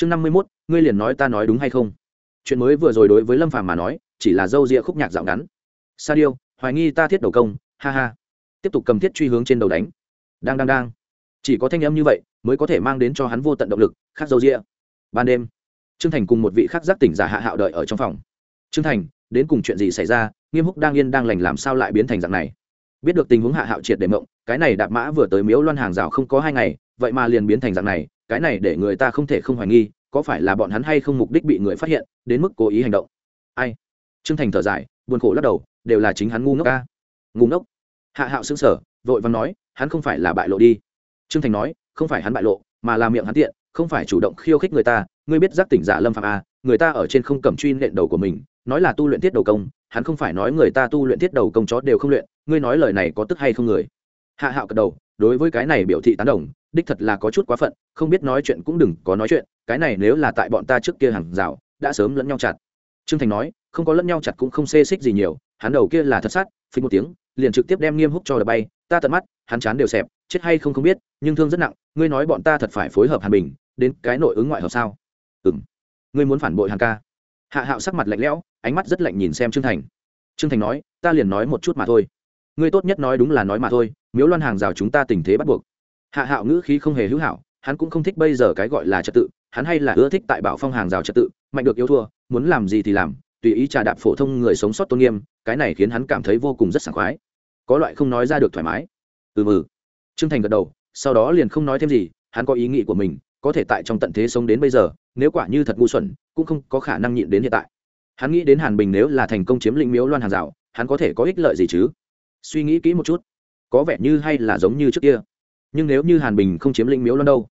chương năm mươi mốt, ngươi liền nói ta nói đúng hay không? Chuyện mới vừa rồi đối với lâm phàm mà nói, chỉ là dâu rịa khúc nhạc dạo ngắn. Sa điêu, hoài nghi ta thiết đầu công, ha ha. Tiếp tục cầm thiết truy hướng trên đầu đánh. Đang đang đang. Chỉ có thanh âm như vậy, mới có thể mang đến cho hắn vô tận động lực, khác dâu rịa ban đêm, trương thành cùng một vị khác giác tỉnh giả hạ hạo đợi ở trong phòng. Trương thành, đến cùng chuyện gì xảy ra? Nghiêm húc đang yên đang lành làm sao lại biến thành dạng này? Biết được tình huống hạ hạo triệt để mộng, cái này đạp mã vừa tới miếu loan hàng rào không có hai ngày, vậy mà liền biến thành dạng này cái này để người ta không thể không hoài nghi, có phải là bọn hắn hay không mục đích bị người phát hiện, đến mức cố ý hành động? Ai? Trương thành thở dài, buồn khổ lắc đầu, đều là chính hắn ngu ngốc ca ngu ngốc? Hạ hạo xứng sở vội vàng nói, hắn không phải là bại lộ đi. Trương thành nói, không phải hắn bại lộ, mà là miệng hắn tiện, không phải chủ động khiêu khích người ta, ngươi biết giác tỉnh giả lâm phạm a, người ta ở trên không cầm truy nện đầu của mình, nói là tu luyện thiết đầu công, hắn không phải nói người ta tu luyện thiết đầu công chó đều không luyện, ngươi nói lời này có tức hay không người? Hạ hạo cật đầu, đối với cái này biểu thị tán đồng đích thật là có chút quá phận, không biết nói chuyện cũng đừng có nói chuyện, cái này nếu là tại bọn ta trước kia hàng rào, đã sớm lẫn nhau chặt. Trương thành nói, không có lẫn nhau chặt cũng không xê xích gì nhiều, hắn đầu kia là thật sát phí một tiếng, liền trực tiếp đem nghiêm húc cho đập bay, ta tận mắt, hắn chán đều xẹp, chết hay không không biết, nhưng thương rất nặng, ngươi nói bọn ta thật phải phối hợp hàn bình, đến cái nội ứng ngoại hợp sao? Ừ m ngươi muốn phản bội hàn ca? Hạ hạo sắc mặt lạnh lẽo, ánh mắt rất lạnh nhìn xem trương thành. Trương thành nói, ta liền nói một chút mà thôi. Ngươi tốt nhất nói đúng là nói mà thôi, miếu loan hàng rào chúng ta tình thế bắt buộc hạ hạo ngữ khí không hề hữu hảo, hắn cũng không thích bây giờ cái gọi là trật tự, hắn hay là ưa thích tại bảo phong hàng rào trật tự, mạnh được yêu thua, muốn làm gì thì làm, tùy ý trà đạp phổ thông người sống sót tôn nghiêm, cái này khiến hắn cảm thấy vô cùng rất sảng khoái. Có loại không nói ra được thoải mái. Ừ mừ trương thành gật đầu, sau đó liền không nói thêm gì, hắn có ý nghĩ của mình, có thể tại trong tận thế sống đến bây giờ, nếu quả như thật ngu xuẩn, cũng không có khả năng nhịn đến hiện tại. Hắn nghĩ đến hàn bình nếu là thành công chiếm lĩnh miếu loan hàng rào, hắn có thể có ích lợi gì chứ? Suy nghĩ kỹ một chút. Có vẻ như hay là giống như trước kia nhưng nếu như hàn bình không chiếm lĩnh miếu loan đâu,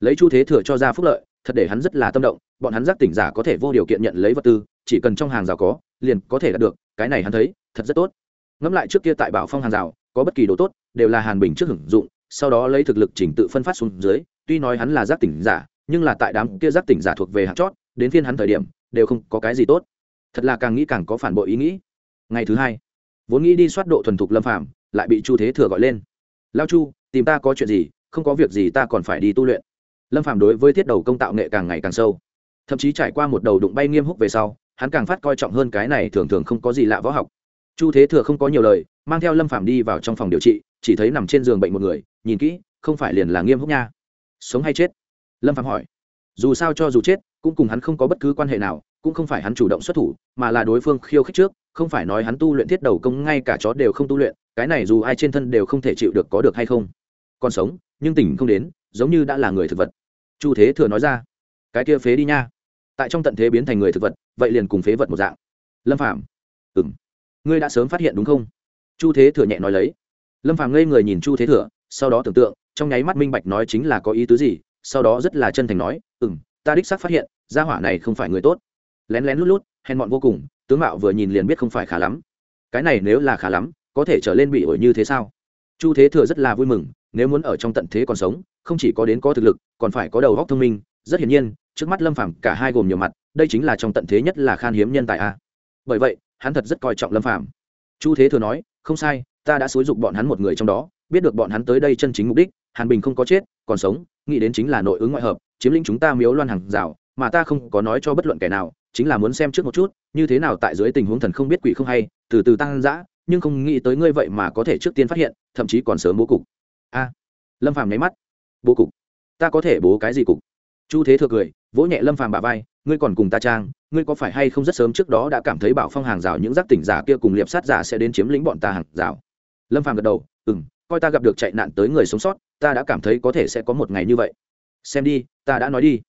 lấy chu thế thừa cho ra phúc lợi, thật để hắn rất là tâm động, bọn hắn giác tỉnh giả có thể vô điều kiện nhận lấy vật tư, chỉ cần trong hàng rào có, liền có thể đạt được, cái này hắn thấy, thật rất tốt. Ngẫm lại trước kia tại bảo phong hàng rào, có bất kỳ đồ tốt, đều là hàn bình trước hưởng dụng, sau đó lấy thực lực chỉnh tự phân phát xuống dưới, tuy nói hắn là giác tỉnh giả, nhưng là tại đám kia giác tỉnh giả thuộc về hạt chót, đến phiên hắn thời điểm, đều không có cái gì tốt. Thật là càng nghĩ càng có phản bội ý nghĩ. Ngày thứ hai, vốn nghĩ đi soát độ thuần thục lâm phạm lại bị chu thế thừa gọi lên. Lao chu tìm ta có chuyện gì, không có việc gì ta còn phải đi tu luyện. Lâm phạm đối với thiết đầu công tạo nghệ càng ngày càng sâu. Thậm chí trải qua một đầu đụng bay nghiêm húc về sau, hắn càng phát coi trọng hơn cái này thường thường không có gì lạ võ học. Chu thế thừa không có nhiều lời, mang theo lâm phạm đi vào trong phòng điều trị, chỉ thấy nằm trên giường bệnh một người, nhìn kỹ, không phải liền là nghiêm húc nha. Sống hay chết? Lâm phạm hỏi. Dù sao cho dù chết, cũng cùng hắn không có bất cứ quan hệ nào, cũng không phải hắn chủ động xuất thủ, mà là đối phương khiêu khích trước, không phải nói hắn tu luyện thiết đầu công ngay cả chó đều không tu luyện, cái này dù ai trên thân đều không thể chịu được có được hay không còn sống, nhưng tỉnh không đến, giống như đã là người thực vật. Chu thế thừa nói ra, cái kia phế đi nha. Tại trong tận thế biến thành người thực vật, vậy liền cùng phế vật một dạng. Lâm phạm ừ m ngươi đã sớm phát hiện đúng không? Chu thế thừa nhẹ nói lấy. Lâm phạm ngây người nhìn chu thế thừa, sau đó tưởng tượng, trong nháy mắt minh bạch nói chính là có ý tứ gì, sau đó rất là chân thành nói ừ m ta đích xác phát hiện, gia hỏa này không phải người tốt. Lén lén lút lút, hèn mọn vô cùng, tướng mạo vừa nhìn liền biết không phải khá lắm. Cái này nếu là khá lắm, có thể trở lên bị ổi như thế sao? Chu thế thừa rất là vui mừng nếu muốn ở trong tận thế còn sống, không chỉ có đến có thực lực, còn phải có đầu óc thông minh. Rất hiển nhiên, trước mắt lâm phàm cả hai gồm nhiều mặt, đây chính là trong tận thế nhất là khan hiếm nhân tài a. Bởi vậy, hắn thật rất coi trọng lâm phàm. Chu thế thừa nói, không sai, ta đã xúi dục bọn hắn một người trong đó, biết được bọn hắn tới đây chân chính mục đích, hàn bình không có chết, còn sống, nghĩ đến chính là nội ứng ngoại hợp, chiếm lĩnh chúng ta miếu loan hàng rào, mà ta không có nói cho bất luận kẻ nào, chính là muốn xem trước một chút, như thế nào tại dưới tình huống thần không biết quỷ không hay, từ từ tăng dã, nhưng không nghĩ tới ngươi vậy mà có thể trước tiên phát hiện, thậm chí còn sớm bố cục a. Lâm phàm nháy mắt. Bố cục. Ta có thể bố cái gì cục? Chu thế thừa cười, vỗ nhẹ lâm phàm bà vai, ngươi còn cùng ta trang, ngươi có phải hay không rất sớm trước đó đã cảm thấy bảo phong hàng rào những giác tỉnh giả kia cùng liệp sát giả sẽ đến chiếm lĩnh bọn ta hàng rào? Lâm phàm gật đầu ừ m coi ta gặp được chạy nạn tới người sống sót, ta đã cảm thấy có thể sẽ có một ngày như vậy. Xem đi, ta đã nói đi.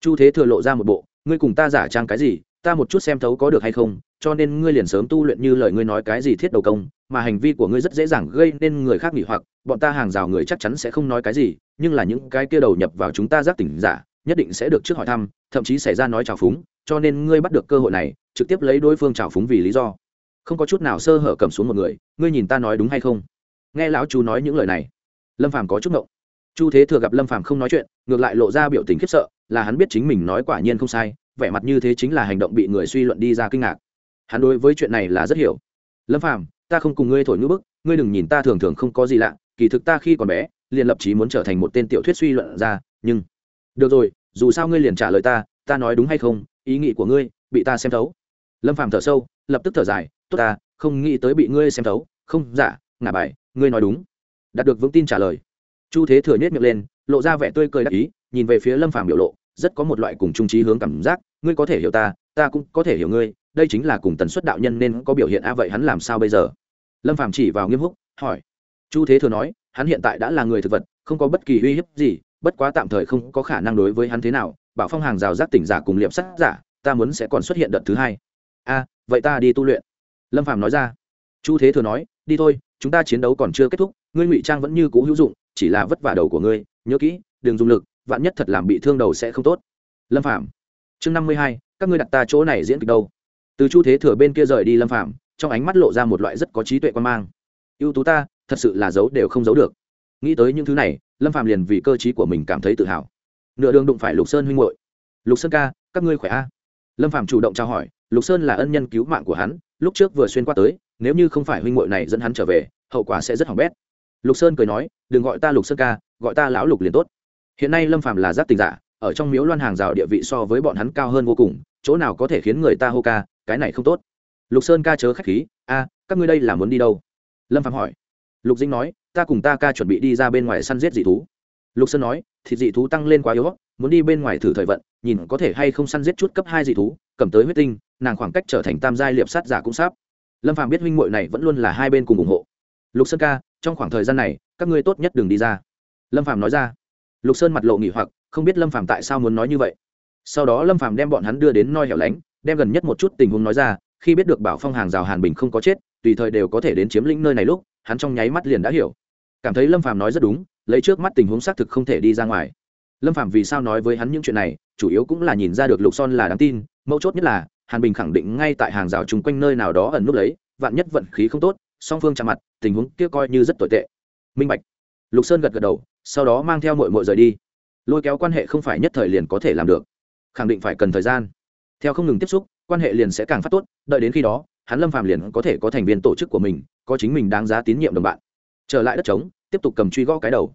Chu thế thừa lộ ra một bộ, ngươi cùng ta giả trang cái gì? Ta một chút xem thấu có được hay không, cho nên ngươi liền sớm tu luyện như lời ngươi nói cái gì thiết đầu công, mà hành vi của ngươi rất dễ dàng gây nên người khác nghỉ hoặc, bọn ta hàng rào người chắc chắn sẽ không nói cái gì, nhưng là những cái kia đầu nhập vào chúng ta giác tỉnh giả, nhất định sẽ được trước hỏi thăm, thậm chí xảy ra nói trào phúng, cho nên ngươi bắt được cơ hội này, trực tiếp lấy đối phương trào phúng vì lý do. Không có chút nào sơ hở cầm xuống một người, ngươi nhìn ta nói đúng hay không? Nghe lão chú nói những lời này, lâm phàm có chút ngộng. Chu thế thừa gặp lâm phàm không nói chuyện, ngược lại lộ ra biểu tình khiếp sợ, là hắn biết chính mình nói quả nhiên không sai vẻ mặt như thế chính là hành động bị người suy luận đi ra kinh ngạc. Hắn đối với chuyện này là rất hiểu. Lâm phàm, ta không cùng ngươi thổi ngữ bức, ngươi đừng nhìn ta thường thường không có gì lạ, kỳ thực ta khi còn bé, liền lập chí muốn trở thành một tên tiểu thuyết suy luận ra, nhưng được rồi, dù sao ngươi liền trả lời ta ta nói đúng hay không, ý nghĩ của ngươi, bị ta xem thấu. Lâm phàm thở sâu, lập tức thở dài, tốt ta, không nghĩ tới bị ngươi xem thấu, không dạ ngả bài, ngươi nói đúng. Đạt được vững tin trả lời. Chu thế thừa nhét miệng lên, lộ ra vẻ tươi cười đắc ý, nhìn về phía lâm phàm biểu lộ rất có một loại cùng trung trí hướng cảm giác, ngươi có thể hiểu ta ta cũng có thể hiểu ngươi, đây chính là cùng tần suất đạo nhân nên có biểu hiện a vậy hắn làm sao bây giờ? Lâm phàm chỉ vào nghiêm húc, hỏi. Chu thế thừa nói, hắn hiện tại đã là người thực vật, không có bất kỳ uy hiếp gì, bất quá tạm thời không có khả năng đối với hắn thế nào, bảo phong hàng rào giác tỉnh giả cùng liệp sắt giả, ta muốn sẽ còn xuất hiện đợt thứ hai. A, vậy ta đi tu luyện. Lâm phàm nói ra. Chu thế thừa nói, đi thôi, chúng ta chiến đấu còn chưa kết thúc, ngươi ngụy trang vẫn như cũ hữu dụng, chỉ là vất vả đầu của ngươi, nhớ kỹ, đừng dùng lực vạn nhất thật làm bị thương đầu sẽ không tốt. Lâm phạm chương năm mươi hai, các ngươi đặt ta chỗ này diễn kịch đâu? Từ chu thế thừa bên kia rời đi lâm phạm trong ánh mắt lộ ra một loại rất có trí tuệ quan mang. Ưu tú ta, thật sự là giấu đều không giấu được. Nghĩ tới những thứ này, lâm phạm liền vì cơ t của mình cảm thấy tự hào. Nửa đường đụng phải lục sơn huynh hội lục sơn ca, các ngươi khỏe a? Lâm phạm chủ động trao hỏi. Lục sơn là ân nhân cứu mạng của hắn, lúc trước vừa xuyên qua tới, nếu như không phải huynh hội này dẫn hắn trở về, hậu quả sẽ rất hỏng bét. Lục sơn cười nói, đừng gọi ta lục sơn ca, gọi ta lão lục liền tốt hiện nay lâm phàm là giác tình giả, ở trong miếu loan hàng rào địa vị so với bọn hắn cao hơn vô cùng, chỗ nào có thể khiến người ta hô ca, cái này không tốt. Lục sơn ca chớ khách khí, a, các ngươi đây là muốn đi đâu? Lâm phàm hỏi. Lục dĩnh nói, ta cùng ta ca chuẩn bị đi ra bên ngoài săn giết dị thú. Lục sơn nói, thịt dị thú tăng lên quá yếu, muốn đi bên ngoài thử thời vận, nhìn có thể hay không săn giết chút cấp hai dị thú, cầm tới huyết tinh, nàng khoảng cách trở thành tam giai liệp sát giả cũng sắp. Lâm phàm biết huynh muội này vẫn luôn là hai bên cùng ủng hộ. Lục sơn ca, trong khoảng thời gian này, các ngươi tốt nhất đừng đi ra. Lâm phàm nói ra lục sơn mặt lộ nghỉ hoặc, không biết lâm phàm tại sao muốn nói như vậy. Sau đó lâm phàm đem bọn hắn đưa đến noi hẻo lánh, đem gần nhất một chút tình huống nói ra, khi biết được bảo phong hàng rào hàn bình không có chết, tùy thời đều có thể đến chiếm lĩnh nơi này lúc, hắn trong nháy mắt liền đã hiểu. Cảm thấy lâm phàm nói rất đúng, lấy trước mắt tình huống xác thực không thể đi ra ngoài. Lâm phàm vì sao nói với hắn những chuyện này, chủ yếu cũng là nhìn ra được lục son là đáng tin, mấu chốt nhất là, hàn bình khẳng định ngay tại hàng rào chung quanh nơi nào đó ẩn núp lấy, vạn nhất vận khí không tốt, song phương chạm mặt, tình huống kia coi như rất tồi tệ. Minh bạch. Lục sơn gật gật đầu sau đó mang theo mội mội rời đi. Lôi kéo quan hệ không phải nhất thời liền có thể làm được. Khẳng định phải cần thời gian. Theo không ngừng tiếp xúc, quan hệ liền sẽ càng phát tốt, đợi đến khi đó, hắn lâm phàm liền có thể có thành viên tổ chức của mình, có chính mình đáng giá tín nhiệm đồng bạn. Trở lại đất trống, tiếp tục cầm truy gõ cái đầu.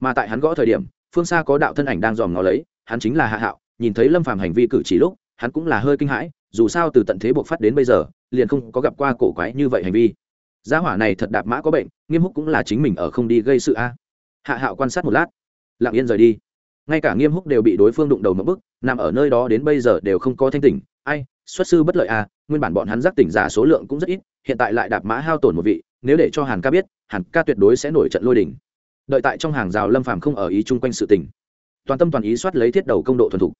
Mà tại hắn gõ thời điểm, phương xa có đạo thân ảnh đang dòm ngó lấy, hắn chính là hạ hạo, nhìn thấy lâm phàm hành vi cử chỉ lúc, hắn cũng là hơi kinh hãi, dù sao từ tận thế buộc phát đến bây giờ, liền không có gặp qua cổ quái như vậy hành vi. Gia hỏa này thật đạp mã có bệnh, nghiêm húc cũng là chính mình ở không đi gây sự a hạ hạo quan sát một lát, lặng yên rời đi. Ngay cả nghiêm húc đều bị đối phương đụng đầu một bức nằm ở nơi đó đến bây giờ đều không có thanh tỉnh. Ai, xuất sư bất lợi à? nguyên bản bọn hắn giác tỉnh giả số lượng cũng rất ít, hiện tại lại đạp mã hao tổn một vị, nếu để cho hàn ca biết, hàn ca tuyệt đối sẽ nổi trận lôi đình. Đợi tại trong hàng rào lâm phàm không ở ý chung quanh sự tình. Toàn tâm toàn ý soát lấy thiết đầu công độ thuần thục.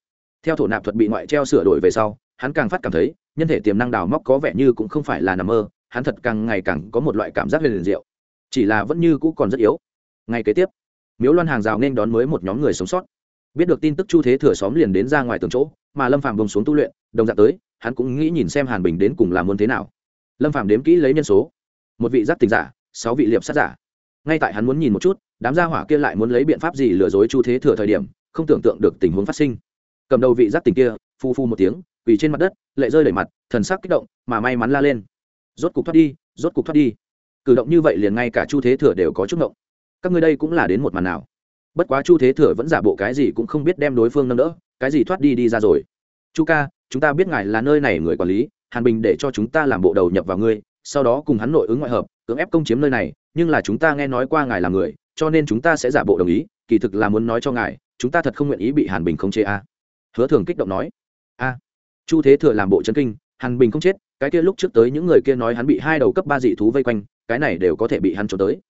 Theo thổ nạp thuật bị ngoại treo sửa đổi về sau, hắn càng phát cảm thấy, nhân thể tiềm năng đào móc có vẻ như cũng không phải là nằm mơ, hắn thật càng ngày càng có một loại cảm giác huyền liền diệu. Chỉ là vẫn như cũ còn rất yếu. Ngay kế tiếp miếu loan hàng rào nên đón mới một nhóm người sống sót. Biết được tin tức chu thế thừa xóm liền đến ra ngoài tường chỗ, mà lâm phạm bông xuống tu luyện, đồng dạng tới, hắn cũng nghĩ nhìn xem hàn bình đến cùng làm muốn thế nào. Lâm phạm đếm kỹ lấy nhân số. Một vị giáp tình giả, sáu vị liệp sát giả. Ngay tại hắn muốn nhìn một chút, đám gia hỏa kia lại muốn lấy biện pháp gì lừa dối chu thế thừa thời điểm, không tưởng tượng được tình huống phát sinh. Cầm đầu vị giáp tình kia, phu phu một tiếng, quỳ trên mặt đất, lệ rơi đầy mặt, thần sắc kích động, mà may mắn la lên. Rốt cục thoát đi, rốt cục thoát đi. Cử động như vậy liền ngay cả chu thế thừa đều có chút động các ngươi đây cũng là đến một màn nào? Bất quá chu thế thừa vẫn giả bộ cái gì cũng không biết đem đối phương nâng đỡ, cái gì thoát đi đi ra rồi. Chu ca, chúng ta biết ngài là nơi này người quản lý, hàn bình để cho chúng ta làm bộ đầu nhập vào ngươi, sau đó cùng hắn nội ứng ngoại hợp, cưỡng ép công chiếm nơi này, nhưng là chúng ta nghe nói qua ngài là người, cho nên chúng ta sẽ giả bộ đồng ý, kỳ thực là muốn nói cho ngài, chúng ta thật không nguyện ý bị hàn bình không chế a hứa thường kích động nói. A. Chu thế thừa làm bộ chân kinh, hàn bình không chết, cái kia lúc trước tới những người kia nói hắn bị hai đầu cấp ba dị thú vây quanh, cái này đều có thể bị hắn trốn tới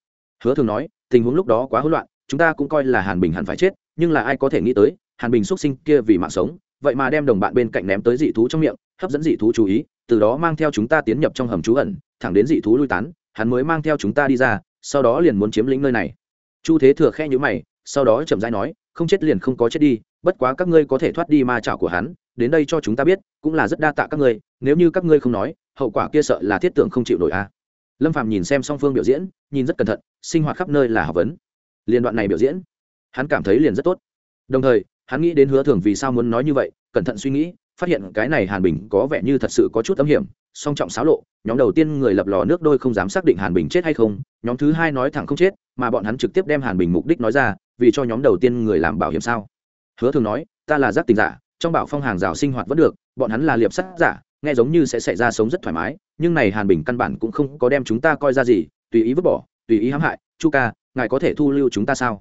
hứa thường nói, tình huống lúc đó quá hỗn loạn, chúng ta cũng coi là hàn bình hẳn phải chết, nhưng là ai có thể nghĩ tới, hàn bình xuất sinh kia vì mạng sống, vậy mà đem đồng bạn bên cạnh ném tới dị thú trong miệng, hấp dẫn dị thú chú ý, từ đó mang theo chúng ta tiến nhập trong hầm trú ẩn, thẳng đến dị thú lui tán, hắn mới mang theo chúng ta đi ra, sau đó liền muốn chiếm lĩnh nơi này. Chu thế thừa khe nhữ mày, sau đó chậm rãi nói, không chết liền không có chết đi, bất quá các ngươi có thể thoát đi ma chảo của hắn, đến đây cho chúng ta biết, cũng là rất đa tạ các ngươi, nếu như các ngươi không nói, hậu quả kia sợ là thiết tưởng không chịu nổi a lâm Phạm nhìn xem song phương biểu diễn, nhìn rất cẩn thận, sinh hoạt khắp nơi là học vấn. Liên đoạn này biểu diễn, hắn cảm thấy liền rất tốt. Đồng thời, hắn nghĩ đến hứa thường vì sao muốn nói như vậy, cẩn thận suy nghĩ, phát hiện cái này hàn bình có vẻ như thật sự có chút âm hiểm, song trọng xáo lộ, nhóm đầu tiên người lập lò nước đôi không dám xác định hàn bình chết hay không, nhóm thứ hai nói thẳng không chết, mà bọn hắn trực tiếp đem hàn bình mục đích nói ra, vì cho nhóm đầu tiên người làm bảo hiểm sao? Hứa thường nói, ta là giác tình giả, trong bảo phong hàng rào sinh hoạt vẫn được, bọn hắn là liệp sắt giả, nghe giống như sẽ xảy ra sống rất thoải mái nhưng này hàn bình căn bản cũng không có đem chúng ta coi ra gì, tùy ý vứt bỏ, tùy ý hãm hại. Chu ca, ngài có thể thu lưu chúng ta sao?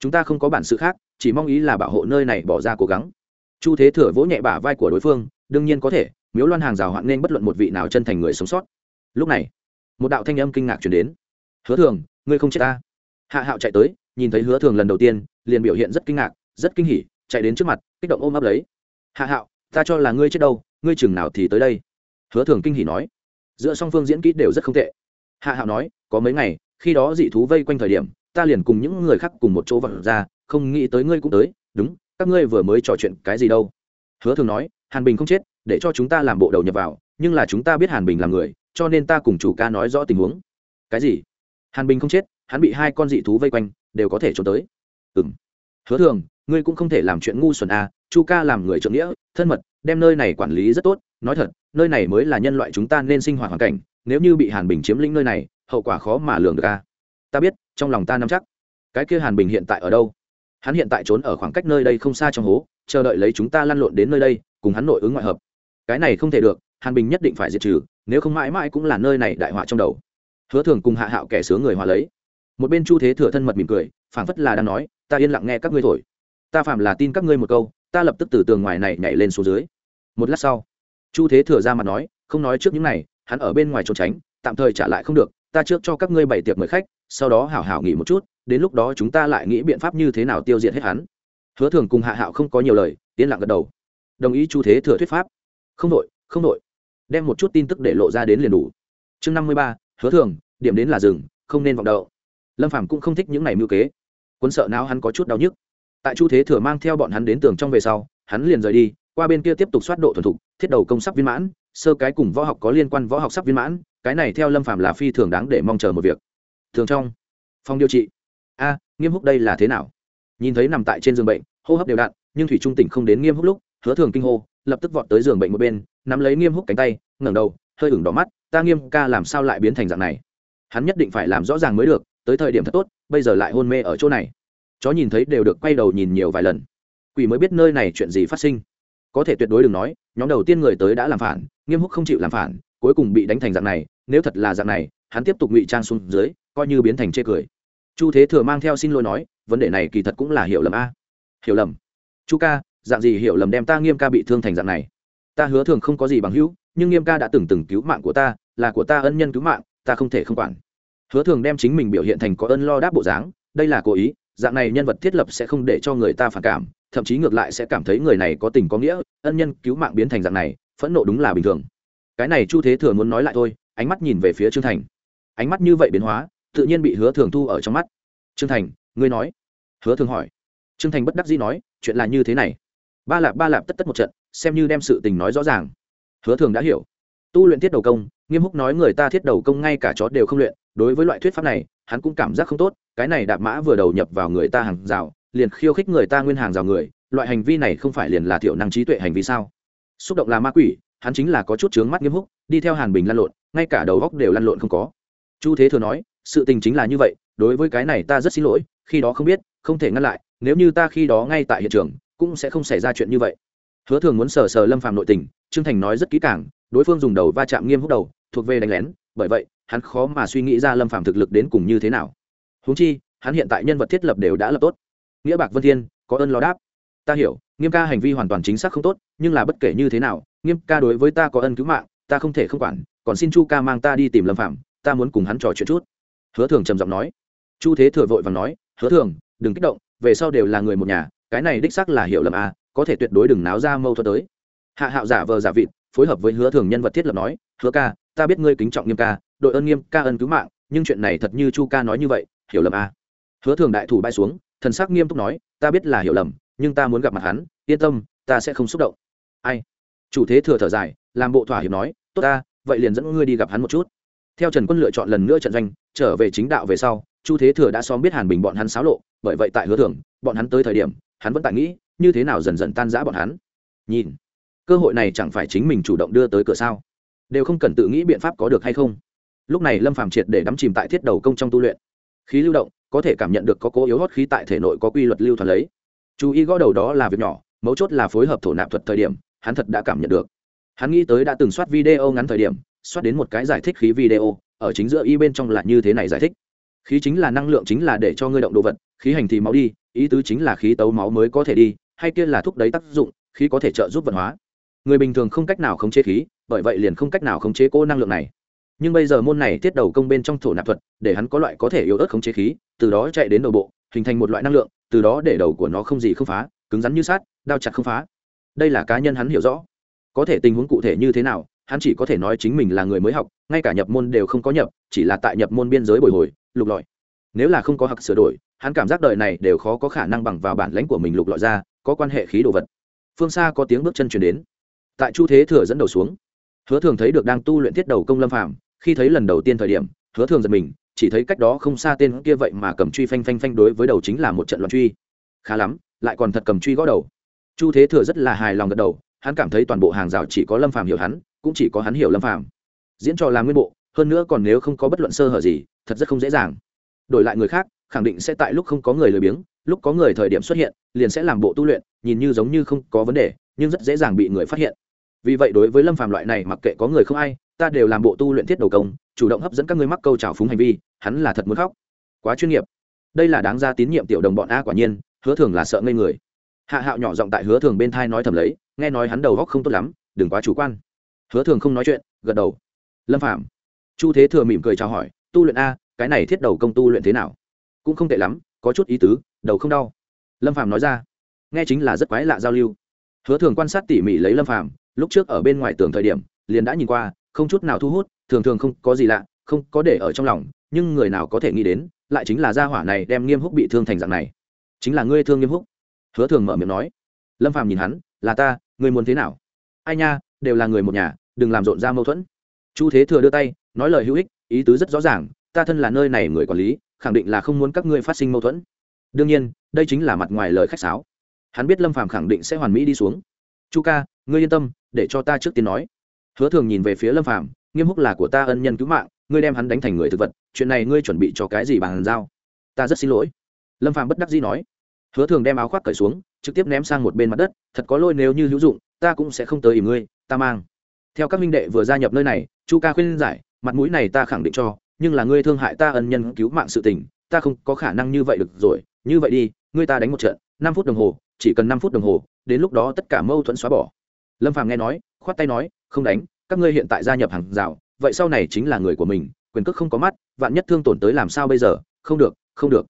Chúng ta không có bản sự khác, chỉ mong ý là bảo hộ nơi này bỏ ra cố gắng. Chu thế thừa vỗ nhẹ bả vai của đối phương, đương nhiên có thể, miếu loan hàng rào hoạn nên bất luận một vị nào chân thành người sống sót. Lúc này, một đạo thanh âm kinh ngạc chuyển đến. Hứa thường, ngươi không chết ta. Hạ hạo chạy tới, nhìn thấy hứa thường lần đầu tiên, liền biểu hiện rất kinh ngạc, rất kinh hỉ, chạy đến trước mặt, kích động ôm ấp lấy. Hạ hạo, ta cho là ngươi chết đâu, ngươi chừng nào thì tới đây? Hứa thường kinh hỉ nói giữa song phương diễn kỹ đều rất không tệ. Hạ hạo nói, có mấy ngày, khi đó dị thú vây quanh thời điểm, ta liền cùng những người khác cùng một chỗ vật ra, không nghĩ tới ngươi cũng tới, đúng, các ngươi vừa mới trò chuyện cái gì đâu. Hứa thường nói, hàn bình không chết, để cho chúng ta làm bộ đầu nhập vào, nhưng là chúng ta biết hàn bình là người, cho nên ta cùng chủ ca nói rõ tình huống. Cái gì? Hàn bình không chết, hắn bị hai con dị thú vây quanh, đều có thể trốn tới. Ừ m hứa thường, ngươi cũng không thể làm chuyện ngu xuẩn à chu ca làm người trượng nghĩa, thân mật, đem nơi này quản lý rất tốt nói thật, nơi này mới là nhân loại chúng ta nên sinh hoạt hoàn cảnh, nếu như bị hàn bình chiếm lĩnh nơi này, hậu quả khó mà lường được a. ta biết, trong lòng ta nắm chắc. Cái kia hàn bình hiện tại ở đâu? Hắn hiện tại trốn ở khoảng cách nơi đây không xa trong hố, chờ đợi lấy chúng ta lăn lộn đến nơi đây, cùng hắn nội ứng ngoại hợp. Cái này không thể được, hàn bình nhất định phải diệt trừ, nếu không mãi mãi cũng là nơi này đại họa trong đầu. Hứa thường cùng hạ hạo kẻ sướng người hòa lấy. Một bên chu thế thừa thân mật mỉm cười, phảng phất là đang nói, ta yên lặng nghe các ngươi thổi. Ta phạm là tin các ngươi một câu, ta lập tức từ tường ngoài này nhảy lên xuống dưới. Một lát sau chu thế thừa ra mặt nói, không nói trước những này, hắn ở bên ngoài trốn tránh, tạm thời trả lại không được, ta trước cho các ngươi bảy tiệc mời khách, sau đó hảo hảo nghỉ một chút, đến lúc đó chúng ta lại nghĩ biện pháp như thế nào tiêu diệt hết hắn. Hứa thường cùng hạ hạo không có nhiều lời, yên lặng gật đầu. Đồng ý chu thế thừa thuyết pháp. Không đội không đội đem một chút tin tức để lộ ra đến liền đủ. Chương năm mươi ba, hứa thường, điểm đến là rừng không nên vọng đậu. Lâm phàm cũng không thích những này mưu kế. Quân sợ não hắn có chút đau nhức. Tại chu thế thừa mang theo bọn hắn đến tường trong về sau, hắn liền rời đi qua bên kia tiếp tục soát độ thuần thục, thiết đầu công sắp viên mãn, sơ cái cùng võ học có liên quan võ học sắp viên mãn, cái này theo lâm phàm là phi thường đáng để mong chờ một việc. Thường trong, phòng điều trị. A, nghiêm húc đây là thế nào? Nhìn thấy nằm tại trên giường bệnh, hô hấp đều đặn, nhưng thủy trung tỉnh không đến nghiêm húc lúc, hứa thường kinh hô, lập tức vọt tới giường bệnh một bên, nắm lấy nghiêm húc cánh tay, ngẩng đầu, hơi ửng đỏ mắt, ta nghiêm ca làm sao lại biến thành dạng này? Hắn nhất định phải làm rõ ràng mới được, tới thời điểm thật tốt, bây giờ lại hôn mê ở chỗ này. Chó nhìn thấy đều được quay đầu nhìn nhiều vài lần. Quỷ mới biết nơi này chuyện gì phát sinh có thể tuyệt đối đừng nói, nhóm đầu tiên người tới đã làm phản, nghiêm húc không chịu làm phản, cuối cùng bị đánh thành dạng này, nếu thật là dạng này, hắn tiếp tục ngụy trang xuống dưới, coi như biến thành chê cười. Chu thế thừa mang theo xin lỗi nói, vấn đề này kỳ thật cũng là hiểu lầm a. Hiểu lầm. Chu ca, dạng gì hiểu lầm đem ta nghiêm ca bị thương thành dạng này? Ta hứa thường không có gì bằng hữu, nhưng nghiêm ca đã từng từng cứu mạng của ta, là của ta ân nhân cứu mạng, ta không thể không quản. Hứa thường đem chính mình biểu hiện thành có ơn lo đáp bộ dáng, đây là cố ý dạng này nhân vật thiết lập sẽ không để cho người ta phản cảm, thậm chí ngược lại sẽ cảm thấy người này có tình có nghĩa, ân nhân cứu mạng biến thành dạng này, phẫn nộ đúng là bình thường. Cái này chu thế thừa muốn nói lại thôi, ánh mắt nhìn về phía trương thành. Ánh mắt như vậy biến hóa, tự nhiên bị hứa thường thu ở trong mắt. Trương thành, ngươi nói. Hứa thường hỏi. Trương thành bất đắc dĩ nói, chuyện là như thế này. Ba lạp ba lạp tất tất một trận, xem như đem sự tình nói rõ ràng. Hứa thường đã hiểu. Tu luyện thiết đầu công, nghiêm húc nói người ta thiết đầu công ngay cả chó đều không luyện đối với loại thuyết pháp này, hắn cũng cảm giác không tốt, cái này đạp mã vừa đầu nhập vào người ta hàng rào, liền khiêu khích người ta nguyên hàng rào người, loại hành vi này không phải liền là thiểu năng trí tuệ hành vi sao? Xúc động là ma quỷ, hắn chính là có chút chướng mắt nghiêm húc đi theo hàn bình lăn lộn, ngay cả đầu góc đều lăn lộn không có. Chu thế thừa nói, sự tình chính là như vậy, đối với cái này ta rất xin lỗi, khi đó không biết, không thể ngăn lại, nếu như ta khi đó ngay tại hiện trường, cũng sẽ không xảy ra chuyện như vậy. Hứa thường muốn sờ sờ lâm phạm nội tình, trương thành nói rất kỹ càng, đối phương dùng đầu va chạm nghiêm húc đầu, thuộc về đánh lén, bởi vậy hắn khó mà suy nghĩ ra lâm phàm thực lực đến cùng như thế nào. Huống chi, hắn hiện tại nhân vật thiết lập đều đã lập tốt. Nghĩa bạc vân thiên, có ơn lo đáp. Ta hiểu, nghiêm ca hành vi hoàn toàn chính xác không tốt, nhưng là bất kể như thế nào, nghiêm ca đối với ta có ân cứu mạng, ta không thể không quản, còn xin chu ca mang ta đi tìm lâm phạm ta muốn cùng hắn trò chuyện chút. Hứa thường trầm giọng nói. Chu thế thừa vội và nói, hứa thường, đừng kích động, về sau đều là người một nhà, cái này đích xác là hiểu lầm à có thể tuyệt đối đừng náo ra mâu thuẫn tới. Hạ hạo giả vờ giả vịt, phối hợp với hứa thường nhân vật thiết lập nói, hứa ca, ta biết ngươi kính trọng nghiêm ca đội ơn nghiêm ca ân cứu mạng, nhưng chuyện này thật như chu ca nói như vậy, hiểu lầm à? Hứa thường đại thủ bay xuống, thần sắc nghiêm túc nói, ta biết là hiểu lầm, nhưng ta muốn gặp mặt hắn, yên tâm, ta sẽ không xúc động. Ai? Chủ thế thừa thở dài, làm bộ thỏa hiệp nói, tốt ta, vậy liền dẫn ngươi đi gặp hắn một chút. Theo trần quân lựa chọn lần nữa trận doanh, trở về chính đạo về sau, chu thế thừa đã xóm biết hàn bình bọn hắn xáo lộ, bởi vậy tại hứa thường, bọn hắn tới thời điểm, hắn vẫn tại nghĩ, như thế nào dần dần tan giã bọn hắn. Nhìn, cơ hội này chẳng phải chính mình chủ động đưa tới cửa sao? Đều không cần tự nghĩ biện pháp có được hay không? Lúc này lâm phàm triệt để đắm chìm tại thiết đầu công trong tu luyện. Khí lưu động, có thể cảm nhận được có cố yếu hót khí tại thể nội có quy luật lưu thoát lấy. Chú ý gõ đầu đó là việc nhỏ, mấu chốt là phối hợp thổ nạp thuật thời điểm, hắn thật đã cảm nhận được. Hắn nghĩ tới đã từng soát video ngắn thời điểm, soát đến một cái giải thích khí video, ở chính giữa y bên trong là như thế này giải thích. Khí chính là năng lượng chính là để cho ngươi động đồ vật, khí hành thì máu đi, ý tứ chính là khí tấu máu mới có thể đi, hay kia là thúc đẩy tác dụng, khí có thể trợ giúp vận hóa. Người bình thường không cách nào khống chế khí, bởi vậy liền không cách nào khống chế cô năng lượng này nhưng bây giờ môn này tiết đầu công bên trong thổ nạp thuật, để hắn có loại có thể yếu ớt khống chế khí, từ đó chạy đến đầu bộ, hình thành một loại năng lượng, từ đó để đầu của nó không gì không phá, cứng rắn như sát đao chặt không phá. Đây là cá nhân hắn hiểu rõ. Có thể tình huống cụ thể như thế nào, hắn chỉ có thể nói chính mình là người mới học, ngay cả nhập môn đều không có nhập, chỉ là tại nhập môn biên giới bồi hồi, lục lọi. Nếu là không có học sửa đổi, hắn cảm giác đời này đều khó có khả năng bằng vào bản lãnh của mình lục lọi ra, có quan hệ khí đồ vật. Phương xa có tiếng bước chân chuyển đến. Tại chu thế thừa dẫn đầu xuống, hứa thường thấy được đang tu luyện thiết đầu công lâm phạm khi thấy lần đầu tiên thời điểm, hứa thường giật mình, chỉ thấy cách đó không xa tên kia vậy mà cầm truy phanh phanh phanh đối với đầu chính là một trận loạn truy. Khá lắm, lại còn thật cầm truy gõ đầu. Chu thế thừa rất là hài lòng gật đầu, hắn cảm thấy toàn bộ hàng rào chỉ có lâm phàm hiểu hắn, cũng chỉ có hắn hiểu lâm phàm. Diễn trò làm nguyên bộ, hơn nữa còn nếu không có bất luận sơ hở gì, thật rất không dễ dàng. Đổi lại người khác, khẳng định sẽ tại lúc không có người lười biếng, lúc có người thời điểm xuất hiện, liền sẽ làm bộ tu luyện, nhìn như giống như không có vấn đề, nhưng rất dễ dàng bị người phát hiện. Vì vậy đối với lâm phàm loại này, mặc kệ có người không ai ta đều làm bộ tu luyện thiết đầu công, chủ động hấp dẫn các ngươi mắc câu trào phúng hành vi, hắn là thật muốn khóc. Quá chuyên nghiệp. Đây là đáng ra tín nhiệm tiểu đồng bọn a quả nhiên, hứa thường là sợ ngây người. Hạ hạo nhỏ giọng tại hứa thường bên thai nói thầm lấy, nghe nói hắn đầu góc không tốt lắm, đừng quá chủ quan. Hứa thường không nói chuyện, gật đầu. Lâm phạm chu thế thừa mỉm cười chào hỏi, tu luyện a, cái này thiết đầu công tu luyện thế nào? Cũng không tệ lắm, có chút ý tứ, đầu không đau. Lâm phạm nói ra. Nghe chính là rất quái lạ giao lưu. Hứa thường quan sát tỉ mỉ lấy lâm phạm lúc trước ở bên ngoài tường thời điểm, liền đã nhìn qua không chút nào thu hút, thường thường không có gì lạ, không có để ở trong lòng, nhưng người nào có thể nghĩ đến, lại chính là gia hỏa này đem nghiêm húc bị thương thành dạng này. Chính là ngươi thương nghiêm húc. Hứa thường mở miệng nói. Lâm phàm nhìn hắn, là ta, ngươi muốn thế nào? Ai nha, đều là người một nhà, đừng làm rộn ra mâu thuẫn. Chu thế thừa đưa tay, nói lời hữu ích, ý tứ rất rõ ràng, ta thân là nơi này người quản lý, khẳng định là không muốn các ngươi phát sinh mâu thuẫn. Đương nhiên, đây chính là mặt ngoài lời khách sáo. Hắn biết lâm phàm khẳng định sẽ hoàn mỹ đi xuống. Chu ca, ngươi yên tâm, để cho ta trước tiên nói hứa thường nhìn về phía lâm phàm, nghiêm húc là của ta ân nhân cứu mạng, ngươi đem hắn đánh thành người thực vật, chuyện này ngươi chuẩn bị cho cái gì bàn giao? Ta rất xin lỗi. Lâm phàm bất đắc dĩ nói. Hứa thường đem áo khoác cởi xuống, trực tiếp ném sang một bên mặt đất, thật có lôi nếu như hữu dụng, ta cũng sẽ không tới ỉ ngươi, ta mang. Theo các minh đệ vừa gia nhập nơi này, chu ca khuyên giải, mặt mũi này ta khẳng định cho, nhưng là ngươi thương hại ta ân nhân cứu mạng sự tình, ta không có khả năng như vậy được rồi, như vậy đi, ngươi ta đánh một trận, năm phút đồng hồ, chỉ cần năm phút đồng hồ, đến lúc đó tất cả mâu thuẫn xóa bỏ. Lâm phàm nghe nói, khoát tay nói không đánh, các ngươi hiện tại gia nhập hàng rào, vậy sau này chính là người của mình, quyền cước không có mắt, vạn nhất thương tổn tới làm sao bây giờ? Không được không được.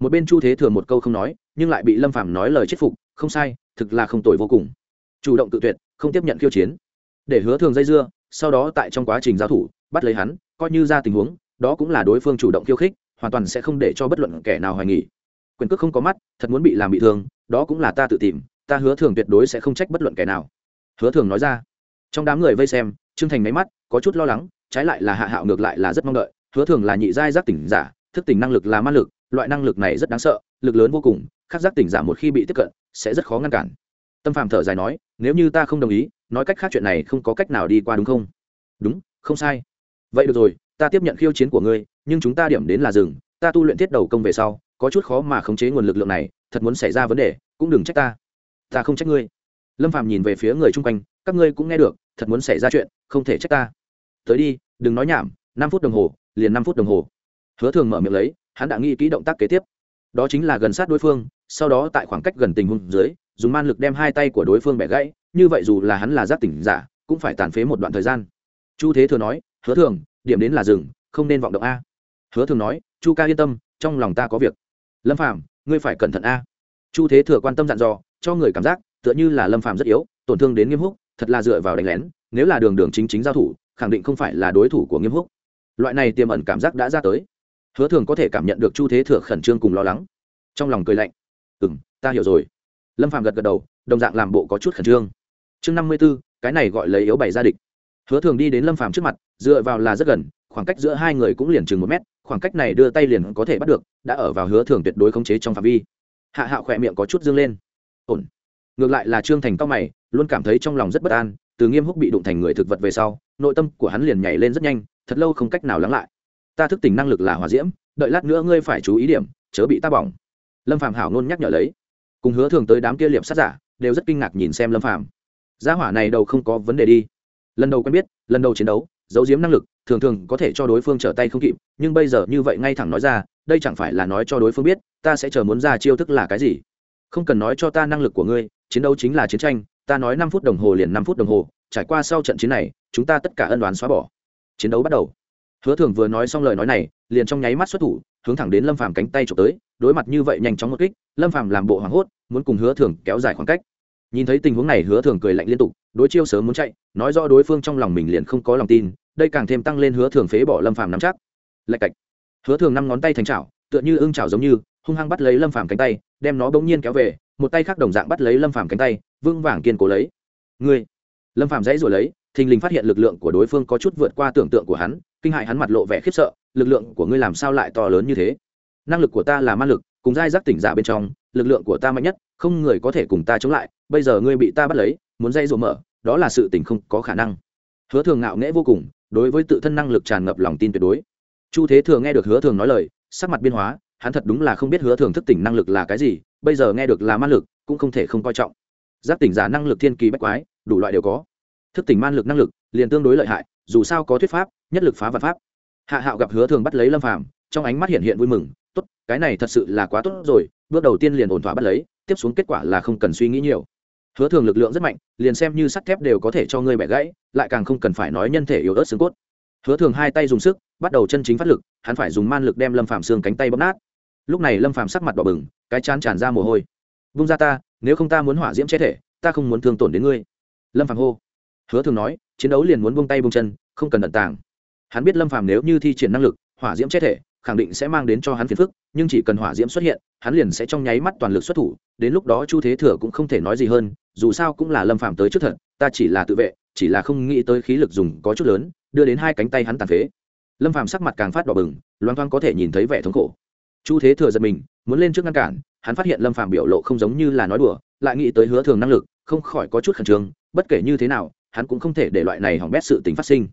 Một bên chu thế thừa một câu không nói, nhưng lại bị lâm phàm nói lời chết phục, không sai, thực là không tội vô cùng. Chủ động tự tuyệt, không tiếp nhận khiêu chiến. Để hứa thường dây dưa, sau đó tại trong quá trình giao thủ, bắt lấy hắn, coi như ra tình huống, đó cũng là đối phương chủ động khiêu khích, hoàn toàn sẽ không để cho bất luận kẻ nào hoài nghỉ quyền cước không có mắt, thật muốn bị làm bị thương, đó cũng là ta tự tìm, ta hứa thường tuyệt đối sẽ không trách bất luận kẻ nào. Hứa thường nói ra trong đám người vây xem, trương thành máy mắt, có chút lo lắng, trái lại là hạ hạo ngược lại là rất mong đợi, hứa thường là nhị giai giác tỉnh giả, thức tỉnh năng lực là ma lực, loại năng lực này rất đáng sợ, lực lớn vô cùng, khác giác tỉnh giả một khi bị tiếp cận, sẽ rất khó ngăn cản. Tâm phàm thở dài nói, nếu như ta không đồng ý, nói cách khác chuyện này không có cách nào đi qua đúng không? Đúng, không sai. Vậy được rồi, ta tiếp nhận khiêu chiến của ngươi, nhưng chúng ta điểm đến là rừng ta tu luyện thiết đầu công về sau, có chút khó mà khống chế nguồn lực lượng này, thật muốn xảy ra vấn đề, cũng đừng trách ta. Ta không trách ngươi. Lâm phàm nhìn về phía người chung quanh các ngươi cũng nghe được thật muốn xảy ra chuyện không thể trách ta. Tới đi đừng nói nhảm năm phút đồng hồ liền năm phút đồng hồ. Hứa thường mở miệng lấy hắn đã nghĩ kỹ động tác kế tiếp. Đó chính là gần sát đối phương sau đó tại khoảng cách gần tình huống dưới dùng man lực đem hai tay của đối phương bẻ gãy như vậy dù là hắn là giác tỉnh giả cũng phải tàn phế một đoạn thời gian. Chu thế thừa nói hứa thường điểm đến là rừng không nên vọng động a. Hứa thường nói chu ca yên tâm trong lòng ta có việc. Lâm Phàm, ngươi phải cẩn thận a. Chu thế thừa quan tâm dặn dò cho người cảm giác tựa như là lâm Phàm rất yếu tổn thương đến nghiêm húc thật là dựa vào đánh lén, nếu là đường đường chính chính giao thủ, khẳng định không phải là đối thủ của nghiêm húc. Loại này tiềm ẩn cảm giác đã ra tới. Hứa thường có thể cảm nhận được chu thế thừa khẩn trương cùng lo lắng. Trong lòng cười lạnh. Ừ m ta hiểu rồi. Lâm phạm gật gật đầu, đồng dạng làm bộ có chút khẩn trương. Chương năm mươi b ố cái này gọi lấy yếu bày gia địch. Hứa thường đi đến lâm phạm trước mặt, dựa vào là rất gần, khoảng cách giữa hai người cũng liền chừng một mét, khoảng cách này đưa tay liền có thể bắt được, đã ở vào hứa thường tuyệt đối khống chế trong phạm vi. Hạ hạo khỏe miệng có chút dương lên. Ổn ngược lại là trương thành cao mày, luôn cảm thấy trong lòng rất bất an, từ nghiêm húc bị đụng thành người thực vật về sau, nội tâm của hắn liền nhảy lên rất nhanh, thật lâu không cách nào lắng lại. Ta thức tỉnh năng lực là hòa diễm, đợi lát nữa ngươi phải chú ý điểm, chớ bị ta bỏng. Lâm phạm hảo ngôn nhắc nhở lấy. Cùng hứa thường tới đám kia liệp sát giả, đều rất kinh ngạc nhìn xem lâm phàm. Gia hỏa này đầu không có vấn đề đi. Lần đầu quen biết, lần đầu chiến đấu, giấu giếm năng lực, thường thường có thể cho đối phương trở tay không kịp, nhưng bây giờ như vậy ngay thẳng nói ra, đây chẳng phải là nói cho đối phương biết, ta sẽ chờ muốn ra chiêu thức là cái gì không cần nói cho ta năng lực của ngươi, chiến đấu chính là chiến tranh, ta nói năm phút đồng hồ liền năm phút đồng hồ, trải qua sau trận chiến này, chúng ta tất cả ân đoán xóa bỏ. Chiến đấu bắt đầu. Hứa thường vừa nói xong lời nói này, liền trong nháy mắt xuất thủ, hướng thẳng đến lâm phàm cánh tay trộm tới, đối mặt như vậy nhanh chóng một kích, lâm phàm làm bộ hoảng hốt, muốn cùng hứa thường kéo dài khoảng cách. Nhìn thấy tình huống này, hứa thường cười lạnh liên tục, đối chiêu sớm muốn chạy, nói rõ đối phương trong lòng mình liền không có lòng tin, đây càng thêm tăng lên hứa thường phế bỏ lâm phàm nắm chắc. Lạch cạch. Hứa thường năm ngón tay thành chảo, tựa như ưng chảo giống như hung hăng bắt lấy lâm phàm cánh tay, đem nó bỗng nhiên kéo về, một tay khác đồng dạng bắt lấy lâm phàm cánh tay, vững vàng kiên cố lấy. Ngươi! Lâm phàm dãy rồi lấy, thình lình phát hiện lực lượng của đối phương có chút vượt qua tưởng tượng của hắn, kinh hại hắn mặt lộ vẻ khiếp sợ, lực lượng của ngươi làm sao lại to lớn như thế? Năng lực của ta là ma lực, cùng giai giác tỉnh giả bên trong, lực lượng của ta mạnh nhất, không người có thể cùng ta chống lại, bây giờ ngươi bị ta bắt lấy, muốn dây dỗ mở, đó là sự tình không có khả năng. Hứa thường ngạo nghễ vô cùng, đối với tự thân năng lực tràn ngập lòng tin tuyệt đối. Chu thế thường nghe được hứa thường nói lời, sắc mặt biên hóa hắn thật đúng là không biết hứa thường thức tỉnh năng lực là cái gì, bây giờ nghe được là man lực, cũng không thể không coi trọng. Giác tỉnh giả năng lực thiên kỳ bách quái, đủ loại đều có. Thức tỉnh man lực năng lực, liền tương đối lợi hại, dù sao có thuyết pháp, nhất lực phá vật pháp. Hạ hạo gặp hứa thường bắt lấy lâm phàm, trong ánh mắt hiện hiện vui mừng, tốt, cái này thật sự là quá tốt rồi, bước đầu tiên liền ổn thỏa bắt lấy, tiếp xuống kết quả là không cần suy nghĩ nhiều. Hứa thường lực lượng rất mạnh, liền xem như sắt thép đều có thể cho ngươi bẻ gãy, lại càng không cần phải nói nhân thể yếu ớt xương cốt. Hứa thường hai tay dùng sức, bắt đầu chân chính phát lực, hắn phải dùng man lực đem lâm phàm xương cánh tay bóp nát lúc này lâm phàm sắc mặt đỏ bừng, cái chán tràn ra mồ hôi. Vung ra ta, nếu không ta muốn hỏa diễm che thể, ta không muốn thương tổn đến ngươi. Lâm phàm hô. Hứa thường nói, chiến đấu liền muốn buông tay buông chân, không cần tận tàng. Hắn biết lâm phàm nếu như thi triển năng lực, hỏa diễm che thể, khẳng định sẽ mang đến cho hắn phiền phức, nhưng chỉ cần hỏa diễm xuất hiện, hắn liền sẽ trong nháy mắt toàn lực xuất thủ, đến lúc đó chu thế thừa cũng không thể nói gì hơn, dù sao cũng là lâm phàm tới trước thật, ta chỉ là tự vệ, chỉ là không nghĩ tới khí lực dùng có chút lớn, đưa đến hai cánh tay hắn tàn phế. Lâm phàm sắc mặt càng phát đỏ bừng loan thoang có thể nhìn thấy vẻ thống khổ chu thế thừa giật mình, muốn lên trước ngăn cản, hắn phát hiện lâm phạm biểu lộ không giống như là nói đùa, lại nghĩ tới hứa thường năng lực, không khỏi có chút khẩn trương, bất kể như thế nào, hắn cũng không thể để loại này hỏng bét sự tình phát sinh.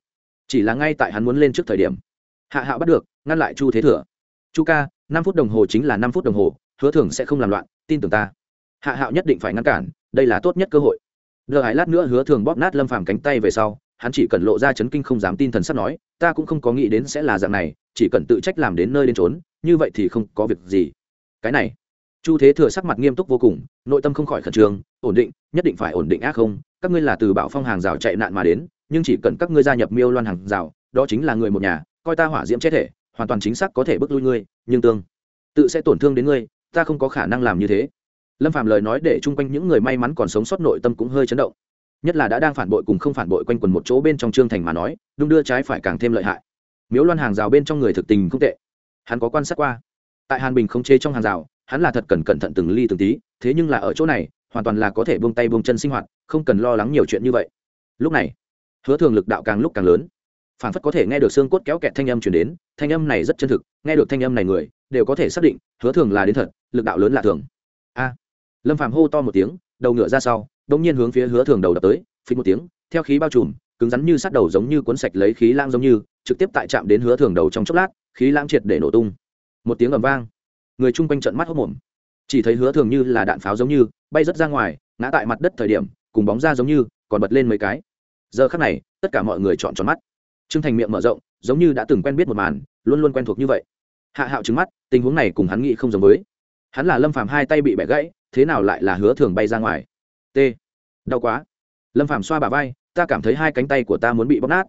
Chỉ là ngay tại hắn muốn lên trước thời điểm, hạ hạo bắt được, ngăn lại chu thế thừa. Chu ca, năm phút đồng hồ chính là năm phút đồng hồ, hứa thường sẽ không làm loạn, tin tưởng ta. Hạ hạo nhất định phải ngăn cản, đây là tốt nhất cơ hội. Đợi hải lát nữa hứa thường bóp nát lâm phàm cánh tay về sau, hắn chỉ cần lộ ra chấn kinh không dám tin thần sắp nói, ta cũng không có nghĩ đến sẽ là dạng này, chỉ cần tự trách làm đến nơi đến trốn như vậy thì không có việc gì. Cái này, chu thế thừa sắc mặt nghiêm túc vô cùng, nội tâm không khỏi khẩn trương, ổn định, nhất định phải ổn định ác không, các ngươi là từ bảo phong hàng rào chạy nạn mà đến, nhưng chỉ cần các ngươi gia nhập miêu loan hàng rào, đó chính là người một nhà, coi ta hỏa diễm chết thể, hoàn toàn chính xác có thể bước lui ngươi, nhưng tương tự sẽ tổn thương đến ngươi, ta không có khả năng làm như thế. Lâm phạm lời nói để chung quanh những người may mắn còn sống sót nội tâm cũng hơi chấn động. Nhất là đã đang phản bội cùng không phản bội quanh quần một chỗ bên trong trương thành mà nói, đung đưa trái phải càng thêm lợi hại. Miếu loan hàng rào bên trong người thực tình không tệ hắn có quan sát qua. Tại hàn bình không chế trong hàng rào, hắn là thật cần cẩn thận từng ly từng tí, thế nhưng là ở chỗ này, hoàn toàn là có thể buông tay buông chân sinh hoạt, không cần lo lắng nhiều chuyện như vậy. Lúc này, hứa thường lực đạo càng lúc càng lớn. Phản phất có thể nghe được xương cốt kéo kẹt thanh âm chuyển đến, thanh âm này rất chân thực, nghe được thanh âm này người, đều có thể xác định, hứa thường là đến thật, lực đạo lớn là thường. A. Lâm phàm hô to một tiếng, đầu ngựa ra sau đông nhiên hướng phía hứa thường đầu đập tới phí một tiếng, theo khí bao trùm cứng rắn như sát đầu giống như cuốn sạch lấy khí lang giống như, trực tiếp tại chạm đến hứa thường đầu trong chốc lát, khí lang triệt để nổ tung. Một tiếng ầm vang. Người chung quanh trận mắt hốc mồm chỉ thấy hứa thường như là đạn pháo giống như, bay rất ra ngoài, ngã tại mặt đất thời điểm, cùng bóng ra giống như, còn bật lên mấy cái. Giờ khắc này, tất cả mọi người chọn tròn mắt. Trương thành miệng mở rộng, giống như đã từng quen biết một màn, luôn luôn quen thuộc như vậy. Hạ hạo trứng mắt, tình huống này cùng hắn nghĩ không giống với. Hắn là lâm phàm hai tay bị bẻ gãy, thế nào lại là hứa thường bay ra ngoài? T. Đau quá. Lâm phàm xoa bà vai ta cảm thấy hai cánh tay của ta muốn bị bóp nát.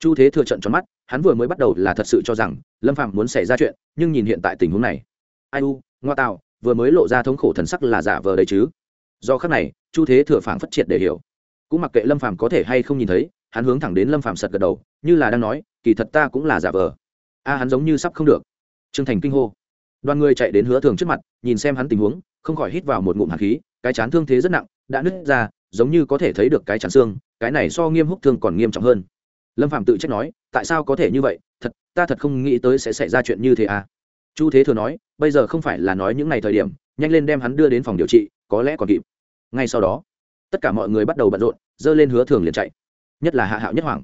Chu thế thừa trận tròn mắt, hắn vừa mới bắt đầu là thật sự cho rằng lâm Phạm muốn xảy ra chuyện, nhưng nhìn hiện tại tình huống này. Ai u, ngoa tạo vừa mới lộ ra thống khổ thần sắc là giả vờ đấy chứ. Do khắc này, chu thế thừa phảng phất triệt để hiểu. Cũng mặc kệ lâm Phạm có thể hay không nhìn thấy, hắn hướng thẳng đến lâm Phạm sật gật đầu, như là đang nói, kỳ thật ta cũng là giả vờ. A, hắn giống như sắp không được. Trương thành kinh hô. Đoàn người chạy đến hứa thường trước mặt, nhìn xem hắn tình huống, không khỏi hít vào một ngụm hạt khí, cái chán thương thế rất nặng, đã nứt ra giống như có thể thấy được cái chán xương, cái này so nghiêm húc thương còn nghiêm trọng hơn. Lâm phạm tự trách nói, tại sao có thể như vậy? Thật, ta thật không nghĩ tới sẽ xảy ra chuyện như thế à? Chu thế thừa nói, bây giờ không phải là nói những ngày thời điểm, nhanh lên đem hắn đưa đến phòng điều trị, có lẽ còn kịp. Ngay sau đó, tất cả mọi người bắt đầu bận rộn, dơ lên hứa thường liền chạy. Nhất là hạ hạo nhất hoàng.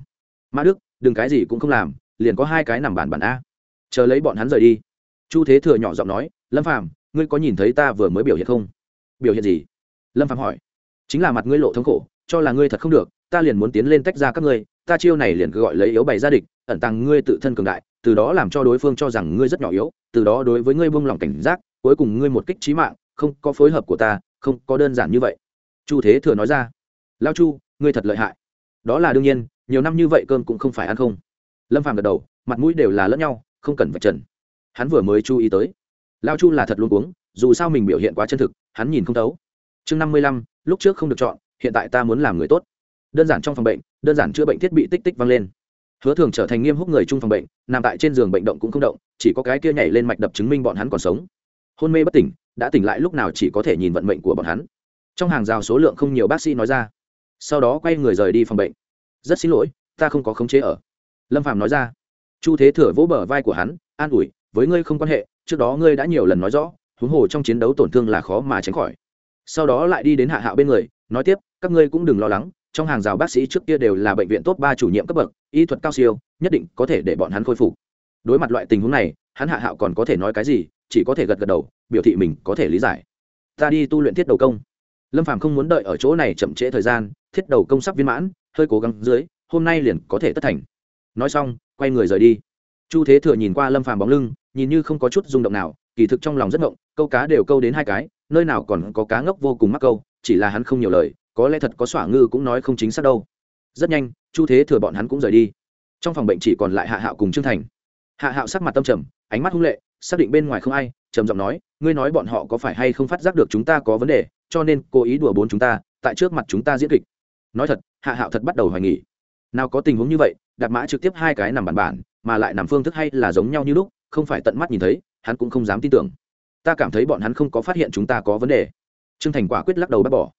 Mã đức, đừng cái gì cũng không làm, liền có hai cái nằm bản bản a. Chờ lấy bọn hắn rời đi. Chu thế thừa nhỏ giọng nói, lâm phàm, ngươi có nhìn thấy ta vừa mới biểu hiện không? Biểu hiện gì? Lâm phàm hỏi chính là mặt ngươi lộ thống khổ, cho là ngươi thật không được, ta liền muốn tiến lên tách ra các ngươi, ta chiêu này liền gọi lấy yếu bày gia địch, ẩn tàng ngươi tự thân cường đại, từ đó làm cho đối phương cho rằng ngươi rất nhỏ yếu, từ đó đối với ngươi buông lỏng cảnh giác, cuối cùng ngươi một kích trí mạng, không có phối hợp của ta, không có đơn giản như vậy. Chu thế thừa nói ra. Lao chu, ngươi thật lợi hại. Đó là đương nhiên, nhiều năm như vậy cơm cũng không phải ăn không. Lâm phàm gật đầu, mặt mũi đều là lẫn nhau, không cần vạch trần. Hắn vừa mới chú ý tới. Lao chu là thật luôn uống dù sao mình biểu hiện quá chân thực, hắn nhìn không thấu. Chương năm mươi lăm lúc trước không được chọn, hiện tại ta muốn làm người tốt. Đơn giản trong phòng bệnh, đơn giản chữa bệnh thiết bị tích tích vang lên. Hứa thường trở thành nghiêm húc người chung phòng bệnh, nằm tại trên giường bệnh động cũng không động, chỉ có cái kia nhảy lên mạch đập chứng minh bọn hắn còn sống. Hôn mê bất tỉnh, đã tỉnh lại lúc nào chỉ có thể nhìn vận mệnh của bọn hắn. Trong hàng rào số lượng không nhiều bác sĩ nói ra. Sau đó quay người rời đi phòng bệnh. Rất xin lỗi, ta không có khống chế ở. Lâm phạm nói ra. Chu thế thừa vỗ bờ vai của hắn, an ủi, với ngươi không quan hệ, trước đó ngươi đã nhiều lần nói rõ, huống hồ trong chiến đấu tổn thương là khó mà tránh khỏi sau đó lại đi đến hạ hạo bên người, nói tiếp, các ngươi cũng đừng lo lắng, trong hàng rào bác sĩ trước kia đều là bệnh viện top ba chủ nhiệm cấp bậc, y thuật cao siêu, nhất định có thể để bọn hắn khôi phục. Đối mặt loại tình huống này, hắn hạ hạo còn có thể nói cái gì, chỉ có thể gật gật đầu, biểu thị mình có thể lý giải. Ta đi tu luyện thiết đầu công. Lâm phàm không muốn đợi ở chỗ này chậm trễ thời gian, thiết đầu công sắp viên mãn, hơi cố gắng dưới, hôm nay liền có thể tất thành. Nói xong, quay người rời đi. Chu thế thừa nhìn qua lâm phàm bóng lưng, nhìn như không có chút rung động nào, kỳ thực trong lòng rất ngộng, câu cá đều câu đến hai cái nơi nào còn có cá ngốc vô cùng mắc câu, chỉ là hắn không nhiều lời, có lẽ thật có xỏa ngư cũng nói không chính xác đâu. Rất nhanh, chu thế thừa bọn hắn cũng rời đi. Trong phòng bệnh chỉ còn lại hạ hạo cùng trương thành. Hạ hạo sắc mặt tâm trầm, ánh mắt hung lệ, xác định bên ngoài không ai, trầm giọng nói, ngươi nói bọn họ có phải hay không phát giác được chúng ta có vấn đề, cho nên cố ý đùa bốn chúng ta, tại trước mặt chúng ta diễn kịch. Nói thật, hạ hạo thật bắt đầu hoài nghỉ nào có tình huống như vậy, đạp mã trực tiếp hai cái nằm bản bản, mà lại nằm phương thức hay là giống nhau như lúc, không phải tận mắt nhìn thấy, hắn cũng không dám tin tưởng ta cảm thấy bọn hắn không có phát hiện chúng ta có vấn đề. Trương thành quả quyết lắc đầu bác bỏ.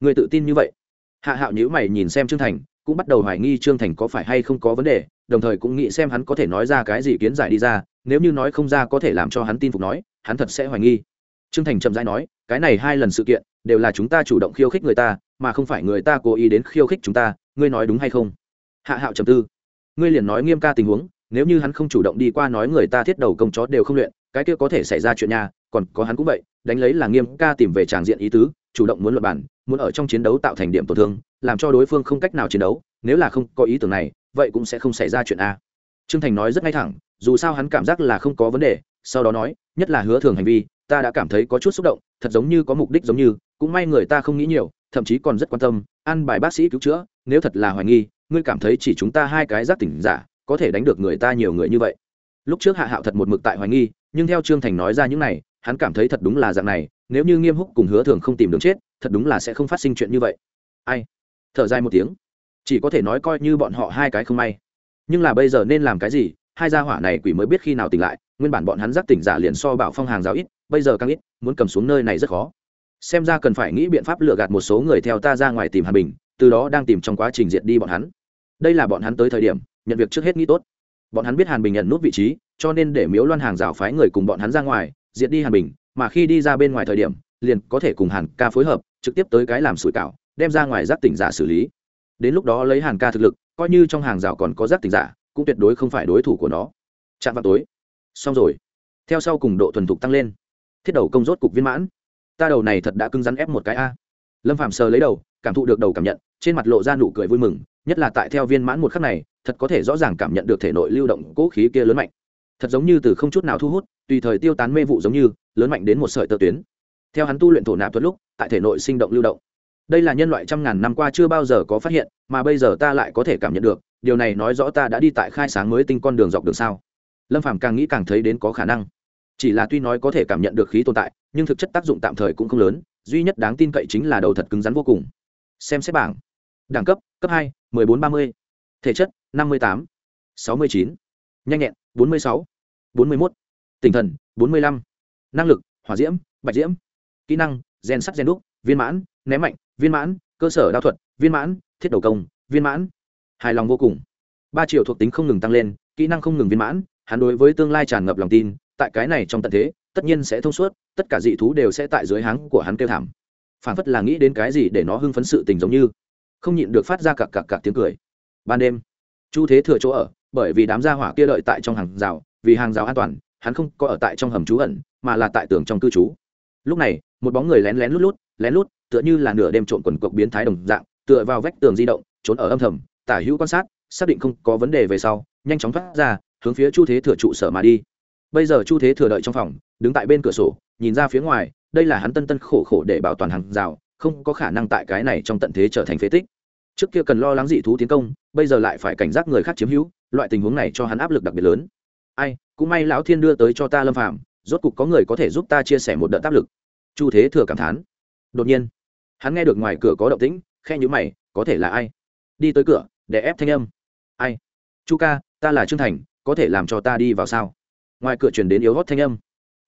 Người tự tin như vậy. Hạ hạo nhữ mày nhìn xem trương thành, cũng bắt đầu hoài nghi trương thành có phải hay không có vấn đề, đồng thời cũng nghĩ xem hắn có thể nói ra cái gì kiến giải đi ra, nếu như nói không ra có thể làm cho hắn tin phục nói, hắn thật sẽ hoài nghi. Trương thành chậm rãi nói, cái này hai lần sự kiện, đều là chúng ta chủ động khiêu khích người ta, mà không phải người ta cố ý đến khiêu khích chúng ta, ngươi nói đúng hay không? Hạ hạo trầm tư. Ngươi liền nói nghiêm ca tình huống, nếu như hắn không chủ động đi qua nói người ta thiết đầu công chó đều không luyện, cái kia có thể xảy ra chuyện nhà còn có hắn cũng vậy, đánh lấy là nghiêm ca tìm về tràng diện ý tứ, chủ động muốn luật bản muốn ở trong chiến đấu tạo thành điểm tổn thương, làm cho đối phương không cách nào chiến đấu, nếu là không có ý tưởng này, vậy cũng sẽ không xảy ra chuyện a. Trương thành nói rất ngay thẳng, dù sao hắn cảm giác là không có vấn đề, sau đó nói, nhất là hứa thường hành vi, ta đã cảm thấy có chút xúc động, thật giống như có mục đích giống như, cũng may người ta không nghĩ nhiều, thậm chí còn rất quan tâm ăn bài bác sĩ cứu chữa, nếu thật là hoài nghi, ngươi cảm thấy chỉ chúng ta hai cái giác tỉnh giả, có thể đánh được người ta nhiều người như vậy. Lúc trước hạ hạo thật một mực tại hoài nghi, nhưng theo trương thành nói ra những này hắn cảm thấy thật đúng là dạng này, nếu như nghiêm húc cùng hứa thường không tìm đường chết, thật đúng là sẽ không phát sinh chuyện như vậy. Ai? Thở dài một tiếng. Chỉ có thể nói coi như bọn họ hai cái không may. Nhưng là bây giờ nên làm cái gì? Hai gia hỏa này quỷ mới biết khi nào tỉnh lại, nguyên bản bọn hắn giác tỉnh giả liền so bảo phong hàng rào ít, bây giờ càng ít, muốn cầm xuống nơi này rất khó. Xem ra cần phải nghĩ biện pháp lừa gạt một số người theo ta ra ngoài tìm hàn bình, từ đó đang tìm trong quá trình diệt đi bọn hắn. Đây là bọn hắn tới thời điểm, nhận việc trước hết nghĩ tốt. Bọn hắn biết hàn bình nhận nút vị trí, cho nên để miếu loan hàng rào phái người cùng bọn hắn ra ngoài diệt đi hàn bình, mà khi đi ra bên ngoài thời điểm, liền có thể cùng hàn ca phối hợp, trực tiếp tới cái làm sủi cảo, đem ra ngoài giác tỉnh giả xử lý. Đến lúc đó lấy hàn ca thực lực, coi như trong hàng rào còn có giác tỉnh giả, cũng tuyệt đối không phải đối thủ của nó. Chạm vào tối. Xong rồi. Theo sau cùng độ thuần thục tăng lên. Thiết đầu công rốt cục viên mãn. Ta đầu này thật đã cứng rắn ép một cái a. Lâm phạm sờ lấy đầu, cảm thụ được đầu cảm nhận, trên mặt lộ ra nụ cười vui mừng, nhất là tại theo viên mãn một khắc này, thật có thể rõ ràng cảm nhận được thể nội lưu động cố khí kia lớn mạnh thật giống như từ không chút nào thu hút, tùy thời tiêu tán mê vụ giống như, lớn mạnh đến một sợi tơ tuyến. Theo hắn tu luyện thổ nạp thuật lúc, tại thể nội sinh động lưu động. Đây là nhân loại trăm ngàn năm qua chưa bao giờ có phát hiện, mà bây giờ ta lại có thể cảm nhận được, điều này nói rõ ta đã đi tại khai sáng mới tinh con đường dọc đường sao. Lâm phàm càng nghĩ càng thấy đến có khả năng. Chỉ là tuy nói có thể cảm nhận được khí tồn tại, nhưng thực chất tác dụng tạm thời cũng không lớn, duy nhất đáng tin cậy chính là đầu thật cứng rắn vô cùng. Xem xét bảng. Đẳng cấp cấp hai, mười bốn ba mươi. Thể chất, năm mươi tám, sáu mươi chín. Nhanh nhẹn bốn mươi sáu, bốn mươi mốt, tinh thần, bốn mươi lăm, năng lực, hỏa diễm, bạch diễm, kỹ năng, gen sắt, gen đúc, viên mãn, ném mạnh, viên mãn, cơ sở đao thuật, viên mãn, thiết đầu công, viên mãn. Hài lòng vô cùng. Ba triệu thuộc tính không ngừng tăng lên, kỹ năng không ngừng viên mãn, hắn đối với tương lai tràn ngập lòng tin, tại cái này trong tận thế, tất nhiên sẽ thông suốt, tất cả dị thú đều sẽ tại dưới háng của hắn kêu thảm. Phản phất là nghĩ đến cái gì để nó hưng phấn sự tình giống như, không nhịn được phát ra cặc cặc cặc tiếng cười. Ban đêm, chu thế thừa chỗ ở bởi vì đám gia hỏa kia đợi tại trong hàng rào, vì hàng rào an toàn, hắn không có ở tại trong hầm trú ẩn, mà là tại tường trong cư trú. Lúc này, một bóng người lén lén lút lút, lén lút, tựa như là nửa đêm trộm quần cộc biến thái đồng dạng, tựa vào vách tường di động, trốn ở âm thầm, tả hữu quan sát, xác định không có vấn đề về sau, nhanh chóng thoát ra, hướng phía chu thế thừa trụ sở mà đi. Bây giờ chu thế thừa đợi trong phòng, đứng tại bên cửa sổ, nhìn ra phía ngoài, đây là hắn tân tân khổ khổ để bảo toàn hàng rào, không có khả năng tại cái này trong tận thế trở thành phế tích trước kia cần lo lắng dị thú tiến công, bây giờ lại phải cảnh giác người khác chiếm hữu, loại tình huống này cho hắn áp lực đặc biệt lớn. Ai, cũng may lão thiên đưa tới cho ta lâm phạm rốt cục có người có thể giúp ta chia sẻ một đợt áp lực. Chu thế thừa cảm thán. Đột nhiên, hắn nghe được ngoài cửa có động tĩnh khe nhữ mày, có thể là ai? Đi tới cửa, để ép thanh âm. Ai? Chu ca, ta là trương thành, có thể làm cho ta đi vào sao? Ngoài cửa chuyển đến yếu hót thanh âm.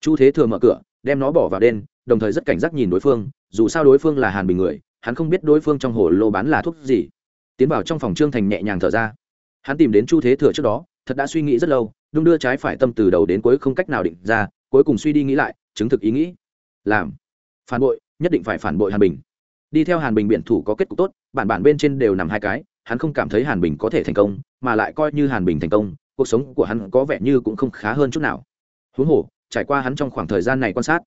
Chu thế thừa mở cửa, đem nó bỏ vào đen, đồng thời rất cảnh giác nhìn đối phương, dù sao đối phương là hàn bình người hắn không biết đối phương trong hồ lô bán là thuốc gì. Tiến vào trong phòng trương thành nhẹ nhàng thở ra. Hắn tìm đến chu thế thừa trước đó, thật đã suy nghĩ rất lâu, đung đưa trái phải tâm từ đầu đến cuối không cách nào định ra, cuối cùng suy đi nghĩ lại, chứng thực ý nghĩ. Làm. Phản bội, nhất định phải phản bội hàn bình. Đi theo hàn bình biện thủ có kết cục tốt, bản bản bên trên đều nằm hai cái, hắn không cảm thấy hàn bình có thể thành công, mà lại coi như hàn bình thành công, cuộc sống của hắn có vẻ như cũng không khá hơn chút nào. Huống hồ, trải qua hắn trong khoảng thời gian này quan sát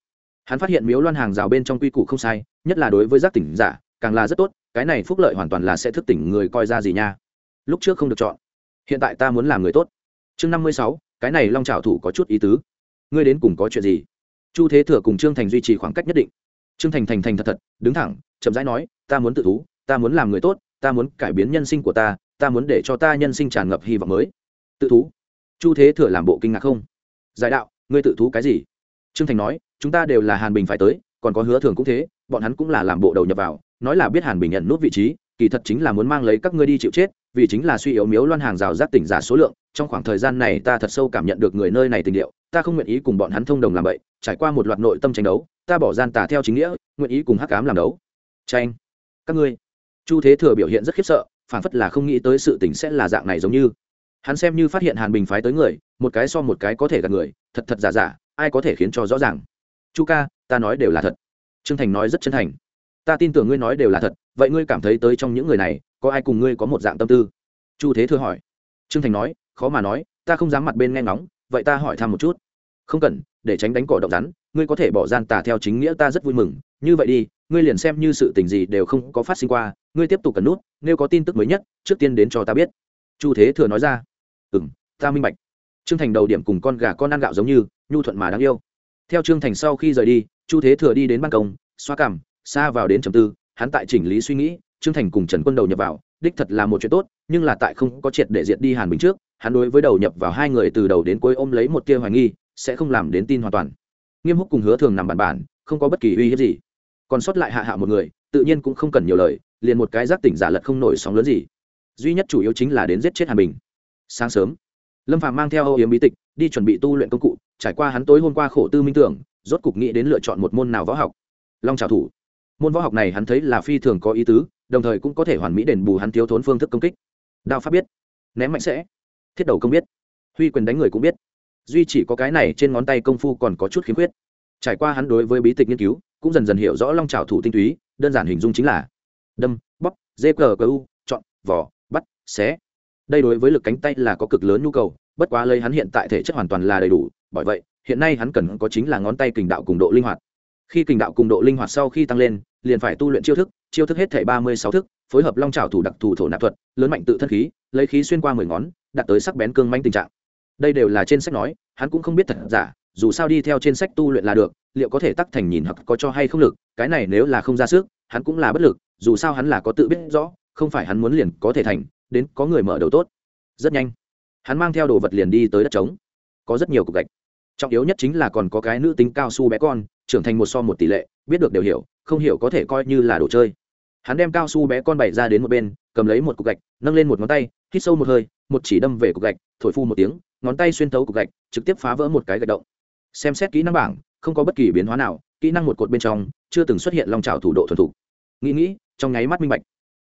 hắn phát hiện miếu loan hàng rào bên trong quy củ không sai, nhất là đối với giác tỉnh giả, càng là rất tốt, cái này phúc lợi hoàn toàn là sẽ thức tỉnh người coi ra gì nha. Lúc trước không được chọn. Hiện tại ta muốn làm người tốt. Chương năm mươi sáu, cái này long trào thủ có chút ý tứ. Ngươi đến cùng có chuyện gì? Chu thế thừa cùng trương thành duy trì khoảng cách nhất định. Trương thành thành thành thật thật, đứng thẳng, chậm rãi nói, ta muốn tự thú, ta muốn làm người tốt, ta muốn cải biến nhân sinh của ta ta muốn để cho ta nhân sinh tràn ngập hy vọng mới. Tự thú? Chu thế thừa làm bộ kinh ngạc không. Giải đạo, ngươi tự thú cái gì? Trương thành nói chúng ta đều là hàn bình phải tới, còn có hứa thường cũng thế, bọn hắn cũng là làm bộ đầu nhập vào, nói là biết hàn bình nhận nút vị trí, kỳ thật chính là muốn mang lấy các ngươi đi chịu chết, vì chính là suy yếu miếu loan hàng rào rác tỉnh giả số lượng, trong khoảng thời gian này ta thật sâu cảm nhận được người nơi này tình điệu, ta không nguyện ý cùng bọn hắn thông đồng làm vậy trải qua một loạt nội tâm tranh đấu, ta bỏ gian tà theo chính nghĩa, nguyện ý cùng hắc cám làm đấu. Tranh. Các ngươi. Chu thế thừa biểu hiện rất khiếp sợ phản phất là không nghĩ tới sự tình sẽ là dạng này giống như. Hắn xem như phát hiện hàn bình phái tới người, một cái so một cái có thể gạt người, thật thật giả giả, ai có thể khiến cho rõ ràng chu ca, ta nói đều là thật. Trương thành nói rất chân thành. Ta tin tưởng ngươi nói đều là thật, vậy ngươi cảm thấy tới trong những người này, có ai cùng ngươi có một dạng tâm tư? Chu thế thừa hỏi. Trương thành nói, khó mà nói, ta không dám mặt bên nghe ngóng, vậy ta hỏi thăm một chút. Không cần, để tránh đánh cỏ động rắn, ngươi có thể bỏ gian tà theo chính nghĩa ta rất vui mừng. Như vậy đi, ngươi liền xem như sự tình gì đều không có phát sinh qua, ngươi tiếp tục cần nút, nếu có tin tức mới nhất, trước tiên đến cho ta biết. Chu thế thừa nói ra. Ừ m ta minh bạch. Trương thành đầu điểm cùng con gà con ăn gạo giống như, nhu thuận mà đáng yêu theo trương thành sau khi rời đi chu thế thừa đi đến ban công xoa cảm, xa vào đến trầm tư hắn tại chỉnh lý suy nghĩ trương thành cùng trần quân đầu nhập vào đích thật là một chuyện tốt nhưng là tại không có triệt để diệt đi hàn bình trước hắn đối với đầu nhập vào hai người từ đầu đến cuối ôm lấy một tia hoài nghi sẽ không làm đến tin hoàn toàn. Nghiêm húc cùng hứa thường nằm bàn bản không có bất kỳ uy hiếp gì. Còn sót lại hạ hạ một người tự nhiên cũng không cần nhiều lời liền một cái giác tỉnh giả lật không nổi sóng lớn gì. Duy nhất chủ yếu chính là đến giết chết hàn bình. Sáng sớm lâm phàm mang theo âu yếm bí tịch, đi chuẩn bị tu luyện công cụ, trải qua hắn tối hôm qua khổ tư minh tưởng, rốt cục nghĩ đến lựa chọn một môn nào võ học. Long trào thủ. Môn võ học này hắn thấy là phi thường có ý tứ, đồng thời cũng có thể hoàn mỹ đền bù hắn thiếu thốn phương thức công kích. Đao pháp biết, ném mạnh sẽ, thiết đầu công biết, huy quyền đánh người cũng biết. Duy chỉ có cái này trên ngón tay công phu còn có chút khiếm khuyết. Trải qua hắn đối với bí tịch nghiên cứu, cũng dần dần hiểu rõ long trào thủ tinh túy, đơn giản hình dung chính là đâm bóc dê cờ cờ u, chọn vỏ bắt, xé đây đối với lực cánh tay là có cực lớn nhu cầu, bất quá lấy hắn hiện tại thể chất hoàn toàn là đầy đủ, bởi vậy, hiện nay hắn cần có chính là ngón tay kình đạo cùng độ linh hoạt. Khi kình đạo cùng độ linh hoạt sau khi tăng lên, liền phải tu luyện chiêu thức chiêu thức hết thể ba mươi sáu thức, phối hợp long trào thủ đặc thù thổ nạp thuật, lớn mạnh tự thân khí, lấy khí xuyên qua mười ngón, đạt tới sắc bén cương manh tình trạng. Đây đều là trên sách nói, hắn cũng không biết thật giả, dù sao đi theo trên sách tu luyện là được, liệu có thể tắc thành nhìn hoặc có cho hay không lực, cái này nếu là không ra sức, hắn cũng là bất lực, dù sao hắn là có tự biết rõ, không phải hắn muốn liền có thể thành đến có người mở đầu tốt. Rất nhanh, hắn mang theo đồ vật liền đi tới đất trống. Có rất nhiều cục gạch. Trọng yếu nhất chính là còn có cái nữ tính cao su bé con, trưởng thành một so một tỷ lệ, biết được đều hiểu, không hiểu có thể coi như là đồ chơi. Hắn đem cao su bé con bày ra đến một bên, cầm lấy một cục gạch, nâng lên một ngón tay, hít sâu một hơi, một chỉ đâm về cục gạch, thổi phu một tiếng, ngón tay xuyên thấu cục gạch, trực tiếp phá vỡ một cái gạch động. Xem xét kỹ năng bảng, không có bất kỳ biến hóa nào, kỹ năng một cột bên trong, chưa từng xuất hiện long trào thủ độ thuần thủ nghĩ nghĩ, trong nháy mắt minh bạch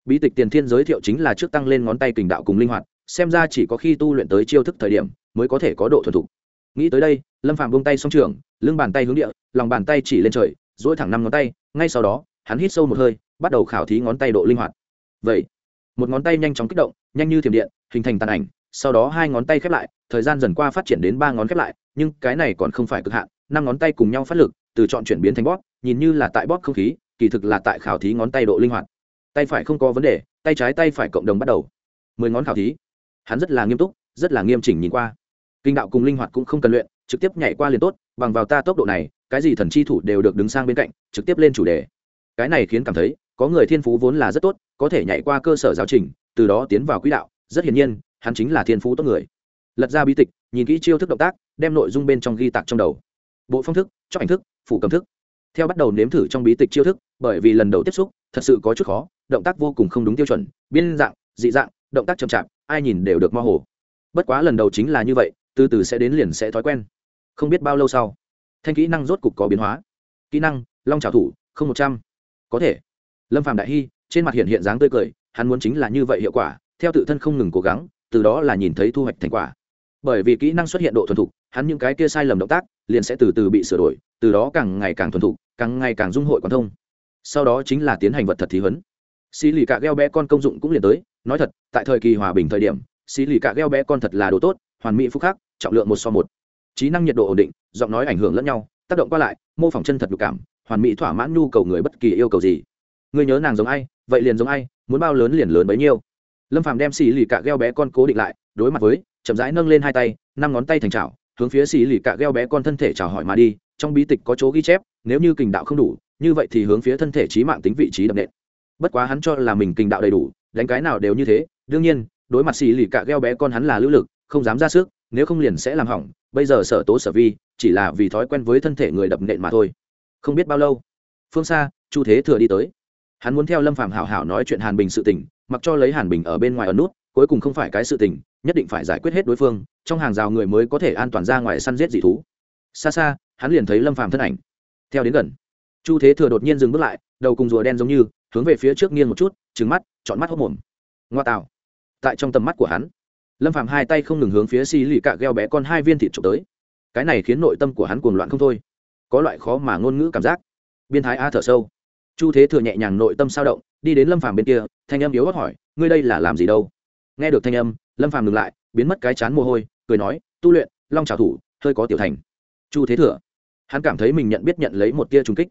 bí tịch tiền thiên giới thiệu chính là trước tăng lên ngón tay kình đạo cùng linh hoạt, xem ra chỉ có khi tu luyện tới chiêu thức thời điểm mới có thể có độ thuần thục. Nghĩ tới đây, lâm phạm bông tay song trường lưng bàn tay hướng địa, lòng bàn tay chỉ lên trời dỗi thẳng năm ngón tay, ngay sau đó, hắn hít sâu một hơi, bắt đầu khảo thí ngón tay độ linh hoạt. Vậy, một ngón tay nhanh chóng kích động, nhanh như thiểm điện, hình thành tàn ảnh, sau đó hai ngón tay khép lại, thời gian dần qua phát triển đến ba ngón khép lại, nhưng cái này còn không phải cực hạn, năm ngón tay cùng nhau phát lực, từ chọn chuyển biến thành bóp, nhìn như là tại bóp không khí, kỳ thực là tại khảo thí ngón tay độ linh hoạt tay phải không có vấn đề, tay trái tay phải cộng đồng bắt đầu. Mười ngón khảo thí. Hắn rất là nghiêm túc, rất là nghiêm chỉnh nhìn qua. Kinh đạo cùng linh hoạt cũng không cần luyện, trực tiếp nhảy qua liền tốt, bằng vào ta tốc độ này, cái gì thần chi thủ đều được đứng sang bên cạnh, trực tiếp lên chủ đề. Cái này khiến cảm thấy, có người thiên phú vốn là rất tốt, có thể nhảy qua cơ sở giáo trình, từ đó tiến vào quỹ đạo, rất hiển nhiên, hắn chính là thiên phú tốt người. Lật ra bi tịch, nhìn kỹ chiêu thức động tác, đem nội dung bên trong ghi tạc trong đầu. Bộ phong thức cho ảnh thức, phủ cầm thức. Theo bắt đầu nếm thử trong bí tịch chiêu thức, bởi vì lần đầu tiếp xúc, thật sự có chút khó động tác vô cùng không đúng tiêu chuẩn, biên dạng, dị dạng, động tác chậm chạp, ai nhìn đều được mơ hồ. Bất quá lần đầu chính là như vậy, từ từ sẽ đến liền sẽ thói quen. Không biết bao lâu sau, thanh kỹ năng rốt cục có biến hóa. Kỹ năng, long trào thủ, không một trăm. Có thể. Lâm phạm đại hy, trên mặt hiện hiện dáng tươi cười, hắn muốn chính là như vậy hiệu quả, theo tự thân không ngừng cố gắng, từ đó là nhìn thấy thu hoạch thành quả. Bởi vì kỹ năng xuất hiện độ thuần thục, hắn những cái kia sai lầm động tác, liền sẽ từ từ bị sửa đổi, từ đó càng ngày càng thuần thục, càng ngày càng dung hội quan thông. Sau đó chính là tiến hành vật thật thí huấn xì lì cạ gheo bé con công dụng cũng liền tới. Nói thật, tại thời kỳ hòa bình thời điểm xì lì cạ gheo bé con thật là đồ tốt, hoàn mỹ phúc khắc, trọng lượng một so một. Trí năng nhiệt độ ổn định, giọng nói ảnh hưởng lẫn nhau, tác động qua lại, mô phỏng chân thật nhục cảm, hoàn mỹ thỏa mãn nhu cầu người bất kỳ yêu cầu gì. Người nhớ nàng giống ai, vậy liền giống ai, muốn bao lớn liền lớn bấy nhiêu. Lâm phàm đem xì lì cạ gheo bé con cố định lại, đối mặt với, chậm rãi nâng lên hai tay, năm ngón tay thành chảo hướng phía xì lì cạ gheo bé con thân thể chào hỏi mà đi, trong bí tịch có chỗ ghi chép, nếu như kình đạo không đủ, như vậy thì hướng phía thân thể trí mạng tính vị trí đập nện bất quá hắn cho là mình kinh đạo đầy đủ, đánh cái nào đều như thế, đương nhiên, đối mặt xì lì cạ gheo bé con hắn là lữ lực, không dám ra sức, nếu không liền sẽ làm hỏng, bây giờ sở tố sở vi, chỉ là vì thói quen với thân thể người đập nện mà thôi. Không biết bao lâu, phương xa, chu thế thừa đi tới. Hắn muốn theo lâm phạm hảo hảo nói chuyện hàn bình sự tình, mặc cho lấy hàn bình ở bên ngoài ở nút, cuối cùng không phải cái sự tình, nhất định phải giải quyết hết đối phương, trong hàng rào người mới có thể an toàn ra ngoài săn giết dị thú. Xa xa, hắn liền thấy lâm phàm thân ảnh. Theo đến gần, chu thế thừa đột nhiên dừng bước lại, đầu cùng rùa đen giống như hướng về phía trước nghiêng một chút trứng mắt chọn mắt hốc mồm. Ngoa tạo. Tại trong tầm mắt của hắn, lâm phàm hai tay không ngừng hướng phía xì lì cạ gheo bé con hai viên thịt trộm tới. Cái này khiến nội tâm của hắn cuồng loạn không thôi. Có loại khó mà ngôn ngữ cảm giác. Biên thái a thở sâu. Chu thế thừa nhẹ nhàng nội tâm sao động, đi đến lâm phàm bên kia, thanh âm yếu hót hỏi, ngươi đây là làm gì đâu? Nghe được thanh âm, lâm phàm ngừng lại, biến mất cái chán mồ hôi, cười nói, tu luyện, long trào thủ, hơi có tiểu thành. Chu thế thừa, hắn cảm thấy mình nhận biết nhận lấy một tia trùng kích.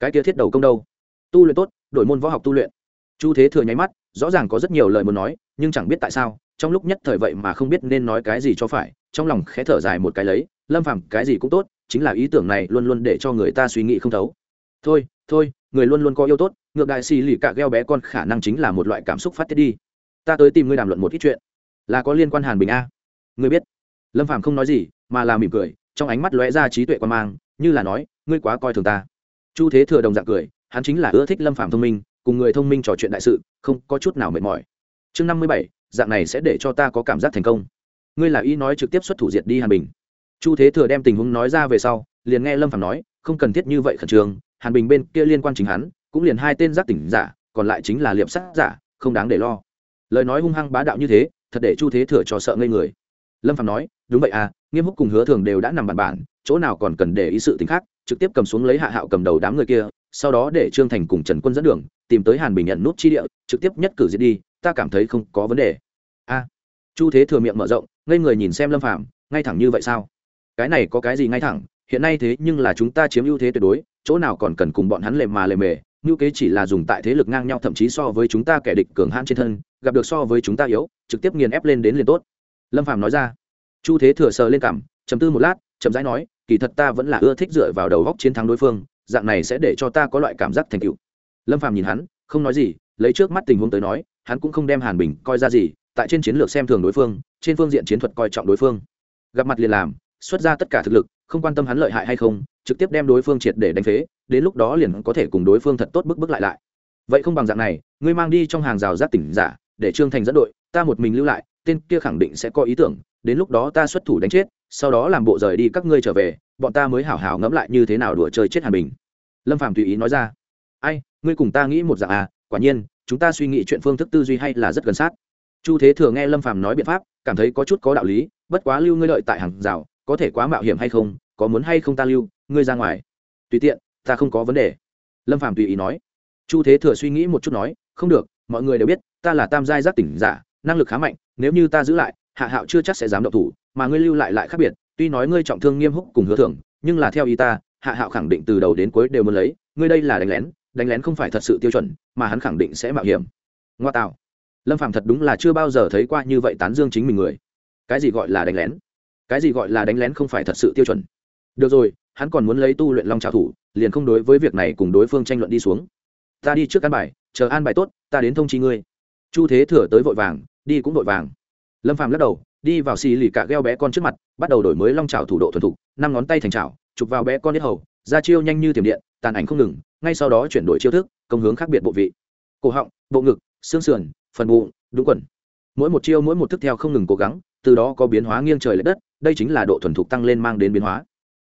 Cái tia thiết đầu công đâu? Tu luyện tốt đổi môn võ học tu luyện. Chu thế thừa nháy mắt, rõ ràng có rất nhiều lời muốn nói, nhưng chẳng biết tại sao, trong lúc nhất thời vậy mà không biết nên nói cái gì cho phải, trong lòng khẽ thở dài một cái lấy, lâm phàm, cái gì cũng tốt, chính là ý tưởng này luôn luôn để cho người ta suy nghĩ không thấu. Thôi thôi, người luôn luôn có yêu tốt, ngược đại xì lì cạ gheo bé con khả năng chính là một loại cảm xúc phát tiết đi. Ta tới tìm ngươi đàm luận một ít chuyện. Là có liên quan hàn bình a. Ngươi biết. Lâm phàm không nói gì, mà là mỉm cười, trong ánh mắt lóe ra trí tuệ quan mang, như là nói, ngươi quá coi thường ta. Chu thế thừa đồng dạng cười hắn chính là ưa thích lâm phàm thông minh, cùng người thông minh trò chuyện đại sự, không có chút nào mệt mỏi. Chương năm mươi bảy, dạng này sẽ để cho ta có cảm giác thành công. Ngươi là ý nói trực tiếp xuất thủ diệt đi hàn bình. Chu thế thừa đem tình huống nói ra về sau, liền nghe lâm phàm nói, không cần thiết như vậy khẩn trương, hàn bình bên kia liên quan chính hắn, cũng liền hai tên giác tỉnh giả, còn lại chính là liệp sát giả, không đáng để lo. Lời nói hung hăng bá đạo như thế, thật để chu thế thừa cho sợ ngây người. Lâm phạm nói, đúng vậy à nghiêm húc cùng hứa thường đều đã nằm bàn bản, chỗ nào còn cần để ý sự tính khác, trực tiếp cầm xuống lấy hạ hạo cầm đầu đám người kia sau đó để trương thành cùng trần quân dẫn đường, tìm tới hàn bình nhận nút chi địa, trực tiếp nhất cử diệt đi, ta cảm thấy không có vấn đề. A. Chu thế thừa miệng mở rộng, ngây người nhìn xem lâm phạm ngay thẳng như vậy sao? Cái này có cái gì ngay thẳng, hiện nay thế nhưng là chúng ta chiếm ưu thế tuyệt đối, chỗ nào còn cần cùng bọn hắn lề mà lề mề ngưu kế chỉ là dùng tại thế lực ngang nhau thậm chí so với chúng ta kẻ địch cường hãn trên thân, gặp được so với chúng ta yếu, trực tiếp nghiền ép lên đến liền tốt. Lâm phạm nói ra. Chu thế thừa sờ lên cảm chầm tư một lát, chậm rãi nói, kỳ thật ta vẫn là ưa thích dựa vào đầu góc chiến thắng đối phương dạng này sẽ để cho ta có loại cảm giác thành tựu. Lâm phàm nhìn hắn, không nói gì, lấy trước mắt tình huống tới nói, hắn cũng không đem hàn bình coi ra gì, tại trên chiến lược xem thường đối phương, trên phương diện chiến thuật coi trọng đối phương. Gặp mặt liền làm, xuất ra tất cả thực lực, không quan tâm hắn lợi hại hay không, trực tiếp đem đối phương triệt để đánh phế, đến lúc đó liền có thể cùng đối phương thật tốt bức bức lại lại. Vậy không bằng dạng này, ngươi mang đi trong hàng rào giác tỉnh giả, để trương thành dẫn đội, ta một mình lưu lại, tên kia khẳng định sẽ có ý tưởng, đến lúc đó ta xuất thủ đánh chết sau đó làm bộ rời đi các ngươi trở về, bọn ta mới hảo hảo ngẫm lại như thế nào đùa chơi chết hàn bình. Lâm phạm tùy ý nói ra. Ai, ngươi cùng ta nghĩ một dạng à quả nhiên, chúng ta suy nghĩ chuyện phương thức tư duy hay là rất gần sát. Chu thế thừa nghe lâm phàm nói biện pháp, cảm thấy có chút có đạo lý, bất quá lưu ngươi lợi tại hàng rào, có thể quá mạo hiểm hay không, có muốn hay không ta lưu, ngươi ra ngoài. Tùy tiện, ta không có vấn đề. Lâm phàm tùy ý nói. Chu thế thừa suy nghĩ một chút nói, không được, mọi người đều biết, ta là tam giai giác tỉnh giả, năng lực khá mạnh, nếu như ta giữ lại, hạ hạo chưa chắc sẽ dám động thủ mà ngươi lưu lại lại khác biệt, tuy nói ngươi trọng thương nghiêm húc cùng hứa thưởng, nhưng là theo ý ta, hạ hạo khẳng định từ đầu đến cuối đều muốn lấy, ngươi đây là đánh lén đánh lén không phải thật sự tiêu chuẩn, mà hắn khẳng định sẽ mạo hiểm. Ngoa tạo. Lâm phạm thật đúng là chưa bao giờ thấy qua như vậy tán dương chính mình người. Cái gì gọi là đánh lén? Cái gì gọi là đánh lén không phải thật sự tiêu chuẩn? Được rồi, hắn còn muốn lấy tu luyện long trào thủ, liền không đối với việc này cùng đối phương tranh luận đi xuống. Ta đi trước căn bài, chờ an bài tốt, ta đến thông chi ngươi. Chu thế thừa tới vội vàng, đi cũng vội vàng. Lâm phàm lắc đầu đi vào xì lì cả gheo bé con trước mặt, bắt đầu đổi mới long trào thủ độ thuần thục, năm ngón tay thành trào chụp vào bé con nhất hầu ra chiêu nhanh như tiềm điện, tàn ảnh không ngừng, ngay sau đó chuyển đổi chiêu thức, công hướng khác biệt bộ vị. Cổ họng, bộ ngực, xương sườn, phần bụng, đúng quần. Mỗi một chiêu mỗi một thức theo không ngừng cố gắng, từ đó có biến hóa nghiêng trời l ệ đất, đây chính là độ thuần thục tăng lên mang đến biến hóa.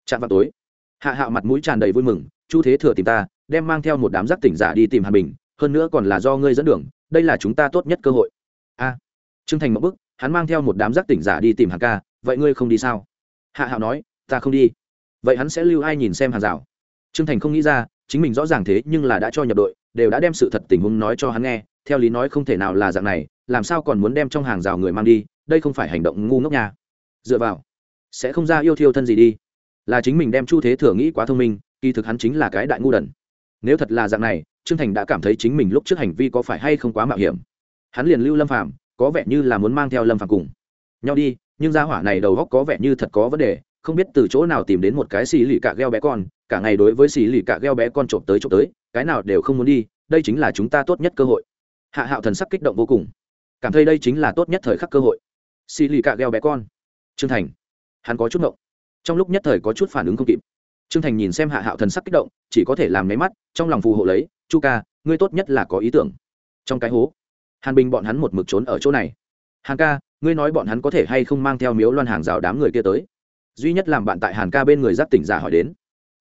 Chạm vào tối, hạ hạo mặt mũi tràn đầy vui mừng, chu thế thừa tìm ta, đem mang theo một đám giác tỉnh giả đi tìm hàn bình, hơn nữa còn là do ngươi dẫn đường, đây là chúng ta tốt nhất cơ hội. A. Trương thành mậu bức hắn mang theo một đám giác tỉnh giả đi tìm hàng ca, vậy ngươi không đi sao? Hạ hạo nói, ta không đi. Vậy hắn sẽ lưu ai nhìn xem hàng rào trương thành không nghĩ ra, chính mình rõ ràng thế nhưng là đã cho nhập đội, đều đã đem sự thật tình huống nói cho hắn nghe, theo lý nói không thể nào là dạng này, làm sao còn muốn đem trong hàng rào người mang đi, đây không phải hành động ngu ngốc nha. Dựa vào, sẽ không ra yêu thiêu thân gì đi. Là chính mình đem chu thế thừa nghĩ quá thông minh, kỳ thực hắn chính là cái đại ngu đần. Nếu thật là dạng này, trương thành đã cảm thấy chính mình lúc trước hành vi có phải hay không quá mạo hiểm. Hắn liền lưu lâm phàm có vẻ như là muốn mang theo lâm phàm cùng. Nhau đi, nhưng gia hỏa này đầu góc có vẻ như thật có vấn đề, không biết từ chỗ nào tìm đến một cái xì lì cạ gheo bé con, cả ngày đối với xì lì cạ gheo bé con trộm tới trộm tới, cái nào đều không muốn đi, đây chính là chúng ta tốt nhất cơ hội. Hạ hạo thần sắc kích động vô cùng. Cảm thấy đây chính là tốt nhất thời khắc cơ hội. Xì lì cạ gheo bé con. Trương thành. Hắn có chút ngộng. Trong lúc nhất thời có chút phản ứng không kịp. Trương thành nhìn xem hạ hạo thần sắc kích động, chỉ có thể làm máy mắt, trong lòng phù hộ lấy, chu ca, ngươi tốt nhất là có ý tưởng. Trong cái hố hàn bình bọn hắn một mực trốn ở chỗ này. Hàn ca, ngươi nói bọn hắn có thể hay không mang theo miếu loan hàng rào đám người kia tới? Duy nhất làm bạn tại hàn ca bên người giáp tỉnh giả hỏi đến.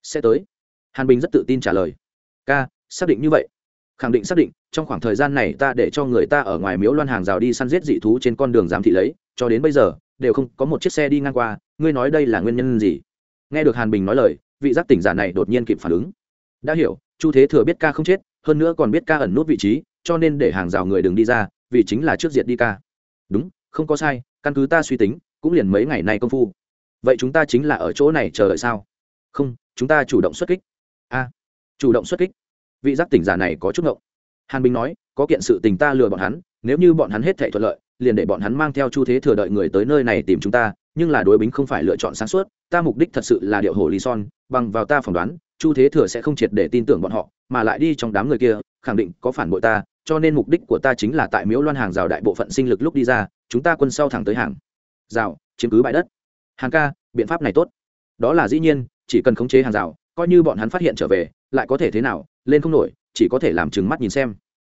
Sẽ tới. Hàn bình rất tự tin trả lời. Ca, xác định như vậy. Khẳng định xác định, trong khoảng thời gian này ta để cho người ta ở ngoài miếu loan hàng rào đi săn giết dị thú trên con đường giám thị lấy, cho đến bây giờ, đều không có một chiếc xe đi ngang qua, ngươi nói đây là nguyên nhân gì? Nghe được hàn bình nói lời, vị giác tỉnh giả này đột nhiên kịp phản ứng. Đã hiểu, chu thế thừa biết ca không chết, hơn nữa còn biết ca ẩn nút vị trí cho nên để hàng rào người đừng đi ra, vì chính là trước diệt đi ca. Đúng, không có sai, căn cứ ta suy tính, cũng liền mấy ngày nay công phu. Vậy chúng ta chính là ở chỗ này chờ đợi sao? Không, chúng ta chủ động xuất kích. A, chủ động xuất kích. Vị giác tỉnh giả này có chút ngộng. Hàn bình nói, có kiện sự tình ta lừa bọn hắn, nếu như bọn hắn hết thảy thuận lợi, liền để bọn hắn mang theo chu thế thừa đợi người tới nơi này tìm chúng ta, nhưng là đối bính không phải lựa chọn sáng suốt, ta mục đích thật sự là điệu hồ lý son, bằng vào ta phỏng đoán, chu thế thừa sẽ không triệt để tin tưởng bọn họ, mà lại đi trong đám người kia, khẳng định có phản bội ta cho nên mục đích của ta chính là tại miếu loan hàng rào đại bộ phận sinh lực lúc đi ra, chúng ta quân sau thẳng tới hàng rào, chiếm cứ bãi đất. Hàng ca, biện pháp này tốt. Đó là dĩ nhiên, chỉ cần khống chế hàng rào, coi như bọn hắn phát hiện trở về, lại có thể thế nào, lên không nổi, chỉ có thể làm chừng mắt nhìn xem.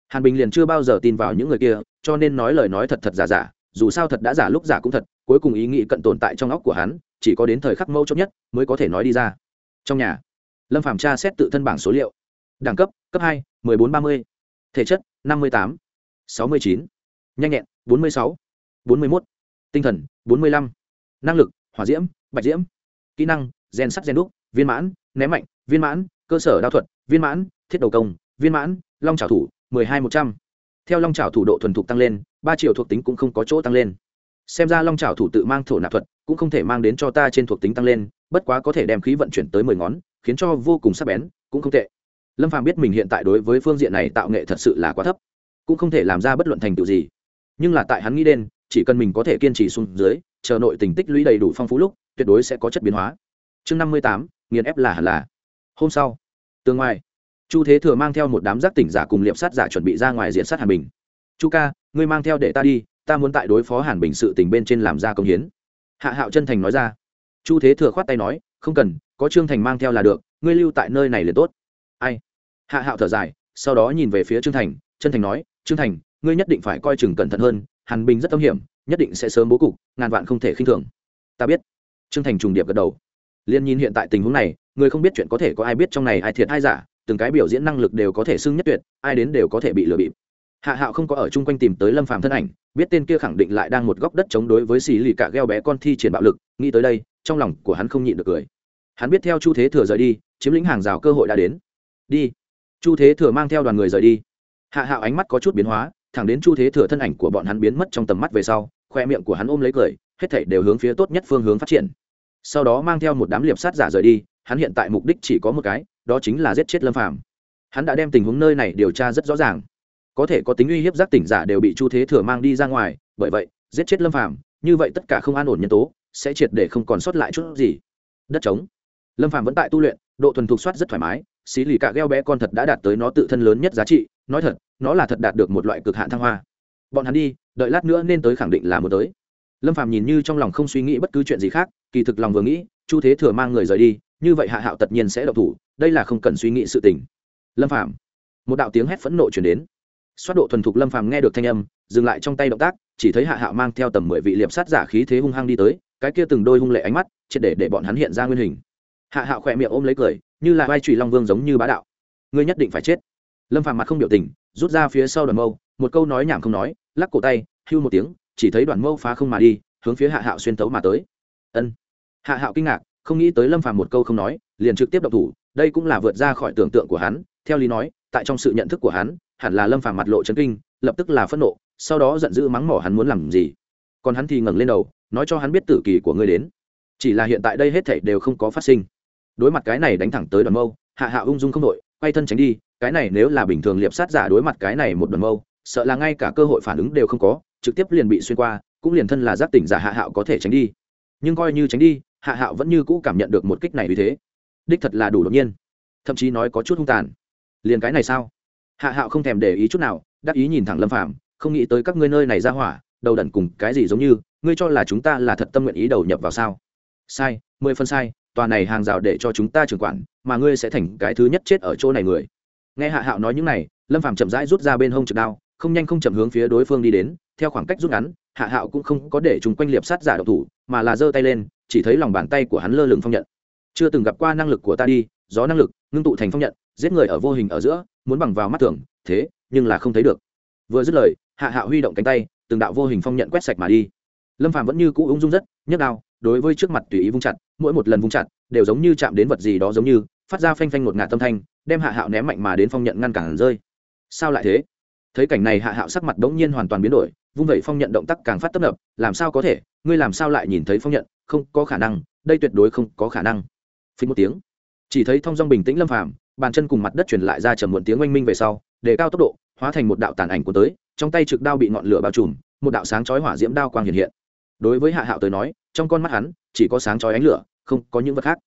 Hàn bình liền chưa bao giờ tin vào những người kia, cho nên nói lời nói thật thật giả giả, dù sao thật đã giả lúc giả cũng thật, cuối cùng ý nghĩ cận tồn tại trong óc của hắn, chỉ có đến thời khắc mâu chốc nhất mới có thể nói đi ra. Trong nhà, lâm phạm tra xét tự thân bảng số liệu. Đẳng cấp cấp hai, mười bốn ba mươi. Thể chất năm mươi tám, sáu mươi chín, nhanh nhẹn, bốn mươi sáu, bốn mươi mốt, tinh thần, bốn mươi lăm, năng lực, hỏa diễm, bạch diễm, kỹ năng, gen sắt, gen đúc, viên mãn, ném mạnh, viên mãn, cơ sở đao thuật, viên mãn, thiết đầu công, viên mãn, long trào thủ, mười hai, một trăm. Theo long trào thủ độ thuần thục tăng lên, ba triệu thuộc tính cũng không có chỗ tăng lên. Xem ra long trào thủ tự mang thổ nạp thuật, cũng không thể mang đến cho ta trên thuộc tính tăng lên, bất quá có thể đem khí vận chuyển tới mười ngón, khiến cho vô cùng sắc bén, cũng không tệ lâm phàm biết mình hiện tại đối với phương diện này tạo nghệ thật sự là quá thấp, cũng không thể làm ra bất luận thành tựu gì. Nhưng là tại hắn nghĩ đến, chỉ cần mình có thể kiên trì xuống dưới, chờ nội tình tích lũy đầy đủ phong phú lúc, tuyệt đối sẽ có chất biến hóa. Chương năm mươi tám, nghiền ép là hẳn là. Hôm sau tương ngoài, chu thế thừa mang theo một đám giác tỉnh giả cùng liệp sát giả chuẩn bị ra ngoài diện sát hàn bình. Chu ca, ngươi mang theo để ta đi, ta muốn tại đối phó hàn bình sự tình bên trên làm ra công hiến. Hạ hạo chân thành nói ra. Chu thế thừa khoát tay nói, không cần, có trương thành mang theo là được, ngươi lưu tại nơi này liền tốt. Ai? Hạ hạo thở dài, sau đó nhìn về phía trương thành, chân thành nói, trương thành, ngươi nhất định phải coi chừng cẩn thận hơn, hàn bình rất tâm hiểm, nhất định sẽ sớm bố cục, ngàn vạn không thể khinh thường. Ta biết. Trương thành trùng điệp gật đầu. Liên nhìn hiện tại tình huống này người không biết chuyện có thể có ai biết trong này ai thiệt ai giả, từng cái biểu diễn năng lực đều có thể xưng nhất tuyệt, ai đến đều có thể bị lừa bịp. Hạ hạo không có ở chung quanh tìm tới lâm phàm thân ảnh, biết tên kia khẳng định lại đang một góc đất chống đối với xì lì cả gheo bé con thi triển bạo lực, nghĩ tới đây, trong lòng của hắn không nhịn được cười. Hắn biết theo chu thế thừa rời đi, chiếm lĩnh hàng rào cơ hội đã đến. Đi chu thế thừa mang theo đoàn người rời đi. Hạ hạo ánh mắt có chút biến hóa, thẳng đến chu thế thừa thân ảnh của bọn hắn biến mất trong tầm mắt về sau, khoe miệng của hắn ôm lấy cười, hết thảy đều hướng phía tốt nhất phương hướng phát triển. Sau đó mang theo một đám liệp sát giả rời đi, hắn hiện tại mục đích chỉ có một cái, đó chính là giết chết lâm phàm. Hắn đã đem tình huống nơi này điều tra rất rõ ràng. Có thể có tính uy hiếp giác tỉnh giả đều bị chu thế thừa mang đi ra ngoài, bởi vậy, giết chết lâm phàm, như vậy tất cả không an ổn nhân tố, sẽ triệt để không còn sót lại chút gì. Đất trống. Lâm phàm vẫn tại tu luyện, độ thuần thục soát rất thoải mái xí lì cạ gheo bé con thật đã đạt tới nó tự thân lớn nhất giá trị. Nói thật, nó là thật đạt được một loại cực hạn thăng hoa. Bọn hắn đi, đợi lát nữa nên tới khẳng định là một tới. Lâm phàm nhìn như trong lòng không suy nghĩ bất cứ chuyện gì khác, kỳ thực lòng vừa nghĩ, chu thế thừa mang người rời đi, như vậy hạ hạo tất nhiên sẽ độc thủ, đây là không cần suy nghĩ sự tình. Lâm phàm, một đạo tiếng hét phẫn nộ chuyển đến. Xoát độ thuần thục lâm phàm nghe được thanh âm, dừng lại trong tay động tác, chỉ thấy hạ hạo mang theo tầm mười vị liệp sát giả khí thế hung hăng đi tới, cái kia từng đôi hung lệ ánh mắt, triệt để để bọn hắn hiện ra nguyên hình hạ hạo khỏe miệng ôm lấy cười, như là vai trụy long vương giống như bá đạo. Ngươi nhất định phải chết. Lâm phàm mặt không biểu tình, rút ra phía sau đoàn mâu, một câu nói nhảm không nói, lắc cổ tay, hưu một tiếng, chỉ thấy đoàn mâu phá không mà đi, hướng phía hạ hạo xuyên tấu mà tới. Ân. Hạ hạo kinh ngạc, không nghĩ tới lâm phàm một câu không nói, liền trực tiếp động thủ, đây cũng là vượt ra khỏi tưởng tượng của hắn, theo lý nói, tại trong sự nhận thức của hắn, hẳn là lâm phàm mặt lộ chấn kinh, lập tức là phẫn nộ, sau đó giận dữ mắng mỏ hắn muốn làm gì. Còn hắn thì ngẩng lên đầu, nói cho hắn biết tử kỳ của ngươi đến. Chỉ là hiện tại đây hết thảy đều không có phát sinh đối mặt cái này đánh thẳng tới đoàn mâu, hạ hạ ung dung không đội, quay thân tránh đi, cái này nếu là bình thường liệp sát giả đối mặt cái này một đoàn mâu, sợ là ngay cả cơ hội phản ứng đều không có, trực tiếp liền bị xuyên qua, cũng liền thân là giác tỉnh giả hạ hạo có thể tránh đi. Nhưng coi như tránh đi, hạ hạo vẫn như cũ cảm nhận được một kích này vì thế. Đích thật là đủ đột nhiên. Thậm chí nói có chút hung tàn. Liền cái này sao? Hạ hạo không thèm để ý chút nào, đắc ý nhìn thẳng lâm phạm không nghĩ tới các ngươi nơi này ra hỏa, đầu đẩn cùng cái gì giống như, ngươi cho là chúng ta là thật tâm nguyện ý đầu nhập vào sao? Sai, mười phân sai tòa này hàng rào để cho chúng ta trưởng quản, mà ngươi sẽ thành cái thứ nhất chết ở chỗ này người. Nghe hạ hạo nói những này, lâm phàm chậm rãi rút ra bên hông trực đao, không nhanh không chậm hướng phía đối phương đi đến, theo khoảng cách rút ngắn, hạ hạo cũng không có để chúng quanh liệp sát giả độc thủ, mà là giơ tay lên, chỉ thấy lòng bàn tay của hắn lơ lửng phong nhận. Chưa từng gặp qua năng lực của ta đi, gió năng lực, ngưng tụ thành phong nhận, giết người ở vô hình ở giữa, muốn bằng vào mắt thường, thế, nhưng là không thấy được. Vừa dứt lời, hạ hạo huy động cánh tay, từng đạo vô hình phong nhận quét sạch mà đi. Lâm phàm vẫn như cũ ung dung rất, nhấc đao, đối với trước mặt tùy ý vung chặt mỗi một lần vung chặt, đều giống như chạm đến vật gì đó giống như, phát ra phanh phanh ngột ngạt tâm thanh, đem hạ hạo ném mạnh mà đến phong nhận ngăn cản rơi. Sao lại thế? Thấy cảnh này hạ hạo sắc mặt bỗng nhiên hoàn toàn biến đổi, vung vẩy phong nhận động tác càng phát tấp nập, làm sao có thể? Ngươi làm sao lại nhìn thấy phong nhận? Không có khả năng, đây tuyệt đối không có khả năng. Phí một tiếng. Chỉ thấy thong dong bình tĩnh lâm phàm, bàn chân cùng mặt đất truyền lại ra trầm muộn tiếng oanh minh về sau để cao tốc độ, hóa thành một đạo tàn ảnh của tới, trong tay trực đao bị ngọn lửa bao trùm, một đạo sáng chói hỏa diễm đao quang hiện hiện. Đối với hạ hạo tới nói, trong con mắt hắn, chỉ có sáng chói ánh lửa không có những vật khác.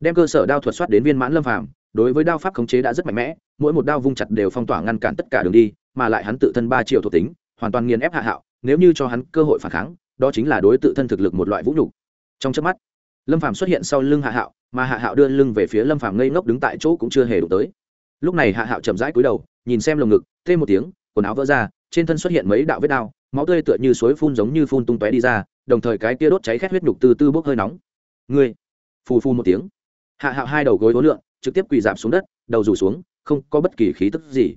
Đem cơ sở đao thuật soát đến viên mãn lâm phàm, đối với đao pháp khống chế đã rất mạnh mẽ, mỗi một đao vung chặt đều phong tỏa ngăn cản tất cả đường đi, mà lại hắn tự thân ba triệu thuộc tính, hoàn toàn nghiền ép hạ hạo, nếu như cho hắn cơ hội phản kháng, đó chính là đối tự thân thực lực một loại vũ nhục. Trong chớp mắt, lâm phàm xuất hiện sau lưng hạ hạo, mà hạ hạo đưa lưng về phía lâm phàm ngây ngốc đứng tại chỗ cũng chưa hề đụng tới. Lúc này hạ hạo chậm rãi cúi đầu, nhìn xem lồng ngực thêm một tiếng, quần áo vỡ ra, trên thân xuất hiện mấy đạo vết đao, máu tươi tựa như suối phun giống như phun tung tóe đi ra, đồng thời cái kia đốt cháy khét huyết nhục từ từ bốc hơi nóng. Ngươi phù phù một tiếng. Hạ hạo hai đầu gối hối lượn, trực tiếp quỳ giảm xuống đất, đầu rủ xuống, không có bất kỳ khí tức gì.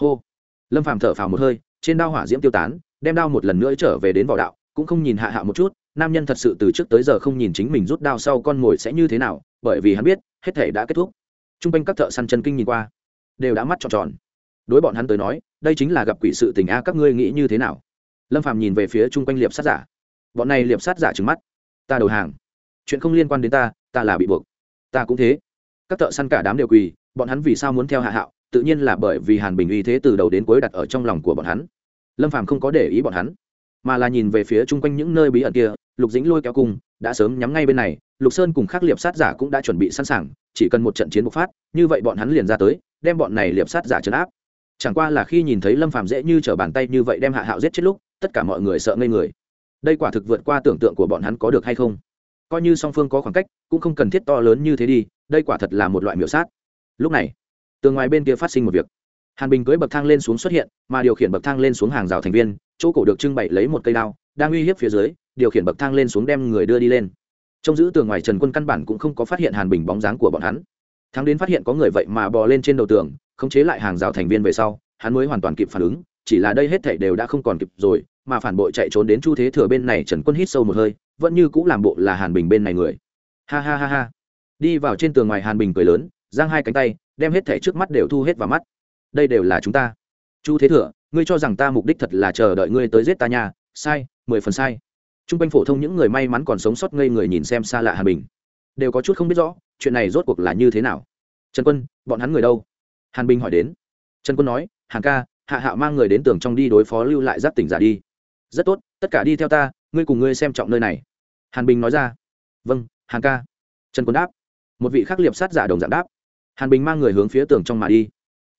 Hô. Lâm phàm thở phào một hơi, trên đao hỏa diễm tiêu tán, đem đao một lần nữa trở về đến vỏ đạo, cũng không nhìn hạ hạo một chút, nam nhân thật sự từ trước tới giờ không nhìn chính mình rút đao sau con mồi sẽ như thế nào, bởi vì hắn biết, hết thể đã kết thúc. T r u n g quanh các thợ săn chân kinh nhìn qua, đều đã mắt tròn tròn. Đối bọn hắn tới nói, đây chính là gặp quỷ sự tình a, các ngươi nghĩ như thế nào? Lâm phàm nhìn về phía chung quanh liệp sát giả. Bọn này liệp sát giả trừng mắt. Ta đầu hàng. Chuyện không liên quan đến ta ta là bị buộc. Ta cũng thế. Các thợ săn cả đám đều quỳ, bọn hắn vì sao muốn theo hạ hạo, tự nhiên là bởi vì hàn bình uy thế từ đầu đến cuối đặt ở trong lòng của bọn hắn. Lâm phàm không có để ý bọn hắn, mà là nhìn về phía chung quanh những nơi bí ẩn kia, lục dĩnh lôi kéo cung đã sớm nhắm ngay bên này, lục sơn cùng khác liệp sát giả cũng đã chuẩn bị sẵn sàng, chỉ cần một trận chiến bộc phát, như vậy bọn hắn liền ra tới, đem bọn này liệp sát giả trấn áp. Chẳng qua là khi nhìn thấy lâm phàm dễ như t r ở bàn tay như vậy đem hạ hạo giết chết lúc, tất cả mọi người sợ ngây người. Đây quả thực vượt qua tưởng tượng của bọn hắn có được hay không? Coi như song phương có khoảng cách, cũng không cần thiết to lớn như thế đi, đây quả thật là một loại miểu sát. Lúc này, tường ngoài bên kia phát sinh một việc. Hàn bình cưới bậc thang lên xuống xuất hiện, mà điều khiển bậc thang lên xuống hàng rào thành viên, chỗ cổ được trưng bày lấy một cây đao, đang uy hiếp phía dưới, điều khiển bậc thang lên xuống đem người đưa đi lên. Trông giữ tường ngoài trần quân căn bản cũng không có phát hiện hàn bình bóng dáng của bọn hắn. Thắng đến phát hiện có người vậy mà bò lên trên đầu tường, khống chế lại hàng rào thành viên về sau, hắn mới hoàn toàn kịp phản ứng, chỉ là đây hết thảy đều đã không còn kịp rồi, mà phản bội chạy trốn đến chu thế thừa bên này trần quân hít sâu một hơi vẫn như cũng làm bộ là hàn bình bên này người. Ha ha ha ha. Đi vào trên tường ngoài hàn bình cười lớn, giang hai cánh tay, đem hết thẻ trước mắt đều thu hết vào mắt. Đây đều là chúng ta. Chu thế thừa, ngươi cho rằng ta mục đích thật là chờ đợi ngươi tới giết ta nhà sai, mười phần sai. T r u n g quanh phổ thông những người may mắn còn sống sót ngây người nhìn xem xa lạ Hàn bình. Đều có chút không biết rõ, chuyện này rốt cuộc là như thế nào. Trần quân, bọn hắn người đâu? Hàn bình hỏi đến. Trần quân nói hàng ca, hạ Hạ mang người đến tường trong đi đối phó lưu lại giáp tỉnh giả đi. Rất tốt, tất cả đi theo ta, ngươi cùng ngươi xem trọng nơi này hàn bình nói ra. Vâng hàn ca. Trần quân đáp. Một vị khắc liệp sát giả đồng dạng đáp. Hàn bình mang người hướng phía tường trong mà đi.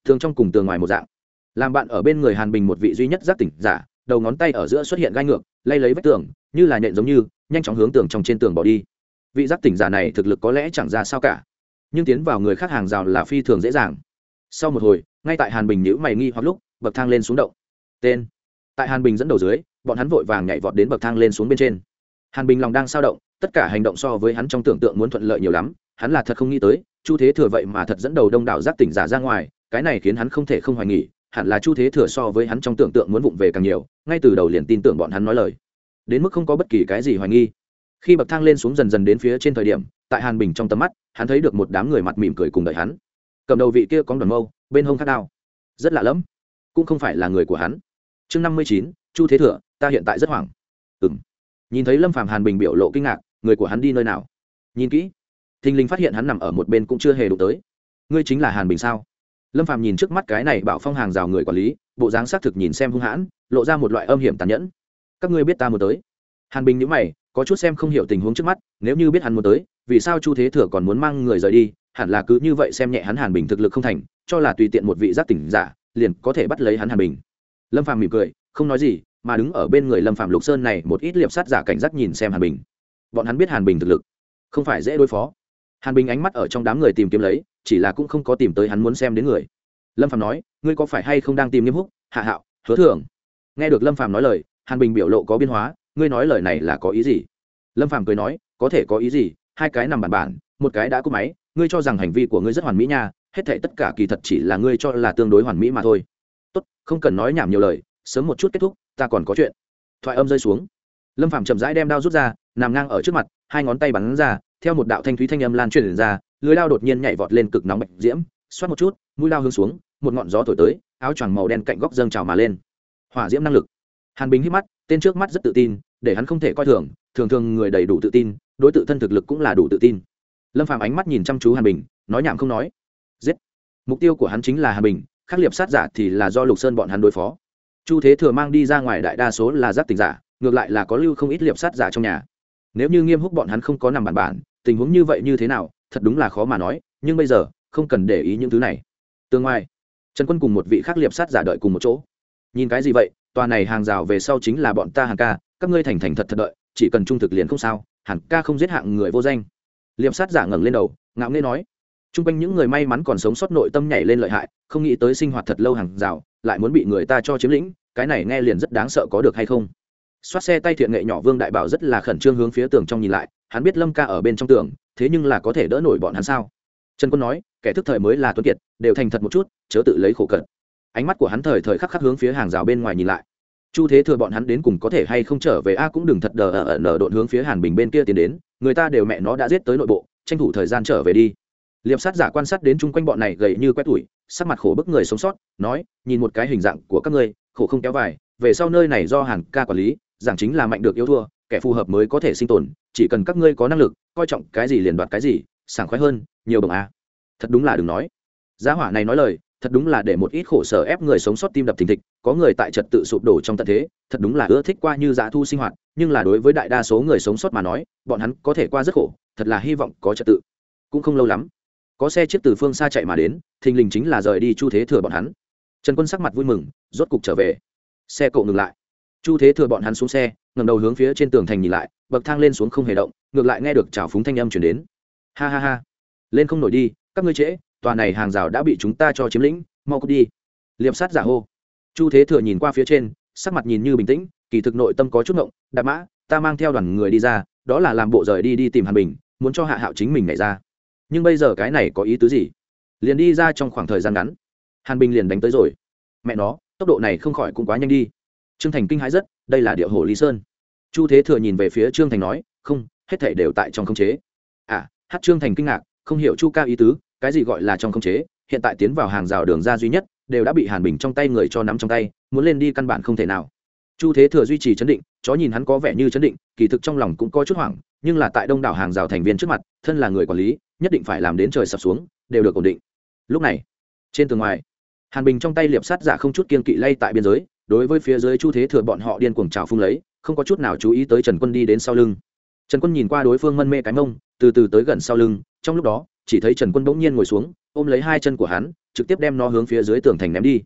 Tường trong cùng tường ngoài một dạng. Làm bạn ở bên người hàn bình một vị duy nhất giác tỉnh giả, đầu ngón tay ở giữa xuất hiện gai ngược, lay lấy vách tường, như là nhện giống như, nhanh chóng hướng tường trong trên tường bỏ đi. Vị giác tỉnh giả này thực lực có lẽ chẳng ra sao cả, nhưng tiến vào người khác hàng rào là phi thường dễ dàng. Sau một hồi, ngay tại hàn bình nhữ mày nghi hoặc lúc, bậc thang lên xuống động. Tên. Tại hàn bình dẫn đầu dưới, bọn hắn vội vàng nhảy vọt đến bậc thang lên xuống bên trên hàn bình lòng đang sao động, tất cả hành động so với hắn trong tưởng tượng muốn thuận lợi nhiều lắm, hắn là thật không nghĩ tới, chu thế thừa vậy mà thật dẫn đầu đông đảo giác tỉnh giả ra ngoài, cái này khiến hắn không thể không hoài nghỉ hẳn là chu thế thừa so với hắn trong tưởng tượng muốn vụng về càng nhiều, ngay từ đầu liền tin tưởng bọn hắn nói lời. Đến mức không có bất kỳ cái gì hoài nghi. Khi bậc thang lên xuống dần dần đến phía trên thời điểm, tại hàn bình trong tầm mắt, hắn thấy được một đám người mặt mỉm cười cùng đợi hắn. Cầm đầu vị kia có đoàn mâu, bên hông khát đao. Rất lạ lẫm, cũng không phải là người của hắn. Chương năm mươi chín, chu thế thừa, ta hiện tại rất hoảng. Ừng nhìn thấy lâm phàm hàn bình biểu lộ kinh ngạc, người của hắn đi nơi nào? Nhìn kỹ. Thình lình phát hiện hắn nằm ở một bên cũng chưa hề đụng tới. Ngươi chính là hàn bình sao? Lâm phàm nhìn trước mắt cái này bảo phong hàng rào người quản lý, bộ dáng xác thực nhìn xem hung hãn, lộ ra một loại âm hiểm tàn nhẫn. Các ngươi biết ta muốn tới. Hàn bình nhữ mày, có chút xem không hiểu tình huống trước mắt, nếu như biết hắn muốn tới, vì sao chu thế thừa còn muốn mang người rời đi, hẳn là cứ như vậy xem nhẹ hắn hàn bình thực lực không thành, cho là tùy tiện một vị giác tỉnh giả, liền có thể bắt lấy hắn hàn bình. Lâm phàm mỉm cười, không nói gì mà đứng ở bên người lâm Phạm lục sơn này một ít liệp sát giả cảnh giác nhìn xem hàn bình. Bọn hắn biết hàn bình thực lực, không phải dễ đối phó. Hàn bình ánh mắt ở trong đám người tìm kiếm lấy, chỉ là cũng không có tìm tới hắn muốn xem đến người. Lâm Phạm nói, ngươi có phải hay không đang tìm nghiêm húc? Hạ hạo, hứa Thường. nghe được lâm Phạm nói lời, hàn bình biểu lộ có biến hóa, ngươi nói lời này là có ý gì? Lâm Phạm cười nói, có thể có ý gì? Hai cái nằm bản bản một cái đã cúp máy, ngươi cho rằng hành vi của ngươi rất hoàn mỹ nha, hết thảy tất cả kỳ thật chỉ là ngươi cho là tương đối hoàn mỹ mà thôi. Tốt, không cần nói nhảm nhiều lời sớm một chút kết thúc, ta còn có chuyện. Thoại âm rơi xuống. Lâm phàm chậm rãi đem đao rút ra, nằm ngang ở trước mặt, hai ngón tay bắn ra, theo một đạo thanh thúy thanh âm lan truyền ra, lưới lao đột nhiên nhảy vọt lên cực nóng bạch diễm, xoát một chút, mũi lao hướng xuống, một ngọn gió thổi tới, áo choàng màu đen cạnh góc dâng trào mà lên. Hỏa diễm năng lực. Hàn bình hít mắt, tên trước mắt rất tự tin, để hắn không thể coi thường thường thường người đầy đủ tự tin, đối tự thân thực lực cũng là đủ tự tin. Lâm phàm ánh mắt nhìn chăm chú hàn bình, nói nhảm không nói. Giết. Mục tiêu của hắn chính là hàn bình, khắc liệp sát giả thì là do lục sơn bọn hắn đối phó chu thế thừa mang đi ra ngoài đại đa số là giáp tình giả, ngược lại là có lưu không ít liệp sát giả trong nhà. Nếu như nghiêm húc bọn hắn không có nằm bản bản tình huống như vậy như thế nào, thật đúng là khó mà nói, nhưng bây giờ, không cần để ý những thứ này. Tương ngoài trần quân cùng một vị khác liệp sát giả đợi cùng một chỗ. Nhìn cái gì vậy, tòa này hàng rào về sau chính là bọn ta hàng ca, các ngươi thành thành thật thật đợi, chỉ cần trung thực liền không sao hẳn ca không giết hạng người vô danh. Liệp sát giả ngẩng lên đầu, ngạo nghê nói. T r u n g quanh những người may mắn còn sống sót nội tâm nhảy lên lợi hại, không nghĩ tới sinh hoạt thật lâu hàng rào lại muốn bị người ta cho chiếm lĩnh, cái này nghe liền rất đáng sợ có được hay không? Xoát xe tay thiện nghệ nhỏ vương đại bảo rất là khẩn trương hướng phía tường trong nhìn lại, hắn biết lâm ca ở bên trong tường, thế nhưng là có thể đỡ nổi bọn hắn sao? Trần quân nói, kẻ thức thời mới là tuấn kiệt, đều thành thật một chút, chớ tự lấy khổ cận. Ánh mắt của hắn thời thời khắc khắc hướng phía hàng rào bên ngoài nhìn lại. Chu thế thừa bọn hắn đến cùng có thể hay không trở về? A, cũng đừng thật đờ ở ở nở độn hướng phía hàn bình bên kia tiến đến, người ta đều mẹ nó đã giết tới nội bộ, tranh thủ thời gian trở về đi liệp sát giả quan sát đến chung quanh bọn này gầy như quét tủi, sắc mặt khổ bức người sống sót, nói, nhìn một cái hình dạng của các ngươi, khổ không kéo vải về sau nơi này do hàn ca quản lý, giảng chính là mạnh được yêu thua, kẻ phù hợp mới có thể sinh tồn, chỉ cần các ngươi có năng lực, coi trọng cái gì liền đoạt cái gì, sảng khoái hơn, nhiều bằng a. Thật đúng là đừng nói. Giá hỏa này nói lời, thật đúng là để một ít khổ sở ép người sống sót tim đập thình thịch, có người tại trật tự sụp đổ trong tận thế, thật đúng là ưa thích qua như dã thu sinh hoạt, nhưng là đối với đại đa số người sống sót mà nói, bọn hắn có thể qua rất khổ, thật là hy vọng có trật tự. Cũng không lâu lắm có xe chiếc từ phương xa chạy mà đến, thình lình chính là rời đi chu thế thừa bọn hắn. Trần quân sắc mặt vui mừng, rốt cục trở về. Xe cộ ngừng lại. Chu thế thừa bọn hắn xuống xe ngầm đầu hướng phía trên tường thành nhìn lại, bậc thang lên xuống không hề động, ngược lại nghe được trào phúng thanh âm chuyển đến. Ha ha ha. Lên không nổi đi, các ngươi trễ, tòa này hàng rào đã bị chúng ta cho chiếm lĩnh, mau cút đi. Liệp sát giả hô. Chu thế thừa nhìn qua phía trên, sắc mặt nhìn như bình tĩnh, kỳ thực nội tâm có chút ngộng, đạp mã, ta mang theo đoàn người đi ra, đó là làm bộ rời đi đi tìm hàn bình, muốn cho hạ hạo chính mình nhảy ra nhưng bây giờ cái này có ý tứ gì? Liền đi ra trong khoảng thời gian ngắn. Hàn bình liền đánh tới rồi. Mẹ nó, tốc độ này không khỏi cũng quá nhanh đi. Trương thành kinh hãi rất, đây là địa hồ lý sơn. Chu thế thừa nhìn về phía trương thành nói, không, hết thể đều tại trong khống chế. À hát trương thành kinh ngạc, không hiểu chu ca ý tứ, cái gì gọi là trong khống chế? Hiện tại tiến vào hàng rào đường ra duy nhất, đều đã bị hàn bình trong tay người cho nắm trong tay, muốn lên đi căn bản không thể nào. Chu thế thừa duy trì chấn định, chó nhìn hắn có vẻ như chấn định, kỳ thực trong lòng cũng có chút hoảng, nhưng là tại đông đảo hàng rào thành viên trước mặt, thân là người quản lý nhất định phải làm đến trời sập xuống, đều được ổn định. Lúc này, trên tường ngoài, hàn bình trong tay liệp sát giả không chút kiên kỵ lay tại biên giới, đối với phía dưới chu thế thừa bọn họ điên cuồng trào phung lấy, không có chút nào chú ý tới trần quân đi đến sau lưng. Trần quân nhìn qua đối phương mân mê cái mông, từ từ tới gần sau lưng, trong lúc đó, chỉ thấy trần quân bỗng nhiên ngồi xuống, ôm lấy hai chân của hắn, trực tiếp đem nó hướng phía dưới tường thành ném đi.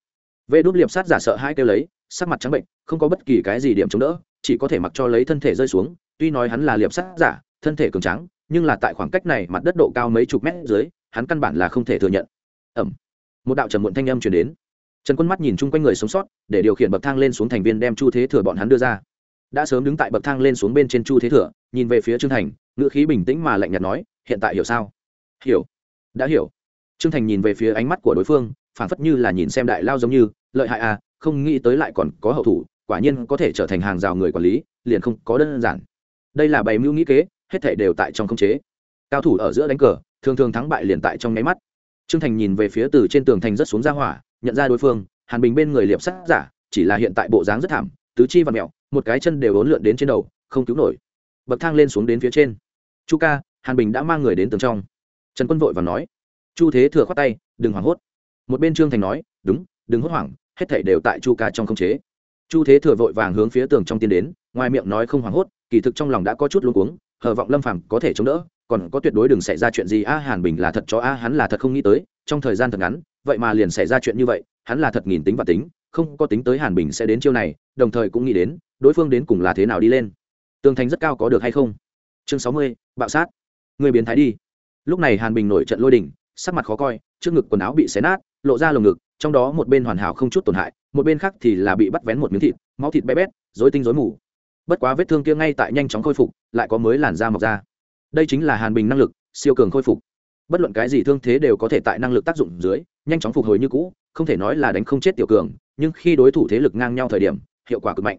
Vê đốt liệp sát giả sợ hai kêu lấy, sắc mặt trắng bệnh, không có bất kỳ cái gì điểm chống đỡ, chỉ có thể mặc cho lấy thân thể rơi xuống, tuy nói hắn là liệp sát giả, thân thể cường trắng nhưng là tại khoảng cách này mặt đất độ cao mấy chục mét dưới, hắn căn bản là không thể thừa nhận. Ẩm. Một đạo trầm muộn thanh âm chuyển đến. Trần quân mắt nhìn chung quanh người sống sót, để điều khiển bậc thang lên xuống thành viên đem chu thế thừa bọn hắn đưa ra. Đã sớm đứng tại bậc thang lên xuống bên trên chu thế thừa, nhìn về phía trương thành, ngữ khí bình tĩnh mà lạnh nhạt nói, hiện tại hiểu sao? Hiểu. Đã hiểu. Trương thành nhìn về phía ánh mắt của đối phương, phảng phất như là nhìn xem đại lao giống như, lợi hại à không nghĩ tới lại còn có hậu thủ, quả nhiên có thể trở thành hàng rào người quản lý, liền không có đơn giản. Đây là bày mưu nghĩ kế hết thảy đều tại trong khống chế. Cao thủ ở giữa đánh cờ, thường thường thắng bại liền tại trong nháy mắt. Trương thành nhìn về phía từ trên tường thành rất xuống ra hỏa, nhận ra đối phương, hàn bình bên người liệp sát giả, chỉ là hiện tại bộ dáng rất thảm, tứ chi và mẹo, một cái chân đều ốn lượn đến trên đầu, không cứu nổi. Bậc thang lên xuống đến phía trên. Chu ca, hàn bình đã mang người đến tường trong. Trần quân vội và nói. Chu thế thừa khoát tay, đừng hoảng hốt. Một bên trương thành nói, đúng, đừng hốt hoảng, hết thảy đều tại chu ca trong khống chế. Chu thế thừa vội vàng hướng phía tường trong tiến đến, ngoài miệng nói không hoảng hốt, kỳ thực trong lòng đã có chút luống cuống hờ vọng lâm phàm có thể chống đỡ, còn có tuyệt đối đừng xảy ra chuyện gì, a, hàn bình là thật cho a, hắn là thật không nghĩ tới, trong thời gian thật ngắn, vậy mà liền xảy ra chuyện như vậy, hắn là thật nghìn tính và tính, không có tính tới hàn bình sẽ đến chiêu này, đồng thời cũng nghĩ đến, đối phương đến cùng là thế nào đi lên. Tường thành rất cao có được hay không? Chương sáu mươi, bạo sát. Người biến thái đi. Lúc này hàn bình nổi trận lôi đình, sắc mặt khó coi, trước ngực quần áo bị xé nát, lộ ra lồng ngực, trong đó một bên hoàn hảo không chút tổn hại, một bên khác thì là bị bắt vén một miếng thịt, máu thịt bé bét dối tinh dối mù bất quá vết thương kia ngay tại nhanh chóng khôi phục, lại có mới làn da mọc ra. Đây chính là hàn bình năng lực, siêu cường khôi phục. Bất luận cái gì thương thế đều có thể tại năng lực tác dụng dưới, nhanh chóng phục hồi như cũ, không thể nói là đánh không chết tiểu cường, nhưng khi đối thủ thế lực ngang nhau thời điểm, hiệu quả cực mạnh.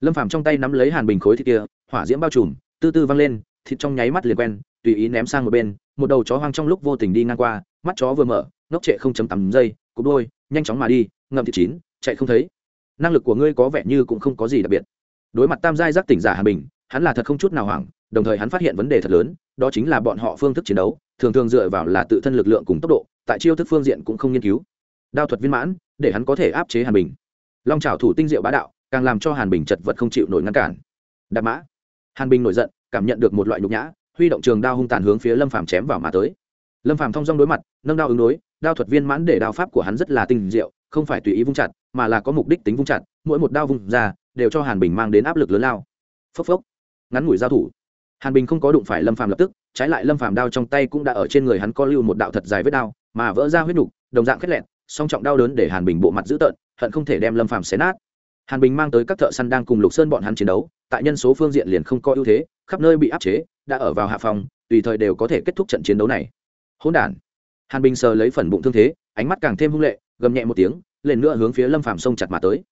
Lâm phàm trong tay nắm lấy hàn bình khối thịt kia, hỏa diễm bao trùm tư tư văng lên, thịt trong nháy mắt liền quen, tùy ý ném sang một bên, một đầu chó hoang trong lúc vô tình đi ngang qua, mắt chó vừa mở, ngốc trệ không chấm tắm giây, cục đôi, nhanh chóng mà đi, ngậm thịt chín, chạy không thấy. Năng lực của ngươi có vẻ như cũng không có gì đặc biệt đối mặt tam giai giác tỉnh giả hàn bình, hắn là thật không chút nào hoảng, đồng thời hắn phát hiện vấn đề thật lớn, đó chính là bọn họ phương thức chiến đấu, thường thường dựa vào là tự thân lực lượng cùng tốc độ, tại chiêu thức phương diện cũng không nghiên cứu. Đao thuật viên mãn, để hắn có thể áp chế hàn bình. Long trào thủ tinh diệu bá đạo, càng làm cho hàn bình chật vật không chịu nổi ngăn cản. Đạp mã. Hàn bình nổi giận, cảm nhận được một loại nhục nhã, huy động trường đao hung tàn hướng phía lâm phàm chém vào mà tới. Lâm phàm thong dong đối mặt, nâng đao ứng đối, đao thuật viên mãn để đao pháp của hắn rất là tinh diệu, không phải tùy ý vung chặt mà là có mục đích tính vung chặt, mỗi một đao vung ra, đều cho hàn bình mang đến áp lực lớn lao. Phốc phốc. Ngắn ngủi giao thủ. Hàn bình không có đụng phải lâm phàm lập tức, trái lại lâm phàm đao trong tay cũng đã ở trên người hắn co lưu một đạo thật dài vết đao, mà vỡ ra huyết nục, đồng dạng khét lẹn, song trọng đau đớn để hàn bình bộ mặt dữ tợn, hận không thể đem lâm phàm xé nát. Hàn bình mang tới các thợ săn đang cùng lục sơn bọn hắn chiến đấu, tại nhân số phương diện liền không có ưu thế, khắp nơi bị áp chế, đã ở vào hạ phòng, tùy thời đều có thể kết thúc trận chiến đấu này. Hỗn đản. Hàn bình sờ lấy phần bụng thương thế, ánh mắt càng thêm hung lệ, gầm nhẹ một tiếng lên nữa hướng phía lâm phàm xông chặt mà tới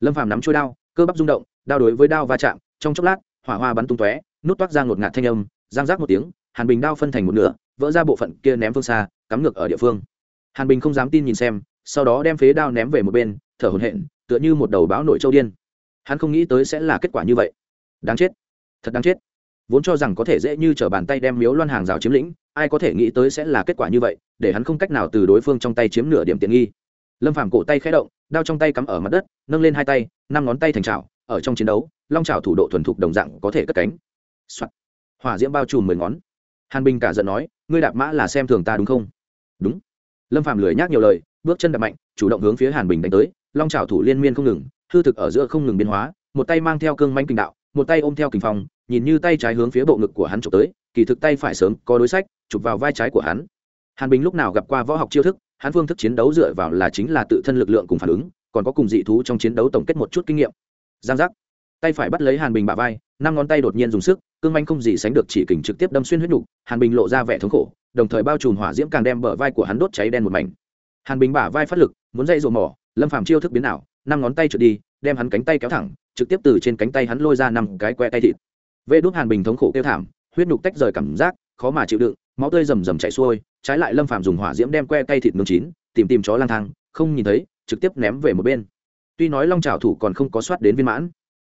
lâm phàm nắm chuôi đao cơ bắp rung động đao đối với đao va chạm trong chốc lát hỏa hoa bắn tung tóe nút toát ra ngột ngạt thanh âm giang rác một tiếng hàn bình đao phân thành một nửa vỡ ra bộ phận kia ném phương xa cắm ngược ở địa phương hàn bình không dám tin nhìn xem sau đó đem phế đao ném về một bên thở hổn hển tựa như một đầu báo nội châu điên hắn không nghĩ tới sẽ là kết quả như vậy đáng chết thật đáng chết vốn cho rằng có thể dễ như t r ở bàn tay đem miếu loan hàng rào chiếm lĩnh ai có thể nghĩ tới sẽ là kết quả như vậy để hắn không cách nào từ đối phương trong tay chiếm nửa điểm tiện nghi lâm phàm cổ tay khé động, đao trong tay cắm ở mặt đất, nâng lên hai tay, năm ngón tay thành trào ở trong chiến đấu, long trào thủ độ thuần thục đồng dạng có thể cất cánh、Soạn. hỏa diễm bao trùm mười ngón. Hàn bình cả giận nói, ngươi đạp mã là xem thường ta đúng không? Đúng. Lâm phàm lười nhác nhiều lời, bước chân đập mạnh, chủ động hướng phía hàn bình đánh tới, long trào thủ liên miên không ngừng, hư thực ở giữa không ngừng biến hóa, một tay mang theo cương manh kinh đạo, một tay ôm theo kình phong, nhìn như tay trái hướng phía bộ ngực của hắn chụp tới, kỳ thực tay phải sớm có đối sách, chụp vào vai trái của hắn. Hàn bình lúc nào gặp qua võ học chiêu thức hắn phương thức chiến đấu dựa vào là chính là tự thân lực lượng cùng phản ứng, còn có cùng dị thú trong chiến đấu tổng kết một chút kinh nghiệm. Giang giác. Tay phải bắt lấy hàn bình bả vai, năm ngón tay đột nhiên dùng sức, cương manh không gì sánh được chỉ kình trực tiếp đâm xuyên huyết nhục hàn bình lộ ra vẻ thống khổ, đồng thời bao trùm hỏa diễm càng đem bờ vai của hắn đốt cháy đen một mảnh. Hàn bình bả vai phát lực, muốn dây rộ mỏ, lâm phàm chiêu thức biến ảo, năm ngón tay trượt đi, đem hắn cánh tay kéo thẳng, trực tiếp từ trên cánh tay hắn lôi ra năm cái que tay thịt. Vê đốt hàn bình thống khổ kêu thảm, huyết nhục tách rời cảm giác, khó mà chịu đựng, máu tươi rầm rầm chảy xuôi trái lại lâm phàm dùng hỏa diễm đem que cây thịt nướng chín, tìm tìm chó lang thang, không nhìn thấy, trực tiếp ném về một bên. Tuy nói long trào thủ còn không có soát đến viên mãn,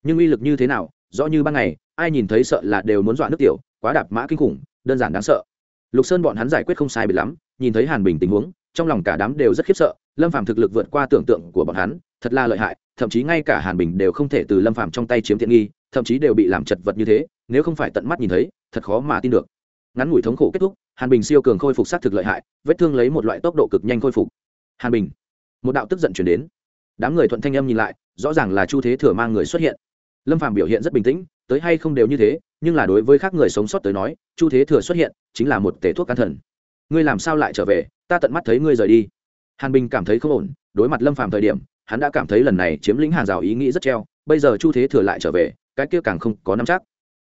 nhưng uy lực như thế nào, rõ như ban ngày, ai nhìn thấy sợ là đều muốn dọa nước tiểu, quá đạp mã kinh khủng, đơn giản đáng sợ. Lục sơn bọn hắn giải quyết không sai biệt lắm, nhìn thấy hàn bình tình huống, trong lòng cả đám đều rất khiếp sợ, lâm phàm thực lực vượt qua tưởng tượng của bọn hắn, thật là lợi hại, thậm chí ngay cả hàn bình đều không thể từ lâm phàm trong tay chiếm tiện nghi, thậm chí đều bị làm chật vật như thế, nếu không phải tận mắt nhìn thấy, thật khó mà tin được ngắn ngủi thống khổ kết thúc, hàn bình siêu cường khôi phục sát thực lợi hại, vết thương lấy một loại tốc độ cực nhanh khôi phục. Hàn bình, một đạo tức giận chuyển đến. Đám người thuận thanh âm nhìn lại, rõ ràng là chu thế thừa mang người xuất hiện. Lâm phàm biểu hiện rất bình tĩnh, tới hay không đều như thế, nhưng là đối với khác người sống sót tới nói, chu thế thừa xuất hiện, chính là một tể thuốc can thần. Ngươi làm sao lại trở về, ta tận mắt thấy ngươi rời đi. Hàn bình cảm thấy không ổn, đối mặt lâm phàm thời điểm, hắn đã cảm thấy lần này chiếm lĩnh hàng rào ý nghĩ rất treo, bây giờ chu thế thừa lại trở về, cái kia càng không có nắm chắc.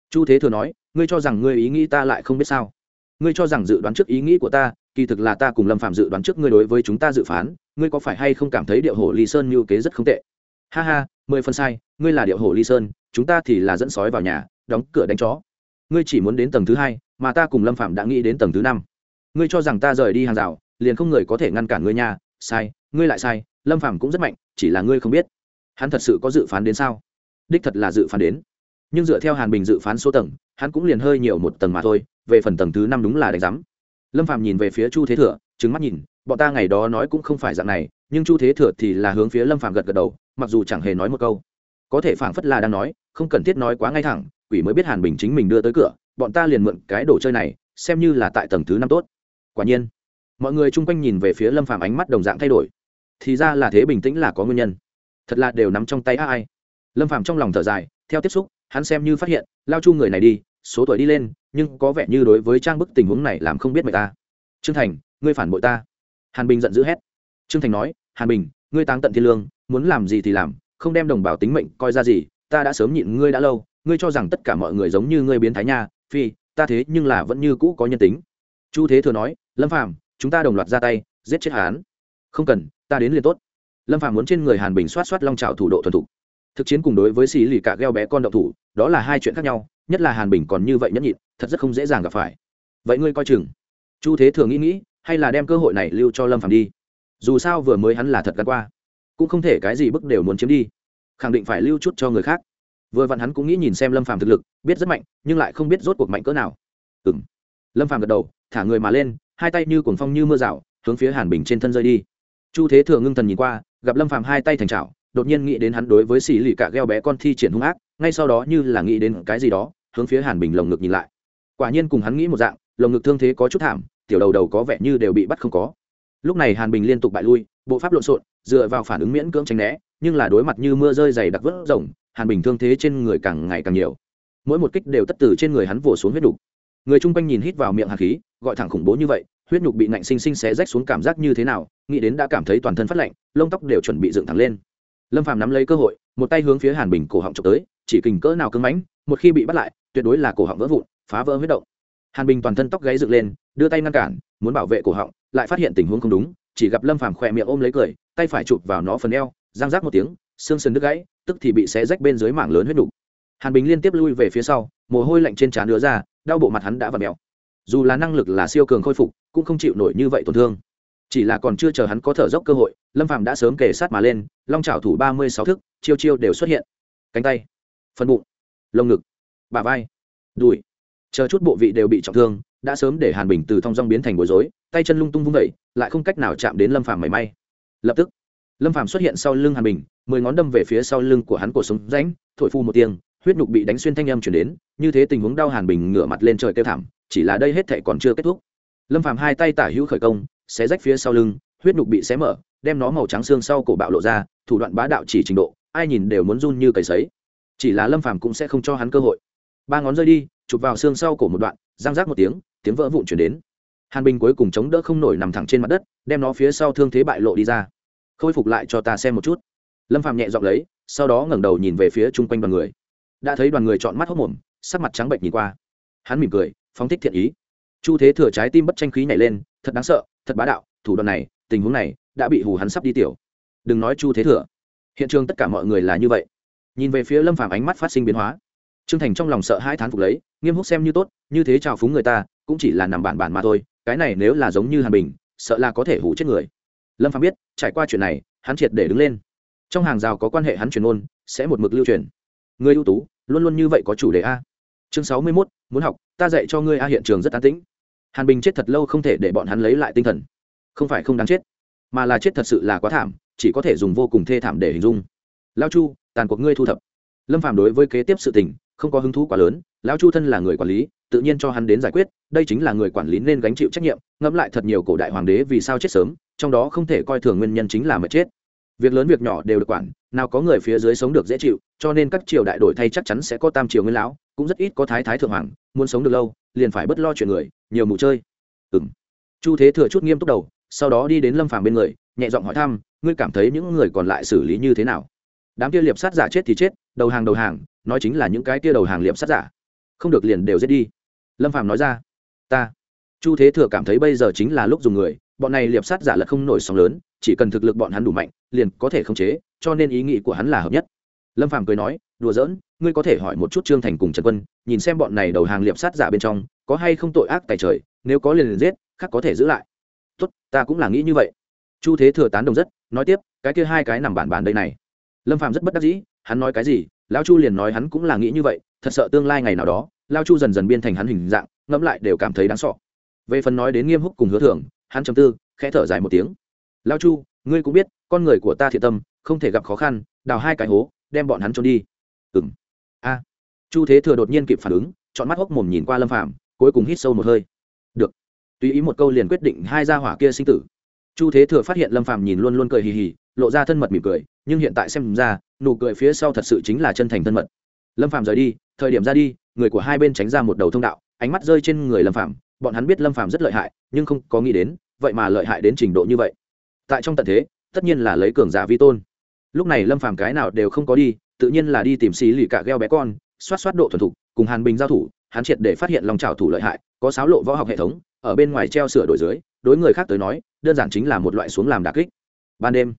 Chu thế thừa nói ngươi cho rằng ngươi ý nghĩ ta lại không biết sao? Ngươi cho rằng dự đoán trước ý nghĩ của ta, kỳ thực là ta cùng lâm phạm dự đoán trước ngươi đối với chúng ta dự phán, ngươi có phải hay không cảm thấy điệu hổ ly sơn như kế rất không tệ? Ha ha, mười phần sai, ngươi là điệu hổ ly sơn, chúng ta thì là dẫn sói vào nhà, đóng cửa đánh chó. Ngươi chỉ muốn đến tầng thứ hai, mà ta cùng lâm phạm đã nghĩ đến tầng thứ năm. Ngươi cho rằng ta rời đi hàng rào, liền không người có thể ngăn cản ngươi nhà sai, ngươi lại sai, lâm phạm cũng rất mạnh, chỉ là ngươi không biết. Hắn thật sự có dự phán đến sao? Đích thật là dự phán đến nhưng dựa theo hàn bình dự phán số tầng, hắn cũng liền hơi nhiều một tầng mà thôi, về phần tầng thứ năm đúng là đánh giám. Lâm phạm nhìn về phía chu thế thừa trứng mắt nhìn, bọn ta ngày đó nói cũng không phải dạng này, nhưng chu thế thừa thì là hướng phía lâm phạm gật gật đầu, mặc dù chẳng hề nói một câu. Có thể phảng phất là đang nói, không cần thiết nói quá ngay thẳng, quỷ mới biết hàn bình chính mình đưa tới cửa, bọn ta liền mượn cái đồ chơi này, xem như là tại tầng thứ năm tốt. Quả nhiên, mọi người chung quanh nhìn về phía lâm phạm ánh mắt đồng dạng thay đổi. Thì ra là thế bình tĩnh là có nguyên nhân. Thật là đều nắm trong tay ai. Lâm phạm trong lòng thở dài theo tiếp xúc, hắn xem như phát hiện, lao chu người này đi, số tuổi đi lên, nhưng có vẻ như đối với trang bức tình huống này làm không biết mày ta. Trương thành, ngươi phản bội ta. Hàn bình giận dữ hét. Trương thành nói, hàn bình, ngươi táng tận thiên lương, muốn làm gì thì làm, không đem đồng bào tính mệnh coi ra gì, ta đã sớm nhịn ngươi đã lâu, ngươi cho rằng tất cả mọi người giống như ngươi biến thái nha, phi, ta thế nhưng là vẫn như cũ có nhân tính. Chu thế thừa nói, lâm phàm, chúng ta đồng loạt ra tay, giết chết hán. Không cần, ta đến liền tốt. Lâm phàm muốn trên người hàn bình soát soát long trào thủ độ thuần thục thực chiến cùng đối với xì lì cả gheo bé con động thủ, đó là hai chuyện khác nhau, nhất là hàn bình còn như vậy nhẫn nhịn, thật rất không dễ dàng gặp phải. Vậy ngươi coi chừng. Chu thế thường nghĩ nghĩ, hay là đem cơ hội này lưu cho lâm phàm đi. Dù sao vừa mới hắn là thật gắn qua, cũng không thể cái gì bức đều muốn chiếm đi. Khẳng định phải lưu chút cho người khác. Vừa vặn hắn cũng nghĩ nhìn xem lâm phàm thực lực, biết rất mạnh, nhưng lại không biết rốt cuộc mạnh cỡ nào. Ừng lâm phàm gật đầu, thả người mà lên, hai tay như cuồng phong như mưa rào, hướng phía hàn bình trên thân rơi đi. Chu thế thường ngưng thần nhìn qua, gặp lâm phàm hai tay thành trào đột nhiên nghĩ đến hắn đối với xì lì cả gheo bé con thi triển hung ác, ngay sau đó như là nghĩ đến cái gì đó, hướng phía hàn bình lồng ngực nhìn lại. Quả nhiên cùng hắn nghĩ một dạng, lồng ngực thương thế có chút thảm, tiểu đầu đầu có vẻ như đều bị bắt không có. Lúc này hàn bình liên tục bại lui, bộ pháp lộn xộn, dựa vào phản ứng miễn cưỡng tránh né, nhưng là đối mặt như mưa rơi dày đặc vớt rồng hàn bình thương thế trên người càng ngày càng nhiều. Mỗi một kích đều tất tử trên người hắn vồ xuống huyết đục người chung quanh nhìn hít vào miệng hạt khí, gọi thẳng khủng bố như vậy, huyết nhục bị nạnh sinh sinh xé rách xuống cảm giác như thế nào, nghĩ đến đã cảm thấy toàn thân phát lạnh, lông tóc đều chuẩn bị dựng thẳng lên lâm phàm nắm lấy cơ hội, một tay hướng phía hàn bình cổ họng trộm tới, chỉ kình cỡ nào cứng mãnh, một khi bị bắt lại, tuyệt đối là cổ họng vỡ vụn, phá vỡ huyết động. Hàn bình toàn thân tóc gáy dựng lên, đưa tay ngăn cản, muốn bảo vệ cổ họng, lại phát hiện tình huống không đúng, chỉ gặp lâm phàm khỏe miệng ôm lấy cười, tay phải chụp vào nó phần eo giang rác một tiếng, xương sườn đứt gãy, tức thì bị xé rách bên dưới mảng lớn huyết đục. Hàn bình liên tiếp lui về phía sau, mồ hôi lạnh trên trán đứa ra, đau bộ mặt hắn đã và mèo. Dù là năng lực là siêu cường khôi phục, cũng không chịu nổi như vậy tổn thương chỉ là còn chưa chờ hắn có thở dốc cơ hội, lâm phàm đã sớm kề sát mà lên, long trào thủ ba mươi sáu thức, chiêu chiêu đều xuất hiện. Cánh tay phân bụng lồng ngực bà vai, đùi. Chờ chút bộ vị đều bị trọng thương, đã sớm để hàn bình từ thong dong biến thành bối rối, tay chân lung tung vung vẩy lại không cách nào chạm đến lâm phàm mảy may. Lập tức, lâm phàm xuất hiện sau lưng hàn bình, mười ngón đâm về phía sau lưng của hắn cổ sống rãnh, thổi phu một tiếng, huyết nhục bị đánh xuyên thanh âm chuyển đến, như thế tình huống đau hàn bình ngửa mặt lên trời kêu thảm, chỉ là đây hết thệ còn chưa kết thúc. Lâm phàm hai tay tả hữu khởi công xé rách phía sau lưng, huyết nhục bị xé mở, đem nó màu trắng xương sau cổ bạo lộ ra, thủ đoạn bá đạo chỉ trình độ, ai nhìn đều muốn run như cầy sấy. Chỉ là lâm phàm cũng sẽ không cho hắn cơ hội. Ba ngón rơi đi, chụp vào xương sau cổ một đoạn, răng rác một tiếng tiếng vỡ vụn chuyển đến. Hàn bình cuối cùng chống đỡ không nổi nằm thẳng trên mặt đất, đem nó phía sau thương thế bại lộ đi ra. Khôi phục lại cho ta xem một chút. Lâm phàm nhẹ giọng lấy, sau đó ngẩng đầu nhìn về phía chung quanh đoàn người. Đã thấy đoàn người chọn mắt hốc mồm, sắc mặt trắng bệnh nhìn qua. Hắn mỉm cười, phóng thích thiện ý. Chu thế thừa trái tim bất tranh khí nhảy lên thật đáng sợ thật bá đạo thủ đoạn này tình huống này đã bị hù hắn sắp đi tiểu. Đừng nói chu thế thừa. Hiện trường tất cả mọi người là như vậy. Nhìn về phía lâm phàm ánh mắt phát sinh biến hóa. Trương thành trong lòng sợ hai thán phục lấy nghiêm húc xem như tốt như thế chào phúng người ta cũng chỉ là nằm bản bản mà thôi cái này nếu là giống như hàn bình sợ là có thể hủ chết người. Lâm phàm biết trải qua chuyện này hắn triệt để đứng lên. Trong hàng rào có quan hệ hắn truyền ôn sẽ một mực lưu truyền. Người ưu tú luôn luôn như vậy có chủ đề a. Chương sáu mươi 61, muốn học ta dạy cho ngươi a hiện trường rất an tĩnh hàn bình chết thật lâu không thể để bọn hắn lấy lại tinh thần. Không phải không đáng chết, mà là chết thật sự là quá thảm, chỉ có thể dùng vô cùng thê thảm để hình dung. Lao chu, tàn cuộc ngươi thu thập. Lâm phạm đối với kế tiếp sự tình, không có hứng thú quá lớn, lão chu thân là người quản lý, tự nhiên cho hắn đến giải quyết, đây chính là người quản lý nên gánh chịu trách nhiệm, ngẫm lại thật nhiều cổ đại hoàng đế vì sao chết sớm, trong đó không thể coi thường nguyên nhân chính là mệt chết. Việc lớn việc nhỏ đều được quản, nào có người phía dưới sống được dễ chịu, cho nên các triều đại đổi thay chắc chắn sẽ có tam triều nguyên lão, cũng rất ít có thái thái thượng hoàng, muốn sống được lâu liền phải bất lo chuyện người, nhiều mù chơi. Ừ m chu thế thừa chút nghiêm túc đầu, sau đó đi đến lâm phàm bên người, nhẹ giọng hỏi thăm, ngươi cảm thấy những người còn lại xử lý như thế nào? Đám kia liệp sát giả chết thì chết, đầu hàng đầu hàng, nói chính là những cái kia đầu hàng liệp sát giả. Không được liền đều giết đi. Lâm phàm nói ra, ta. Chu thế thừa cảm thấy bây giờ chính là lúc dùng người, bọn này liệp sát giả lật không nổi sóng lớn, chỉ cần thực lực bọn hắn đủ mạnh, liền có thể khống chế, cho nên ý nghĩ của hắn là hợp nhất. Lâm phàm cười nói, đùa giỡn ngươi có thể hỏi một chút trương thành cùng trần quân, nhìn xem bọn này đầu hàng liệp sát giả bên trong, có hay không tội ác tài trời, nếu có liền liền giết, khác có thể giữ lại. Tốt, ta cũng là nghĩ như vậy. Chu thế thừa tán đồng rất, nói tiếp, cái kia hai cái nằm bản bản đây này. Lâm phạm rất bất đắc dĩ, hắn nói cái gì, lão chu liền nói hắn cũng là nghĩ như vậy, thật sợ tương lai ngày nào đó lao chu dần dần biên thành hắn hình dạng, ngẫm lại đều cảm thấy đáng sọ về phần nói đến nghiêm húc cùng hứa thưởng, hắn chầm tư, khẽ thở dài một tiếng. Lao chu, ngươi cũng biết, con người của ta thiện tâm, không thể gặp khó khăn, đào hai cái hố, đem bọn hắn trốn đi. Ừng a. Chu thế thừa đột nhiên kịp phản ứng chọn mắt hốc mồm nhìn qua lâm phạm cuối cùng hít sâu một hơi. Được. Tùy ý một câu liền quyết định hai gia hỏa kia sinh tử. Chu thế thừa phát hiện lâm phạm nhìn luôn luôn cười hì hì, lộ ra thân mật mỉm cười, nhưng hiện tại xem ra, nụ cười phía sau thật sự chính là chân thành thân mật. Lâm phạm rời đi, thời điểm ra đi, người của hai bên tránh ra một đầu thông đạo, ánh mắt rơi trên người lâm phạm bọn hắn biết lâm phạm rất lợi hại, nhưng không có nghĩ đến, vậy mà lợi hại đến trình độ như vậy. Tại trong tận thế, tất nhiên là lấy cường giả vi tôn. Lúc này lâm phạm cái nào đều không có đi tự nhiên là đi tìm xí lì cả gheo bé con xoát xoát độ thuần thục cùng hàn bình giao thủ hắn triệt để phát hiện lòng trào thủ lợi hại có sáo lộ võ học hệ thống ở bên ngoài treo sửa đổi dưới đối người khác tới nói đơn giản chính là một loại xuống làm đà kích. Ban đêm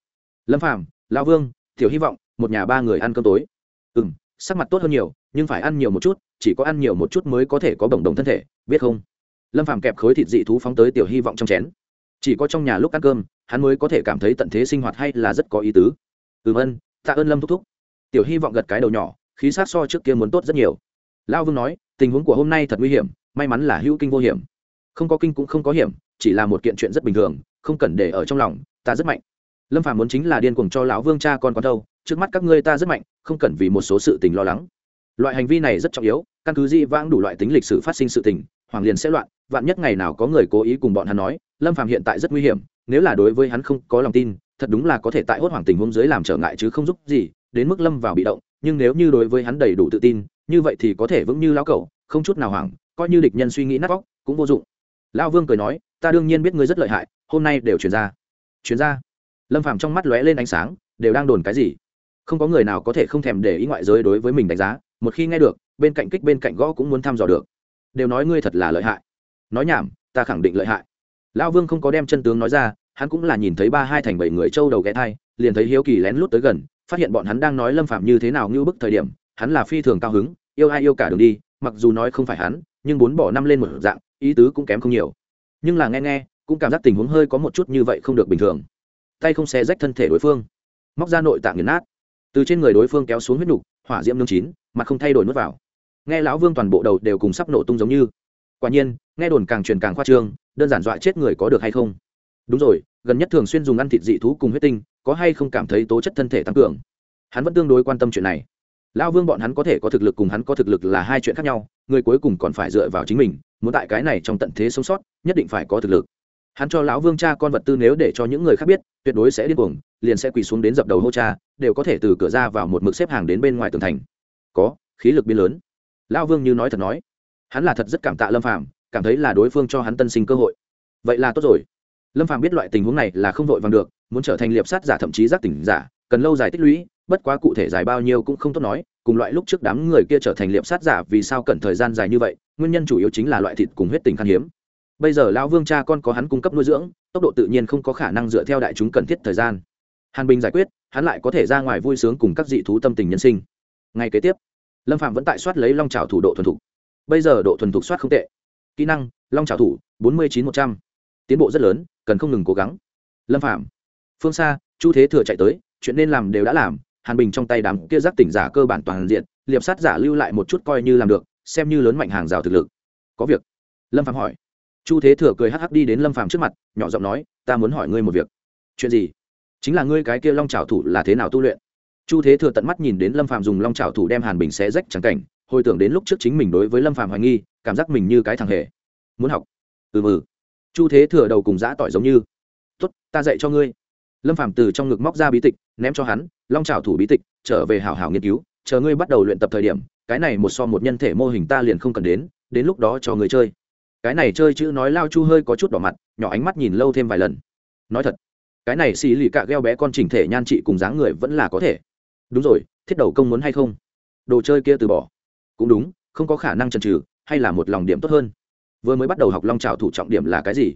lâm phàm Lão vương tiểu hy vọng một nhà ba người ăn cơm tối. Ừ m sắc mặt tốt hơn nhiều nhưng phải ăn nhiều một chút chỉ có ăn nhiều một chút mới có thể có bổng đồng thân thể biết không? Lâm phàm kẹp khối thịt dị thú phóng tới tiểu hy vọng trong chén. Chỉ có trong nhà lúc ăn cơm hắn mới có thể cảm thấy tận thế sinh hoạt hay là rất có ý tứ. Ừ, ân tạ ơn lâm thúc thúc tiểu hy vọng gật cái đầu nhỏ, khí sát so trước kia muốn tốt rất nhiều. Lao vương nói, tình huống của hôm nay thật nguy hiểm, may mắn là hữu kinh vô hiểm. Không có kinh cũng không có hiểm, chỉ là một kiện chuyện rất bình thường, không cần để ở trong lòng, ta rất mạnh. Lâm phàm muốn chính là điên cuồng cho lão vương cha con con đâu trước mắt các ngươi ta rất mạnh, không cần vì một số sự tình lo lắng. Loại hành vi này rất trọng yếu, căn cứ di vãng đủ loại tính lịch sử phát sinh sự tình, hoàng liền sẽ loạn, vạn nhất ngày nào có người cố ý cùng bọn hắn nói, lâm phàm hiện tại rất nguy hiểm, nếu là đối với hắn không có lòng tin, thật đúng là có thể tại hốt hoảng tình huống dưới làm trở ngại chứ không giúp gì đến mức lâm vào bị động, nhưng nếu như đối với hắn đầy đủ tự tin, như vậy thì có thể vững như lão cẩu, không chút nào hoảng, coi như địch nhân suy nghĩ nát vóc cũng vô dụng. Lão vương cười nói, ta đương nhiên biết ngươi rất lợi hại, hôm nay đều chuyển ra. Chuyển ra? Lâm phàm trong mắt lóe lên ánh sáng, đều đang đồn cái gì? Không có người nào có thể không thèm để ý ngoại giới đối với mình đánh giá, một khi nghe được, bên cạnh kích bên cạnh gõ cũng muốn thăm dò được. Đều nói ngươi thật là lợi hại. Nói nhảm, ta khẳng định lợi hại. Lão vương không có đem chân tướng nói ra, hắn cũng là nhìn thấy ba hai thành bảy người châu đầu ghé thai, liền thấy hiếu kỳ lén lút tới gần phát hiện bọn hắn đang nói lâm phạm như thế nào như bức thời điểm, hắn là phi thường cao hứng, yêu ai yêu cả đường đi, mặc dù nói không phải hắn, nhưng bốn bỏ năm lên một dạng, ý tứ cũng kém không nhiều. Nhưng là nghe nghe, cũng cảm giác tình huống hơi có một chút như vậy không được bình thường. Tay không xé rách thân thể đối phương. Móc ra nội tạng nghiền nát. Từ trên người đối phương kéo xuống huyết nục, hỏa diễm nương chín mà không thay đổi nuốt vào. Nghe lão vương toàn bộ đầu đều cùng sắp nổ tung giống như. Quả nhiên, nghe đồn càng truyền càng khoa trương, đơn giản dọa chết người có được hay không? Đúng rồi, gần nhất thường xuyên dùng ăn thịt dị thú cùng huyết tinh có hay không cảm thấy tố chất thân thể tăng cường? Hắn vẫn tương đối quan tâm chuyện này. Lão vương bọn hắn có thể có thực lực cùng hắn có thực lực là hai chuyện khác nhau, người cuối cùng còn phải dựa vào chính mình, muốn tại cái này trong tận thế sống sót, nhất định phải có thực lực. Hắn cho lão vương cha con vật tư nếu để cho những người khác biết, tuyệt đối sẽ điên cuồng, liền sẽ quỳ xuống đến dập đầu hô cha, đều có thể từ cửa ra vào một mực xếp hàng đến bên ngoài tường thành. Có, khí lực biên lớn. Lão vương như nói thật nói. Hắn là thật rất cảm tạ lâm phàm, cảm thấy là đối phương cho hắn tân sinh cơ hội. Vậy là tốt rồi. Lâm phàm biết loại tình huống này là không vội vàng được muốn trở thành liệp sát giả thậm chí giác tỉnh giả, cần lâu dài tích lũy, bất quá cụ thể dài bao nhiêu cũng không tốt nói, cùng loại lúc trước đám người kia trở thành liệp sát giả vì sao cần thời gian dài như vậy, nguyên nhân chủ yếu chính là loại thịt cùng huyết tình khan hiếm. Bây giờ lão vương cha con có hắn cung cấp nuôi dưỡng, tốc độ tự nhiên không có khả năng dựa theo đại chúng cần thiết thời gian. Hàn bình giải quyết, hắn lại có thể ra ngoài vui sướng cùng các dị thú tâm tình nhân sinh. Ngay kế tiếp, lâm phạm vẫn tại soát lấy long trào thủ độ thuần thục. Bây giờ độ thuần thục soát không tệ. Kỹ năng, long trào thủ, bốn mươi chín một trăm. Tiến bộ rất lớn, cần không ngừng cố gắng. Lâm phạm phương xa, chu thế thừa chạy tới, chuyện nên làm đều đã làm, hàn bình trong tay đám kia giác tỉnh giả cơ bản toàn diện, liệp sát giả lưu lại một chút coi như làm được, xem như lớn mạnh hàng rào thực lực. Có việc. Lâm phạm hỏi. Chu thế thừa cười hắc hắc đi đến lâm phàm trước mặt, nhỏ giọng nói, ta muốn hỏi ngươi một việc. Chuyện gì? Chính là ngươi cái kia long trào thủ là thế nào tu luyện? Chu thế thừa tận mắt nhìn đến lâm phàm dùng long trào thủ đem hàn bình xé rách trắng cảnh, hồi tưởng đến lúc trước chính mình đối với lâm phàm hoài nghi, cảm giác mình như cái thằng hề. Muốn học? Ừ mừ chu thế thừa đầu cùng giã tỏi giống như. Tốt, ta dạy cho ngươi lâm phàm từ trong ngực móc ra bí tịch, ném cho hắn, long trào thủ bí tịch, trở về hảo hảo nghiên cứu, chờ ngươi bắt đầu luyện tập thời điểm, cái này một so một nhân thể mô hình ta liền không cần đến đến lúc đó cho người chơi. Cái này chơi chữ nói lao chu hơi có chút đỏ mặt, nhỏ ánh mắt nhìn lâu thêm vài lần. Nói thật, cái này xì lì cạ gheo bé con chỉnh thể nhan trị cùng dáng người vẫn là có thể. Đúng rồi, thiết đầu công muốn hay không? Đồ chơi kia từ bỏ. Cũng đúng, không có khả năng chần trừ hay là một lòng điểm tốt hơn. Vừa mới bắt đầu học long trào thủ trọng điểm là cái gì?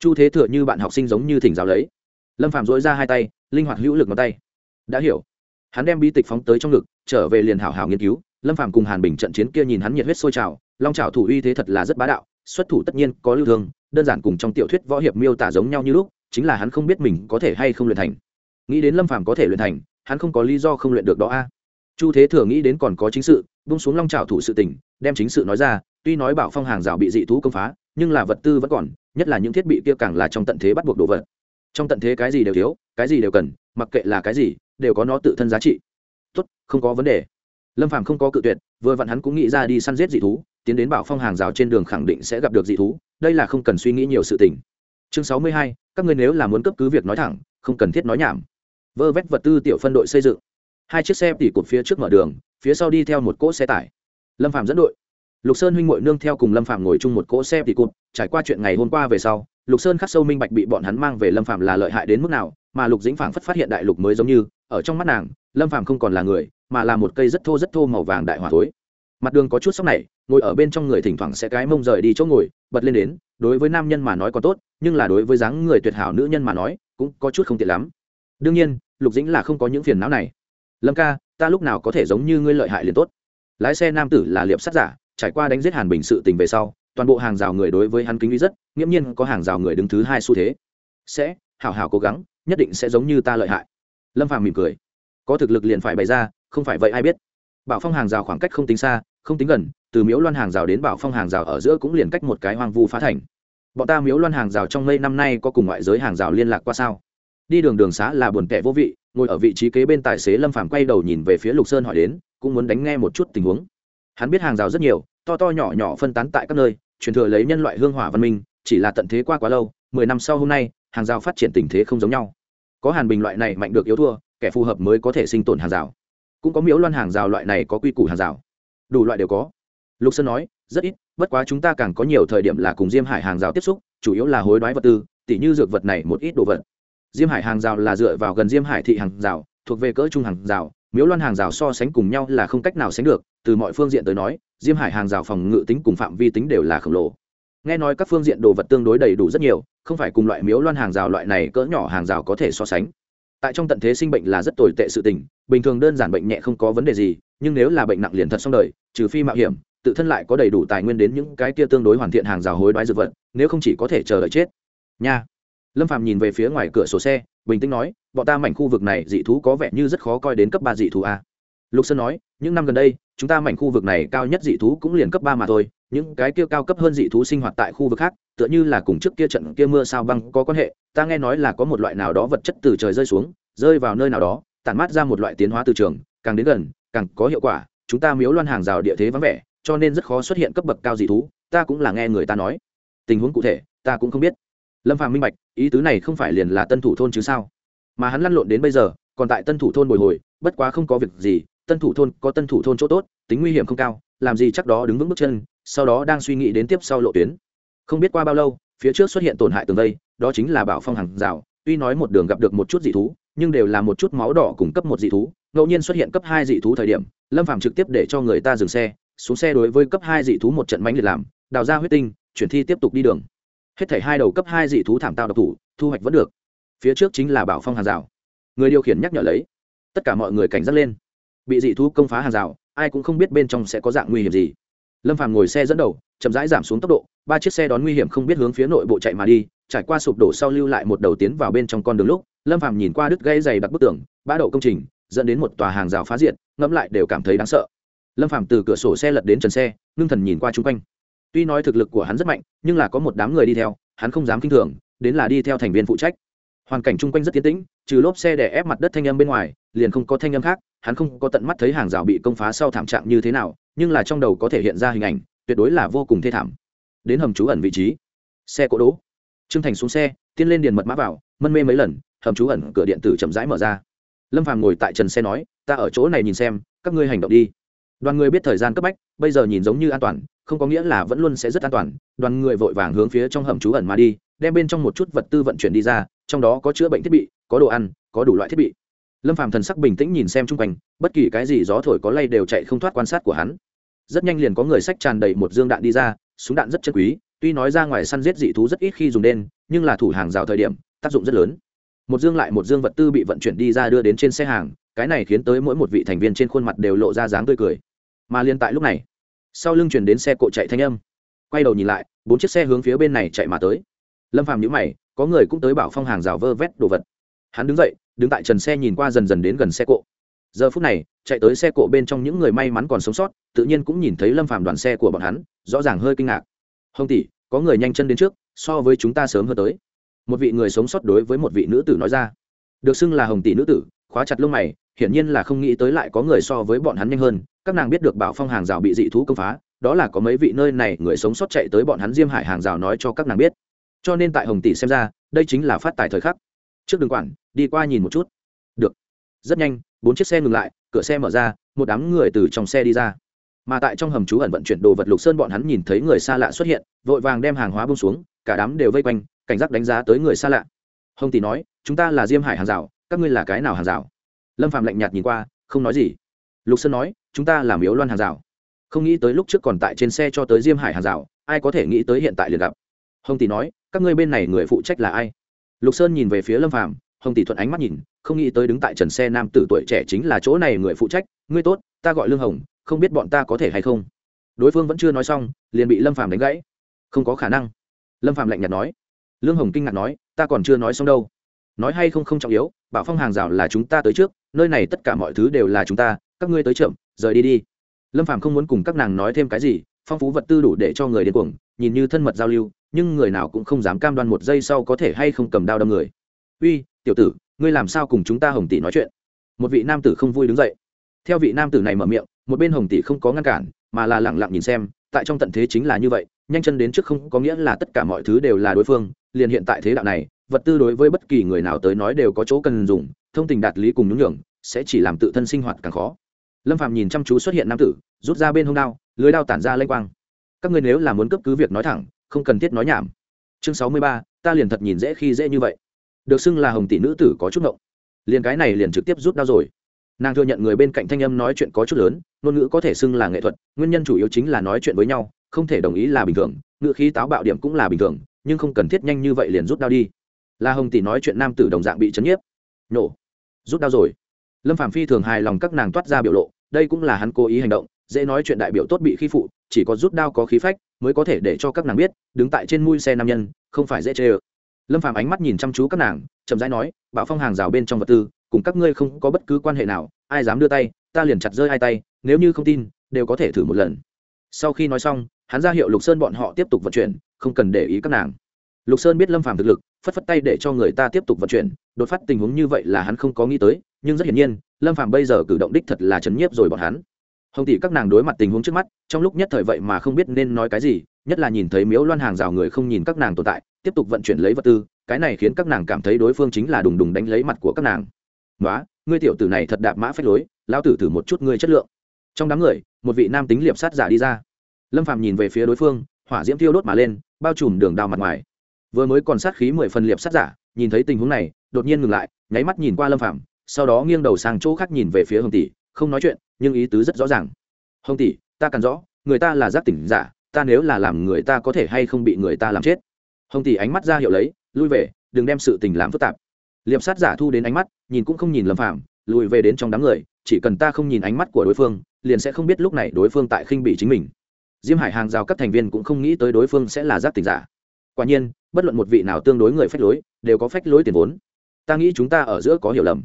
Chu thế thừa như bạn học sinh giống như thỉnh giáo lấy lâm phạm dối ra hai tay, linh hoạt hữu lực ngón tay. đã hiểu. hắn đem bi tịch phóng tới trong ngực, trở về liền hảo hảo nghiên cứu. lâm phạm cùng hàn bình trận chiến kia nhìn hắn nhiệt huyết sôi trào, long trào thủ uy thế thật là rất bá đạo, xuất thủ tất nhiên có lưu thương, đơn giản cùng trong tiểu thuyết võ hiệp miêu tả giống nhau như lúc, chính là hắn không biết mình có thể hay không luyện thành. nghĩ đến lâm phàm có thể luyện thành, hắn không có lý do không luyện được đó a. chu thế thừa nghĩ đến còn có chính sự bung xuống long trào thủ sự tình, đem chính sự nói ra, tuy nói bảo phong hàng rào bị dị thú công phá, nhưng là vật tư vẫn còn, nhất là những thiết bị kia càng là trong tận thế bắt buộc đồ vật trong tận thế cái gì đều thiếu, cái gì đều cần, mặc kệ là cái gì, đều có nó tự thân giá trị. Tốt, không có vấn đề. Lâm phàm không có cự tuyệt, vừa vặn hắn cũng nghĩ ra đi săn giết dị thú, tiến đến bảo phong hàng rào trên đường khẳng định sẽ gặp được dị thú, đây là không cần suy nghĩ nhiều sự tình. Chương sáu mươi hai, các ngươi nếu là muốn cấp cứ việc nói thẳng, không cần thiết nói nhảm. Vơ vét vật tư tiểu phân đội xây dựng. Hai chiếc xe tỉ cột phía trước mở đường, phía sau đi theo một cỗ xe tải. Lâm Phàm dẫn đội. Lục sơn huynh mội nương theo cùng lâm Phàm ngồi chung một cỗ xe tỉ cột trải qua chuyện ngày hôm qua về sau lục sơn khắc sâu minh bạch bị bọn hắn mang về lâm phạm là lợi hại đến mức nào, mà lục dĩnh phảng phất phát hiện đại lục mới giống như, ở trong mắt nàng, lâm phạm không còn là người, mà là một cây rất thô rất thô màu vàng đại hỏa thối. Mặt đường có chút sốc này, ngồi ở bên trong người thỉnh thoảng sẽ cái mông rời đi chỗ ngồi, bật lên đến, đối với nam nhân mà nói còn tốt, nhưng là đối với dáng người tuyệt hảo nữ nhân mà nói, cũng có chút không tiện lắm. Đương nhiên, lục dĩnh là không có những phiền não này. Lâm ca, ta lúc nào có thể giống như ngươi lợi hại liền tốt. Lái xe nam tử là liệp sát giả, trải qua đánh giết hàn bình sự tình về sau, toàn bộ hàng rào người đối với hắn kính uy rất nghiễm nhiên có hàng rào người đứng thứ hai xu thế. Sẽ, hảo hảo cố gắng, nhất định sẽ giống như ta lợi hại. Lâm phàm mỉm cười. Có thực lực liền phải bày ra, không phải vậy ai biết. Bảo phong hàng rào khoảng cách không tính xa, không tính gần, từ miếu loan hàng rào đến bảo phong hàng rào ở giữa cũng liền cách một cái hoang vu phá thành. Bọn ta miếu loan hàng rào trong mây năm nay có cùng ngoại giới hàng rào liên lạc qua sao? Đi đường đường xá là buồn tẻ vô vị, ngồi ở vị trí kế bên tài xế lâm phàm quay đầu nhìn về phía lục sơn hỏi đến, cũng muốn đánh nghe một chút tình huống. Hắn biết hàng rào rất nhiều, to to nhỏ nhỏ phân tán tại các nơi, truyền thừa lấy nhân loại hương hỏa văn minh chỉ là tận thế qua quá lâu, mười năm sau hôm nay, hàng rào phát triển tình thế không giống nhau. Có hàn bình loại này mạnh được yếu thua, kẻ phù hợp mới có thể sinh tồn hàng rào. Cũng có miếu loan hàng rào loại này có quy củ hàng rào. Đủ loại đều có. Lục sơn nói, rất ít, bất quá chúng ta càng có nhiều thời điểm là cùng diêm hải hàng rào tiếp xúc, chủ yếu là hối đoái vật tư, tỉ như dược vật này một ít đồ vật. Diêm hải hàng rào là dựa vào gần diêm hải thị hàng rào, thuộc về cỡ trung hàng rào miếu loan hàng rào so sánh cùng nhau là không cách nào sánh được, từ mọi phương diện tới nói, diêm hải hàng rào phòng ngự tính cùng phạm vi tính đều là khổng lồ nghe nói các phương diện đồ vật tương đối đầy đủ rất nhiều, không phải cùng loại miếu loan hàng rào loại này cỡ nhỏ hàng rào có thể so sánh. Tại trong tận thế sinh bệnh là rất tồi tệ sự tình, bình thường đơn giản bệnh nhẹ không có vấn đề gì, nhưng nếu là bệnh nặng liền thật xong đời, trừ phi mạo hiểm, tự thân lại có đầy đủ tài nguyên đến những cái kia tương đối hoàn thiện hàng rào hối đoái dược vật, nếu không chỉ có thể chờ đợi chết. Nha. Lâm phàm nhìn về phía ngoài cửa sổ xe, bình tĩnh nói, bọn ta mảnh khu vực này dị thú có vẻ như rất khó coi đến cấp ba dị thú a lục sơn nói, những năm gần đây, chúng ta mảnh khu vực này cao nhất dị thú cũng liền cấp ba mà thôi, những cái kia cao cấp hơn dị thú sinh hoạt tại khu vực khác, tựa như là cùng trước kia trận kia mưa sao băng có quan hệ, ta nghe nói là có một loại nào đó vật chất từ trời rơi xuống, rơi vào nơi nào đó, tản mát ra một loại tiến hóa từ trường, càng đến gần, càng có hiệu quả, chúng ta miếu loan hàng rào địa thế vắng vẻ, cho nên rất khó xuất hiện cấp bậc cao dị thú, ta cũng là nghe người ta nói. Tình huống cụ thể, ta cũng không biết. Lâm phàm minh bạch, ý tứ này không phải liền là tân thủ thôn chứ sao? Mà hắn lăn lộn đến bây giờ, còn tại tân thủ thôn bồi hồi, bất quá không có việc gì tân thủ thôn có tân thủ thôn chỗ tốt, tính nguy hiểm không cao, làm gì chắc đó đứng vững bước chân, sau đó đang suy nghĩ đến tiếp sau lộ tuyến. Không biết qua bao lâu, phía trước xuất hiện tổn hại tường vây, đó chính là bảo phong hàng rào, tuy nói một đường gặp được một chút dị thú, nhưng đều là một chút máu đỏ cùng cấp một dị thú, ngẫu nhiên xuất hiện cấp hai dị thú thời điểm, lâm phạm trực tiếp để cho người ta dừng xe, xuống xe đối với cấp hai dị thú một trận mánh liệt làm, đào ra huyết tinh, chuyển thi tiếp tục đi đường. Hết thảy hai đầu cấp hai dị thú thảm tạo độc thủ, thu hoạch vẫn được. Phía trước chính là bảo phong hàng rào. Người điều khiển nhắc nhở lấy. Tất cả mọi người cảnh giác lên bị dị thú công phá hàng rào, ai cũng không biết bên trong sẽ có dạng nguy hiểm gì. Lâm phàm ngồi xe dẫn đầu, chậm rãi giảm xuống tốc độ, ba chiếc xe đón nguy hiểm không biết hướng phía nội bộ chạy mà đi, trải qua sụp đổ sau lưu lại một đầu tiến vào bên trong con đường lúc, lâm phàm nhìn qua đứt gãy dày đặc bức tường, bã đậu công trình, dẫn đến một tòa hàng rào phá diện ngẫm lại đều cảm thấy đáng sợ. Lâm phàm từ cửa sổ xe lật đến trần xe, ngưng thần nhìn qua chung quanh. Tuy nói thực lực của hắn rất mạnh, nhưng là có một đám người đi theo, hắn không dám kinh thường, đến là đi theo thành viên phụ trách. Hoàn cảnh chung quanh rất tiến tĩnh trừ lốp xe đè ép mặt đất thanh âm bên ngoài, liền không có thanh âm khác, hắn không có tận mắt thấy hàng rào bị công phá sau thảm trạng như thế nào, nhưng là trong đầu có thể hiện ra hình ảnh, tuyệt đối là vô cùng thê thảm. Đến hầm trú ẩn vị trí. Xe cỗ đỗ. Trương thành xuống xe tiên lên điền mật mã vào, mân mê mấy lần, hầm trú ẩn cửa điện tử chậm rãi mở ra. Lâm phàm ngồi tại trần xe nói, ta ở chỗ này nhìn xem, các ngươi hành động đi. Đoàn người biết thời gian cấp bách, bây giờ nhìn giống như an toàn, không có nghĩa là vẫn luôn sẽ rất an toàn. Đoàn người vội vàng hướng phía trong hầm trú ẩn mà đi, đem bên trong một chút vật tư vận chuyển đi ra, trong đó có chữa bệnh thiết bị có đồ ăn, có đủ loại thiết bị. Lâm phàm thần sắc bình tĩnh nhìn xem chung quanh, bất kỳ cái gì gió thổi có lay đều chạy không thoát quan sát của hắn. Rất nhanh liền có người sách tràn đầy một dương đạn đi ra, súng đạn rất chân quý, tuy nói ra ngoài săn giết dị thú rất ít khi dùng đen, nhưng là thủ hàng rào thời điểm, tác dụng rất lớn. Một dương lại một dương vật tư bị vận chuyển đi ra đưa đến trên xe hàng, cái này khiến tới mỗi một vị thành viên trên khuôn mặt đều lộ ra dáng tươi cười. Mà liên tại lúc này, sau lưng chuyển đến xe cộ chạy thanh âm. Quay đầu nhìn lại, bốn chiếc xe hướng phía bên này chạy mà tới. Lâm phàm nhíu mày, có người cũng tới bảo phong hàng rào vơ vét đồ vật hắn đứng dậy, đứng tại trần xe nhìn qua dần dần đến gần xe cộ. Giờ phút này, chạy tới xe cộ bên trong những người may mắn còn sống sót, tự nhiên cũng nhìn thấy lâm phàm đoàn xe của bọn hắn, rõ ràng hơi kinh ngạc. Hồng tỷ, có người nhanh chân đến trước, so với chúng ta sớm hơn tới. Một vị người sống sót đối với một vị nữ tử nói ra. Được xưng là hồng tỷ nữ tử, khóa chặt lông mày, hiển nhiên là không nghĩ tới lại có người so với bọn hắn nhanh hơn, các nàng biết được bảo phong hàng rào bị dị thú công phá, đó là có mấy vị nơi này người sống sót chạy tới bọn hắn diêm hải hàng rào nói cho các nàng biết. Cho nên tại hồng tỷ xem ra, đây chính là phát tài thời khắc trước đường quản đi qua nhìn một chút. Được. Rất nhanh, bốn chiếc xe ngừng lại, cửa xe mở ra, một đám người từ trong xe đi ra. Mà tại trong hầm trú ẩn vận chuyển đồ vật lục sơn bọn hắn nhìn thấy người xa lạ xuất hiện, vội vàng đem hàng hóa bông xuống, cả đám đều vây quanh, cảnh giác đánh giá tới người xa lạ. Hồng tỷ nói, chúng ta là diêm hải hàng rào, các ngươi là cái nào hàng rào? Lâm phạm lạnh nhạt nhìn qua, không nói gì. Lục sơn nói, chúng ta là miếu loan hàng rào. Không nghĩ tới lúc trước còn tại trên xe cho tới diêm hải hàng rào, ai có thể nghĩ tới hiện tại liền gặp. Hồng tỷ nói, các ngươi bên này người phụ trách là ai? Lục sơn nhìn về phía lâm phạm hồng tỷ thuận ánh mắt nhìn, không nghĩ tới đứng tại trần xe nam tử tuổi trẻ chính là chỗ này người phụ trách, ngươi tốt, ta gọi lương hồng, không biết bọn ta có thể hay không? Đối phương vẫn chưa nói xong, liền bị lâm phạm đánh gãy. Không có khả năng. Lâm phạm lạnh nhạt nói. Lương hồng kinh ngạc nói, ta còn chưa nói xong đâu. Nói hay không không trọng yếu, bảo phong hàng rào là chúng ta tới trước, nơi này tất cả mọi thứ đều là chúng ta, các ngươi tới chậm, rời đi đi. Lâm phạm không muốn cùng các nàng nói thêm cái gì, phong phú vật tư đủ để cho người điên cuồng, nhìn như thân mật giao lưu nhưng người nào cũng không dám cam đoan một giây sau có thể hay không cầm đao đâm người. Uy, tiểu tử, ngươi làm sao cùng chúng ta hồng tỷ nói chuyện? Một vị nam tử không vui đứng dậy. Theo vị nam tử này mở miệng, một bên hồng tỷ không có ngăn cản, mà là lẳng lặng nhìn xem, tại trong tận thế chính là như vậy, nhanh chân đến trước không có nghĩa là tất cả mọi thứ đều là đối phương, liền hiện tại thế đạo này, vật tư đối với bất kỳ người nào tới nói đều có chỗ cần dùng, thông tình đạt lý cùng nhún nhường, sẽ chỉ làm tự thân sinh hoạt càng khó. Lâm phạm nhìn chăm chú xuất hiện nam tử, rút ra bên hông đao, lưới đao tản ra lênh quang. Các ngươi nếu là muốn cấp cứ việc nói thẳng không cần thiết nói nhảm. Chương sáu mươi ba, ta liền thật nhìn dễ khi dễ như vậy. Được xưng là hồng tỷ nữ tử có chút ngộng. Liền cái này liền trực tiếp rút đau rồi. Nàng thừa nhận người bên cạnh thanh âm nói chuyện có chút lớn, ngôn ngữ có thể xưng là nghệ thuật, nguyên nhân chủ yếu chính là nói chuyện với nhau, không thể đồng ý là bình thường, ngữ khí táo bạo điểm cũng là bình thường, nhưng không cần thiết nhanh như vậy liền rút đau đi. Là hồng tỷ nói chuyện nam tử đồng dạng bị chấn nhiếp. Nổ. Rút đau rồi. Lâm phạm phi thường hài lòng các nàng toát ra biểu lộ, đây cũng là hắn cố ý hành động, dễ nói chuyện đại biểu tốt bị khi phụ, chỉ có rút đao có khí phách mới có thể để cho các nàng biết, đứng tại trên mui xe nam nhân, không phải dễ chê ơ. Lâm phàm ánh mắt nhìn chăm chú các nàng, chậm rãi nói, bạo phong hàng rào bên trong vật tư, cùng các ngươi không có bất cứ quan hệ nào, ai dám đưa tay, ta liền chặt rơi hai tay, nếu như không tin, đều có thể thử một lần. Sau khi nói xong, hắn ra hiệu lục sơn bọn họ tiếp tục vận chuyển, không cần để ý các nàng. Lục sơn biết lâm phàm thực lực, phất phất tay để cho người ta tiếp tục vận chuyển, đột phát tình huống như vậy là hắn không có nghĩ tới, nhưng rất hiển nhiên, lâm phàm bây giờ cử động đích thật là chấn nhiếp rồi bọn hắn hồng tỷ các nàng đối mặt tình huống trước mắt, trong lúc nhất thời vậy mà không biết nên nói cái gì, nhất là nhìn thấy miếu loan hàng rào người không nhìn các nàng tồn tại, tiếp tục vận chuyển lấy vật tư, cái này khiến các nàng cảm thấy đối phương chính là đùng đùng đánh lấy mặt của các nàng. Nói ngươi tiểu tử này thật đạp mã phách lối lao tử thử một chút ngươi chất lượng. Trong đám người, một vị nam tính liệp sát giả đi ra. Lâm phạm nhìn về phía đối phương, hỏa diễm thiêu đốt mà lên, bao trùm đường đào mặt ngoài. Vừa mới còn sát khí mười phần liệp sát giả, nhìn thấy tình huống này, đột nhiên ngừng lại, nháy mắt nhìn qua lâm phạm sau đó nghiêng đầu sang chỗ khác nhìn về phía hồng tỷ, không nói chuyện nhưng ý tứ rất rõ ràng. Hồng tỷ, ta cần rõ, người ta là giác tỉnh giả, ta nếu là làm người ta có thể hay không bị người ta làm chết? Hồng tỷ ánh mắt ra hiệu lấy, lui về, đừng đem sự tình làm phức tạp. Liệp sát giả thu đến ánh mắt, nhìn cũng không nhìn lâm phạm lùi về đến trong đám người, chỉ cần ta không nhìn ánh mắt của đối phương, liền sẽ không biết lúc này đối phương tại khinh bị chính mình. Diêm hải hàng rào các thành viên cũng không nghĩ tới đối phương sẽ là giác tỉnh giả. Quả nhiên, bất luận một vị nào tương đối người phách lối, đều có phách lối tiền vốn. Ta nghĩ chúng ta ở giữa có hiểu lầm.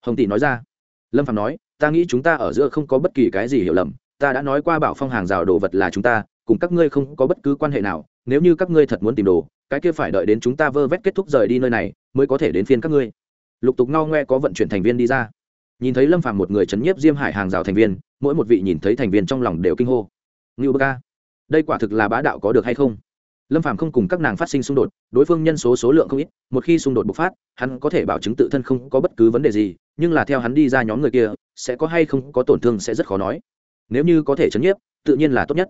Hồng tỷ nói ra. Lâm phạm nói ta nghĩ chúng ta ở giữa không có bất kỳ cái gì hiểu lầm, ta đã nói qua bảo phong hàng rào đồ vật là chúng ta, cùng các ngươi không có bất cứ quan hệ nào, nếu như các ngươi thật muốn tìm đồ, cái kia phải đợi đến chúng ta vơ vét kết thúc rời đi nơi này, mới có thể đến phiên các ngươi. Lục tục ngao ngoe có vận chuyển thành viên đi ra. Nhìn thấy lâm phàm một người chấn nhiếp diêm hải hàng rào thành viên, mỗi một vị nhìn thấy thành viên trong lòng đều kinh hô. Ngưu bơ ca, đây quả thực là bá đạo có được hay không? Lâm phàm không cùng các nàng phát sinh xung đột, đối phương nhân số số lượng không ít, một khi xung đột bộc phát, hắn có thể bảo chứng tự thân không có bất cứ vấn đề gì nhưng là theo hắn đi ra nhóm người kia, sẽ có hay không có tổn thương sẽ rất khó nói. Nếu như có thể chấn nhiếp, tự nhiên là tốt nhất.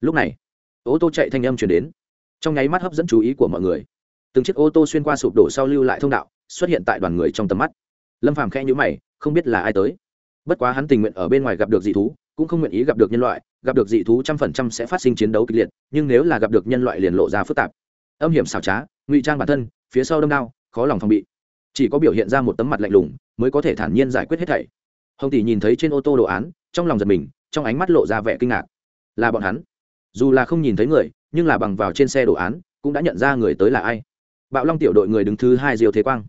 Lúc này, ô tô chạy thanh âm chuyển đến. Trong nháy mắt hấp dẫn chú ý của mọi người. Từng chiếc ô tô xuyên qua sụp đổ sau lưu lại thông đạo, xuất hiện tại đoàn người trong tầm mắt. Lâm phàm khẽ nhữ mày, không biết là ai tới. Bất quá hắn tình nguyện ở bên ngoài gặp được dị thú, cũng không nguyện ý gặp được nhân loại, gặp được dị thú trăm phần trăm sẽ phát sinh chiến đấu kịch liệt, nhưng nếu là gặp được nhân loại liền lộ ra phức tạp. Âm hiểm xảo trá, ngụy trang bản thân, phía sau đâm đao, khó lòng phòng bị chỉ có biểu hiện ra một tấm mặt lạnh lùng mới có thể thản nhiên giải quyết hết thảy. Hồng tỷ nhìn thấy trên ô tô đồ án, trong lòng giật mình, trong ánh mắt lộ ra vẻ kinh ngạc. Là bọn hắn. Dù là không nhìn thấy người, nhưng là bằng vào trên xe đồ án, cũng đã nhận ra người tới là ai. Bạo long tiểu đội người đứng thứ hai diêu thế quang.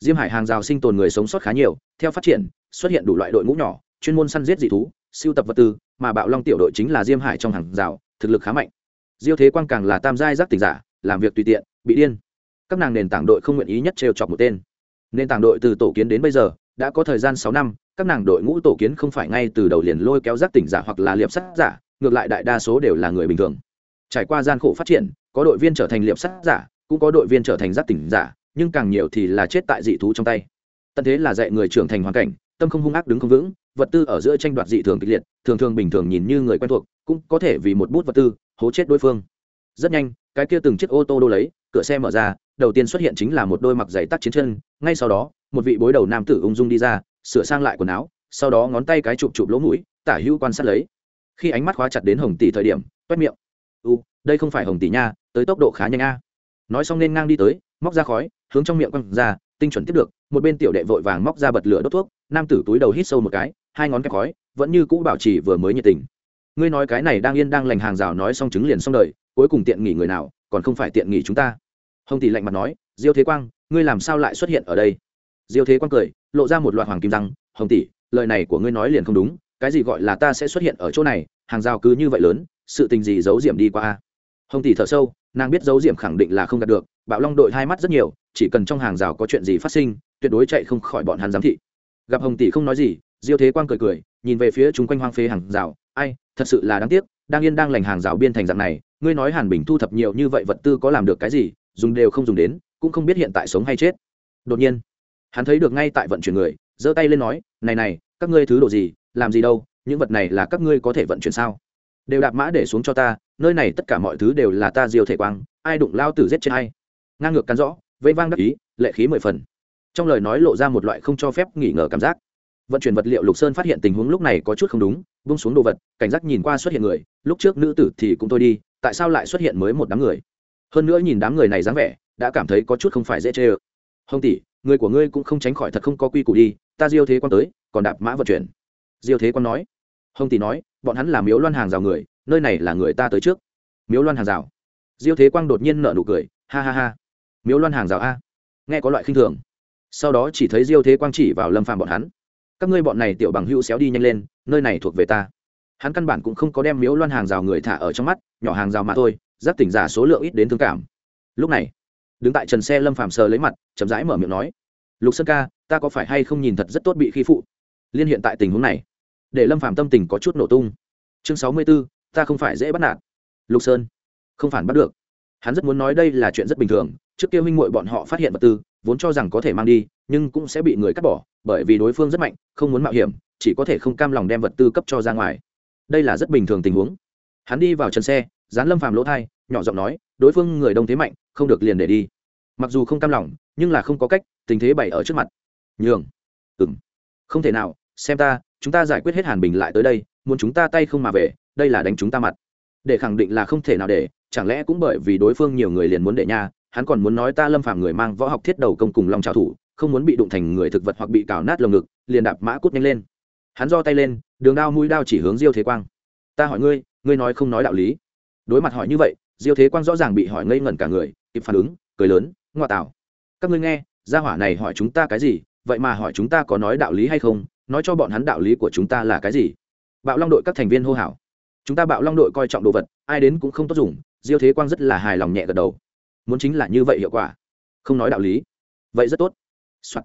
Diêm hải hàng rào sinh tồn người sống sót khá nhiều, theo phát triển, xuất hiện đủ loại đội ngũ nhỏ, chuyên môn săn giết dị thú, siêu tập vật tư, mà bạo long tiểu đội chính là diêm hải trong hàng rào, thực lực khá mạnh. Diêu thế quang càng là tam giai giác tỉnh giả, làm việc tùy tiện, bị điên. Các nàng nền tảng đội không nguyện ý nhất trêu chọc một tên nền tảng đội từ tổ kiến đến bây giờ, đã có thời gian sáu năm, các nàng đội ngũ tổ kiến không phải ngay từ đầu liền lôi kéo giác tỉnh giả hoặc là liệp sắt giả, ngược lại đại đa số đều là người bình thường. Trải qua gian khổ phát triển, có đội viên trở thành liệp sắt giả, cũng có đội viên trở thành giác tỉnh giả, nhưng càng nhiều thì là chết tại dị thú trong tay. Tận thế là dạy người trưởng thành hoàn cảnh, tâm không hung ác đứng không vững, vật tư ở giữa tranh đoạt dị thường kịch liệt, thường thường bình thường nhìn như người quen thuộc, cũng có thể vì một bút vật tư, hố chết đối phương. Rất nhanh, cái kia từng chiếc ô tô đô lấy, cửa xe mở ra đầu tiên xuất hiện chính là một đôi mặc giày tắt chiến chân, ngay sau đó, một vị bối đầu nam tử ung dung đi ra, sửa sang lại quần áo, sau đó ngón tay cái chụp chụp lỗ mũi, tả hữu quan sát lấy. Khi ánh mắt khóa chặt đến hồng tỷ thời điểm, toét miệng. U, đây không phải hồng tỷ nha, tới tốc độ khá nhanh a. Nói xong nên ngang đi tới, móc ra khói, hướng trong miệng quăng ra, tinh chuẩn tiếp được, một bên tiểu đệ vội vàng móc ra bật lửa đốt thuốc, nam tử túi đầu hít sâu một cái, hai ngón kẹp khói, vẫn như cũ bảo trì vừa mới nhiệt tình. Ngươi nói cái này đang yên đang lành hàng rào nói xong chứng liền xong đời, cuối cùng tiện nghỉ người nào, còn không phải tiện nghỉ chúng ta hồng tỷ lạnh mặt nói, diêu thế quang, ngươi làm sao lại xuất hiện ở đây? Diêu thế quang cười, lộ ra một loạt hoàng kim răng, hồng tỷ, lời này của ngươi nói liền không đúng, cái gì gọi là ta sẽ xuất hiện ở chỗ này, hàng rào cứ như vậy lớn, sự tình gì giấu diệm đi qua hồng tỷ thở sâu, nàng biết giấu diệm khẳng định là không đạt được, bạo long đội hai mắt rất nhiều, chỉ cần trong hàng rào có chuyện gì phát sinh, tuyệt đối chạy không khỏi bọn hắn giám thị. Gặp hồng tỷ không nói gì, diêu thế quang cười cười, nhìn về phía chúng quanh hoang phế hàng rào, ai, thật sự là đáng tiếc, đang yên đang lành hàng rào biên thành dạng này, ngươi nói hàn bình thu thập nhiều như vậy vật tư có làm được cái gì dùng đều không dùng đến, cũng không biết hiện tại sống hay chết. Đột nhiên, hắn thấy được ngay tại vận chuyển người, giơ tay lên nói, này này, các ngươi thứ đồ gì, làm gì đâu, những vật này là các ngươi có thể vận chuyển sao? Đều đạp mã để xuống cho ta, nơi này tất cả mọi thứ đều là ta diều thể quang, ai đụng lao tử giết chết hay ngang ngược cắn rõ, vây vang đắc ý, lệ khí mười phần. Trong lời nói lộ ra một loại không cho phép nghỉ ngờ cảm giác. Vận chuyển vật liệu lục sơn phát hiện tình huống lúc này có chút không đúng bung xuống đồ vật, cảnh giác nhìn qua xuất hiện người, lúc trước nữ tử thì cũng thôi đi, tại sao lại xuất hiện mới một đám người? Hơn nữa nhìn đám người này dáng vẻ, đã cảm thấy có chút không phải dễ chê ơ. Hồng tỷ, người của ngươi cũng không tránh khỏi thật không có quy củ đi, ta diêu thế quan tới, còn đạp mã vận chuyển. Diêu thế quan nói. Hồng tỷ nói, bọn hắn là miếu loan hàng rào người, nơi này là người ta tới trước. Miếu loan hàng rào. Diêu thế quang đột nhiên nợ nụ cười, ha ha ha. Miếu loan hàng rào a. Nghe có loại khinh thường. Sau đó chỉ thấy diêu thế quang chỉ vào lâm phàm bọn hắn. Các ngươi bọn này tiểu bằng hữu xéo đi nhanh lên, nơi này thuộc về ta. Hắn căn bản cũng không có đem miếu loan hàng rào người thả ở trong mắt, nhỏ hàng rào mà thôi giác tỉnh giả số lượng ít đến thương cảm. Lúc này đứng tại trần xe lâm phàm sờ lấy mặt chậm rãi mở miệng nói lục sơn ca ta có phải hay không nhìn thật rất tốt bị khi phụ? Liên hiện tại tình huống này để lâm phàm tâm tình có chút nổ tung. Chương sáu mươi 64, ta không phải dễ bắt nạt. Lục sơn không phản bắt được. Hắn rất muốn nói đây là chuyện rất bình thường trước kia huynh muội bọn họ phát hiện vật tư vốn cho rằng có thể mang đi nhưng cũng sẽ bị người cắt bỏ bởi vì đối phương rất mạnh không muốn mạo hiểm chỉ có thể không cam lòng đem vật tư cấp cho ra ngoài. Đây là rất bình thường tình huống. Hắn đi vào chân xe dán lâm phàm lỗ thai, nhỏ giọng nói, đối phương người đông thế mạnh, không được liền để đi. Mặc dù không cam lòng, nhưng là không có cách, tình thế bày ở trước mặt. Nhường. Ừng không thể nào, xem ta, chúng ta giải quyết hết hàn bình lại tới đây, muốn chúng ta tay không mà về, đây là đánh chúng ta mặt. Để khẳng định là không thể nào để, chẳng lẽ cũng bởi vì đối phương nhiều người liền muốn để nha, hắn còn muốn nói ta lâm phàm người mang võ học thiết đầu công cùng lòng trào thủ, không muốn bị đụng thành người thực vật hoặc bị cào nát lồng ngực, liền đạp mã cút nhanh lên. Hắn do tay lên, đường đao mũi đao chỉ hướng diêu thế quang. Ta hỏi ngươi ngươi nói không nói đạo lý đối mặt hỏi như vậy, diêu thế quang rõ ràng bị hỏi ngây ngẩn cả người, kịp phản ứng, cười lớn, ngoa tạo, các ngươi nghe, gia hỏa này hỏi chúng ta cái gì, vậy mà hỏi chúng ta có nói đạo lý hay không, nói cho bọn hắn đạo lý của chúng ta là cái gì? Bạo long đội các thành viên hô hào. Chúng ta bạo long đội coi trọng đồ vật, ai đến cũng không tốt dùng. Diêu thế quang rất là hài lòng nhẹ gật đầu. Muốn chính là như vậy hiệu quả, không nói đạo lý, vậy rất tốt、Soạn.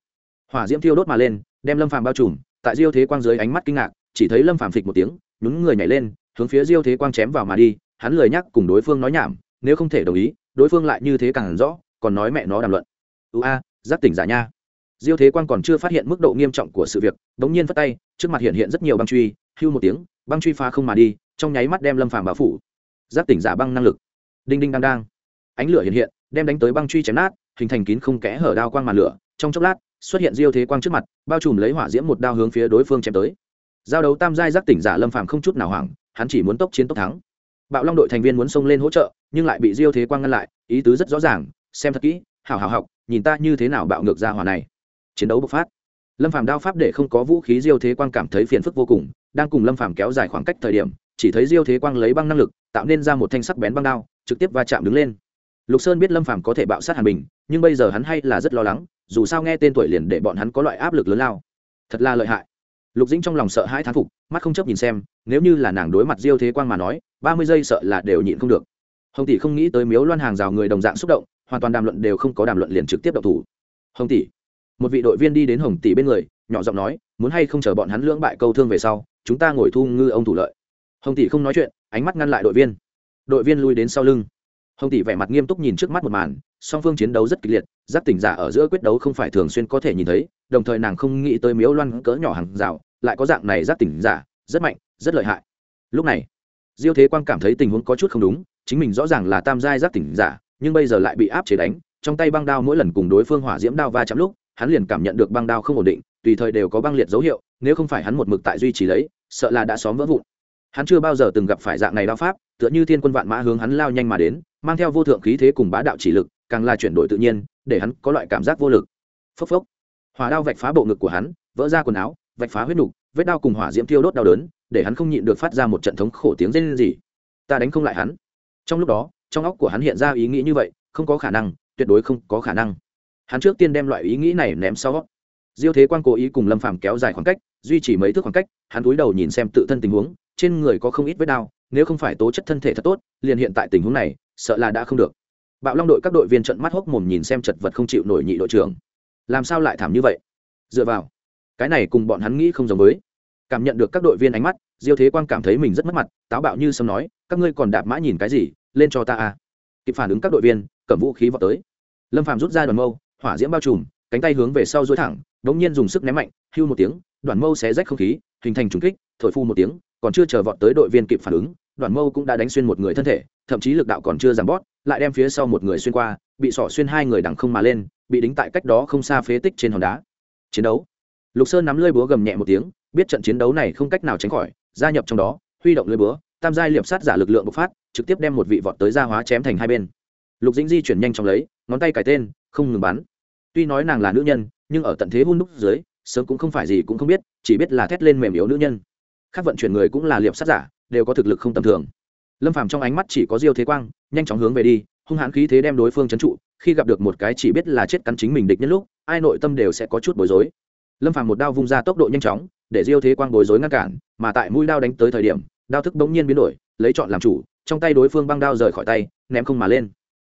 hỏa diễm thiêu đốt mà lên, đem lâm phàm bao trùm, tại diêu thế quang dưới ánh mắt kinh ngạc, chỉ thấy lâm phàm phịch một tiếng, nhún người nhảy lên, hướng phía diêu thế quang chém vào mà đi hắn lười nhắc cùng đối phương nói nhảm, nếu không thể đồng ý, đối phương lại như thế càng rõ, còn nói mẹ nó đàm luận. Ưu a, giác tỉnh giả nha. Diêu thế quang còn chưa phát hiện mức độ nghiêm trọng của sự việc, đống nhiên phát tay, trước mặt hiện hiện rất nhiều băng truy, hưu một tiếng, băng truy phá không mà đi, trong nháy mắt đem lâm phàm bao phủ. Giác tỉnh giả băng năng lực. Đinh đinh đang đang. Ánh lửa hiện hiện, đem đánh tới băng truy chém nát, hình thành kín không kẽ hở đao quang màn lửa, trong chốc lát, xuất hiện diêu thế quang trước mặt, bao trùm lấy hỏa diễm một đao hướng phía đối phương chém tới. Giao đấu tam giai giác tỉnh giả lâm phàm không chút nào hoảng, hắn chỉ muốn tốc chiến tốc thắng bạo long đội thành viên muốn xông lên hỗ trợ, nhưng lại bị diêu thế quang ngăn lại, ý tứ rất rõ ràng, xem thật kỹ, hảo hảo học, nhìn ta như thế nào bạo ngược ra hỏa này. Chiến đấu bộc phát. Lâm phàm đao pháp để không có vũ khí, diêu thế quang cảm thấy phiền phức vô cùng, đang cùng lâm phàm kéo dài khoảng cách thời điểm, chỉ thấy diêu thế quang lấy băng năng lực, tạo nên ra một thanh sắc bén băng đao, trực tiếp va chạm đứng lên. Lục sơn biết lâm phàm có thể bạo sát hàn bình, nhưng bây giờ hắn hay là rất lo lắng, dù sao nghe tên tuổi liền để bọn hắn có loại áp lực lớn lao. Thật là lợi hại lục dĩnh trong lòng sợ hãi thán phục, mắt không chấp nhìn xem, nếu như là nàng đối mặt diêu thế quang mà nói, ba mươi giây sợ là đều nhịn không được. Hồng tỷ không nghĩ tới miếu loan hàng rào người đồng dạng xúc động, hoàn toàn đàm luận đều không có đàm luận liền trực tiếp động thủ. Hồng tỷ, một vị đội viên đi đến hồng tỷ bên người, nhỏ giọng nói, muốn hay không chờ bọn hắn lưỡng bại câu thương về sau, chúng ta ngồi thu ngư ông thủ lợi. Hồng tỷ không nói chuyện, ánh mắt ngăn lại đội viên. Đội viên lui đến sau lưng. Hồng tỷ vẻ mặt nghiêm túc nhìn trước mắt một màn, song phương chiến đấu rất kịch liệt giáp tỉnh giả ở giữa quyết đấu không phải thường xuyên có thể nhìn thấy, đồng thời nàng không nghĩ tới miếu loan cỡ nhỏ hàng rào lại có dạng này giác tỉnh giả, rất mạnh, rất lợi hại. Lúc này, diêu thế quang cảm thấy tình huống có chút không đúng, chính mình rõ ràng là tam giai giác tỉnh giả, nhưng bây giờ lại bị áp chế đánh, trong tay băng đao mỗi lần cùng đối phương hỏa diễm đao va chạm lúc, hắn liền cảm nhận được băng đao không ổn định, tùy thời đều có băng liệt dấu hiệu, nếu không phải hắn một mực tại duy trì lấy, sợ là đã xóm vỡ vụn. Hắn chưa bao giờ từng gặp phải dạng này đao pháp, tựa như thiên quân vạn mã hướng hắn lao nhanh mà đến, mang theo vô thượng khí thế cùng bá đạo chỉ lực, càng là chuyển đổi tự nhiên, để hắn có loại cảm giác vô lực. Phốc phốc. Hỏa đao vạch phá bộ ngực của hắn, vỡ ra quần áo vạch phá huyết nục, vết đao cùng hỏa diễm thiêu đốt đau đớn, để hắn không nhịn được phát ra một trận thống khổ tiếng rên rỉ. Ta đánh không lại hắn. Trong lúc đó, trong óc của hắn hiện ra ý nghĩ như vậy, không có khả năng, tuyệt đối không có khả năng. Hắn trước tiên đem loại ý nghĩ này ném sau. Diêu thế quan cố ý cùng lâm phàm kéo dài khoảng cách, duy trì mấy thước khoảng cách, hắn cúi đầu nhìn xem tự thân tình huống, trên người có không ít vết đau, nếu không phải tố chất thân thể thật tốt, liền hiện tại tình huống này, sợ là đã không được. Bạo long đội các đội viên trận mắt hốc mồm nhìn xem chật vật không chịu nổi nhị đội trưởng. Làm sao lại thảm như vậy? Dựa vào cái này cùng bọn hắn nghĩ không giống với. Cảm nhận được các đội viên ánh mắt, diêu thế quang cảm thấy mình rất mất mặt, táo bạo như sâm nói, các ngươi còn đạp mã nhìn cái gì, lên cho ta à. Kịp phản ứng các đội viên, cầm vũ khí vào tới. Lâm phàm rút ra đoàn mâu, hỏa diễm bao trùm, cánh tay hướng về sau dối thẳng, đống nhiên dùng sức ném mạnh, hưu một tiếng, đoàn mâu xé rách không khí, hình thành trùng kích, thổi phu một tiếng, còn chưa chờ vọt tới đội viên kịp phản ứng, đoàn mâu cũng đã đánh xuyên một người thân thể, thậm chí lực đạo còn chưa giảm bót, lại đem phía sau một người xuyên qua, bị sỏ xuyên hai người đằng không mà lên, bị đính tại cách đó không xa phế tích trên hòn đá. Chiến đấu lục sơn nắm lơi búa gầm nhẹ một tiếng, biết trận chiến đấu này không cách nào tránh khỏi, gia nhập trong đó, huy động lưỡi búa, tam giai liệp sát giả lực lượng bộc phát, trực tiếp đem một vị vọt tới gia hóa chém thành hai bên. Lục dĩnh di chuyển nhanh chóng lấy, ngón tay cải tên, không ngừng bắn. Tuy nói nàng là nữ nhân, nhưng ở tận thế hun đúc dưới, sớm cũng không phải gì cũng không biết, chỉ biết là thét lên mềm yếu nữ nhân. Khác vận chuyển người cũng là liệp sát giả, đều có thực lực không tầm thường. Lâm phàm trong ánh mắt chỉ có diêu thế quang, nhanh chóng hướng về đi, hung hãn khí thế đem đối phương trấn trụ, khi gặp được một cái chỉ biết là chết cắn chính mình địch nhất lúc, ai nội tâm đều sẽ có chút bối rối lâm phàm một đao vung ra tốc độ nhanh chóng, để diêu thế quang bối rối ngăn cản, mà tại mũi đao đánh tới thời điểm, đao thức bỗng nhiên biến đổi, lấy chọn làm chủ, trong tay đối phương băng đao rời khỏi tay, ném không mà lên.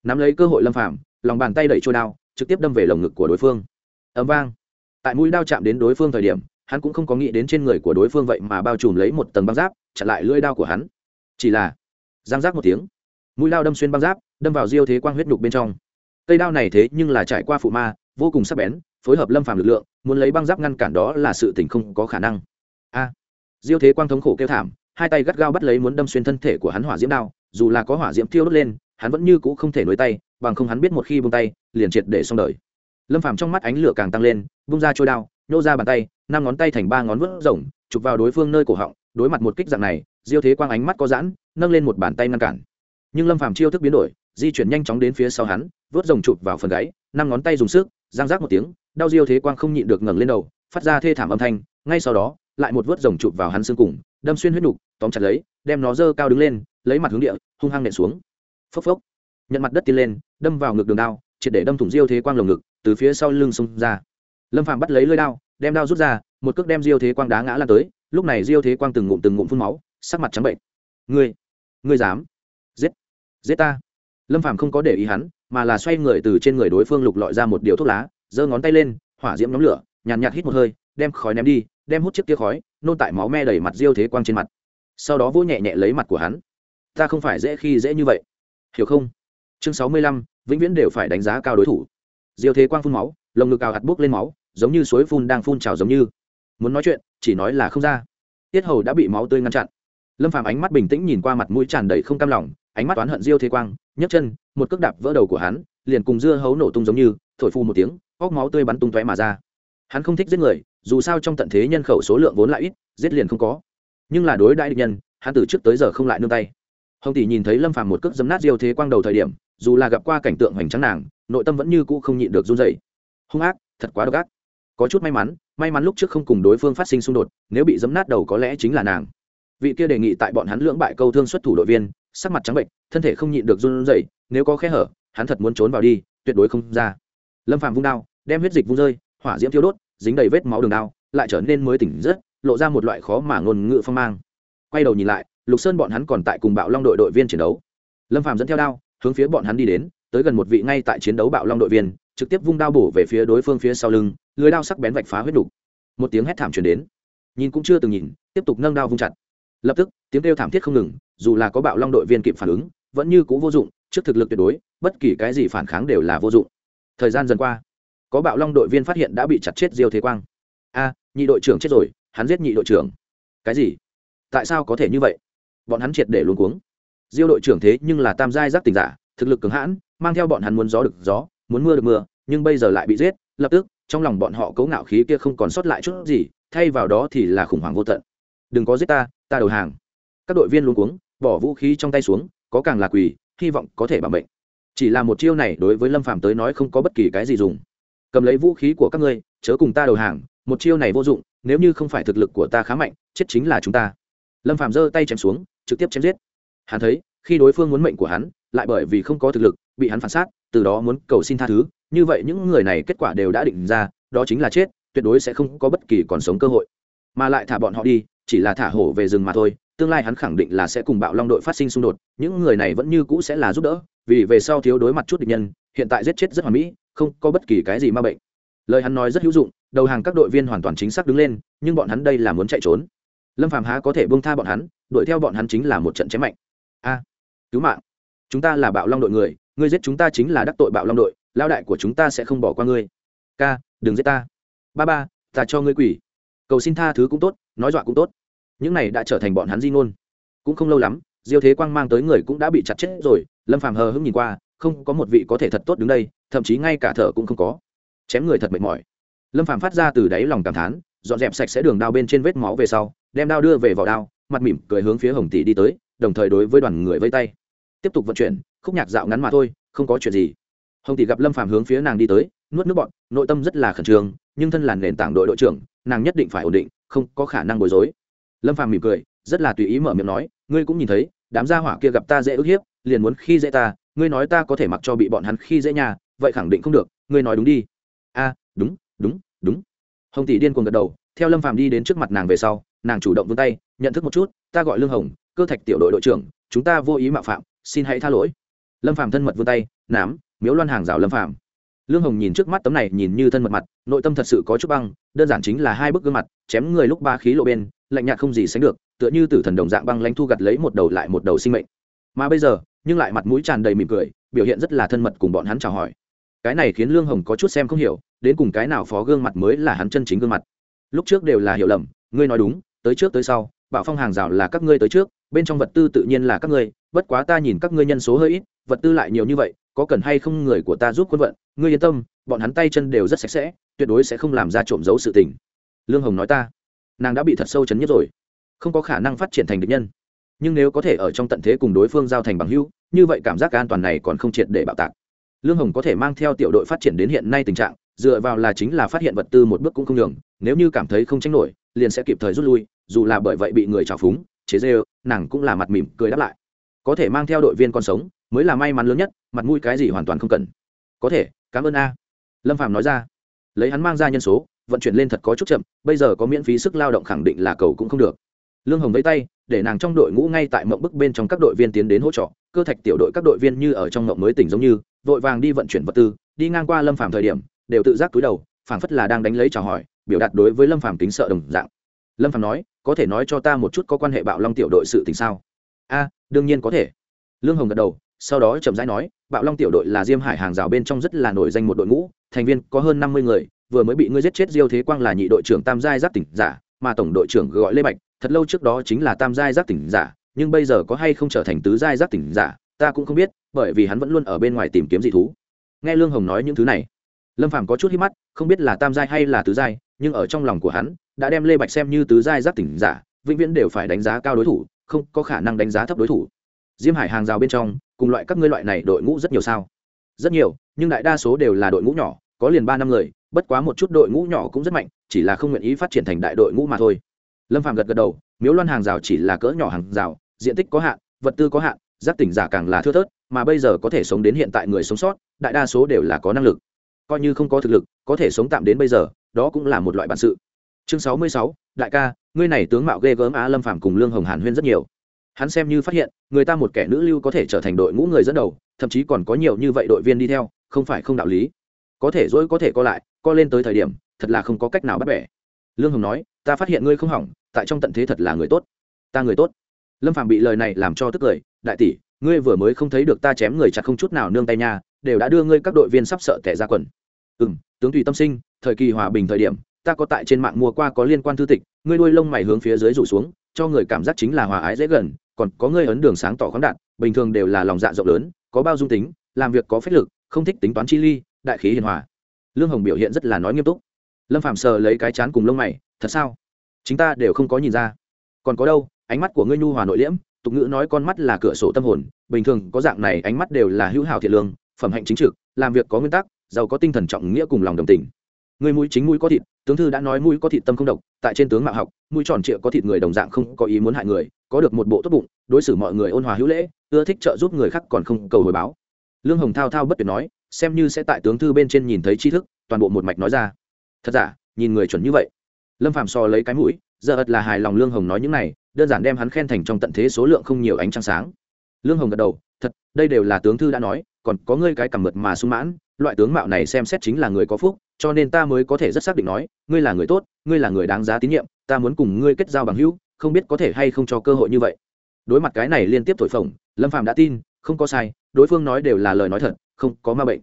Nắm lấy cơ hội lâm phàm, lòng bàn tay đẩy trôi đao, trực tiếp đâm về lồng ngực của đối phương. Ấm vang. Tại mũi đao chạm đến đối phương thời điểm, hắn cũng không có nghĩ đến trên người của đối phương vậy mà bao trùm lấy một tầng băng giáp, chặn lại lưỡi đao của hắn. Chỉ là, giang giác một tiếng, mũi đao đâm xuyên băng giáp, đâm vào diêu thế quang huyết nhục bên trong. Cây đao này thế nhưng là trải qua phụ ma vô cùng sắc bén, phối hợp lâm phàm lực lượng, muốn lấy băng giáp ngăn cản đó là sự tình không có khả năng. A. Diêu thế quang thống khổ kêu thảm, hai tay gắt gao bắt lấy muốn đâm xuyên thân thể của hắn hỏa diễm đao, dù là có hỏa diễm thiêu đốt lên, hắn vẫn như cũ không thể nối tay, bằng không hắn biết một khi buông tay, liền triệt để xong đời. Lâm phàm trong mắt ánh lửa càng tăng lên bung ra trôi đao, nhô ra bàn tay, năm ngón tay thành ba ngón vớt rồng chụp vào đối phương nơi cổ họng, đối mặt một kích dạng này, diêu thế quang ánh mắt có giãn, nâng lên một bàn tay ngăn cản. Nhưng lâm phàm chiêu thức biến đổi, di chuyển nhanh chóng đến phía sau hắn vớt rồng chụp vào phần gáy, năm ngón tay dùng sức giang rác một tiếng, đau diêu thế quang không nhịn được ngẩng lên đầu, phát ra thê thảm âm thanh, ngay sau đó, lại một vớt rồng chụp vào hắn xương cùng, đâm xuyên huyết nục, tóm chặt lấy, đem nó dơ cao đứng lên, lấy mặt hướng địa, hung hăng nện xuống. Phốc phốc. Nhận mặt đất tiến lên, đâm vào ngực đường đao, triệt để đâm thủng diêu thế quang lồng ngực, từ phía sau lưng xông ra. Lâm phàm bắt lấy lưỡi đao, đem đao rút ra, một cước đem diêu thế quang đá ngã lan tới, lúc này diêu thế quang từng ngụm từng ngụm phun máu, sắc mặt trắng bệnh. Ngươi ngươi dám giết giết ta? Lâm phàm không có để ý hắn mà là xoay người từ trên người đối phương lục lọi ra một điếu thuốc lá, giơ ngón tay lên, hỏa diễm nhóm lửa, nhàn nhạt hít một hơi, đem khói ném đi, đem hút chiếc kia khói, nôn tại máu me đầy mặt diêu thế quang trên mặt. Sau đó vỗ nhẹ nhẹ lấy mặt của hắn. Ta không phải dễ khi dễ như vậy. Hiểu không? Chương sáu mươi lăm, vĩnh viễn đều phải đánh giá cao đối thủ. Diêu thế quang phun máu, lồng ngực cào hạt bốc lên máu, giống như suối phun đang phun trào giống như. Muốn nói chuyện, chỉ nói là không ra. Tiết hầu đã bị máu tươi ngăn chặn. Lâm phàm ánh mắt bình tĩnh nhìn qua mặt mũi tràn đầy không cam lòng ánh mắt oán hận diêu thế quang, nhấc chân, một cước đạp vỡ đầu của hắn, liền cùng dưa hấu nổ tung giống như, thổi phu một tiếng, óc máu tươi bắn tung tóe mà ra. Hắn không thích giết người, dù sao trong tận thế nhân khẩu số lượng vốn lại ít, giết liền không có. Nhưng là đối đại địch nhân, hắn từ trước tới giờ không lại nương tay. Hồng tỷ nhìn thấy lâm phàm một cước dấm nát diêu thế quang đầu thời điểm, dù là gặp qua cảnh tượng hoành tráng nàng, nội tâm vẫn như cũ không nhịn được run dậy hung ác, thật quá độc ác. Có chút may mắn may mắn lúc trước không cùng đối phương phát sinh xung đột, nếu bị dấm nát đầu có lẽ chính là nàng. Vị kia đề nghị tại bọn hắn lưỡng bại câu thương xuất thủ đội viên sắc mặt trắng bệnh, thân thể không nhịn được run rẩy, nếu có khe hở, hắn thật muốn trốn vào đi, tuyệt đối không ra. Lâm phàm vung đao, đem huyết dịch vung rơi, hỏa diễm thiêu đốt, dính đầy vết máu đường đao, lại trở nên mới tỉnh rất lộ ra một loại khó mà ngôn ngữ phong mang. Quay đầu nhìn lại, lục sơn bọn hắn còn tại cùng bạo long đội đội viên chiến đấu. Lâm phàm dẫn theo đao, hướng phía bọn hắn đi đến, tới gần một vị ngay tại chiến đấu bạo long đội viên, trực tiếp vung đao bổ về phía đối phương phía sau lưng, lưới đao sắc bén vạch phá huyết đục. Một tiếng hét thảm truyền đến. Nhìn cũng chưa từng nhìn, tiếp tục nâng đao vung chặt lập tức, tiếng kêu thảm thiết không ngừng, dù là có bạo long đội viên kịp phản ứng, vẫn như c ũ vô dụng, trước thực lực tuyệt đối, bất kỳ cái gì phản kháng đều là vô dụng. Thời gian dần qua, có bạo long đội viên phát hiện đã bị chặt chết diêu thế quang. A, nhị đội trưởng chết rồi, hắn giết nhị đội trưởng. Cái gì? Tại sao có thể như vậy? Bọn hắn triệt để luôn cuống. Diêu đội trưởng thế nhưng là tam giai giác tình giả, thực lực cứng hãn, mang theo bọn hắn muốn gió được gió, muốn mưa được mưa, nhưng bây giờ lại bị giết, lập tức, trong lòng bọn họ cấu ngạo khí kia không còn sót lại chút gì, thay vào đó thì là khủng hoảng vô tận. Đừng có giết ta ta đầu hàng. Các đội viên luôn cuống, bỏ vũ khí trong tay xuống, có càng là quỳ, hy vọng có thể bảo mệnh. Chỉ là một chiêu này đối với lâm phàm tới nói không có bất kỳ cái gì dùng. Cầm lấy vũ khí của các ngươi, chớ cùng ta đầu hàng, một chiêu này vô dụng, nếu như không phải thực lực của ta khá mạnh, chết chính là chúng ta. Lâm phàm giơ tay chém xuống, trực tiếp chém giết. Hắn thấy, khi đối phương muốn mệnh của hắn, lại bởi vì không có thực lực, bị hắn phản sát, từ đó muốn cầu xin tha thứ, như vậy những người này kết quả đều đã định ra, đó chính là chết, tuyệt đối sẽ không có bất kỳ còn sống cơ hội. Mà lại thả bọn họ đi chỉ là thả hổ về rừng mà thôi, tương lai hắn khẳng định là sẽ cùng bạo long đội phát sinh xung đột, những người này vẫn như cũ sẽ là giúp đỡ, vì về sau thiếu đối mặt chút địch nhân, hiện tại giết chết rất hoàn mỹ, không có bất kỳ cái gì ma bệnh. Lời hắn nói rất hữu dụng, đầu hàng các đội viên hoàn toàn chính xác đứng lên, nhưng bọn hắn đây là muốn chạy trốn. Lâm phàm há có thể buông tha bọn hắn, đuổi theo bọn hắn chính là một trận chém mạnh. A, cứu mạng. Chúng ta là bạo long đội người, ngươi giết chúng ta chính là đắc tội bạo long đội lao đại của chúng ta sẽ không bỏ qua ngươi. Ca, đừng giết ta. Ba ba, ta cho ngươi quỷ cầu xin tha thứ cũng tốt, nói dọa cũng tốt. Những này đã trở thành bọn hắn di ngôn. Cũng không lâu lắm, diêu thế quang mang tới người cũng đã bị chặt chết rồi, lâm phàm hờ hững nhìn qua, không có một vị có thể thật tốt đứng đây, thậm chí ngay cả thở cũng không có. Chém người thật mệt mỏi. Lâm phàm phát ra từ đáy lòng cảm thán, dọn dẹp sạch sẽ đường đao bên trên vết máu về sau, đem đao đưa về vào đao, mặt mỉm cười hướng phía hồng tỷ đi tới, đồng thời đối với đoàn người vây tay. Tiếp tục vận chuyển, khúc nhạc dạo ngắn mà thôi, không có chuyện gì. Hồng tỷ gặp lâm phàm hướng phía nàng đi tới, nuốt nước bọn nội tâm rất là khẩn trương nhưng thân là nền tảng đội đội trưởng, nàng nhất định phải ổn định, không có khả năng bối rối. Lâm phàm mỉm cười, rất là tùy ý mở miệng nói, ngươi cũng nhìn thấy, đám gia hỏa kia gặp ta dễ ức hiếp, liền muốn khi dễ ta, ngươi nói ta có thể mặc cho bị bọn hắn khi dễ nhà, vậy khẳng định không được, ngươi nói đúng đi. A, đúng đúng đúng. Hồng tỷ điên cuồng gật đầu, theo lâm phàm đi đến trước mặt nàng về sau, nàng chủ động vươn tay, nhận thức một chút, ta gọi lương hồng, cơ thạch tiểu đội đội trưởng, chúng ta vô ý mạo phạm, xin hãy tha lỗi. Lâm phàm thân mật vươn tay, nám, miếu loan hàng rào lâm phàm lương hồng nhìn trước mắt tấm này, nhìn như thân mật mặt, nội tâm thật sự có chút băng, đơn giản chính là hai bức gương mặt, chém người lúc ba khí lộ bên, lạnh nhạt không gì sánh được, tựa như tử thần đồng dạng băng lanh thu gặt lấy một đầu lại một đầu sinh mệnh. Mà bây giờ, nhưng lại mặt mũi tràn đầy mỉm cười, biểu hiện rất là thân mật cùng bọn hắn chào hỏi. Cái này khiến lương hồng có chút xem không hiểu, đến cùng cái nào phó gương mặt mới là hắn chân chính gương mặt. Lúc trước đều là hiểu lầm, ngươi nói đúng, tới trước tới sau, bảo phong hàng rào là các ngươi tới trước, bên trong vật tư tự nhiên là các ngươi, bất quá ta nhìn các ngươi nhân số hơi ít, vật tư lại nhiều như vậy có cần hay không người của ta giúp quân vận, ngươi yên tâm, bọn hắn tay chân đều rất sạch sẽ, tuyệt đối sẽ không làm ra trộm giấu sự tình. Lương hồng nói ta. Nàng đã bị thật sâu chấn nhất rồi. Không có khả năng phát triển thành địch nhân. Nhưng nếu có thể ở trong tận thế cùng đối phương giao thành bằng hữu, như vậy cảm giác an toàn này còn không triệt để bạo tạc. Lương hồng có thể mang theo tiểu đội phát triển đến hiện nay tình trạng, dựa vào là chính là phát hiện vật tư một bước cũng không đường nếu như cảm thấy không tránh nổi, liền sẽ kịp thời rút lui, dù là bởi vậy bị người trào phúng, chế dê nàng cũng là mặt mỉm cười đáp lại. Có thể mang theo đội viên còn sống mới là may mắn lớn nhất, mặt mũi cái gì hoàn toàn không cần. Có thể, cảm ơn a. Lâm phạm nói ra. Lấy hắn mang ra nhân số, vận chuyển lên thật có chút chậm, bây giờ có miễn phí sức lao động khẳng định là cầu cũng không được. Lương hồng vẫy tay, để nàng trong đội ngũ ngay tại mộng bức bên trong các đội viên tiến đến hỗ trợ. Cơ thạch tiểu đội các đội viên như ở trong mộng mới tỉnh giống như, vội vàng đi vận chuyển vật tư, đi ngang qua lâm phàm thời điểm, đều tự giác túi đầu, phảng phất là đang đánh lấy chào hỏi, biểu đạt đối với lâm phàm kính sợ đồng dạng. Lâm phàm nói, có thể nói cho ta một chút có quan hệ bạo long tiểu đội sự tình sao? A, đương nhiên có thể. Lương hồng gật đầu sau đó chậm rãi nói, bạo long tiểu đội là diêm hải hàng rào bên trong rất là nổi danh một đội ngũ, thành viên có hơn năm mươi người, vừa mới bị ngươi giết chết diêu thế quang là nhị đội trưởng tam giai giác tỉnh giả, mà tổng đội trưởng gọi lê bạch, thật lâu trước đó chính là tam giai giác tỉnh giả, nhưng bây giờ có hay không trở thành tứ giai giác tỉnh giả, ta cũng không biết, bởi vì hắn vẫn luôn ở bên ngoài tìm kiếm dị thú. Nghe lương hồng nói những thứ này, lâm phàm có chút hít mắt, không biết là tam giai hay là tứ giai, nhưng ở trong lòng của hắn, đã đem lê bạch xem như tứ giai giác tỉnh giả, vĩnh viễn đều phải đánh giá cao đối thủ, không có khả năng đánh giá thấp đối thủ diêm hải hàng rào bên trong, cùng loại các ngươi loại này đội ngũ rất nhiều sao? Rất nhiều, nhưng đại đa số đều là đội ngũ nhỏ, có liền ba năm người, bất quá một chút đội ngũ nhỏ cũng rất mạnh, chỉ là không nguyện ý phát triển thành đại đội ngũ mà thôi. Lâm phạm gật gật đầu, miếu loan hàng rào chỉ là cỡ nhỏ hàng rào, diện tích có hạn, vật tư có hạn, giác tỉnh giả càng là thưa thớt, mà bây giờ có thể sống đến hiện tại người sống sót, đại đa số đều là có năng lực. Coi như không có thực lực, có thể sống tạm đến bây giờ, đó cũng là một loại bản sự. Chương sáu mươi sáu, đại ca, ngươi này tướng mạo ghê gớm á lâm phạm cùng lương hồng hàn huyên rất nhiều hắn xem như phát hiện, người ta một kẻ nữ lưu có thể trở thành đội ngũ người dẫn đầu, thậm chí còn có nhiều như vậy đội viên đi theo, không phải không đạo lý. Có thể dỗi có thể co lại, co lên tới thời điểm, thật là không có cách nào bắt bẻ. Lương hồng nói, ta phát hiện ngươi không hỏng, tại trong tận thế thật là người tốt. Ta người tốt. Lâm phạm bị lời này làm cho tức cười, đại tỷ, ngươi vừa mới không thấy được ta chém người chặt không chút nào nương tay nha, đều đã đưa ngươi các đội viên sắp sợ tẻ ra quần. Ừ m tướng tùy tâm sinh, thời kỳ hòa bình thời điểm, ta có tại trên mạng mua qua có liên quan thư tịch, ngươi đuôi lông mày hướng phía dưới rủ xuống, cho người cảm giác chính là hòa ái dễ gần còn có ngươi ấn đường sáng tỏ khoáng đạt, bình thường đều là lòng dạ rộng lớn, có bao dung tính, làm việc có phép lực, không thích tính toán chi ly, đại khí hiền hòa. Lương hồng biểu hiện rất là nói nghiêm túc. Lâm phạm sờ lấy cái chán cùng lông mày, thật sao? Chúng ta đều không có nhìn ra. Còn có đâu, ánh mắt của ngươi nhu hòa nội liễm, tục ngữ nói con mắt là cửa sổ tâm hồn, bình thường có dạng này ánh mắt đều là hữu hảo thiện lương, phẩm hạnh chính trực, làm việc có nguyên tắc, giàu có tinh thần trọng nghĩa cùng lòng đồng tình. Người mũi chính mũi có thịt, tướng thư đã nói mũi có thịt tâm không độc, tại trên tướng mạo học, mũi tròn trịa có thịt người đồng dạng không có ý muốn hại người có được một bộ tốt bụng, đối xử mọi người ôn hòa hữu lễ, ưa thích trợ giúp người khác còn không cầu hồi báo. Lương hồng thao thao bất tuyệt nói, xem như sẽ tại tướng thư bên trên nhìn thấy tri thức, toàn bộ một mạch nói ra. Thật giả, nhìn người chuẩn như vậy. Lâm phạm so lấy cái mũi, giờ ật là hài lòng lương hồng nói những này, đơn giản đem hắn khen thành trong tận thế số lượng không nhiều ánh trăng sáng. Lương hồng gật đầu, thật, đây đều là tướng thư đã nói, còn có ngươi cái cảm mượt mà sung mãn, loại tướng mạo này xem xét chính là người có phúc, cho nên ta mới có thể rất xác định nói, ngươi là người tốt, ngươi là người đáng giá tín nhiệm, ta muốn cùng ngươi kết giao bằng hữu không biết có thể hay không cho cơ hội như vậy. Đối mặt cái này liên tiếp thổi phồng, lâm phạm đã tin, không có sai, đối phương nói đều là lời nói thật, không có ma bệnh.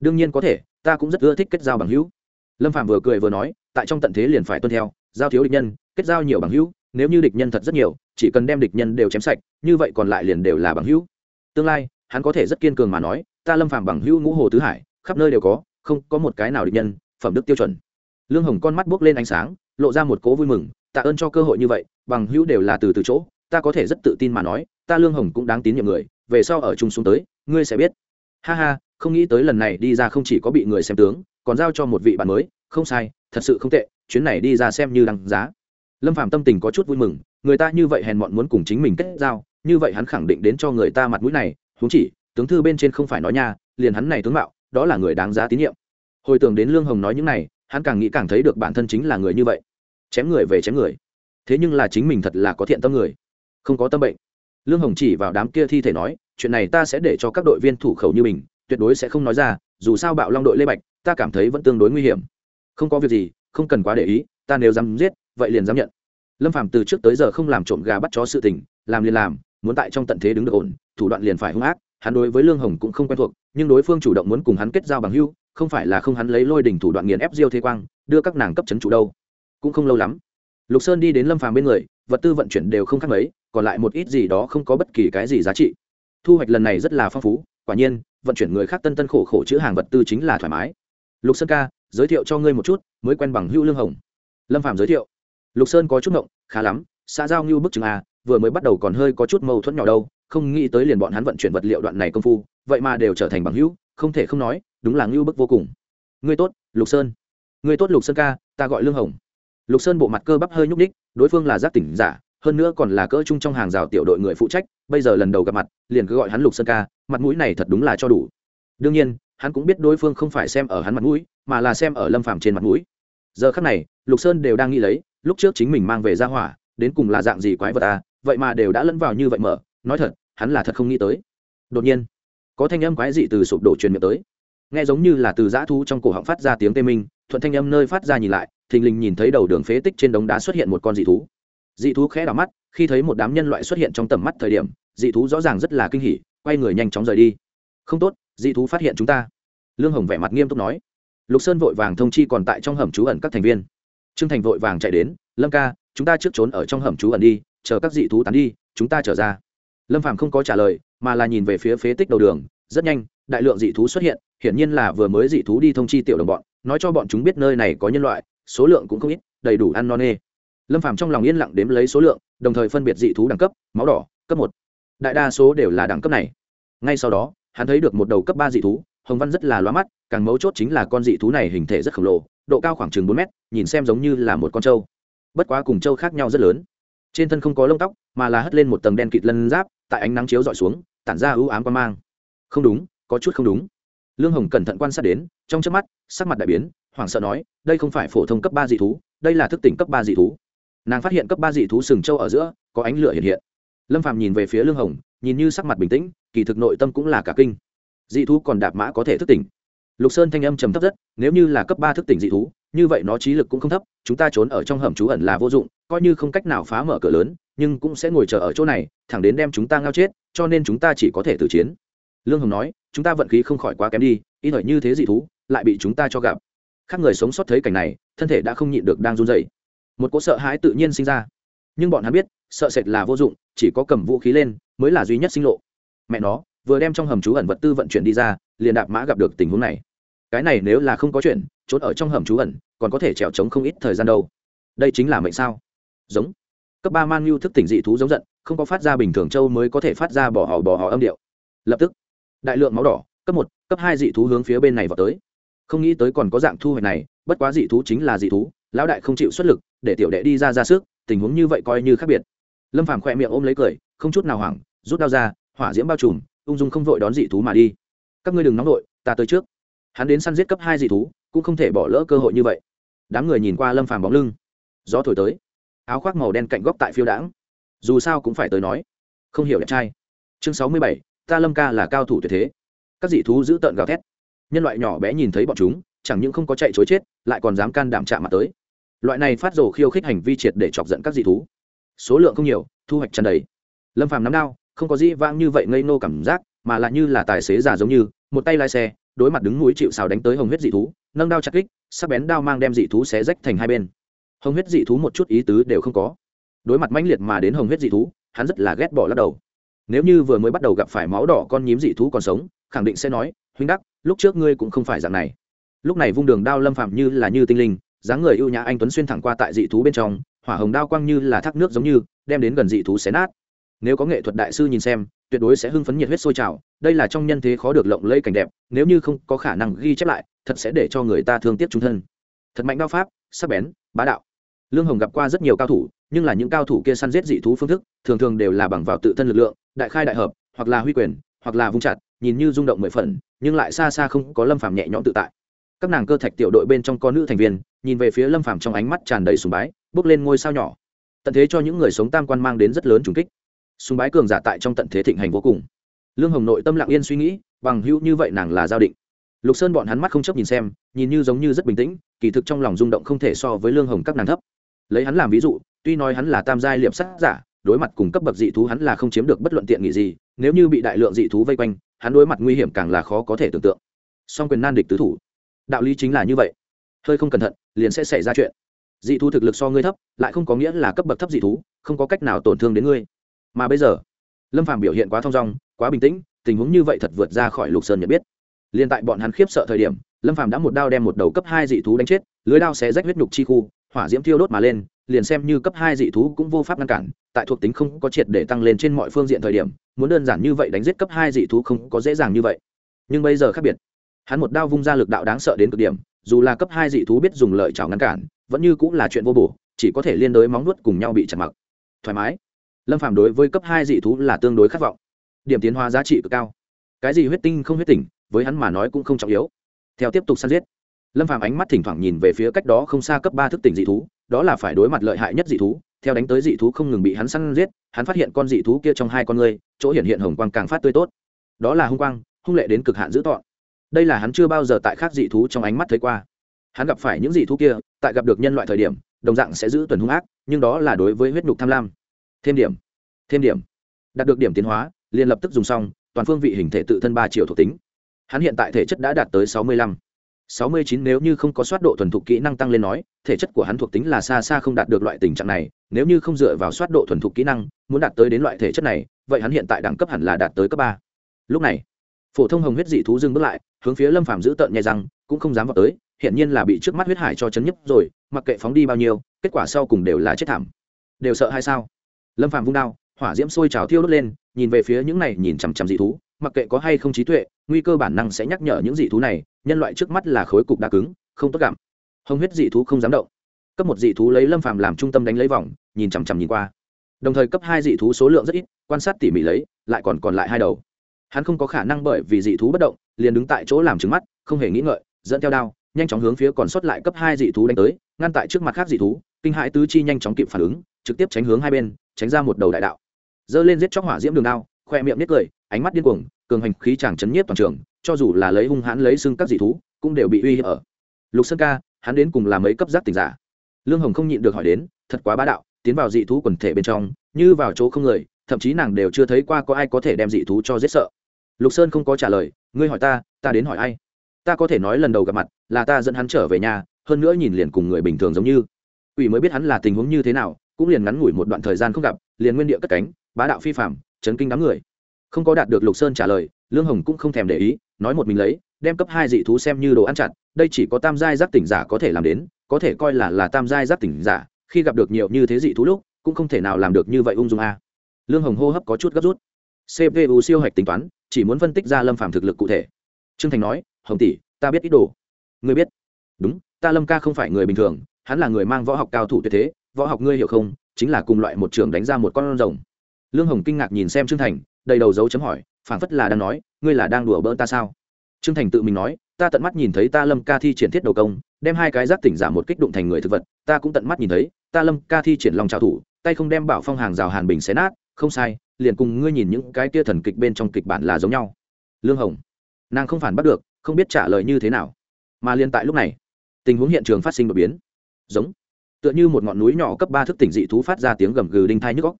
Đương nhiên có thể, ta cũng rất ưa thích kết giao bằng hữu. Lâm phạm vừa cười vừa nói, tại trong tận thế liền phải tuân theo, giao thiếu địch nhân, kết giao nhiều bằng hữu, nếu như địch nhân thật rất nhiều, chỉ cần đem địch nhân đều chém sạch, như vậy còn lại liền đều là bằng hữu. Tương lai, hắn có thể rất kiên cường mà nói, ta lâm phạm bằng hữu ngũ hồ tứ hải, khắp nơi đều có, không có một cái nào địch nhân, phẩm đức tiêu chuẩn. Lương hồng con mắt buốc lên ánh sáng, lộ ra một cố vui mừng, tạ ơn cho cơ hội như vậy bằng hữu đều là từ từ chỗ, ta có thể rất tự tin mà nói, ta lương hồng cũng đáng tín nhiệm người, về sau ở chung xuống tới, ngươi sẽ biết. Ha ha, không nghĩ tới lần này đi ra không chỉ có bị người xem tướng, còn giao cho một vị bạn mới, không sai, thật sự không tệ, chuyến này đi ra xem như đăng giá. Lâm phạm tâm tình có chút vui mừng, người ta như vậy hèn mọn muốn cùng chính mình kết giao, như vậy hắn khẳng định đến cho người ta mặt mũi này, huống chỉ, tướng thư bên trên không phải nói nha, liền hắn này tướng mạo, đó là người đáng giá tín nhiệm. Hồi tưởng đến lương hồng nói những này, hắn càng nghĩ càng thấy được bản thân chính là người như vậy. Chém người về chém người thế nhưng là chính mình thật là có thiện tâm người, không có tâm bệnh. Lương hồng chỉ vào đám kia thi thể nói, chuyện này ta sẽ để cho các đội viên thủ khẩu như mình, tuyệt đối sẽ không nói ra, dù sao bạo long đội lê bạch, ta cảm thấy vẫn tương đối nguy hiểm. Không có việc gì, không cần quá để ý, ta nếu dám giết, vậy liền dám nhận. Lâm phàm từ trước tới giờ không làm trộm gà bắt chó sự tình, làm liền làm, muốn tại trong tận thế đứng được ổn, thủ đoạn liền phải hung ác, hắn đối với lương hồng cũng không quen thuộc, nhưng đối phương chủ động muốn cùng hắn kết giao bằng hưu không phải là không hắn lấy lôi đỉnh thủ đoạn nghiền ép diêu thế quang, đưa các nàng cấp chấn chủ đâu. Cũng không lâu lắm lục sơn đi đến lâm phàm bên người vật tư vận chuyển đều không khác mấy còn lại một ít gì đó không có bất kỳ cái gì giá trị. Thu hoạch lần này rất là phong phú quả nhiên vận chuyển người khác tân tân khổ khổ chữ hàng vật tư chính là thoải mái. Lục sơn ca giới thiệu cho ngươi một chút mới quen bằng hưu lương hồng. Lâm phạm giới thiệu. Lục sơn có chút ngộng khá lắm xã giao như bức chừng à, vừa mới bắt đầu còn hơi có chút mâu thuẫn nhỏ đâu không nghĩ tới liền bọn hắn vận chuyển vật liệu đoạn này công phu vậy mà đều trở thành bằng hữu không thể không nói đúng là ngưu bức vô cùng. Ngươi tốt lục sơn. Ngươi tốt lục sơn ca ta gọi lương hồng lục sơn bộ mặt cơ bắp hơi nhúc ních đối phương là giác tỉnh giả, hơn nữa còn là cỡ chung trong hàng rào tiểu đội người phụ trách, bây giờ lần đầu gặp mặt, liền cứ gọi hắn lục sơn ca, mặt mũi này thật đúng là cho đủ. Đương nhiên, hắn cũng biết đối phương không phải xem ở hắn mặt mũi, mà là xem ở lâm phàm trên mặt mũi. Giờ khắc này, lục sơn đều đang nghĩ lấy, lúc trước chính mình mang về ra hỏa, đến cùng là dạng gì quái vật à vậy mà đều đã lẫn vào như vậy mở, nói thật, hắn là thật không nghĩ tới. Đột nhiên, có thanh âm quái dị từ sụp đổ truyền miệng tới nghe giống như là từ dã thú trong cổ họng phát ra tiếng tê minh, thuận thanh âm nơi phát ra nhìn lại, thình lình nhìn thấy đầu đường phế tích trên đống đá xuất hiện một con dị thú. Dị thú khẽ đảo mắt, khi thấy một đám nhân loại xuất hiện trong tầm mắt thời điểm, dị thú rõ ràng rất là kinh hỉ, quay người nhanh chóng rời đi. Không tốt, dị thú phát hiện chúng ta. Lương hồng vẻ mặt nghiêm túc nói. Lục sơn vội vàng thông chi còn tại trong hầm trú ẩn các thành viên. Trương thành vội vàng chạy đến, lâm ca, chúng ta trước trốn ở trong hầm trú ẩn đi, chờ các dị thú tán đi, chúng ta trở ra. Lâm phàm không có trả lời, mà là nhìn về phía phế tích đầu đường, rất nhanh đại lượng dị thú xuất hiện, hiển nhiên là vừa mới dị thú đi thông chi tiểu đồng bọn, nói cho bọn chúng biết nơi này có nhân loại, số lượng cũng không ít, đầy đủ ăn non nê. Lâm phàm trong lòng yên lặng đếm lấy số lượng, đồng thời phân biệt dị thú đẳng cấp, máu đỏ, cấp một. Đại đa số đều là đẳng cấp này. Ngay sau đó, hắn thấy được một đầu cấp ba dị thú, hồng văn rất là loa mắt, càng mấu chốt chính là con dị thú này hình thể rất khổng lồ, độ cao khoảng chừng bốn mét, nhìn xem giống như là một con trâu. Bất quá cùng trâu khác nhau rất lớn. Trên thân không có lông tóc, mà là hất lên một tầng đen kịt lân giáp, tại ánh nắng chiếu dọi xuống, tản ra ưu ám quan mang. Không đúng có chút không đúng. Lương hồng cẩn thận quan sát đến, trong trước mắt, sắc mặt đại biến, hoảng sợ nói, đây không phải phổ thông cấp ba dị thú, đây là thức tỉnh cấp ba dị thú. Nàng phát hiện cấp ba dị thú sừng châu ở giữa, có ánh lửa hiện hiện. Lâm phàm nhìn về phía lương hồng, nhìn như sắc mặt bình tĩnh, kỳ thực nội tâm cũng là cả kinh. Dị thú còn đạp mã có thể thức tỉnh. Lục sơn thanh âm trầm thấp rất, nếu như là cấp ba thức tỉnh dị thú, như vậy nó trí lực cũng không thấp, chúng ta trốn ở trong hầm trú ẩn là vô dụng, coi như không cách nào phá mở cửa lớn, nhưng cũng sẽ ngồi chờ ở chỗ này, thẳng đến đem chúng ta ngao chết, cho nên chúng ta chỉ có thể tử chiến. Lương hồng nói chúng ta vận khí không khỏi quá kém đi, ít thời như thế dị thú, lại bị chúng ta cho gặp. Khác người sống sót thấy cảnh này, thân thể đã không nhịn được đang run dày một cỗ sợ hãi tự nhiên sinh ra. Nhưng bọn hắn biết, sợ sệt là vô dụng, chỉ có cầm vũ khí lên, mới là duy nhất sinh lộ. Mẹ nó, vừa đem trong hầm trú ẩn vật tư vận chuyển đi ra, liền đạp mã gặp được tình huống này. Cái này nếu là không có chuyện, trốn ở trong hầm trú ẩn, còn có thể trèo trống không ít thời gian đâu. Đây chính là mệnh sao? Giống. Cấp ba man nhu thức tỉnh dị thú giống giận, không có phát ra bình thường châu mới có thể phát ra bỏ họ bỏ họ âm điệu. Lập tức đại lượng máu đỏ, cấp một, cấp hai dị thú hướng phía bên này vào tới. Không nghĩ tới còn có dạng thu hoạch này, bất quá dị thú chính là dị thú, lão đại không chịu xuất lực, để tiểu đệ đi ra ra sức, tình huống như vậy coi như khác biệt. Lâm phàm khỏe miệng ôm lấy cười, không chút nào hoảng, rút đao ra, hỏa diễm bao trùm, ung dung không vội đón dị thú mà đi. Các ngươi đừng nóng vội ta tới trước. Hắn đến săn giết cấp hai dị thú, cũng không thể bỏ lỡ cơ hội như vậy. Đám người nhìn qua lâm phàm bóng lưng. Gió thổi tới. Áo khoác màu đen cạnh góc tại phiêu đãng. Dù sao cũng phải tới nói. Không hiểu đẹp trai. Chương sáu mươi bảy ta lâm ca là cao thủ tuyệt thế. Các dị thú giữ tợn gào thét. Nhân loại nhỏ bé nhìn thấy bọn chúng, chẳng những không có chạy chối chết, lại còn dám can đảm chạm mặt tới. Loại này phát rồ khiêu khích hành vi triệt để chọc giận các dị thú. Số lượng không nhiều, thu hoạch tràn đầy. Lâm phàm nắm đao, không có gì vang như vậy ngây nô cảm giác, mà lại như là tài xế già giống như, một tay lái xe, đối mặt đứng núi chịu xào đánh tới hồng huyết dị thú, nâng đao chặt kích, sắc bén đao mang đem dị thú xé rách thành hai bên. Hồng huyết dị thú một chút ý tứ đều không có. Đối mặt mãnh liệt mà đến hồng huyết dị thú, hắn rất là ghét bỏ lắc đầu nếu như vừa mới bắt đầu gặp phải máu đỏ con nhím dị thú còn sống, khẳng định sẽ nói, huynh đắc, lúc trước ngươi cũng không phải dạng này. Lúc này vung đường đao lâm phạm như là như tinh linh, dáng người ưu nhã anh tuấn xuyên thẳng qua tại dị thú bên trong, hỏa hồng đao quang như là thác nước giống như, đem đến gần dị thú xé nát. Nếu có nghệ thuật đại sư nhìn xem, tuyệt đối sẽ hưng phấn nhiệt huyết sôi trào, đây là trong nhân thế khó được lộng lẫy cảnh đẹp, nếu như không có khả năng ghi chép lại, thật sẽ để cho người ta thương tiếc trung thân. Thật mạnh đao pháp, sắc bén, bá đạo lương hồng gặp qua rất nhiều cao thủ, nhưng là những cao thủ kia săn giết dị thú phương thức, thường thường đều là bằng vào tự thân lực lượng, đại khai đại hợp, hoặc là huy quyền, hoặc là vung chặt, nhìn như rung động mười phần, nhưng lại xa xa không có lâm phàm nhẹ nhõm tự tại. Các nàng cơ thạch tiểu đội bên trong có nữ thành viên, nhìn về phía lâm phàm trong ánh mắt tràn đầy sùng bái, bước lên ngôi sao nhỏ. Tận thế cho những người sống tam quan mang đến rất lớn trùng kích. Sùng bái cường giả tại trong tận thế thịnh hành vô cùng. Lương hồng nội tâm lặng yên suy nghĩ, bằng hữu như vậy nàng là giao định. Lục sơn bọn hắn mắt không chấp nhìn xem, nhìn như giống như rất bình tĩnh, kỳ thực trong lòng rung động không thể so với lương hồng các nàng thấp lấy hắn làm ví dụ, tuy nói hắn là tam giai liệp sát giả, đối mặt cùng cấp bậc dị thú hắn là không chiếm được bất luận tiện nghị gì, nếu như bị đại lượng dị thú vây quanh, hắn đối mặt nguy hiểm càng là khó có thể tưởng tượng. Song quyền nan địch tứ thủ. Đạo lý chính là như vậy. Hơi không cẩn thận, liền sẽ xảy ra chuyện. Dị thú thực lực so ngươi thấp, lại không có nghĩa là cấp bậc thấp dị thú, không có cách nào tổn thương đến ngươi. Mà bây giờ, lâm phàm biểu hiện quá thong dong, quá bình tĩnh, tình huống như vậy thật vượt ra khỏi lục sơn nhận biết. Liền tại bọn hắn khiếp sợ thời điểm, lâm phàm đã một đao đem một đầu cấp hai dị thú đánh chết, lưới đao sẽ rách huyết nhục chi khu hỏa diễm thiêu đốt mà lên, liền xem như cấp hai dị thú cũng vô pháp ngăn cản, tại thuộc tính không có triệt để tăng lên trên mọi phương diện thời điểm, muốn đơn giản như vậy đánh giết cấp hai dị thú không có dễ dàng như vậy. Nhưng bây giờ khác biệt, hắn một đao vung ra lực đạo đáng sợ đến cực điểm, dù là cấp hai dị thú biết dùng lợi chảo ngăn cản, vẫn như cũng là chuyện vô bổ, chỉ có thể liên đối móng nuốt cùng nhau bị chặt mặc. Thoải mái. Lâm phàm đối với cấp hai dị thú là tương đối khát vọng. Điểm tiến hóa giá trị cực cao. Cái gì huyết tinh không huyết tỉnh, với hắn mà nói cũng không trọng yếu. Theo tiếp tục săn giết lâm phàm ánh mắt thỉnh thoảng nhìn về phía cách đó không xa cấp ba thức tỉnh dị thú đó là phải đối mặt lợi hại nhất dị thú theo đánh tới dị thú không ngừng bị hắn săn giết hắn phát hiện con dị thú kia trong hai con người, chỗ hiện hiện hồng quang càng phát tươi tốt. Đó là hung quang hung lệ đến cực hạn dữ tọn đây là hắn chưa bao giờ tại khác dị thú trong ánh mắt thấy qua. Hắn gặp phải những dị thú kia tại gặp được nhân loại thời điểm đồng dạng sẽ giữ tuần hung ác nhưng đó là đối với huyết nhục tham lam. Thêm điểm thêm điểm. Đạt được điểm tiến hóa liền lập tức dùng xong toàn phương vị hình thể tự thân ba triệu thuộc tính. Hắn hiện tại thể chất đã đạt tới sáu mươi lăm sáu mươi chín nếu như không có soát độ thuần thục kỹ năng tăng lên nói, thể chất của hắn thuộc tính là xa xa không đạt được loại tình trạng này, nếu như không dựa vào soát độ thuần thục kỹ năng, muốn đạt tới đến loại thể chất này, vậy hắn hiện tại đẳng cấp hẳn là đạt tới cấp ba. Lúc này, phổ thông hồng huyết dị thú dừng bước lại, hướng phía lâm phàm giữ tợn nhẹ răng cũng không dám vào tới hiện nhiên là bị trước mắt huyết hải cho chấn nhấp rồi, mặc kệ phóng đi bao nhiêu, kết quả sau cùng đều là chết thảm. Đều sợ hay sao? Lâm phàm vung đao, hỏa diễm sôi trào thiêu đốt lên, nhìn về phía những này nhìn chằm chằm dị thú mặc kệ có hay không trí tuệ, nguy cơ bản năng sẽ nhắc nhở những dị thú này, nhân loại trước mắt là khối cục đá cứng, không tốt gặm. Hồng huyết dị thú không dám động. Cấp một dị thú lấy lâm phàm làm trung tâm đánh lấy vòng, nhìn chằm chằm nhìn qua. Đồng thời cấp hai dị thú số lượng rất ít, quan sát tỉ mỉ lấy, lại còn còn lại hai đầu. Hắn không có khả năng bởi vì dị thú bất động, liền đứng tại chỗ làm trứng mắt, không hề nghĩ ngợi, dẫn theo đao, nhanh chóng hướng phía còn sót lại cấp hai dị thú đánh tới, ngăn tại trước mặt khác dị thú, kinh hãi tứ chi nhanh chóng kịp phản ứng, trực tiếp tránh hướng hai bên, tránh ra một đầu đại đạo. Dơ lên giết chóc hỏa diễm đường đao khoe miệng nít cười, ánh mắt điên cuồng, cường hành khí chàng chấn nhiếp toàn trường, cho dù là lấy hung hãn lấy xưng các dị thú, cũng đều bị uy hiếp ở. Lục sơn ca, hắn đến cùng là mấy cấp giác tỉnh giả? Lương hồng không nhịn được hỏi đến, thật quá bá đạo, tiến vào dị thú quần thể bên trong, như vào chỗ không người, thậm chí nàng đều chưa thấy qua có ai có thể đem dị thú cho giết sợ. Lục sơn không có trả lời, ngươi hỏi ta ta đến hỏi ai? Ta có thể nói lần đầu gặp mặt là ta dẫn hắn trở về nhà, hơn nữa nhìn liền cùng người bình thường giống như. Ủy mới biết hắn là tình huống như thế nào, cũng liền ngắn ngủi một đoạn thời gian không gặp, liền nguyên địa cất cánh, bá đạo phi phạm chấn kinh đám người. Không có đạt được lục sơn trả lời, lương hồng cũng không thèm để ý, nói một mình lấy, đem cấp hai dị thú xem như đồ ăn chặt, đây chỉ có tam giai giác tỉnh giả có thể làm đến, có thể coi là là tam giai giác tỉnh giả, khi gặp được nhiều như thế dị thú lúc, cũng không thể nào làm được như vậy ung dung a. Lương hồng hô hấp có chút gấp rút. Cpu siêu hạch tính toán, chỉ muốn phân tích ra lâm phàm thực lực cụ thể. Trương thành nói, hồng tỷ, ta biết ít đồ. Ngươi biết? Đúng, ta lâm ca không phải người bình thường, hắn là người mang võ học cao thủ tuyệt thế, võ học ngươi hiểu không, chính là cùng loại một trường đánh ra một con rồng lương hồng kinh ngạc nhìn xem trương thành, đầy đầu dấu chấm hỏi, phảng phất là đang nói, ngươi là đang đùa bỡn ta sao? Trương thành tự mình nói, ta tận mắt nhìn thấy ta lâm ca thi triển thiết đầu công, đem hai cái giác tỉnh giả một kích đụng thành người thực vật, ta cũng tận mắt nhìn thấy, ta lâm ca thi triển lòng trào thủ, tay không đem bảo phong hàng rào hàn bình xé nát, không sai, liền cùng ngươi nhìn những cái tia thần kịch bên trong kịch bản là giống nhau. Lương hồng, nàng không phản bắt được, không biết trả lời như thế nào. Mà liên tại lúc này, tình huống hiện trường phát sinh đột biến. Giống, tựa như một ngọn núi nhỏ cấp ba thức tỉnh dị thú phát ra tiếng gầm gừ đinh thai nhức góc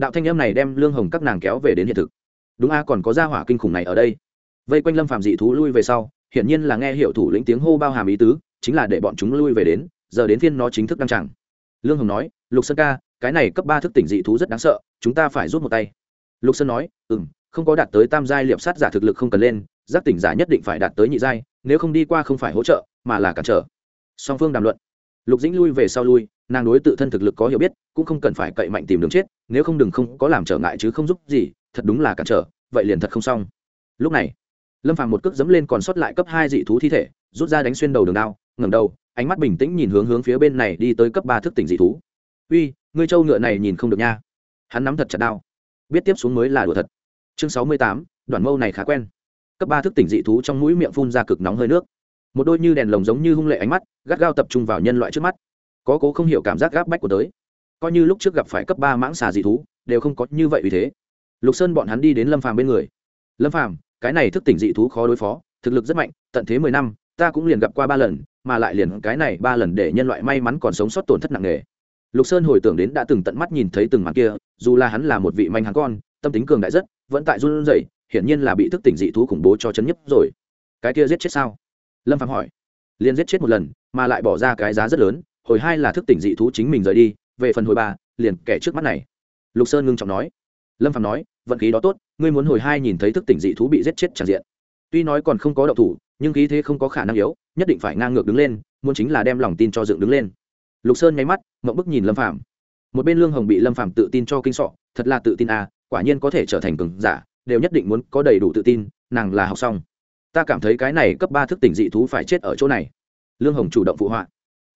đạo thanh âm này đem lương hồng các nàng kéo về đến hiện thực đúng a à, còn có gia hỏa kinh khủng này ở đây vây quanh lâm phạm dị thú lui về sau hiển nhiên là nghe hiệu thủ lĩnh tiếng hô bao hàm ý tứ chính là để bọn chúng lui về đến giờ đến phiên nó chính thức đăng chẳng lương hồng nói lục sơn ca cái này cấp ba thức tỉnh dị thú rất đáng sợ chúng ta phải rút một tay lục sơn nói ừ m không có đạt tới tam giai liệp sát giả thực lực không cần lên giác tỉnh giả nhất định phải đạt tới nhị giai nếu không đi qua không phải hỗ trợ mà là cản trở song phương đàm luận lục dĩnh lui về sau lui nàng đối tự thân thực lực có hiểu biết, cũng không cần phải cậy mạnh tìm đường chết, nếu không đừng không có làm trở ngại chứ không giúp gì, thật đúng là cản trở, vậy liền thật không xong. Lúc này, lâm phàm một cước dẫm lên còn sót lại cấp hai dị thú thi thể, rút ra đánh xuyên đầu đường đao, ngẩng đầu, ánh mắt bình tĩnh nhìn hướng hướng phía bên này đi tới cấp ba thức tỉnh dị thú. Uy, ngươi trâu ngựa này nhìn không được nha. Hắn nắm thật chặt đao. Biết tiếp xuống mới là đùa thật. Chương sáu mươi tám, đoạn mâu này khá quen. Cấp ba thức tỉnh dị thú trong mũi miệng phun ra cực nóng hơi nước. Một đôi như đèn lồng giống như hung lệ ánh mắt, gắt gao tập trung vào nhân loại trước mắt có cố không hiểu cảm giác gáp bách của tới. Coi như lúc trước gặp phải cấp ba mãng xà dị thú, đều không có như vậy vì thế. Lục sơn bọn hắn đi đến lâm phàm bên người. Lâm phàm, cái này thức tỉnh dị thú khó đối phó, thực lực rất mạnh, tận thế mười năm, ta cũng liền gặp qua ba lần, mà lại liền cái này ba lần để nhân loại may mắn còn sống sót tổn thất nặng nề. Lục sơn hồi tưởng đến đã từng tận mắt nhìn thấy từng màn kia, dù là hắn là một vị manh hắn con, tâm tính cường đại rất, vẫn tại run rẩy, hiển nhiên là bị thức tỉnh dị thú khủng bố cho chấn nhấp rồi. Cái kia giết chết sao? Lâm phạm hỏi. Liền giết chết một lần, mà lại bỏ ra cái giá rất lớn hồi hai là thức tỉnh dị thú chính mình rời đi, về phần hồi ba, liền kẻ trước mắt này. Lục sơn ngưng trọng nói. Lâm phạm nói, vận khí đó tốt, ngươi muốn hồi hai nhìn thấy thức tỉnh dị thú bị giết chết tràn diện. Tuy nói còn không có đậu thủ, nhưng khí thế không có khả năng yếu, nhất định phải ngang ngược đứng lên, muốn chính là đem lòng tin cho dựng đứng lên. Lục sơn nháy mắt mậu bức nhìn lâm phạm một bên lương hồng bị lâm phạm tự tin cho kinh sọ, thật là tự tin à quả nhiên có thể trở thành cường giả, đều nhất định muốn có đầy đủ tự tin, nàng là học xong. Ta cảm thấy cái này cấp ba thức tỉnh dị thú phải chết ở chỗ này. Lương hồng chủ động phụ họa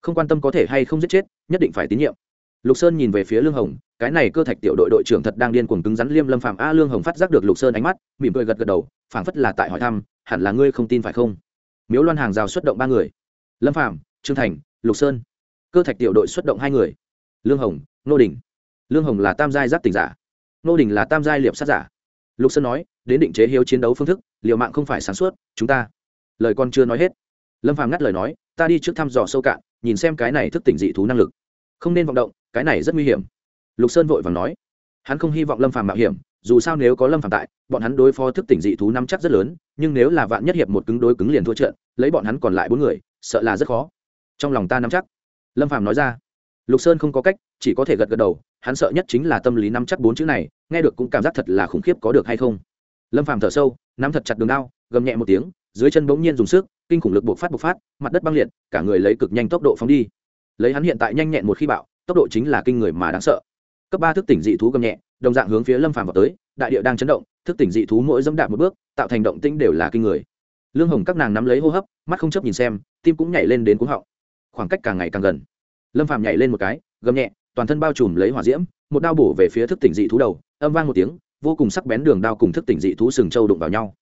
không quan tâm có thể hay không giết chết, nhất định phải tín nhiệm. Lục sơn nhìn về phía lương hồng, cái này cơ thạch tiểu đội đội trưởng thật đang điên cuồng cứng rắn liêm lâm phạm a lương hồng phát giác được lục sơn ánh mắt, mỉm cười gật gật đầu, phảng phất là tại hỏi thăm, hẳn là ngươi không tin phải không? Miếu loan hàng rào xuất động ba người. Lâm phạm, trương thành, lục sơn. Cơ thạch tiểu đội xuất động hai người. Lương hồng, nô đình. Lương hồng là tam giai giáp tình giả. Nô đình là tam giai liệp sát giả. Lục sơn nói, đến định chế hiếu chiến đấu phương thức, liều mạng không phải sáng suốt, chúng ta. Lời con chưa nói hết lâm phàm ngắt lời nói, ta đi trước thăm dò sâu cạn, nhìn xem cái này thức tỉnh dị thú năng lực. Không nên vọng động, cái này rất nguy hiểm. Lục sơn vội vàng nói. Hắn không hy vọng lâm phàm mạo hiểm, dù sao nếu có lâm phàm tại, bọn hắn đối phó thức tỉnh dị thú nắm chắc rất lớn, nhưng nếu là vạn nhất hiệp một cứng đối cứng liền thua trận, lấy bọn hắn còn lại bốn người, sợ là rất khó. Trong lòng ta nắm chắc. Lâm phàm nói ra. Lục sơn không có cách, chỉ có thể gật gật đầu, hắn sợ nhất chính là tâm lý nắm chắc bốn chữ này, nghe được cũng cảm giác thật là khủng khiếp có được hay không. Lâm phàm thở sâu, nắm thật chặt đường đao, gầm nhẹ một tiếng dưới chân bỗng nhiên dùng sức, kinh khủng lực buộc phát buộc phát, mặt đất băng liệt, cả người lấy cực nhanh tốc độ phóng đi. Lấy hắn hiện tại nhanh nhẹn một khi bạo, tốc độ chính là kinh người mà đáng sợ. Cấp ba thức tỉnh dị thú gầm nhẹ, đồng dạng hướng phía lâm phàm vào tới, đại địa đang chấn động, thức tỉnh dị thú mỗi dẫm đạp một bước, tạo thành động tĩnh đều là kinh người. Lương hồng các nàng nắm lấy hô hấp, mắt không chấp nhìn xem, tim cũng nhảy lên đến cuống họng. Khoảng cách càng ngày càng gần. Lâm phàm nhảy lên một cái, gầm nhẹ, toàn thân bao trùm lấy hỏa diễm, một đao bổ về phía thức tỉnh dị thú đầu, âm vang một tiếng, vô cùng sắc bén đường đao cùng thức tỉnh dị thú sừng châu đụng vào nhau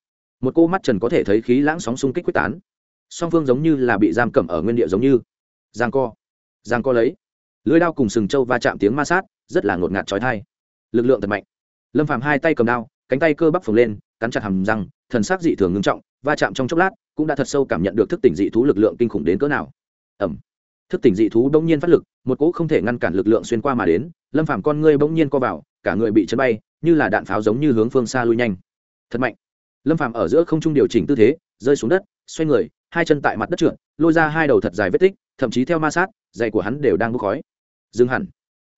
một cô mắt trần có thể thấy khí lãng sóng xung kích quyết tán. Song phương giống như là bị giam cầm ở nguyên địa giống như. Giang co. Giang co lấy. Lưới đao cùng sừng châu va chạm tiếng ma sát, rất là ngột ngạt trói thai. Lực lượng thật mạnh. Lâm phàm hai tay cầm đao, cánh tay cơ bắp phồng lên, cắn chặt hầm răng, thần sắc dị thường ngưng trọng, va chạm trong chốc lát, cũng đã thật sâu cảm nhận được thức tỉnh dị thú lực lượng kinh khủng đến cỡ nào. Ẩm. Thức tỉnh dị thú bỗng nhiên phát lực, một cỗ không thể ngăn cản lực lượng xuyên qua mà đến, lâm phàm con ngươi bỗng nhiên co vào, cả người bị chấn bay, như là đạn pháo giống như hướng phương xa lui nhanh. Thật mạnh lâm phàm ở giữa không trung điều chỉnh tư thế, rơi xuống đất, xoay người, hai chân tại mặt đất trượt, lôi ra hai đầu thật dài vết tích, thậm chí theo ma sát dày của hắn đều đang bốc khói. Dừng hẳn.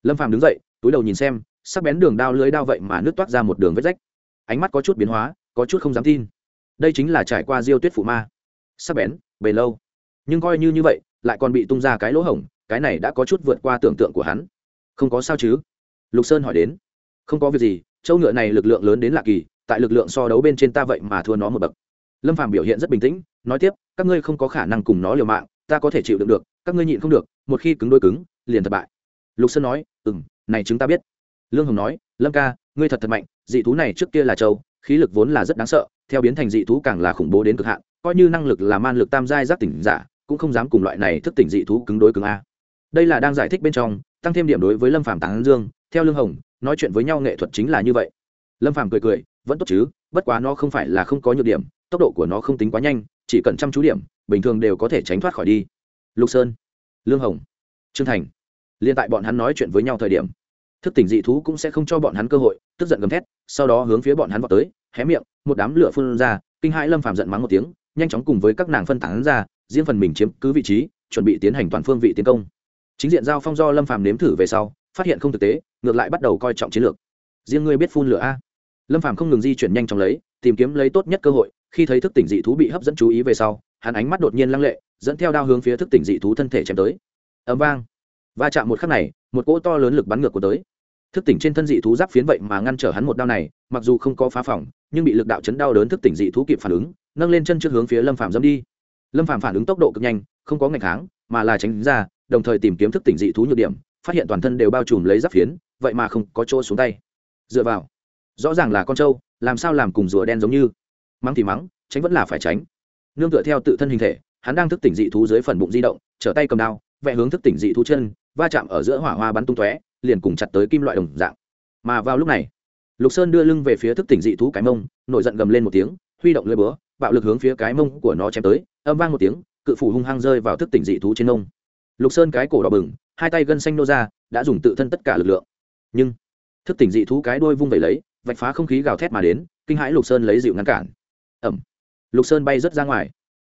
Lâm phàm đứng dậy, túi đầu nhìn xem, sắc bén đường đao lưới đao vậy mà nước toát ra một đường vết rách. Ánh mắt có chút biến hóa, có chút không dám tin. Đây chính là trải qua diêu tuyết phụ ma. Sắc bén bề lâu. Nhưng coi như như vậy, lại còn bị tung ra cái lỗ hổng, cái này đã có chút vượt qua tưởng tượng của hắn. Không có sao chứ? Lục sơn hỏi đến. Không có việc gì, châu ngựa này lực lượng lớn đến lạ kỳ tại lực lượng so đấu bên trên ta vậy mà thua nó một bậc. Lâm phàm biểu hiện rất bình tĩnh, nói tiếp, các ngươi không có khả năng cùng nó liều mạng, ta có thể chịu đựng được, các ngươi nhịn không được, một khi cứng đôi cứng, liền thất bại. Lục sơn nói ừ m này chúng ta biết. Lương hồng nói, lâm ca, ngươi thật thật mạnh, dị thú này trước kia là châu, khí lực vốn là rất đáng sợ, theo biến thành dị thú càng là khủng bố đến cực hạn, coi như năng lực là man lực tam giai giác tỉnh giả, cũng không dám cùng loại này thức tỉnh dị thú cứng đối cứng a. Đây là đang giải thích bên trong, tăng thêm điểm đối với lâm phàm tán dương, theo lương hồng, nói chuyện với nhau nghệ thuật chính là như vậy. Lâm phàm cười cười vẫn tốt chứ, bất quá nó không phải là không có nhược điểm, tốc độ của nó không tính quá nhanh, chỉ cần chăm chú điểm, bình thường đều có thể tránh thoát khỏi đi. Lục sơn, lương hồng, trương thành. Liên tại bọn hắn nói chuyện với nhau thời điểm, thức tỉnh dị thú cũng sẽ không cho bọn hắn cơ hội, tức giận gầm thét, sau đó hướng phía bọn hắn vào tới, hé miệng, một đám lửa phun ra, kinh hãi lâm phàm giận mắng một tiếng, nhanh chóng cùng với các nàng phân tán ra, riêng phần mình chiếm cứ vị trí, chuẩn bị tiến hành toàn phương vị tiến công. Chính diện giao phong do lâm phàm nếm thử về sau, phát hiện không thực tế, ngược lại bắt đầu coi trọng chiến lược. Riêng ngươi biết phun lửa a? Lâm phàm không ngừng di chuyển nhanh chóng lấy, tìm kiếm lấy tốt nhất cơ hội, khi thấy thức tỉnh dị thú bị hấp dẫn chú ý về sau, hắn ánh mắt đột nhiên lăng lệ, dẫn theo đao hướng phía thức tỉnh dị thú thân thể chém tới. Ấm vang. Va chạm một khắc này, một cỗ to lớn lực bắn ngược của tới. Thức tỉnh trên thân dị thú giáp phiến vậy mà ngăn trở hắn một đao này, mặc dù không có phá phỏng nhưng bị lực đạo chấn đau đớn thức tỉnh dị thú kịp phản ứng, nâng lên chân trước hướng phía lâm phàm dâm đi. Lâm phàm phản ứng tốc độ cực nhanh, không có ngày tháng, mà là tránh ra, đồng thời tìm kiếm thức tỉnh dị thú nhược điểm, phát hiện toàn thân đều bao trùm lấy giáp phiến, vậy mà không có chỗ xuống tay. Dựa vào rõ ràng là con trâu, làm sao làm cùng rùa đen giống như? Mắng thì mắng, tránh vẫn là phải tránh. Nương tựa theo tự thân hình thể, hắn đang thức tỉnh dị thú dưới phần bụng di động, trở tay cầm đao, vẽ hướng thức tỉnh dị thú chân, va chạm ở giữa hỏa hoa bắn tung tóe, liền cùng chặt tới kim loại đồng dạng. Mà vào lúc này, lục sơn đưa lưng về phía thức tỉnh dị thú cái mông, nổi giận gầm lên một tiếng, huy động lưỡi búa, bạo lực hướng phía cái mông của nó chém tới, âm vang một tiếng, cự phủ hung hăng rơi vào thức tỉnh dị thú trên mông. Lục sơn cái cổ đỏ bừng, hai tay gân xanh nô ra, đã dùng tự thân tất cả lực lượng. Nhưng, thức tỉnh dị thú cái đuôi vung vẩy lấy vạch phá không khí gào thét mà đến, kinh hãi lục sơn lấy dịu ngăn cản. Ẩm. Lục sơn bay rớt ra ngoài.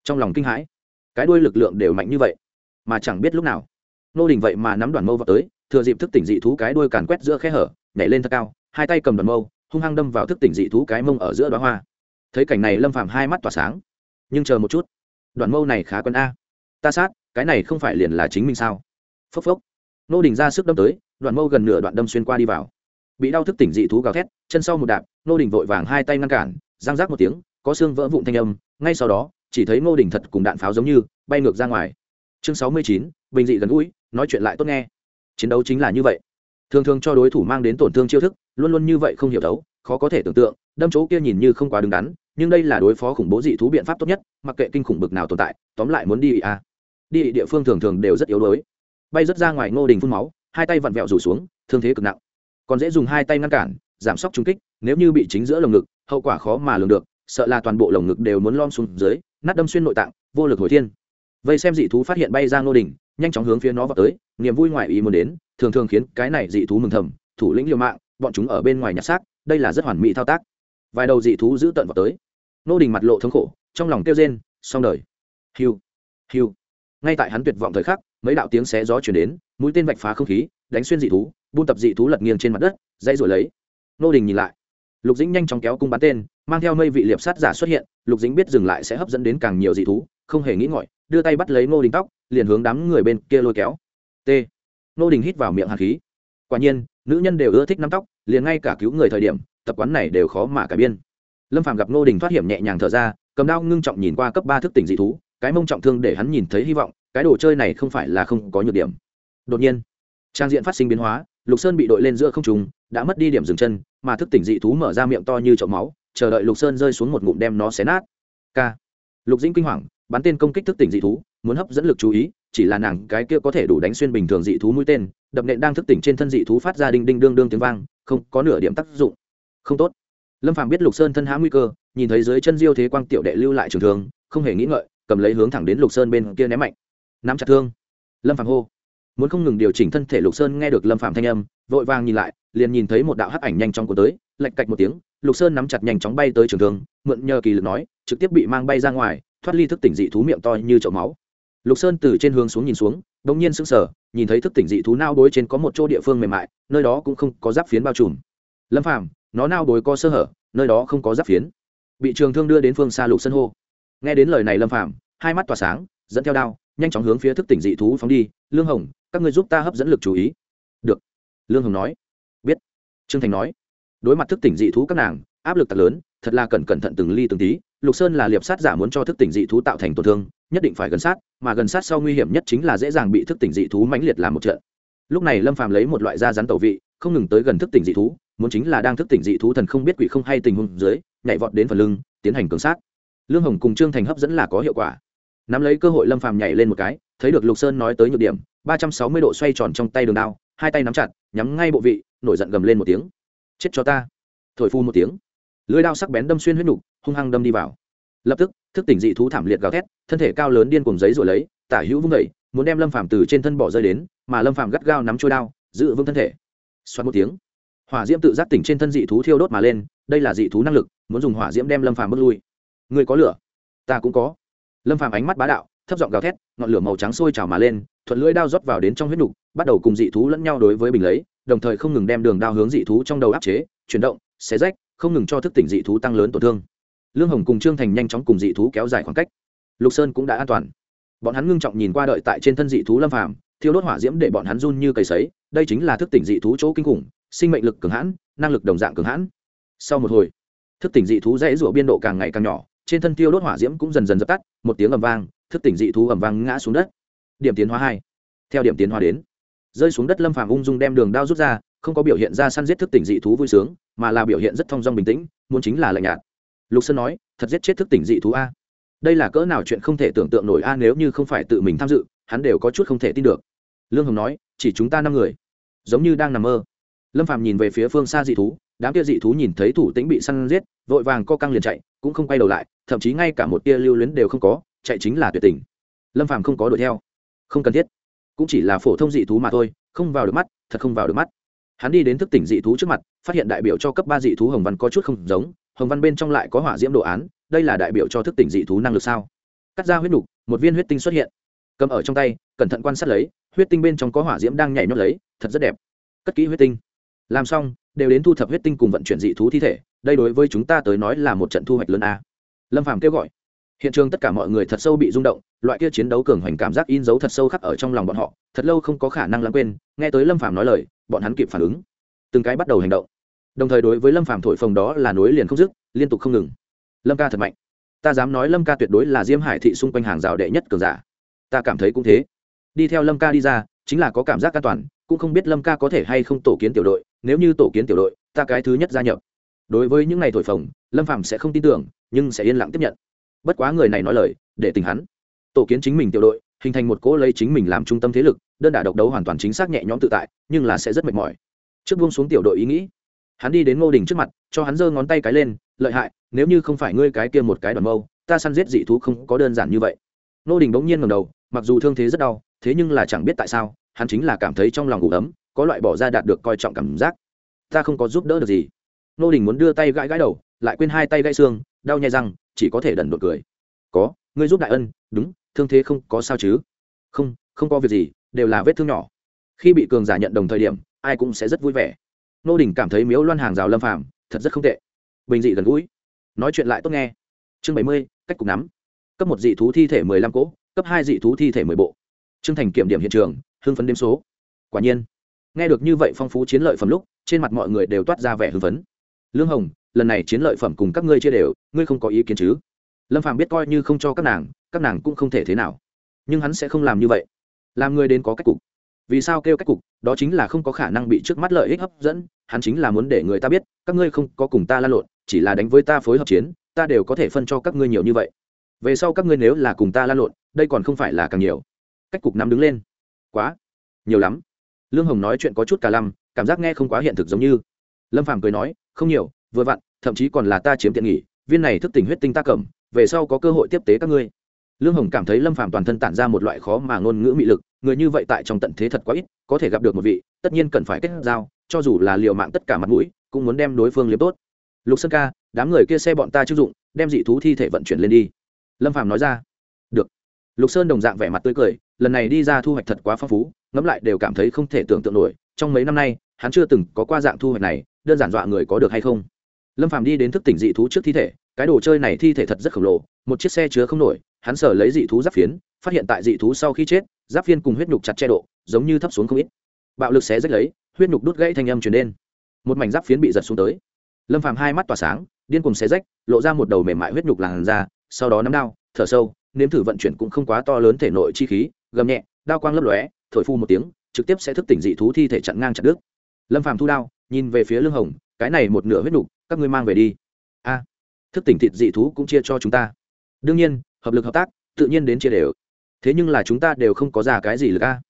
Trong lòng kinh hãi, cái đuôi lực lượng đều mạnh như vậy, mà chẳng biết lúc nào, nô đình vậy mà nắm đoàn mâu vào tới, thừa dịp thức tỉnh dị thú cái đuôi càn quét giữa khe hở, nhảy lên thật cao, hai tay cầm đoàn mâu, hung hăng đâm vào thức tỉnh dị thú cái mông ở giữa đoá hoa. Thấy cảnh này lâm phàm hai mắt tỏa sáng. Nhưng chờ một chút, đoàn mâu này khá quân a. Ta sát, cái này không phải liền là chính mình sao? Phốc phốc. Nô đình ra sức đâm tới, đoàn mâu gần nửa đoạn đâm xuyên qua đi vào bị đau thức tỉnh dị thú gào thét, chân sau một đạp nô đình vội vàng hai tay ngăn cản giang rác một tiếng, có xương vỡ vụn thanh âm, ngay sau đó, chỉ thấy ngô đình thật cùng đạn pháo giống như, bay ngược ra ngoài. Chương sáu mươi chín, bình dị gần gũi, nói chuyện lại tốt nghe. Chiến đấu chính là như vậy. Thường thường cho đối thủ mang đến tổn thương chiêu thức, luôn luôn như vậy không hiểu đấu khó có thể tưởng tượng, đâm chỗ kia nhìn như không quá đứng đắn, nhưng đây là đối phó khủng bố dị thú biện pháp tốt nhất, mặc kệ kinh khủng bực nào tồn tại, tóm lại muốn đi à. đi địa phương thường thường đều rất yếu đuối. Bay rất ra ngoài ngô đình phun máu, hai tay vặn vẹo rủ xuống, thương thế cực nặng còn dễ dùng hai tay ngăn cản, giảm sốc trung kích, nếu như bị chính giữa lồng ngực, hậu quả khó mà lường được, sợ là toàn bộ lồng ngực đều muốn lom xuống dưới, nát đâm xuyên nội tạng, vô lực hồi thiên. Vây xem dị thú phát hiện bay ra ngô đình nhanh chóng hướng phía nó vào tới, niềm vui ngoài ý muốn đến, thường thường khiến cái này dị thú mừng thầm, thủ lĩnh liều mạng, bọn chúng ở bên ngoài nhặt xác, đây là rất hoàn mỹ thao tác. Vài đầu dị thú giữ tận vào tới. Ngô đình mặt lộ thống khổ, trong lòng kêu rên, xong đời. Hiu hiu. Ngay tại hắn tuyệt vọng thời khắc, mấy đạo tiếng xé gió chuyển đến, mũi tên vạch phá không khí đánh xuyên dị thú buôn tập dị thú lật nghiêng trên mặt đất dây rồi lấy. Nô đình nhìn lại. Lục dĩnh nhanh chóng kéo cung bắn tên mang theo mây vị liệp sát giả xuất hiện lục dĩnh biết dừng lại sẽ hấp dẫn đến càng nhiều dị thú không hề nghĩ ngợi, đưa tay bắt lấy nô đình tóc liền hướng đám người bên kia lôi kéo. T. Nô đình hít vào miệng hạt khí. Quả nhiên nữ nhân đều ưa thích nắm tóc liền ngay cả cứu người thời điểm tập quán này đều khó mà cải biên. Lâm phàm gặp nô đình thoát hiểm nhẹ nhàng thở ra cầm đao ngưng trọng nhìn qua cấp ba thức tỉnh dị thú cái mông trọng thương để hắn nhìn thấy hy vọng cái đồ chơi này không phải là không có nhược điểm. Đột nhiên trang diện phát sinh biến hóa, lục sơn bị đội lên giữa không trùng đã mất đi điểm dừng chân, mà thức tỉnh dị thú mở ra miệng to như chậu máu, chờ đợi lục sơn rơi xuống một ngụm đem nó xé nát. K. Lục dĩnh kinh hoàng, bắn tên công kích thức tỉnh dị thú, muốn hấp dẫn lực chú ý, chỉ là nàng cái kia có thể đủ đánh xuyên bình thường dị thú mũi tên, đập nện đang thức tỉnh trên thân dị thú phát ra đinh đinh đương đương tiếng vang, không có nửa điểm tác dụng. Không tốt. Lâm phàm biết lục sơn thân há nguy cơ, nhìn thấy dưới chân diêu thế quang tiểu đệ lưu lại trường thường không hề nghĩ ngợi, cầm lấy hướng thẳng đến lục sơn bên kia ném mạnh. Nắm chặt thương. Lâm phàm hô muốn không ngừng điều chỉnh thân thể lục sơn nghe được lâm phạm thanh âm, vội vàng nhìn lại, liền nhìn thấy một đạo hắc ảnh nhanh chóng của tới lạch cạch một tiếng, lục sơn nắm chặt nhanh chóng bay tới trường thương, mượn nhờ kỳ lực nói, trực tiếp bị mang bay ra ngoài, thoát ly thức tỉnh dị thú miệng to như chậu máu. Lục sơn từ trên hướng xuống nhìn xuống đ ỗ n g nhiên sững sờ, nhìn thấy thức tỉnh dị thú nao đối trên có một chỗ địa phương mềm mại, nơi đó cũng không có giáp phiến bao trùm. Lâm phàm, nó nao đối có sơ hở, nơi đó không có giáp phiến. Bị trường thương đưa đến phương xa lục sơn hô. Nghe đến lời này lâm phàm, hai mắt tỏa sáng, dẫn theo đao, nhanh chóng hướng phía thức tỉnh dị thú phóng đi, lương hồng các người giúp ta hấp dẫn lực chú ý. Được. Lương hồng nói. Biết. Trương thành nói. Đối mặt thức tỉnh dị thú các nàng, áp lực thật lớn, thật là cẩn cẩn thận từng ly từng tí. Lục sơn là liệp sát giả muốn cho thức tỉnh dị thú tạo thành tổn thương, nhất định phải gần sát, mà gần sát sau nguy hiểm nhất chính là dễ dàng bị thức tỉnh dị thú mãnh liệt làm một trận. Lúc này lâm phàm lấy một loại da rắn tẩu vị, không ngừng tới gần thức tỉnh dị thú, muốn chính là đang thức tỉnh dị thú thần không biết quỷ không hay tình huống dưới, nhảy vọt đến phần lưng, tiến hành cường sát. Lương hồng cùng trương thành hấp dẫn là có hiệu quả. Nắm lấy cơ hội lâm phàm nhảy lên một cái thấy được lục sơn nói tới nhược điểm, ba trăm sáu mươi độ xoay tròn trong tay đường đao, hai tay nắm chặt, nhắm ngay bộ vị, nổi giận gầm lên một tiếng. Chết cho ta. Thổi phu một tiếng. Lưới đao sắc bén đâm xuyên huyết nục, hung hăng đâm đi vào. Lập tức, thức tỉnh dị thú thảm liệt gào thét, thân thể cao lớn điên cùng giấy rồi lấy, tả hữu vung vẩy muốn đem lâm phàm từ trên thân bỏ rơi đến, mà lâm phàm gắt gao nắm trôi đao, giữ vững thân thể. Xoắn một tiếng. Hỏa diễm tự giác tỉnh trên thân dị thú thiêu đốt mà lên, đây là dị thú năng lực, muốn dùng hỏa diễm đem lâm phàm bước lui. Người có lửa? Ta cũng có. Lâm phàm ánh mắt bá đạo thấp giọng gào thét, ngọn lửa màu trắng sôi trào mà lên, thuận lưỡi đao rót vào đến trong huyết nục, bắt đầu cùng dị thú lẫn nhau đối với bình lấy, đồng thời không ngừng đem đường đao hướng dị thú trong đầu áp chế, chuyển động, xé rách, không ngừng cho thức tỉnh dị thú tăng lớn tổn thương. Lương hồng cùng trương thành nhanh chóng cùng dị thú kéo dài khoảng cách. Lục sơn cũng đã an toàn. Bọn hắn ngưng trọng nhìn qua đợi tại trên thân dị thú lâm phàm, thiêu đốt hỏa diễm để bọn hắn run như cầy sấy, đây chính là thức tỉnh dị thú chỗ kinh khủng, sinh mệnh lực cường hãn, năng lực đồng dạng cường hãn. Sau một hồi, thức tỉnh dị thú dãy rủa biên độ càng ngày càng nhỏ, trên thân tiêu đốt hỏa diễm cũng dần dần dập tắt, một tiếng ầm vang thức tỉnh dị thú ầm vang ngã xuống đất. Điểm tiến hóa hai. Theo điểm tiến hóa đến, rơi xuống đất lâm phàm ung dung đem đường đao rút ra, không có biểu hiện ra săn giết thức tỉnh dị thú vui sướng, mà là biểu hiện rất thong dong bình tĩnh, muốn chính là lạnh nhạt. Lục sơn nói, thật giết chết thức tỉnh dị thú a. Đây là cỡ nào chuyện không thể tưởng tượng nổi a, nếu như không phải tự mình tham dự, hắn đều có chút không thể tin được. Lương hồng nói, chỉ chúng ta năm người, giống như đang nằm mơ. Lâm phàm nhìn về phía phương xa dị thú, đám kia dị thú nhìn thấy thủ tĩnh bị săn giết, vội vàng co căng liền chạy, cũng không quay đầu lại, thậm chí ngay cả một tia lưu luyến đều không có chạy chính là tuyệt tình. Lâm phàm không có đuổi theo. Không cần thiết. Cũng chỉ là phổ thông dị thú mà thôi, không vào được mắt, thật không vào được mắt. Hắn đi đến thức tỉnh dị thú trước mặt, phát hiện đại biểu cho cấp ba dị thú hồng văn có chút không giống, hồng văn bên trong lại có hỏa diễm đồ án, đây là đại biểu cho thức tỉnh dị thú năng lực sao? Cắt ra huyết nục, một viên huyết tinh xuất hiện. Cầm ở trong tay, cẩn thận quan sát lấy, huyết tinh bên trong có hỏa diễm đang nhảy nhót lấy, thật rất đẹp. Cất kỹ huyết tinh. Làm xong, đều đến thu thập huyết tinh cùng vận chuyển dị thú thi thể, đây đối với chúng ta tới nói là một trận thu hoạch lớn a. Lâm phàm kêu gọi hiện trường tất cả mọi người thật sâu bị rung động, loại kia chiến đấu cường hoành cảm giác in dấu thật sâu khắc ở trong lòng bọn họ, thật lâu không có khả năng lãng quên, nghe tới lâm phàm nói lời, bọn hắn kịp phản ứng. Từng cái bắt đầu hành động. Đồng thời đối với lâm phàm thổi phồng đó là nối liền không dứt, liên tục không ngừng. Lâm ca thật mạnh. Ta dám nói lâm ca tuyệt đối là diêm hải thị xung quanh hàng rào đệ nhất cường giả. Ta cảm thấy cũng thế. Đi theo lâm ca đi ra, chính là có cảm giác an toàn, cũng không biết lâm ca có thể hay không tổ kiến tiểu đội, nếu như tổ kiến tiểu đội, ta cái thứ nhất gia nhập. Đối với những ngày thổi phồng, lâm phàm sẽ không tin tưởng, nhưng sẽ yên lặng tiếp nhận bất quá người này nói lời, để tình hắn. Tổ kiến chính mình tiểu đội, hình thành một cỗ lấy chính mình làm trung tâm thế lực, đơn đả độc đấu hoàn toàn chính xác nhẹ nhõm tự tại, nhưng là sẽ rất mệt mỏi. Trước buông xuống tiểu đội ý nghĩ, hắn đi đến ngô đình trước mặt, cho hắn giơ ngón tay cái lên, lợi hại, nếu như không phải ngươi cái kia một cái đoàn mâu, ta săn giết dị thú không có đơn giản như vậy. Ngô đình bỗng nhiên ngầm đầu, mặc dù thương thế rất đau, thế nhưng là chẳng biết tại sao, hắn chính là cảm thấy trong lòng ngủ ấm, có loại bỏ ra đạt được coi trọng cảm giác. Ta không có giúp đỡ được gì. Ngô đình muốn đưa tay gãi gãi đầu, lại quên hai tay gãi xương đau nhai răng, chỉ có thể đần đột cười. Có, ngươi giúp đại ân, đúng, thương thế không có sao chứ? Không không có việc gì, đều là vết thương nhỏ. Khi bị cường giả nhận đồng thời điểm, ai cũng sẽ rất vui vẻ. Nô đình cảm thấy miếu loan hàng rào lâm phàm, thật rất không tệ. Bình dị gần gũi. Nói chuyện lại tốt nghe. Chương bảy mươi, cách cục nắm. Cấp một dị thú thi thể mười lăm cỗ, cấp hai dị thú thi thể mười bộ. Trương thành kiểm điểm hiện trường, hưng phấn đếm số. Quả nhiên. Nghe được như vậy phong phú chiến lợi phẩm lúc, trên mặt mọi người đều toát ra vẻ hưng phấn. Lương hồng lần này chiến lợi phẩm cùng các ngươi chia đều, ngươi không có ý kiến chứ? Lâm phàm biết coi như không cho các nàng các nàng cũng không thể thế nào. Nhưng hắn sẽ không làm như vậy. Làm người đến có cách cục. Vì sao kêu cách cục? Đó chính là không có khả năng bị trước mắt lợi ích hấp dẫn, hắn chính là muốn để người ta biết, các ngươi không có cùng ta lan lộn, chỉ là đánh với ta phối hợp chiến, ta đều có thể phân cho các ngươi nhiều như vậy. Về sau các ngươi nếu là cùng ta lan lộn, đây còn không phải là càng nhiều. Cách cục nắm đứng lên. Quá. Nhiều lắm. Lương hồng nói chuyện có chút cả lăm, cảm giác nghe không quá hiện thực giống như. Lâm phàm cười nói, không nhiều vừa vặn, thậm chí còn là ta chiếm tiện nghỉ, viên này thức tỉnh huyết tinh ta cầm, về sau có cơ hội tiếp tế các ngươi. Lương hồng cảm thấy lâm phàm toàn thân tản ra một loại khó mà ngôn ngữ mị lực, người như vậy tại trong tận thế thật quá ít, có thể gặp được một vị, tất nhiên cần phải kết giao, cho dù là liều mạng tất cả mặt mũi, cũng muốn đem đối phương liếm tốt. Lục sơn ca, đám người kia xe bọn ta chưng dụng, đem dị thú thi thể vận chuyển lên đi. Lâm phàm nói ra. Được. Lục sơn đồng dạng vẻ mặt tươi cười, lần này đi ra thu hoạch thật quá phong phú, ngẫm lại đều cảm thấy không thể tưởng tượng nổi, trong mấy năm nay, hắn chưa từng có qua dạng thu hoạch này, đơn giản dọa người có được hay không lâm phàm đi đến thức tỉnh dị thú trước thi thể, cái đồ chơi này thi thể thật rất khổng lồ, một chiếc xe chứa không nổi, hắn sở lấy dị thú giáp phiến, phát hiện tại dị thú sau khi chết, giáp phiên cùng huyết nhục chặt che độ, giống như thấp xuống không ít. Bạo lực xé rách lấy, huyết nhục đút gãy thanh âm truyền lên một mảnh giáp phiến bị giật xuống tới. Lâm phàm hai mắt tỏa sáng, điên cùng xé rách, lộ ra một đầu mềm mại huyết nhục làn ra sau đó nắm đao, thở sâu, nếm thử vận chuyển cũng không quá to lớn thể nội chi khí, gầm nhẹ, đao quang lấp lóe, thổi phu một tiếng, trực tiếp sẽ thức tỉnh dị thú thi thể chặn ngang chặt đứt. Lâm phàm thu đao, nhìn về phía lương hồng cái này một nửa huyết nhục các ngươi mang về đi. A, thức tỉnh thịt dị thú cũng chia cho chúng ta. Đương nhiên, hợp lực hợp tác, tự nhiên đến chia đều. Thế nhưng là chúng ta đều không có ra cái gì lực a.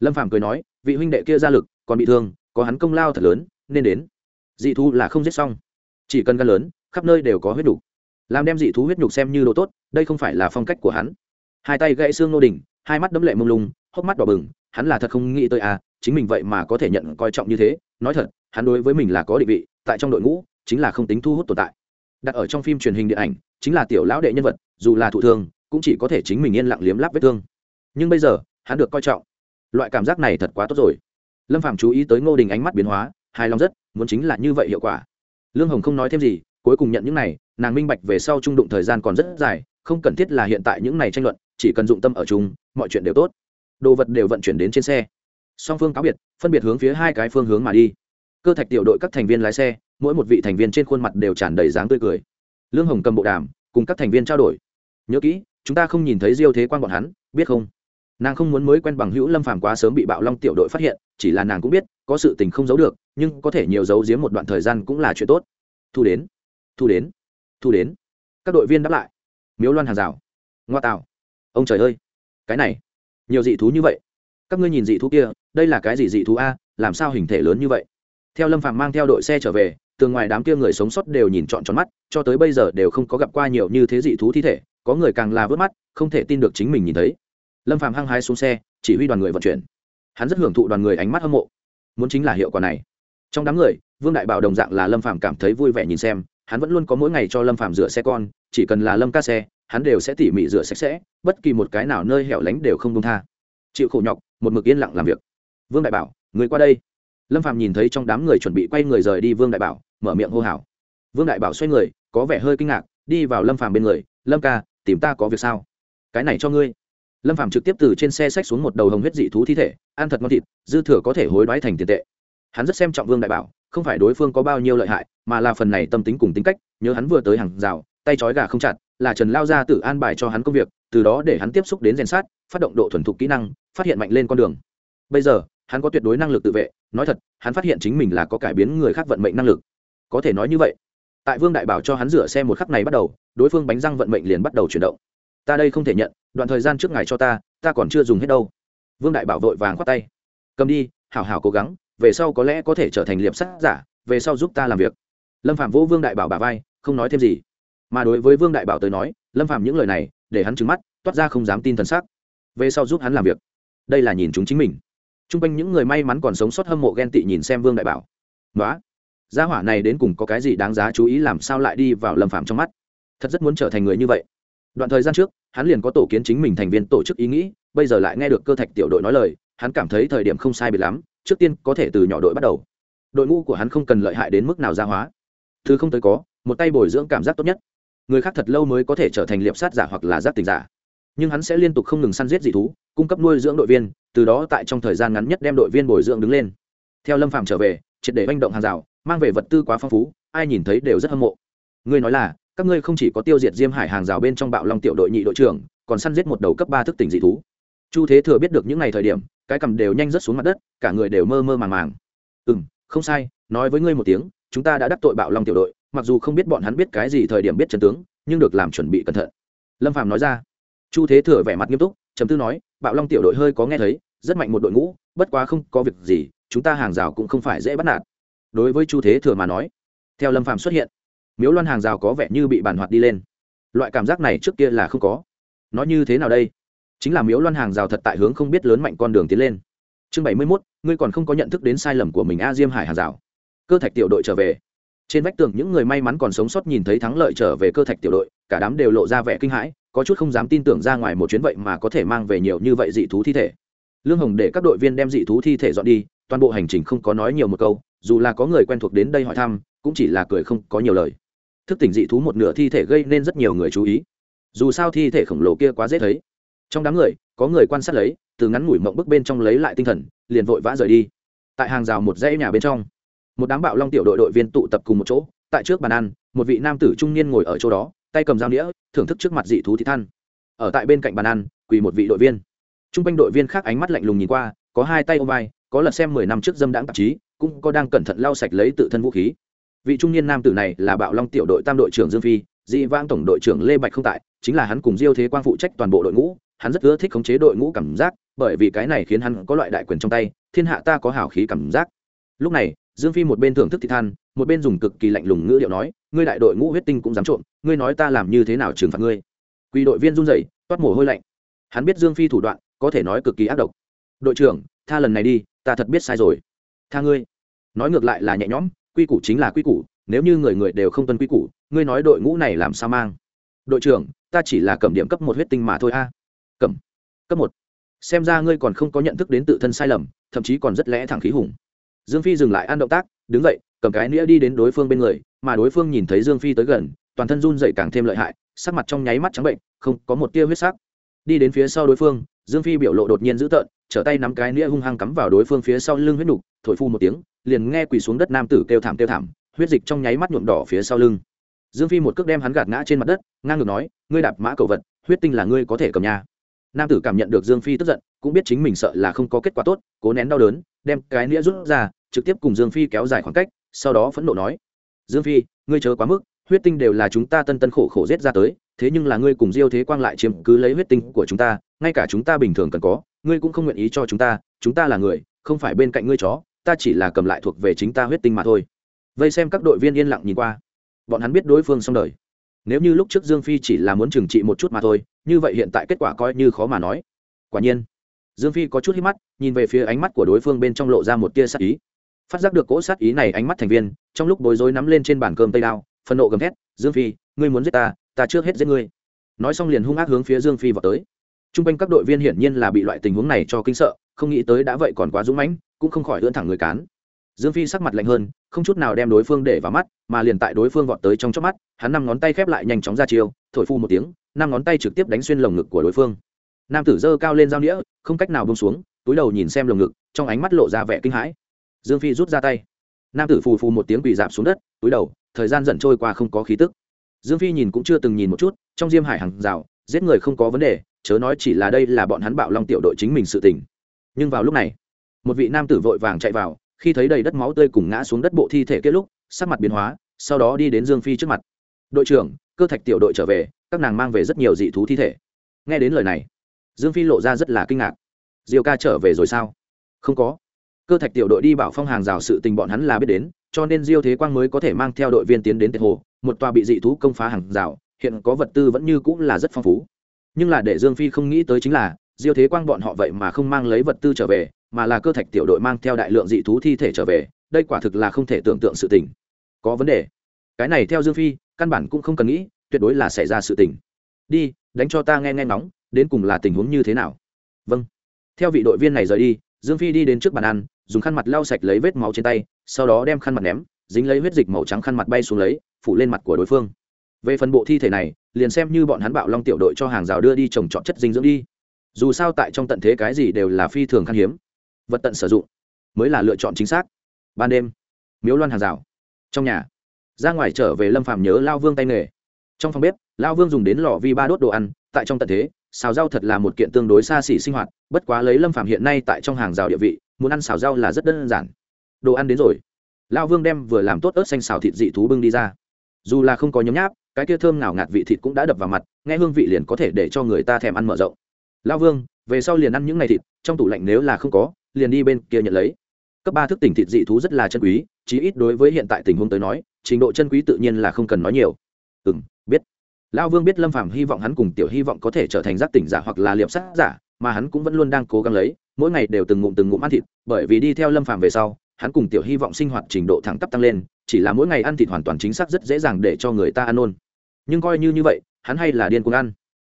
Lâm phạm cười nói, vị huynh đệ kia ra lực, còn bị thương, có hắn công lao thật lớn, nên đến. Dị thú là không giết xong. Chỉ cần gan lớn, khắp nơi đều có huyết nhục làm đem dị thú huyết nhục xem như đồ tốt, đây không phải là phong cách của hắn. Hai tay gãy xương nô đình hai mắt đấm lệ mông lung, hốc mắt đỏ bừng, hắn là thật không nghĩ tới à chính mình vậy mà có thể nhận coi trọng như thế, nói thật hắn đối với mình là có định vị, tại trong đội ngũ, chính là không tính thu hút tồn tại. Đặt ở trong phim truyền hình điện ảnh, chính là tiểu lão đệ nhân vật, dù là thụ thương, cũng chỉ có thể chính mình yên lặng liếm láp vết thương. Nhưng bây giờ, hắn được coi trọng. Loại cảm giác này thật quá tốt rồi. Lâm phạm chú ý tới ngô đình ánh mắt biến hóa, hài lòng rất, muốn chính là như vậy hiệu quả. Lương hồng không nói thêm gì, cuối cùng nhận những này, nàng minh bạch về sau trung đụng thời gian còn rất dài, không cần thiết là hiện tại những này tranh luận, chỉ cần dụng tâm ở chung, mọi chuyện đều tốt. Đồ vật đều vận chuyển đến trên xe. Song phương cáo biệt, phân biệt hướng phía hai cái phương hướng mà đi cơ thạch tiểu đội các thành viên lái xe, mỗi một vị thành viên trên khuôn mặt đều tràn đầy dáng tươi cười. Lương hồng cầm bộ đàm, cùng các thành viên trao đổi. Nhớ kỹ, chúng ta không nhìn thấy diêu thế quan bọn hắn, biết không? Nàng không muốn mới quen bằng hữu lâm phàm quá sớm bị bạo long tiểu đội phát hiện, chỉ là nàng cũng biết, có sự tình không giấu được, nhưng có thể nhiều giấu giếm một đoạn thời gian cũng là chuyện tốt. Thu đến thu đến thu đến. Các đội viên đáp lại. Miếu loan hàng rào. Ngoa tạo. Ông trời ơi, cái này, nhiều dị thú như vậy. Các ngươi nhìn dị thú kia, đây là cái gì dị thú a? Làm sao hình thể lớn như vậy? Theo lâm phàm mang theo đội xe trở về, tường ngoài đám kia người sống sót đều nhìn trọn tròn mắt, cho tới bây giờ đều không có gặp qua nhiều như thế dị thú thi thể, có người càng là vớt mắt, không thể tin được chính mình nhìn thấy. Lâm phàm hăng hái xuống xe, chỉ huy đoàn người vận chuyển. Hắn rất hưởng thụ đoàn người ánh mắt hâm mộ. Muốn chính là hiệu quả này. Trong đám người, vương đại bảo đồng dạng là lâm phàm cảm thấy vui vẻ nhìn xem, hắn vẫn luôn có mỗi ngày cho lâm phàm rửa xe con, chỉ cần là lâm ca xe, hắn đều sẽ tỉ mỉ rửa sạch sẽ, bất kỳ một cái nào nơi hẻo lánh đều không công tha. Chịu khổ nhọc, một mực yên lặng làm việc. Vương đại bảo, người qua đây lâm Phạm nhìn thấy trong đám người chuẩn bị quay người rời đi vương đại bảo, mở miệng hô hào. Vương đại bảo xoay người, có vẻ hơi kinh ngạc, đi vào lâm Phạm bên người, lâm ca, tìm ta có việc sao? Cái này cho ngươi. Lâm Phạm trực tiếp từ trên xe xách xuống một đầu hồng huyết dị thú thi thể, ăn thật ngon thịt, dư thừa có thể hối đoái thành tiền tệ. Hắn rất xem trọng vương đại bảo, không phải đối phương có bao nhiêu lợi hại, mà là phần này tâm tính cùng tính cách, nhớ hắn vừa tới hàng rào, tay trói gà không chặt, là trần lao ra tự an bài cho hắn công việc, từ đó để hắn tiếp xúc đến rèn sát, phát động độ thuần thục kỹ năng, phát hiện mạnh lên con đường. Bây giờ, hắn có tuyệt đối năng lực tự vệ nói thật, hắn phát hiện chính mình là có cải biến người khác vận mệnh năng lực. Có thể nói như vậy. Tại vương đại bảo cho hắn rửa xe một khắc này bắt đầu, đối phương bánh răng vận mệnh liền bắt đầu chuyển động. Ta đây không thể nhận, đoạn thời gian trước ngày cho ta ta còn chưa dùng hết đâu. Vương đại bảo vội vàng khoát tay. Cầm đi, hảo hảo cố gắng, về sau có lẽ có thể trở thành liệp sắt giả, về sau giúp ta làm việc. Lâm phạm vỗ vương đại bảo bà vai, không nói thêm gì. Mà đối với vương đại bảo tới nói, lâm phạm những lời này, để hắn trứng mắt, toát ra không dám tin thần sắc. Về sau giúp hắn làm việc. Đây là nhìn chúng chính mình t r u n g quanh những người may mắn còn sống sót hâm mộ ghen tị nhìn xem vương đại bảo. Nói gia hỏa này đến cùng có cái gì đáng giá chú ý làm sao lại đi vào lâm phạm trong mắt? Thật rất muốn trở thành người như vậy. Đoạn thời gian trước, hắn liền có tổ kiến chính mình thành viên tổ chức ý nghĩ, bây giờ lại nghe được cơ thạch tiểu đội nói lời, hắn cảm thấy thời điểm không sai biệt lắm, trước tiên có thể từ nhỏ đội bắt đầu. Đội ngũ của hắn không cần lợi hại đến mức nào gia hóa. Thứ không tới có, một tay bồi dưỡng cảm giác tốt nhất. Người khác thật lâu mới có thể trở thành liệp sát giả hoặc là giác tình giả nhưng hắn sẽ liên tục không ngừng săn giết dị thú, cung cấp nuôi dưỡng đội viên, từ đó tại trong thời gian ngắn nhất đem đội viên bồi dưỡng đứng lên. Theo lâm phạm trở về, triệt để manh động hàng rào, mang về vật tư quá phong phú, ai nhìn thấy đều rất hâm mộ. Ngươi nói là, các ngươi không chỉ có tiêu diệt diêm hải hàng rào bên trong bạo long tiểu đội nhị đội trưởng, còn săn giết một đầu cấp ba thức tỉnh dị thú. Chu thế thừa biết được những ngày thời điểm, cái cầm đều nhanh rớt xuống mặt đất, cả người đều mơ mơ màng màng. Ừ m không sai, nói với ngươi một tiếng, chúng ta đã đắc tội bạo long tiểu đội, mặc dù không biết bọn hắn biết cái gì thời điểm biết trần tướng, nhưng được làm chuẩn bị cẩn thận. Lâm phạm nói ra chu thế thừa vẻ mặt nghiêm túc chấm tư nói, bạo long tiểu đội hơi có nghe thấy, rất mạnh một đội ngũ, bất quá không có việc gì, chúng ta hàng rào cũng không phải dễ bắt nạt. Đối với chu thế thừa mà nói, theo lâm phạm xuất hiện, miếu loan hàng rào có vẻ như bị bàn hoạt đi lên. Loại cảm giác này trước kia là không có. Nó như thế nào đây? Chính là miếu loan hàng rào thật tại hướng không biết lớn mạnh con đường tiến lên. Chương bảy mươi mốt, ngươi còn không có nhận thức đến sai lầm của mình a diêm hải hàng rào. Cơ thạch tiểu đội trở về. Trên vách tường những người may mắn còn sống sót nhìn thấy thắng lợi trở về cơ thạch tiểu đội, cả đám đều lộ ra vẻ kinh hãi có chút không dám tin tưởng ra ngoài một chuyến vậy mà có thể mang về nhiều như vậy dị thú thi thể. Lương hồng để các đội viên đem dị thú thi thể dọn đi, toàn bộ hành trình không có nói nhiều một câu, dù là có người quen thuộc đến đây hỏi thăm, cũng chỉ là cười không có nhiều lời. Thức tỉnh dị thú một nửa thi thể gây nên rất nhiều người chú ý. Dù sao thi thể khổng lồ kia quá dễ thấy. Trong đám người, có người quan sát lấy, từ ngắn ngủi mộng bức bên trong lấy lại tinh thần, liền vội vã rời đi. Tại hàng rào một dãy nhà bên trong, một đám bạo long tiểu đội đội viên tụ tập cùng một chỗ, tại trước bàn ăn, một vị nam tử trung niên ngồi ở chỗ đó tay cầm dao đĩa thưởng thức trước mặt dị thú thị than ở tại bên cạnh bàn ăn, quỳ một vị đội viên. T r u n g quanh đội viên khác ánh mắt lạnh lùng nhìn qua, có hai tay ôm vai, có lật xem mười năm trước dâm đãng tạp chí, cũng có đang cẩn thận lau sạch lấy tự thân vũ khí. Vị trung niên nam tử này là bạo long tiểu đội tam đội trưởng dương phi, dị vang tổng đội trưởng lê bạch không tại, chính là hắn cùng diêu thế quang phụ trách toàn bộ đội ngũ. Hắn rất ưa thích khống chế đội ngũ cảm giác, bởi vì cái này khiến hắn có loại đại quyền trong tay, thiên hạ ta có hào khí cảm giác. Lúc này dương phi một bên thưởng thức thị than, một bên dùng cực kỳ lạnh lùng ngữ điệu nói, ngươi đại đội ngũ huyết tinh cũng dám trộm, ngươi nói ta làm như thế nào trừng phạt ngươi? Quỳ đội viên run rẩy, toát mồ hôi lạnh. Hắn biết dương phi thủ đoạn, có thể nói cực kỳ ác độc. Đội trưởng, tha lần này đi, ta thật biết sai rồi. Tha ngươi. Nói ngược lại là nhẹ nhõm, quy củ chính là quy củ, nếu như người người đều không tuân quy củ, ngươi nói đội ngũ này làm sao mang? Đội trưởng, ta chỉ là cầm điểm cấp một huyết tinh mà thôi a. À. cầm, cấp một. Xem ra ngươi còn không có nhận thức đến tự thân sai lầm, thậm chí còn rất lẽ thẳng khí hùng dương phi dừng lại ăn động tác, đứng dậy, cầm cái nĩa đi đến đối phương bên người, mà đối phương nhìn thấy dương phi tới gần, toàn thân run dậy càng thêm lợi hại, sắc mặt trong nháy mắt trắng bệnh, không, có một tia huyết sắc. Đi đến phía sau đối phương, dương phi biểu lộ đột nhiên dữ tợn, trở tay nắm cái nĩa hung hăng cắm vào đối phương phía sau lưng huyết nục, thổi phu một tiếng, liền nghe quỳ xuống đất nam tử kêu thảm kêu thảm, huyết dịch trong nháy mắt nhuộm đỏ phía sau lưng. Dương phi một cước đem hắn gạt ngã trên mặt đất, ngang ngược nói, ngươi đạp mã cầu vật, huyết tinh là ngươi có thể cầm nhà nam tử cảm nhận được dương phi tức giận, cũng biết chính mình sợ là không có kết quả tốt, cố nén đau đớn, đem cái nĩa rút ra, trực tiếp cùng dương phi kéo dài khoảng cách, sau đó phẫn nộ nói, dương phi, ngươi chớ quá mức, huyết tinh đều là chúng ta tân tân khổ khổ giết ra tới, thế nhưng là ngươi cùng diêu thế quang lại chiếm cứ lấy huyết tinh của chúng ta, ngay cả chúng ta bình thường cần có, ngươi cũng không nguyện ý cho chúng ta chúng ta là người, không phải bên cạnh ngươi chó, ta chỉ là cầm lại thuộc về chính ta huyết tinh mà thôi. Vây xem các đội viên yên lặng nhìn qua. Bọn hắn biết đối phương xong đời. Nếu như lúc trước dương phi chỉ là muốn trừng trị một chút mà thôi như vậy hiện tại kết quả coi như khó mà nói. Quả nhiên, dương phi có chút hít mắt, nhìn về phía ánh mắt của đối phương bên trong lộ ra một tia sát ý. Phát giác được cỗ sát ý này ánh mắt thành viên, trong lúc bối rối nắm lên trên bàn cơm tây đao phân nộ gầm thét, dương phi, ngươi muốn giết ta ta trước hết giết ngươi. Nói xong liền hung ác hướng phía dương phi vào tới. T r u n g quanh các đội viên hiển nhiên là bị loại tình huống này cho kinh sợ, không nghĩ tới đã vậy còn quá dũng mãnh, cũng không khỏi ưỡn thẳng người cán. Dương phi sắc mặt lạnh hơn, không chút nào đem đối phương để vào mắt, mà liền tại đối phương vọt tới trong chớp mắt, hắn năm ngón tay khép lại nhanh chóng ra chiêu thổi phu một tiếng, năm ngón tay trực tiếp đánh xuyên lồng ngực của đối phương. Nam tử dơ cao lên dao đĩa không cách nào bông xuống, túi đầu nhìn xem lồng ngực, trong ánh mắt lộ ra vẻ kinh hãi. Dương phi rút ra tay. Nam tử phù phù một tiếng quỳ dạp xuống đất, túi đầu, thời gian dần trôi qua không có khí tức. Dương phi nhìn cũng chưa từng nhìn một chút, trong diêm hải hàng rào, giết người không có vấn đề, chớ nói chỉ là đây là bọn hắn bạo long tiểu đội chính mình sự tình. Nhưng vào lúc này, một vị nam tử vội vàng chạy vào, khi thấy đầy đất máu tươi cùng ngã xuống đất bộ thi thể kết lúc, sắc mặt biến hóa, sau đó đi đến dương phi trước mặt. Đội trưởng cơ thạch tiểu đội trở về, các nàng mang về rất nhiều dị thú thi thể. Nghe đến lời này, dương phi lộ ra rất là kinh ngạc. Diều ca trở về rồi sao? Không có. Cơ thạch tiểu đội đi bảo phong hàng rào sự tình bọn hắn là biết đến, cho nên diêu thế quang mới có thể mang theo đội viên tiến đến tiệt hồ, một tòa bị dị thú công phá hàng rào, hiện có vật tư vẫn như cũng là rất phong phú. Nhưng là để dương phi không nghĩ tới chính là, diêu thế quang bọn họ vậy mà không mang lấy vật tư trở về, mà là cơ thạch tiểu đội mang theo đại lượng dị thú thi thể trở về, đây quả thực là không thể tưởng tượng sự tình. Có vấn đề. Cái này theo dương phi căn bản cũng không cần nghĩ tuyệt đối là xảy ra sự tình. Đi đánh cho ta nghe nghe nóng, đến cùng là tình huống như thế nào? Vâng. Theo vị đội viên này rời đi dương phi đi đến trước bàn ăn dùng khăn mặt lau sạch lấy vết máu trên tay sau đó đem khăn mặt ném dính lấy huyết dịch màu trắng khăn mặt bay xuống lấy phủ lên mặt của đối phương. Về phần bộ thi thể này liền xem như bọn hắn bạo long tiểu đội cho hàng rào đưa đi trồng trọt chất dinh dưỡng đi. Dù sao tại trong tận thế cái gì đều là phi thường khan hiếm. Vật tận sử dụng mới là lựa chọn chính xác. Ban đêm miếu loan hàng rào. Trong nhà ra ngoài trở về lâm phạm nhớ lao vương tay nghề. Trong phòng bếp, lao vương dùng đến lò vi ba đốt đồ ăn, tại trong tận thế, xào rau thật là một kiện tương đối xa xỉ sinh hoạt, bất quá lấy lâm phạm hiện nay tại trong hàng rào địa vị, muốn ăn xào rau là rất đơn giản. Đồ ăn đến rồi. Lao vương đem vừa làm tốt ớt xanh xào thịt dị thú bưng đi ra. Dù là không có nhấm nháp, cái kia thơm nào ngạt vị thịt cũng đã đập vào mặt, nghe hương vị liền có thể để cho người ta thèm ăn mở rộng. Lao vương, về sau liền ăn những ngày thịt, trong tủ lạnh nếu là không có, liền đi bên kia nhận lấy. Cấp ba thức tỉnh thịt dị thú rất là chân quý chí ít đối với hiện tại tình huống tới nói, trình độ chân quý tự nhiên là không cần nói nhiều. Ừ m biết. Lão vương biết lâm phàm hy vọng hắn cùng tiểu hy vọng có thể trở thành giác tỉnh giả hoặc là liệp sát giả, mà hắn cũng vẫn luôn đang cố gắng lấy, mỗi ngày đều từng ngụm từng ngụm ăn thịt, bởi vì đi theo lâm phàm về sau, hắn cùng tiểu hy vọng sinh hoạt trình độ thẳng tắp tăng lên, chỉ là mỗi ngày ăn thịt hoàn toàn chính xác rất dễ dàng để cho người ta ăn ôn nhưng coi như như vậy, hắn hay là điên cuồng ăn.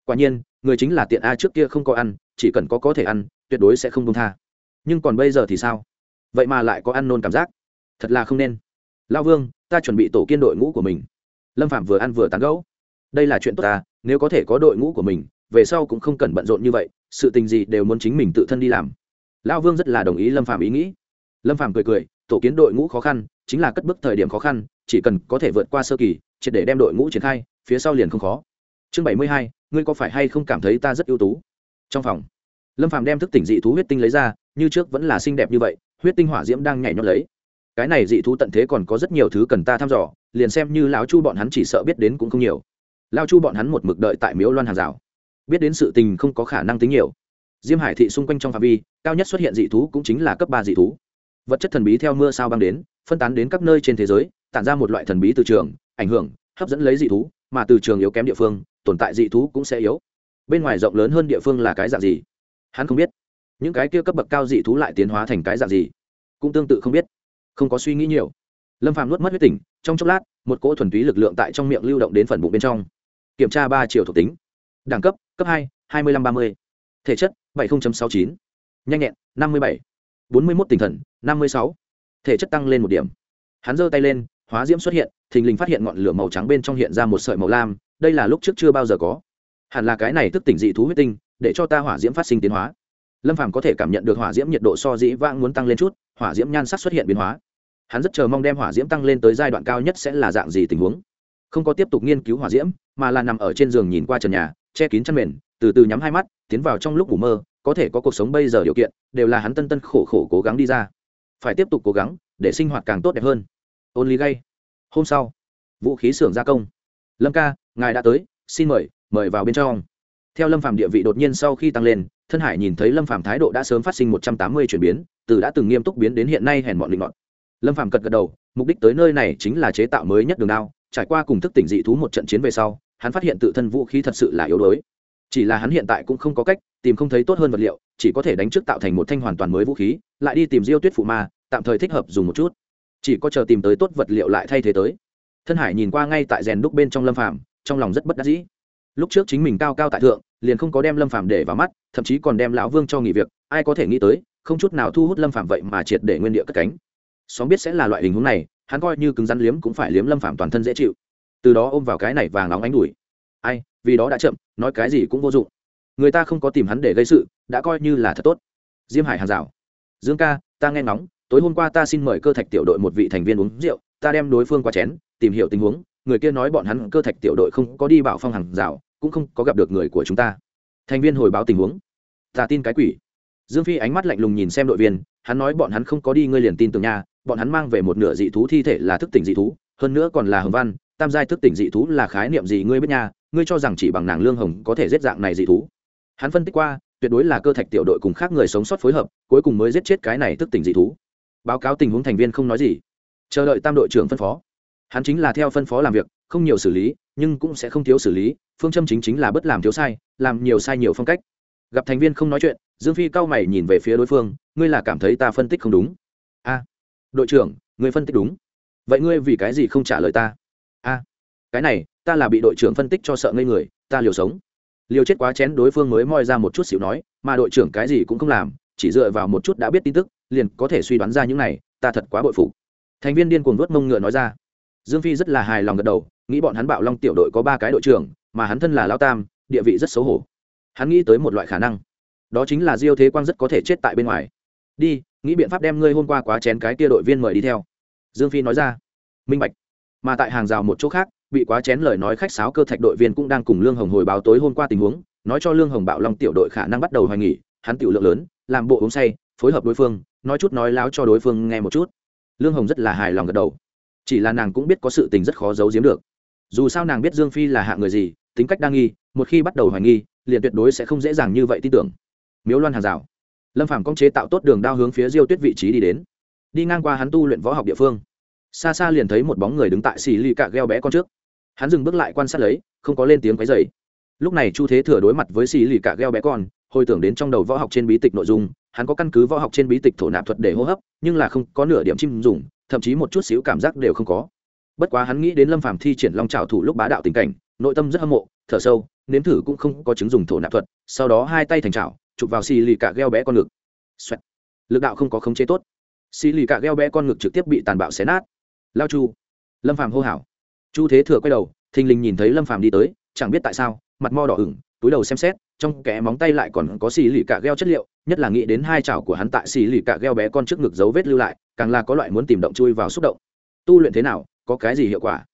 Quả nhiên, người chính là tiện a trước kia không có ăn, chỉ cần có có thể ăn, tuyệt đối sẽ không công tha. Nhưng còn bây giờ thì sao? Vậy mà lại có ăn nôn cảm giác thật là không nên. Lao vương, ta chuẩn bị tổ kiên đội ngũ của mình. Lâm phạm vừa ăn vừa tán gẫu. Đây là chuyện tốt ta, nếu có thể có đội ngũ của mình, về sau cũng không cần bận rộn như vậy, sự tình gì đều muốn chính mình tự thân đi làm. Lao vương rất là đồng ý lâm phạm ý nghĩ. Lâm phạm cười cười, tổ kiến đội ngũ khó khăn, chính là cất bước thời điểm khó khăn, chỉ cần có thể vượt qua sơ kỳ, triệt để đem đội ngũ triển khai, phía sau liền không khó. Chương bảy mươi hai, ngươi có phải hay không cảm thấy ta rất ưu tú? Trong phòng, lâm Phạm đem thức tỉnh dị thú huyết tinh lấy ra, như trước vẫn là xinh đẹp như vậy, huyết tinh hỏa diễm đang nhảy nhót lấy cái này dị thú tận thế còn có rất nhiều thứ cần ta thăm dò, liền xem như lão chu bọn hắn chỉ sợ biết đến cũng không nhiều. Lao chu bọn hắn một mực đợi tại miếu loan hàng rào. Biết đến sự tình không có khả năng tính nhiều. Diêm hải thị xung quanh trong phạm vi, cao nhất xuất hiện dị thú cũng chính là cấp ba dị thú. Vật chất thần bí theo mưa sao băng đến, phân tán đến các nơi trên thế giới, tản ra một loại thần bí từ trường, ảnh hưởng, hấp dẫn lấy dị thú, mà từ trường yếu kém địa phương, tồn tại dị thú cũng sẽ yếu. Bên ngoài rộng lớn hơn địa phương là cái dạng gì? Hắn không biết. Những cái kia cấp bậc cao dị thú lại tiến hóa thành cái dạng gì? Cũng tương tự không biết không có suy nghĩ nhiều. Lâm phàm nuốt mất huyết tỉnh trong chốc lát, một cỗ thuần túy lực lượng tại trong miệng lưu động đến phần bụng bên trong. Kiểm tra ba chiều thuộc tính. Đẳng cấp cấp hai hai mươi năm ba mươi. Thể chất, bảy sáu chín. Nhanh nhẹn, năm mươi bảy. bốn mươi một tinh thần, năm mươi sáu. Thể chất tăng lên một điểm. Hắn giơ tay lên, hóa diễm xuất hiện, thình lình phát hiện ngọn lửa màu trắng bên trong hiện ra một sợi màu lam, đây là lúc trước chưa bao giờ có. Hẳn là cái này thức tỉnh dị thú huyết tinh, để cho ta hỏa diễm phát sinh tiến hóa. Lâm phàm có thể cảm nhận được hỏa diễm nhiệt độ so dĩ vãng muốn tăng lên chút hỏa diễm nhan sắc xuất hiện biến hóa. Hắn rất chờ mong đem hỏa diễm tăng lên tới giai đoạn cao nhất sẽ là dạng gì tình huống. Không có tiếp tục nghiên cứu hỏa diễm, mà là nằm ở trên giường nhìn qua trần nhà, che kín chăn mền, từ từ nhắm hai mắt, tiến vào trong lúc ngủ mơ, có thể có cuộc sống bây giờ điều kiện, đều là hắn tân tân khổ khổ cố gắng đi ra. Phải tiếp tục cố gắng, để sinh hoạt càng tốt đẹp hơn. Ôn lý gay. Hôm sau, vũ khí xưởng gia công. Lâm ca, ngài đã tới, xin mời mời vào bên trong theo lâm phàm địa vị đột nhiên sau khi tăng lên, thân hải nhìn thấy lâm phàm thái độ đã sớm phát sinh một trăm tám mươi chuyển biến, từ đã từng nghiêm túc biến đến hiện nay hèn bọn linh mọn lâm phàm cật gật đầu, mục đích tới nơi này chính là chế tạo mới nhất đường đao, trải qua cùng thức tỉnh dị thú một trận chiến về sau, hắn phát hiện tự thân vũ khí thật sự là yếu đuối. Chỉ là hắn hiện tại cũng không có cách tìm không thấy tốt hơn vật liệu, chỉ có thể đánh trước tạo thành một thanh hoàn toàn mới vũ khí, lại đi tìm diêu tuyết phụ ma, tạm thời thích hợp dùng một chút. Chỉ có chờ tìm tới tốt vật liệu lại thay thế tới. Thân hải nhìn qua ngay tại rèn đúc bên trong lâm phàm, trong lòng rất bất đắc dĩ lúc trước chính mình cao cao tại thượng, liền không có đem lâm phàm để vào mắt, thậm chí còn đem lão vương cho nghỉ việc, ai có thể nghĩ tới, không chút nào thu hút lâm phàm vậy mà triệt để nguyên địa cất cánh. Xóm biết sẽ là loại hình huống này, hắn coi như cứng rắn liếm cũng phải liếm lâm phàm toàn thân dễ chịu. Từ đó ôm vào cái này vàng nóng ánh đuổi. Ai, vì đó đã chậm, nói cái gì cũng vô dụng. Người ta không có tìm hắn để gây sự, đã coi như là thật tốt. Diêm hải hàng rào. Dương ca, ta nghe ngóng, tối hôm qua ta xin mời cơ thạch tiểu đội một vị thành viên uống rượu, ta đem đối phương qua chén, tìm hiểu tình huống người kia nói bọn hắn cơ thạch tiểu đội không có đi bảo phong hàng rào, cũng không có gặp được người của chúng ta. Thành viên hồi báo tình huống. Ta tin cái quỷ. Dương phi ánh mắt lạnh lùng nhìn xem đội viên, hắn nói bọn hắn không có đi, ngươi liền tin tưởng nha, bọn hắn mang về một nửa dị thú thi thể là thức tỉnh dị thú, hơn nữa còn là hồng văn, tam giai thức tỉnh dị thú là khái niệm gì ngươi biết nha, ngươi cho rằng chỉ bằng nàng lương hồng có thể giết dạng này dị thú. Hắn phân tích qua, tuyệt đối là cơ thạch tiểu đội cùng khác người sống sót phối hợp, cuối cùng mới giết chết cái này thức tỉnh dị thú. Báo cáo tình huống thành viên không nói gì. Chờ đợi tam đội trưởng phân phó hắn chính là theo phân phó làm việc, không nhiều xử lý, nhưng cũng sẽ không thiếu xử lý, phương châm chính chính là bất làm thiếu sai, làm nhiều sai nhiều phong cách. Gặp thành viên không nói chuyện, dương phi cau mày nhìn về phía đối phương, ngươi là cảm thấy ta phân tích không đúng? A, đội trưởng, ngươi phân tích đúng. Vậy ngươi vì cái gì không trả lời ta? A, cái này, ta là bị đội trưởng phân tích cho sợ ngây người, ta liều sống. Liều chết quá chén, đối phương mới moi ra một chút xịu nói, mà đội trưởng cái gì cũng không làm, chỉ dựa vào một chút đã biết tin tức, liền có thể suy đoán ra những này, ta thật quá bội phụ thành viên điên cuồng vớt mông ngựa nói ra dương phi rất là hài lòng gật đầu, nghĩ bọn hắn bạo long tiểu đội có ba cái đội trưởng, mà hắn thân là lao tam, địa vị rất xấu hổ. Hắn nghĩ tới một loại khả năng, đó chính là diêu thế quang rất có thể chết tại bên ngoài. Đi, nghĩ biện pháp đem ngươi hôm qua quá chén cái kia đội viên mời đi theo. Dương phi nói ra. Minh bạch. Mà tại hàng rào một chỗ khác, bị quá chén lời nói khách sáo cơ thạch đội viên cũng đang cùng lương hồng hồi báo tối hôm qua tình huống, nói cho lương hồng bạo long tiểu đội khả năng bắt đầu hoài nghỉ, hắn tiểu lượng lớn, làm bộ uống say, phối hợp đối phương, nói chút nói láo cho đối phương nghe một chút. Lương hồng rất là hài lòng gật đầu chỉ là nàng cũng biết có sự tình rất khó giấu giếm được. Dù sao nàng biết dương phi là hạ người gì, tính cách đa nghi, một khi bắt đầu hoài nghi, liền tuyệt đối sẽ không dễ dàng như vậy tin tưởng. Miếu loan hàng rào. Lâm phàm công chế tạo tốt đường đao hướng phía diêu tuyết vị trí đi đến. Đi ngang qua hắn tu luyện võ học địa phương. Xa xa liền thấy một bóng người đứng tại xì lì cạ gheo bé con trước. Hắn dừng bước lại quan sát lấy, không có lên tiếng quấy dày lúc này chu thế thừa đối mặt với xì lì cạ gheo bé con, hồi tưởng đến trong đầu võ học trên bí tịch nội dung, hắn có căn cứ võ học trên bí tịch thổ nạp thuật để hô hấp, nhưng là không có nửa điểm chim dùng thậm chí một chút xíu cảm giác đều không có. Bất quá hắn nghĩ đến lâm phàm thi triển long trào thủ lúc bá đạo tình cảnh, nội tâm rất hâm mộ, thở sâu, nếm thử cũng không có chứng dùng thổ nạp thuật, sau đó hai tay thành trào chụp vào xì lì cạ gheo bé con ngực. Xoẹt. lực đạo không có khống chế tốt. Xì lì cạ gheo bé con ngực trực tiếp bị tàn bạo xé nát. Lao chu. Lâm phàm hô hào. Chu thế thừa quay đầu, thình lình nhìn thấy lâm phàm đi tới, chẳng biết tại sao, mặt mo đỏ ửng, túi đầu xem xét, trong kẽ móng tay lại còn có xì lì cạ gheo chất liệu, nhất là nghĩ đến hai chảo của hắn tại xì lì cạ gheo bé con trước ngực dấu vết lưu lại càng là có loại muốn tìm động chui vào xúc động. Tu luyện thế nào, có cái gì hiệu quả?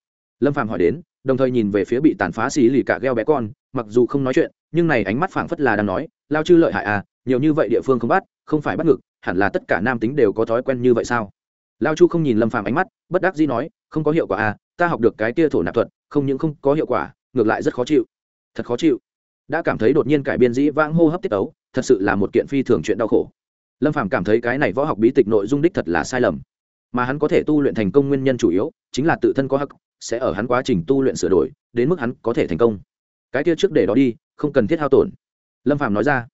Lâm phàm hỏi đến, đồng thời nhìn về phía bị tàn phá xì lì cả gheo bé con, mặc dù không nói chuyện, nhưng này ánh mắt phảng phất là đang nói, lao chư lợi hại à nhiều như vậy địa phương không bắt, không phải bắt ngực hẳn là tất cả nam tính đều có thói quen như vậy sao? Lao chu không nhìn lâm phàm ánh mắt, bất đắc dĩ nói, không có hiệu quả à ta học được cái kia thổ nạp thuật, không những không có hiệu quả, ngược lại rất khó chịu. Thật khó chịu. Đã cảm thấy đột nhiên cải biên dĩ vãng hô hấp tiết ấu thật sự là một kiện phi thường chuyện đau khổ lâm phàm cảm thấy cái này võ học bí tịch nội dung đích thật là sai lầm. Mà hắn có thể tu luyện thành công nguyên nhân chủ yếu, chính là tự thân có hắc, sẽ ở hắn quá trình tu luyện sửa đổi, đến mức hắn có thể thành công. Cái kia trước để đó đi, không cần thiết hao tổn. Lâm phàm nói ra,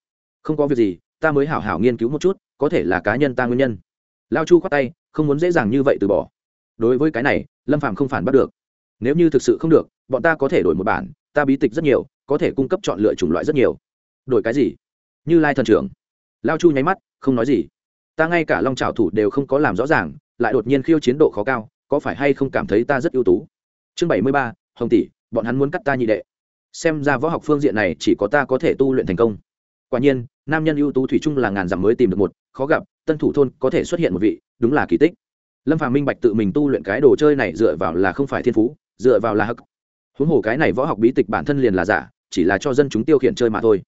không có việc gì, ta mới hảo hảo nghiên cứu một chút, có thể là cá nhân ta nguyên nhân. Lao chu khoát tay, không muốn dễ dàng như vậy từ bỏ. Đối với cái này, lâm phàm không phản bắt được. Nếu như thực sự không được, bọn ta có thể đổi một bản, ta bí tịch rất nhiều, có thể cung cấp chọn lựa chủng loại rất nhiều. Đổi cái gì? Như lai thần trưởng. Lao chu nháy mắt không nói gì. Ta ngay cả long trào thủ đều không có làm rõ ràng, lại đột nhiên khiêu chiến độ khó cao, có phải hay không cảm thấy ta rất ưu tú? Chương bảy mươi ba, hồng tỷ, bọn hắn muốn cắt ta nhị đệ. Xem ra võ học phương diện này chỉ có ta có thể tu luyện thành công. Quả nhiên, nam nhân ưu tú thủy chung là ngàn dặm mới tìm được một, khó gặp, tân thủ thôn có thể xuất hiện một vị, đúng là kỳ tích. Lâm phàm minh bạch tự mình tu luyện cái đồ chơi này dựa vào là không phải thiên phú, dựa vào là hắc. Huống hồ cái này võ học bí tịch bản thân liền là giả, chỉ là cho dân chúng tiêu khiển chơi mà thôi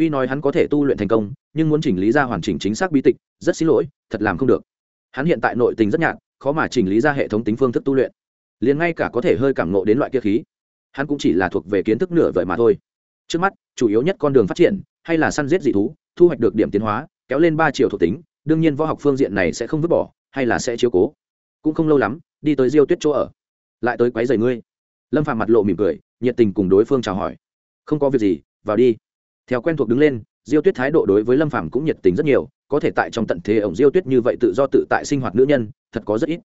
tuy nói hắn có thể tu luyện thành công, nhưng muốn chỉnh lý ra hoàn chỉnh chính xác bí tịch, rất xin lỗi, thật làm không được. Hắn hiện tại nội tình rất nhạt, khó mà chỉnh lý ra hệ thống tính phương thức tu luyện. Liền ngay cả có thể hơi cảm nộ đến loại kia khí, hắn cũng chỉ là thuộc về kiến thức nửa vời mà thôi. Trước mắt, chủ yếu nhất con đường phát triển, hay là săn giết dị thú, thu hoạch được điểm tiến hóa, kéo lên ba triệu thuộc tính, đương nhiên võ học phương diện này sẽ không vứt bỏ, hay là sẽ chiếu cố. Cũng không lâu lắm, đi tới diêu tuyết chỗ ở. Lại tới quấy giày ngươi. Lâm phạm mặt lộ mỉm cười, nhiệt tình cùng đối phương chào hỏi. Không có việc gì, vào đi theo quen thuộc đứng lên, diêu tuyết thái độ đối với lâm phàm cũng nhiệt tình rất nhiều, có thể tại trong tận thế ổng diêu tuyết như vậy tự do tự tại sinh hoạt nữ nhân, thật có rất ít.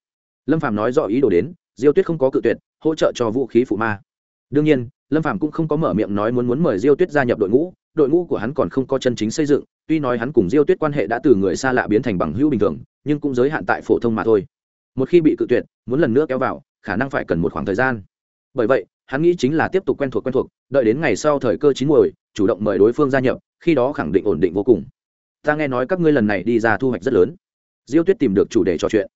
Lâm phàm nói rõ ý đồ đến, diêu tuyết không có cự tuyệt, hỗ trợ cho vũ khí phụ ma. Đương nhiên, lâm phàm cũng không có mở miệng nói muốn muốn mời diêu tuyết gia nhập đội ngũ đội ngũ của hắn còn không có chân chính xây dựng, tuy nói hắn cùng diêu tuyết quan hệ đã từ người xa lạ biến thành bằng hữu bình thường, nhưng cũng giới hạn tại phổ thông mà thôi. Một khi bị cự tuyệt, muốn lần nữa kéo vào, khả năng phải cần một khoảng thời gian. Bởi vậy hắn nghĩ chính là tiếp tục quen thuộc quen thuộc, đợi đến ngày sau thời cơ chín muồi, chủ động mời đối phương gia nhập, khi đó khẳng định ổn định vô cùng. Ta nghe nói các ngươi lần này đi ra thu hoạch rất lớn. Diêu tuyết tìm được chủ đề trò chuyện.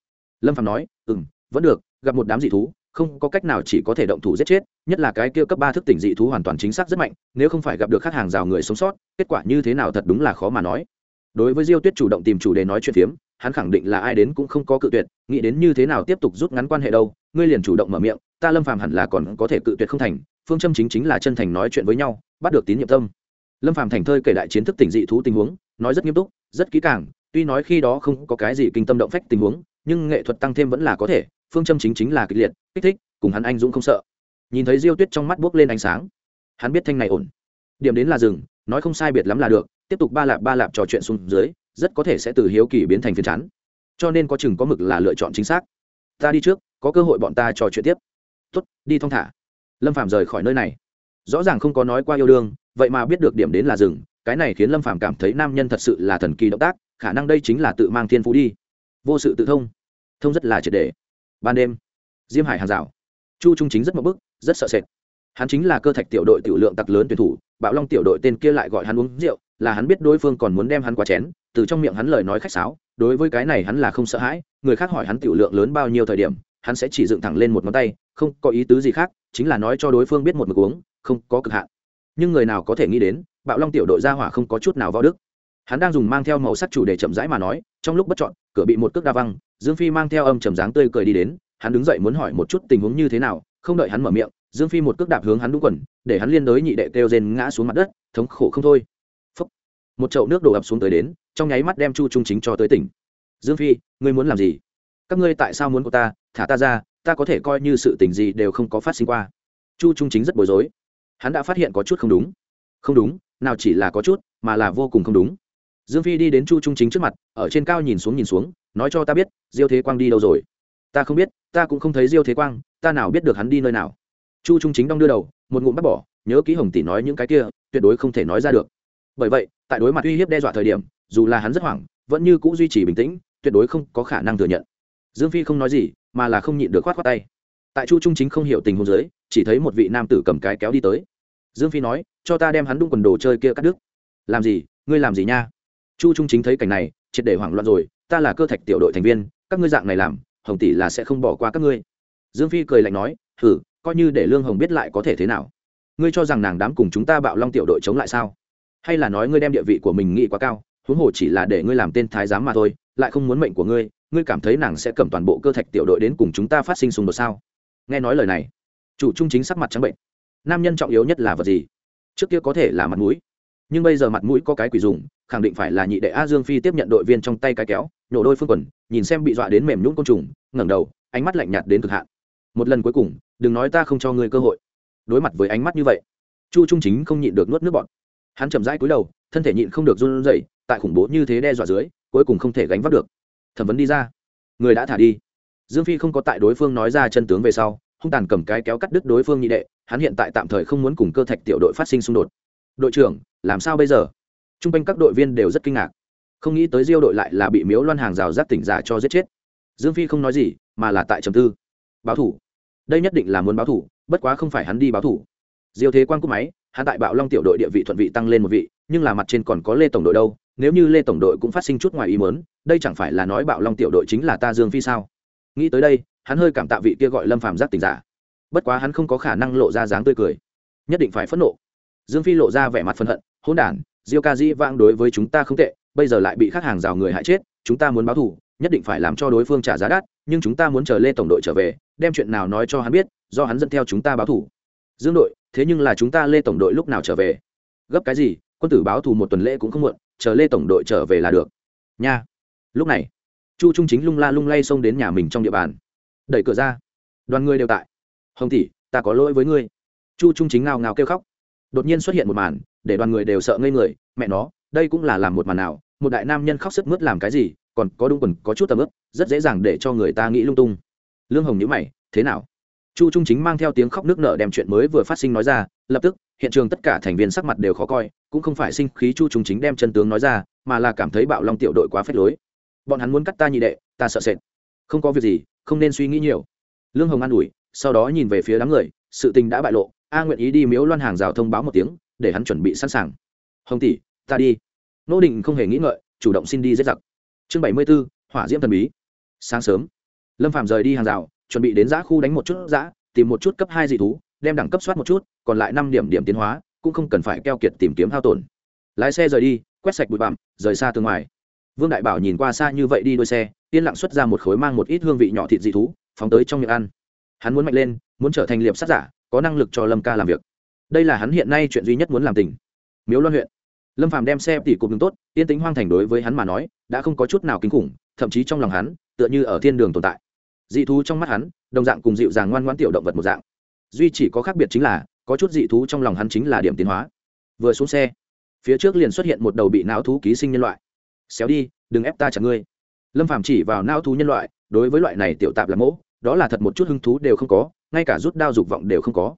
Lâm phạm nói ừ m vẫn được, gặp một đám dị thú, không có cách nào chỉ có thể động thủ giết chết, nhất là cái kia cấp ba thức tỉnh dị thú hoàn toàn chính xác rất mạnh, nếu không phải gặp được khách hàng rào người sống sót, kết quả như thế nào thật đúng là khó mà nói. Đối với diêu tuyết chủ động tìm chủ đề nói chuyện phiếm, hắn khẳng định là ai đến cũng không có cự tuyệt, nghĩ đến như thế nào tiếp tục rút ngắn quan hệ đâu ngươi liền chủ động mở miệng, ta lâm phàm hẳn là còn có thể cự tuyệt không thành, phương châm chính chính là chân thành nói chuyện với nhau, bắt được tín nhiệm tâm. Lâm phàm thành thơi kể đại chiến thức tỉnh dị thú tình huống, nói rất nghiêm túc, rất kỹ càng, tuy nói khi đó không có cái gì kinh tâm động phách tình huống, nhưng nghệ thuật tăng thêm vẫn là có thể, phương châm chính chính là kịch liệt, kích thích, cùng hắn anh dũng không sợ. Nhìn thấy diêu tuyết trong mắt buốc lên ánh sáng, hắn biết thanh này ổn. Điểm đến là rừng nói không sai biệt lắm là được, tiếp tục ba lạp ba lạp trò chuyện xuống dưới, rất có thể sẽ từ hiếu kỳ biến thành phiền chán. Cho nên có chừng có mực là lựa chọn chính xác. Ta đi trước có cơ hội bọn ta trò chuyện tiếp. Tuất đi thong thả. Lâm phạm rời khỏi nơi này. Rõ ràng không có nói qua yêu đương, vậy mà biết được điểm đến là rừng, cái này khiến lâm phạm cảm thấy nam nhân thật sự là thần kỳ động tác, khả năng đây chính là tự mang thiên phú đi. Vô sự tự thông. Thông rất là triệt đề ban đêm, diêm hải hàng rào. Chu trung chính rất mập bức, rất sợ sệt. Hắn chính là cơ thạch tiểu đội tiểu lượng tặc lớn tuyển thủ, bạo long tiểu đội tên kia lại gọi hắn uống rượu, là hắn biết đối phương còn muốn đem hắn qua chén, từ trong miệng hắn lời nói khách sáo, đối với cái này hắn là không sợ hãi, người khác hỏi hắn tiểu lượng lớn bao nhiêu thời điểm hắn sẽ chỉ dựng thẳng lên một ngón tay, không có ý tứ gì khác, chính là nói cho đối phương biết một mực uống, không có cực hạn. Nhưng người nào có thể nghĩ đến, bạo long tiểu đội ra hỏa không có chút nào vào đức. Hắn đang dùng mang theo màu sắc chủ đề chậm rãi mà nói, trong lúc bất chọn cửa bị một cước đa văng, dương phi mang theo âm trầm dáng tươi cười đi đến, hắn đứng dậy muốn hỏi một chút tình huống như thế nào, không đợi hắn mở miệng, dương phi một cước đạp hướng hắn đúng quần, để hắn liên đới nhị đệ kêu rên ngã xuống mặt đất, thống khổ không thôi. Phúc. một chậu nước đổ ập xuống tới đến, trong nháy mắt đem chu trung chính cho tới tỉnh. Dương phi, ngươi muốn làm gì? Các ngươi tại sao muốn của ta? Thả ta ra, ta có thể coi như sự tình gì đều không có phát sinh qua. Chu trung chính rất bối rối. Hắn đã phát hiện có chút không đúng. Không đúng, nào chỉ là có chút, mà là vô cùng không đúng. Dương phi đi đến chu trung chính trước mặt, ở trên cao nhìn xuống nhìn xuống, nói cho ta biết, diêu thế quang đi đâu rồi? Ta không biết, ta cũng không thấy diêu thế quang, ta nào biết được hắn đi nơi nào. Chu trung chính đong đưa đầu, một ngụm bắt bỏ, nhớ kỹ hồng tỷ nói những cái kia, tuyệt đối không thể nói ra được. Bởi vậy, tại đối mặt uy hiếp đe dọa thời điểm, dù là hắn rất hoảng, vẫn như c ũ duy trì bình tĩnh, tuyệt đối không có khả năng thừa nhận dương phi không nói gì, mà là không nhịn được khoát khoát tay. Tại chu trung chính không hiểu tình huống giới chỉ thấy một vị nam tử cầm cái kéo đi tới. Dương phi nói, cho ta đem hắn đung quần đồ chơi kia cắt đứt. Làm gì? Ngươi làm gì nha? Chu trung chính thấy cảnh này, triệt để hoảng loạn rồi, ta là cơ thạch tiểu đội thành viên, các ngươi dạng này làm, hồng tỷ là sẽ không bỏ qua các ngươi. Dương phi cười lạnh nói thử coi như để lương hồng biết lại có thể thế nào? Ngươi cho rằng nàng đám cùng chúng ta bạo long tiểu đội chống lại sao? Hay là nói ngươi đem địa vị của mình nghĩ quá cao, huống hồ chỉ là để ngươi làm tên thái giám mà thôi lại không muốn mệnh của ngươi ngươi cảm thấy nàng sẽ cầm toàn bộ cơ thạch tiểu đội đến cùng chúng ta phát sinh xung đột sao? Nghe nói lời này, chủ trung chính sắc mặt trắng bệnh. Nam nhân trọng yếu nhất là vật gì? Trước kia có thể là mặt mũi, nhưng bây giờ mặt mũi có cái quỷ dùng, khẳng định phải là nhị đệ a dương phi tiếp nhận đội viên trong tay cái kéo, nhổ đôi phương quần, nhìn xem bị dọa đến mềm nhũng côn trùng, ngẩng đầu, ánh mắt lạnh nhạt đến cực hạn. Một lần cuối cùng, đừng nói ta không cho ngươi cơ hội. Đối mặt với ánh mắt như vậy, chu trung chính không nhịn được nuốt nước bọt. hắn chậm rãi cúi đầu, thân thể nhịn không được run rẩy, tại khủng bố như thế đe dọa dưới cuối cùng không thể gánh vác được. Thẩm vấn đi ra. Người đã thả đi. Dương phi không có tại đối phương nói ra chân tướng về sau, hung tàn cầm cái kéo cắt đứt đối phương nhị đệ, hắn hiện tại tạm thời không muốn cùng cơ thạch tiểu đội phát sinh xung đột. Đội trưởng, làm sao bây giờ? T r u n g quanh các đội viên đều rất kinh ngạc. Không nghĩ tới diêu đội lại là bị miếu loan hàng rào giáp tỉnh giả cho giết chết. Dương phi không nói gì, mà là tại trầm tư. Báo thủ. Đây nhất định là muốn báo thủ, bất quá không phải hắn đi báo thủ. Diêu thế quan cúp máy, hắn tại bạo long tiểu đội địa vị thuận vị tăng lên một vị, nhưng là mặt trên còn có lê tổng đội đâu nếu như lê tổng đội cũng phát sinh chút ngoài ý mớn đây chẳng phải là nói bạo long tiểu đội chính là ta dương phi sao? Nghĩ tới đây, hắn hơi cảm tạ vị kia gọi lâm phàm giác tình giả. Bất quá hắn không có khả năng lộ ra dáng tươi cười. Nhất định phải phẫn nộ. Dương phi lộ ra vẻ mặt phân hận hôn đản, diêu ca di vang đối với chúng ta không tệ, bây giờ lại bị khách hàng rào người hại chết, chúng ta muốn báo thù, nhất định phải làm cho đối phương trả giá đắt, nhưng chúng ta muốn chờ lê tổng đội trở về, đem chuyện nào nói cho hắn biết, do hắn dẫn theo chúng ta báo thù. Dương đội, thế nhưng là chúng ta lê tổng đội lúc nào trở về? Gấp cái gì? Quân tử báo thù một tuần lễ cũng không muộn, chờ lê tổng đội trở về là được. Nha. Lúc này, chu trung chính lung la lung lay xông đến nhà mình trong địa bàn. Đẩy cửa ra. Đoàn người đều tại. Hồng tỷ, ta có lỗi với ngươi. Chu trung chính ngao ngao kêu khóc. Đột nhiên xuất hiện một màn, để đoàn người đều sợ ngây người. Mẹ nó, đây cũng là làm một màn nào? Một đại nam nhân khóc sức mướt làm cái gì? Còn có đúng quần, có chút tầm ướp rất dễ dàng để cho người ta nghĩ lung tung. Lương hồng nhữ mày, thế nào? Chu trung chính mang theo tiếng khóc nước nở đem chuyện mới vừa phát sinh nói ra, lập tức, hiện trường tất cả thành viên sắc mặt đều khó coi, cũng không phải sinh khí chu trung chính đem chân tướng nói ra, mà là cảm thấy bạo long tiểu đội quá phết lối. Bọn hắn muốn cắt ta nhị đệ, ta sợ sệt. Không có việc gì, không nên suy nghĩ nhiều. Lương hồng an ủi, sau đó nhìn về phía đám người, sự tình đã bại lộ, a nguyện ý đi miếu loan hàng rào thông báo một tiếng, để hắn chuẩn bị sẵn sàng. Hồng tỷ, ta đi. Nô định không hề nghĩ ngợi, chủ động xin đi dết giặc. Chương bảy mươi b ố hỏa diễm thần bí. Sáng sớm, lâm phạm rời đi hàng rào chuẩn bị đến giã khu đánh một chút giã, tìm một chút cấp hai dị thú, đem đẳng cấp soát một chút, còn lại năm điểm điểm tiến hóa, cũng không cần phải keo kiệt tìm kiếm hao tổn. Lái xe rời đi, quét sạch bụi bặm, rời xa từ ngoài. Vương đại bảo nhìn qua xa như vậy đi đôi xe, yên lặng xuất ra một khối mang một ít hương vị nhỏ thịt dị thú, phóng tới trong miệng ăn. Hắn muốn mạnh lên, muốn trở thành liệp sát giả, có năng lực cho lâm ca làm việc. Đây là hắn hiện nay chuyện duy nhất muốn làm tình. Miếu loan huyện. Lâm phàm đem xe tỉ cục đứng tốt, yên tính hoang thành đối với hắn mà nói, đã không có chút nào kinh khủng, thậm chí trong lòng hắn, tựa như ở thiên đường tồn tại dị thú trong mắt hắn, đồng dạng cùng dịu dàng ngoan ngoãn tiểu động vật một dạng. Duy chỉ có khác biệt chính là, có chút dị thú trong lòng hắn chính là điểm tiến hóa. Vừa xuống xe, phía trước liền xuất hiện một đầu bị não thú ký sinh nhân loại. Xéo đi, đừng ép ta chặt ngươi. Lâm phàm chỉ vào não thú nhân loại, đối với loại này tiểu tạp là mỗ đó là thật một chút hứng thú đều không có, ngay cả rút đao dục vọng đều không có.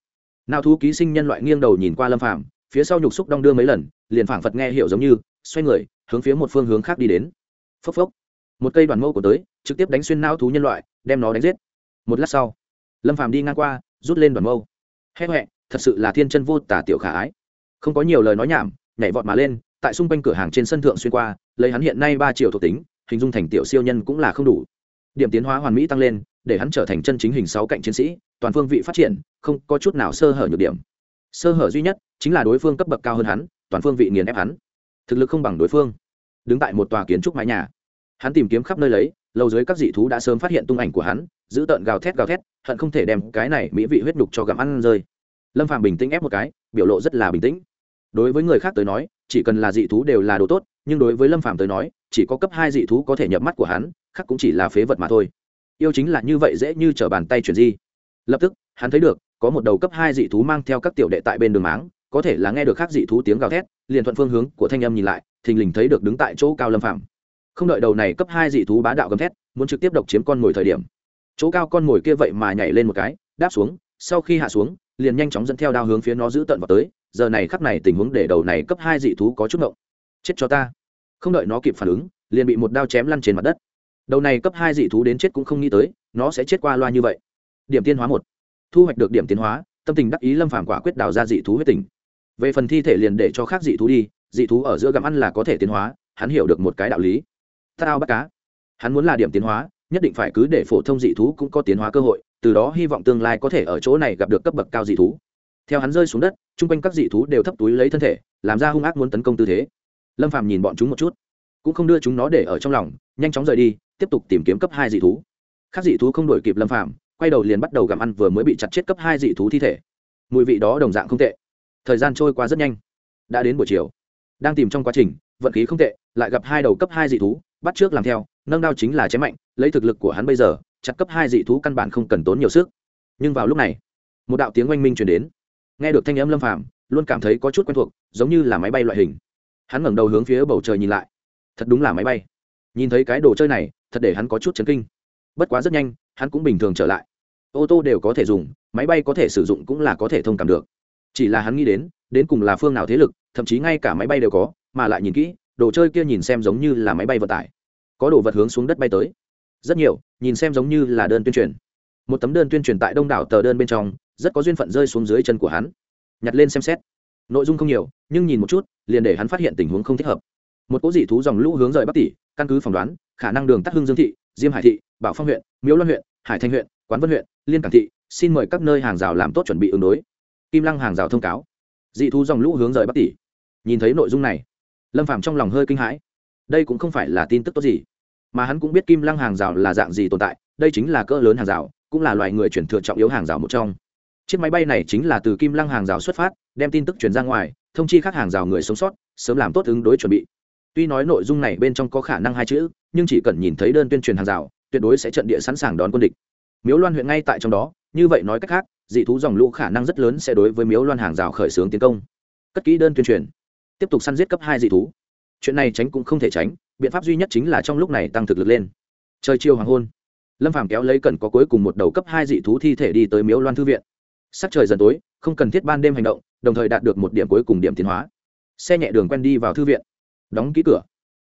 Não thú ký sinh nhân loại nghiêng đầu nhìn qua lâm phàm, phía sau nhục xúc đong đưa mấy lần, liền phảng phật nghe hiểu giống như, xoay người, hướng phía một phương hướng khác đi đến. Phốc phốc một cây đoàn mâu của tới, trực tiếp đánh xuyên não thú nhân loại, đem nó đánh giết. Một lát sau, lâm phàm đi ngang qua, rút lên đoàn mâu hé huệ thật sự là thiên chân vô tả tiểu khả ái. Không có nhiều lời nói nhảm, nhảy vọt mà lên, tại xung quanh cửa hàng trên sân thượng xuyên qua, lấy hắn hiện nay ba triệu thuộc tính, hình dung thành tiểu siêu nhân cũng là không đủ. Điểm tiến hóa hoàn mỹ tăng lên, để hắn trở thành chân chính hình sáu cạnh chiến sĩ, toàn phương vị phát triển, không có chút nào sơ hở nhược điểm. Sơ hở duy nhất chính là đối phương cấp bậc cao hơn hắn, toàn phương vị nghiền ép hắn. Thực lực không bằng đối phương. Đứng tại một tòa kiến trúc mái nhà hắn tìm kiếm khắp nơi lấy, lâu dưới các dị thú đã sớm phát hiện tung ảnh của hắn, giữ tợn gào thét gào thét, hận không thể đem cái này mỹ vị huyết nhục cho gặm ăn rơi. Lâm phàm bình tĩnh ép một cái, biểu lộ rất là bình tĩnh. Đối với người khác tới nói, chỉ cần là dị thú đều là đồ tốt, nhưng đối với lâm phàm tới nói, chỉ có cấp hai dị thú có thể nhập mắt của hắn, khác cũng chỉ là phế vật mà thôi. Yêu chính là như vậy dễ như trở bàn tay chuyển di. Lập tức, hắn thấy được, có một đầu cấp hai dị thú mang theo các tiểu đệ tại bên đường máng, có thể là nghe được khác dị thú tiếng gào thét, liền thuận phương hướng của thanh âm nhìn lại, thình lình thấy được đứng tại chỗ cao lâm phàm không đợi đầu này cấp hai dị thú bá đạo gầm thét, muốn trực tiếp độc chiếm con mồi thời điểm. Chỗ cao con mồi kia vậy mà nhảy lên một cái, đáp xuống, sau khi hạ xuống, liền nhanh chóng dẫn theo đao hướng phía nó giữ tận vào tới, giờ này khắc này tình huống để đầu này cấp hai dị thú có chút ngộng. Chết cho ta. Không đợi nó kịp phản ứng, liền bị một đao chém lăn trên mặt đất. Đầu này cấp hai dị thú đến chết cũng không nghĩ tới, nó sẽ chết qua loa như vậy. Điểm tiên hóa một. Thu hoạch được điểm tiến hóa, tâm tình đắc ý lâm phàm quả quyết đào ra dị thú huyết tình. Về phần thi thể liền để cho khác dị thú đi, dị thú ở giữa gặm ăn là có thể tiến hóa, hắn hiểu được một cái đạo lý tao bắt cá. Hắn muốn là điểm tiến hóa, nhất định phải cứ để phổ thông dị thú cũng có tiến hóa cơ hội, từ đó hy vọng tương lai có thể ở chỗ này gặp được cấp bậc cao dị thú. Theo hắn rơi xuống đất, chung quanh các dị thú đều thấp túi lấy thân thể, làm ra hung ác muốn tấn công tư thế. Lâm phàm nhìn bọn chúng một chút, cũng không đưa chúng nó để ở trong lòng, nhanh chóng rời đi, tiếp tục tìm kiếm cấp hai dị thú. Các dị thú không đổi kịp lâm phàm, quay đầu liền bắt đầu gặm ăn vừa mới bị chặt chết cấp hai dị thú thi thể. Mùi vị đó đồng dạng không tệ. Thời gian trôi qua rất nhanh. Đã đến buổi chiều. Đang tìm trong quá trình, vận khí không tệ, lại gặp hai đầu cấp hai dị thú bắt trước làm theo, nâng đao chính là chém mạnh, lấy thực lực của hắn bây giờ, chặt cấp hai dị thú căn bản không cần tốn nhiều sức. Nhưng vào lúc này, một đạo tiếng oanh minh truyền đến. Nghe được thanh âm lâm phàm, luôn cảm thấy có chút quen thuộc, giống như là máy bay loại hình. Hắn ngẩng đầu hướng phía bầu trời nhìn lại. Thật đúng là máy bay. Nhìn thấy cái đồ chơi này, thật để hắn có chút chấn kinh. Bất quá rất nhanh, hắn cũng bình thường trở lại. Ô tô đều có thể dùng, máy bay có thể sử dụng cũng là có thể thông cảm được. Chỉ là hắn nghĩ đến đến cùng là phương nào thế lực, thậm chí ngay cả máy bay đều có, mà lại nhìn kỹ đồ chơi kia nhìn xem giống như là máy bay vận tải. Có đồ vật hướng xuống đất bay tới. Rất nhiều, nhìn xem giống như là đơn tuyên truyền. Một tấm đơn tuyên truyền tại đông đảo tờ đơn bên trong, rất có duyên phận rơi xuống dưới chân của hắn. Nhặt lên xem xét. Nội dung không nhiều, nhưng nhìn một chút, liền để hắn phát hiện tình huống không thích hợp. Một cỗ dị thú dòng lũ hướng rời bắc tỷ căn cứ phỏng đoán, khả năng đường tắt hưng dương thị, diêm hải thị, bảo phong huyện, miếu loan huyện, hải thanh huyện, quán vân huyện, liên cảng thị, xin mời các nơi hàng rào làm tốt chuẩn bị ứng đối. Kim lăng hàng rào thông cáo. Dị thú dòng lũ hướng rời bắc tỷ nhìn thấy nội dung này lâm Phạm trong lòng hơi kinh hãi. Đây cũng không phải là tin tức tốt gì, mà hắn cũng biết kim lăng hàng rào là dạng gì tồn tại, đây chính là cỡ lớn hàng rào, cũng là loài người chuyển thừa trọng yếu hàng rào một trong. Chiếc máy bay này chính là từ kim lăng hàng rào xuất phát, đem tin tức truyền ra ngoài, thông chi các hàng rào người sống sót, sớm làm tốt ứng đối chuẩn bị. Tuy nói nội dung này bên trong có khả năng hai chữ, nhưng chỉ cần nhìn thấy đơn tuyên truyền hàng rào, tuyệt đối sẽ trận địa sẵn sàng đón quân địch. Miếu loan huyện ngay tại trong đó, như vậy nói cách khác, dị thú dòng lũ khả năng rất lớn sẽ đối với miếu loan hàng rào khởi xướng tiến công. Cất kỹ đơn tuyên truyền tiếp tục săn giết cấp hai dị thú. Chuyện này tránh cũng không thể tránh, biện pháp duy nhất chính là trong lúc này tăng thực lực lên. Trời chiều hoàng hôn. Lâm phàm kéo lấy cần có cuối cùng một đầu cấp hai dị thú thi thể đi tới miếu loan thư viện. Sắc trời dần tối, không cần thiết ban đêm hành động, đồng thời đạt được một điểm cuối cùng điểm tiến hóa. Xe nhẹ đường quen đi vào thư viện. Đóng ký cửa.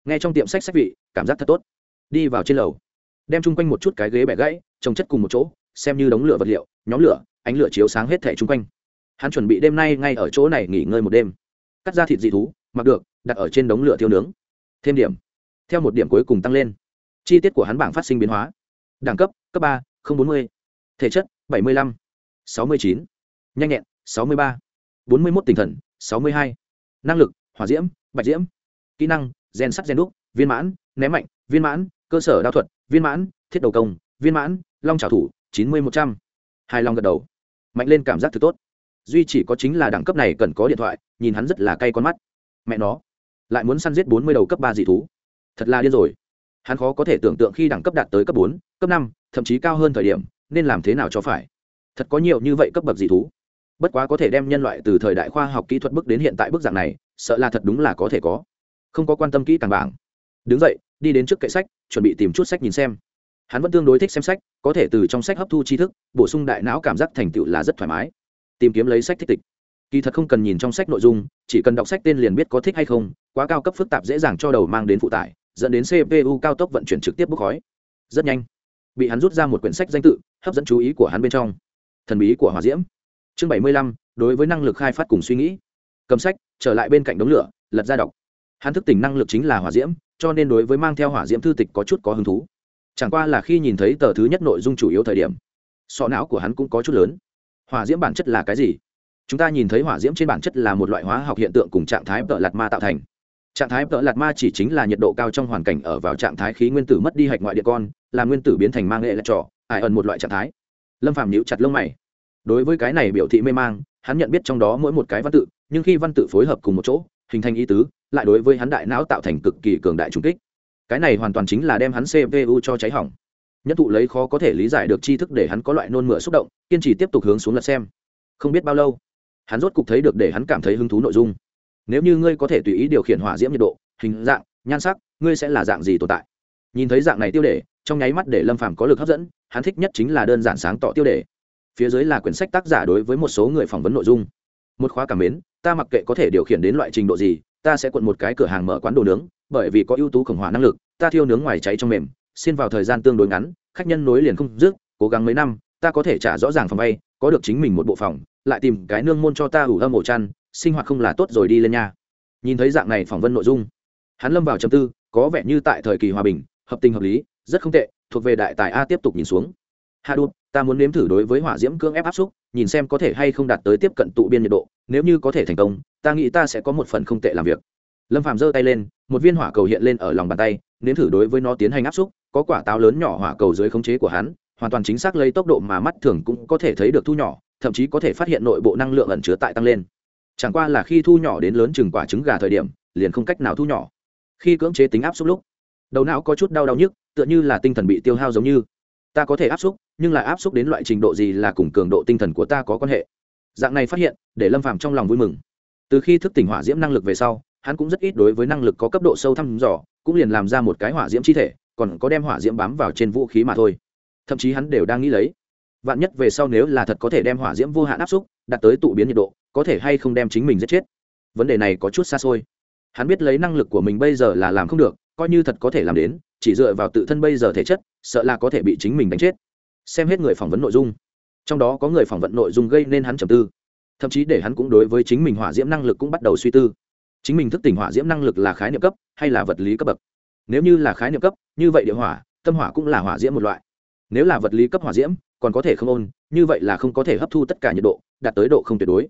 Nghe trong tiệm sách sách vị, cảm giác thật tốt. Đi vào trên lầu. Đem chung quanh một chút cái ghế bẻ gãy, trồng chất cùng một chỗ, xem như đống lửa vật liệu, nhóm lửa, ánh lửa chiếu sáng hết thẻ chung quanh. Hắn chuẩn bị đêm nay ngay ở chỗ này nghỉ ngơi một đêm cắt ra thịt dị thú, mặc được, đặt ở trên đống lửa thiêu nướng. Thêm điểm. Theo một điểm cuối cùng tăng lên. Chi tiết của hắn bảng phát sinh biến hóa. Đẳng cấp cấp ba bốn mươi. Thể chất, bảy mươi lăm. sáu mươi chín. Nhanh nhẹn, sáu mươi ba. bốn mươi một tinh thần, sáu mươi hai. Năng lực, hỏa diễm, bạch diễm. Kỹ năng, gen sắt gen đúc, viên mãn, ném mạnh, viên mãn, cơ sở đao thuật, viên mãn, thiết đầu công, viên mãn, long trào thủ, chín mươi một trăm. Hai long gật đầu. Mạnh lên cảm giác thứ tốt duy chỉ có chính là đẳng cấp này cần có điện thoại, nhìn hắn rất là cay con mắt. Mẹ nó, lại muốn săn giết bốn mươi đầu cấp ba dị thú. Thật là điên rồi. Hắn khó có thể tưởng tượng khi đẳng cấp đạt tới cấp bốn, cấp năm, thậm chí cao hơn thời điểm, nên làm thế nào cho phải? Thật có nhiều như vậy cấp bậc dị thú. Bất quá có thể đem nhân loại từ thời đại khoa học kỹ thuật bước đến hiện tại bước dạng này, sợ là thật đúng là có thể có. Không có quan tâm kỹ càng bảng. Đứng dậy, đi đến trước kệ sách, chuẩn bị tìm chút sách nhìn xem. Hắn vẫn tương đối thích xem sách, có thể từ trong sách hấp thu tri thức, bổ sung đại não cảm giác thành tựu là rất thoải mái tìm kiếm lấy sách thích tịch. Kỳ thật không cần nhìn trong sách nội dung, chỉ cần đọc sách tên liền biết có thích hay không, quá cao cấp phức tạp dễ dàng cho đầu mang đến phụ tải, dẫn đến cpu cao tốc vận chuyển trực tiếp bốc khói. Rất nhanh, bị hắn rút ra một quyển sách danh tự, hấp dẫn chú ý của hắn bên trong. Thần bí của hòa diễm. Chương bảy mươi lăm, đối với năng lực khai phát cùng suy nghĩ. Cầm sách, trở lại bên cạnh đống lửa, lật ra đọc. Hắn thức tỉnh năng lực chính là hỏa diễm, cho nên đối với mang theo hỏa diễm thư tịch có chút có hứng thú. Chẳng qua là khi nhìn thấy tờ thứ nhất nội dung chủ yếu thời điểm, sọ não của hắn cũng có chút lớn hỏa diễm bản chất là cái gì? Chúng ta nhìn thấy hỏa diễm trên bản chất là một loại hóa học hiện tượng cùng trạng thái tợ lạt ma tạo thành. Trạng thái tợ lạt ma chỉ chính là nhiệt độ cao trong hoàn cảnh ở vào trạng thái khí nguyên tử mất đi hạch ngoại điện con làm nguyên tử biến thành mang nghệ lệch trò, ải ẩn một loại trạng thái. Lâm phàm nhíu chặt lông mày. Đối với cái này biểu thị mê mang, hắn nhận biết trong đó mỗi một cái văn tự, nhưng khi văn tự phối hợp cùng một chỗ, hình thành ý tứ, lại đối với hắn đại não tạo thành cực kỳ cường đại trung kích. Cái này hoàn toàn chính là đem hắn cpu cho cháy hỏng nhất thụ lấy khó có thể lý giải được tri thức để hắn có loại nôn mửa xúc động, kiên trì tiếp tục hướng xuống lật xem. Không biết bao lâu, hắn rốt cục thấy được để hắn cảm thấy hứng thú nội dung. Nếu như ngươi có thể tùy ý điều khiển hỏa diễm nhiệt độ, hình dạng, nhan sắc, ngươi sẽ là dạng gì tồn tại? Nhìn thấy dạng này tiêu đề, trong nháy mắt để lâm phàm có lực hấp dẫn, hắn thích nhất chính là đơn giản sáng tỏ tiêu đề. Phía dưới là quyển sách tác giả đối với một số người phỏng vấn nội dung. Một khóa cảm mến, ta mặc kệ có thể điều khiển đến loại trình độ gì, ta sẽ quận một cái cửa hàng mở quán đồ nướng, bởi vì có ưu tú khổng hỏa năng lực, ta thiêu nướng ngoài cháy trong mềm xin vào thời gian tương đối ngắn, khách nhân nối liền không dứt, cố gắng mấy năm, ta có thể trả rõ ràng phòng vay có được chính mình một bộ phòng, lại tìm cái nương môn cho ta ủ âm ổ chăn, sinh hoạt không là tốt rồi đi lên nha. Nhìn thấy dạng này phỏng vấn nội dung, hắn lâm vào chầm tư, có vẻ như tại thời kỳ hòa bình, hợp tình hợp lý, rất không tệ, thuộc về đại tài a tiếp tục nhìn xuống. Hạ đụt ta muốn nếm thử đối với hỏa diễm cưỡng ép áp xúc, nhìn xem có thể hay không đạt tới tiếp cận tụ biên nhiệt độ, nếu như có thể thành công, ta nghĩ ta sẽ có một phần không tệ làm việc. Lâm phạm giơ tay lên, một viên hỏa cầu hiện lên ở lòng bàn tay, nếm thử đối với nó tiến hành áp xúc có quả táo lớn nhỏ hỏa cầu dưới khống chế của hắn, hoàn toàn chính xác lấy tốc độ mà mắt thường cũng có thể thấy được thu nhỏ, thậm chí có thể phát hiện nội bộ năng lượng ẩn chứa tại tăng lên. Chẳng qua là khi thu nhỏ đến lớn chừng quả trứng gà thời điểm, liền không cách nào thu nhỏ. Khi cưỡng chế tính áp xúc lúc, đầu não có chút đau đau nhức, tựa như là tinh thần bị tiêu hao giống như. Ta có thể áp xúc nhưng lại áp xúc đến loại trình độ gì là cùng cường độ tinh thần của ta có quan hệ? Dạng này phát hiện, để lâm phàm trong lòng vui mừng. Từ khi thức tỉnh hỏa diễm năng lực về sau, hắn cũng rất ít đối với năng lực có cấp độ sâu thăm dò, cũng liền làm ra một cái hỏa diễm chi thể còn có đem hỏa diễm bám vào trên vũ khí mà thôi. Thậm chí hắn đều đang nghĩ lấy, vạn nhất về sau nếu là thật có thể đem hỏa diễm vô hạn áp xúc, đạt tới tụ biến nhiệt độ, có thể hay không đem chính mình giết chết? Vấn đề này có chút xa xôi. Hắn biết lấy năng lực của mình bây giờ là làm không được, coi như thật có thể làm đến, chỉ dựa vào tự thân bây giờ thể chất, sợ là có thể bị chính mình đánh chết. Xem hết người phỏng vấn nội dung. Trong đó có người phỏng vấn nội dung gây nên hắn trầm tư. Thậm chí để hắn cũng đối với chính mình hỏa diễm năng lực cũng bắt đầu suy tư. Chính mình thức tỉnh hỏa diễm năng lực là khái niệm cấp hay là vật lý cấp bậc? Nếu như là khái niệm cấp, như vậy địa hỏa, tâm hỏa cũng là hỏa diễm một loại. Nếu là vật lý cấp hỏa diễm, còn có thể không ôn, như vậy là không có thể hấp thu tất cả nhiệt độ, đạt tới độ không tuyệt đối.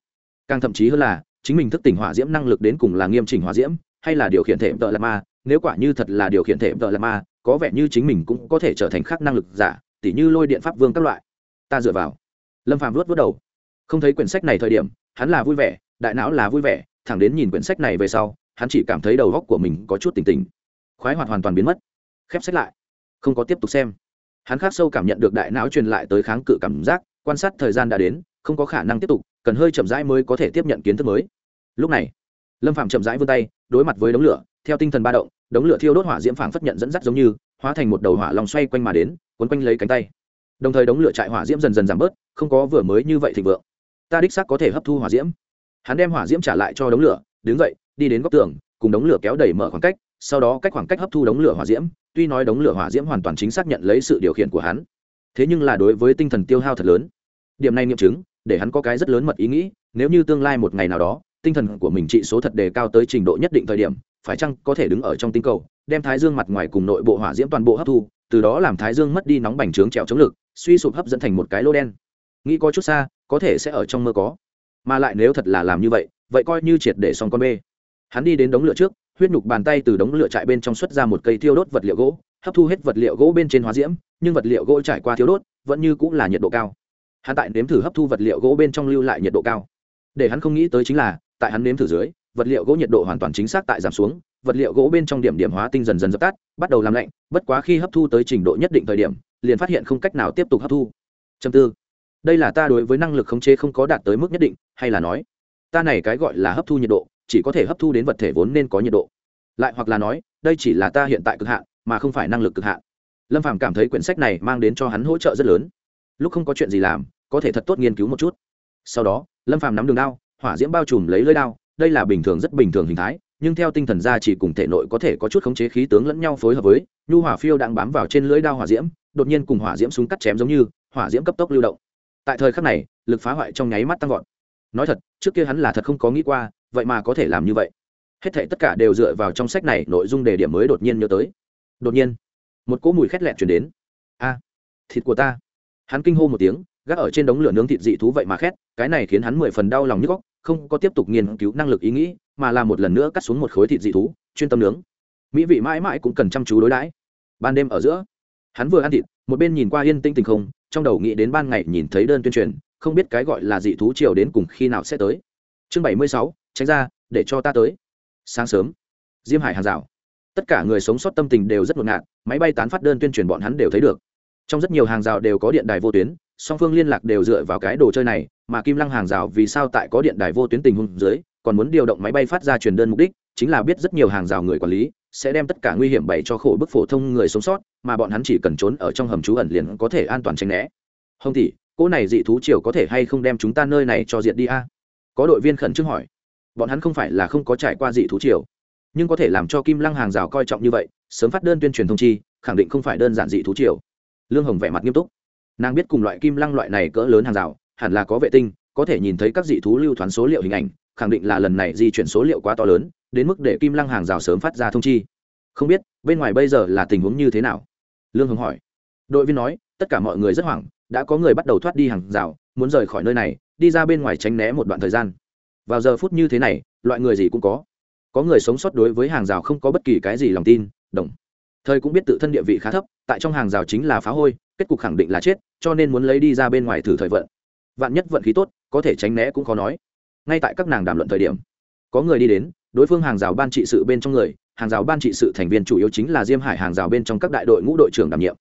Càng thậm chí hơn là, chính mình thức tỉnh hỏa diễm năng lực đến cùng là nghiêm chỉnh hỏa diễm, hay là điều khiển thể tợ là ma, nếu quả như thật là điều khiển thể tợ là ma, có vẻ như chính mình cũng có thể trở thành khác năng lực giả, tỉ như lôi điện pháp vương các loại. Ta dựa vào. Lâm phàm luốt vớt đầu. Không thấy quyển sách này thời điểm, hắn là vui vẻ, đại não là vui vẻ, thẳng đến nhìn quyển sách này về sau, hắn chỉ cảm thấy đầu góc của mình có chút tỉnh tỉnh khoái hoạt hoàn toàn biến mất. Khép sách lại. Không có tiếp tục xem. Hắn khác sâu cảm nhận được đại não truyền lại tới kháng cự cảm giác, quan sát thời gian đã đến, không có khả năng tiếp tục, cần hơi chậm rãi mới có thể tiếp nhận kiến thức mới. Lúc này, lâm phạm chậm rãi vươn tay, đối mặt với đống lửa, theo tinh thần ba động, đống lửa thiêu đốt hỏa diễm phảng phất nhận dẫn dắt giống như, hóa thành một đầu hỏa lòng xoay quanh mà đến quấn quanh lấy cánh tay. Đồng thời đống lửa trại hỏa diễm dần dần giảm bớt, không có vừa mới như vậy thịnh vượng. Ta đích xác có thể hấp thu hỏa diễm. Hắn đem hỏa diễm trả lại cho đống lửa, đứng dậy, đi đến góc tường, cùng đống lửa kéo đẩy mở khoảng cách sau đó cách khoảng cách hấp thu đống lửa hỏa diễm, tuy nói đống lửa hỏa diễm hoàn toàn chính xác nhận lấy sự điều khiển của hắn, thế nhưng là đối với tinh thần tiêu hao thật lớn. Điểm này nghiệm chứng, để hắn có cái rất lớn mật ý nghĩ, nếu như tương lai một ngày nào đó, tinh thần của mình trị số thật đề cao tới trình độ nhất định thời điểm, phải chăng có thể đứng ở trong tinh cầu, đem thái dương mặt ngoài cùng nội bộ hỏa diễm toàn bộ hấp thu, từ đó làm thái dương mất đi nóng bành trướng trèo chống lực, suy sụp hấp dẫn thành một cái lô đen. Nghĩ có chút xa, có thể sẽ ở trong mơ có. Mà lại nếu thật là làm như vậy vậy coi như triệt để xong con bê. Hắn đi đến đống lửa trước huyết nhục bàn tay từ đống lửa trại bên trong xuất ra một cây thiêu đốt vật liệu gỗ, hấp thu hết vật liệu gỗ bên trên hóa diễm, nhưng vật liệu gỗ trải qua thiêu đốt, vẫn như cũng là nhiệt độ cao. Hắn tại nếm thử hấp thu vật liệu gỗ bên trong lưu lại nhiệt độ cao. Để hắn không nghĩ tới chính là, tại hắn nếm thử dưới, vật liệu gỗ nhiệt độ hoàn toàn chính xác tại giảm xuống, vật liệu gỗ bên trong điểm điểm hóa tinh dần dần dập tắt, bắt đầu làm lạnh, bất quá khi hấp thu tới trình độ nhất định thời điểm, liền phát hiện không cách nào tiếp tục hấp thu. Châm tư. Đây là ta đối với năng lực khống chế không có đạt tới mức nhất định, hay là nói, ta này cái gọi là hấp thu nhiệt độ chỉ có thể hấp thu đến vật thể vốn nên có nhiệt độ. Lại hoặc là nói, đây chỉ là ta hiện tại cực hạn, mà không phải năng lực cực hạn. Lâm phàm cảm thấy quyển sách này mang đến cho hắn hỗ trợ rất lớn. Lúc không có chuyện gì làm, có thể thật tốt nghiên cứu một chút. Sau đó, lâm phàm nắm đường đao, hỏa diễm bao trùm lấy lưỡi đao, đây là bình thường, rất bình thường hình thái, nhưng theo tinh thần gia chỉ cùng thể nội có thể có chút khống chế khí tướng lẫn nhau phối hợp với, nhu hỏa phiêu đang bám vào trên lưỡi đao hỏa diễm, đột nhiên cùng hỏa diễm súng cắt chém giống như, hỏa diễm cấp tốc lưu động. Tại thời khắc này, lực phá hoại trong nháy mắt tăng vọt. Nói thật, trước kia hắn là thật không có nghĩ qua vậy mà có thể làm như vậy? Hết thảy tất cả đều dựa vào trong sách này, nội dung đề điểm mới đột nhiên nhớ tới. Đột nhiên, một cỗ mùi khét lẹn chuyển đến. A, thịt của ta. Hắn kinh hô một tiếng, gác ở trên đống lửa nướng thịt dị thú vậy mà khét, cái này khiến hắn mười phần đau lòng nhức góc, không có tiếp tục nghiên cứu năng lực ý nghĩ, mà là một lần nữa cắt xuống một khối thịt dị thú, chuyên tâm nướng. Mỹ vị mãi mãi cũng cần chăm chú đối đãi. Ban đêm ở giữa, hắn vừa ăn thịt, một bên nhìn qua yên tinh tình không, trong đầu nghĩ đến ban ngày nhìn thấy đơn tuyên truyền, không biết cái gọi là dị thú chiều đến cùng khi nào sẽ tới. Chương bảy mươi sáu tránh ra, để cho ta tới. Sáng sớm, diêm hải hàng rào. Tất cả người sống sót tâm tình đều rất ngột ngạt, máy bay tán phát đơn tuyên truyền bọn hắn đều thấy được. Trong rất nhiều hàng rào đều có điện đài vô tuyến, song phương liên lạc đều dựa vào cái đồ chơi này, mà kim lăng hàng rào vì sao tại có điện đài vô tuyến tình huống dưới, còn muốn điều động máy bay phát ra truyền đơn mục đích, chính là biết rất nhiều hàng rào người quản lý sẽ đem tất cả nguy hiểm bày cho khổ bức phổ thông người sống sót, mà bọn hắn chỉ cần trốn ở trong hầm trú ẩn liền có thể an toàn tránh né. Hồng tỷ cô này dị thú triều có thể hay không đem chúng ta nơi này cho diệt đi a? Có đội viên khẩn trương hỏi bọn hắn không phải là không có trải qua dị thú triều, nhưng có thể làm cho kim lăng hàng rào coi trọng như vậy, sớm phát đơn tuyên truyền thông chi, khẳng định không phải đơn giản dị thú triều. Lương hồng vẻ mặt nghiêm túc. Nàng biết cùng loại kim lăng loại này cỡ lớn hàng rào, hẳn là có vệ tinh, có thể nhìn thấy các dị thú lưu thoán số liệu hình ảnh, khẳng định là lần này di chuyển số liệu quá to lớn, đến mức để kim lăng hàng rào sớm phát ra thông chi. Không biết, bên ngoài bây giờ là tình huống như thế nào? Lương hồng hỏi. Đội viên nói, tất cả mọi người rất hoảng, đã có người bắt đầu thoát đi hàng rào, muốn rời khỏi nơi này, đi ra bên ngoài tránh né một đoạn thời gian vào giờ phút như thế này, loại người gì cũng có. Có người sống sót đối với hàng rào không có bất kỳ cái gì lòng tin, đồng. Thời cũng biết tự thân địa vị khá thấp, tại trong hàng rào chính là phá hôi, kết cục khẳng định là chết, cho nên muốn lấy đi ra bên ngoài thử thời vận. Vạn nhất vận khí tốt, có thể tránh né cũng khó nói. Ngay tại các nàng đàm luận thời điểm, có người đi đến, đối phương hàng rào ban trị sự bên trong người, hàng rào ban trị sự thành viên chủ yếu chính là diêm hải hàng rào bên trong các đại đội ngũ đội trưởng đảm nhiệm.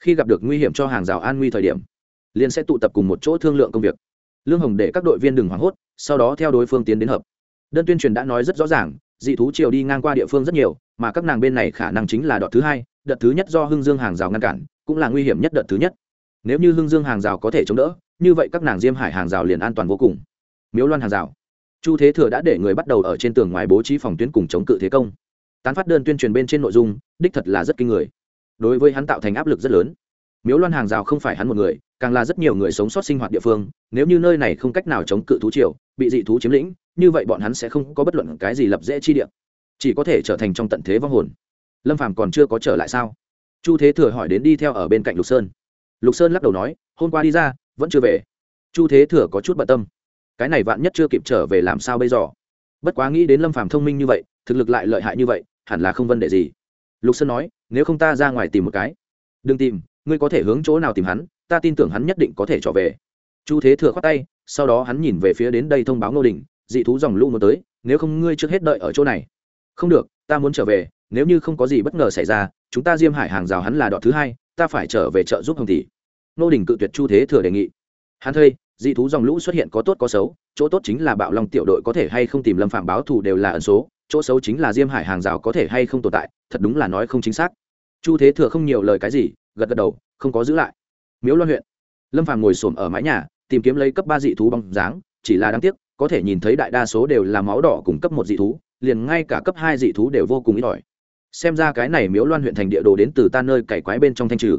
Khi gặp được nguy hiểm cho hàng rào an nguy thời điểm, liền sẽ tụ tập cùng một chỗ thương lượng công việc lương hồng để các đội viên đừng hoảng hốt, sau đó theo đối phương tiến đến hợp. Đơn tuyên truyền đã nói rất rõ ràng, dị thú triều đi ngang qua địa phương rất nhiều, mà các nàng bên này khả năng chính là đợt thứ hai, đợt thứ nhất do hưng dương hàng rào ngăn cản, cũng là nguy hiểm nhất đợt thứ nhất. Nếu như hưng dương hàng rào có thể chống đỡ, như vậy các nàng diêm hải hàng rào liền an toàn vô cùng. Miếu loan hàng rào. Chu thế thừa đã để người bắt đầu ở trên tường ngoài bố trí phòng tuyến cùng chống cự thế công. Tán phát đơn tuyên truyền bên trên nội dung, đích thật là rất kinh người. Đối với hắn tạo thành áp lực rất lớn miếu loan hàng rào không phải hắn một người, càng là rất nhiều người sống sót sinh hoạt địa phương, nếu như nơi này không cách nào chống cự thú triều, bị dị thú chiếm lĩnh, như vậy bọn hắn sẽ không có bất luận cái gì lập dễ chi địa. Chỉ có thể trở thành trong tận thế vong hồn. Lâm phàm còn chưa có trở lại sao? Chu thế thừa hỏi đến đi theo ở bên cạnh lục sơn. Lục sơn lắc đầu nói, hôm qua đi ra, vẫn chưa về. Chu thế thừa có chút bận tâm. Cái này vạn nhất chưa kịp trở về làm sao bây giờ? Bất quá nghĩ đến lâm phàm thông minh như vậy, thực lực lại lợi hại như vậy, hẳn là không vấn đề gì. Lục sơn nói, nếu không ta ra ngoài tìm một cái. Đừng tìm ngươi có thể hướng chỗ nào tìm hắn, ta tin tưởng hắn nhất định có thể trở về. Chu thế thừa khoát tay, sau đó hắn nhìn về phía đến đây thông báo ngô đình, dị thú dòng lũ muốn tới, nếu không ngươi trước hết đợi ở chỗ này. Không được, ta muốn trở về, nếu như không có gì bất ngờ xảy ra, chúng ta diêm hải hàng rào hắn là đọt thứ hai, ta phải trở về chợ giúp hồng tỷ ngô đình cự tuyệt chu thế thừa đề nghị. Hắn thuê, dị thú dòng lũ xuất hiện có tốt có xấu, chỗ tốt chính là bạo long tiểu đội có thể hay không tìm lâm phạm báo thù đều là ẩn số, chỗ xấu chính là diêm hải hàng rào có thể hay không tồn tại, thật đúng là nói không chính xác. Chu thế thừa không nhiều lời cái gì gật gật đầu, không có giữ lại. Miếu loan huyện. Lâm phàm ngồi xổm ở mái nhà, tìm kiếm lấy cấp ba dị thú bóng dáng, chỉ là đáng tiếc, có thể nhìn thấy đại đa số đều là máu đỏ cùng cấp một dị thú, liền ngay cả cấp hai dị thú đều vô cùng ít ỏi. Xem ra cái này miếu loan huyện thành địa đồ đến từ ta nơi cày quái bên trong thanh trừ.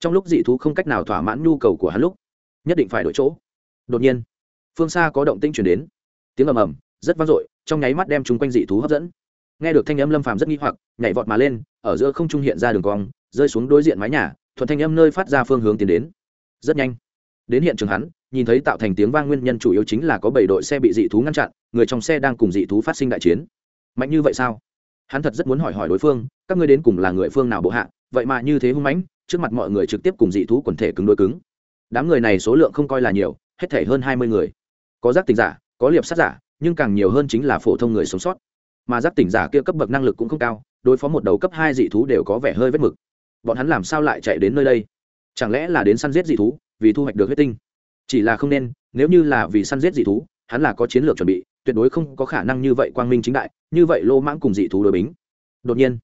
Trong lúc dị thú không cách nào thỏa mãn nhu cầu của hắn lúc, nhất định phải đổi chỗ. Đột nhiên, phương xa có động tĩnh chuyển đến. Tiếng ầm ầm, rất vang dội, trong nháy mắt đem chúng quanh dị thú hấp dẫn. Nghe được thanh âm lâm phàm rất nghi hoặc, nhảy vọt mà lên, ở giữa không trung hiện ra đường cong rơi xuống đối diện mái nhà, thuận thanh âm nơi phát ra phương hướng tiến đến. Rất nhanh, đến hiện trường hắn, nhìn thấy tạo thành tiếng vang nguyên nhân chủ yếu chính là có bảy đội xe bị dị thú ngăn chặn, người trong xe đang cùng dị thú phát sinh đại chiến. Mạnh như vậy sao? Hắn thật rất muốn hỏi hỏi đối phương, các ngươi đến cùng là người phương nào bộ hạ, vậy mà như thế hung mãnh, trước mặt mọi người trực tiếp cùng dị thú quần thể cứng đối cứng. Đám người này số lượng không coi là nhiều, hết thể hơn hai mươi người. Có giác tình giả, có liệp sát giả, nhưng càng nhiều hơn chính là phổ thông người sống sót. Mà giác tỉnh giả kia cấp bậc năng lực cũng không cao, đối phó một đầu cấp hai dị thú đều có vẻ hơi vết mực bọn hắn làm sao lại chạy đến nơi đây? Chẳng lẽ là đến săn giết dị thú, vì thu hoạch được huyết tinh? Chỉ là không nên, nếu như là vì săn giết dị thú, hắn là có chiến lược chuẩn bị, tuyệt đối không có khả năng như vậy quang minh chính đại, như vậy lô mãng cùng dị thú đối bính. Đột nhiên,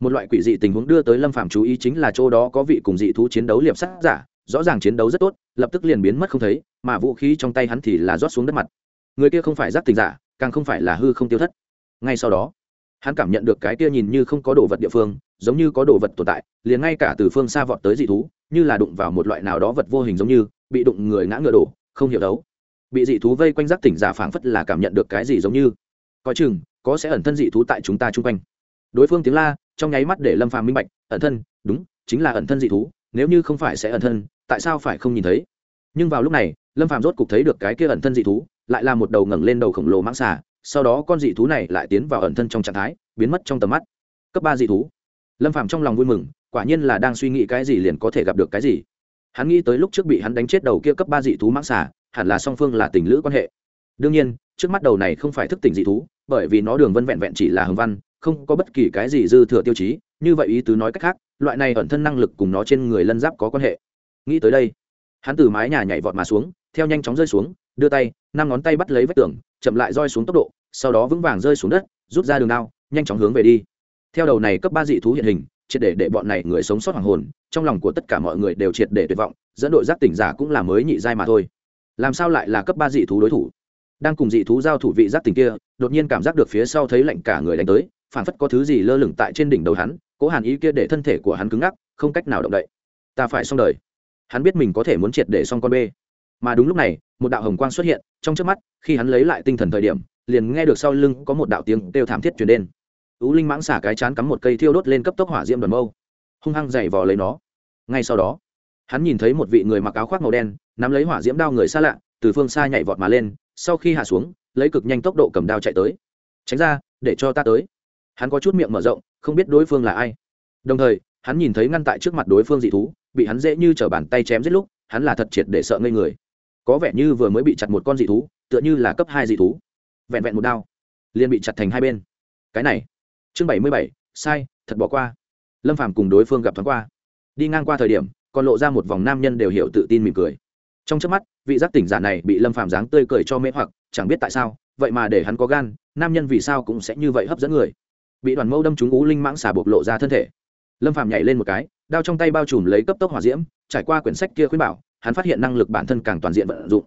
một loại quỷ dị tình huống đưa tới lâm phạm chú ý chính là chỗ đó có vị cùng dị thú chiến đấu liệp sát giả, rõ ràng chiến đấu rất tốt, lập tức liền biến mất không thấy, mà vũ khí trong tay hắn thì là rót xuống đất mặt. Người kia không phải giác tình giả, càng không phải là hư không tiêu thất. Ngay sau đó, hắn cảm nhận được cái kia nhìn như không có đồ vật địa phương giống như có đồ vật tồn tại, liền ngay cả từ phương xa vọt tới dị thú, như là đụng vào một loại nào đó vật vô hình giống như, bị đụng người ngã ngựa đổ, không hiểu đấu. Bị dị thú vây quanh giác tỉnh giả phảng phất là cảm nhận được cái gì giống như. Coi chừng, có sẽ ẩn thân dị thú tại chúng ta chung quanh. Đối phương tiếng la, trong nháy mắt để lâm phàm minh bạch, ẩn thân, đúng, chính là ẩn thân dị thú, nếu như không phải sẽ ẩn thân, tại sao phải không nhìn thấy? Nhưng vào lúc này, lâm phàm rốt cục thấy được cái kia ẩn thân dị thú, lại là một đầu ngẩng lên đầu khổng lồ mãng xà, sau đó con dị thú này lại tiến vào ẩn thân trong trạng thái, biến mất trong tầm mắt. Cấp ba dị thú lâm phàm trong lòng vui mừng, quả nhiên là đang suy nghĩ cái gì liền có thể gặp được cái gì. Hắn nghĩ tới lúc trước bị hắn đánh chết đầu kia cấp ba dị thú mãng xà, hẳn là song phương là tình lữ quan hệ. Đương nhiên, trước mắt đầu này không phải thức tỉnh dị thú, bởi vì nó đường vân vẹn vẹn chỉ là hồng văn, không có bất kỳ cái gì dư thừa tiêu chí, như vậy ý tứ nói cách khác, loại này ẩn thân năng lực cùng nó trên người lân giáp có quan hệ. Nghĩ tới đây, hắn từ mái nhà nhảy vọt mà xuống, theo nhanh chóng rơi xuống, đưa tay, năm ngón tay bắt lấy vách tường, chậm lại roi xuống tốc độ, sau đó vững vàng rơi xuống đất, rút ra đường đao, nhanh chóng hướng về đi theo đầu này cấp ba dị thú hiện hình, triệt để để bọn này người sống sót hoàng hồn, trong lòng của tất cả mọi người đều triệt để tuyệt vọng, dẫn đội giác tỉnh giả cũng là mới nhị giai mà thôi. Làm sao lại là cấp ba dị thú đối thủ? Đang cùng dị thú giao thủ vị giác tỉnh kia, đột nhiên cảm giác được phía sau thấy lạnh cả người đánh tới phản phất có thứ gì lơ lửng tại trên đỉnh đầu hắn, cố hàn ý kia để thân thể của hắn cứng ngắc, không cách nào động đậy. Ta phải xong đời. Hắn biết mình có thể muốn triệt để xong con bê. Mà đúng lúc này, một đạo hồng quang xuất hiện, trong trước mắt, khi hắn lấy lại tinh thần thời điểm, liền nghe được sau lưng có một đạo tiếng kêu thảm thiết chuyển đến ú linh mãng xả cái chán cắm một cây thiêu đốt lên cấp tốc hỏa diễm đoàn mâu. Hung hăng dày vò lấy nó. Ngay sau đó, hắn nhìn thấy một vị người mặc áo khoác màu đen, nắm lấy hỏa diễm đao người xa lạ, từ phương xa nhảy vọt mà lên, sau khi hạ xuống, lấy cực nhanh tốc độ cầm đao chạy tới. Tránh ra, để cho ta tới. Hắn có chút miệng mở rộng, không biết đối phương là ai. Đồng thời, hắn nhìn thấy ngăn tại trước mặt đối phương dị thú, bị hắn dễ như t r ở bàn tay chém giết lúc, hắn là thật triệt để sợ ngây người. Có vẻ như vừa mới bị chặt một con dị thú, tựa như là cấp hai dị thú. Vẹn vẹn một đao, liền bị chặt thành hai bên. Cái này chương bảy mươi bảy, sai, thật bỏ qua. Lâm phàm cùng đối phương gặp thoáng qua. Đi ngang qua thời điểm, còn lộ ra một vòng nam nhân đều hiểu tự tin mỉm cười. Trong trước mắt, vị giác tỉnh giả này bị lâm phàm dáng tươi cười cho mễ hoặc, chẳng biết tại sao, vậy mà để hắn có gan, nam nhân vì sao cũng sẽ như vậy hấp dẫn người. Bị đoàn mâu đâm trúng ú linh mãng xà bộc lộ ra thân thể. Lâm phàm nhảy lên một cái, đao trong tay bao trùm lấy cấp tốc hỏa diễm, trải qua quyển sách kia khuyên bảo, hắn phát hiện năng lực bản thân càng toàn diện vận dụng.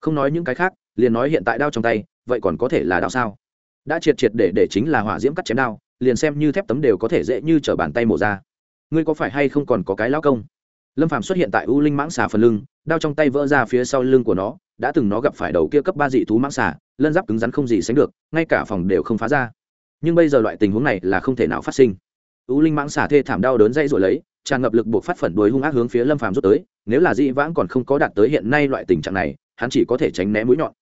Không nói những cái khác, liền nói hiện tại đao trong tay, vậy còn có thể là đao sao? Đã triệt triệt để để chính là hỏa diễm cắt chém đao liền xem như thép tấm đều có thể dễ như t r ở bàn tay mổ ra. Ngươi có phải hay không còn có cái lão công? Lâm phàm xuất hiện tại u linh mãng xà phần lưng, đao trong tay vỡ ra phía sau lưng của nó, đã từng nó gặp phải đầu kia cấp ba dị thú mãng xà, lân giáp cứng rắn không gì sánh được, ngay cả phòng đều không phá ra. Nhưng bây giờ loại tình huống này là không thể nào phát sinh. U linh mãng xà thê thảm đau đớn dây rồi lấy, tràn ngập lực buộc phát phẩn đuối hung ác hướng phía lâm phàm rút tới, nếu là dị vãng còn không có đạt tới hiện nay loại tình trạng này, hắn chỉ có thể tránh né mũi nhọn.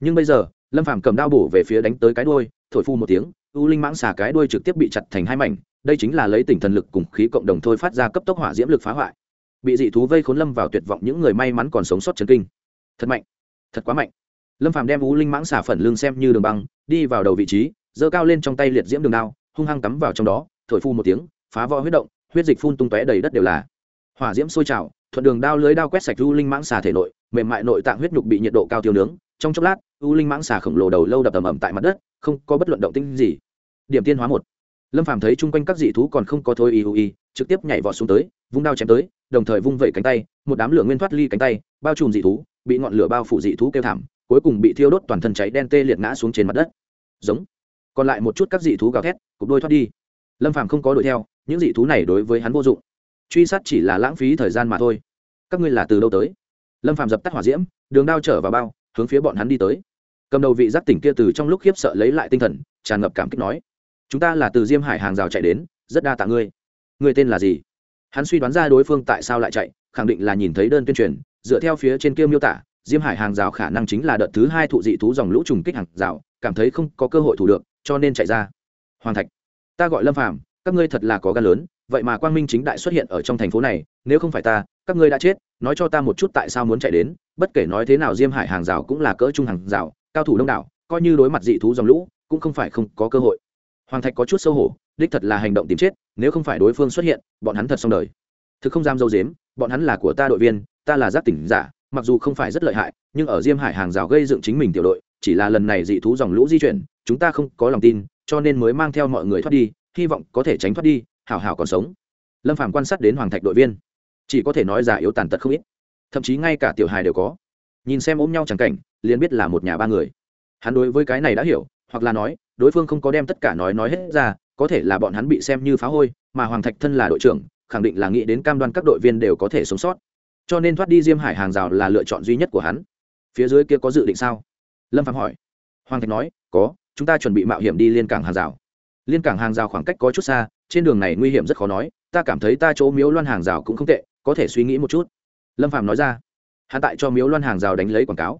Nhưng bây giờ, lâm phàm cầm đao bổ về phía đánh tới cái đuôi, thổi phu một tiếng u linh mãng xà cái đuôi trực tiếp bị chặt thành hai mảnh, đây chính là lấy tỉnh thần lực cùng khí cộng đồng thôi phát ra cấp tốc hỏa diễm lực phá hoại. Bị dị thú vây khốn lâm vào tuyệt vọng những người may mắn còn sống sót chấn kinh. Thật mạnh, thật quá mạnh. Lâm phàm đem u linh mãng xà phần lưng xem như đường băng, đi vào đầu vị trí, giơ cao lên trong tay liệt diễm đường đao, hung hăng cắm vào trong đó, thổi phu một tiếng, phá vỡ huyết động, huyết dịch phun tung tóe đầy đất đều là. Hỏa diễm sôi trào, thuận đường đao lưới đao quét sạch u linh mãng xà thể nội, mềm mại nội tạng huyết nhục bị nhiệt độ cao tiêu nướng. Trong chốc lát, u linh mãng xà khổng lồ đầu lâu đập ầm ầm tại mặt đất không có bất luận động tĩnh gì. Điểm tiên hóa một. Lâm phàm thấy chung quanh các dị thú còn không có thôi y y, trực tiếp nhảy vọt xuống tới, vung đao chém tới, đồng thời vung vẩy cánh tay, một đám lửa nguyên thoát ly cánh tay, bao trùm dị thú, bị ngọn lửa bao phủ dị thú kêu thảm, cuối cùng bị thiêu đốt toàn thân cháy đen tê liệt ngã xuống trên mặt đất. Giống. Còn lại một chút các dị thú gào thét, cục đôi thoát đi. Lâm phàm không có đuổi theo, những dị thú này đối với hắn vô dụng. Truy sát chỉ là lãng phí thời gian mà thôi. Các ngươi là từ đâu tới? Lâm phàm dập tắt hỏa diễm, đường đao trở vào bao, hướng phía bọn hắn đi tới cầm đầu vị giác tỉnh kia từ trong lúc khiếp sợ lấy lại tinh thần, tràn ngập cảm kích nói, chúng ta là từ diêm hải hàng rào chạy đến, rất đa tạ ngươi. Ngươi tên là gì? Hắn suy đoán ra đối phương tại sao lại chạy, khẳng định là nhìn thấy đơn tuyên truyền, dựa theo phía trên kia miêu tả, diêm hải hàng rào khả năng chính là đợt thứ hai thụ dị thú dòng lũ trùng kích hàng rào, cảm thấy không có cơ hội thủ được, cho nên chạy ra. Hoàng thạch, ta gọi lâm phàm, các ngươi thật là có gan lớn, vậy mà quang minh chính đại xuất hiện ở trong thành phố này, nếu không phải ta, các ngươi đã chết, nói cho ta một chút tại sao muốn chạy đến, bất kể nói thế nào diêm hải hàng rào cũng là cỡ trung hàng rào cao thủ đông đảo, coi như đối mặt dị thú dòng lũ, cũng không phải không có cơ hội. Hoàng thạch có chút xấu hổ, đích thật là hành động tìm chết, nếu không phải đối phương xuất hiện, bọn hắn thật xong đời. Thực không dám dâu dếm, bọn hắn là của ta đội viên, ta là giác tỉnh giả, mặc dù không phải rất lợi hại, nhưng ở diêm hải hàng rào gây dựng chính mình tiểu đội, chỉ là lần này dị thú dòng lũ di chuyển, chúng ta không có lòng tin, cho nên mới mang theo mọi người thoát đi, hy vọng có thể tránh thoát đi, hảo hảo còn sống. Lâm phàm quan sát đến hoàng thạch đội viên, chỉ có thể nói giả yếu tàn tật không ít, thậm chí ngay cả tiểu hài đều có. Nhìn xem ôm nhau chẳng cảnh liền biết là một nhà ba người. Hắn đối với cái này đã hiểu, hoặc là nói, đối phương không có đem tất cả nói nói hết ra, có thể là bọn hắn bị xem như phá hôi, mà hoàng thạch thân là đội trưởng, khẳng định là nghĩ đến cam đoan các đội viên đều có thể sống sót. Cho nên thoát đi diêm hải hàng rào là lựa chọn duy nhất của hắn. Phía dưới kia có dự định sao? Lâm phạm hỏi. Hoàng thạch nói, có, chúng ta chuẩn bị mạo hiểm đi liên cảng hàng rào. Liên cảng hàng rào khoảng cách có chút xa, trên đường này nguy hiểm rất khó nói, ta cảm thấy ta chỗ miếu loan hàng rào cũng không tệ, có thể suy nghĩ một chút. Lâm phạm nói ra. Hắn tại cho miếu loan hàng rào đánh lấy quảng cáo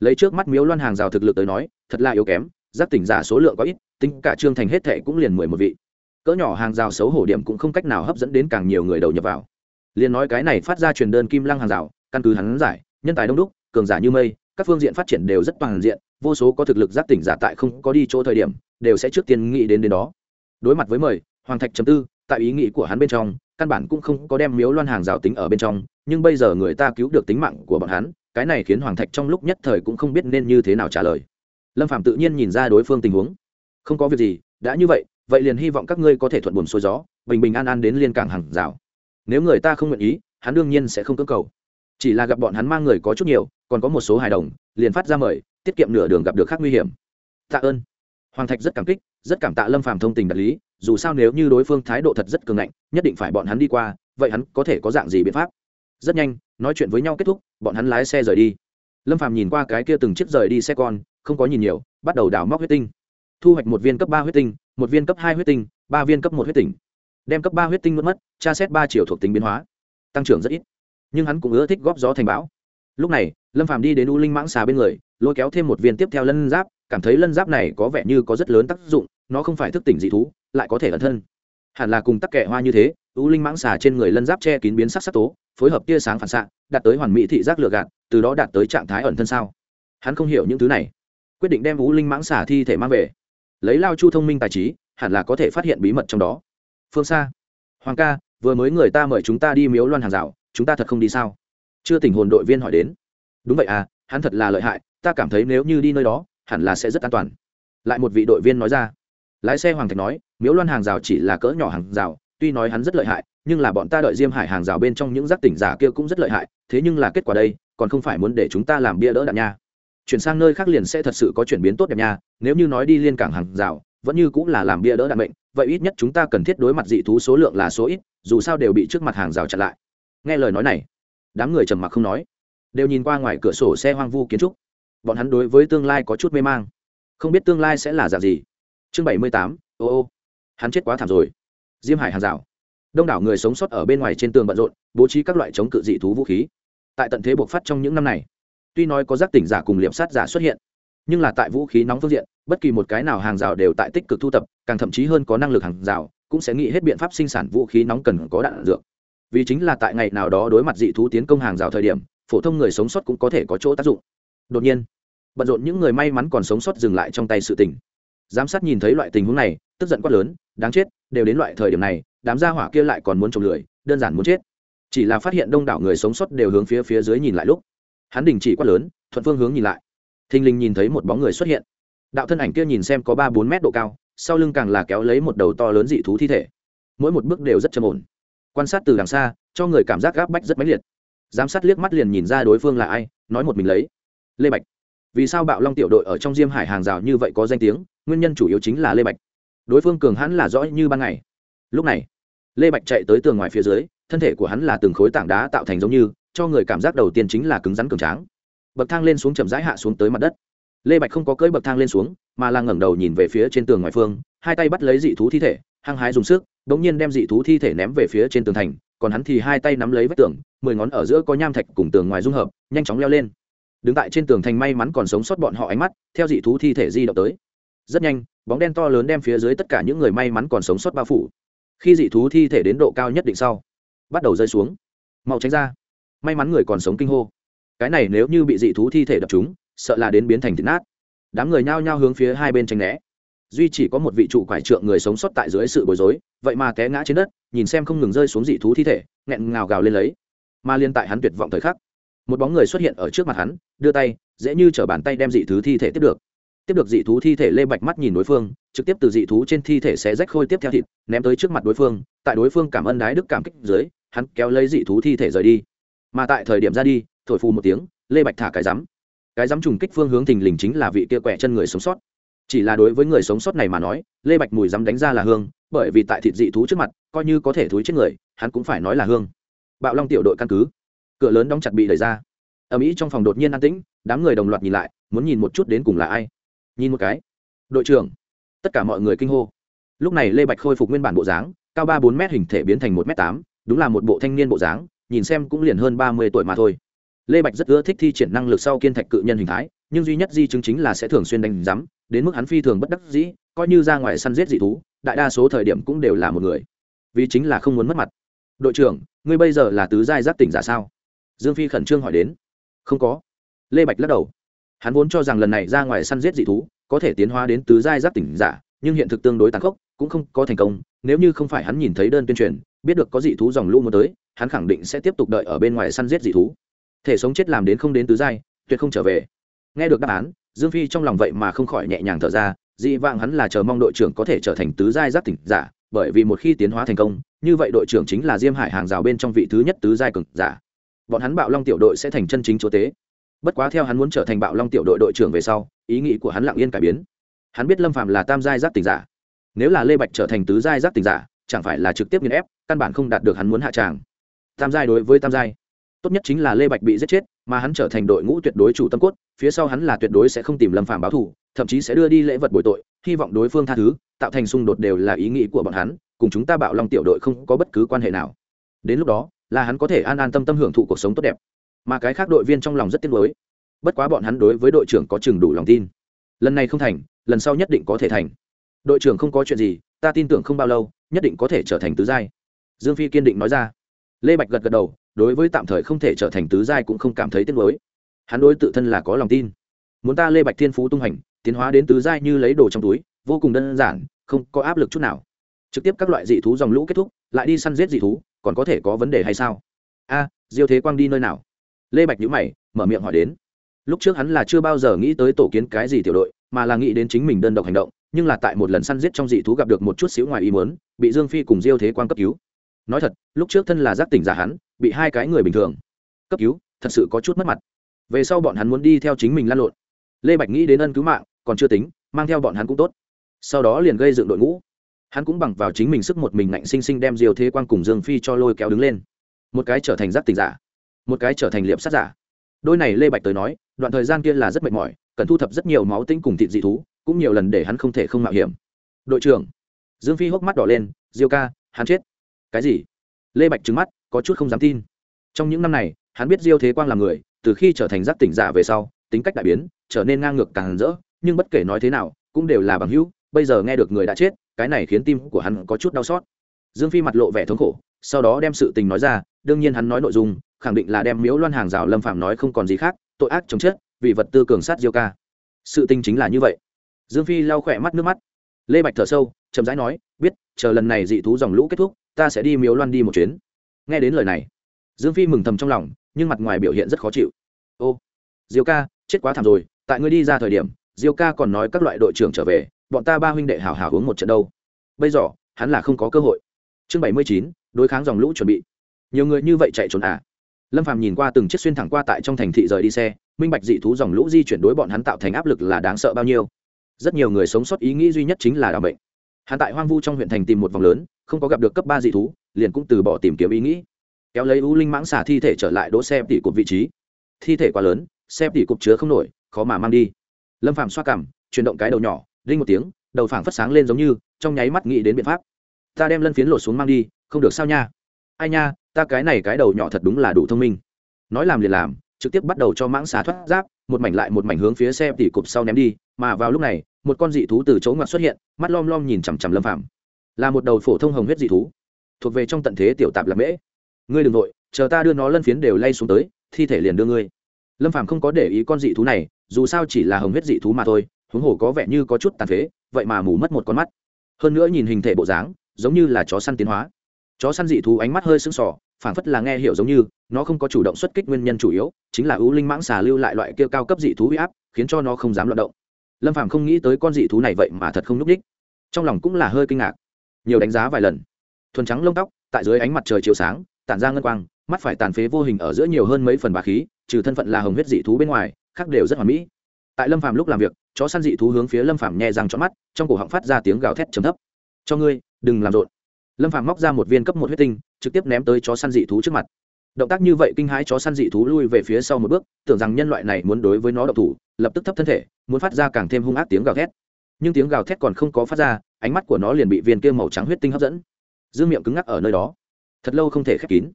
lấy trước mắt miếu loan hàng rào thực lực tới nói, thật là yếu kém, giác tỉnh giả số lượng có ít, tính cả trương thành hết thệ cũng liền mười một vị. Cỡ nhỏ hàng rào xấu hổ điểm cũng không cách nào hấp dẫn đến càng nhiều người đầu nhập vào. Liền nói cái này phát ra truyền đơn kim lăng hàng rào, căn cứ hắn giải, nhân tài đông đúc, cường giả như mây, các phương diện phát triển đều rất toàn diện, vô số có thực lực giác tỉnh giả tại không có đi chỗ thời điểm, đều sẽ trước tiên nghĩ đến đến đó. Đối mặt với mời, hoàng thạch chấm tư, tại ý nghĩ của hắn bên trong, căn bản cũng không có đem miếu loan hàng rào tính ở bên trong, nhưng bây giờ người ta cứu được tính mạng của bọn hắn cái này khiến hoàng thạch trong lúc nhất thời cũng không biết nên như thế nào trả lời. Lâm phạm tự nhiên nhìn ra đối phương tình huống. Không có việc gì, đã như vậy vậy liền hy vọng các ngươi có thể thuận buồn xuôi gió, bình bình an an đến liên cảng hàng rào. Nếu người ta không nguyện ý, hắn đương nhiên sẽ không cưỡng cầu. Chỉ là gặp bọn hắn mang người có chút nhiều, còn có một số hài đồng, liền phát ra mời, tiết kiệm nửa đường gặp được khác nguy hiểm. Tạ ơn. Hoàng thạch rất cảm kích, rất cảm tạ lâm phàm thông tình đạt lý, dù sao nếu như đối phương thái độ thật rất cường ngạnh, nhất định phải bọn hắn đi qua, vậy hắn có thể có dạng gì biện pháp? Rất nhanh, nói chuyện với nhau kết thúc bọn hắn lái xe rời đi. Lâm phàm nhìn qua cái kia từng chiếc rời đi xe con, không có nhìn nhiều, bắt đầu đào móc huyết tinh. Thu hoạch một viên cấp ba huyết tinh, một viên cấp hai huyết tinh, ba viên cấp một huyết tinh. Đem cấp ba huyết tinh mất mất, tra xét ba chiều thuộc tính biến hóa. Tăng trưởng rất ít, nhưng hắn cũng ưa thích góp gió thành bão. Lúc này, lâm phàm đi đến u linh mãng xà bên người, lôi kéo thêm một viên tiếp theo lân giáp, cảm thấy lân giáp này có vẻ như có rất lớn tác dụng, nó không phải thức tỉnh dị thú, lại có thể ẩn thân hẳn là cùng tắc kẹ hoa như thế, u linh mãng xà trên người lân giáp che kín biến sắc sắc tố, phối hợp tia sáng phản xạ, đạt tới hoàn mỹ thị giác lựa gạt, từ đó đạt tới trạng thái ẩn thân sao? Hắn không hiểu những thứ này. Quyết định đem u linh mãng xà thi thể mang về. Lấy lao chu thông minh tài trí, hẳn là có thể phát hiện bí mật trong đó. Phương xa hoàng ca, vừa mới người ta mời chúng ta đi miếu loan hàng rào, chúng ta thật không đi sao? Chưa tình hồn đội viên hỏi đến. Đúng vậy à hắn thật là lợi hại, ta cảm thấy nếu như đi nơi đó, hẳn là sẽ rất an toàn. Lại một vị đội viên nói ra. Lái xe hoàng thạch nói miếu loan hàng rào chỉ là cỡ nhỏ hàng rào, tuy nói hắn rất lợi hại, nhưng là bọn ta đợi diêm hải hàng rào bên trong những giác tỉnh giả kia cũng rất lợi hại, thế nhưng là kết quả đây, còn không phải muốn để chúng ta làm bia đỡ đạn nha. Chuyển sang nơi khác liền sẽ thật sự có chuyển biến tốt đẹp nha, nếu như nói đi liên cảng hàng rào, vẫn như cũng là làm bia đỡ đạn mệnh, vậy ít nhất chúng ta cần thiết đối mặt dị thú số lượng là số ít, dù sao đều bị trước mặt hàng rào chặn lại. Nghe lời nói này, đám người trầm mặc không nói, đều nhìn qua ngoài cửa sổ xe hoang vu kiến trúc. Bọn hắn đối với tương lai có chút mê mang. Không biết tương lai sẽ là dạng gì. Chương bảy mươi tám, ô ô hắn chết quá thảm rồi. Diêm hải hàng rào. Đông đảo người sống sót ở bên ngoài trên tường bận rộn, bố trí các loại chống cự dị thú vũ khí. Tại tận thế bộc phát trong những năm này, tuy nói có giác tỉnh giả cùng liệm sát giả xuất hiện, nhưng là tại vũ khí nóng phương diện, bất kỳ một cái nào hàng rào đều tại tích cực thu tập, càng thậm chí hơn có năng lực hàng rào, cũng sẽ nghĩ hết biện pháp sinh sản vũ khí nóng cần có đạn dược. Vì chính là tại ngày nào đó đối mặt dị thú tiến công hàng rào thời điểm, phổ thông người sống sót cũng có thể có chỗ tác dụng. Đột nhiên, bận rộn những người may mắn còn sống sót dừng lại trong tay sự tình. Giám sát nhìn thấy loại tình huống này tức giận quát lớn, đáng chết, đều đến loại thời điểm này, đám gia hỏa kia lại còn muốn trồng lười, đơn giản muốn chết. Chỉ là phát hiện đông đảo người sống sót đều hướng phía phía dưới nhìn lại lúc, hắn đình chỉ quát lớn, thuận phương hướng nhìn lại. Thình lình nhìn thấy một bóng người xuất hiện. Đạo thân ảnh kia nhìn xem có ba bốn mét độ cao, sau lưng càng là kéo lấy một đầu to lớn dị thú thi thể. Mỗi một bước đều rất trầm ổn. Quan sát từ đằng xa, cho người cảm giác gáp bách rất mãnh liệt. Giám sát liếc mắt liền nhìn ra đối phương là ai, nói một mình lấy. Lê bạch. Vì sao bạo long tiểu đội ở trong diêm hải hàng rào như vậy có danh tiếng, nguyên nhân chủ yếu chính là lê bạch đối phương cường hãn là rõ như ban ngày. Lúc này, lê bạch chạy tới tường ngoài phía dưới, thân thể của hắn là từng khối tảng đá tạo thành giống như, cho người cảm giác đầu tiên chính là cứng rắn cường tráng. Bậc thang lên xuống chậm rãi hạ xuống tới mặt đất. Lê bạch không có cưỡi bậc thang lên xuống, mà là ngẩng đầu nhìn về phía trên tường ngoài phương, hai tay bắt lấy dị thú thi thể, hăng hái dùng sức đ ỗ n g nhiên đem dị thú thi thể ném về phía trên tường thành, còn hắn thì hai tay nắm lấy vách tường, mười ngón ở giữa có nham thạch cùng tường ngoài dung hợp, nhanh chóng leo lên. Đứng tại trên tường thành may mắn còn sống sót bọn họ ánh mắt, theo dị thú thi thể di động tới rất nhanh, bóng đen to lớn đem phía dưới tất cả những người may mắn còn sống sót bao phủ. Khi dị thú thi thể đến độ cao nhất định sau, bắt đầu rơi xuống. Mau tránh ra. May mắn người còn sống kinh hô. Cái này nếu như bị dị thú thi thể đập chúng sợ là đến biến thành thịt nát. Đám người nhao nhao hướng phía hai bên tranh né. Duy chỉ có một vị trụ quải trượng người sống sót tại dưới sự bối rối, vậy mà té ngã trên đất, nhìn xem không ngừng rơi xuống dị thú thi thể, nghẹn ngào gào lên lấy. Mà liên tại hắn tuyệt vọng thời khắc, một bóng người xuất hiện ở trước mặt hắn, đưa tay, dễ như chở bàn tay đem dị thứ thi thể tiếp được tiếp được dị thú thi thể lê bạch mắt nhìn đối phương, trực tiếp từ dị thú trên thi thể sẽ rách khôi tiếp theo thịt, ném tới trước mặt đối phương, tại đối phương cảm ơn đái đức cảm kích dưới, hắn kéo lấy dị thú thi thể rời đi. Mà tại thời điểm ra đi, thổi phù một tiếng, lê bạch thả cái rắm. Cái rắm trùng kích phương hướng thình lình chính là vị kia quẹ chân người sống sót. Chỉ là đối với người sống sót này mà nói, lê bạch mùi rắm đánh ra là hương, bởi vì tại thịt dị thú trước mặt, coi như có thể thúi chết người, hắn cũng phải nói là hương. Bạo long tiểu đội căn cứ. Cửa lớn đóng chặt bị đẩy ra. Ở mỹ trong phòng đột nhiên an tĩnh, đám người đồng loạt nhìn lại, muốn nhìn một chút đến cùng là ai nhìn một cái. Đội trưởng. Tất cả mọi người kinh hô. Lúc này lê bạch khôi phục nguyên bản bộ dáng, cao ba bốn m hình thể biến thành một m tám, đúng là một bộ thanh niên bộ dáng, nhìn xem cũng liền hơn ba mươi tuổi mà thôi. Lê bạch rất ưa thích thi triển năng lực sau kiên thạch cự nhân hình thái, nhưng duy nhất di chứng chính là sẽ thường xuyên đánh rắm đến mức hắn phi thường bất đắc dĩ, coi như ra ngoài săn giết dị thú, đại đa số thời điểm cũng đều là một người. Vì chính là không muốn mất mặt. Đội trưởng, ngươi bây giờ là tứ giai giáp tỉnh giả sao? Dương phi khẩn trương hỏi đến. Không có. Lê bạch lắc đầu hắn vốn cho rằng lần này ra ngoài săn giết dị thú có thể tiến hóa đến tứ giai giáp tỉnh giả, nhưng hiện thực tương đối tàn khốc, cũng không có thành công. Nếu như không phải hắn nhìn thấy đơn tuyên truyền, biết được có dị thú dòng lũ muốn tới, hắn khẳng định sẽ tiếp tục đợi ở bên ngoài săn giết dị thú. Thể sống chết làm đến không đến tứ giai, tuyệt không trở về. Nghe được đáp án, dương phi trong lòng vậy mà không khỏi nhẹ nhàng thở ra, dị vạng hắn là chờ mong đội trưởng có thể trở thành tứ giai giáp tỉnh giả, bởi vì một khi tiến hóa thành công, như vậy đội trưởng chính là diêm hải hàng rào bên trong vị thứ nhất tứ giai cực giả. Bọn hắn bạo long tiểu đội sẽ thành chân chính chúa tế bất quá theo hắn muốn trở thành bạo long tiểu đội đội trưởng về sau, ý nghĩ của hắn lặng yên cải biến. Hắn biết lâm phạm là tam giai giác tình giả. Nếu là lê bạch trở thành tứ giai giác tình giả, chẳng phải là trực tiếp nghiên ép, căn bản không đạt được hắn muốn hạ tràng. Tam giai đối với tam giai, tốt nhất chính là lê bạch bị giết chết, mà hắn trở thành đội ngũ tuyệt đối chủ tâm cốt, phía sau hắn là tuyệt đối sẽ không tìm lâm phạm báo thù, thậm chí sẽ đưa đi lễ vật bồi tội, hy vọng đối phương tha thứ, tạo thành xung đột đều là ý nghĩ của bọn hắn, cùng chúng ta bạo long tiểu đội không có bất cứ quan hệ nào. Đến lúc đó, là hắn có thể an an tâm tâm hưởng thụ cuộc sống tốt đẹp mà cái khác đội viên trong lòng rất tiếc nuối. Bất quá bọn hắn đối với đội trưởng có chừng đủ lòng tin. Lần này không thành, lần sau nhất định có thể thành. Đội trưởng không có chuyện gì, ta tin tưởng không bao lâu, nhất định có thể trở thành tứ giai. Dương phi kiên định nói ra. Lê bạch gật gật đầu, đối với tạm thời không thể trở thành tứ giai cũng không cảm thấy tiếc nuối. Hắn đối tự thân là có lòng tin. Muốn ta lê bạch thiên phú tung hành, tiến hóa đến tứ giai như lấy đồ trong túi, vô cùng đơn giản, không có áp lực chút nào. Trực tiếp các loại dị thú dòng lũ kết thúc, lại đi săn giết dị thú, còn có thể có vấn đề hay sao? A, diêu thế quang đi nơi nào? Lê bạch nhữ mày, mở miệng hỏi đến. Lúc trước hắn là chưa bao giờ nghĩ tới tổ kiến cái gì tiểu đội, mà là nghĩ đến chính mình đơn độc hành động, nhưng là tại một lần săn giết trong dị thú gặp được một chút xíu ngoài ý muốn, bị dương phi cùng diêu thế quang cấp cứu. Nói thật, lúc trước thân là giác tỉnh giả hắn, bị hai cái người bình thường cấp cứu, thật sự có chút mất mặt. Về sau bọn hắn muốn đi theo chính mình lăn lộn. Lê bạch nghĩ đến ân cứu mạng, còn chưa tính, mang theo bọn hắn cũng tốt. Sau đó liền gây dựng đội ngũ. Hắn cũng bằng vào chính mình sức một mình ngạnh sinh sinh đem diều thế quang cùng dương phi cho lôi kéo đứng lên. Một cái trở thành giác tình giả một cái trở thành liệm sát giả. Đôi này lê bạch tới nói, đoạn thời gian kia là rất mệt mỏi, cần thu thập rất nhiều máu tinh cùng thịt dị thú, cũng nhiều lần để hắn không thể không mạo hiểm. Đội trưởng, dương phi hốc mắt đỏ lên, diêu ca, hắn chết. Cái gì? Lê bạch trứng mắt, có chút không dám tin. Trong những năm này, hắn biết diêu thế quang là người, từ khi trở thành giác tỉnh giả về sau, tính cách đại biến, trở nên ngang ngược càng rỡ, nhưng bất kể nói thế nào, cũng đều là bằng hữu, bây giờ nghe được người đã chết, cái này khiến tim của hắn có chút đau xót. Dương phi mặt lộ vẻ thống khổ, sau đó đem sự tình nói ra, đương nhiên hắn nói nội dung khẳng định là đem miếu loan hàng rào lâm phạm nói không còn gì khác, tội ác chống chết, vì vật tư cường sát diêu ca. Sự tình chính là như vậy. Dương phi lau khỏe mắt nước mắt. Lê bạch thở sâu, chậm rãi nói, biết, chờ lần này dị thú dòng lũ kết thúc, ta sẽ đi miếu loan đi một chuyến. Nghe đến lời này, dương phi mừng thầm trong lòng, nhưng mặt ngoài biểu hiện rất khó chịu. Ô, diêu ca, chết quá thảm rồi, tại ngươi đi ra thời điểm, diêu ca còn nói các loại đội trưởng trở về, bọn ta ba huynh đệ hào hào uống một trận đâu. Bây giờ, hắn là không có cơ hội. Chương bảy mươi chín, đối kháng dòng lũ chuẩn bị. Nhiều người như vậy chạy trốn à? Lâm phàm nhìn qua từng chiếc xuyên thẳng qua tại trong thành thị rời đi xe, minh bạch dị thú dòng lũ di chuyển đối bọn hắn tạo thành áp lực là đáng sợ bao nhiêu. Rất nhiều người sống sót ý nghĩ duy nhất chính là đảm bệnh hắn tại hoang vu trong huyện thành tìm một vòng lớn, không có gặp được cấp ba dị thú, liền cũng từ bỏ tìm kiếm ý nghĩ. Kéo lấy u linh mãng xả thi thể trở lại đỗ xe tỉ cục vị trí. Thi thể quá lớn, xe tỉ cục chứa không nổi, khó mà mang đi. Lâm Phàm xoa cằm, chuyển động cái đầu nhỏ linh một tiếng, đầu phảng phất sáng lên giống như, trong nháy mắt nghĩ đến biện pháp. Ta đem lân phiến lột xuống mang đi, không được sao nha. Ai nha ta cái này cái đầu nhỏ thật đúng là đủ thông minh. Nói làm liền làm, trực tiếp bắt đầu cho mãng xá thoát giáp, một mảnh lại một mảnh hướng phía xe tỉ cụp sau ném đi, mà vào lúc này, một con dị thú từ chỗ ngoặt xuất hiện, mắt lom lom nhìn chằm chằm lâm phạm là một đầu phổ thông hồng huyết dị thú, thuộc về trong tận thế tiểu tạp làm mễ. Ngươi đừng nội chờ ta đưa nó lân phiến đều lay xuống tới, thi thể liền đưa ngươi. Lâm phạm không có để ý con dị thú này, dù sao chỉ là hồng huyết dị thú mà thôi, huống hồ có vẻ như có chút tàn phế, vậy mà mù mất một con mắt. Hơn nữa nhìn hình thể bộ dáng, giống như là chó săn tiến hóa chó săn dị thú ánh mắt hơi sưng sỏ, phảng phất là nghe hiểu giống như, nó không có chủ động xuất kích nguyên nhân chủ yếu, chính là ưu linh mãng xà lưu lại loại kia cao cấp dị thú huy áp, khiến cho nó không dám loạt động. Lâm phàm không nghĩ tới con dị thú này vậy mà thật không n ú c ních trong lòng cũng là hơi kinh ngạc. Nhiều đánh giá vài lần. Thuần trắng lông tóc, tại dưới ánh mặt trời chiều sáng, tản ra ngân quang, mắt phải tàn phế vô hình ở giữa nhiều hơn mấy phần bà khí, trừ thân phận là hồng huyết dị thú bên ngoài, khác đều rất hoàn mỹ. Tại lâm phàm lúc làm việc, chó săn dị thú hướng phía lâm phàm nhẹ răng cho mắt, trong cổ họng phát ra tiếng gào thét chấm thấp. Cho ngươi, đừng làm rộn lâm phàm móc ra một viên cấp một huyết tinh, trực tiếp ném tới chó săn dị thú trước mặt. Động tác như vậy kinh hãi chó săn dị thú lui về phía sau một bước, tưởng rằng nhân loại này muốn đối với nó độc thủ, lập tức thấp thân thể, muốn phát ra càng thêm hung ác tiếng gào thét. Nhưng tiếng gào thét còn không có phát ra, ánh mắt của nó liền bị viên kia màu trắng huyết tinh hấp dẫn. Dương miệng cứng ngắc ở nơi đó. Thật lâu không thể khép kín.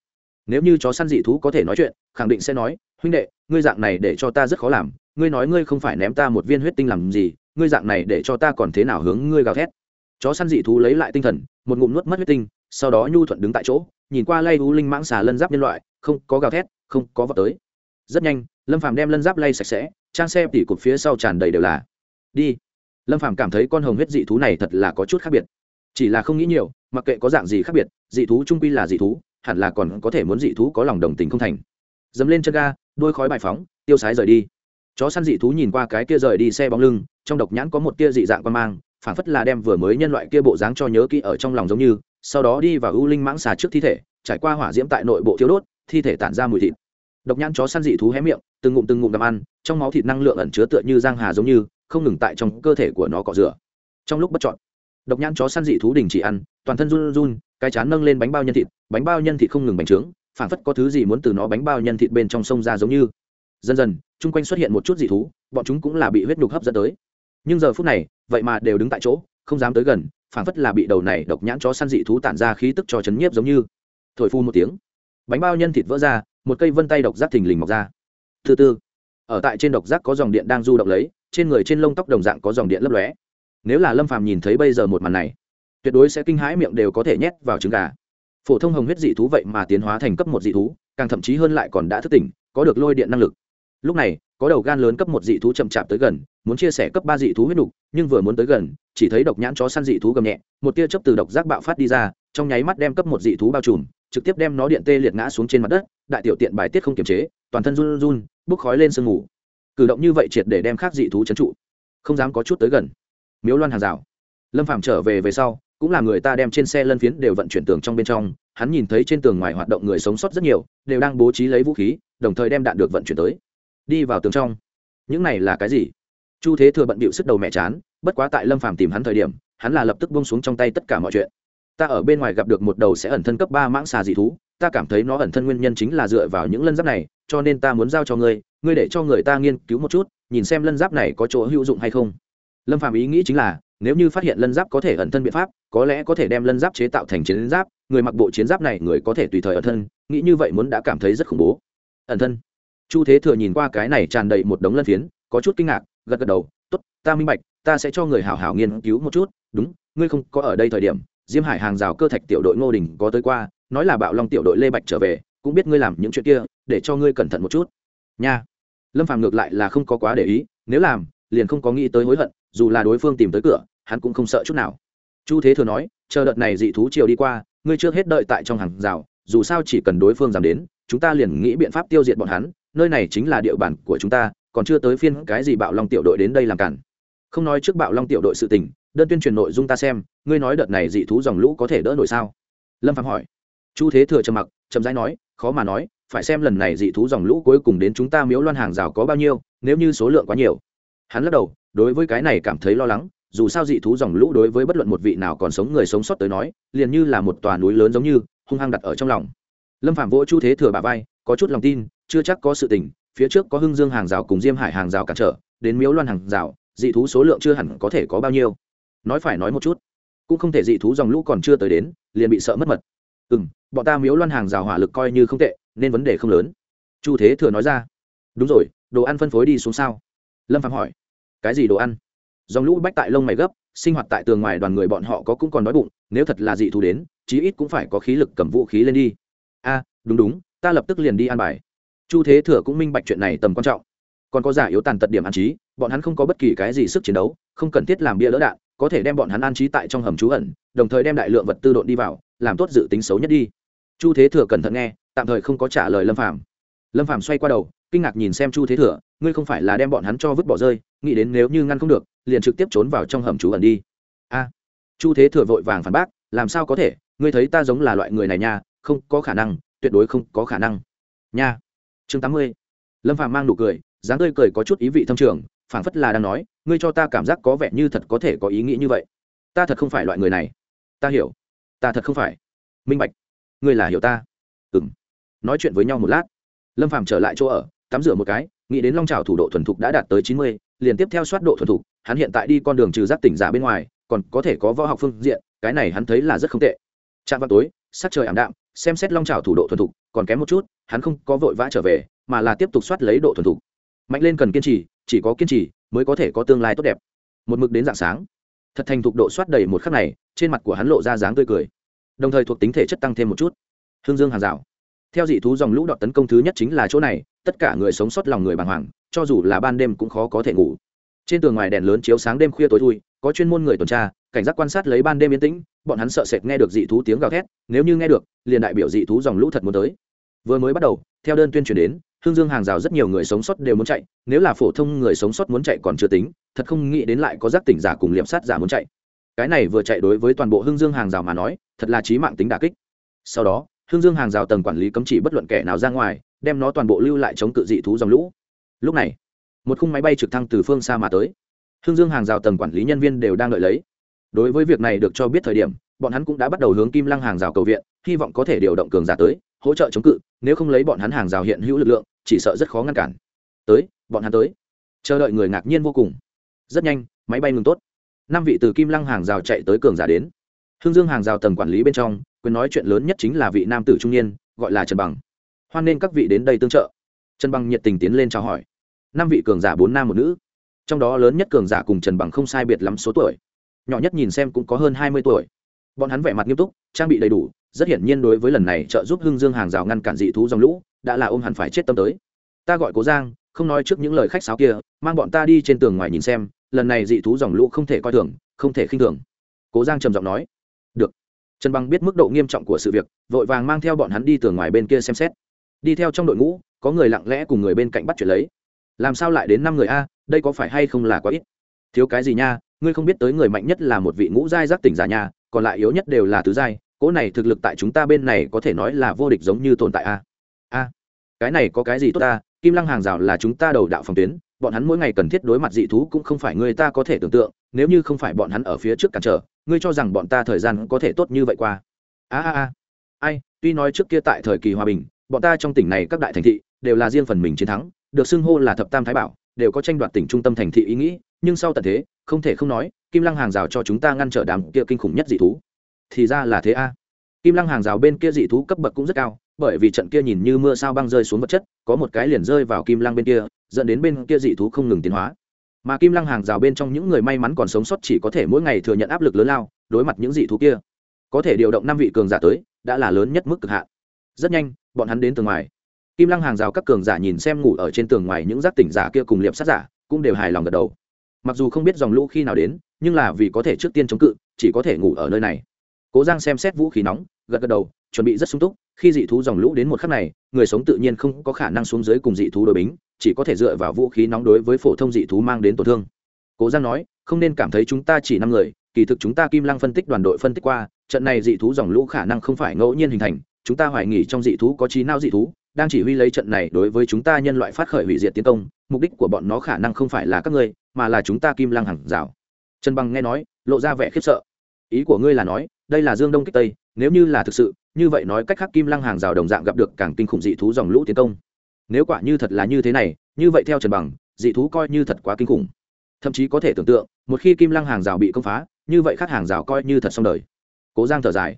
Nếu như chó săn dị thú có thể nói chuyện, khẳng định sẽ nói, huynh đệ, ngươi dạng này để cho ta rất khó làm. Ngươi nói ngươi không phải ném ta một viên huyết tinh làm gì, ngươi dạng này để cho ta còn thế nào hướng ngươi gào thét? Chó săn dị thú lấy lại tinh thần một ngụm nuốt mất huyết tinh, sau đó nhu thuận đứng tại chỗ, nhìn qua lay u linh mãng xà lân giáp nhân loại, không có gào thét, không có vọt tới. Rất nhanh, lâm phàm đem lân giáp lay sạch sẽ, trang xe tỉ cục phía sau tràn đầy đều là. Đi. Lâm phàm cảm thấy con hồng huyết dị thú này thật là có chút khác biệt. Chỉ là không nghĩ nhiều, mặc kệ có dạng gì khác biệt, dị thú trung quy là dị thú, hẳn là còn có thể muốn dị thú có lòng đồng tình không thành. Dấm lên chân ga, đôi khói bài phóng, tiêu sái rời đi. Chó săn dị thú nhìn qua cái kia rời đi xe bóng lưng, trong độc nhãn có một tia dị dạng quan mang phản phất là đem vừa mới nhân loại kia bộ dáng cho nhớ kỹ ở trong lòng giống như, sau đó đi vào ưu linh mãng xà trước thi thể, trải qua hỏa diễm tại nội bộ thiếu đốt, thi thể tản ra mùi thịt. Độc nhãn chó săn dị thú hé miệng, từng ngụm từng ngụm đầm ăn, trong máu thịt năng lượng ẩn chứa tựa như giang hà giống như, không ngừng tại trong cơ thể của nó cọ rửa. Trong lúc bất chọn độc nhãn chó săn dị thú đình chỉ ăn, toàn thân run run cái chán nâng lên bánh bao nhân thịt, bánh bao nhân thịt không ngừng bành trướng phản phất có thứ gì muốn từ nó bánh bao nhân thịt bên trong sông ra giống như. Dần dần, chung quanh xuất hiện một chút dị thú, bọn chúng cũng là bị huyết nhục hấp dẫn tới nhưng giờ phút này, vậy mà đều đứng tại chỗ, không dám tới gần, phảng phất là bị đầu này độc nhãn chó săn dị thú tản ra khí tức cho chấn nhiếp giống như. Thổi phu một tiếng, bánh bao nhân thịt vỡ ra, một cây vân tay độc giác thình lình mọc ra. Thứ tư ở tại trên độc giác có dòng điện đang du động lấy, trên người trên lông tóc đồng dạng có dòng điện lấp lóe. Nếu là lâm phàm nhìn thấy bây giờ một màn này, tuyệt đối sẽ kinh hãi miệng đều có thể nhét vào trứng gà. Phổ thông hồng huyết dị thú vậy mà tiến hóa thành cấp một dị thú, càng thậm chí hơn lại còn đã thức tỉnh, có được lôi điện năng lực. Lúc này có đầu gan lớn cấp một dị thú chậm chạp tới gần, muốn chia sẻ cấp ba dị thú huyết đục nhưng vừa muốn tới gần, chỉ thấy độc nhãn chó săn dị thú gầm nhẹ, một tia chớp từ độc giác bạo phát đi ra, trong nháy mắt đem cấp một dị thú bao trùm, trực tiếp đem nó điện tê liệt ngã xuống trên mặt đất, đại tiểu tiện bài tiết không kiềm chế, toàn thân run run, bốc khói lên sương ngủ cử động như vậy triệt để đem khác dị thú trấn trụ. Không dám có chút tới gần. Miếu loan hàng rào. Lâm Phàm trở về về sau, cũng là người ta đem trên xe lân phiến đều vận chuyển tường trong bên trong, hắn nhìn thấy trên tường ngoài hoạt động người sống sót rất nhiều, đều đang bố trí lấy vũ khí, đồng thời đem đạn được vận chuyển tới đi vào tường trong. Những này là cái gì? Chu thế thừa bận bịu sức đầu mẹ chán, bất quá tại lâm phàm tìm hắn thời điểm, hắn là lập tức bông xuống trong tay tất cả mọi chuyện. Ta ở bên ngoài gặp được một đầu sẽ ẩn thân cấp ba mãng xà dị thú, ta cảm thấy nó ẩn thân nguyên nhân chính là dựa vào những lân giáp này, cho nên ta muốn giao cho ngươi ngươi để cho người ta nghiên cứu một chút, nhìn xem lân giáp này có chỗ hữu dụng hay không. Lâm phàm ý nghĩ chính là, nếu như phát hiện lân giáp có thể ẩn thân biện pháp, có lẽ có thể đem lân giáp chế tạo thành chiến giáp, người mặc bộ chiến giáp này người có thể tùy thời ẩn thân, nghĩ như vậy muốn đã cảm thấy rất khủng bố. Ẩn thân chu thế thừa nhìn qua cái này tràn đầy một đống lân phiến, có chút kinh ngạc, gật gật đầu, tốt, ta minh bạch, ta sẽ cho người hảo hảo nghiên cứu một chút, đúng, ngươi không có ở đây thời điểm, diêm hải hàng rào cơ thạch tiểu đội ngô đình có tới qua, nói là bạo long tiểu đội lê bạch trở về, cũng biết ngươi làm những chuyện kia, để cho ngươi cẩn thận một chút. Nha. Lâm phàm ngược lại là không có quá để ý, nếu làm, liền không có nghĩ tới hối hận, dù là đối phương tìm tới cửa, hắn cũng không sợ chút nào. Chu thế thừa nói, chờ đợt này dị thú chiều đi qua, ngươi trước hết đợi tại trong hàng rào, dù sao chỉ cần đối phương dám đến, chúng ta liền nghĩ biện pháp tiêu diệt bọn hắn nơi này chính là địa bàn của chúng ta, còn chưa tới phiên cái gì bạo long tiểu đội đến đây làm cản. Không nói trước bạo long tiểu đội sự tình, đơn tuyên truyền nội dung ta xem, ngươi nói đợt này dị thú dòng lũ có thể đỡ nổi sao? Lâm phạm hỏi. Chu thế thừa trầm mặc, chậm rãi nói, khó mà nói, phải xem lần này dị thú dòng lũ cuối cùng đến chúng ta miếu loan hàng rào có bao nhiêu, nếu như số lượng quá nhiều. Hắn lắc đầu, đối với cái này cảm thấy lo lắng, dù sao dị thú dòng lũ đối với bất luận một vị nào còn sống người sống sót tới nói, liền như là một tòa núi lớn giống như, hung hăng đặt ở trong lòng. Lâm phạm vỗ chu thế thừa bà vai, có chút lòng tin chưa chắc có sự tình, phía trước có hưng dương hàng rào cùng diêm hải hàng rào cản trở, đến miếu loan hàng rào, dị thú số lượng chưa hẳn có thể có bao nhiêu. Nói phải nói một chút, cũng không thể dị thú dòng lũ còn chưa tới đến, liền bị sợ mất mật. Ừ m bọn ta miếu loan hàng rào hỏa lực coi như không tệ, nên vấn đề không lớn. Chu thế thừa nói ra. Đúng rồi, đồ ăn phân phối đi xuống sao? Lâm phạm hỏi. Cái gì đồ ăn? Dòng lũ bách tại lông mày gấp, sinh hoạt tại tường ngoài đoàn người bọn họ có cũng còn đói bụng, nếu thật là dị thú đến, chí ít cũng phải có khí lực cầm vũ khí lên đi. A, đúng đúng, ta lập tức liền đi ăn bài chu thế thừa cũng minh bạch chuyện này tầm quan trọng. Còn có giả yếu tàn tật điểm an trí, bọn hắn không có bất kỳ cái gì sức chiến đấu, không cần thiết làm bia lỡ đạn, có thể đem bọn hắn an trí tại trong hầm trú ẩn, đồng thời đem đại lượng vật tư độn đi vào, làm tốt dự tính xấu nhất đi. Chu thế thừa cẩn thận nghe, tạm thời không có trả lời lâm phàm. Lâm phàm xoay qua đầu, kinh ngạc nhìn xem chu thế thừa, ngươi không phải là đem bọn hắn cho vứt bỏ rơi, nghĩ đến nếu như ngăn không được, liền trực tiếp trốn vào trong hầm trú ẩn đi. A. Chu thế thừa vội vàng phản bác, làm sao có thể, ngươi thấy ta giống là loại người này nha, không có khả năng, tuyệt đối không có khả năng. Nha chương tám mươi. Lâm phàm mang nụ cười, dáng tươi cười có chút ý vị thâm trường, phảng phất là đang nói, ngươi cho ta cảm giác có vẻ như thật có thể có ý nghĩ như vậy. Ta thật không phải loại người này. Ta hiểu. Ta thật không phải. Minh bạch. Ngươi là hiểu ta. Ừng nói chuyện với nhau một lát. Lâm phàm trở lại chỗ ở, tắm rửa một cái, nghĩ đến long trào thủ độ thuần thục đã đạt tới chín mươi, liền tiếp theo soát độ thuần thục, hắn hiện tại đi con đường trừ giác tỉnh giả bên ngoài, còn có thể có võ học phương diện, cái này hắn thấy là rất không tệ. Chạm vào tối, sắc trời ảm đạm xem xét long trào thủ độ thuần thục, còn kém một chút, hắn không có vội vã trở về, mà là tiếp tục soát lấy độ thuần thục. Mạnh lên cần kiên trì, chỉ có kiên trì mới có thể có tương lai tốt đẹp. Một mực đến dạng sáng, thật thành thục độ soát đầy một khắc này, trên mặt của hắn lộ ra dáng tươi cười. Đồng thời thuộc tính thể chất tăng thêm một chút. Hương dương hàng rào. Theo dị thú dòng lũ đọt tấn công thứ nhất chính là chỗ này, tất cả người sống sót lòng người bàng hoàng, cho dù là ban đêm cũng khó có thể ngủ. Trên tường ngoài đèn lớn chiếu sáng đêm khuya tối thui, có chuyên môn người tuần tra cảnh giác quan sát lấy ban đêm yên tĩnh, bọn hắn sợ sệt nghe được dị thú tiếng gào thét, nếu như nghe được, liền đại biểu dị thú dòng lũ thật muốn tới. Vừa mới bắt đầu, theo đơn tuyên truyền đến, hương dương hàng rào rất nhiều người sống sót đều muốn chạy, nếu là phổ thông người sống sót muốn chạy còn chưa tính, thật không nghĩ đến lại có giác tỉnh giả cùng liệp sát giả muốn chạy. Cái này vừa chạy đối với toàn bộ hương dương hàng rào mà nói, thật là trí mạng tính đà kích. Sau đó, hương dương hàng rào tầng quản lý cấm chỉ bất luận kẻ nào ra ngoài, đem nó toàn bộ lưu lại chống cự dị thú dòng lũ. Lúc này, một khung máy bay trực thăng từ phương xa mà tới. Hương dương hàng rào tầng quản lý nhân viên đều đang đợi lấy đối với việc này được cho biết thời điểm, bọn hắn cũng đã bắt đầu hướng kim lăng hàng rào cầu viện, hy vọng có thể điều động cường giả tới, hỗ trợ chống cự, nếu không lấy bọn hắn hàng rào hiện hữu lực lượng, chỉ sợ rất khó ngăn cản. Tới, bọn hắn tới. Chờ đợi người ngạc nhiên vô cùng. Rất nhanh, máy bay ngừng tốt. Năm vị từ kim lăng hàng rào chạy tới cường giả đến. Hương dương hàng rào tầng quản lý bên trong, quyền nói chuyện lớn nhất chính là vị nam tử trung niên, gọi là trần bằng. Hoan nên các vị đến đây tương trợ. Trần bằng nhiệt tình tiến lên chào hỏi. Năm vị cường giả bốn nam một nữ. Trong đó lớn nhất cường giả cùng trần bằng không sai biệt lắm số tuổi nhỏ nhất nhìn xem cũng có hơn hai mươi tuổi. Bọn hắn vẻ mặt nghiêm túc, trang bị đầy đủ, rất hiển nhiên đối với lần này trợ giúp hưng dương hàng rào ngăn cản dị thú dòng lũ, đã là ôm hẳn phải chết tâm tới. Ta gọi cố giang, không nói trước những lời khách sáo kia, mang bọn ta đi trên tường ngoài nhìn xem, lần này dị thú dòng lũ không thể coi thường, không thể khinh thường. Cố giang trầm giọng nói. Được. Trần bằng biết mức độ nghiêm trọng của sự việc, vội vàng mang theo bọn hắn đi tường ngoài bên kia xem xét. Đi theo trong đội ngũ, có người lặng lẽ cùng người bên cạnh bắt chuyện lấy. Làm sao lại đến năm người a, đây có phải hay không là quá ít? Thiếu cái gì nha ngươi không biết tới người mạnh nhất là một vị ngũ giai giác tỉnh giả nha, còn lại yếu nhất đều là tứ giai, cỗ này thực lực tại chúng ta bên này có thể nói là vô địch giống như tồn tại a. A, cái này có cái gì tốt ta? Kim lăng hàng rào là chúng ta đầu đạo phòng tuyến, bọn hắn mỗi ngày cần thiết đối mặt dị thú cũng không phải người ta có thể tưởng tượng, nếu như không phải bọn hắn ở phía trước cản trở, ngươi cho rằng bọn ta thời gian có thể tốt như vậy qua? A a a. Ai, tuy nói trước kia tại thời kỳ hòa bình, bọn ta trong tỉnh này các đại thành thị đều là riêng phần mình chiến thắng, được xưng hô là thập tam thái bảo, đều có tranh đoạt tỉnh trung tâm thành thị ý nghĩ, nhưng sau tận thế không thể không nói, kim lăng hàng rào cho chúng ta ngăn trở đám kia kinh khủng nhất dị thú. Thì ra là thế a. Kim lăng hàng rào bên kia dị thú cấp bậc cũng rất cao, bởi vì trận kia nhìn như mưa sao băng rơi xuống vật chất, có một cái liền rơi vào kim lăng bên kia, dẫn đến bên kia dị thú không ngừng tiến hóa. Mà kim lăng hàng rào bên trong những người may mắn còn sống sót chỉ có thể mỗi ngày thừa nhận áp lực lớn lao đối mặt những dị thú kia. Có thể điều động năm vị cường giả tới, đã là lớn nhất mức cực hạn. Rất nhanh, bọn hắn đến tường ngoài. Kim lăng hàng rào các cường giả nhìn xem ngủ ở trên tường ngoài những giác tỉnh giả kia cùng liệp sát giả, cũng đều hài lòng gật đầu mặc dù không biết dòng lũ khi nào đến, nhưng là vì có thể trước tiên chống cự, chỉ có thể ngủ ở nơi này. Cố giang xem xét vũ khí nóng, gật gật đầu, chuẩn bị rất sung túc. Khi dị thú dòng lũ đến một khắc này, người sống tự nhiên không có khả năng xuống dưới cùng dị thú đội bính, chỉ có thể dựa vào vũ khí nóng đối với phổ thông dị thú mang đến tổn thương. Cố giang nói, không nên cảm thấy chúng ta chỉ năm người, kỳ thực chúng ta kim lăng phân tích đoàn đội phân tích qua, trận này dị thú dòng lũ khả năng không phải ngẫu nhiên hình thành, chúng ta hoài nghỉ trong dị thú có trí não dị thú đang chỉ huy lấy trận này đối với chúng ta nhân loại phát khởi hủy diệt tiến công, mục đích của bọn nó khả năng không phải là các ngươi, mà là chúng ta kim lăng hàng rào. Trần bằng nghe nói, lộ ra vẻ khiếp sợ. Ý của ngươi là nói, đây là dương đông kích tây, nếu như là thực sự, như vậy nói cách khác kim lăng hàng rào đồng dạng gặp được càng kinh khủng dị thú dòng lũ tiến công. Nếu quả như thật là như thế này, như vậy theo trần bằng, dị thú coi như thật quá kinh khủng. Thậm chí có thể tưởng tượng, một khi kim lăng hàng rào bị công phá, như vậy khác hàng rào coi như thật xong đời. Cố giang thở dài.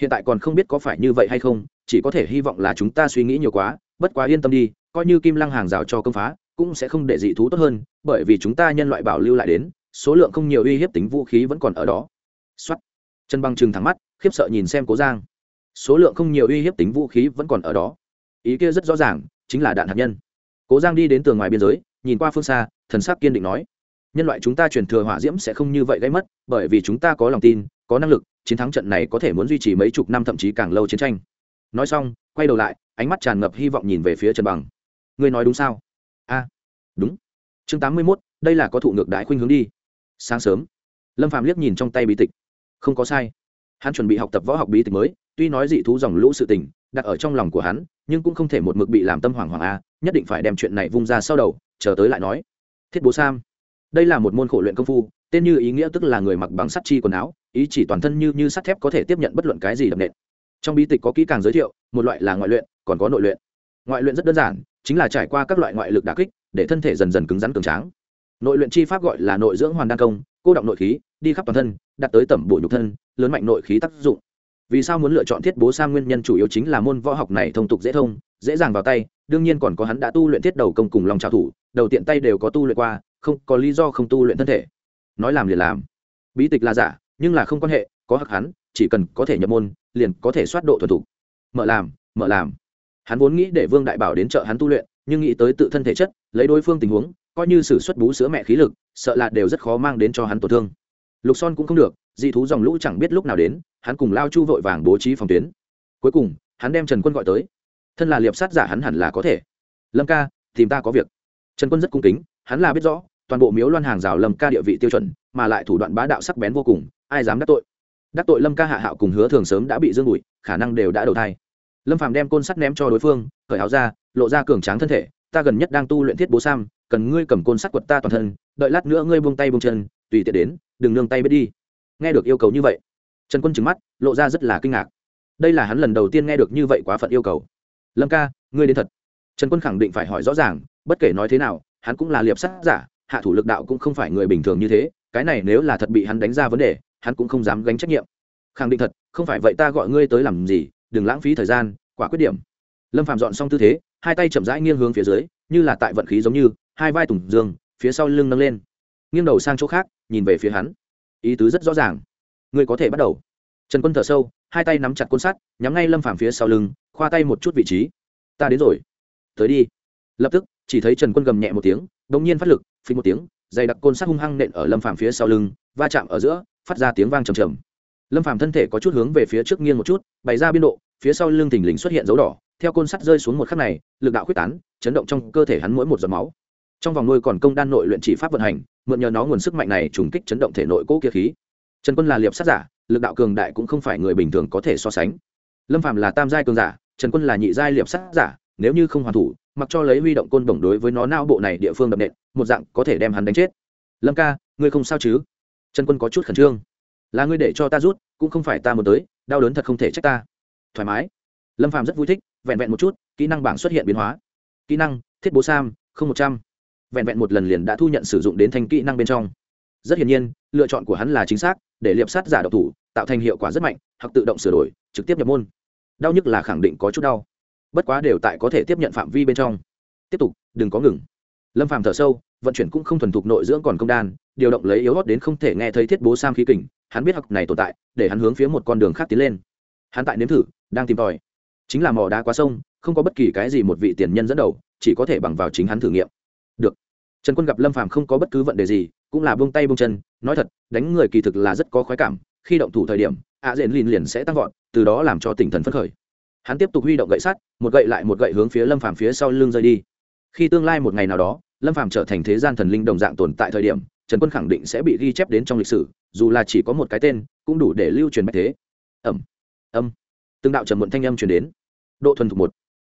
Hiện tại còn không biết có phải như vậy hay không chỉ có thể hy vọng là chúng ta suy nghĩ nhiều quá, bất quá yên tâm đi, coi như kim lăng hàng rào cho công phá, cũng sẽ không để dị thú tốt hơn, bởi vì chúng ta nhân loại bảo lưu lại đến, số lượng không nhiều uy hiếp tính vũ khí vẫn còn ở đó. Xuất chân băng chừng thẳng mắt, khiếp sợ nhìn xem cố giang. Số lượng không nhiều uy hiếp tính vũ khí vẫn còn ở đó. Ý kia rất rõ ràng, chính là đạn hạt nhân. Cố giang đi đến tường ngoài biên giới, nhìn qua phương xa, thần sắc kiên định nói, nhân loại chúng ta truyền thừa hỏa diễm sẽ không như vậy gây mất, bởi vì chúng ta có lòng tin, có năng lực, chiến thắng trận này có thể muốn duy trì mấy chục năm thậm chí càng lâu chiến tranh nói xong, quay đầu lại, ánh mắt tràn ngập hy vọng nhìn về phía trần bằng. Ngươi nói đúng sao? A. Đúng. Chương tám mươi mốt, đây là có thụ ngược đại khuynh hướng đi. Sáng sớm, lâm phạm liếc nhìn trong tay bí tịch. Không có sai. Hắn chuẩn bị học tập võ học bí tịch mới, tuy nói dị thú dòng lũ sự tình, đặt ở trong lòng của hắn, nhưng cũng không thể một mực bị làm tâm hoàng hoàng a, nhất định phải đem chuyện này vung ra sau đầu, chờ tới lại nói. Thiết bố sam, đây là một môn khổ luyện công phu, tên như ý nghĩa tức là người mặc bằng sắt chi quần áo, ý chỉ toàn thân như như sắt thép có thể tiếp nhận bất luận cái gì đập nện trong bí tịch có kỹ càng giới thiệu, một loại là ngoại luyện, còn có nội luyện. Ngoại luyện rất đơn giản, chính là trải qua các loại ngoại lực đà kích, để thân thể dần dần cứng rắn cường tráng. Nội luyện chi pháp gọi là nội dưỡng hoàn đan công, cô động nội khí, đi khắp toàn thân, đạt tới tẩm bổ nhục thân, lớn mạnh nội khí tác dụng. Vì sao muốn lựa chọn thiết bố sang nguyên nhân chủ yếu chính là môn võ học này thông tục dễ thông, dễ dàng vào tay, đương nhiên còn có hắn đã tu luyện thiết đầu công cùng lòng trào thủ, đầu tiện tay đều có tu luyện qua, không có lý do không tu luyện thân thể. Nói làm liền làm. Bí tịch là giả, nhưng là không quan hệ có hắc hắn, chỉ cần có thể nhập môn, liền có thể soát độ thuần thục. Mở làm mở làm. Hắn vốn nghĩ để vương đại bảo đến chợ hắn tu luyện, nhưng nghĩ tới tự thân thể chất, lấy đối phương tình huống, coi như sử xuất bú sữa mẹ khí lực, sợ là đều rất khó mang đến cho hắn tổn thương. Lục son cũng không được, dị thú dòng lũ chẳng biết lúc nào đến, hắn cùng lao chu vội vàng bố trí phòng tuyến. Cuối cùng, hắn đem trần quân gọi tới. Thân là liệp sát giả hắn hẳn là có thể. Lâm ca, tìm ta có việc. Trần quân rất cung kính, hắn là biết rõ, toàn bộ miếu loan hàng rào lâm ca địa vị tiêu chuẩn, mà lại thủ đoạn bá đạo sắc bén vô cùng, ai dám đắc tội? Đắc tội lâm ca hạ hạo cùng hứa thường sớm đã bị dương bụi khả năng đều đã đầu thai. Lâm phàm đem côn sắt ném cho đối phương, cởi áo ra, lộ ra cường tráng thân thể. Ta gần nhất đang tu luyện thiết bố sam, cần ngươi cầm côn sắt quật ta toàn thân, đợi lát nữa ngươi buông tay buông chân, tùy tiện đến, đừng nương tay biết đi. Nghe được yêu cầu như vậy, trần quân trừng mắt, lộ ra rất là kinh ngạc. Đây là hắn lần đầu tiên nghe được như vậy quá phận yêu cầu. Lâm ca, ngươi đến thật. Trần quân khẳng định phải hỏi rõ ràng, bất kể nói thế nào, hắn cũng là liệp sát giả, hạ thủ lực đạo cũng không phải người bình thường như thế, cái này nếu là thật bị hắn đánh ra vấn đề hắn cũng không dám gánh trách nhiệm. Khẳng định thật, không phải vậy ta gọi ngươi tới làm gì, đừng lãng phí thời gian, quả quyết điểm. Lâm phạm dọn xong tư thế, hai tay chậm rãi nghiêng hướng phía dưới, như là tại vận khí giống như, hai vai tùng dương, phía sau lưng nâng lên. Nghiêng đầu sang chỗ khác, nhìn về phía hắn. Ý tứ rất rõ ràng. Ngươi có thể bắt đầu. Trần quân thở sâu, hai tay nắm chặt côn sắt, nhắm ngay lâm phàm phía sau lưng, khoa tay một chút vị trí. Ta đến rồi. Tới đi. Lập tức, chỉ thấy trần quân gầm nhẹ một tiếng đ ỗ n g nhiên phát lực phí một tiếng, dày đặc côn sắt hung hăng nện ở lâm phàm phía sau lưng, va chạm ở giữa phát ra tiếng vang trầm trầm. Lâm phàm thân thể có chút hướng về phía trước nghiêng một chút, bày ra biên độ, phía sau lưng thình lình xuất hiện dấu đỏ, theo côn sắt rơi xuống một khắc này, lực đạo quyết tán, chấn động trong cơ thể hắn mỗi một giọt máu. Trong vòng nuôi còn công đan nội luyện chỉ pháp vận hành, mượn nhờ nó nguồn sức mạnh này trùng kích chấn động thể nội cỗ kia khí. Trần quân là liệp sát giả, lực đạo cường đại cũng không phải người bình thường có thể so sánh. Lâm phạm là tam giai cường giả, trần quân là nhị giai liệp sát giả, nếu như không hoàn thủ, mặc cho lấy huy động côn bổng đối với nó nao bộ này địa phương đập nện, một dạng có thể đem hắn đánh chết. Lâm ca, ngươi không sao chứ? Trần quân có chút khẩn trương. Là ngươi để cho ta rút, cũng không phải ta muốn tới, đau đớn thật không thể trách ta. Thoải mái. Lâm Phàm rất vui thích, vẹn vẹn một chút, kỹ năng bảng xuất hiện biến hóa. Kỹ năng, thiết bố sam, không một trăm. Vẹn vẹn một lần liền đã thu nhận sử dụng đến thành kỹ năng bên trong. Rất hiển nhiên, lựa chọn của hắn là chính xác, để liệp sát giả độc thủ, tạo thành hiệu quả rất mạnh, hoặc tự động sửa đổi, trực tiếp nhập môn. Đau nhức là khẳng định có chút đau. Bất quá đều tại có thể tiếp nhận phạm vi bên trong. Tiếp tục, đừng có ngừng. Lâm phàm thở sâu vận chuyển cũng không thuần thục nội dưỡng còn công đan, điều động lấy yếu hót đến không thể nghe thấy thiết bố sam khí kình, hắn biết học này tồn tại, để hắn hướng phía một con đường khác tiến lên. Hắn tại nếm thử, đang tìm tòi. Chính là mò đá quá sông, không có bất kỳ cái gì một vị tiền nhân dẫn đầu, chỉ có thể bằng vào chính hắn thử nghiệm. Được. Trần quân gặp lâm phàm không có bất cứ vấn đề gì, cũng là buông tay buông chân, nói thật, đánh người kỳ thực là rất có khoái cảm, khi động thủ thời điểm, ạ diện liền liền sẽ tăng vọt, từ đó làm cho tinh thần phấn khởi. Hắn tiếp tục huy động gậy sắt, một gậy lại một gậy hướng phía lâm phàm phía sau lưng rơi đi. Khi tương lai một ngày nào đó lâm phàm trở thành thế gian thần linh đồng dạng tồn tại thời điểm, trần quân khẳng định sẽ bị ghi chép đến trong lịch sử, dù là chỉ có một cái tên, cũng đủ để lưu truyền bạch thế. Ẩm âm từng đạo trầm muộn thanh âm truyền đến. Độ thuần thục một.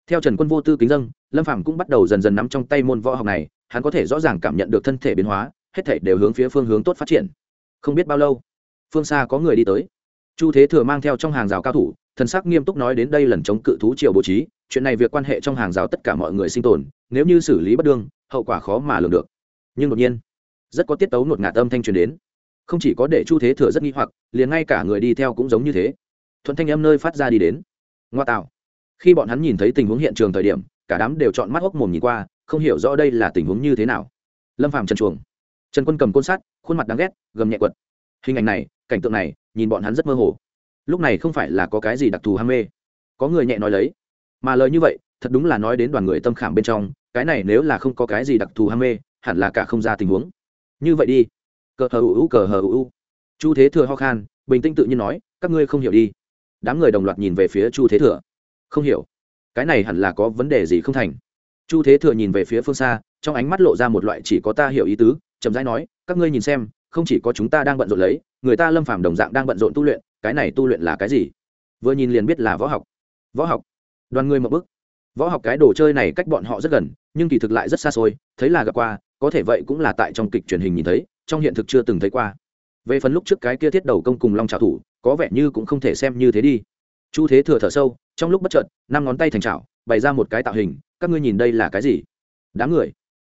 Theo trần quân vô tư kính dân lâm phàm cũng bắt đầu dần dần nắm trong tay môn võ học này, hắn có thể rõ ràng cảm nhận được thân thể biến hóa, hết thể đều hướng phía phương hướng tốt phát triển. Không biết bao lâu, phương xa có người đi tới. Chu thế thừa mang theo trong hàng rào cao thủ, thần sắc nghiêm túc nói đến đây lần chống cự thú triều bố trí, chuyện này việc quan hệ trong hàng rào tất cả mọi người sinh tồn, nếu như xử lý bất đương hậu quả khó mà lường được. Nhưng đột nhiên, rất có tiết tấu ngột ngạt âm thanh truyền đến. Không chỉ có để chu thế thừa rất nghi hoặc, liền ngay cả người đi theo cũng giống như thế. Thuận thanh âm nơi phát ra đi đến. Ngoa tạo. Khi bọn hắn nhìn thấy tình huống hiện trường thời điểm, cả đám đều chọn mắt hốc mồm nhìn qua, không hiểu rõ đây là tình huống như thế nào. Lâm phàm trần chuồng. Trần quân cầm côn sắt, khuôn mặt đáng ghét, gầm nhẹ quật. Hình ảnh này, cảnh tượng này, nhìn bọn hắn rất mơ hồ. Lúc này không phải là có cái gì đặc thù ham mê. Có người nhẹ nói lấy. Mà lời như vậy, thật đúng là nói đến đoàn người tâm khảm bên trong cái này nếu là không có cái gì đặc thù ham mê, hẳn là cả không ra tình huống. Như vậy đi. Cờ hờ ưu cờ hờ ưu chu thế thừa ho khan, bình tĩnh tự nhiên nói, các ngươi không hiểu đi. Đám người đồng loạt nhìn về phía chu thế thừa. Không hiểu. Cái này hẳn là có vấn đề gì không thành? Chu thế thừa nhìn về phía phương xa, trong ánh mắt lộ ra một loại chỉ có ta hiểu ý tứ, chậm rãi nói, các ngươi nhìn xem, không chỉ có chúng ta đang bận rộn lấy, người ta lâm phàm đồng dạng đang bận rộn tu luyện, cái này tu luyện là cái gì? Vừa nhìn liền biết là võ học. Võ học. Đoàn người một bức võ học cái đồ chơi này cách bọn họ rất gần, nhưng kỳ thực lại rất xa xôi, thấy là gặp qua, có thể vậy cũng là tại trong kịch truyền hình nhìn thấy, trong hiện thực chưa từng thấy qua. Về phần lúc trước cái kia thiết đầu công cùng long trào thủ, có vẻ như cũng không thể xem như thế đi. Chu thế thừa thở sâu, trong lúc bất chợt, năm ngón tay thành trào bày ra một cái tạo hình, các ngươi nhìn đây là cái gì? Đám người.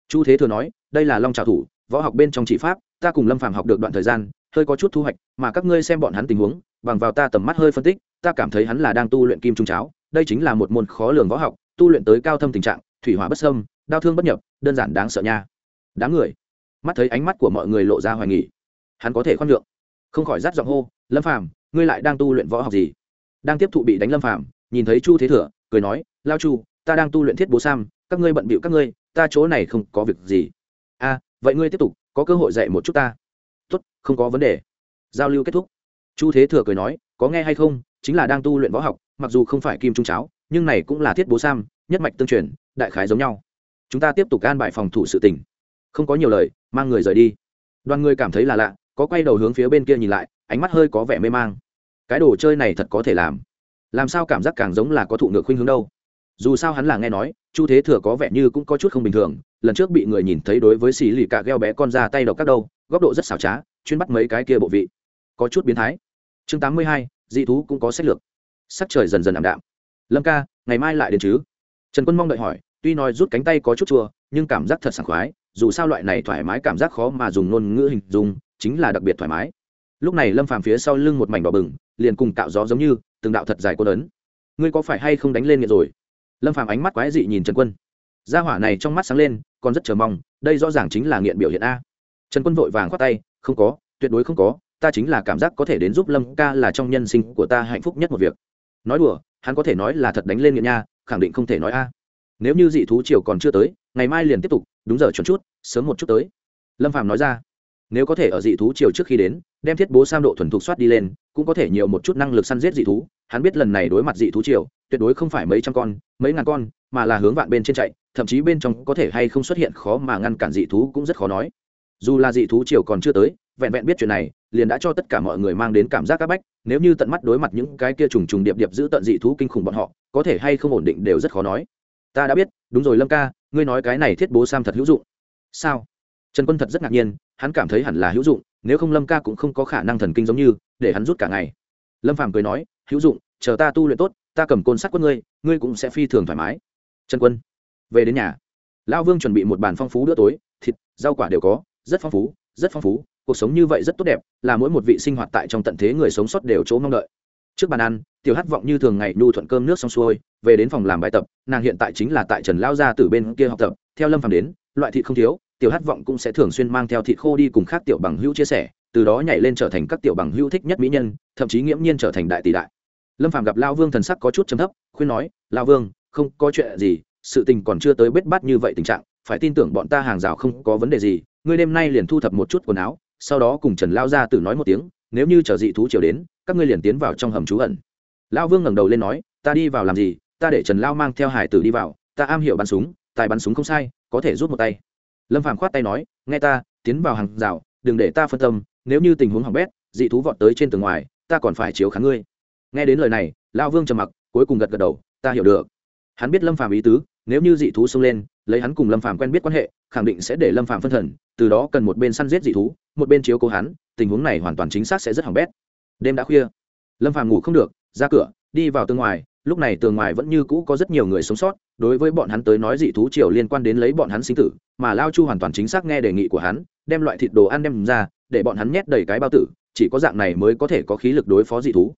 Chu thế thừa nói, đây là long trào thủ, võ học bên trong chỉ pháp, ta cùng lâm phàm học được đoạn thời gian, hơi có chút thu hoạch, mà các ngươi xem bọn hắn tình huống, bằng vào ta tầm mắt hơi phân tích, ta cảm thấy hắn là đang tu luyện kim trung cháo, đây chính là một môn khó lường võ học tu luyện tới cao thâm tình trạng, thủy hỏa bất sâm đau thương bất nhập, đơn giản đáng sợ nha. Đám người. Mắt thấy ánh mắt của mọi người lộ ra hoài nghỉ hắn có thể khoan nhượng. Không khỏi rát giọng hô, lâm phàm, ngươi lại đang tu luyện võ học gì? Đang tiếp thụ bị đánh lâm phàm, nhìn thấy chu thế thừa, cười nói, lao chu, ta đang tu luyện thiết bố sam, các ngươi bận bịu các ngươi, ta chỗ này không có việc gì. A, vậy ngươi tiếp tục, có cơ hội dạy một chút ta. Tốt, không có vấn đề. Giao lưu kết thúc. Chu thế thừa cười nói, có nghe hay không? Chính là đang tu luyện võ học, mặc dù không phải kim trung cháo nhưng này cũng là thiết bố sam, nhất mạch tương truyền, đại khái giống nhau. Chúng ta tiếp tục can bài phòng thủ sự tình. Không có nhiều lời, mang người rời đi. Đoàn người cảm thấy là lạ, có quay đầu hướng phía bên kia nhìn lại, ánh mắt hơi có vẻ mê mang. Cái đồ chơi này thật có thể làm. Làm sao cảm giác càng giống là có thụ ngược khuynh hướng đâu? Dù sao hắn là nghe nói, chu thế thừa có vẻ như cũng có chút không bình thường, lần trước bị người nhìn thấy đối với xì lì cạ gheo bé con ra tay độc các đâu, góc độ rất xảo trá, chuyên bắt mấy cái kia bộ vị. Có chút biến thái. Chương tám mươi hai, dị thú cũng có sách lược. Sắc trời dần dần ảm đạm lâm ca, ngày mai lại đến chứ? Trần quân mong đợi hỏi, tuy nói rút cánh tay có chút chua, nhưng cảm giác thật sảng khoái, dù sao loại này thoải mái cảm giác khó mà dùng ngôn ngữ hình dung, chính là đặc biệt thoải mái. Lúc này lâm phàm phía sau lưng một mảnh đỏ bừng, liền cùng cạo gió giống như, từng đạo thật dài cô lớn ngươi có phải hay không đánh lên nghiện rồi? Lâm phàm ánh mắt quái dị nhìn trần quân. Gia hỏa này trong mắt sáng lên, còn rất chờ mong, đây rõ ràng chính là nghiện biểu hiện a. Trần quân vội vàng khoát tay, không có, tuyệt đối không có, ta chính là cảm giác có thể đến giúp lâm ca là trong nhân sinh của ta hạnh phúc nhất một việc. Nói đùa hắn có thể nói là thật đánh lên nghiện nha, khẳng định không thể nói a. Nếu như dị thú chiều còn chưa tới, ngày mai liền tiếp tục, đúng giờ chuẩn chút, sớm một chút tới. Lâm phàm nói ra. Nếu có thể ở dị thú chiều trước khi đến, đem thiết bố sam độ thuần thục soát đi lên, cũng có thể nhiều một chút năng lực săn giết dị thú. Hắn biết lần này đối mặt dị thú chiều tuyệt đối không phải mấy trăm con, mấy ngàn con, mà là hướng vạn bên trên chạy, thậm chí bên trong có thể hay không xuất hiện khó mà ngăn cản dị thú cũng rất khó nói. Dù là dị thú chiều còn chưa tới, vẹn vẹn biết chuyện này liền đã cho tất cả mọi người mang đến cảm giác áp bách, nếu như tận mắt đối mặt những cái kia trùng trùng điệp điệp giữ tận dị thú kinh khủng bọn họ, có thể hay không ổn định đều rất khó nói. Ta đã biết, đúng rồi lâm ca, ngươi nói cái này thiết bố sam thật hữu dụng. Sao? Trần quân thật rất ngạc nhiên, hắn cảm thấy hẳn là hữu dụng, nếu không lâm ca cũng không có khả năng thần kinh giống như, để hắn rút cả ngày. Lâm phàm cười nói, hữu dụng, chờ ta tu luyện tốt, ta cầm côn sắt quân ngươi ngươi cũng sẽ phi thường thoải mái. Trần quân, về đến nhà. Lão vương chuẩn bị một bàn phong phú bữa tối, thịt, rau quả đều có, rất phong phú, rất phong phú cuộc sống như vậy rất tốt đẹp, là mỗi một vị sinh hoạt tại trong tận thế người sống sót đều chỗ mong đợi. Trước bàn ăn, tiểu hát vọng như thường ngày nhu thuận cơm nước xong xuôi, về đến phòng làm bài tập, nàng hiện tại chính là tại trần lao gia từ bên kia học tập, theo lâm phàm đến, loại thịt không thiếu, tiểu hát vọng cũng sẽ thường xuyên mang theo thịt khô đi cùng khác tiểu bằng hữu chia sẻ, từ đó nhảy lên trở thành các tiểu bằng hữu thích nhất mỹ nhân, thậm chí nghiễm nhiên trở thành đại tỷ đại. Lâm phàm gặp lao vương thần sắc có chút chấm thấp, khuyên nói, lao vương, không có chuyện gì, sự tình còn chưa tới bết bát như vậy tình trạng, phải tin tưởng bọn ta hàng rào không có vấn đề gì, ngươi đêm nay liền thu thập một chút quần áo sau đó cùng trần lao ra tử nói một tiếng, nếu như chờ dị thú chiều đến, các ngươi liền tiến vào trong hầm trú ẩn. Lao vương ngẩng đầu lên nói, ta đi vào làm gì? Ta để trần lao mang theo hải tử đi vào, ta am hiểu bắn súng, tài bắn súng không sai, có thể rút một tay. Lâm phàm khoát tay nói, nghe ta, tiến vào hàng rào, đừng để ta phân tâm, nếu như tình huống hỏng bét, dị thú vọt tới trên tường ngoài, ta còn phải chiếu kháng ngươi. Nghe đến lời này, lao vương trầm mặc, cuối cùng gật gật đầu, ta hiểu được. Hắn biết lâm phàm ý tứ, nếu như dị thú xông lên, lấy hắn cùng lâm phàm quen biết quan hệ, khẳng định sẽ để lâm phàm phân thần, từ đó cần một bên săn giết dị thú một bên chiếu cố hắn, tình huống này hoàn toàn chính xác sẽ rất hỏng bét. Đêm đã khuya, lâm phàm ngủ không được, ra cửa, đi vào tường ngoài, lúc này tường ngoài vẫn như cũ có rất nhiều người sống sót, đối với bọn hắn tới nói dị thú triều liên quan đến lấy bọn hắn sinh tử, mà lao chu hoàn toàn chính xác nghe đề nghị của hắn, đem loại thịt đồ ăn đem ra, để bọn hắn nhét đầy cái bao tử, chỉ có dạng này mới có thể có khí lực đối phó dị thú.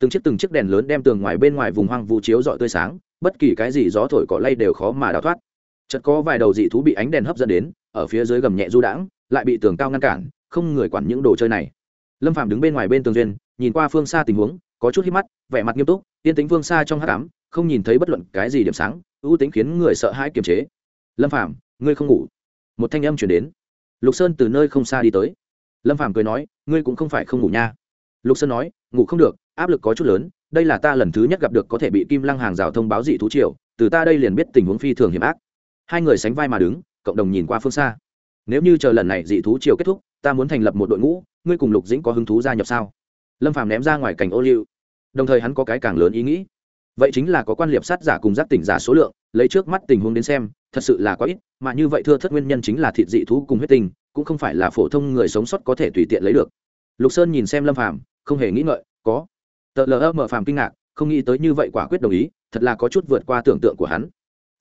Từng chiếc từng chiếc đèn lớn đem tường ngoài bên ngoài vùng hoang vu chiếu rọi tươi sáng, bất kỳ cái gì gió thổi cỏ lay đều khó mà đào thoát. Chợt có vài đầu dị thú bị ánh đèn hấp dẫn đến, ở phía dưới gầm nhẹ du đãng, lại bị tường cao ngăn cản không người quản những đồ chơi này. Lâm phạm đứng bên ngoài bên tường duyên, nhìn qua phương xa tình huống, có chút hít mắt, vẻ mặt nghiêm túc, yên tính phương xa trong hát cám không nhìn thấy bất luận cái gì điểm sáng, ưu tính khiến người sợ hãi kiềm chế. Lâm phạm ngươi không ngủ. Một thanh âm chuyển đến. Lục sơn từ nơi không xa đi tới. Lâm Phạm cười nói, ngươi cũng không phải không ngủ nha. Lục sơn nói, ngủ không được, áp lực có chút lớn, đây là ta lần thứ nhất gặp được có thể bị kim lăng hàng rào thông báo dị thú triều, từ ta đây liền biết tình huống phi thường hiểm ác. Hai người sánh vai mà đứng, cộng đồng nhìn qua phương xa. Nếu như chờ lần này dị thú triều kết thúc ta muốn thành lập một đội ngũ, ngươi cùng lục dĩnh có hứng thú gia nhập sao? Lâm phàm ném ra ngoài cảnh ô liu. Đồng thời hắn có cái càng lớn ý nghĩ. Vậy chính là có quan liệp sát giả cùng giác tỉnh giả số lượng, lấy trước mắt tình huống đến xem, thật sự là quá ít, mà như vậy thưa thất nguyên nhân chính là thịt dị thú cùng huyết tình cũng không phải là phổ thông người sống sót có thể tùy tiện lấy được. Lục sơn nhìn xem lâm phàm, không hề nghĩ ngợi, có. Tờ lờ mở phàm kinh ngạc, không nghĩ tới như vậy quả quyết đồng ý, thật là có chút vượt qua tưởng tượng của hắn.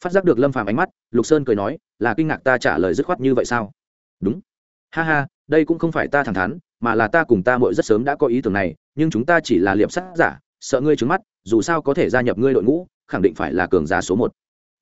Phát giác được lâm phàm ánh mắt, lục sơn cười nói, là kinh ngạc ta trả lời dứt khoát như vậy sao? Đúng. Ha ha đây cũng không phải ta thẳng thắn, mà là ta cùng ta mội rất sớm đã có ý tưởng này, nhưng chúng ta chỉ là liệm sát giả, sợ ngươi trứng mắt, dù sao có thể gia nhập ngươi đội ngũ, khẳng định phải là cường giả số một.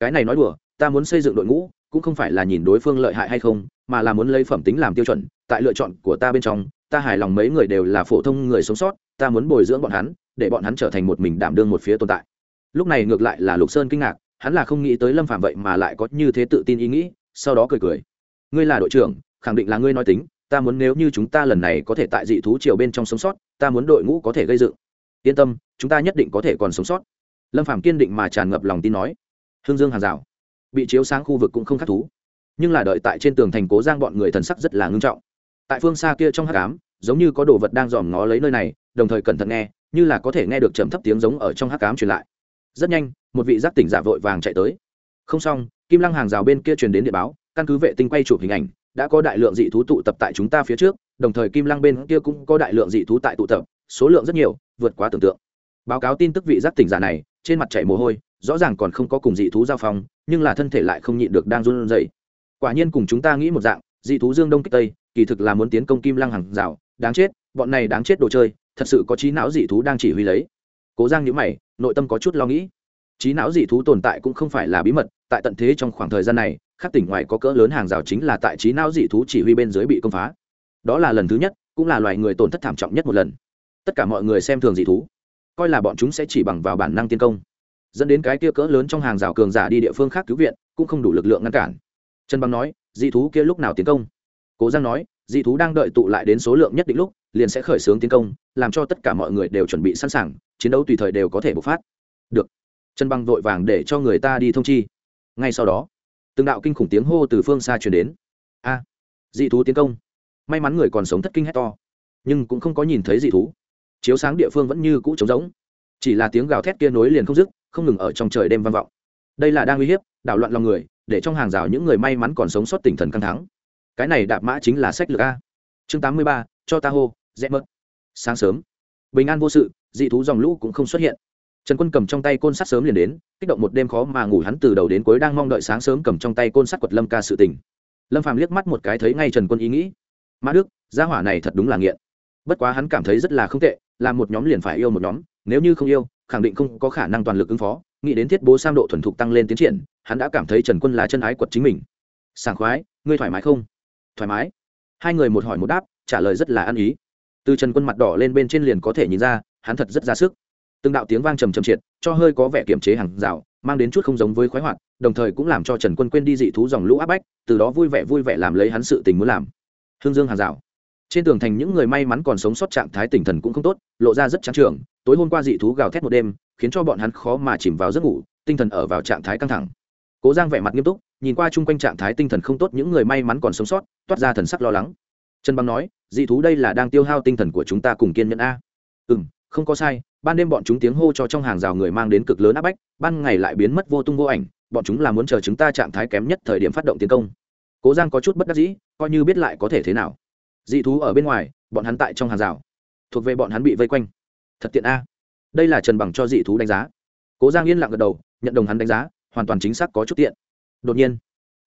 Cái này nói đùa, ta muốn xây dựng đội ngũ, cũng không phải là nhìn đối phương lợi hại hay không, mà là muốn lấy phẩm tính làm tiêu chuẩn, tại lựa chọn của ta bên trong, ta hài lòng mấy người đều là phổ thông người sống sót, ta muốn bồi dưỡng bọn hắn, để bọn hắn trở thành một mình đảm đương một phía tồn tại. Lúc này ngược lại là lục sơn kinh ngạc, hắn là không nghĩ tới lâm phạm vậy mà lại có như thế tự tin ý nghĩ, sau đó cười cười. Ngươi là đội trưởng, khẳng định là ngươi nói tính ta muốn nếu như chúng ta lần này có thể tại dị thú triều bên trong sống sót, ta muốn đội ngũ có thể gây dựng. Yên tâm, chúng ta nhất định có thể còn sống sót. Lâm phạm kiên định mà tràn ngập lòng tin nói. Hương dương hàng rào. Bị chiếu sáng khu vực cũng không khắc thú. Nhưng là đợi tại trên tường thành cố giang bọn người thần sắc rất là ngưng trọng. Tại phương xa kia trong hát cám giống như có đồ vật đang dòm ngó lấy nơi này, đồng thời cẩn thận nghe, như là có thể nghe được trầm thấp tiếng giống ở trong hát cám truyền lại. Rất nhanh, một vị giác tỉnh giả vội vàng chạy tới. Không xong, kim lăng hàng rào bên kia truyền đến địa báo, căn cứ vệ tinh quay chụp hình ảnh đã có đại lượng dị thú tụ tập tại chúng ta phía trước, đồng thời kim lăng bên kia cũng có đại lượng dị thú tại tụ tập, số lượng rất nhiều, vượt quá tưởng tượng. Báo cáo tin tức vị giác tỉnh giả này, trên mặt chảy mồ hôi, rõ ràng còn không có cùng dị thú giao phong, nhưng là thân thể lại không nhịn được đang run rẩy. Quả nhiên cùng chúng ta nghĩ một dạng, dị thú dương đông kích tây, kỳ thực là muốn tiến công kim lăng hàng rào, đáng chết, bọn này đáng chết đồ chơi, thật sự có trí não dị thú đang chỉ huy lấy. Cố giang nhữ mày, nội tâm có chút lo nghĩ. Trí não dị thú tồn tại cũng không phải là bí mật, tại tận thế trong khoảng thời gian này khắc tỉnh ngoài có cỡ lớn hàng rào chính là tại trí não dị thú chỉ huy bên dưới bị công phá. Đó là lần thứ nhất, cũng là loài người tổn thất thảm trọng nhất một lần. Tất cả mọi người xem thường dị thú, coi là bọn chúng sẽ chỉ bằng vào bản năng tiến công. Dẫn đến cái kia cỡ lớn trong hàng rào cường giả đi địa phương khác cứu viện, cũng không đủ lực lượng ngăn cản. Trần bằng nói, dị thú kia lúc nào tiến công? Cố giang nói, dị thú đang đợi tụ lại đến số lượng nhất định lúc, liền sẽ khởi xướng tiến công, làm cho tất cả mọi người đều chuẩn bị sẵn sàng, chiến đấu tùy thời đều có thể bộc phát. Được. Trần bằng vội vàng để cho người ta đi thông chi. Ngay sau đó từng đạo kinh khủng tiếng hô từ phương xa truyền đến. A, dị thú tiến công. May mắn người còn sống thất kinh hét to, nhưng cũng không có nhìn thấy dị thú. Chiếu sáng địa phương vẫn như cũ trống rỗng. Chỉ là tiếng gào thét kia nối liền không dứt, không ngừng ở trong trời đêm vang vọng. Đây là đang uy hiếp, đảo loạn lòng người, để trong hàng rào những người may mắn còn sống sót tinh thần căng thẳng. Cái này đạp mã chính là sách lược a. Chương tám mươi ba, cho ta hô rẽ mất sáng sớm, bình an vô sự, dị thú dòng lũ cũng không xuất hiện trần quân cầm trong tay côn sắt sớm liền đến, kích động một đêm khó mà ngủ hắn từ đầu đến cuối đang mong đợi sáng sớm cầm trong tay côn sắt quật lâm ca sự tình. Lâm phàm liếc mắt một cái thấy ngay trần quân ý nghĩ. Mã đức, gia hỏa này thật đúng là nghiện. Bất quá hắn cảm thấy rất là không tệ làm một nhóm liền phải yêu một nhóm, nếu như không yêu, khẳng định không có khả năng toàn lực ứng phó. Nghĩ đến thiết bố sam độ thuần thục tăng lên tiến triển, hắn đã cảm thấy trần quân là chân ái quật chính mình. Sảng khoái, ngươi thoải mái không? Thoải mái. Hai người một hỏi một đáp, trả lời rất là ăn ý. Từ trần quân mặt đỏ lên bên trên liền có thể nhìn ra, hắn thật rất ra sức từng đạo tiếng vang trầm trầm triệt, cho hơi có vẻ kiềm chế hàng rào, mang đến chút không giống với khoái hoạt, đồng thời cũng làm cho trần quân quên đi dị thú dòng lũ áp bách, từ đó vui vẻ vui vẻ làm lấy hắn sự tình muốn làm. Hương dương hàng rào. Trên tường thành những người may mắn còn sống sót trạng thái tinh thần cũng không tốt, lộ ra rất trắng trường, tối hôm qua dị thú gào thét một đêm, khiến cho bọn hắn khó mà chìm vào giấc ngủ, tinh thần ở vào trạng thái căng thẳng. Cố giang vẻ mặt nghiêm túc, nhìn qua chung quanh trạng thái tinh thần không tốt những người may mắn còn sống sót, toát ra thần sắc lo lắng. Trần băng nói, dị thú đây là đang tiêu hao tinh thần của chúng ta cùng kiên nhẫn a. Ừ không có sai ban đêm bọn chúng tiếng hô cho trong hàng rào người mang đến cực lớn áp bách, ban ngày lại biến mất vô tung vô ảnh, bọn chúng là muốn chờ chúng ta trạng thái kém nhất thời điểm phát động tiến công. Cố giang có chút bất đắc dĩ, coi như biết lại có thể thế nào. Dị thú ở bên ngoài, bọn hắn tại trong hàng rào, thuộc về bọn hắn bị vây quanh. Thật tiện a. Đây là trần bằng cho dị thú đánh giá. Cố giang yên lặng gật đầu, nhận đồng hắn đánh giá, hoàn toàn chính xác có chút tiện. Đột nhiên,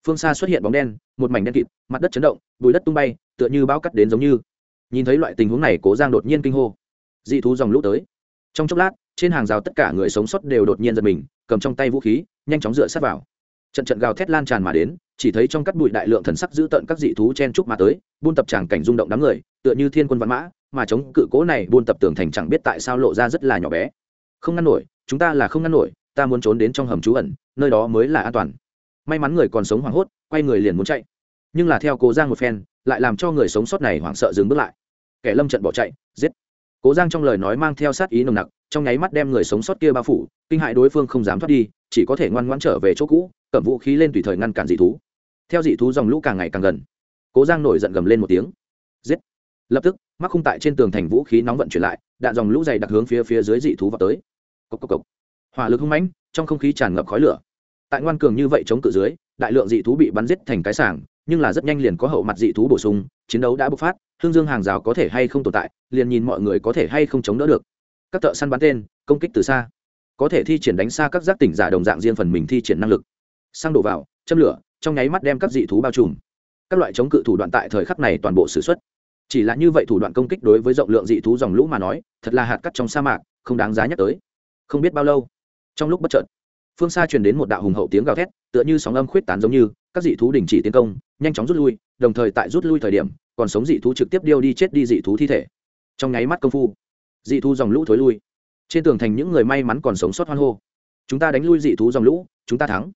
phương xa xuất hiện bóng đen, một mảnh đen kịt, mặt đất chấn động bùi đất tung bay, tựa như bão cắt đến giống như. Nhìn thấy loại tình huống này, cố giang đột nhiên kinh hô. Dị thú dòng lũ tới trong chốc lát, trên hàng rào tất cả người sống sót đều đột nhiên giật mình, cầm trong tay vũ khí, nhanh chóng dựa sát vào. Trận trận gào thét lan tràn mà đến, chỉ thấy trong các bụi đại lượng thần sắc giữ tận các dị thú chen trúc mà tới, buôn tập tràng cảnh rung động đám người, tựa như thiên quân văn mã, mà chống cự cố này buôn tập tường thành chẳng biết tại sao lộ ra rất là nhỏ bé. Không ngăn nổi, chúng ta là không ngăn nổi, ta muốn trốn đến trong hầm trú ẩn, nơi đó mới là an toàn. May mắn người còn sống hoảng hốt, quay người liền muốn chạy. Nhưng là theo cố giang một phen, lại làm cho người sống sót này hoảng sợ dừng bước lại. Kẻ lâm trận bỏ chạy, giết cố giang trong lời nói mang theo sát ý nồng nặc, trong nháy mắt đem người sống sót kia bao phủ, kinh hại đối phương không dám thoát đi, chỉ có thể ngoan ngoãn trở về chỗ cũ, cầm vũ khí lên tùy thời ngăn cản dị thú. Theo dị thú dòng lũ càng ngày càng gần, cố giang nổi giận gầm lên một tiếng. Giết! Lập tức, mắc khung tại trên tường thành vũ khí nóng vận chuyển lại, đạn dòng lũ dày đặc hướng phía phía dưới dị thú vào tới. Cốc cốc cốc. hỏa lực hung mãnh, trong không khí tràn ngập khói lửa. Tại ngoan cường như vậy chống cự dưới, đại lượng dị thú bị bắn giết thành cái sảng, nhưng là rất nhanh liền có hậu mặt dị thú bổ sung, chiến đấu đã bộc phát hương dương hàng rào có thể hay không tồn tại, liền nhìn mọi người có thể hay không chống đỡ được. Các thợ săn bắn tên, công kích từ xa. Có thể thi triển đánh xa các giác tỉnh giả đồng dạng riêng phần mình thi triển năng lực. Sang đổ vào, châm lửa, trong nháy mắt đem các dị thú bao trùm. Các loại chống cự thủ đoạn tại thời khắc này toàn bộ xử x chỉ là như vậy thủ đoạn công kích đối với rộng lượng dị thú dòng lũ mà nói, thật là hạt cắt trong sa mạc, không đáng giá nhắc tới. Không biết bao lâu, trong lúc bất chợt, phương xa truyền đến một đạo hùng hậu tiếng gào thét, tựa như sóng âm khuyết tán giống như, các dị thú đình chỉ tiến công, nhanh chóng rút lui, đồng thời tại rút lui thời điểm còn sống dị thú trực tiếp điêu đi chết đi dị thú thi thể. Trong nháy mắt công phu, dị thú dòng lũ thối lui. Trên tường thành những người may mắn còn sống sót hoan hô. Chúng ta đánh lui dị thú dòng lũ, chúng ta thắng.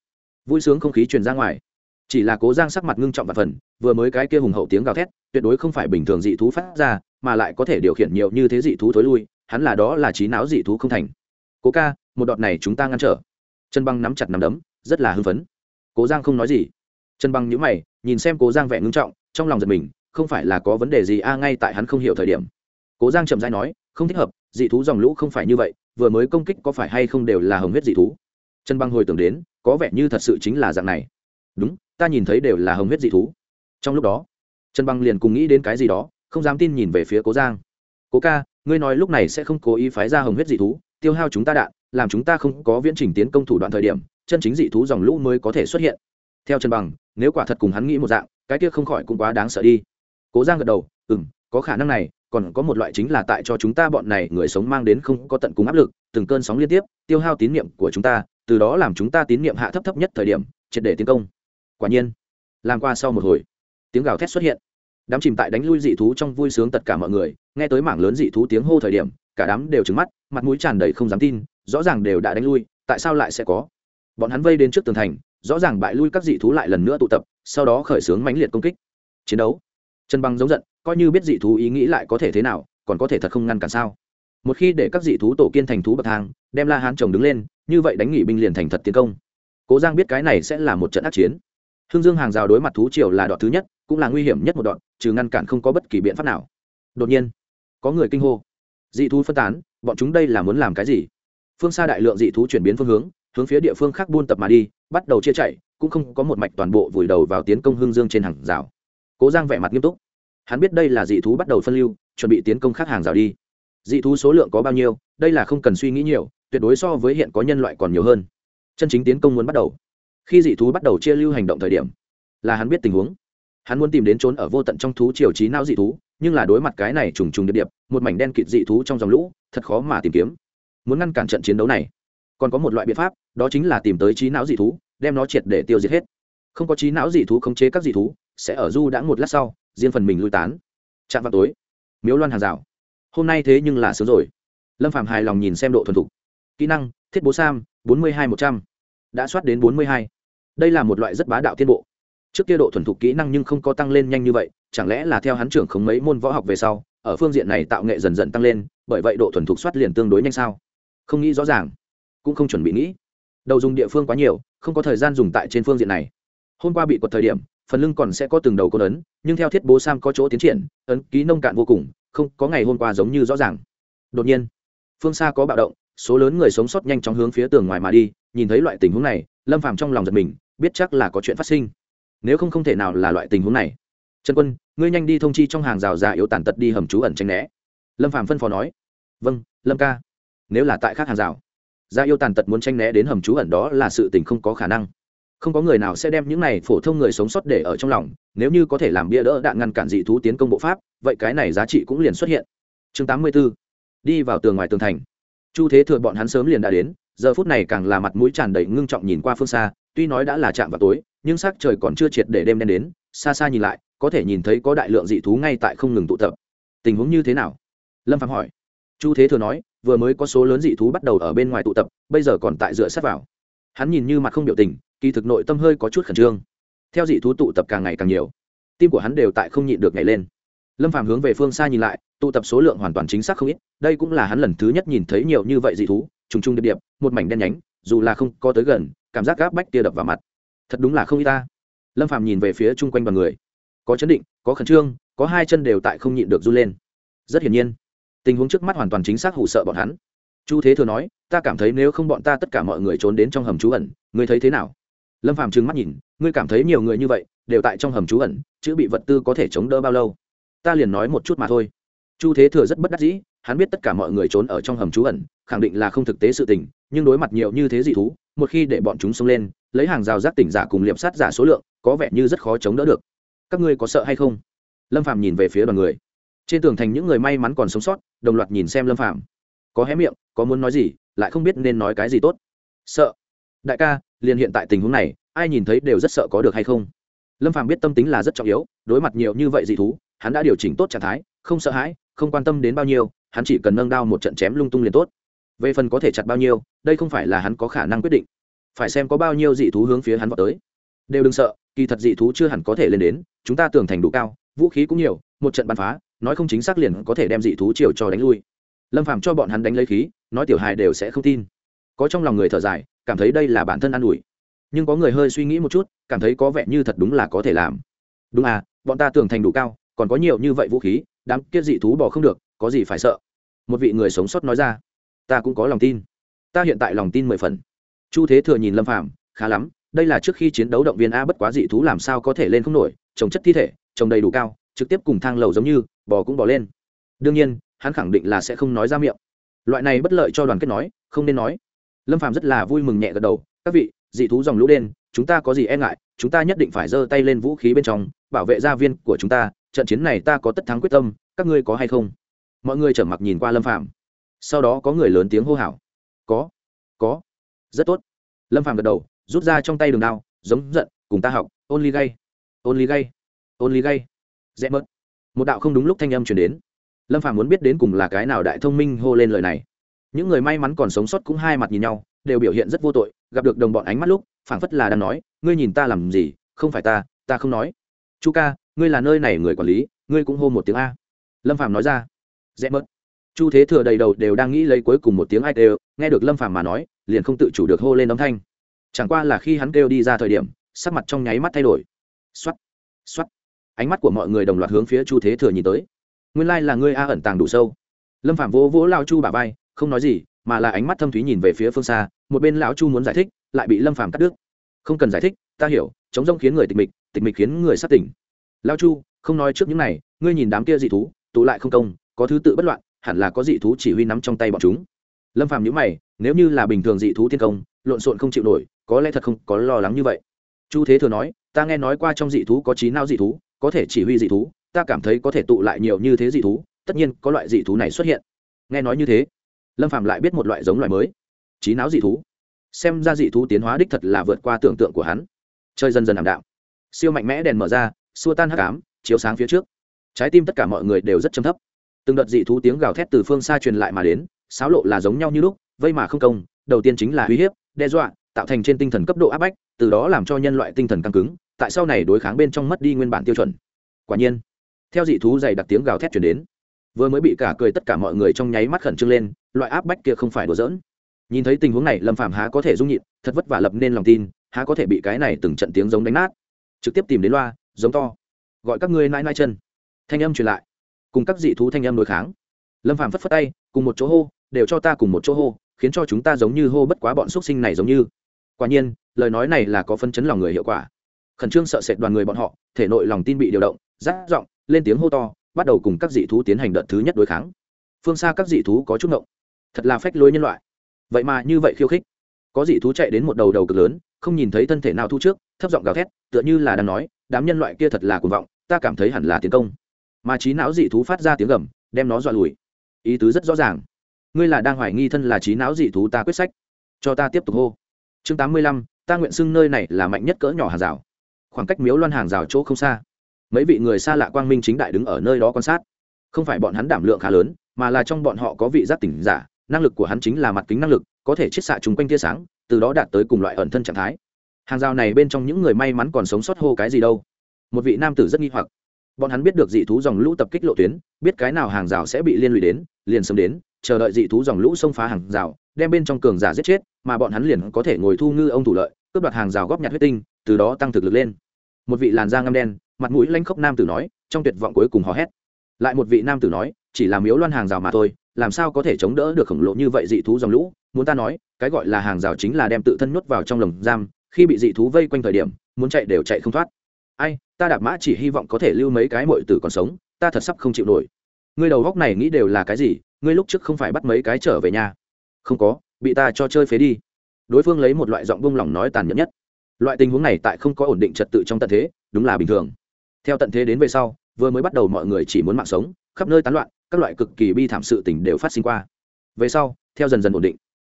Vui sướng không khí truyền ra ngoài. Chỉ là cố giang sắc mặt ngưng trọng và phần, vừa mới cái kia hùng hậu tiếng gào thét, tuyệt đối không phải bình thường dị thú phát ra, mà lại có thể điều khiển nhiều như thế dị thú thối lui, hắn là đó là trí não dị thú không thành. Cố ca, một đọt này chúng ta ngăn trở. Chân băng nắm chặt nắm đấm, rất là hưng phấn. Cố giang không nói gì. Chân băng nhữ mày, nhìn xem cố giang vẻ ngưng trọng, trong lòng giật mình không phải là có vấn đề gì, a, ngay tại hắn không hiểu thời điểm. Cố giang chậm dãi nói, không thích hợp, dị thú dòng lũ không phải như vậy, vừa mới công kích có phải hay không đều là hồng huyết dị thú? Trần băng hồi tưởng đến, có vẻ như thật sự chính là dạng này. Đúng, ta nhìn thấy đều là hồng huyết dị thú. Trong lúc đó, trần băng liền cùng nghĩ đến cái gì đó, không dám tin nhìn về phía cố giang. Cố ca, ngươi nói lúc này sẽ không cố ý phái ra hồng huyết dị thú, tiêu hao chúng ta đạn, làm chúng ta không có viễn trình tiến công thủ đoạn thời điểm, chân chính dị thú dòng lũ mới có thể xuất hiện. Theo trần bằng nếu quả thật cùng hắn nghĩ một dạng, cái kia không khỏi cũng quá đáng sợ đi cố giang gật đầu ừ m có khả năng này, còn có một loại chính là tại cho chúng ta bọn này người sống mang đến không có tận cùng áp lực, từng cơn sóng liên tiếp, tiêu hao tín nhiệm của chúng ta, từ đó làm chúng ta tín nhiệm hạ thấp thấp nhất thời điểm, triệt để tiến công. Quả nhiên, làm qua sau một hồi, tiếng gào thét xuất hiện. Đám chìm tại đánh lui dị thú trong vui sướng tất cả mọi người, nghe tới mảng lớn dị thú tiếng hô thời điểm, cả đám đều trứng mắt, mặt mũi tràn đầy không dám tin, rõ ràng đều đã đánh lui, tại sao lại sẽ có? Bọn hắn vây đến trước tường thành, rõ ràng bại lui các dị thú lại lần nữa tụ tập, sau đó khởi xướng mãnh liệt công kích. Chiến đấu trần băng giống giận, coi như biết dị thú ý nghĩ lại có thể thế nào, còn có thể thật không ngăn cản sao? Một khi để các dị thú tổ kiên thành thú bậc thang, đem la hán chồng đứng lên, như vậy đánh nghỉ binh liền thành thật tiến công. Cố giang biết cái này sẽ là một trận ác chiến. Hương dương hàng rào đối mặt thú triều là đoạn thứ nhất, cũng là nguy hiểm nhất một đoạn, trừ ngăn cản không có bất kỳ biện pháp nào. Đột nhiên, có người kinh hô. Dị thú phân tán, bọn chúng đây là muốn làm cái gì? Phương xa đại lượng dị thú chuyển biến phương hướng hướng phía địa phương khác buôn tập mà đi, bắt đầu chia chạy, cũng không có một mạch toàn bộ vùi đầu vào tiến công hương dương trên hàng rào cố giang vẻ mặt nghiêm túc. Hắn biết đây là dị thú bắt đầu phân lưu, chuẩn bị tiến công khác hàng rào đi. Dị thú số lượng có bao nhiêu, đây là không cần suy nghĩ nhiều, tuyệt đối so với hiện có nhân loại còn nhiều hơn. Chân chính tiến công muốn bắt đầu. Khi dị thú bắt đầu chia lưu hành động thời điểm, là hắn biết tình huống. Hắn muốn tìm đến trốn ở vô tận trong thú triều trí não dị thú, nhưng là đối mặt cái này trùng trùng điệp điệp, một mảnh đen kịt dị thú trong dòng lũ, thật khó mà tìm kiếm. Muốn ngăn cản trận chiến đấu này, còn có một loại biện pháp, đó chính là tìm tới trí não dị thú, đem nó triệt để tiêu diệt hết. Không có trí não dị thú khống chế các dị thú sẽ ở du đã một lát sau, riêng phần mình lui tán. Chạm vào tối. Miếu loan hàng rào. Hôm nay thế nhưng là sớm rồi. Lâm phạm hài lòng nhìn xem độ thuần thục. Kỹ năng, thiết bố sam, bốn mươi hai một trăm. Đã soát đến bốn mươi hai. Đây là một loại rất bá đạo tiến bộ. Trước kia độ thuần thục kỹ năng nhưng không có tăng lên nhanh như vậy, chẳng lẽ là theo hắn trưởng không mấy môn võ học về sau, ở phương diện này tạo nghệ dần dần tăng lên, bởi vậy độ thuần thục soát liền tương đối nhanh sao? Không nghĩ rõ ràng, cũng không chuẩn bị nghĩ. Đầu dùng địa phương quá nhiều, không có thời gian dùng tại trên phương diện này. Hôm qua bị quật thời điểm phần lưng còn sẽ có từng đầu côn ấn, nhưng theo thiết bố sam có chỗ tiến triển, ấn ký nông cạn vô cùng, không có ngày hôm qua giống như rõ ràng. Đột nhiên, phương xa có bạo động, số lớn người sống sót nhanh chóng hướng phía tường ngoài mà đi, nhìn thấy loại tình huống này, lâm phàm trong lòng giật mình, biết chắc là có chuyện phát sinh. Nếu không không thể nào là loại tình huống này. Trần quân, ngươi nhanh đi thông chi trong hàng rào già yếu tàn tật đi hầm trú ẩn tranh né. Lâm phàm phân phó nói. Vâng lâm ca. Nếu là tại khác hàng rào, già yêu tàn tật muốn tranh né đến hầm trú ẩn đó là sự tình không có khả năng không có người nào sẽ đem những này phổ thông người sống sót để ở trong lòng, nếu như có thể làm bia đỡ đạn ngăn cản dị thú tiến công bộ pháp, vậy cái này giá trị cũng liền xuất hiện. Chương tám mươi 84. đi vào tường ngoài tường thành. Chu thế thừa bọn hắn sớm liền đã đến, giờ phút này càng là mặt mũi tràn đầy ngưng trọng nhìn qua phương xa, tuy nói đã là chạm vào tối, nhưng sắc trời còn chưa triệt để đêm đen đến, xa xa nhìn lại, có thể nhìn thấy có đại lượng dị thú ngay tại không ngừng tụ tập. Tình huống như thế nào? Lâm phạm hỏi. Chu thế thừa nói, vừa mới có số lớn dị thú bắt đầu ở bên ngoài tụ tập, bây giờ còn tại dựa sát vào. Hắn nhìn như mặt không biểu tình kỳ thực nội tâm hơi có chút khẩn trương. Theo dị thú tụ tập càng ngày càng nhiều, tim của hắn đều tại không nhịn được nhảy lên. Lâm phàm hướng về phương xa nhìn lại, tụ tập số lượng hoàn toàn chính xác không ít, đây cũng là hắn lần thứ nhất nhìn thấy nhiều như vậy dị thú, trùng trùng điệp điệp, một mảnh đen nhánh, dù là không có tới gần, cảm giác gáp bách tia đập vào mặt. Thật đúng là không y ta. Lâm phàm nhìn về phía chung quanh đoàn người. Có chấn định, có khẩn trương, có hai chân đều tại không nhịn được run lên. Rất hiển nhiên, tình huống trước mắt hoàn toàn chính xác hụ sợ bọn hắn. Chu thế thừa nói, ta cảm thấy nếu không bọn ta tất cả mọi người trốn đến trong hầm trú ẩn, ngươi thấy thế nào? Lâm phàm trừng mắt nhìn, ngươi cảm thấy nhiều người như vậy, đều tại trong hầm trú ẩn, chữ bị vật tư có thể chống đỡ bao lâu? Ta liền nói một chút mà thôi. Chu thế thừa rất bất đắc dĩ, hắn biết tất cả mọi người trốn ở trong hầm trú ẩn, khẳng định là không thực tế sự tình, nhưng đối mặt nhiều như thế dị thú, một khi để bọn chúng xông lên, lấy hàng rào giác tỉnh giả cùng liệp sát giả số lượng, có vẻ như rất khó chống đỡ được. Các ngươi có sợ hay không? Lâm phạm nhìn về phía đoàn người. Trên tường thành những người may mắn còn sống sót, đồng loạt nhìn xem lâm phạm có hé miệng, có muốn nói gì, lại không biết nên nói cái gì tốt. Sợ. Đại ca liền hiện tại tình huống này, ai nhìn thấy đều rất sợ có được hay không. Lâm phàm biết tâm tính là rất trọng yếu, đối mặt nhiều như vậy dị thú, hắn đã điều chỉnh tốt trạng thái, không sợ hãi, không quan tâm đến bao nhiêu, hắn chỉ cần nâng đao một trận chém lung tung liền tốt. Về phần có thể chặt bao nhiêu, đây không phải là hắn có khả năng quyết định. Phải xem có bao nhiêu dị thú hướng phía hắn vào tới. Đều đừng sợ, kỳ thật dị thú chưa hẳn có thể lên đến, chúng ta tưởng thành đủ cao, vũ khí cũng nhiều, một trận bắn phá, nói không chính xác liền có thể đem dị thú chiều cho đánh lui. Lâm phàm cho bọn hắn đánh lấy khí, nói tiểu hài đều sẽ không tin. Có trong lòng người thở dài cảm thấy đây là bản thân an ủi. Nhưng có người hơi suy nghĩ một chút, cảm thấy có vẻ như thật đúng là có thể làm. Đúng à bọn ta tưởng thành đủ cao, còn có nhiều như vậy vũ khí, đám kiết dị thú bỏ không được, có gì phải sợ? Một vị người sống sót nói ra. Ta cũng có lòng tin. Ta hiện tại lòng tin mười phần. Chu thế thừa nhìn lâm phàm, khá lắm, đây là trước khi chiến đấu động viên a bất quá dị thú làm sao có thể lên không nổi, trồng chất thi thể, trồng đầy đủ cao, trực tiếp cùng thang lầu giống như, bò cũng bò lên. Đương nhiên, hắn khẳng định là sẽ không nói ra miệng. Loại này bất lợi cho đoàn kết nói, không nên nói lâm phàm rất là vui mừng nhẹ gật đầu, các vị, dị thú dòng lũ đen, chúng ta có gì e ngại, chúng ta nhất định phải giơ tay lên vũ khí bên trong, bảo vệ gia viên của chúng ta, trận chiến này ta có tất thắng quyết tâm, các ngươi có hay không? Mọi người trở mặc nhìn qua lâm phàm. Sau đó có người lớn tiếng hô hào, có có, rất tốt. Lâm phàm gật đầu, rút ra trong tay đường đao, giống giận, cùng ta học ôn ly gay ôn ly gay ôn ly gay. Rẽ mất một đạo không đúng lúc thanh âm chuyển đến. Lâm phàm muốn biết đến cùng là cái nào đại thông minh hô lên lời này những người may mắn còn sống sót cũng hai mặt nhìn nhau, đều biểu hiện rất vô tội, gặp được đồng bọn ánh mắt lúc, phảng phất là đang nói, ngươi nhìn ta làm gì, không phải ta ta không nói. Chu ca, ngươi là nơi này người quản lý, ngươi cũng hô một tiếng a. Lâm phàm nói ra. Rẽ mất chu thế thừa đầy đầu đều đang nghĩ lấy cuối cùng một tiếng ai đều nghe được lâm phàm mà nói, liền không tự chủ được hô lên âm thanh. Chẳng qua là khi hắn kêu đi ra thời điểm, sắc mặt trong nháy mắt thay đổi. Xoắt xoắt ánh mắt của mọi người đồng loạt hướng phía chu thế thừa nhìn tới. Nguyên lai là ngươi a ẩn tàng đủ sâu. Lâm phạm vỗ vỗ lao chu bà vai không nói gì, mà là ánh mắt thâm thúy nhìn về phía phương xa, một bên lão chu muốn giải thích, lại bị lâm Phàm cắt đứt. Không cần giải thích, ta hiểu, chống rông khiến người tịch mịch tịch mịch khiến người sát tỉnh Lão chu, không nói trước những này, ngươi nhìn đám kia dị thú, tụ lại không công, có thứ tự bất loạn, hẳn là có dị thú chỉ huy nắm trong tay bọn chúng. Lâm phàm nhữ mày, nếu như là bình thường dị thú thiên công, lộn xộn không chịu nổi, có lẽ thật không có lo lắng như vậy. Chu thế thừa nói, ta nghe nói qua trong dị thú có trí não dị thú, có thể chỉ huy dị thú, ta cảm thấy có thể tụ lại nhiều như thế dị thú, tất nhiên có loại dị thú này xuất hiện. Nghe nói như thế lâm phạm lại biết một loại giống loại mới trí não dị thú xem ra dị thú tiến hóa đích thật là vượt qua tưởng tượng của hắn chơi dần dần ảm đạm siêu mạnh mẽ đèn mở ra xua tan hắc ám chiếu sáng phía trước trái tim tất cả mọi người đều rất châm thấp từng đợt dị thú tiếng gào thét từ phương xa truyền lại mà đến sáo lộ là giống nhau như lúc vây mà không công đầu tiên chính là uy hiếp đe dọa tạo thành trên tinh thần cấp độ áp bách từ đó làm cho nhân loại tinh thần căng cứng tại sau này đối kháng bên trong mất đi nguyên bản tiêu chuẩn quả nhiên theo dị thú dày đặc tiếng gào thét chuyển đến vừa mới bị cả cười tất cả mọi người trong nháy mắt khẩn trương lên, loại áp bách kia không phải đùa giỡn. Nhìn thấy tình huống này, lâm phàm há có thể dung nhịn, thật vất vả lập nên lòng tin, há có thể bị cái này từng trận tiếng giống đánh nát. Trực tiếp tìm đến loa, giống to. Gọi các ngươi nãi nãi chân. Thanh âm truyền lại. Cùng các dị thú thanh âm đối kháng. Lâm phàm phất phất tay, cùng một chỗ hô, đều cho ta cùng một chỗ hô, khiến cho chúng ta giống như hô bất quá bọn xuất sinh này giống như. Quả nhiên, lời nói này là có phân chấn lòng người hiệu quả. Khẩn trương sợ sệt đoàn người bọn họ, thể nội lòng tin bị điều động rát giọng, lên tiếng hô to bắt đầu cùng các dị thú tiến hành đợt thứ nhất đối kháng. Phương xa các dị thú có chút ngộng. Thật là phách lối nhân loại. Vậy mà như vậy khiêu khích. Có dị thú chạy đến một đầu đầu cực lớn, không nhìn thấy thân thể nào thu trước, thấp giọng gào thét, tựa như là đang nói, đám nhân loại kia thật là cuồng vọng, ta cảm thấy hẳn là tiến công. Mà trí não dị thú phát ra tiếng gầm, đem nó dọa lùi. Ý tứ rất rõ ràng. Ngươi là đang hoài nghi thân là trí não dị thú ta quyết sách. Cho ta tiếp tục hô. Chương tám mươi lăm, ta nguyện xưng nơi này là mạnh nhất cỡ nhỏ hàng rào. Khoảng cách miếu loan hàng rào chỗ không xa mấy vị người xa lạ quang minh chính đại đứng ở nơi đó quan sát. Không phải bọn hắn đảm lượng khá lớn, mà là trong bọn họ có vị giác tỉnh giả, năng lực của hắn chính là mặt kính năng lực, có thể chiết xạ chung quanh tia sáng, từ đó đạt tới cùng loại ẩn thân trạng thái. Hàng rào này bên trong những người may mắn còn sống sót hô cái gì đâu? Một vị nam tử rất nghi hoặc. Bọn hắn biết được dị thú dòng lũ tập kích lộ tuyến, biết cái nào hàng rào sẽ bị liên lụy đến, liền sớm đến, chờ đợi dị thú dòng lũ xông phá hàng rào, đem bên trong cường giả giết chết, mà bọn hắn liền có thể ngồi thu ngư ông thủ lợi, cướp đoạt hàng rào góp nhặt huyết tinh, từ đó tăng thực lực lên. Một vị làn da ngâm đen mặt mũi lanh khốc nam tử nói, trong tuyệt vọng cuối cùng hò hét. Lại một vị nam tử nói, chỉ là miếu loan hàng rào mà thôi, làm sao có thể chống đỡ được khổng lồ như vậy dị thú dòng lũ? Muốn ta nói, cái gọi là hàng rào chính là đem tự thân nhốt vào trong lồng giam, khi bị dị thú vây quanh thời điểm, muốn chạy đều chạy không thoát. Ai, ta đạp mã chỉ hy vọng có thể lưu mấy cái mội tử còn sống, ta thật sắp không chịu nổi. Ngươi đầu góc này nghĩ đều là cái gì, ngươi lúc trước không phải bắt mấy cái trở về nhà? Không có, bị ta cho chơi phế đi. Đối phương lấy một loại giọng bông lỏng nói tàn nhẫn nhất. Loại tình huống này tại không có ổn định trật tự trong tận thế, đúng là bình thường theo tận thế đến về sau, vừa mới bắt đầu mọi người chỉ muốn mạng sống, khắp nơi tán loạn, các loại cực kỳ bi thảm sự tình đều phát sinh qua. Về sau, theo dần dần ổn định,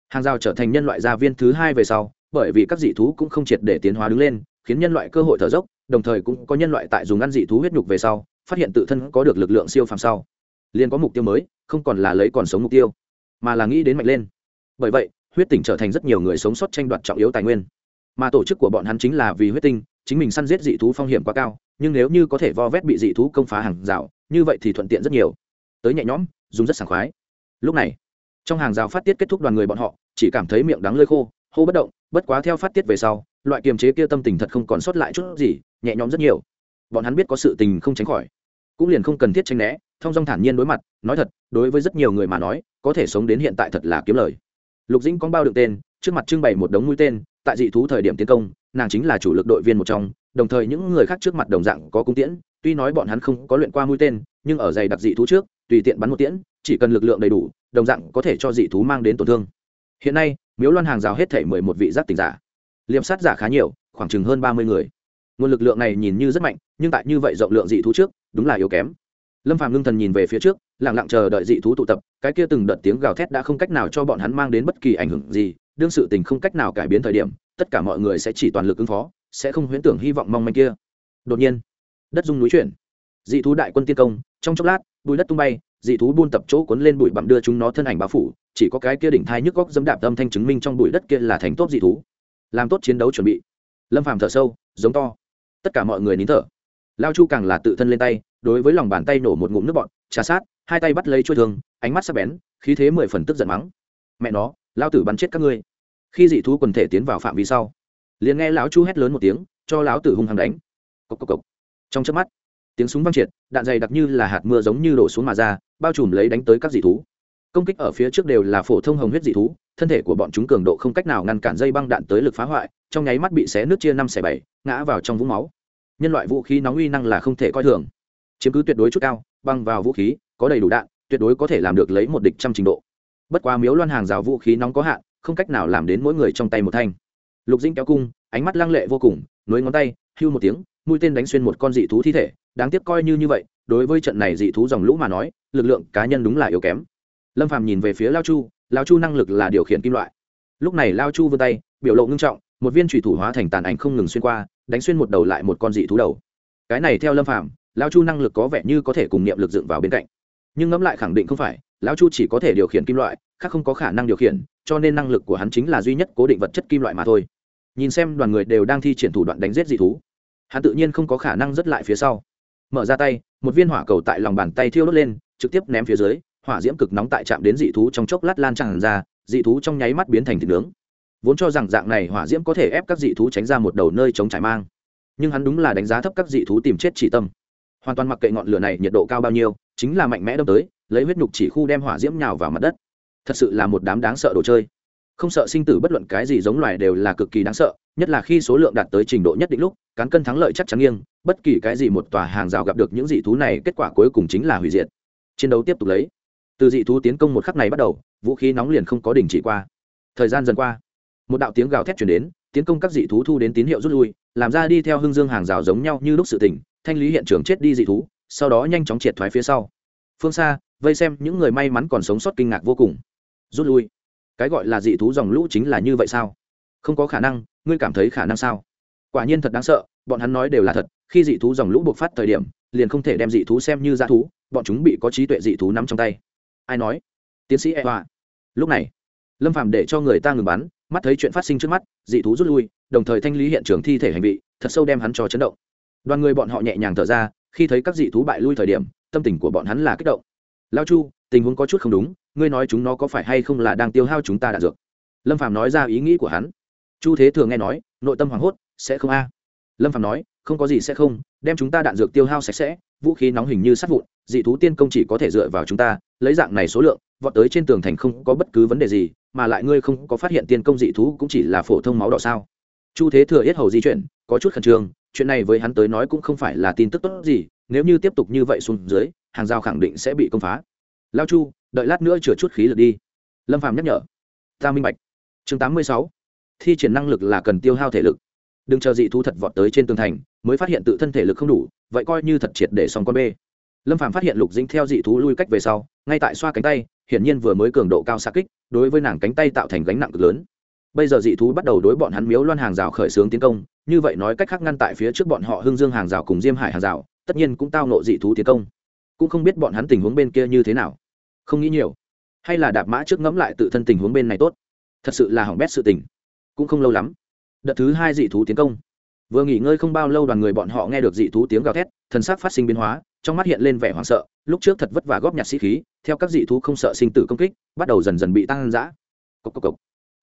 hàng rào trở thành nhân loại gia viên thứ hai về sau, bởi vì các dị thú cũng không triệt để tiến hóa đứng lên, khiến nhân loại cơ hội thở dốc, đồng thời cũng có nhân loại tại dùng ăn dị thú huyết nhục về sau, phát hiện tự thân có được lực lượng siêu phàm sau. Liền có mục tiêu mới, không còn là lấy còn sống mục tiêu, mà là nghĩ đến mạnh lên. Bởi vậy, huyết tỉnh trở thành rất nhiều người sống sót tranh đoạt trọng yếu tài nguyên. Mà tổ chức của bọn hắn chính là vì huyết tinh, chính mình săn giết dị thú phong hiểm quá cao nhưng nếu như có thể vo vét bị dị thú công phá hàng rào, như vậy thì thuận tiện rất nhiều. Tới nhẹ nhõm, dùng rất sảng khoái. Lúc này, trong hàng rào phát tiết kết thúc đoàn người bọn họ, chỉ cảm thấy miệng đắng lơi khô, hô bất động, bất quá theo phát tiết về sau, loại kiềm chế kia tâm tình thật không còn sót lại chút gì, nhẹ nhõm rất nhiều. Bọn hắn biết có sự tình không tránh khỏi, cũng liền không cần thiết tranh né, thông dong thản nhiên đối mặt, nói thật, đối với rất nhiều người mà nói, có thể sống đến hiện tại thật là kiếm lời. Lục dĩnh có bao đựng tên, trước mặt trưng bày một đống mũi tên, tại dị thú thời điểm tiến công, nàng chính là chủ lực đội viên một trong đồng thời những người khác trước mặt đồng dạng có cung tiễn, tuy nói bọn hắn không có luyện qua mũi tên, nhưng ở dày đặc dị thú trước, tùy tiện bắn một tiễn, chỉ cần lực lượng đầy đủ, đồng dạng có thể cho dị thú mang đến tổn thương. Hiện nay, miếu loan hàng rào hết thể mười một vị giác tỉnh giả. Liêm sát giả khá nhiều, khoảng chừng hơn ba mươi người. Nguồn lực lượng này nhìn như rất mạnh, nhưng tại như vậy rộng lượng dị thú trước, đúng là yếu kém. Lâm Phàm ngưng thần nhìn về phía trước lẳng lặng chờ đợi dị thú tụ tập, cái kia từng đợt tiếng gào thét đã không cách nào cho bọn hắn mang đến bất kỳ ảnh hưởng gì, đương sự tình không cách nào cải biến thời điểm, tất cả mọi người sẽ chỉ toàn lực ứng phó sẽ không huyễn tưởng hy vọng mong manh kia. Đột nhiên đất dung núi chuyển. Dị thú đại quân tiên công trong chốc lát bụi đất tung bay dị thú buôn tập chỗ cuốn lên bụi bặm đưa chúng nó thân ảnh bao phủ chỉ có cái kia đỉnh thai nhức góc dẫm đạp âm thanh chứng minh trong bụi đất kia là thành tốt dị thú. Làm tốt chiến đấu chuẩn bị. Lâm phàm thở sâu giống to. Tất cả mọi người nín thở. Lao chu càng là tự thân lên tay đối với lòng bàn tay nổ một ngụm nước bọt, trà sát hai tay bắt lấy chuôi thương ánh mắt sắc bén khí thế mười phần tức giận mắng. Mẹ nó lao tử bắn chết các ngươi. Khi dị thú quần thể tiến vào phạm vi sau liền nghe lão chu hét lớn một tiếng, cho lão tử hung hăng đánh. Cốc cốc cốc. trong chớp mắt, tiếng súng vang triệt, đạn dày đặc như là hạt mưa giống như đổ xuống mà ra, bao trùm lấy đánh tới các dị thú. Công kích ở phía trước đều là phổ thông hồng huyết dị thú, thân thể của bọn chúng cường độ không cách nào ngăn cản dây băng đạn tới lực phá hoại, trong nháy mắt bị xé nước chia năm xẻ bảy, ngã vào trong vũng máu. Nhân loại vũ khí nóng uy năng là không thể coi thường. Chiếm cứ tuyệt đối chút cao, băng vào vũ khí, có đầy đủ đạn, tuyệt đối có thể làm được lấy một địch trăm trình độ. Bất quá miếu loan hàng rào vũ khí nóng có hạn, không cách nào làm đến mỗi người trong tay một thanh lục dĩnh kéo cung, ánh mắt lăng lệ vô cùng, nối ngón tay, hưu một tiếng, mũi tên đánh xuyên một con dị thú thi thể, đáng tiếc coi như như vậy, đối với trận này dị thú dòng lũ mà nói, lực lượng cá nhân đúng là yếu kém. Lâm phàm nhìn về phía lao chu lao chu năng lực là điều khiển kim loại. Lúc này lao chu vươn tay, biểu lộ ngưng trọng, một viên thủy thủ hóa thành tàn ảnh không ngừng xuyên qua, đánh xuyên một đầu lại một con dị thú đầu. Cái này theo lâm phàm, lao chu năng lực có vẻ như có thể cùng niệm lực dựng vào bên cạnh. Nhưng ngẫm lại khẳng định không phải lão chu chỉ có thể điều khiển kim loại, khác không có khả năng điều khiển, cho nên năng lực của hắn chính là duy nhất cố định vật chất kim loại mà thôi nhìn xem đoàn người đều đang thi triển thủ đoạn đánh giết dị thú. Hắn tự nhiên không có khả năng dứt lại phía sau. Mở ra tay, một viên hỏa cầu tại lòng bàn tay thiêu đốt lên, trực tiếp ném phía dưới, hỏa diễm cực nóng tại chạm đến dị thú trong chốc lát lan tràn ra, dị thú trong nháy mắt biến thành thịt nướng. Vốn cho rằng dạng này hỏa diễm có thể ép các dị thú tránh ra một đầu nơi chống trải mang, nhưng hắn đúng là đánh giá thấp các dị thú tìm chết chỉ tâm. Hoàn toàn mặc kệ ngọn lửa này nhiệt độ cao bao nhiêu, chính là mạnh mẽ đâm tới, lấy huyết nhục chỉ khu đem hỏa diễm nhào vào mặt đất. Thật sự là một đám đáng sợ đồ chơi không sợ sinh tử bất luận cái gì giống loài đều là cực kỳ đáng sợ, nhất là khi số lượng đạt tới trình độ nhất định lúc, cán cân thắng lợi chắc chắn nghiêng, bất kỳ cái gì một tòa hàng rào gặp được những dị thú này, kết quả cuối cùng chính là hủy diệt. Chiến đấu tiếp tục lấy. Từ dị thú tiến công một khắc này bắt đầu, vũ khí nóng liền không có đình chỉ qua. Thời gian dần qua, một đạo tiếng gào thét chuyển đến, tiến công các dị thú thu đến tín hiệu rút lui, làm ra đi theo hưng dương hàng rào giống nhau như lúc sự tỉnh thanh lý hiện trường chết đi dị thú, sau đó nhanh chóng triệt thoái phía sau. Phương xa, vây xem những người may mắn còn sống sót kinh ngạc vô cùng. Rút lui cái gọi là dị thú dòng lũ chính là như vậy sao? Không có khả năng, ngươi cảm thấy khả năng sao? Quả nhiên thật đáng sợ, bọn hắn nói đều là thật, khi dị thú dòng lũ buộc phát thời điểm, liền không thể đem dị thú xem như dã thú, bọn chúng bị có trí tuệ dị thú nắm trong tay. Ai nói? Tiến sĩ e hòa lúc này, lâm Phạm để cho người ta ngừng bắn, mắt thấy chuyện phát sinh trước mắt, dị thú rút lui, đồng thời thanh lý hiện trường thi thể hành vị, thật sâu đem hắn cho chấn động. Đoàn người bọn họ nhẹ nhàng thở ra, khi thấy các dị thú bại lui thời điểm, tâm tình của bọn hắn là kích động. Lao chu tình huống có chút không đúng, ngươi nói chúng nó có phải hay không là đang tiêu hao chúng ta đạn dược? Lâm phạm nói ra ý nghĩ của hắn. Chu thế thường nghe nói, nội tâm hoảng hốt, sẽ không a. Lâm phạm nói, không có gì sẽ không, đem chúng ta đạn dược tiêu hao sạch sẽ, vũ khí nóng hình như sát vụn, dị thú tiên công chỉ có thể dựa vào chúng ta, lấy dạng này số lượng, vọt tới trên tường thành không có bất cứ vấn đề gì, mà lại ngươi không có phát hiện tiên công dị thú cũng chỉ là phổ thông máu đỏ sao? Chu thế thừa yết hầu di chuyển, có chút khẩn trương, chuyện này với hắn tới nói cũng không phải là tin tức tốt gì, nếu như tiếp tục như vậy xuống dưới, hàng rào khẳng định sẽ bị công phá lao chu, đợi lát nữa chừa chút khí lực đi. Lâm phàm nhắc nhở. Ta minh bạch. Chương tám mươi sáu. Thi triển năng lực là cần tiêu hao thể lực. Đừng chờ dị thú thật vọt tới trên tường thành, mới phát hiện tự thân thể lực không đủ, vậy coi như thật triệt để xong con bê. Lâm phàm phát hiện lục dính theo dị thú lui cách về sau, ngay tại xoa cánh tay, hiển nhiên vừa mới cường độ cao xa kích, đối với nàng cánh tay tạo thành gánh nặng cực lớn. Bây giờ dị thú bắt đầu đối bọn hắn miếu loan hàng rào khởi xướng tiến công, như vậy nói cách khác ngăn tại phía trước bọn họ hưng dương hàng rào cùng diêm hải hàng rào, tất nhiên cũng tao nộ dị thú tiến công. Cũng không biết bọn hắn tình huống bên kia như thế nào không nghĩ nhiều. Hay là đạp mã trước ngẫm lại tự thân tình huống bên này tốt. Thật sự là hỏng bét sự tình. Cũng không lâu lắm, đợt thứ hai dị thú tiến công. Vừa nghỉ ngơi không bao lâu đoàn người bọn họ nghe được dị thú tiếng gào thét, thần sắc phát sinh biến hóa, trong mắt hiện lên vẻ hoảng sợ, lúc trước thật vất vả góp nhặt sĩ khí, theo các dị thú không sợ sinh tử công kích, bắt đầu dần dần bị tăng giã cốc cốc cốc.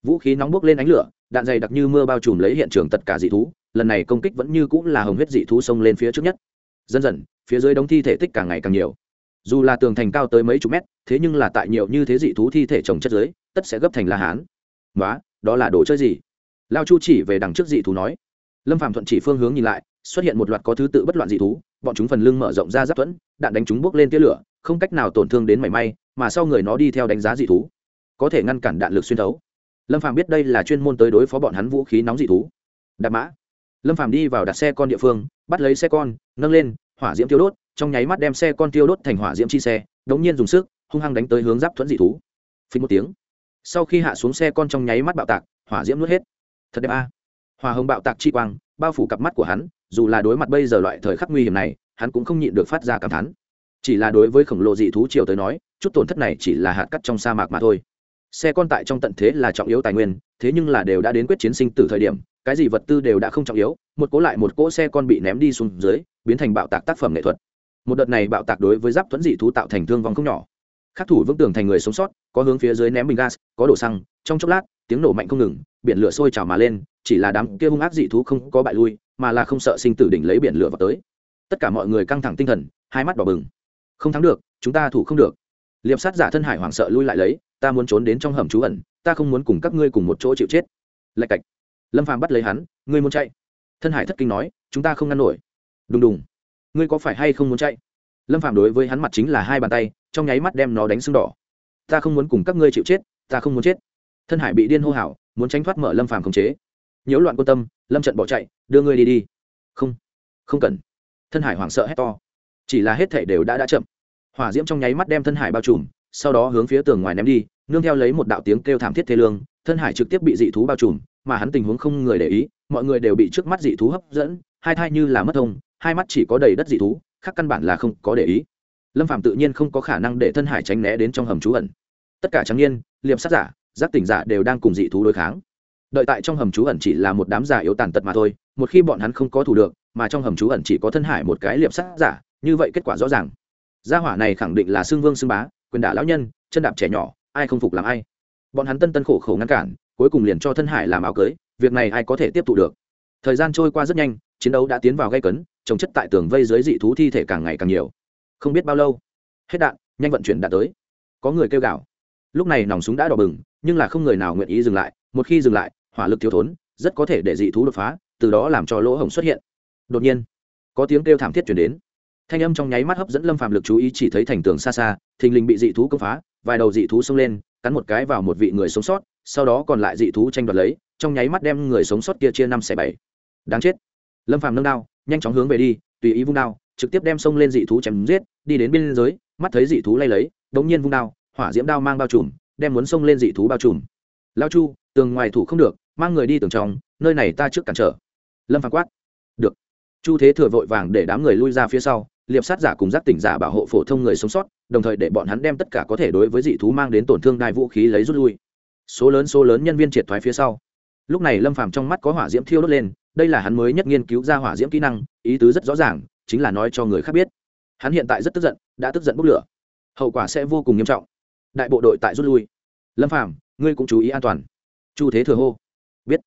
vũ khí nóng bốc lên ánh lửa, đạn dày đặc như mưa bao trùm lấy hiện trường tất cả dị thú, lần này công kích vẫn như cũng là hồng huyết dị thú xông lên phía trước nhất. Dần dần, phía dưới đống thi thể tích càng ngày càng nhiều dù là tường thành cao tới mấy chục mét, thế nhưng là tại nhiều như thế dị thú thi thể trồng chất dưới, tất sẽ gấp thành la hán. Đó đó là đồ chơi gì? Lao chu chỉ về đằng trước dị thú nói. Lâm phạm thuận chỉ phương hướng nhìn lại, xuất hiện một loạt có thứ tự bất loạn dị thú, bọn chúng phần lưng mở rộng ra giáp thuẫn, đạn đánh chúng bước lên tia lửa, không cách nào tổn thương đến mảy may, mà sau người nó đi theo đánh giá dị thú, có thể ngăn cản đạn lực xuyên thấu. Lâm phạm biết đây là chuyên môn tới đối phó bọn hắn vũ khí nóng dị thú. Đạp mã. Lâm phạm đi vào đặt xe con địa phương, bắt lấy xe con, nâng lên, hỏa diễm tiêu đốt trong nháy mắt đem xe con tiêu đốt thành hỏa diễm chi xe, đống nhiên dùng sức, hung hăng đánh tới hướng giáp thuẫn dị thú. Phí một tiếng. Sau khi hạ xuống xe con trong nháy mắt bạo tạc, hỏa diễm nuốt hết. Thật đẹp a. À. hòa hồng bạo tạc chi quang, bao phủ cặp mắt của hắn, dù là đối mặt bây giờ loại thời khắc nguy hiểm này, hắn cũng không nhịn được phát ra cảm thán. Chỉ là đối với khổng lồ dị thú chiều tới nói, chút tổn thất này chỉ là hạt cắt trong sa mạc mà thôi. Xe con tại trong tận thế là trọng yếu tài nguyên, thế nhưng là đều đã đến quyết chiến sinh từ thời điểm, cái gì vật tư đều đã không trọng yếu, một cỗ lại một cỗ xe con bị ném đi xuống dưới, biến thành bạo tạc tác phẩm nghệ thuật một đợt này bạo tạc đối với giáp thuẫn dị thú tạo thành thương vong không nhỏ. Khắc thủ vững tường thành người sống sót, có hướng phía dưới ném bình gas, có đổ xăng, trong chốc lát, tiếng nổ mạnh không ngừng, biển lửa sôi trào mà lên, chỉ là đám kia hung ác dị thú không có bại lui, mà là không sợ sinh tử đỉnh lấy biển lửa vào tới. Tất cả mọi người căng thẳng tinh thần, hai mắt đỏ bừng. Không thắng được, chúng ta thủ không được. Liệp sát giả thân hải hoảng sợ lui lại lấy, ta muốn trốn đến trong hầm trú ẩn, ta không muốn cùng các ngươi cùng một chỗ chịu chết. Lạch cạch. Lâm phàm bắt lấy hắn, ngươi muốn chạy. Thân hải thất kinh nói, chúng ta không ngăn nổi. Đùng đùng ngươi có phải hay không muốn chạy? Lâm Phạm đối với hắn mặt chính là hai bàn tay, trong nháy mắt đem nó đánh sưng đỏ. Ta không muốn cùng các ngươi chịu chết, ta không muốn chết. Thân hải bị điên hô hào, muốn tránh thoát mở lâm phàm khống chế. Nhiễu loạn quan tâm, lâm trận bỏ chạy, đưa ngươi đi đi. Không không cần. Thân hải hoảng sợ hét to. Chỉ là hết thể đều đã đã chậm. Hỏa diễm trong nháy mắt đem thân hải bao trùm, sau đó hướng phía tường ngoài ném đi, nương theo lấy một đạo tiếng kêu thảm thiết thế lương, thân hải trực tiếp bị dị thú bao trùm, mà hắn tình huống không người để ý, mọi người đều bị trước mắt dị thú hấp dẫn, hai thai như là mất thông hai mắt chỉ có đầy đất dị thú, khác căn bản là không có để ý. Lâm phạm tự nhiên không có khả năng để thân hải tránh né đến trong hầm trú ẩn. Tất cả trắng nhiên liệm sát giả, giác tỉnh giả đều đang cùng dị thú đối kháng. Đợi tại trong hầm trú ẩn chỉ là một đám giả yếu tàn tật mà thôi, một khi bọn hắn không có thủ được, mà trong hầm trú ẩn chỉ có thân hải một cái liệm sát giả, như vậy kết quả rõ ràng. Gia hỏa này khẳng định là xương vương xương bá, quyền đả lão nhân, chân đạp trẻ nhỏ, ai không phục làm ai. Bọn hắn tân tân khổ khổ ngăn cản, cuối cùng liền cho thân hải làm áo cưới, việc này ai có thể tiếp tục được. Thời gian trôi qua rất nhanh chiến đấu đã tiến vào gây cấn, trồng chất tại tường vây dưới dị thú thi thể càng ngày càng nhiều. Không biết bao lâu, hết đạn, nhanh vận chuyển đạn tới. Có người kêu gào. Lúc này nòng súng đã đỏ bừng, nhưng là không người nào nguyện ý dừng lại. Một khi dừng lại, hỏa lực thiếu thốn, rất có thể để dị thú đột phá, từ đó làm cho lỗ hổng xuất hiện. Đột nhiên, có tiếng kêu thảm thiết chuyển đến. Thanh âm trong nháy mắt hấp dẫn lâm phàm lực chú ý chỉ thấy thành tường xa xa, thình lình bị dị thú công phá, vài đầu dị thú xông lên, cắn một cái vào một vị người sống sót, sau đó còn lại dị thú tranh đoạt lấy, trong nháy mắt đem người sống sót kia chia năm xẻ bảy. Đáng chết lâm phàm nâng đao, nhanh chóng hướng về đi, tùy ý vung đao, trực tiếp đem sông lên dị thú chém giết, đi đến biên giới, mắt thấy dị thú lay lấy, đống nhiên vung đao, hỏa diễm đao mang bao trùm, đem muốn sông lên dị thú bao trùm. Lao chu, tường ngoài thủ không được, mang người đi tường trong, nơi này ta trước cản trở. Lâm Phàm quát. Được. Chu thế thừa vội vàng để đám người lui ra phía sau, liệp sát giả cùng giác tỉnh giả bảo hộ phổ thông người sống sót, đồng thời để bọn hắn đem tất cả có thể đối với dị thú mang đến tổn thương đai vũ khí lấy rút lui. Số lớn số lớn nhân viên triệt thoái phía sau. Lúc này lâm phàm trong mắt có hỏa diễm thiêu đốt lên đây là hắn mới nhất nghiên cứu ra hỏa diễm kỹ năng, ý tứ rất rõ ràng, chính là nói cho người khác biết. Hắn hiện tại rất tức giận, đã tức giận bốc lửa. Hậu quả sẽ vô cùng nghiêm trọng. Đại bộ đội tại rút lui. Lâm phàm, ngươi cũng chú ý an toàn. Chu thế thừa hô. Biết.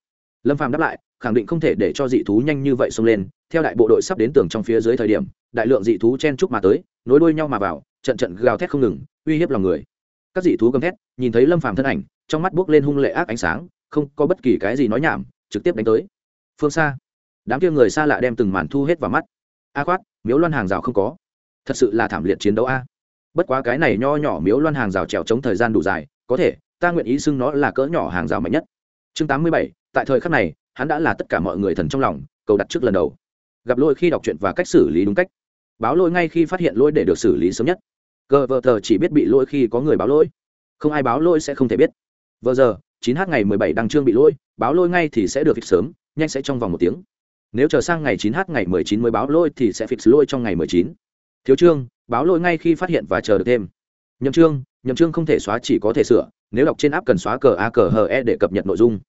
Lâm phàm đáp lại, khẳng định không thể để cho dị thú nhanh như vậy xông lên. Theo đại bộ đội sắp đến tường trong phía dưới thời điểm, đại lượng dị thú chen chúc mà tới, nối đuôi nhau mà vào, trận trận gào thét không ngừng, uy hiếp lòng người. Các dị thú gầm thét, nhìn thấy lâm phàm thân ảnh, trong mắt buốc lên hung lệ ác ánh sáng, không có bất kỳ cái gì nói nhảm, trực tiếp đánh tới phương xa. Đám kia người xa lạ đem từng màn thu hết vào mắt. A khoát miếu loan hàng rào không có. Thật sự là thảm liệt chiến đấu a. Bất quá cái này nho nhỏ miếu loan hàng rào trèo chống thời gian đủ dài, có thể, ta nguyện ý xưng nó là cỡ nhỏ hàng rào mạnh nhất. Chương tám mươi bảy, tại thời khắc này, hắn đã là tất cả mọi người thần trong lòng, cầu đặt trước lần đầu. Gặp lỗi khi đọc truyện và cách xử lý đúng cách. Báo lỗi ngay khi phát hiện lỗi để được xử lý sớm nhất. Cờ vợ tờ chỉ biết bị lỗi khi có người báo lỗi. Không ai báo lỗi sẽ không thể biết. Vợ giờ, chín h ngày mười bảy đăng trương bị lỗi, báo lỗi ngay thì sẽ được kịp sớm nhanh sẽ trong vòng một tiếng. Nếu chờ sang ngày 9h ngày mười chín mới báo lỗi thì sẽ fix lỗi trong ngày mười chín. Thiếu trương, báo lỗi ngay khi phát hiện và chờ được thêm. Nhậm trương nhậm trương không thể xóa, chỉ có thể sửa. Nếu đọc trên app cần xóa cờ a cờ hờ e để cập nhật nội dung.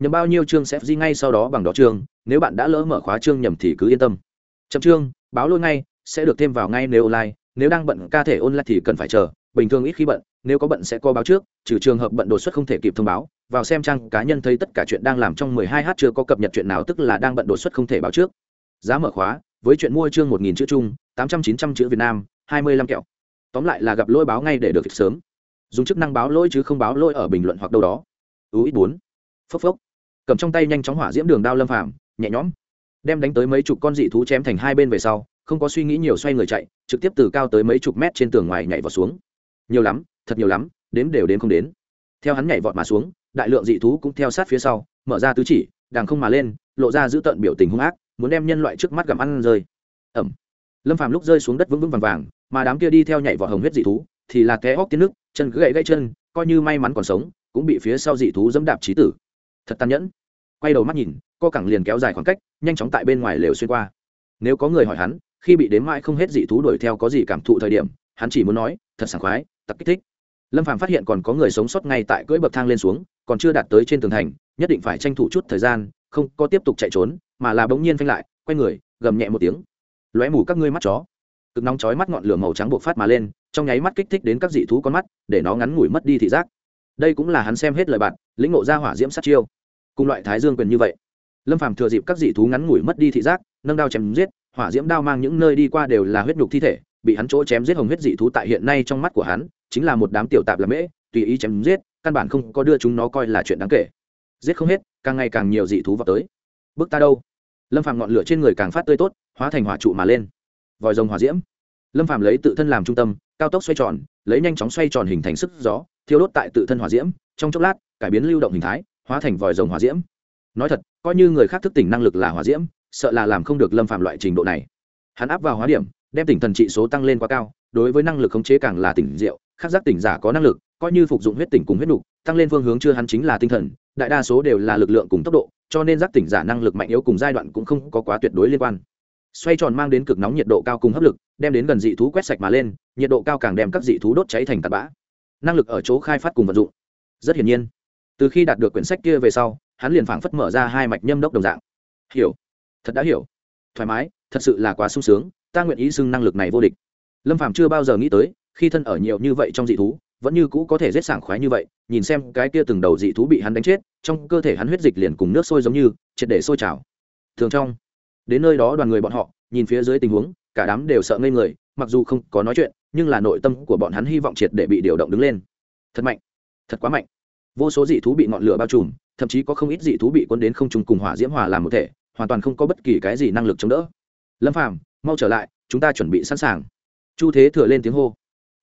Nhầm bao nhiêu chương sẽ di ngay sau đó bằng đó chương nếu bạn đã lỡ mở khóa chương nhầm thì cứ yên tâm. Chậm chương báo lỗi ngay, sẽ được thêm vào ngay nếu online. Nếu đang bận ca thể online thì cần phải chờ. Bình thường ít khi bận, nếu có bận sẽ có báo trước. Trừ trường hợp bận đột xuất không thể kịp thông báo vào xem trang cá nhân thấy tất cả chuyện đang làm trong 12 h chưa có cập nhật chuyện nào tức là đang bận đột xuất không thể báo trước. Giá mở khóa, với chuyện mua chương 1000 chữ chung 800 900 chữ Việt Nam 25 kẹo. Tóm lại là gặp lỗi báo ngay để được sớm. Dùng chức năng báo lỗi chứ không báo lỗi ở bình luận hoặc đâu đó. Ú ít bốn. Phốc phốc. Cầm trong tay nhanh chóng hỏa diễm đường đao lâm phàm, nhẹ nhõm. Đem đánh tới mấy chục con dị thú chém thành hai bên về sau, không có suy nghĩ nhiều xoay người chạy, trực tiếp từ cao tới mấy chục mét trên tường ngoài nhảy vào xuống. Nhiều lắm, thật nhiều lắm, đếm đều đến không đến. Theo hắn nhảy vọt mà xuống đại lượng dị thú cũng theo sát phía sau, mở ra tứ chỉ đàng không mà lên, lộ ra giữ tận biểu tình hung ác, muốn đem nhân loại trước mắt gặm ăn rơi. Ẩm. Lâm phàm lúc rơi xuống đất vững vững vàng vàng, mà đám kia đi theo nhảy vào hồng huyết dị thú, thì là té óc tiến nước, chân cứ gãy gãy chân, coi như may mắn còn sống, cũng bị phía sau dị thú dẫm đạp trí tử. Thật tàn nhẫn. Quay đầu mắt nhìn, co cẳng liền kéo dài khoảng cách, nhanh chóng tại bên ngoài lều xuyên qua. Nếu có người hỏi hắn, khi bị đếm mãi không hết dị thú đuổi theo có gì cảm thụ thời điểm, hắn chỉ muốn nói, thật sảng khoái tặc kích thích lâm phàm phát hiện còn có người sống sót ngay tại cưỡi bậc thang lên xuống, còn chưa đạt tới trên tường thành, nhất định phải tranh thủ chút thời gian, không có tiếp tục chạy trốn, mà là bỗng nhiên phanh lại, quay người, gầm nhẹ một tiếng. Lóe mù các ngươi mắt chó. Cực nóng chói mắt ngọn lửa màu trắng bộc phát mà lên, trong nháy mắt kích thích đến các dị thú con mắt, để nó ngắn ngủi mất đi thị giác. Đây cũng là hắn xem hết lời bạn, lĩnh ngộ ra hỏa diễm sát chiêu. Cùng loại thái dương quyền như vậy. Lâm phàm thừa dịp các dị thú ngắn ngủi mất đi thị giác, nâng đao chém giết, hỏa diễm đao mang những nơi đi qua đều là huyết nhục thi thể bị hắn chỗ chém giết hồng huyết dị thú tại hiện nay trong mắt của hắn, chính là một đám tiểu tạp làm mễ, tùy ý chém giết, căn bản không có đưa chúng nó coi là chuyện đáng kể. Giết không hết, càng ngày càng nhiều dị thú vào tới. Bước ta đâu? Lâm phàm ngọn lửa trên người càng phát tươi tốt, hóa thành hỏa trụ mà lên. Vòi rồng hỏa diễm. Lâm phàm lấy tự thân làm trung tâm, cao tốc xoay tròn, lấy nhanh chóng xoay tròn hình thành sức gió, thiêu đốt tại tự thân hỏa diễm, trong chốc lát, cải biến lưu động hình thái, hóa thành vòi rồng hỏa diễm. Nói thật, coi như người khác thức tỉnh năng lực là hỏa diễm, sợ là làm không được lâm phàm loại trình độ này. Hắn áp vào hóa điểm đem tỉnh thần trị số tăng lên quá cao, đối với năng lực khống chế càng là tỉnh rượu khác giác tỉnh giả có năng lực, coi như phục dụng huyết tỉnh cùng huyết nục, tăng lên phương hướng chưa hắn chính là tinh thần, đại đa số đều là lực lượng cùng tốc độ, cho nên giác tỉnh giả năng lực mạnh yếu cùng giai đoạn cũng không có quá tuyệt đối liên quan. Xoay tròn mang đến cực nóng nhiệt độ cao cùng hấp lực, đem đến gần dị thú quét sạch mà lên, nhiệt độ cao càng đem các dị thú đốt cháy thành tạt bã. Năng lực ở chỗ khai phát cùng vận dụng. Rất hiển nhiên, từ khi đạt được quyển sách kia về sau, hắn liền phảng phất mở ra hai mạch nhâm đốc đồng dạng. Hiểu. Thật đã hiểu. Thoải mái, thật sự là quá sung sướng ta nguyện ý xưng năng lực này vô địch. Lâm phàm chưa bao giờ nghĩ tới, khi thân ở nhiều như vậy trong dị thú, vẫn như cũ có thể giết sảng khoái như vậy, nhìn xem cái kia từng đầu dị thú bị hắn đánh chết, trong cơ thể hắn huyết dịch liền cùng nước sôi giống như, triệt để sôi trào. Thường trong, đến nơi đó đoàn người bọn họ, nhìn phía dưới tình huống, cả đám đều sợ ngây người, mặc dù không có nói chuyện, nhưng là nội tâm của bọn hắn hy vọng triệt để bị điều động đứng lên. Thật mạnh, thật quá mạnh. Vô số dị thú bị ngọn lửa bao trùm, thậm chí có không ít dị thú bị quân đến không trùng cùng hỏa diễm hòa làm một thể, hoàn toàn không có bất kỳ cái gì năng lực chống đỡ. Lâm phàm mau trở lại, chúng ta chuẩn bị sẵn sàng. Chu thế thừa lên tiếng hô.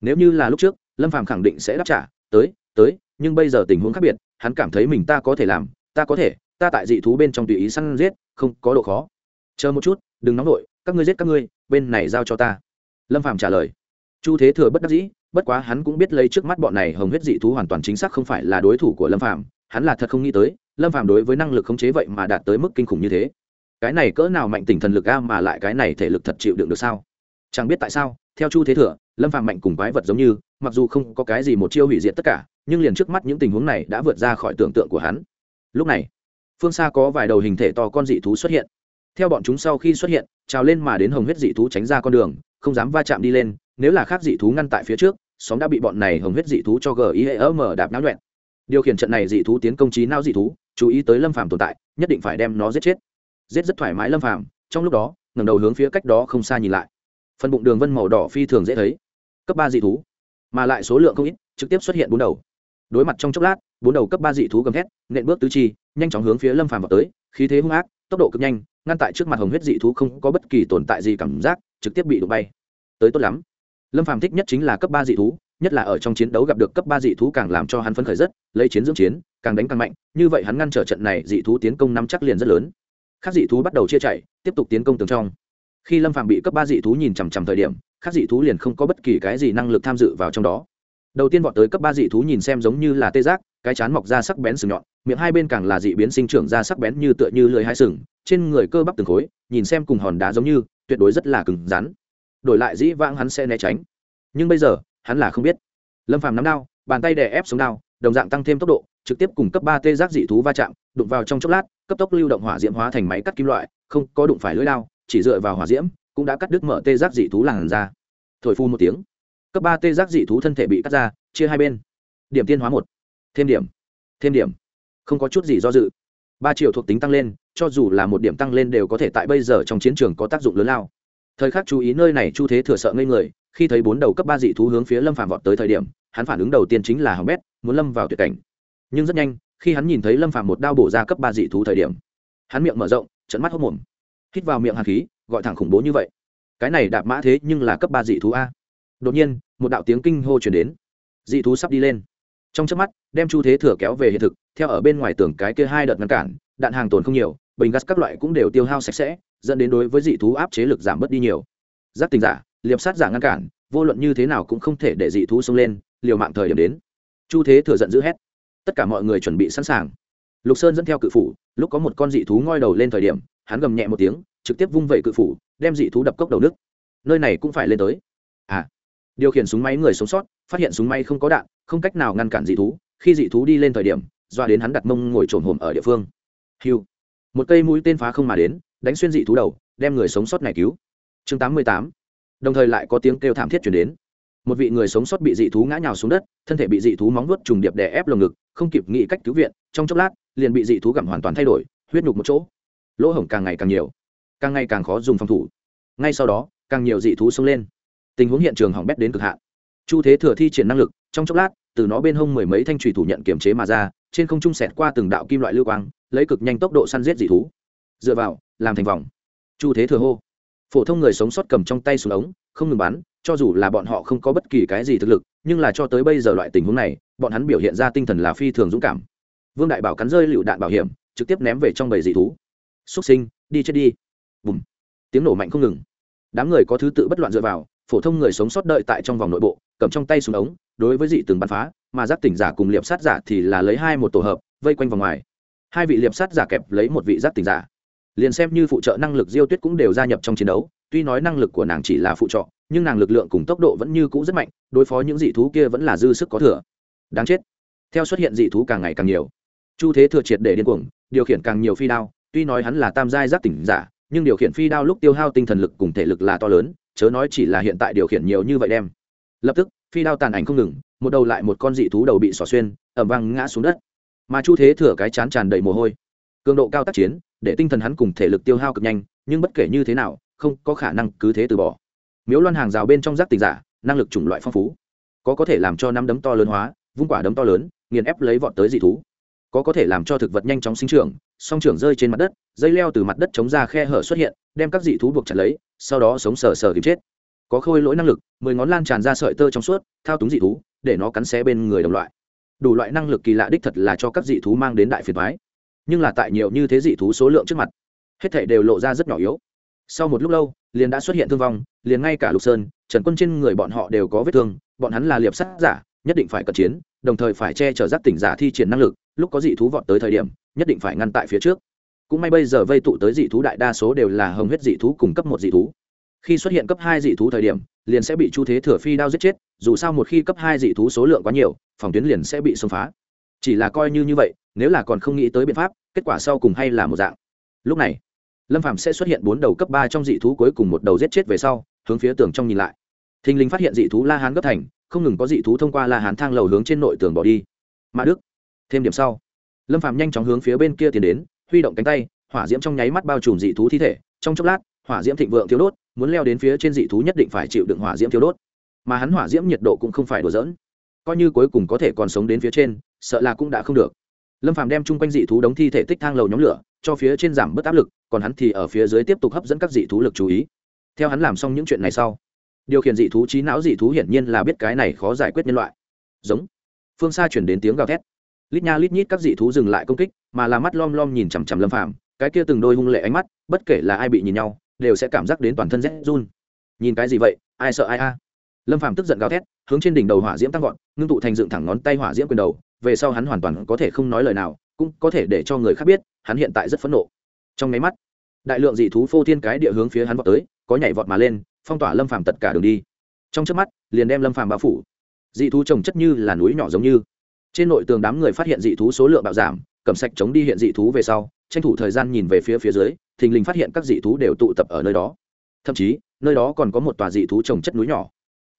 Nếu như là lúc trước, lâm phàm khẳng định sẽ đáp trả, tới tới, nhưng bây giờ tình huống khác biệt, hắn cảm thấy mình ta có thể làm, ta có thể, ta tại dị thú bên trong tùy ý săn giết, không có độ khó. Chờ một chút, đừng nóng vội, các ngươi giết các ngươi, bên này giao cho ta. Lâm phàm trả lời. Chu thế thừa bất đắc dĩ, bất quá hắn cũng biết lấy trước mắt bọn này hồng huyết dị thú hoàn toàn chính xác không phải là đối thủ của lâm phàm, hắn là thật không nghĩ tới, lâm phàm đối với năng lực khống chế vậy mà đạt tới mức kinh khủng như thế cái này cỡ nào mạnh tỉnh thần lực a mà lại cái này thể lực thật chịu đựng được sao? Chẳng biết tại sao, theo chu thế thừa, lâm phàm mạnh cùng quái vật giống như, mặc dù không có cái gì một chiêu hủy diệt tất cả, nhưng liền trước mắt những tình huống này đã vượt ra khỏi tưởng tượng của hắn. Lúc này, phương xa có vài đầu hình thể to con dị thú xuất hiện. Theo bọn chúng sau khi xuất hiện, trào lên mà đến hồng huyết dị thú tránh ra con đường, không dám va chạm đi lên, nếu là khác dị thú ngăn tại phía trước, xóm đã bị bọn này hồng huyết dị thú cho gờ i hệ mở đạp náo nhuẹn. Điều khiển trận này dị thú tiến công trí não dị thú, chú ý tới lâm phàm tồn tại, nhất định phải đem nó giết chết giết rất thoải mái lâm phàm, trong lúc đó, ngẩng đầu hướng phía cách đó không xa nhìn lại. Phần bụng đường vân màu đỏ phi thường dễ thấy. Cấp ba dị thú, mà lại số lượng không ít, trực tiếp xuất hiện bốn đầu. Đối mặt trong chốc lát, bốn đầu cấp ba dị thú gầm thét, nện bước tứ chi, nhanh chóng hướng phía lâm phàm vào tới, khí thế hung ác, tốc độ cực nhanh, ngăn tại trước mặt hồng huyết dị thú không có bất kỳ tồn tại gì cảm giác, trực tiếp bị đụng bay. Tới tốt lắm. Lâm phàm thích nhất chính là cấp ba dị thú, nhất là ở trong chiến đấu gặp được cấp ba dị thú càng làm cho hắn phấn khởi rất, lấy chiến dưỡng chiến, càng đánh càng mạnh, như vậy hắn ngăn trở trận này dị thú tiến công năm chắc liền rất lớn khác dị thú bắt đầu chia chạy, tiếp tục tiến công tường trong. Khi lâm phàm bị cấp ba dị thú nhìn chằm chằm thời điểm, khác dị thú liền không có bất kỳ cái gì năng lực tham dự vào trong đó. Đầu tiên vọt tới cấp ba dị thú nhìn xem giống như là tê giác, cái chán mọc ra sắc bén sừng nhọn, miệng hai bên càng là dị biến sinh trưởng ra sắc bén như tựa như lưỡi hai sừng, trên người cơ bắp từng khối, nhìn xem cùng hòn đá giống như, tuyệt đối rất là cứng rắn. Đổi lại dĩ vãng hắn sẽ né tránh. Nhưng bây giờ, hắn là không biết. Lâm phàm nắm đao, bàn tay đè ép xuống đao, đồng dạng tăng thêm tốc độ trực tiếp cùng cấp ba tê giác dị thú va chạm, đụng vào trong chốc lát, cấp tốc lưu động hỏa diễm hóa thành máy cắt kim loại, không có đụng phải lưỡi đao, chỉ dựa vào hỏa diễm cũng đã cắt đứt mở tê giác dị thú làn ra thổi phu một tiếng, cấp ba tê giác dị thú thân thể bị cắt ra, chia hai bên. Điểm tiên hóa một, thêm điểm thêm điểm. Không có chút gì do dự. Ba triệu thuộc tính tăng lên, cho dù là một điểm tăng lên đều có thể tại bây giờ trong chiến trường có tác dụng lớn lao. Thời khắc chú ý nơi này chu thế thừa sợ ngây người, khi thấy bốn đầu cấp ba dị thú hướng phía lâm phàm vọt tới thời điểm, hắn phản ứng đầu tiên chính là hỏng bét, muốn lâm vào tuyệt cảnh nhưng rất nhanh, khi hắn nhìn thấy lâm phạm một đao bổ ra cấp ba dị thú thời điểm, hắn miệng mở rộng trận mắt hốc mồm. Hít vào miệng hạt khí, gọi thẳng khủng bố như vậy. Cái này đạp mã thế nhưng là cấp ba dị thú a. Đột nhiên, một đạo tiếng kinh hô chuyển đến. Dị thú sắp đi lên. Trong trước mắt, đem chu thế thừa kéo về hiện thực, theo ở bên ngoài tường cái kia hai đợt ngăn cản, đạn hàng tồn không nhiều, bình gas các loại cũng đều tiêu hao sạch sẽ, dẫn đến đối với dị thú áp chế lực giảm bớt đi nhiều. Giác tình giả, liệp sát giả ngăn cản, vô luận như thế nào cũng không thể để dị thú xông lên, liều mạng thời điểm đến. Chu thế thừa giận dữ hét tất cả mọi người chuẩn bị sẵn sàng. Lục sơn dẫn theo cự phủ, lúc có một con dị thú ngoi đầu lên thời điểm, hắn gầm nhẹ một tiếng, trực tiếp vung vẩy cự phủ, đem dị thú đập cốc đầu nước nơi này cũng phải lên tới. À. Điều khiển súng máy người sống sót, phát hiện súng máy không có đạn, không cách nào ngăn cản dị thú. Khi dị thú đi lên thời điểm, doa đến hắn đặt mông ngồi trồn hồm ở địa phương. Hiu. Một cây mũi tên phá không mà đến, đánh xuyên dị thú đầu, đem người sống sót này cứu. Chương tám mươi tám. Đồng thời lại có tiếng kêu thảm thiết chuyển đến một vị người sống sót bị dị thú ngã nhào xuống đất, thân thể bị dị thú móng vuốt trùng điệp đè ép lồng ngực, không kịp nghĩ cách cứu viện, trong chốc lát, liền bị dị thú gặm hoàn toàn thay đổi, huyết nhục một chỗ. Lỗ hổng càng ngày càng nhiều, càng ngày càng khó dùng phòng thủ. Ngay sau đó, càng nhiều dị thú xông lên. Tình huống hiện trường hỏng bét đến cực hạn. Chu thế thừa thi triển năng lực, trong chốc lát, từ nó bên hông mười mấy thanh trùy thủ nhận kiểm chế mà ra, trên không trung sẹt qua từng đạo kim loại lưu quang, lấy cực nhanh tốc độ săn giết dị thú. Dựa vào, làm thành vòng. Chu thế thừa hô phổ thông người sống sót cầm trong tay xuống ống, không ngừng bắn, cho dù là bọn họ không có bất kỳ cái gì thực lực, nhưng là cho tới bây giờ loại tình huống này, bọn hắn biểu hiện ra tinh thần là phi thường dũng cảm. Vương đại bảo cắn rơi lựu đạn bảo hiểm, trực tiếp ném về trong bầy dị thú. Xúc sinh, đi chết đi. Bùm. Tiếng nổ mạnh không ngừng. Đám người có thứ tự bất loạn dựa vào, phổ thông người sống sót đợi tại trong vòng nội bộ, cầm trong tay súng ống, đối với dị từng bắn phá, mà giáp tỉnh giả cùng liệp sát giả thì là lấy hai một tổ hợp, vây quanh vòng ngoài. Hai vị liệp sát giả kẹp lấy một vị giáp tỉnh giả liền xem như phụ trợ năng lực diêu tuyết cũng đều gia nhập trong chiến đấu, tuy nói năng lực của nàng chỉ là phụ trợ, nhưng nàng lực lượng cùng tốc độ vẫn như cũ rất mạnh, đối phó những dị thú kia vẫn là dư sức có thừa. Đáng chết. Theo xuất hiện dị thú càng ngày càng nhiều, chu thế thừa triệt để điên cuồng, điều khiển càng nhiều phi đao, tuy nói hắn là tam giai giác tỉnh giả, nhưng điều khiển phi đao lúc tiêu hao tinh thần lực cùng thể lực là to lớn, chớ nói chỉ là hiện tại điều khiển nhiều như vậy đem. Lập tức, phi đao tàn ảnh không ngừng, một đầu lại một con dị thú đầu bị xỏ xuyên ẩm vang ngã xuống đất. Mà chu thế thừa cái chán tràn đầy mồ hôi cường độ cao tác chiến, để tinh thần hắn cùng thể lực tiêu hao cực nhanh, nhưng bất kể như thế nào, không có khả năng cứ thế từ bỏ. Miếu loan hàng rào bên trong giác tình giả, năng lực chủng loại phong phú. Có có thể làm cho năm đấm to lớn hóa, vung quả đấm to lớn, nghiền ép lấy vọt tới dị thú. Có có thể làm cho thực vật nhanh chóng sinh trưởng, song trưởng rơi trên mặt đất, dây leo từ mặt đất chống ra khe hở xuất hiện, đem các dị thú buộc chặt lấy, sau đó sống sờ sờ kìm chết. Có khôi lỗi năng lực, mười ngón lan tràn ra sợi tơ trong suốt, thao túng dị thú, để nó cắn xé bên người đồng loại. Đủ loại năng lực kỳ lạ đích thật là cho các dị thú mang đến đại phiền thoái nhưng là tại nhiều như thế dị thú số lượng trước mặt, hết thể đều lộ ra rất nhỏ yếu. Sau một lúc lâu, liền đã xuất hiện thương vong, liền ngay cả lục sơn, trần quân trên người bọn họ đều có vết thương, bọn hắn là liệp sát giả, nhất định phải cận chiến, đồng thời phải che chở giác tỉnh giả thi triển năng lực, lúc có dị thú vọt tới thời điểm, nhất định phải ngăn tại phía trước. Cũng may bây giờ vây tụ tới dị thú đại đa số đều là hồng huyết dị thú cùng cấp một dị thú. Khi xuất hiện cấp hai dị thú thời điểm, liền sẽ bị chu thế thừa phi đao giết chết, dù sao một khi cấp hai dị thú số lượng quá nhiều, phòng tuyến liền sẽ bị xông phá chỉ là coi như như vậy, nếu là còn không nghĩ tới biện pháp, kết quả sau cùng hay là một dạng. Lúc này, lâm phạm sẽ xuất hiện bốn đầu cấp ba trong dị thú cuối cùng một đầu giết chết về sau, hướng phía tường trong nhìn lại. Thình lình phát hiện dị thú la hán gấp thành, không ngừng có dị thú thông qua la hán thang lầu hướng trên nội tường bỏ đi. Mã đức, thêm điểm sau. Lâm phạm nhanh chóng hướng phía bên kia tiến đến, huy động cánh tay, hỏa diễm trong nháy mắt bao trùm dị thú thi thể, trong chốc lát, hỏa diễm thịnh vượng thiếu đốt, muốn leo đến phía trên dị thú nhất định phải chịu đựng hỏa diễm thiếu đốt. Mà hắn hỏa diễm nhiệt độ cũng không phải đổ dỡn coi như cuối cùng có thể còn sống đến phía trên, sợ là cũng đã không được. Lâm phàm đem chung quanh dị thú đóng thi thể tích thang lầu nhóm lửa, cho phía trên giảm bớt áp lực, còn hắn thì ở phía dưới tiếp tục hấp dẫn các dị thú lực chú ý. Theo hắn làm xong những chuyện này sau, điều khiển dị thú trí não dị thú hiển nhiên là biết cái này khó giải quyết nhân loại. Giống. Phương xa chuyển đến tiếng gào thét. Lít nha lít nhít các dị thú dừng lại công kích, mà là mắt lom lom nhìn chằm chằm lâm phàm, cái kia từng đôi hung lệ ánh mắt, bất kể là ai bị nhìn nhau, đều sẽ cảm giác đến toàn thân rét run. Nhìn cái gì vậy? Ai sợ ai a? Lâm phàm tức giận gào thét, hướng trên đỉnh đầu hỏa diễm tăng vọt, ngưng tụ thành dựng thẳng ngón tay hỏa diễm quyền đầu, về sau hắn hoàn toàn có thể không nói lời nào, cũng có thể để cho người khác biết, hắn hiện tại rất phẫn nộ. Trong máy mắt, đại lượng dị thú phô thiên cái địa hướng phía hắn vọt tới, có nhảy vọt mà lên, phong tỏa lâm phàm tất cả đường đi. Trong trước mắt, liền đem lâm phàm bao phủ. Dị thú trồng chất như là núi nhỏ giống như. Trên nội tường đám người phát hiện dị thú số lượng bạo giảm, cầm sạch chống đi hiện dị thú về sau, tranh thủ thời gian nhìn về phía phía dưới, thình lình phát hiện các dị thú đều tụ tập ở nơi đó. Thậm chí, nơi đó còn có một tòa dị thú trồng chất núi nhỏ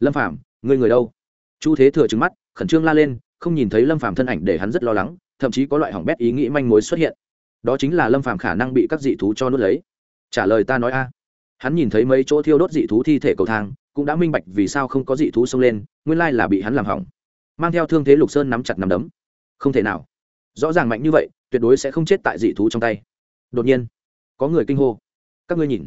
lâm Phạm, người người đâu? Chu thế thừa trứng mắt khẩn trương la lên không nhìn thấy lâm Phạm thân ảnh để hắn rất lo lắng thậm chí có loại hỏng bét ý nghĩ manh mối xuất hiện. Đó chính là lâm Phạm khả năng bị các dị thú cho nuốt lấy. Trả lời ta nói a. Hắn nhìn thấy mấy chỗ thiêu đốt dị thú thi thể cầu thang cũng đã minh bạch vì sao không có dị thú xông lên nguyên lai là bị hắn làm hỏng. Mang theo thương thế lục sơn nắm chặt nắm đấm. Không thể nào. Rõ ràng mạnh như vậy tuyệt đối sẽ không chết tại dị thú trong tay. Đột nhiên có người kinh hô. Các ngươi nhìn.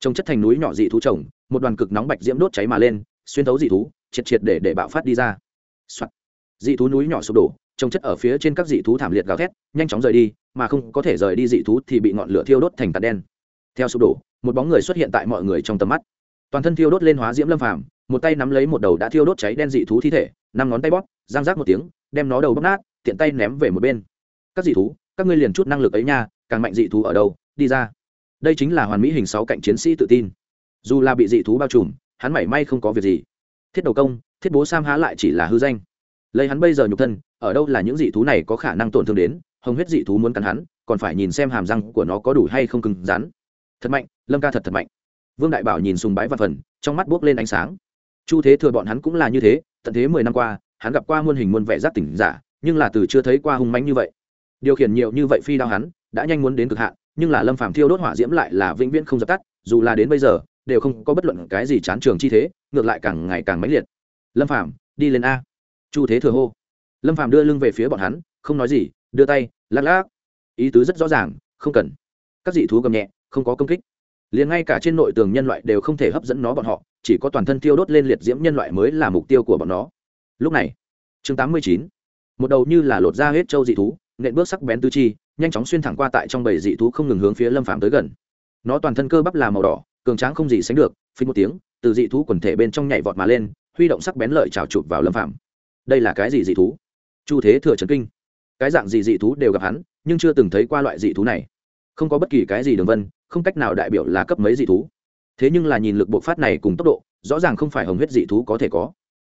Trồng chất thành núi nhỏ dị thú trồng một đoàn cực nóng bạch diễm đốt cháy mà lên xuyên thấu dị thú, triệt triệt để để bạo phát đi ra、Soạn. dị thú núi nhỏ sụp đổ, trồng chất ở phía trên các dị thú thảm liệt gào thét, nhanh chóng rời đi, mà không có thể rời đi dị thú thì bị ngọn lửa thiêu đốt thành tạt đen. Theo sụp đổ, một bóng người xuất hiện tại mọi người trong tầm mắt. Toàn thân thiêu đốt lên hóa diễm lâm phàm, một tay nắm lấy một đầu đã thiêu đốt cháy đen dị thú thi thể, năm ngón tay bóp, giang rác một tiếng, đem nó đầu bóp nát, tiện tay ném về một bên. Các dị thú, các ngươi liền chút năng lực ấy nha, càng mạnh dị thú ở đâu, đi ra. Đây chính là hoàn mỹ hình sáu cạnh chiến sĩ tự tin. Dù là bị dị thú bao trùm hắn mảy may không có việc gì. Thiết đầu công, thiết bố sam há lại chỉ là hư danh. Lấy hắn bây giờ nhục thân, ở đâu là những dị thú này có khả năng tổn thương đến, hồng huyết dị thú muốn cắn hắn, còn phải nhìn xem hàm răng của nó có đủ hay không cứng rắn. Thật mạnh, lâm ca thật thật mạnh. Vương đại bảo nhìn sùng bái và phần, trong mắt buốc lên ánh sáng. Chu thế thừa bọn hắn cũng là như thế, tận thế mười năm qua, hắn gặp qua muôn hình muôn vẻ giác tỉnh giả, nhưng là từ chưa thấy qua hung mánh như vậy. Điều khiển nhiều như vậy phi đao hắn, đã nhanh muốn đến cực hạn, nhưng là lâm phàm thiêu đốt hỏa diễm lại là vĩnh viễn không dập tắt, dù là đến bây giờ đều không có bất luận cái gì chán trường chi thế, ngược lại càng ngày càng mãnh liệt. Lâm phàm, đi lên a. Chu thế thừa hô. Lâm phàm đưa lưng về phía bọn hắn, không nói gì, đưa tay, lắc lắc. Ý tứ rất rõ ràng, không cần. Các dị thú gầm nhẹ, không có công kích. Liền ngay cả trên nội tường nhân loại đều không thể hấp dẫn nó bọn họ, chỉ có toàn thân tiêu đốt lên liệt diễm nhân loại mới là mục tiêu của bọn nó. Lúc này, chương tám mươi chín, một đầu như là lột ra hết châu dị thú, nện bước sắc bén tư chi, nhanh chóng xuyên thẳng qua tại trong bầy dị thú không ngừng hướng phía lâm phàm tới gần. Nó toàn thân cơ bắp là màu đỏ cường tráng không gì sánh được phí một tiếng, từ dị thú quần thể bên trong nhảy vọt mà lên, huy động sắc bén lợi trào chụp vào lâm phạm. đây là cái gì dị thú? Chu thế thừa trấn kinh. Cái dạng gì dị thú đều gặp hắn, nhưng chưa từng thấy qua loại dị thú này. Không có bất kỳ cái gì đường vân, không cách nào đại biểu là cấp mấy dị thú. Thế nhưng là nhìn lực bộc phát này cùng tốc độ, rõ ràng không phải hồng huyết dị thú có thể có.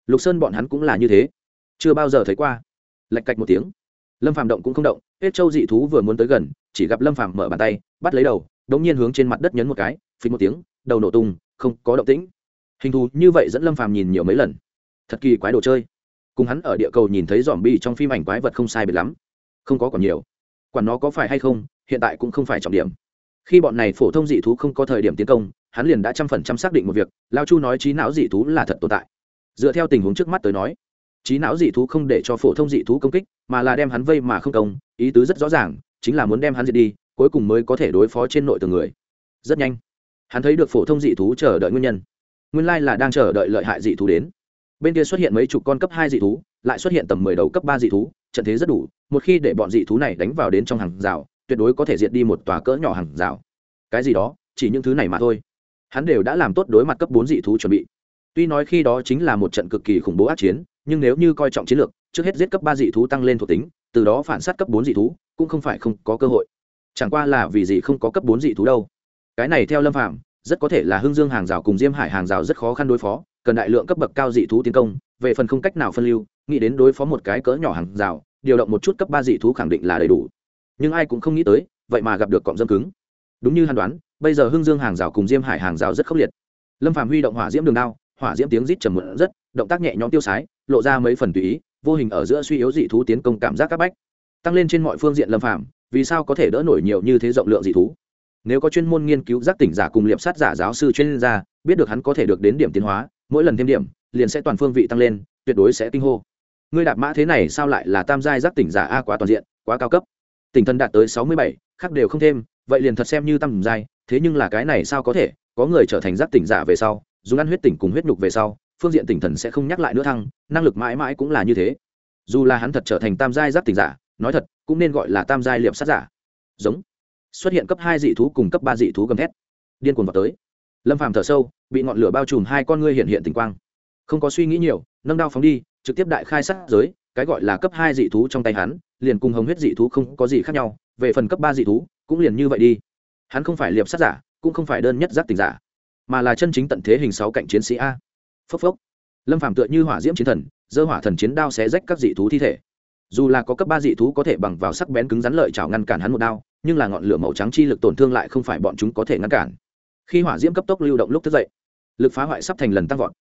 Lục sơn bọn hắn cũng là như thế. Chưa bao giờ thấy qua. Lạch cạch một tiếng. Lâm phàm động cũng không động, hết châu dị thú vừa muốn tới gần, chỉ gặp lâm phàm mở bàn tay, bắt lấy đầu, đống nhiên hướng trên mặt đất nhấn một cái phình một tiếng, đầu nổ tung, không có động tĩnh. Hình thù như vậy dẫn lâm phàm nhìn nhiều mấy lần. Thật kỳ quái đồ chơi. Cùng hắn ở địa cầu nhìn thấy dòm bi trong phim ảnh quái vật không sai biệt lắm. Không có còn nhiều. Quản nó có phải hay không, hiện tại cũng không phải trọng điểm. Khi bọn này phổ thông dị thú không có thời điểm tiến công, hắn liền đã trăm phần trăm xác định một việc, lao chu nói trí não dị thú là thật tồn tại. Dựa theo tình huống trước mắt tới nói, trí não dị thú không để cho phổ thông dị thú công kích, mà là đem hắn vây mà không công, ý tứ rất rõ ràng, chính là muốn đem hắn diệt đi, cuối cùng mới có thể đối phó trên nội từng người. Rất nhanh hắn thấy được phổ thông dị thú chờ đợi nguyên nhân. Nguyên lai là đang chờ đợi lợi hại dị thú đến. Bên kia xuất hiện mấy chục con cấp hai dị thú, lại xuất hiện tầm mười đầu cấp ba dị thú, trận thế rất đủ, một khi để bọn dị thú này đánh vào đến trong hàng rào, tuyệt đối có thể diệt đi một tòa cỡ nhỏ hàng rào. Cái gì đó, chỉ những thứ này mà thôi. Hắn đều đã làm tốt đối mặt cấp bốn dị thú chuẩn bị. Tuy nói khi đó chính là một trận cực kỳ khủng bố ác chiến, nhưng nếu như coi trọng chiến lược, trước hết giết cấp ba dị thú tăng lên thuộc tính, từ đó phản sát cấp bốn dị thú cũng không phải không có cơ hội. Chẳng qua là vì gì không có cấp bốn dị thú đâu cái này theo lâm phạm rất có thể là hưng dương hàng rào cùng diêm hải hàng rào rất khó khăn đối phó, cần đại lượng cấp bậc cao dị thú tiến công, về phần không cách nào phân lưu, nghĩ đến đối phó một cái cỡ nhỏ hàng rào, điều động một chút cấp ba dị thú khẳng định là đầy đủ. Nhưng ai cũng không nghĩ tới, vậy mà gặp được cọng dâm cứng. Đúng như hàn đoán, bây giờ hưng dương hàng rào cùng diêm hải hàng rào rất khốc liệt. Lâm phạm huy động hỏa diễm đường đao, hỏa diễm tiếng rít trầm muộn rất, động tác nhẹ nhõm tiêu sái, lộ ra mấy phần tùy ý, vô hình ở giữa suy yếu dị thú tiến công cảm giác các bách. Tăng lên trên mọi phương diện lâm phạm vì sao có thể đỡ nổi nhiều như thế rộng lượng dị thú? Nếu có chuyên môn nghiên cứu giác tỉnh giả cùng liệp sát giả giáo sư chuyên gia, biết được hắn có thể được đến điểm tiến hóa, mỗi lần thêm điểm, liền sẽ toàn phương vị tăng lên, tuyệt đối sẽ kinh hô. Ngươi đạp mã thế này sao lại là tam giai giác tỉnh giả a quá toàn diện, quá cao cấp? Tỉnh thân đạt tới sáu mươi bảy, khác đều không thêm, vậy liền thật xem như tam giai, thế nhưng là cái này sao có thể? Có người trở thành giác tỉnh giả về sau, dùng ăn huyết tỉnh cùng huyết nhục về sau, phương diện tỉnh thần sẽ không nhắc lại nữa thăng, năng lực mãi mãi cũng là như thế. Dù là hắn thật trở thành tam giai giác tỉnh giả, nói thật, cũng nên gọi là tam giai liệp sát giả. Giống xuất hiện cấp hai dị thú cùng cấp ba dị thú gầm thét. Điên cuồng vào tới. Lâm phàm thở sâu, bị ngọn lửa bao trùm hai con ngươi hiện hiện tình quang. Không có suy nghĩ nhiều, nâng đao phóng đi, trực tiếp đại khai sát giới, cái gọi là cấp hai dị thú trong tay hắn, liền cùng hồng huyết dị thú không có gì khác nhau, về phần cấp ba dị thú, cũng liền như vậy đi. Hắn không phải liệp sát giả, cũng không phải đơn nhất giác tình giả, mà là chân chính tận thế hình sáu cạnh chiến sĩ a. Phốc phốc. Lâm phàm tựa như hỏa diễm chiến thần dơ hỏa thần chiến đao xé rách các dị thú thi thể. Dù là có cấp ba dị thú có thể bằng vào sắc bén cứng rắn lợi chảo ngăn cản hắn một đao nhưng là ngọn lửa màu trắng chi lực tổn thương lại không phải bọn chúng có thể ngăn cản. Khi hỏa diễm cấp tốc lưu động lúc thức dậy, lực phá hoại sắp thành lần tăng vọt.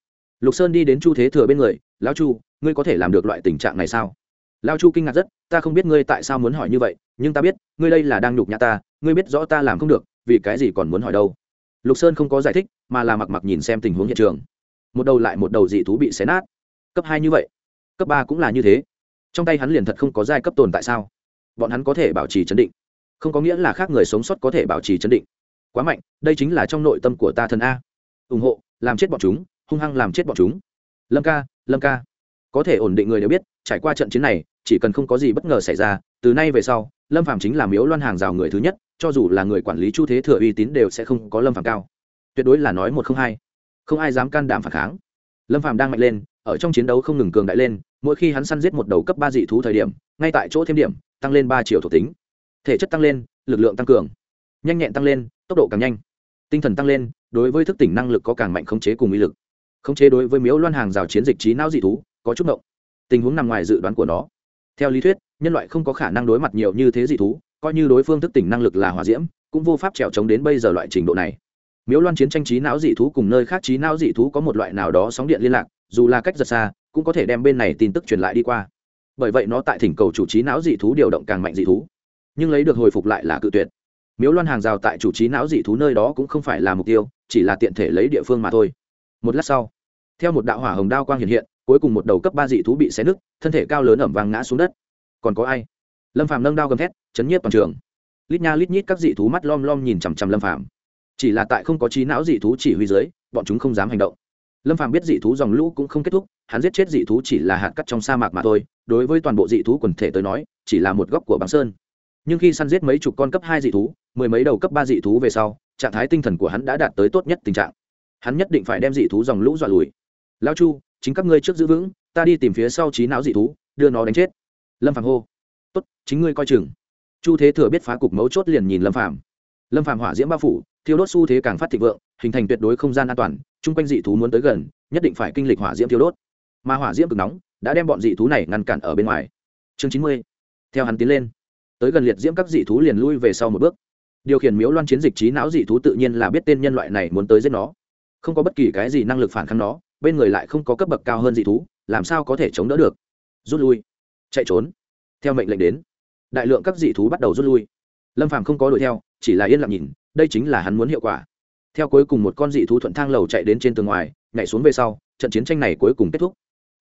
Lục sơn đi đến chu thế thừa bên người, lão chu, ngươi có thể làm được loại tình trạng này sao? Lão chu kinh ngạc rất, ta không biết ngươi tại sao muốn hỏi như vậy, nhưng ta biết, ngươi đây là đang nhục nhã ta, ngươi biết rõ ta làm không được, vì cái gì còn muốn hỏi đâu? Lục sơn không có giải thích, mà là mặc mặc nhìn xem tình huống hiện trường. Một đầu lại một đầu dị thú bị xé nát. Cấp hai như vậy, cấp ba cũng là như thế. Trong tay hắn liền thật không có giai cấp tồn tại sao? Bọn hắn có thể bảo trì chấn định không có nghĩa là khác người sống sót có thể bảo trì chấn định. Quá mạnh, đây chính là trong nội tâm của ta thần a. Ủng hộ, làm chết bọn chúng, hung hăng làm chết bọn chúng. Lâm ca lâm ca. Có thể ổn định người đều biết, trải qua trận chiến này, chỉ cần không có gì bất ngờ xảy ra, từ nay về sau, lâm phạm chính là miếu loan hàng rào người thứ nhất, cho dù là người quản lý chu thế thừa uy tín đều sẽ không có lâm phạm cao. Tuyệt đối là nói một không hai. Không ai dám can đảm phản kháng. Lâm phạm đang mạnh lên, ở trong chiến đấu không ngừng cường đại lên, mỗi khi hắn săn giết một đầu cấp ba dị thú thời điểm, ngay tại chỗ thêm điểm, tăng lên ba triệu thuộc tính thể chất tăng lên, lực lượng tăng cường. Nhanh nhẹn tăng lên, tốc độ càng nhanh. Tinh thần tăng lên, đối với thức tỉnh năng lực có càng mạnh khống chế cùng uy lực. Khống chế đối với miếu loan hàng rào chiến dịch trí não dị thú, có chút động tình huống nằm ngoài dự đoán của nó. Theo lý thuyết, nhân loại không có khả năng đối mặt nhiều như thế dị thú, coi như đối phương thức tỉnh năng lực là hòa diễm, cũng vô pháp trèo trống đến bây giờ loại trình độ này. Miếu loan chiến tranh trí não dị thú cùng nơi khác trí não dị thú có một loại nào đó sóng điện liên lạc, dù là cách rất xa, cũng có thể đem bên này tin tức truyền lại đi qua. Bởi vậy nó tại thỉnh cầu chủ trí não dị thú điều động càng mạnh dị thú nhưng lấy được hồi phục lại là cự tuyệt. Miếu loan hàng rào tại chủ trí não dị thú nơi đó cũng không phải là mục tiêu, chỉ là tiện thể lấy địa phương mà thôi. Một lát sau, theo một đạo hỏa hồng đao quang hiện hiện, cuối cùng một đầu cấp ba dị thú bị xé nứt, thân thể cao lớn ẩm vàng ngã xuống đất. Còn có ai? Lâm phàm nâng đao gầm thét, chấn nhiếp toàn trường. Lít nha lít nhít các dị thú mắt lom lom nhìn chằm chằm lâm phàm. Chỉ là tại không có trí não dị thú chỉ huy dưới, bọn chúng không dám hành động. Lâm phàm biết dị thú dòng lũ cũng không kết thúc, hắn giết chết dị thú chỉ là hạt cắt trong sa mạc mà thôi. Đối với toàn bộ dị thú quần thể tới nói, chỉ là một góc của băng sơn nhưng khi săn giết mấy chục con cấp hai dị thú, mười mấy đầu cấp ba dị thú về sau, trạng thái tinh thần của hắn đã đạt tới tốt nhất tình trạng. Hắn nhất định phải đem dị thú dòng lũ dọa lùi. Lao chu, chính các ngươi trước giữ vững, ta đi tìm phía sau trí não dị thú, đưa nó đánh chết. Lâm phàm hô. Tốt, chính ngươi coi chừng. Chu thế thừa biết phá cục mấu chốt liền nhìn lâm phàm. Lâm phàm hỏa diễm bao phủ, thiêu đốt xu thế càng phát thịnh vượng, hình thành tuyệt đối không gian an toàn, chung quanh dị thú muốn tới gần, nhất định phải kinh lịch hỏa diễm thiêu đốt. Mà hỏa diễm cực nóng, đã đem bọn dị thú này ngăn cản ở bên ngoài. Chương chín mươi. Theo hắn tiến lên tới gần liệt diễm các dị thú liền lui về sau một bước. Điều khiển miếu loan chiến dịch trí não dị thú tự nhiên là biết tên nhân loại này muốn tới giết nó. Không có bất kỳ cái gì năng lực phản kháng nó, bên người lại không có cấp bậc cao hơn dị thú, làm sao có thể chống đỡ được? Rút lui. Chạy trốn. Theo mệnh lệnh đến, đại lượng các dị thú bắt đầu rút lui. Lâm phàm không có đuổi theo, chỉ là yên lặng nhìn, đây chính là hắn muốn hiệu quả. Theo cuối cùng một con dị thú thuận thang lầu chạy đến trên tường ngoài, nhảy xuống về sau, trận chiến tranh này cuối cùng kết thúc.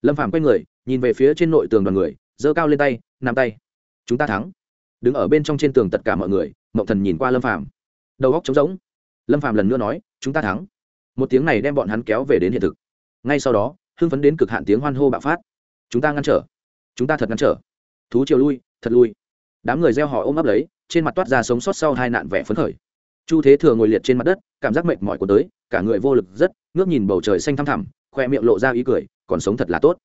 Lâm phàm quay người, nhìn về phía trên nội tường đoàn người, giơ cao lên tay, nắm tay. Chúng ta thắng đứng ở bên trong trên tường tất cả mọi người, mộng thần nhìn qua lâm phàm. Đầu góc trống rỗng. Lâm phàm lần nữa nói, chúng ta thắng. Một tiếng này đem bọn hắn kéo về đến hiện thực. Ngay sau đó, hưng phấn đến cực hạn tiếng hoan hô bạo phát. Chúng ta ngăn trở. Chúng ta thật ngăn trở. Thú chiều lui, thật lui. Đám người gieo họ ôm ấp lấy, trên mặt toát ra sống sót sau hai nạn vẻ phấn khởi. Chu thế thừa ngồi liệt trên mặt đất, cảm giác mệt mỏi của tới, cả người vô lực rất, ngước nhìn bầu trời xanh thăm thẳm, khoe miệng lộ ra ý cười, còn sống thật là tốt.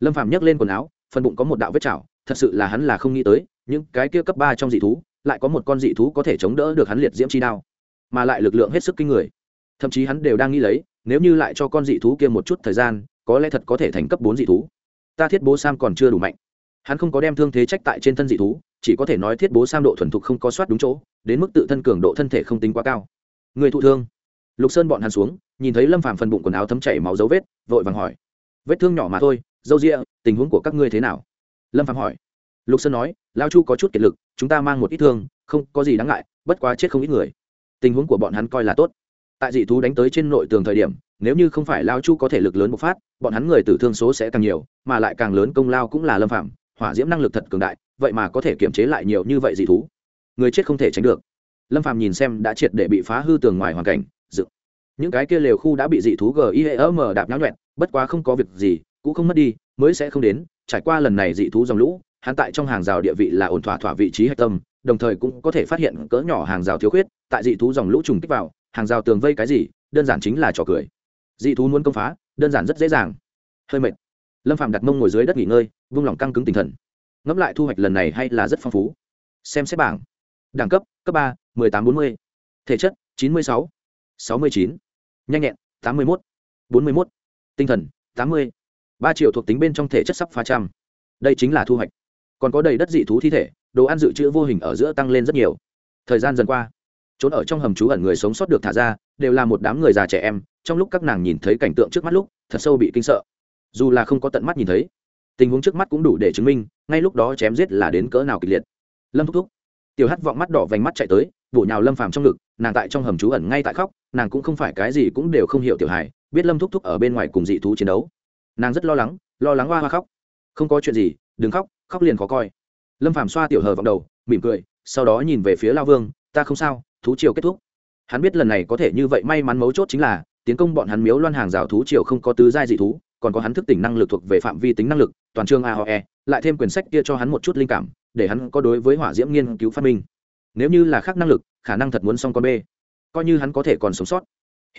Lâm phàm nhấc lên quần áo, phần bụng có một đạo vết chảo, thật sự là hắn là không nghĩ tới những cái kia cấp ba trong dị thú, lại có một con dị thú có thể chống đỡ được hắn liệt diễm chi đao, mà lại lực lượng hết sức kinh người. Thậm chí hắn đều đang nghĩ lấy, nếu như lại cho con dị thú kia một chút thời gian, có lẽ thật có thể thành cấp bốn dị thú. Ta thiết bố sam còn chưa đủ mạnh. Hắn không có đem thương thế trách tại trên thân dị thú, chỉ có thể nói thiết bố sam độ thuần thục không có soát đúng chỗ, đến mức tự thân cường độ thân thể không tính quá cao. Người thụ thương. Lục sơn bọn hắn xuống, nhìn thấy lâm phàm phần bụng quần áo thấm chảy máu dấu vết, vội vàng hỏi. Vết thương nhỏ mà thôi, dâu rịa tình huống của các ngươi thế nào? Lâm phàm hỏi lục sơn nói lao chu có chút kiệt lực, chúng ta mang một ít thương, không có gì đáng ngại, bất quá chết không ít người. Tình huống của bọn hắn coi là tốt. Tại dị thú đánh tới trên nội tường thời điểm, nếu như không phải lao chu có thể lực lớn bộc phát, bọn hắn người tử thương số sẽ càng nhiều, mà lại càng lớn công lao cũng là lâm phạm hỏa diễm năng lực thật cường đại, vậy mà có thể kiểm chế lại nhiều như vậy dị thú. Người chết không thể tránh được. Lâm phạm nhìn xem đã triệt để bị phá hư tường ngoài hoàn cảnh dự những cái kia lều khu đã bị dị thú gim đạp nháo nhuẹn bất quá không có việc gì, cũng không mất đi, mới sẽ không đến, trải qua lần này dị thú dòng lũ hắn tại trong hàng rào địa vị là ổn thỏa thỏa vị trí hạch tâm, đồng thời cũng có thể phát hiện cỡ nhỏ hàng rào thiếu khuyết, tại dị thú dòng lũ trùng kích vào, hàng rào tường vây cái gì, đơn giản chính là trò cười. Dị thú muốn công phá, đơn giản rất dễ dàng. Hơi mệt. Lâm phạm đặt mông ngồi dưới đất nghỉ ngơi, vung lòng căng cứng tinh thần. Ngẫm lại thu hoạch lần này hay là rất phong phú. Xem xét bảng. Đẳng cấp cấp ba, mười tám bốn mươi. Thể chất, chín mươi sáu. sáu mươi chín. Nhanh nhẹn, tám mươi một bốn mươi một tinh thần, tám mươi. Ba triệu thuộc tính bên trong thể chất sắp phá trăm. Đây chính là thu hoạch còn có đầy đất dị thú thi thể, đồ ăn dự trữ vô hình ở giữa tăng lên rất nhiều. Thời gian dần qua, trốn ở trong hầm trú ẩn người sống sót được thả ra, đều là một đám người già trẻ em, trong lúc các nàng nhìn thấy cảnh tượng trước mắt lúc, thật sâu bị kinh sợ. Dù là không có tận mắt nhìn thấy, tình huống trước mắt cũng đủ để chứng minh, ngay lúc đó chém giết là đến cỡ nào kịch liệt. Lâm thúc thúc, tiểu hắt vọng mắt đỏ vành mắt chạy tới, bổ nhào lâm phàm trong ngực, nàng tại trong hầm trú ẩn ngay tại khóc, nàng cũng không phải cái gì cũng đều không hiểu tiểu hài biết lâm thúc thúc ở bên ngoài cùng dị thú chiến đấu. Nàng rất lo lắng lo lắng hoa hoa khóc. Không có chuyện gì, đừng khóc khóc liền khó coi. Lâm phàm xoa tiểu hờ vào đầu, mỉm cười, sau đó nhìn về phía lao vương, ta không sao, thú triều kết thúc. Hắn biết lần này có thể như vậy may mắn mấu chốt chính là, tiến công bọn hắn miếu loan hàng rào thú triều không có tứ giai dị thú, còn có hắn thức tỉnh năng lực thuộc về phạm vi tính năng lực, toàn trường aoe lại thêm quyển sách kia cho hắn một chút linh cảm, để hắn có đối với hỏa diễm nghiên cứu phát minh. Nếu như là khác năng lực, khả năng thật muốn xong con b. Coi như hắn có thể còn sống sót.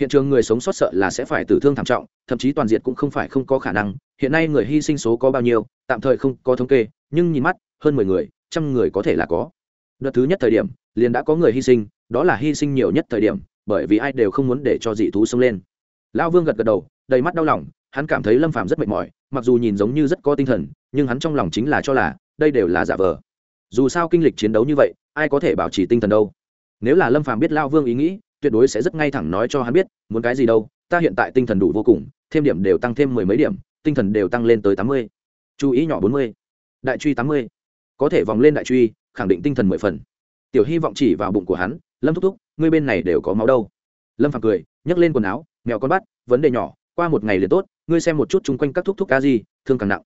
Hiện trường người sống sót sợ là sẽ phải tử thương thảm trọng, thậm chí toàn diện cũng không phải không có khả năng. Hiện nay người hy sinh số có bao nhiêu, tạm thời không có thống kê nhưng nhìn mắt, hơn mười người, trăm người có thể là có. Đợt thứ nhất thời điểm, liền đã có người hy sinh, đó là hy sinh nhiều nhất thời điểm, bởi vì ai đều không muốn để cho dị thú xông lên. Lão vương gật gật đầu, đầy mắt đau lòng, hắn cảm thấy lâm phàm rất mệt mỏi, mặc dù nhìn giống như rất có tinh thần, nhưng hắn trong lòng chính là cho là, đây đều là giả vờ. Dù sao kinh lịch chiến đấu như vậy, ai có thể bảo trì tinh thần đâu. Nếu là lâm phàm biết lao vương ý nghĩ, tuyệt đối sẽ rất ngay thẳng nói cho hắn biết, muốn cái gì đâu, ta hiện tại tinh thần đủ vô cùng, thêm điểm đều tăng thêm mười mấy điểm, tinh thần đều tăng lên tới tám mươi. Chú ý nhỏ bốn mươi đại truy tám mươi. Có thể vòng lên đại truy, khẳng định tinh thần mười phần. Tiểu hy vọng chỉ vào bụng của hắn, lâm thúc thúc, ngươi bên này đều có máu đâu. Lâm phàm cười, nhấc lên quần áo, mèo con bắt, vấn đề nhỏ, qua một ngày liền tốt, ngươi xem một chút chung quanh các thúc thúc ca gì, thương càng nặng.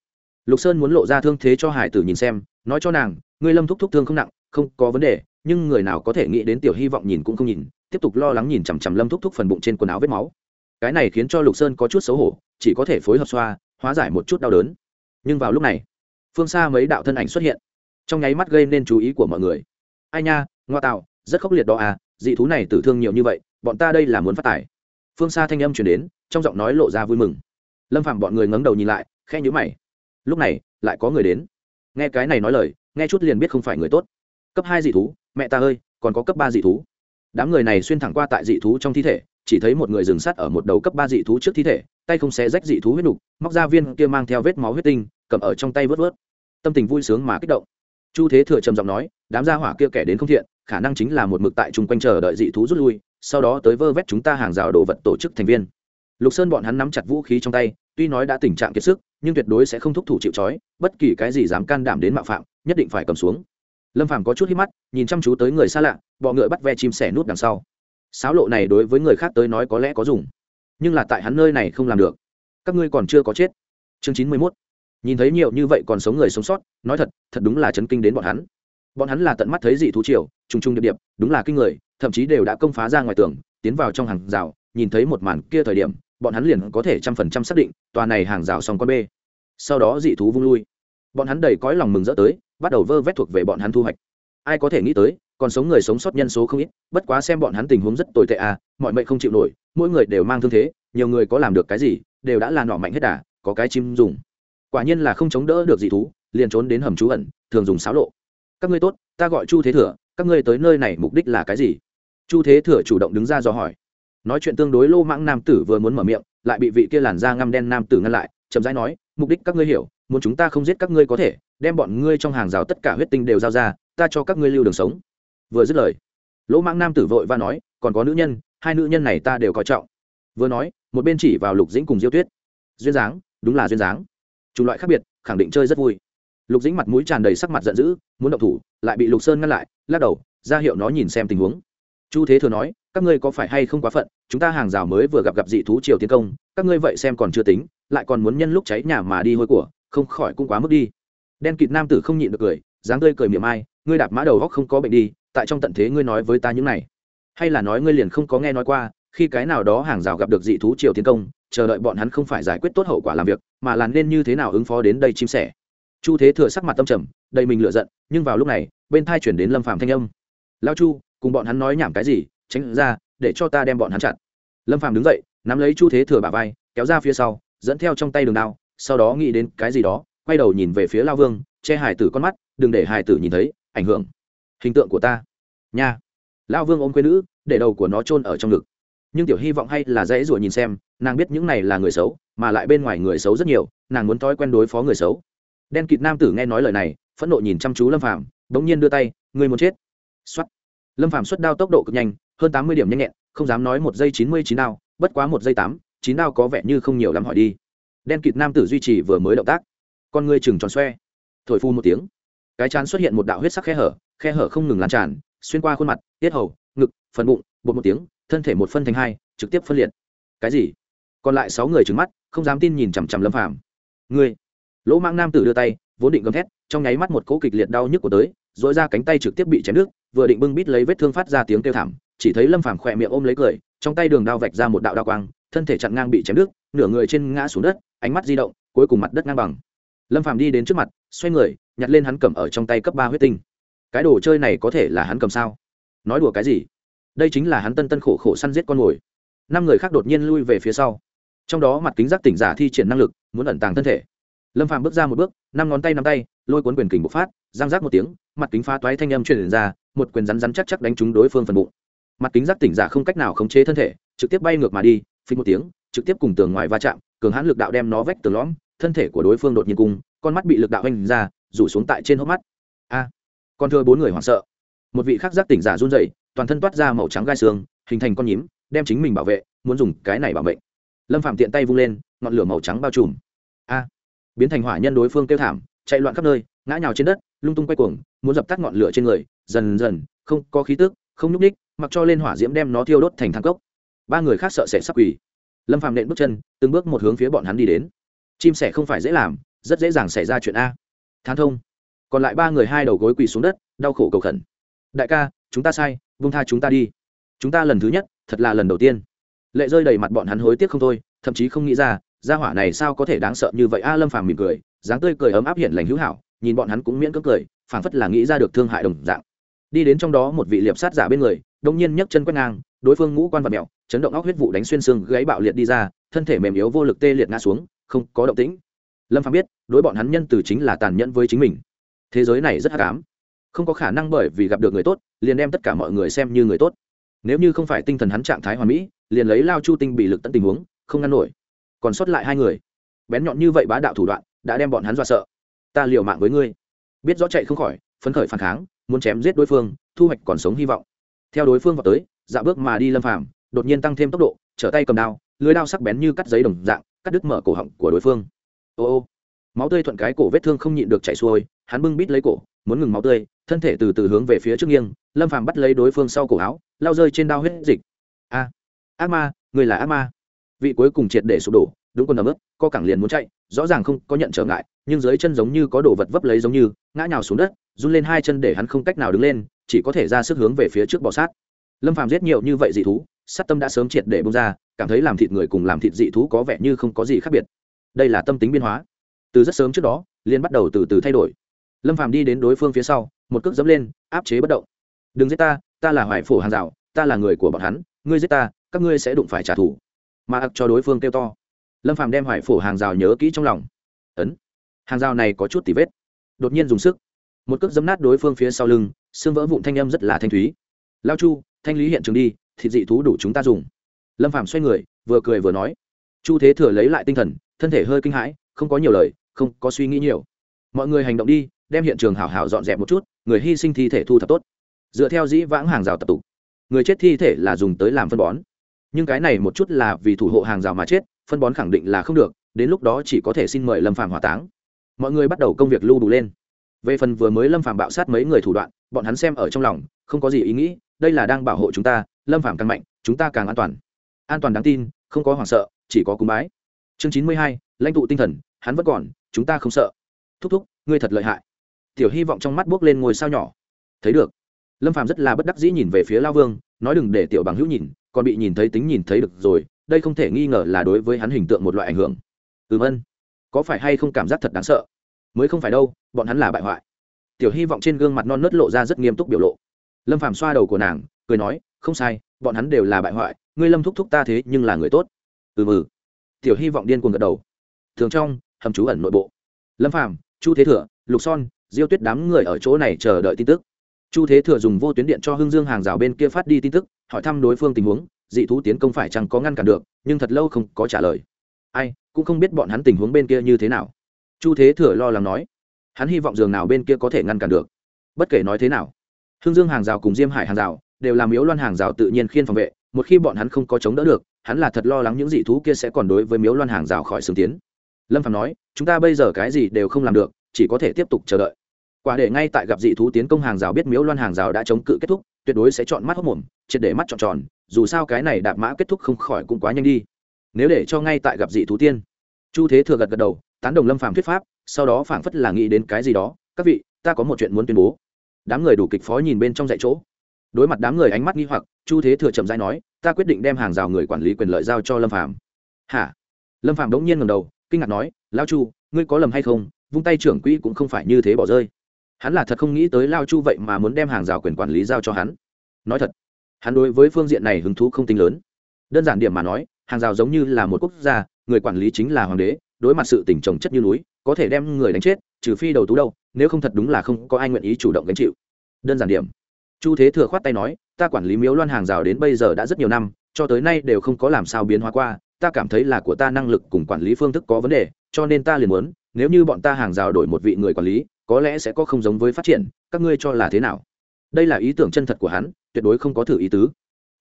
Lục sơn muốn lộ ra thương thế cho hải tử nhìn xem, nói cho nàng, ngươi lâm thúc thúc thương không nặng, không có vấn đề, nhưng người nào có thể nghĩ đến tiểu hy vọng nhìn cũng không nhìn, tiếp tục lo lắng nhìn chằm chằm lâm thúc thúc phần bụng trên quần áo vết máu. Cái này khiến cho lục sơn có chút xấu hổ, chỉ có thể phối hợp xoa, hóa giải một chút đau đớn. Nhưng vào lúc này phương xa mấy đạo thân ảnh xuất hiện. Trong nháy mắt gây nên chú ý của mọi người. Ai nha, ngoa tạo, rất khốc liệt đó à dị thú này tử thương nhiều như vậy, bọn ta đây là muốn phát tài. Phương xa thanh âm chuyển đến, trong giọng nói lộ ra vui mừng. Lâm phạm bọn người ngấm đầu nhìn lại khe nhữ mày. Lúc này, lại có người đến. Nghe cái này nói lời, nghe chút liền biết không phải người tốt. Cấp hai dị thú, mẹ ta ơi, còn có cấp ba dị thú. Đám người này xuyên thẳng qua tại dị thú trong thi thể, chỉ thấy một người dừng sắt ở một đầu cấp ba dị thú trước thi thể, tay không xé rách dị thú huyết đục móc ra viên kia mang theo vết máu huyết tinh cầm ở trong tay vớt vớt. Tâm tình vui sướng mà kích động. Chu thế thừa trầm giọng nói, đám gia hỏa kia kẻ đến không thiện, khả năng chính là một mực tại chung quanh chờ đợi dị thú rút lui, sau đó tới vơ vét chúng ta hàng rào đồ vật tổ chức thành viên. Lục sơn bọn hắn nắm chặt vũ khí trong tay, tuy nói đã tình trạng kiệt sức, nhưng tuyệt đối sẽ không thúc thủ chịu trói, bất kỳ cái gì dám can đảm đến mạo phạm, nhất định phải cầm xuống. Lâm phàm có chút hít mắt, nhìn chăm chú tới người xa lạ, bọ ngựa bắt ve chim sẻ nút đằng sau. Sáo lộ này đối với người khác tới nói có lẽ có dùng, nhưng là tại hắn nơi này không làm được. Các ngươi còn chưa có chết. Chương chín mươi mốt nhìn thấy nhiều như vậy còn sống người sống sót, nói thật thật đúng là chấn kinh đến bọn hắn. Bọn hắn là tận mắt thấy dị thú triều, trùng trùng điệp điệp, đúng là kinh người, thậm chí đều đã công phá ra ngoài tường, tiến vào trong hàng rào, nhìn thấy một màn kia thời điểm, bọn hắn liền có thể trăm phần trăm xác định, tòa này hàng rào xong con bê. Sau đó dị thú vung lui. Bọn hắn đầy cõi lòng mừng rỡ tới, bắt đầu vơ vét thuộc về bọn hắn thu hoạch. Ai có thể nghĩ tới, còn sống người sống sót nhân số không ít, bất quá xem bọn hắn tình huống rất tồi tệ à mọi mệnh không chịu nổi, mỗi người đều mang thương thế, nhiều người có làm được cái gì, đều đã là nọ mạnh hết đà, có cái chim dùng quả nhiên là không chống đỡ được dị thú, liền trốn đến hầm trú ẩn, thường dùng xáo lộ. Các ngươi tốt, ta gọi chu thế thừa, các ngươi tới nơi này mục đích là cái gì? Chu thế thừa chủ động đứng ra do hỏi. Nói chuyện tương đối lô mãng nam tử vừa muốn mở miệng, lại bị vị kia làn da ngăm đen nam tử ngăn lại, chậm rãi nói, mục đích các ngươi hiểu, muốn chúng ta không giết các ngươi có thể, đem bọn ngươi trong hàng rào tất cả huyết tinh đều giao ra, ta cho các ngươi lưu đường sống. Vừa dứt lời, lỗ mãng nam tử vội và nói, còn có nữ nhân, hai nữ nhân này ta đều coi trọng. Vừa nói, một bên chỉ vào lục dĩnh cùng diêu tuyết. Duyên dáng, đúng là duyên dáng chủng loại khác biệt, khẳng định chơi rất vui. Lục dĩnh mặt mũi tràn đầy sắc mặt giận dữ, muốn động thủ, lại bị lục sơn ngăn lại, lắc đầu, ra hiệu nó nhìn xem tình huống. Chu thế thừa nói, các ngươi có phải hay không quá phận, chúng ta hàng rào mới vừa gặp gặp dị thú triều tiến công, các ngươi vậy xem còn chưa tính, lại còn muốn nhân lúc cháy nhà mà đi hôi của, không khỏi cũng quá mức đi. Đen kịt nam tử không nhịn được cười, dáng tươi cười miệng ai, ngươi đạp mã đầu góc không có bệnh đi, tại trong tận thế ngươi nói với ta những này. Hay là nói ngươi liền không có nghe nói qua, khi cái nào đó hàng rào gặp được dị thú triều tiến công chờ đợi bọn hắn không phải giải quyết tốt hậu quả làm việc, mà là nên như thế nào ứng phó đến đây chim sẻ. Chu thế thừa sắc mặt tâm trầm, đầy mình lựa giận, nhưng vào lúc này, bên thai chuyển đến lâm phàm thanh âm. Lao chu, cùng bọn hắn nói nhảm cái gì, tránh ra, để cho ta đem bọn hắn chặn. Lâm phàm đứng dậy, nắm lấy chu thế thừa bà vai, kéo ra phía sau, dẫn theo trong tay đường đao, sau đó nghĩ đến cái gì đó, quay đầu nhìn về phía lao vương, che hải tử con mắt, đừng để hải tử nhìn thấy, ảnh hưởng. Hình tượng của ta. Nha. Lao vương ôm quê nữ, để đầu của nó chôn ở trong ngực nhưng tiểu hy vọng hay là dễ dụa nhìn xem, nàng biết những này là người xấu, mà lại bên ngoài người xấu rất nhiều, nàng muốn thói quen đối phó người xấu. Đen kịt nam tử nghe nói lời này, phẫn nộ nhìn chăm chú lâm phàm g nhiên đưa tay người muốn chết? Xuất lâm phàm xuất đao tốc độ cực nhanh, hơn tám mươi điểm nhanh nhẹn, không dám nói một giây chín mươi chín đao, bất quá một giây tám, chín đao có vẻ như không nhiều lắm hỏi đi. Đen kịt nam tử duy trì vừa mới động tác. Con người chừng tròn xoe. Thổi phu một tiếng. Cái chán xuất hiện một đạo huyết sắc khe hở khe hở không ngừng lan tràn, xuyên qua khuôn mặt, tiết hầu, ngực, phần bụng, bột một tiếng thân thể một phân thành hai, trực tiếp phân liệt. Cái gì? Còn lại sáu người trứng mắt, không dám tin nhìn chằm chằm lâm phàm. Ngươi. Lỗ mang nam tử đưa tay, vốn định gầm thét, trong nháy mắt một cỗ kịch liệt đau nhức của tới dội ra cánh tay trực tiếp bị chém nước vừa định bưng bít lấy vết thương phát ra tiếng kêu thảm, chỉ thấy lâm phàm khỏe miệng ôm lấy cười, trong tay đường đao vạch ra một đạo đao quang, thân thể chặn ngang bị chém nước nửa người trên ngã xuống đất, ánh mắt di động, cuối cùng mặt đất ngang bằng. Lâm phàm đi đến trước mặt, xoay người, nhặt lên hắn cầm ở trong tay cấp ba huyết tinh. Cái đồ chơi này có thể là hắn cầm sao? Nói đùa cái gì? Đây chính là hắn tân tân khổ khổ săn giết con mồi. Năm người khác đột nhiên lui về phía sau. Trong đó mặt kính giác tỉnh giả thi triển năng lực muốn ẩn tàng thân thể. Lâm phàm bước ra một bước năm ngón tay nắm tay lôi cuốn quyền kình bộc phát giang giác một tiếng mặt kính phá toái thanh âm truyền ra một quyền rắn rắn chắc chắc đánh trúng đối phương phần bụng. Mặt kính giác tỉnh giả không cách nào khống chế thân thể trực tiếp bay ngược mà đi phình một tiếng trực tiếp cùng tường ngoài va chạm cường hãn lực đạo đem nó vách tường lõm thân thể của đối phương đột nhiên cung con mắt bị lực đạo hành ra rủ xuống tại trên hốc mắt. A à, con thưa bốn người hoảng sợ. Một vị khác giác tỉnh giả run rẩy toàn thân toát ra màu trắng gai xương, hình thành con nhím, đem chính mình bảo vệ, muốn dùng cái này bảo mệnh. lâm phạm tiện tay vung lên, ngọn lửa màu trắng bao trùm. A! Biến thành hỏa nhân đối phương kêu thảm, chạy loạn khắp nơi, ngã nhào trên đất, lung tung quay cuồng, muốn dập tắt ngọn lửa trên người, dần dần, không có khí tức, không nhúc ních mặc cho lên hỏa diễm đem nó thiêu đốt thành thang cốc. Ba người khác sợ sẽ sắp quỳ. Lâm Phạm nện bước chân, từng bước một hướng phía bọn hắn đi đến. Chim sẻ không phải dễ làm, rất dễ dàng xảy ra chuyện a. Thán thông. Còn lại ba người hai đầu gối quỳ xuống đất, đau khổ cầu khẩn. Đại ca, chúng ta sai vung tha chúng ta đi. Chúng ta lần thứ nhất, thật là lần đầu tiên. Lệ rơi đầy mặt bọn hắn hối tiếc không thôi, thậm chí không nghĩ ra, gia hỏa này sao có thể đáng sợ như vậy? A lâm phàm mỉm cười, dáng tươi cười ấm áp hiện lành hữu hảo, nhìn bọn hắn cũng miễn cưỡng cười, phảng phất là nghĩ ra được thương hại đồng dạng. Đi đến trong đó một vị liệp sát giả bên người đông nhiên nhấc chân quét ngang, đối phương ngũ quan vật mẹo chấn động óc huyết vụ đánh xuyên xương gáy bạo liệt đi ra, thân thể mềm yếu vô lực tê liệt ngã xuống, không có động tĩnh. Lâm phàm biết, đối bọn hắn nhân từ chính là tàn nhẫn với chính mình. Thế giới này rất hắc ám không có khả năng bởi vì gặp được người tốt, liền đem tất cả mọi người xem như người tốt. Nếu như không phải tinh thần hắn trạng thái hoàn mỹ, liền lấy lao chu tinh bị lực tận tình huống, không ngăn nổi. Còn sót lại hai người. Bén nhọn như vậy bá đạo thủ đoạn, đã đem bọn hắn dọa sợ. Ta liều mạng với ngươi. Biết rõ chạy không khỏi, phấn khởi phản kháng, muốn chém giết đối phương, thu hoạch còn sống hy vọng. Theo đối phương vào tới dạ bước mà đi lâm phàm, đột nhiên tăng thêm tốc độ, trở tay cầm đao, lưới đao sắc bén như cắt giấy đồng dạng, cắt đứt mở cổ họng của đối phương. Ô ô. Máu tươi thuận cái cổ vết thương không nhịn được chảy xuôi, hắn bưng bít lấy cổ, muốn ngừng máu tươi thân thể từ từ hướng về phía trước nghiêng, lâm phàm bắt lấy đối phương sau cổ áo lao rơi trên đao huyết dịch. A, ác ma, người là ác ma. Vị cuối cùng triệt để sụp đổ, đúng quần ấm ức co cẳng liền muốn chạy, rõ ràng không có nhận trở ngại, nhưng dưới chân giống như có đồ vật vấp lấy giống như, ngã nhào xuống đất, run lên hai chân để hắn không cách nào đứng lên, chỉ có thể ra sức hướng về phía trước bò sát. Lâm phàm giết nhiều như vậy dị thú, sát tâm đã sớm triệt để bông ra, cảm thấy làm thịt người cùng làm thịt dị thú có vẻ như không có gì khác biệt. Đây là tâm tính biên hóa. Từ rất sớm trước đó liên bắt đầu từ từ thay đổi. Lâm phàm đi đến đối phương phía sau một cước dẫm lên, áp chế bất động. Đừng giết ta ta là hoài phổ hàng rào, ta là người của bọn hắn, ngươi giết ta, các ngươi sẽ đụng phải trả thù. Mà ặc cho đối phương kêu to. Lâm phàm đem hoài phổ hàng rào nhớ kỹ trong lòng. Ấn, hàng rào này có chút tỉ vết. Đột nhiên dùng sức, một cước dấm nát đối phương phía sau lưng, xương vỡ vụn thanh âm rất là thanh thúy. Lao chu, thanh lý hiện trường đi, thịt dị thú đủ chúng ta dùng. Lâm phàm xoay người, vừa cười vừa nói. Chu thế thừa lấy lại tinh thần, thân thể hơi kinh hãi, không có nhiều lời, không có suy nghĩ nhiều. Mọi người hành động đi đem hiện trường hào hào dọn dẹp một chút, người hy sinh thi thể thu thập tốt. Dựa theo dĩ vãng hàng rào tập tục, người chết thi thể là dùng tới làm phân bón. Nhưng cái này một chút là vì thủ hộ hàng rào mà chết, phân bón khẳng định là không được, đến lúc đó chỉ có thể xin mời lâm phạm hỏa táng. Mọi người bắt đầu công việc lưu đủ lên. Về phần vừa mới lâm phạm bạo sát mấy người thủ đoạn, bọn hắn xem ở trong lòng, không có gì ý nghĩ, đây là đang bảo hộ chúng ta, lâm phạm càng mạnh, chúng ta càng an toàn. An toàn đáng tin, không có hoảng sợ, chỉ có cúng bái. Chương chín mươi hai, lãnh tụ tinh thần, hắn vẫn còn, chúng ta không sợ. Thúc thúc, ngươi thật lợi hại tiểu hy vọng trong mắt buốc lên ngôi sao nhỏ. Thấy được. Lâm phạm rất là bất đắc dĩ nhìn về phía lao vương, nói đừng để tiểu bằng hữu nhìn, còn bị nhìn thấy tính nhìn thấy được rồi, đây không thể nghi ngờ là đối với hắn hình tượng một loại ảnh hưởng. Ừm ân. Có phải hay không cảm giác thật đáng sợ? Mới không phải đâu, bọn hắn là bại hoại. Tiểu hy vọng trên gương mặt non nớt lộ ra rất nghiêm túc biểu lộ. Lâm phàm xoa đầu của nàng, cười nói, không sai, bọn hắn đều là bại hoại, ngươi lâm thúc thúc ta thế nhưng là người tốt. Ừ. Mừ tiểu hy vọng điên cuồng gật đầu. Thường trong, hầm trú ẩn nội bộ. Lâm phàm, chu thế thừa lục son diêu tuyết đám người ở chỗ này chờ đợi tin tức. Chu thế thừa dùng vô tuyến điện cho hưng dương hàng rào bên kia phát đi tin tức, hỏi thăm đối phương tình huống, dị thú tiến công phải chẳng có ngăn cản được, nhưng thật lâu không có trả lời. Ai, cũng không biết bọn hắn tình huống bên kia như thế nào. Chu thế thừa lo lắng nói. Hắn hy vọng giường nào bên kia có thể ngăn cản được. Bất kể nói thế nào hương dương hàng rào cùng diêm hải hàng rào đều làm miếu loan hàng rào tự nhiên khiên phòng vệ, một khi bọn hắn không có chống đỡ được, hắn là thật lo lắng những dị thú kia sẽ còn đối với miếu loan hàng rào khỏi xương tiến. Lâm phạm nói, chúng ta bây giờ cái gì đều không làm được, chỉ có thể tiếp tục chờ đợi quả để ngay tại gặp dị thú tiến công hàng rào biết miếu loan hàng rào đã chống cự kết thúc, tuyệt đối sẽ chọn mắt hốc mồm, triệt để mắt trọn tròn, dù sao cái này đạp mã kết thúc không khỏi cũng quá nhanh đi. Nếu để cho ngay tại gặp dị thú tiên. Chu thế thừa gật gật đầu, tán đồng lâm phàm thuyết pháp, sau đó phảng phất là nghĩ đến cái gì đó, các vị, ta có một chuyện muốn tuyên bố. Đám người đủ kịch phó nhìn bên trong dạy chỗ. Đối mặt đám người ánh mắt nghi hoặc, chu thế thừa chậm rãi nói, ta quyết định đem hàng rào người quản lý quyền lợi giao cho lâm phàm. Hả? Lâm phàm đống nhiên ngầm đầu, kinh ngạc nói lao chu, ngươi có lầm hay không? Vung tay trưởng quỹ cũng không phải như thế bỏ rơi hắn là thật không nghĩ tới lao chu vậy mà muốn đem hàng rào quyền quản lý giao cho hắn. Nói thật, hắn đối với phương diện này hứng thú không tính lớn. Đơn giản điểm mà nói, hàng rào giống như là một quốc gia, người quản lý chính là hoàng đế, đối mặt sự tỉnh trồng chất như núi, có thể đem người đánh chết, trừ phi đầu tú đâu, nếu không thật đúng là không có ai nguyện ý chủ động gánh chịu. Đơn giản điểm. Chu thế thừa khoát tay nói, ta quản lý miếu loan hàng rào đến bây giờ đã rất nhiều năm, cho tới nay đều không có làm sao biến hóa qua, ta cảm thấy là của ta năng lực cùng quản lý phương thức có vấn đề, cho nên ta liền muốn, nếu như bọn ta hàng rào đổi một vị người quản lý có lẽ sẽ có không giống với phát triển, các ngươi cho là thế nào? Đây là ý tưởng chân thật của hắn, tuyệt đối không có thử ý tứ.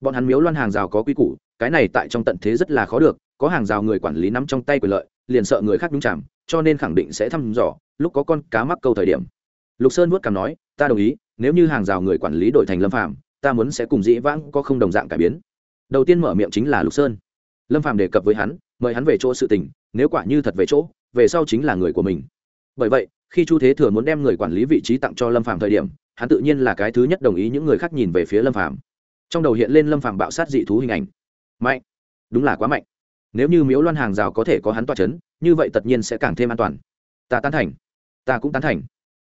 Bọn hắn miếu loan hàng rào có quy củ, cái này tại trong tận thế rất là khó được, có hàng rào người quản lý nắm trong tay quyền lợi, liền sợ người khác đúng chạm cho nên khẳng định sẽ thăm dò, lúc có con cá mắc câu thời điểm. Lục sơn vuốt cằm nói, ta đồng ý, nếu như hàng rào người quản lý đổi thành lâm phạm ta muốn sẽ cùng dĩ vãng có không đồng dạng cải biến. Đầu tiên mở miệng chính là lục sơn. Lâm phạm đề cập với hắn, mời hắn về chỗ sự tình, nếu quả như thật về chỗ, về sau chính là người của mình bởi vậy, khi chu thế thừa muốn đem người quản lý vị trí tặng cho lâm phàm thời điểm, hắn tự nhiên là cái thứ nhất đồng ý những người khác nhìn về phía lâm phàm. Trong đầu hiện lên lâm phàm bạo sát dị thú hình ảnh. Mạnh. Đúng là quá mạnh. Nếu như miếu loan hàng rào có thể có hắn toa c h ấ n như vậy tất nhiên sẽ càng thêm an toàn. Ta tán thành. Ta cũng tán thành.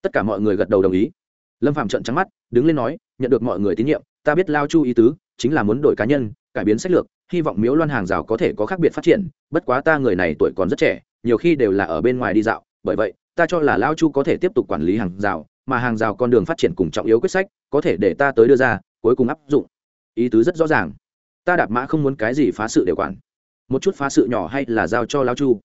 Tất cả mọi người gật đầu đồng ý. Lâm phạm trận trắng mắt, đứng lên nói, nhận được mọi người tín nhiệm, ta biết lao chu ý tứ, chính là muốn đổi cá nhân, cải biến sách lược, hy vọng miếu loan hàng rào có thể có khác biệt phát triển, bất quá ta người này tuổi còn rất trẻ, nhiều khi đều là ở bên ngoài đi dạo, bởi vậy ta cho là lao chu có thể tiếp tục quản lý hàng rào, mà hàng rào con đường phát triển cùng trọng yếu quyết sách có thể để ta tới đưa ra, cuối cùng áp dụng. Ý tứ rất rõ ràng. Ta đạp mã không muốn cái gì phá sự để quản. Một chút phá sự nhỏ hay là giao cho lao chu.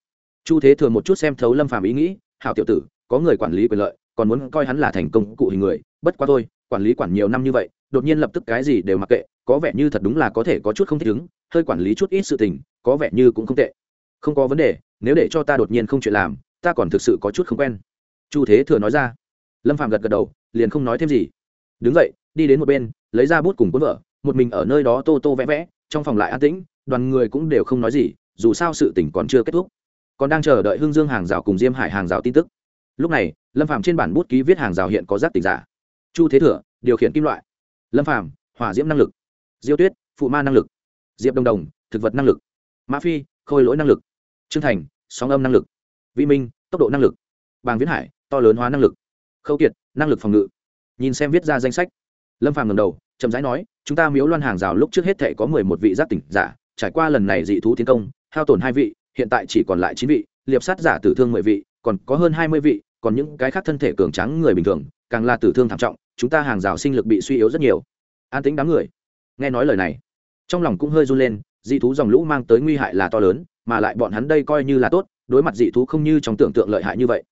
Chu thế thừa một chút xem thấu lâm phàm ý nghĩ, hảo tiểu tử, có người quản lý quyền lợi, còn muốn coi hắn là thành công cụ hình người, bất quá thôi, quản lý quản nhiều năm như vậy, đột nhiên lập tức cái gì đều mặc kệ, có vẻ như thật đúng là có thể có chút không thích ứng, hơi quản lý chút ít sự tình, có vẻ như cũng không tệ. Không có vấn đề, nếu để cho ta đột nhiên không chuyện làm ta còn thực sự có chút không quen. Chu thế thừa nói ra. Lâm phạm gật gật đầu, liền không nói thêm gì. Đứng dậy, đi đến một bên, lấy ra bút cùng cuốn vợ một mình ở nơi đó tô tô vẽ vẽ, trong phòng lại an tĩnh, đoàn người cũng đều không nói gì, dù sao sự tỉnh còn chưa kết thúc. Còn đang chờ đợi hưng dương hàng rào cùng diêm hải hàng rào tin tức. Lúc này, lâm phạm trên bản bút ký viết hàng rào hiện có giác tỉnh giả. Chu thế thừa, điều khiển kim loại. Lâm phạm hỏa diễm năng lực. Diêu tuyết, phụ ma năng lực. Diệp đồng đồng, thực vật năng lực. Mã phi, khôi lỗi năng lực. Trương thành, sóng âm năng lực vi minh, tốc độ năng lực. Bàng viễn hải, to lớn hóa năng lực. Khâu kiệt, năng lực phòng ngự. Nhìn xem viết ra danh sách. Lâm phàm ngầm đầu, chậm rãi nói, chúng ta miếu loan hàng rào lúc trước hết thể có mười một vị giác tỉnh giả, trải qua lần này dị thú tiến công, hao tổn hai vị, hiện tại chỉ còn lại chín vị, liệp sát giả tử thương mười vị, còn có hơn hai mươi vị, còn những cái khác thân thể cường trắng người bình thường, càng là tử thương thảm trọng, chúng ta hàng rào sinh lực bị suy yếu rất nhiều. An tính đám người nghe nói lời này, trong lòng cũng hơi run lên, dị thú dòng lũ mang tới nguy hại là to lớn mà lại bọn hắn đây coi như là tốt, đối mặt dị thú không như trong tưởng tượng lợi hại như vậy.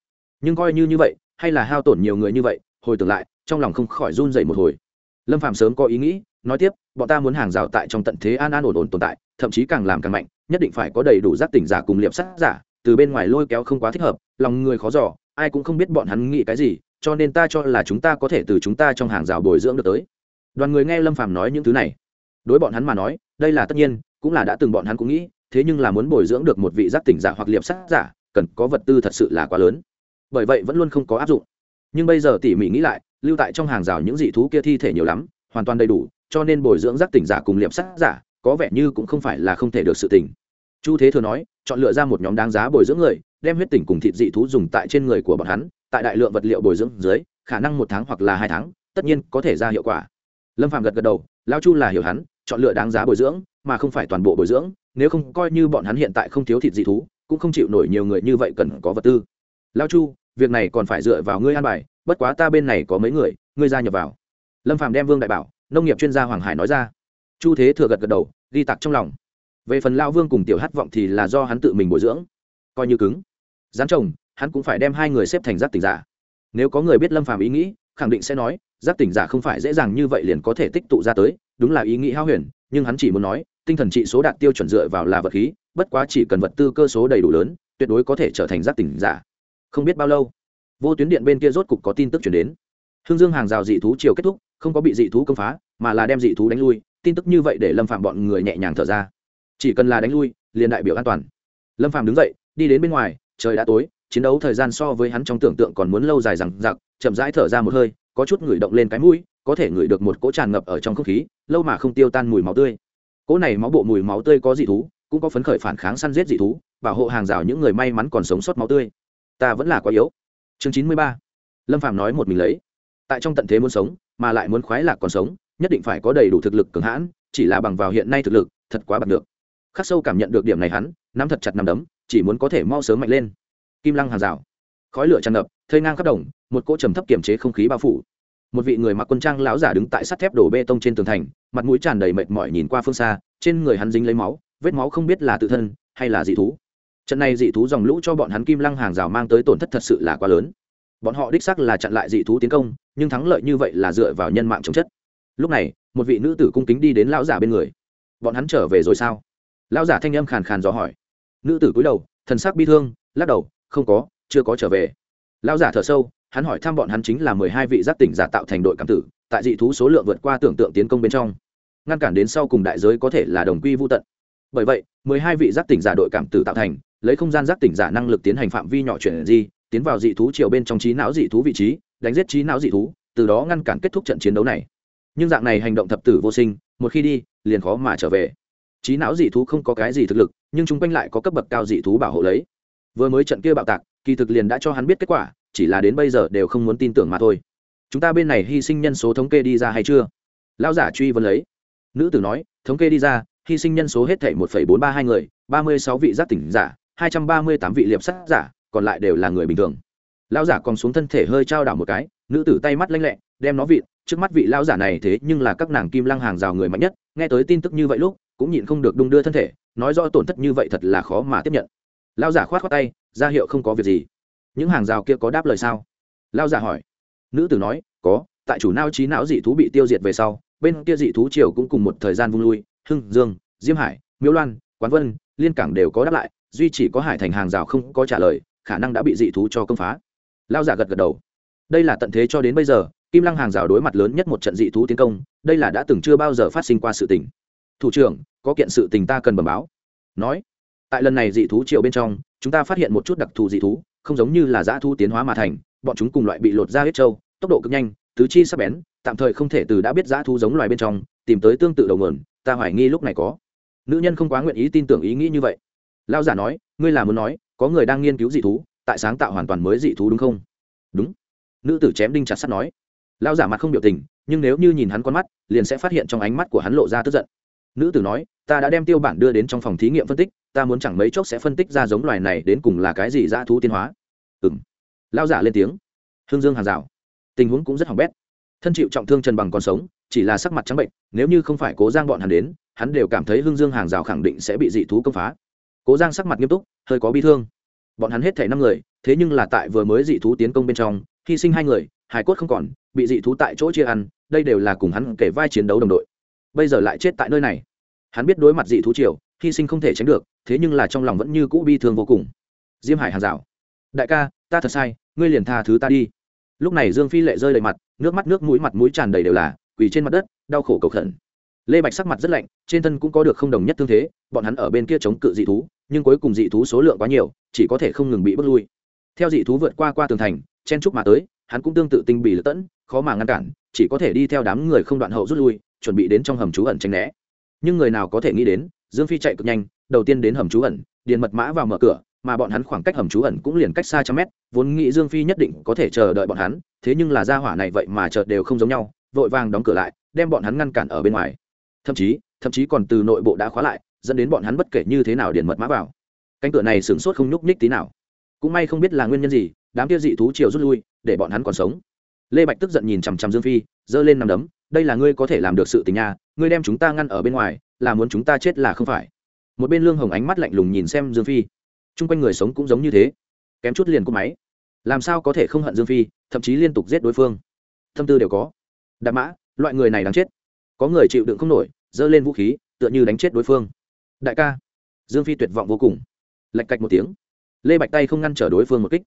Nhưng coi như như vậy, hay là hao tổn nhiều người như vậy, hồi tưởng lại, trong lòng không khỏi run dậy một hồi. Lâm phạm sớm có ý nghĩ, nói tiếp, bọn ta muốn hàng rào tại trong tận thế an an ổn ổn tồn tại, thậm chí càng làm càng mạnh, nhất định phải có đầy đủ giác tỉnh giả cùng liệp sát giả, từ bên ngoài lôi kéo không quá thích hợp, lòng người khó giỏ ai cũng không biết bọn hắn nghĩ cái gì, cho nên ta cho là chúng ta có thể từ chúng ta trong hàng rào bồi dưỡng được tới. Đoàn người nghe lâm phàm nói những thứ này, đối bọn hắn mà nói, đây là tất nhiên, cũng là đã từng bọn hắn cũng nghĩ thế nhưng là muốn bồi dưỡng được một vị giác tỉnh giả hoặc liệp sát giả, cần có vật tư thật sự là quá lớn. Bởi vậy vẫn luôn không có áp dụng. Nhưng bây giờ tỉ mỉ nghĩ lại, lưu tại trong hàng rào những dị thú kia thi thể nhiều lắm, hoàn toàn đầy đủ, cho nên bồi dưỡng giác tỉnh giả cùng liệp sát giả, có vẻ như cũng không phải là không thể được sự tỉnh chu thế thừa nói, chọn lựa ra một nhóm đáng giá bồi dưỡng người, đem huyết tỉnh cùng thịt dị thú dùng tại trên người của bọn hắn, tại đại lượng vật liệu bồi dưỡng dưới, khả năng một tháng hoặc là hai tháng, tất nhiên có thể ra hiệu quả. Lâm phạm gật gật đầu lao chu là hiểu hắn chọn lựa đáng giá bồi dưỡng, mà không phải toàn bộ bồi dưỡng, nếu không coi như bọn hắn hiện tại không thiếu thịt dị thú, cũng không chịu nổi nhiều người như vậy cần có vật tư. Lao chu, việc này còn phải dựa vào ngươi an bài, bất quá ta bên này có mấy người, ngươi gia nhập vào. Lâm phạm đem vương đại bảo, nông nghiệp chuyên gia hoàng hải nói ra. Chu thế thừa gật gật đầu, ghi tặc trong lòng. Về phần lao vương cùng tiểu hát vọng thì là do hắn tự mình bồi dưỡng. Coi như cứng. Gián chồng hắn cũng phải đem hai người xếp thành giác tỉnh giả. Nếu có người biết lâm phàm ý nghĩ, khẳng định sẽ nói giác tỉnh giả không phải dễ dàng như vậy liền có thể tích tụ ra tới, đúng là ý nghĩ hao huyền, nhưng hắn chỉ muốn nói, tinh thần trị số đạt tiêu chuẩn dựa vào là vật khí, bất quá chỉ cần vật tư cơ số đầy đủ lớn, tuyệt đối có thể trở thành giác tỉnh giả. Không biết bao lâu, vô tuyến điện bên kia rốt cục có tin tức chuyển đến. Hương dương hàng rào dị thú chiều kết thúc, không có bị dị thú công phá, mà là đem dị thú đánh lui, tin tức như vậy để lâm phạm bọn người nhẹ nhàng thở ra. Chỉ cần là đánh lui, liền đại biểu an toàn. Lâm phạm đứng dậy, đi đến bên ngoài, trời đã tối, chiến đấu thời gian so với hắn trong tưởng tượng còn muốn lâu dài rằng giặc chậm rãi thở ra một hơi có chút ngửi động lên cái mũi, có thể ngửi được một cỗ tràn ngập ở trong không khí, lâu mà không tiêu tan mùi máu tươi. Cỗ này máu bộ mùi máu tươi có dị thú, cũng có phấn khởi phản kháng săn giết dị thú, bảo hộ hàng rào những người may mắn còn sống sót máu tươi. Ta vẫn là quá yếu. Chương chín mươi ba. Lâm Phàm nói một mình lấy. Tại trong tận thế muốn sống, mà lại muốn khoái lạc còn sống, nhất định phải có đầy đủ thực lực cường hãn, chỉ là bằng vào hiện nay thực lực, thật quá bạc được. Khắc sâu cảm nhận được điểm này hắn, nắm thật chặt nắm đấm, chỉ muốn có thể mau sớm mạnh lên. Kim lăng hàng rào. Khói lửa tràn ngập thơi ngang khắp đồng một cỗ trầm thấp kiểm chế không khí bao phủ. Một vị người mặc quân trang lão giả đứng tại sắt thép đổ bê tông trên tường thành, mặt mũi tràn đầy mệt mỏi nhìn qua phương xa, trên người hắn dính lấy máu, vết máu không biết là tự thân hay là dị thú. Trận này dị thú dòng lũ cho bọn hắn kim lăng hàng rào mang tới tổn thất thật sự là quá lớn. Bọn họ đích sắc là chặn lại dị thú tiến công, nhưng thắng lợi như vậy là dựa vào nhân mạng chống chất. Lúc này, một vị nữ tử cung kính đi đến lão giả bên người. Bọn hắn trở về rồi sao? Lão giả thanh âm khàn khàn dò hỏi. Nữ tử cúi đầu, thần sắc bi thương, lắc đầu, không có, chưa có trở về. Lão giả thở sâu hắn hỏi thăm bọn hắn chính là mười hai vị giác tỉnh giả tạo thành đội cảm tử, tại dị thú số lượng vượt qua tưởng tượng tiến công bên trong, ngăn cản đến sau cùng đại giới có thể là đồng quy vô tận. Bởi vậy, mười hai vị giác tỉnh giả đội cảm tử tạo thành, lấy không gian giác tỉnh giả năng lực tiến hành phạm vi nhỏ chuyển di, tiến vào dị thú chiều bên trong trí não dị thú vị trí, đánh giết trí não dị thú, từ đó ngăn cản kết thúc trận chiến đấu này. Nhưng dạng này hành động thập tử vô sinh, một khi đi, liền khó mà trở về. Trí não dị thú không có cái gì thực lực, nhưng chúng quanh lại có cấp bậc cao dị thú bảo hộ lấy. Vừa mới trận kia bạo tạc, kỳ thực liền đã cho hắn biết kết quả chỉ là đến bây giờ đều không muốn tin tưởng mà thôi. Chúng ta bên này hy sinh nhân số thống kê đi ra hay chưa? Lão giả truy vấn lấy. Nữ tử nói, thống kê đi ra, hy sinh nhân số hết thể một bốn ba hai người, ba mươi sáu vị giác tỉnh giả, hai trăm ba mươi tám vị liệp sắt giả, còn lại đều là người bình thường. Lão giả còn xuống thân thể hơi trao đảo một cái, nữ tử tay mắt lanh lẹ, đem nó vịt trước mắt vị lão giả này thế nhưng là các nàng kim lăng hàng rào người mạnh nhất, nghe tới tin tức như vậy lúc, cũng nhịn không được đung đưa thân thể, nói rõ tổn thất như vậy thật là khó mà tiếp nhận. Lão giả khoát khoát tay, ra hiệu không có việc gì những hàng rào kia có đáp lời sao? Lao giả hỏi. Nữ tử nói, có, tại chủ nao trí não dị thú bị tiêu diệt về sau, bên kia dị thú triều cũng cùng một thời gian vung lui, hưng, dương, diêm hải miếu loan, quán vân, liên cảng đều có đáp lại, duy chỉ có hải thành hàng rào không có trả lời, khả năng đã bị dị thú cho công phá. Lao giả gật gật đầu. Đây là tận thế cho đến bây giờ, kim lăng hàng rào đối mặt lớn nhất một trận dị thú tiến công, đây là đã từng chưa bao giờ phát sinh qua sự tình. Thủ trưởng, có kiện sự tình ta cần bẩm báo. Nói, tại lần này dị thú triều bên trong, chúng ta phát hiện một chút đặc thù dị thú không giống như là dã thu tiến hóa mà thành, bọn chúng cùng loại bị lột ra hết trâu, tốc độ cực nhanh, tứ chi sắp bén, tạm thời không thể từ đã biết dã thu giống loài bên trong, tìm tới tương tự đầu nguồn, ta hoài nghi lúc này có. Nữ nhân không quá nguyện ý tin tưởng ý nghĩ như vậy. Lao giả nói, ngươi là muốn nói, có người đang nghiên cứu dị thú, tại sáng tạo hoàn toàn mới dị thú đúng không? Đúng. Nữ tử chém đinh chặt sắt nói. Lao giả mặt không biểu tình, nhưng nếu như nhìn hắn con mắt, liền sẽ phát hiện trong ánh mắt của hắn lộ ra tức giận. Nữ tử nói, ta đã đem tiêu bản đưa đến trong phòng thí nghiệm phân tích ta muốn chẳng mấy chốc sẽ phân tích ra giống loài này đến cùng là cái gì dã thú tiến hóa. Ừng lao giả lên tiếng. Hương dương hàng rào. Tình huống cũng rất hỏng bét. Thân chịu trọng thương trần bằng còn sống, chỉ là sắc mặt trắng bệnh, nếu như không phải cố giang bọn hắn đến, hắn đều cảm thấy hương dương hàng rào khẳng định sẽ bị dị thú công phá. Cố giang sắc mặt nghiêm túc, hơi có bi thương. Bọn hắn hết thể năm người, thế nhưng là tại vừa mới dị thú tiến công bên trong, hy sinh hai người hải cốt không còn, bị dị thú tại chỗ chia ăn, đây đều là cùng hắn kể vai chiến đấu đồng đội. Bây giờ lại chết tại nơi này. Hắn biết đối mặt dị thú triều hy sinh không thể tránh được, thế nhưng là trong lòng vẫn như cũ bi thương vô cùng. Diêm hải hàng rào đại ca, ta thật sai, ngươi liền tha thứ ta đi. Lúc này dương phi lệ rơi đầy mặt, nước mắt, nước mũi mặt mũi tràn đầy đều là, quỳ trên mặt đất, đau khổ cầu khẩn. Lê bạch sắc mặt rất lạnh, trên thân cũng có được không đồng nhất thương thế, bọn hắn ở bên kia chống cự dị thú, nhưng cuối cùng dị thú số lượng quá nhiều, chỉ có thể không ngừng bị bước lui. Theo dị thú vượt qua qua tường thành, chen trúc mà tới, hắn cũng tương tự tinh bị lật tẫn, khó mà ngăn cản, chỉ có thể đi theo đám người không đoạn hậu rút lui, chuẩn bị đến trong hầm trú ẩn tranh né. Nhưng người nào có thể nghĩ đến dương phi chạy cực nhanh, đầu tiên đến hầm trú ẩn, điền mật mã vào mở cửa, mà bọn hắn khoảng cách hầm trú ẩn cũng liền cách xa trăm mét, vốn nghĩ dương phi nhất định có thể chờ đợi bọn hắn, thế nhưng là gia hỏa này vậy mà chợt đều không giống nhau, vội vàng đóng cửa lại, đem bọn hắn ngăn cản ở bên ngoài. Thậm chí thậm chí còn từ nội bộ đã khóa lại, dẫn đến bọn hắn bất kể như thế nào điền mật mã vào. Cánh cửa này sửng sốt không nhúc nhích tí nào. Cũng may không biết là nguyên nhân gì, đám kia dị thú chiều rút lui, để bọn hắn còn sống. Lê bạch tức giận nhìn chằm chằm dương phi, giơ lên nằm đấm, đây là ngươi có thể làm được sự tình nha, ngươi đem chúng ta ngăn ở bên ngoài là muốn chúng ta chết là không phải. Một bên lương hồng ánh mắt lạnh lùng nhìn xem dương phi. Chung quanh người sống cũng giống như thế. Kém chút liền cúp máy. Làm sao có thể không hận dương phi, thậm chí liên tục giết đối phương? Thâm tư đều có. Đạp mã, loại người này đáng chết. Có người chịu đựng không nổi, giơ lên vũ khí, tựa như đánh chết đối phương. Đại ca. Dương phi tuyệt vọng vô cùng. Lạch cạch một tiếng. Lê bạch tay không ngăn trở đối phương một kích.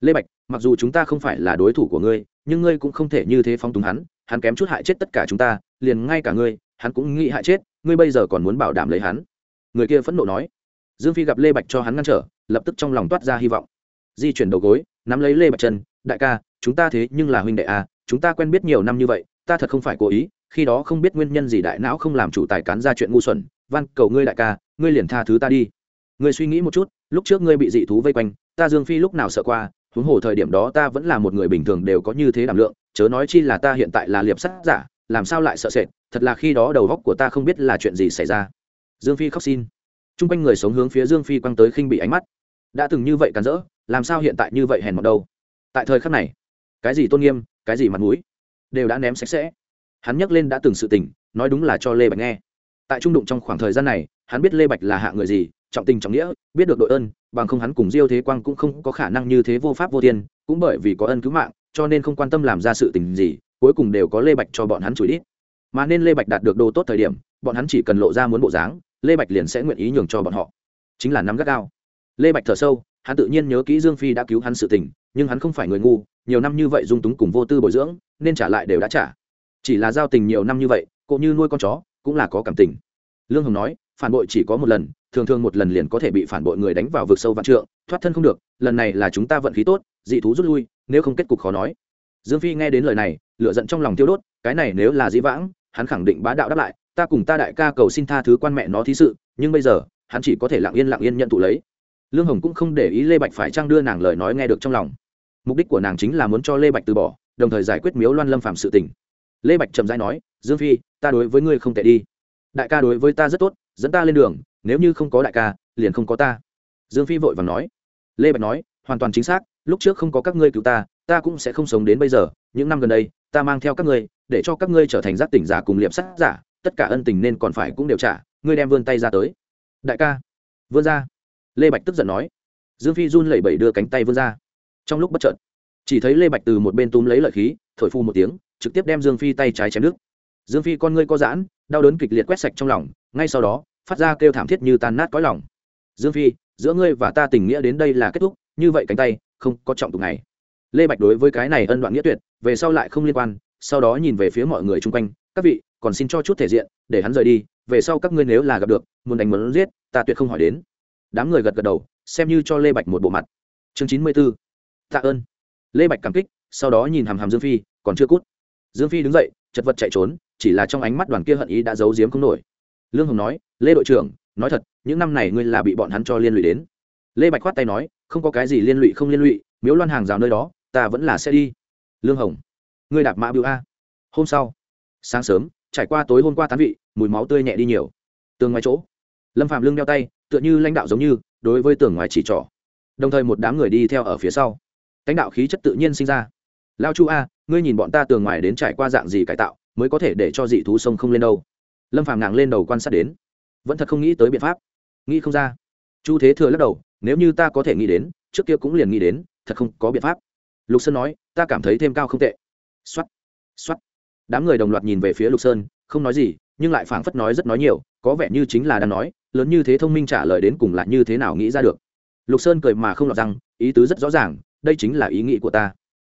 Lê bạch, mặc dù chúng ta không phải là đối thủ của ngươi, nhưng ngươi cũng không thể như thế phong túng hắn. Hắn kém chút hại chết tất cả chúng ta, liền ngay cả ngươi, hắn cũng nghĩ hại chết ngươi bây giờ còn muốn bảo đảm lấy hắn? Người kia phẫn nộ nói. Dương phi gặp lê bạch cho hắn ngăn trở, lập tức trong lòng toát ra hy vọng. Di chuyển đầu gối, nắm lấy lê bạch chân, đại ca, chúng ta thế nhưng là huynh đệ a chúng ta quen biết nhiều năm như vậy, ta thật không phải cố ý, khi đó không biết nguyên nhân gì đại não không làm chủ tài cán ra chuyện ngu xuẩn, van, cầu ngươi đại ca, ngươi liền tha thứ ta đi. Ngươi suy nghĩ một chút, lúc trước ngươi bị dị thú vây quanh, ta dương phi lúc nào sợ qua, huống hồ thời điểm đó ta vẫn là một người bình thường đều có như thế đảm lượng, chớ nói chi là ta hiện tại là liệp sắt giả làm sao lại sợ sệt, thật là khi đó đầu góc của ta không biết là chuyện gì xảy ra. Dương phi khóc xin. T r u n g quanh người sống hướng phía dương phi quăng tới khinh bị ánh mắt. Đã từng như vậy cắn rỡ, làm sao hiện tại như vậy hèn mọt đâu? Tại thời khắc này, cái gì tôn nghiêm, cái gì mặt mũi, đều đã ném sạch sẽ. Hắn nhắc lên đã từng sự tình, nói đúng là cho lê bạch nghe. Tại trung đụng trong khoảng thời gian này, hắn biết lê bạch là hạ người gì, trọng tình trọng nghĩa, biết được đội ơn, bằng không hắn cùng diêu thế quang cũng không có khả năng như thế vô pháp vô thiên, cũng bởi vì có ân cứu mạng, cho nên không quan tâm làm ra sự tình gì cuối cùng đều có lê bạch cho bọn hắn chửi ít mà nên lê bạch đạt được đồ tốt thời điểm, bọn hắn chỉ cần lộ ra muốn bộ dáng, lê bạch liền sẽ nguyện ý nhường cho bọn họ. Chính là nắm gắt gao. Lê bạch thở sâu, hắn tự nhiên nhớ kỹ dương phi đã cứu hắn sự tình, nhưng hắn không phải người ngu, nhiều năm như vậy dung túng cùng vô tư bồi dưỡng, nên trả lại đều đã trả. Chỉ là giao tình nhiều năm như vậy cũng như nuôi con chó, cũng là có cảm tình. Lương hồng nói, phản bội chỉ có một lần, thường thường một lần liền có thể bị phản bội người đánh vào vực sâu vạn trượng, thoát thân không được, lần này là chúng ta vận khí tốt, dị thú rút lui, nếu không kết cục khó nói dương phi nghe đến lời này, lửa giận trong lòng tiêu đốt, cái này nếu là dĩ vãng, hắn khẳng định bá đạo đáp lại, ta cùng ta đại ca cầu xin tha thứ quan mẹ nó thí sự, nhưng bây giờ, hắn chỉ có thể lặng yên lặng yên nhận tụ lấy. Lương hồng cũng không để ý lê bạch phải trang đưa nàng lời nói nghe được trong lòng. Mục đích của nàng chính là muốn cho lê bạch từ bỏ, đồng thời giải quyết miếu loan lâm phạm sự tình. Lê bạch trầm dai nói, dương phi, ta đối với ngươi không tệ đi. Đại ca đối với ta rất tốt, dẫn ta lên đường, nếu như không có đại ca, liền không có ta. Dương phi vội vàng nói. Lê bạch nói, hoàn toàn chính xác, lúc trước không có các ngươi cứu ta ta cũng sẽ không sống đến bây giờ, những năm gần đây, ta mang theo các ngươi, để cho các ngươi trở thành giác tỉnh giả cùng liệp sát giả, tất cả ân tình nên còn phải cũng đều trả, ngươi đem vươn tay ra tới. Đại ca, vươn ra. Lê bạch tức giận nói. Dương phi run lẩy bẩy đưa cánh tay vươn ra. Trong lúc bất chợt, chỉ thấy lê bạch từ một bên túm lấy lợi khí, thổi phu một tiếng, trực tiếp đem dương phi tay trái chém nước. Dương phi con ngươi có giãn, đau đớn kịch liệt quét sạch trong lòng, ngay sau đó, phát ra kêu thảm thiết như tan nát cõi lòng. Dương phi, giữa ngươi và ta tình nghĩa đến đây là kết thúc, như vậy cánh tay, không có trọng tục này lê bạch đối với cái này ân đoạn nghĩa tuyệt, về sau lại không liên quan, sau đó nhìn về phía mọi người chung quanh, các vị, còn xin cho chút thể diện, để hắn rời đi, về sau các ngươi nếu là gặp được, muốn đánh muốn giết, ta tuyệt không hỏi đến. Đám người gật gật đầu, xem như cho lê bạch một bộ mặt. Chương chín mươi b ố tạ ơn. Lê bạch cảm kích, sau đó nhìn hàm hàm dương phi, còn chưa cút. Dương phi đứng dậy, chật vật chạy trốn, chỉ là trong ánh mắt đoàn kia hận ý đã giấu giếm không nổi. Lương hồng nói, lê đội trưởng, nói thật, những năm này ngươi là bị bọn hắn cho liên lụy đến. Lê bạch khoát tay nói, không có cái gì liên lụy không liên lụy, miếu loan hàng rào nơi đó ta vẫn là sẽ đi. Lương hồng, ngươi đạp mã biểu a. Hôm sau, sáng sớm, trải qua tối hôm qua tán vị, mùi máu tươi nhẹ đi nhiều. Tường ngoài chỗ, lâm phạm lưng đeo tay, tựa như lãnh đạo giống như, đối với tường ngoài chỉ trỏ. Đồng thời một đám người đi theo ở phía sau. Cánh đạo khí chất tự nhiên sinh ra. Lao chu a, ngươi nhìn bọn ta tường ngoài đến trải qua dạng gì cải tạo, mới có thể để cho dị thú sông không lên đâu? Lâm phàm nàng lên đầu quan sát đến. Vẫn thật không nghĩ tới biện pháp. Nghĩ không ra. Chu thế thừa lắc đầu, nếu như ta có thể nghĩ đến, trước kia cũng liền nghĩ đến, thật không có biện pháp lục sơn nói, ta cảm thấy thêm cao không tệ. X o á t x o á t đám người đồng loạt nhìn về phía lục sơn, không nói gì, nhưng lại phảng phất nói rất nói nhiều, có vẻ như chính là đang nói, lớn như thế thông minh trả lời đến cùng là như thế nào nghĩ ra được. Lục sơn cười mà không lọt rằng ý tứ rất rõ ràng, đây chính là ý nghĩ của ta.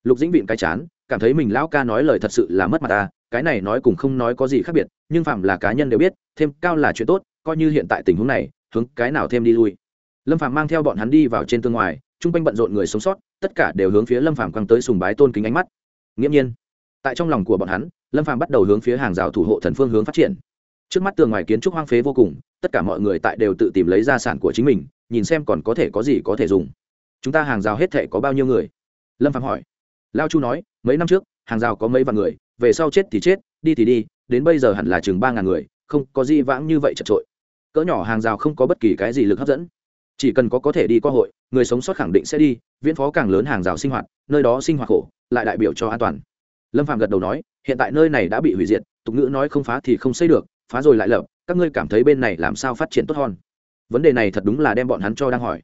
Lục dĩnh vịn cái chán, cảm thấy mình lão ca nói lời thật sự là mất mặt ta, cái này nói cùng không nói có gì khác biệt, nhưng phạm là cá nhân đều biết, thêm cao là chuyện tốt, coi như hiện tại tình huống này, hướng cái nào thêm đi lui. Lâm phạm mang theo bọn hắn đi vào trên tương ngoài, chung quanh bận rộn người sống sót tất cả đều hướng phía lâm phàm quăng tới sùng bái tôn kính ánh mắt. Nghiễm nhiên, tại trong lòng của bọn hắn, lâm phàm bắt đầu hướng phía hàng rào thủ hộ thần phương hướng phát triển. Trước mắt tường ngoài kiến trúc hoang phế vô cùng, tất cả mọi người tại đều tự tìm lấy gia sản của chính mình, nhìn xem còn có thể có gì có thể dùng. Chúng ta hàng rào hết thể có bao nhiêu người? Lâm phạm hỏi. Lao chu nói, mấy năm trước, hàng rào có mấy vạn người, về sau chết thì chết, đi thì đi, đến bây giờ hẳn là chừng ba ngàn người, không có gì vãng như vậy chật trội cỡ nhỏ hàng rào không có bất kỳ cái gì lực hấp dẫn. Chỉ cần có có thể đi qua hội người sống sót khẳng định sẽ đi, viễn phó càng lớn hàng rào sinh hoạt, nơi đó sinh hoạt khổ, lại đại biểu cho an toàn. Lâm phạm gật đầu nói, hiện tại nơi này đã bị hủy diệt, tục ngữ nói không phá thì không xây được, phá rồi lại lập, các ngươi cảm thấy bên này làm sao phát triển tốt hơn? Vấn đề này thật đúng là đem bọn hắn cho đang hỏi.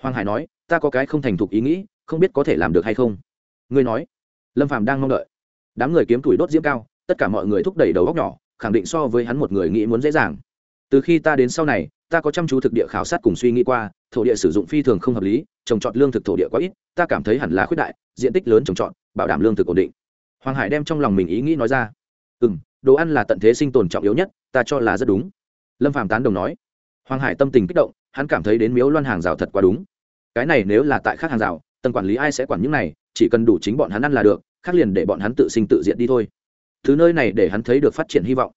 Hoàng hải nói, ta có cái không thành thục ý nghĩ, không biết có thể làm được hay không. Ngươi nói. Lâm phạm đang mong đợi. Đám người kiếm tuổi đốt diễm cao, tất cả mọi người thúc đẩy đầu góc nhỏ, khẳng định so với hắn một người nghĩ muốn dễ dàng. Từ khi ta đến sau này ta có chăm chú thực địa khảo sát cùng suy nghĩ qua, thổ địa sử dụng phi thường không hợp lý, trồng trọt lương thực thổ địa quá ít, ta cảm thấy hẳn là khuyết đại, diện tích lớn trồng trọt, bảo đảm lương thực ổn định. Hoàng hải đem trong lòng mình ý nghĩ nói ra. Ừ m đồ ăn là tận thế sinh tồn trọng yếu nhất, ta cho là rất đúng. Lâm phạm tán đồng nói. Hoàng hải tâm tình kích động, hắn cảm thấy đến miếu loan hàng rào thật quá đúng. Cái này nếu là tại khác hàng rào tân quản lý ai sẽ quản những này, chỉ cần đủ chính bọn hắn ăn là được, khác liền để bọn hắn tự sinh tự diện đi thôi. Thứ nơi này để hắn thấy được phát triển hy vọng.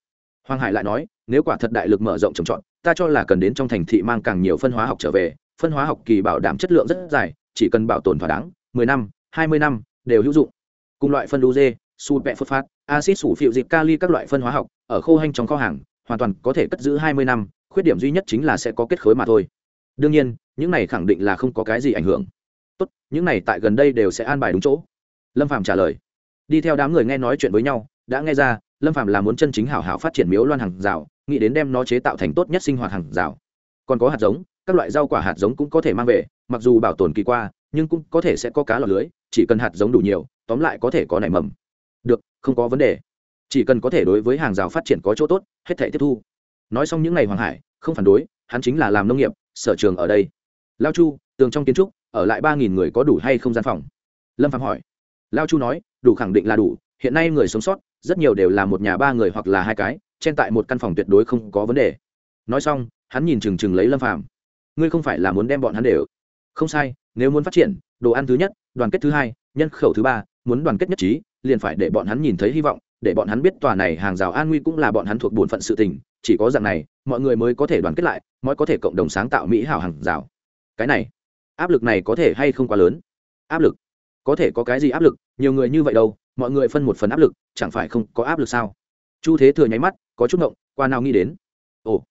Hoàng hải lại nói, nếu quả thật đại lực mở rộng trồng trọt ta cho là cần đến trong thành thị mang càng nhiều phân hóa học trở về, phân hóa học kỳ bảo đảm chất lượng rất dài, chỉ cần bảo tồn thỏa đáng, mười năm, hai mươi năm, đều hữu dụng. Cùng loại phân uze su vẹ phốt phát acid sủ phịu dịp kali các loại phân hóa học, ở khô hanh trong kho hàng, hoàn toàn có thể cất giữ hai mươi năm, khuyết điểm duy nhất chính là sẽ có kết khối mà thôi. Đương nhiên, những này khẳng định là không có cái gì ảnh hưởng. Tốt, những này tại gần đây đều sẽ an bài đúng chỗ. Lâm phạm trả lời. Đi theo đám người nghe nói chuyện với nhau, đã nghe ra, lâm phạm là muốn chân chính hảo hảo phát triển miếu loan hàng rào nghĩ đến đem nó chế tạo thành tốt nhất sinh hoạt hàng rào. Còn có hạt giống, các loại rau quả hạt giống cũng có thể mang về, mặc dù bảo tồn kỳ qua, nhưng cũng có thể sẽ có cá lọt lưới, chỉ cần hạt giống đủ nhiều, tóm lại có thể có nảy mầm. Được, không có vấn đề. Chỉ cần có thể đối với hàng rào phát triển có chỗ tốt, hết thể tiếp thu. Nói xong những ngày hoàng hải, không phản đối, hắn chính là làm nông nghiệp, sở trường ở đây. Lao chu, tường trong kiến trúc, ở lại ba nghìn người có đủ hay không gian phòng? Lâm phạm hỏi. Lao chu nói, đủ khẳng định là đủ, hiện nay người sống sót, rất nhiều đều là một nhà ba người hoặc là hai cái chen tại một căn phòng tuyệt đối không có vấn đề. Nói xong, hắn nhìn chừng chừng lấy lâm phạm ngươi không phải là muốn đem bọn hắn đều không sai, nếu muốn phát triển, đồ ăn thứ nhất, đoàn kết thứ hai, nhân khẩu thứ ba, muốn đoàn kết nhất trí, liền phải để bọn hắn nhìn thấy hy vọng, để bọn hắn biết tòa này hàng rào an nguy cũng là bọn hắn thuộc bổn phận sự tình, chỉ có dạng này, mọi người mới có thể đoàn kết lại, mới có thể cộng đồng sáng tạo mỹ hảo hàng rào. Cái này, áp lực này có thể hay không quá lớn? Áp lực? Có thể có cái gì áp lực? Nhiều người như vậy đâu, mọi người phân một phần áp lực, chẳng phải không có áp lực sao? Chu thế thừa nháy mắt có chút ngộng, qua nào nghĩ đến? Ồ,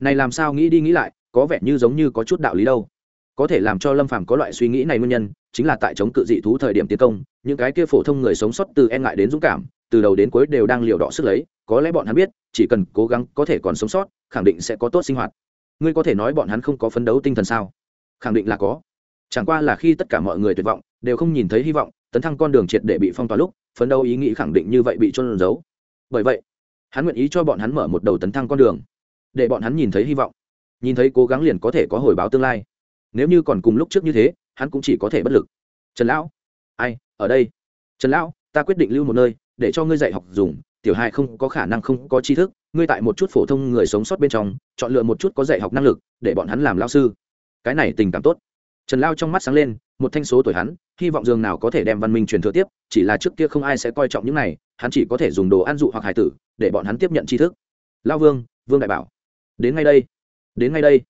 này làm sao nghĩ đi nghĩ lại, có vẻ như giống như có chút đạo lý đâu. Có thể làm cho lâm phàm có loại suy nghĩ này nguyên nhân, chính là tại chống cự dị thú thời điểm tiến công, những cái kia phổ thông người sống sót từ e ngại đến dũng cảm, từ đầu đến cuối đều đang liều đỏ sức lấy, có lẽ bọn hắn biết, chỉ cần cố gắng có thể còn sống sót, khẳng định sẽ có tốt sinh hoạt. Ngươi có thể nói bọn hắn không có phấn đấu tinh thần sao? Khẳng định là có. Chẳng qua là khi tất cả mọi người tuyệt vọng, đều không nhìn thấy hy vọng, tấn thăng con đường triệt để bị phong tỏa lúc, phấn đấu ý nghĩ khẳng định như vậy bị trôn giấu. Bởi vậy hắn nguyện ý cho bọn hắn mở một đầu tấn thăng con đường, để bọn hắn nhìn thấy hy vọng, nhìn thấy cố gắng liền có thể có hồi báo tương lai. Nếu như còn cùng lúc trước như thế, hắn cũng chỉ có thể bất lực. Trần lão, ai, ở đây? Trần lão, ta quyết định lưu một nơi, để cho ngươi dạy học dùng, tiểu hai không có khả năng không có tri thức, ngươi tại một chút phổ thông người sống sót bên trong, chọn lựa một chút có dạy học năng lực, để bọn hắn làm lao sư. Cái này tình cảm tốt. Trần lao trong mắt sáng lên, một thanh số tuổi hắn, hy vọng dường nào có thể đem văn minh truyền thừa tiếp, chỉ là trước kia không ai sẽ coi trọng những này, hắn chỉ có thể dùng đồ ăn dụ hoặc hải tử để bọn hắn tiếp nhận tri thức. Lao vương vương đại bảo. Đến ngay đây. Đến ngay đây.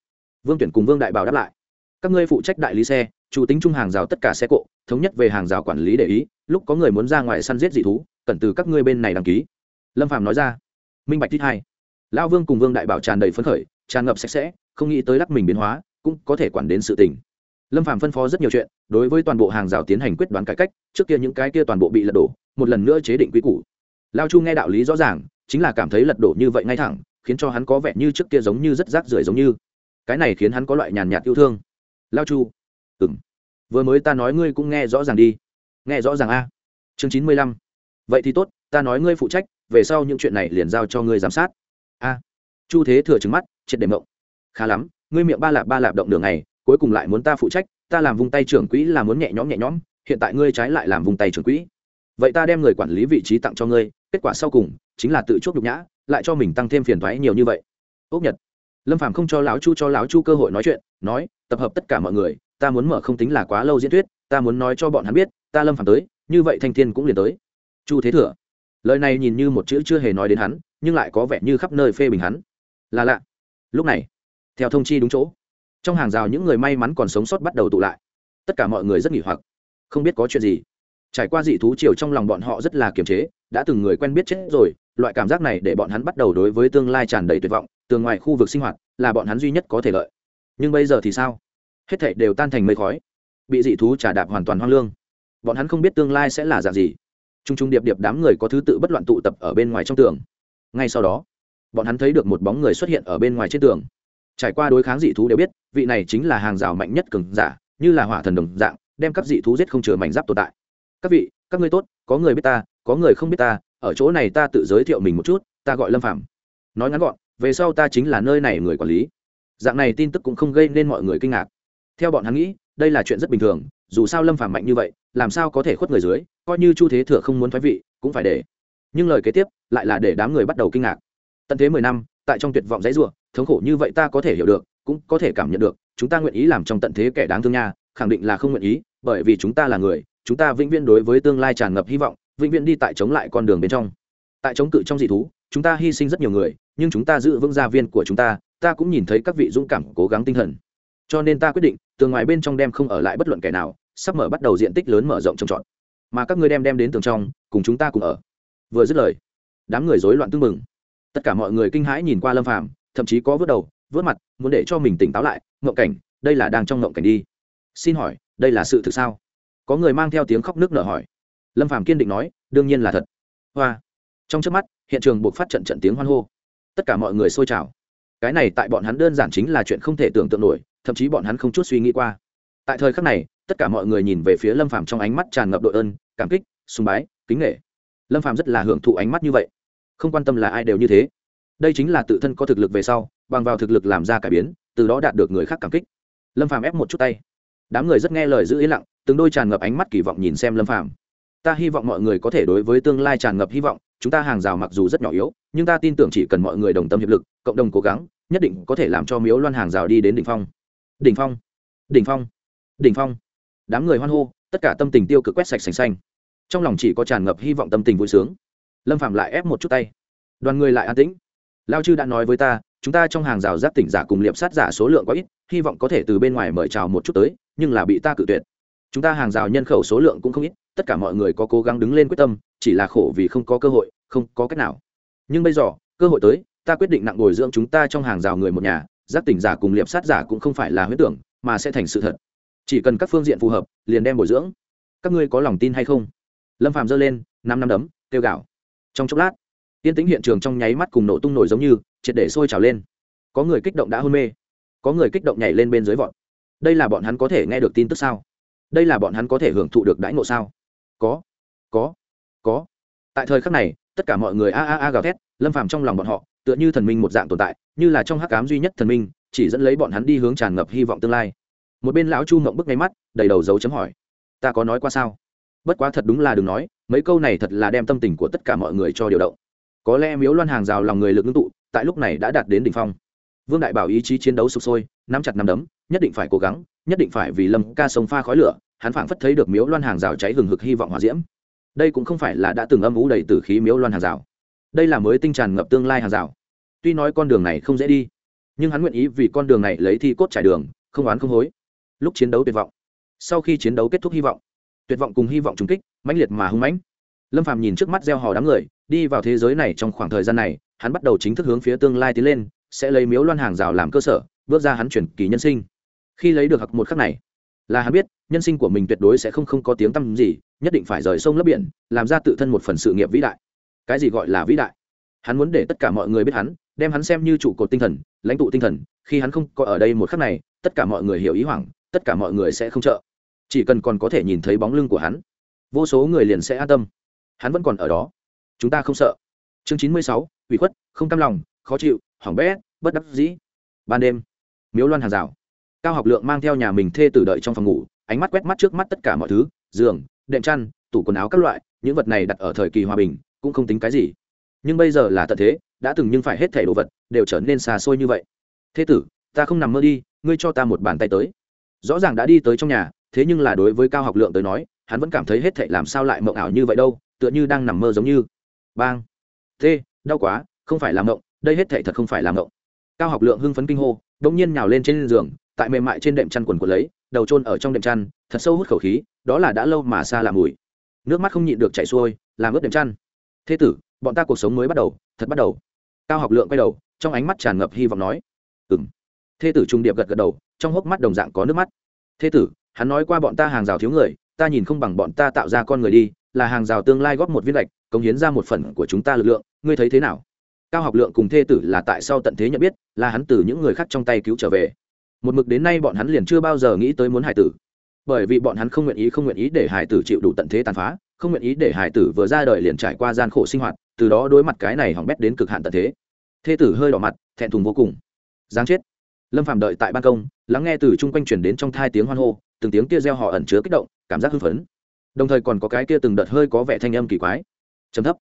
Vương tuyển cùng vương đại bảo đáp lại. Các ngươi phụ trách đại lý xe, chủ tính chung hàng rào tất cả xe cộ, thống nhất về hàng rào quản lý để ý, lúc có người muốn ra ngoài săn giết dị thú, cần từ các ngươi bên này đăng ký. Lâm phạm nói ra. Minh bạch thích hai. Lão vương cùng vương đại bảo tràn đầy phấn khởi, tràn ngập sạch sẽ, không nghĩ tới lắc mình biến hóa, cũng có thể quản đến sự tình. Lâm phạm phân phó rất nhiều chuyện, đối với toàn bộ hàng rào tiến hành quyết đoán cải cách, trước kia những cái kia toàn bộ bị lật đổ, một lần nữa chế định quy củ. Lao chu nghe đạo lý rõ ràng chính là cảm thấy lật đổ như vậy ngay thẳng, khiến cho hắn có vẻ như trước kia giống như rất rác rưởi giống như. Cái này khiến hắn có loại nhàn nhạt yêu thương. Lao chu. Ừ m vừa mới ta nói ngươi cũng nghe rõ ràng đi. Nghe rõ ràng a. Chương chín mươi lăm. Vậy thì tốt, ta nói ngươi phụ trách, về sau những chuyện này liền giao cho ngươi giám sát. A. Chu thế thừa trứng mắt, triệt để mộng. Khá lắm, ngươi miệng ba lạp ba lạp động đường này cuối cùng lại muốn ta phụ trách, ta làm vùng tay trưởng quỹ là muốn nhẹ nhõm nhẹ nhõm, hiện tại ngươi trái lại làm vùng tay trưởng quỹ. Vậy ta đem người quản lý vị trí tặng cho ngươi kết quả sau cùng chính là tự chuốc nhục nhã, lại cho mình tăng thêm phiền thoái nhiều như vậy. Ốc nhật, lâm phàm không cho lão chu cho lão chu cơ hội nói chuyện, nói, tập hợp tất cả mọi người, ta muốn mở không tính là quá lâu diễn thuyết, ta muốn nói cho bọn hắn biết, ta lâm phàm tới, như vậy thanh thiên cũng liền tới. Chu thế thừa, lời này nhìn như một chữ chưa hề nói đến hắn, nhưng lại có vẻ như khắp nơi phê bình hắn. Là lạ. Lúc này, theo thông chi đúng chỗ, trong hàng rào những người may mắn còn sống sót bắt đầu tụ lại. Tất cả mọi người rất nghỉ hoặc, không biết có chuyện gì. Trải qua dị thú chiều trong lòng bọn họ rất là kiềm chế đã từng người quen biết chết rồi, loại cảm giác này để bọn hắn bắt đầu đối với tương lai tràn đầy tuyệt vọng, tường ngoài khu vực sinh hoạt là bọn hắn duy nhất có thể lợi. Nhưng bây giờ thì sao? Hết thảy đều tan thành mây khói. Bị dị thú trả đạp hoàn toàn hoang lương. Bọn hắn không biết tương lai sẽ là dạng gì. T r u n g t r u n g điệp điệp đám người có thứ tự bất loạn tụ tập ở bên ngoài trong tường. Ngay sau đó, bọn hắn thấy được một bóng người xuất hiện ở bên ngoài trên tường. Trải qua đối kháng dị thú đều biết, vị này chính là hàng rào mạnh nhất cường giả, như là hỏa thần đồng dạng, đem các dị thú giết không chừa mảnh giáp tồn tại. Các vị, các ngươi tốt, có người biết ta có người không biết ta, ở chỗ này ta tự giới thiệu mình một chút, ta gọi lâm phạm nói ngắn gọn, về sau ta chính là nơi này người quản lý. Dạng này tin tức cũng không gây nên mọi người kinh ngạc. Theo bọn hắn nghĩ, đây là chuyện rất bình thường, dù sao lâm phàm mạnh như vậy, làm sao có thể khuất người dưới, coi như chu thế thừa không muốn thoái vị, cũng phải để. Nhưng lời kế tiếp, lại là để đám người bắt đầu kinh ngạc. Tận thế mười năm, tại trong tuyệt vọng dãy ruộng thống khổ như vậy ta có thể hiểu được, cũng có thể cảm nhận được, chúng ta nguyện ý làm trong tận thế kẻ đáng thương nha, khẳng định là không nguyện ý, bởi vì chúng ta là người, chúng ta vĩnh viễn đối với tương lai tràn ngập hy vọng vĩnh viễn đi tại chống lại con đường bên trong. Tại chống cự trong dị thú, chúng ta hy sinh rất nhiều người, nhưng chúng ta giữ vững gia viên của chúng ta ta cũng nhìn thấy các vị dũng cảm cố gắng tinh thần. Cho nên ta quyết định, tường ngoài bên trong đem không ở lại bất luận kẻ nào, sắp mở bắt đầu diện tích lớn mở rộng trồng trọt. Mà các ngươi đem đem đến tường trong, cùng chúng ta cùng ở. Vừa dứt lời, đám người rối loạn tưng mừng tất cả mọi người kinh hãi nhìn qua lâm phàm, thậm chí có vớt đầu, vớt mặt, muốn để cho mình tỉnh táo lại, ngộng cảnh, đây là đang trong ngộng cảnh đi. Xin hỏi, đây là sự thực sao? Có người mang theo tiếng khóc nước nở hỏi lâm phàm kiên định nói, đương nhiên là thật. Hoa. Trong trước mắt, hiện trường buộc phát trận trận tiếng hoan hô. Tất cả mọi người xôi trào. Cái này tại bọn hắn đơn giản chính là chuyện không thể tưởng tượng nổi, thậm chí bọn hắn không chút suy nghĩ qua. Tại thời khắc này, tất cả mọi người nhìn về phía lâm phàm trong ánh mắt tràn ngập đội ơn, cảm kích, sùng bái, kính nghệ lâm phàm rất là hưởng thụ ánh mắt như vậy. Không quan tâm là ai đều như thế. Đây chính là tự thân có thực lực về sau, bằng vào thực lực làm ra cải biến, từ đó đạt được người khác cảm kích. Lâm phàm ép một chút tay. Đám người rất nghe lời giữ yên lặng, từng đôi tràn ngập ánh mắt kỳ vọng nhìn xem lâm phàm ta hy vọng mọi người có thể đối với tương lai tràn ngập hy vọng, chúng ta hàng rào mặc dù rất nhỏ yếu, nhưng ta tin tưởng chỉ cần mọi người đồng tâm hiệp lực, cộng đồng cố gắng, nhất định có thể làm cho miếu loan hàng rào đi đến đỉnh phong. Đỉnh phong. Đỉnh phong. Đỉnh phong. Đám người hoan hô, tất cả tâm tình tiêu cực quét sạch sành xanh. Trong lòng chỉ có tràn ngập hy vọng tâm tình vui sướng. Lâm phạm lại ép một chút tay. Đoàn người lại an tĩnh. Lao chư đã nói với ta, chúng ta trong hàng rào giáp tỉnh giả cùng liệp sát giả số lượng quá ít, hy vọng có thể từ bên ngoài mời chào một chút tới, nhưng là bị ta cự tuyệt chúng ta hàng rào nhân khẩu số lượng cũng không ít, tất cả mọi người có cố gắng đứng lên quyết tâm, chỉ là khổ vì không có cơ hội, không có cách nào. Nhưng bây giờ, cơ hội tới, ta quyết định nặng bồi dưỡng chúng ta trong hàng rào người một nhà, giác tỉnh giả cùng liệp sát giả cũng không phải là huyết tưởng, mà sẽ thành sự thật. Chỉ cần các phương diện phù hợp, liền đem bồi dưỡng. Các ngươi có lòng tin hay không? Lâm phàm giơ lên, năm năm đấm tiêu gạo trong chốc lát, tiên tính hiện trường trong nháy mắt cùng nổ tung nổi giống như, triệt để sôi trào lên. Có người kích động đã hôn mê, có người kích động nhảy lên bên dưới vọt. Đây là bọn hắn có thể nghe được tin tức sao? Đây là bọn hắn có thể hưởng thụ được đãi ngộ sao? Có có có. Tại thời khắc này, tất cả mọi người a a a gào thét, lâm phàm trong lòng bọn họ, tựa như thần minh một dạng tồn tại, như là trong hắc cám duy nhất thần minh, chỉ dẫn lấy bọn hắn đi hướng tràn ngập hy vọng tương lai. Một bên lão chu ngậm bức ngay mắt, đầy đầu dấu chấm hỏi, ta có nói qua sao? Bất quá thật đúng là đừng nói, mấy câu này thật là đem tâm tình của tất cả mọi người cho điều động. Có lẽ miếu loan hàng rào lòng người lực ngưng tụ, tại lúc này đã đạt đến đỉnh phong. Vương đại bảo ý chí chiến đấu sụp sôi, nắm chặt nắm đấm, nhất định phải cố gắng, nhất định phải vì lâm ca sông pha khói lửa hắn phảng phất thấy được miếu loan hàng rào cháy hừng hực hy vọng hòa diễm. Đây cũng không phải là đã từng âm ú đầy từ khí miếu loan hàng rào. Đây là mới tinh tràn ngập tương lai hàng rào. Tuy nói con đường này không dễ đi, nhưng hắn nguyện ý vì con đường này lấy thi cốt trải đường, không oán không hối. Lúc chiến đấu tuyệt vọng, sau khi chiến đấu kết thúc hy vọng, tuyệt vọng cùng hy vọng trùng kích, mãnh liệt mà hung mãnh. Lâm phàm nhìn trước mắt gieo hò đám người, đi vào thế giới này trong khoảng thời gian này, hắn bắt đầu chính thức hướng phía tương lai tiến lên, sẽ lấy miếu loan hàng rào làm cơ sở, bước ra hắn chuyển kỳ nhân sinh. Khi lấy được học một khắc này là hắn biết, nhân sinh của mình tuyệt đối sẽ không không có tiếng tăm gì, nhất định phải rời sông lấp biển, làm ra tự thân một phần sự nghiệp vĩ đại. Cái gì gọi là vĩ đại? Hắn muốn để tất cả mọi người biết hắn, đem hắn xem như trụ cột tinh thần, lãnh tụ tinh thần, khi hắn không có ở đây một khắc này, tất cả mọi người hiểu ý hoảng, tất cả mọi người sẽ không trợ. Chỉ cần còn có thể nhìn thấy bóng lưng của hắn, vô số người liền sẽ an tâm. Hắn vẫn còn ở đó. Chúng ta không sợ. Chương chín mươi sáu, ủy khuất, không cam lòng, khó chịu, hỏng bét, bất đắc dĩ. Ban đêm, miếu loan hàng rào cao học lượng mang theo nhà mình thê tử đợi trong phòng ngủ, ánh mắt quét mắt trước mắt tất cả mọi thứ, giường, đệm chăn, tủ quần áo các loại, những vật này đặt ở thời kỳ hòa bình, cũng không tính cái gì. Nhưng bây giờ là tận thế, đã từng nhưng phải hết thẻ đồ vật đều trở nên xa xôi như vậy. Thế tử, ta không nằm mơ đi, ngươi cho ta một bàn tay tới. Rõ ràng đã đi tới trong nhà, thế nhưng là đối với cao học lượng tới nói, hắn vẫn cảm thấy hết thệ làm sao lại mộng ảo như vậy đâu, tựa như đang nằm mơ giống như. Bang. Thế đau quá, không phải làm mộng, đây hết thệ thật không phải làm mộng. Cao học lượng hưng phấn kinh hô đ ỗ n g nhiên nhào lên trên giường tại mềm mại trên đệm chăn quần của lấy, đầu trôn ở trong đệm chăn, thật sâu hút khẩu khí, đó là đã lâu mà xa làm mùi. Nước mắt không nhịn được chảy xuôi, làm ướt đệm chăn. Thế tử, bọn ta cuộc sống mới bắt đầu, thật bắt đầu. Cao học lượng quay đầu, trong ánh mắt tràn ngập hy vọng nói ừ m thế tử trung điệp gật gật đầu, trong hốc mắt đồng dạng có nước mắt. Thế tử, hắn nói qua bọn ta hàng rào thiếu người, ta nhìn không bằng bọn ta tạo ra con người đi, là hàng rào tương lai góp một viên gạch, cống hiến ra một phần của chúng ta lực lượng, ngươi thấy thế nào? Cao học lượng cùng thê tử là tại sao tận thế nhận biết, là hắn từ những người khác trong tay cứu trở về một mực đến nay bọn hắn liền chưa bao giờ nghĩ tới muốn hải tử. Bởi vì bọn hắn không nguyện ý, không nguyện ý để hải tử chịu đủ tận thế tàn phá, không nguyện ý để hải tử vừa ra đời liền trải qua gian khổ sinh hoạt, từ đó đối mặt cái này hỏng bét đến cực hạn tận thế. Thê tử hơi đỏ mặt, thẹn thùng vô cùng. Giáng chết. Lâm phạm đợi tại ban công, lắng nghe từ chung quanh chuyển đến trong thai tiếng hoan hô, từng tiếng kia reo họ ẩn chứa kích động, cảm giác hưng phấn. Đồng thời còn có cái kia từng đợt hơi có vẻ thanh âm kỳ quái. Chấm thấp.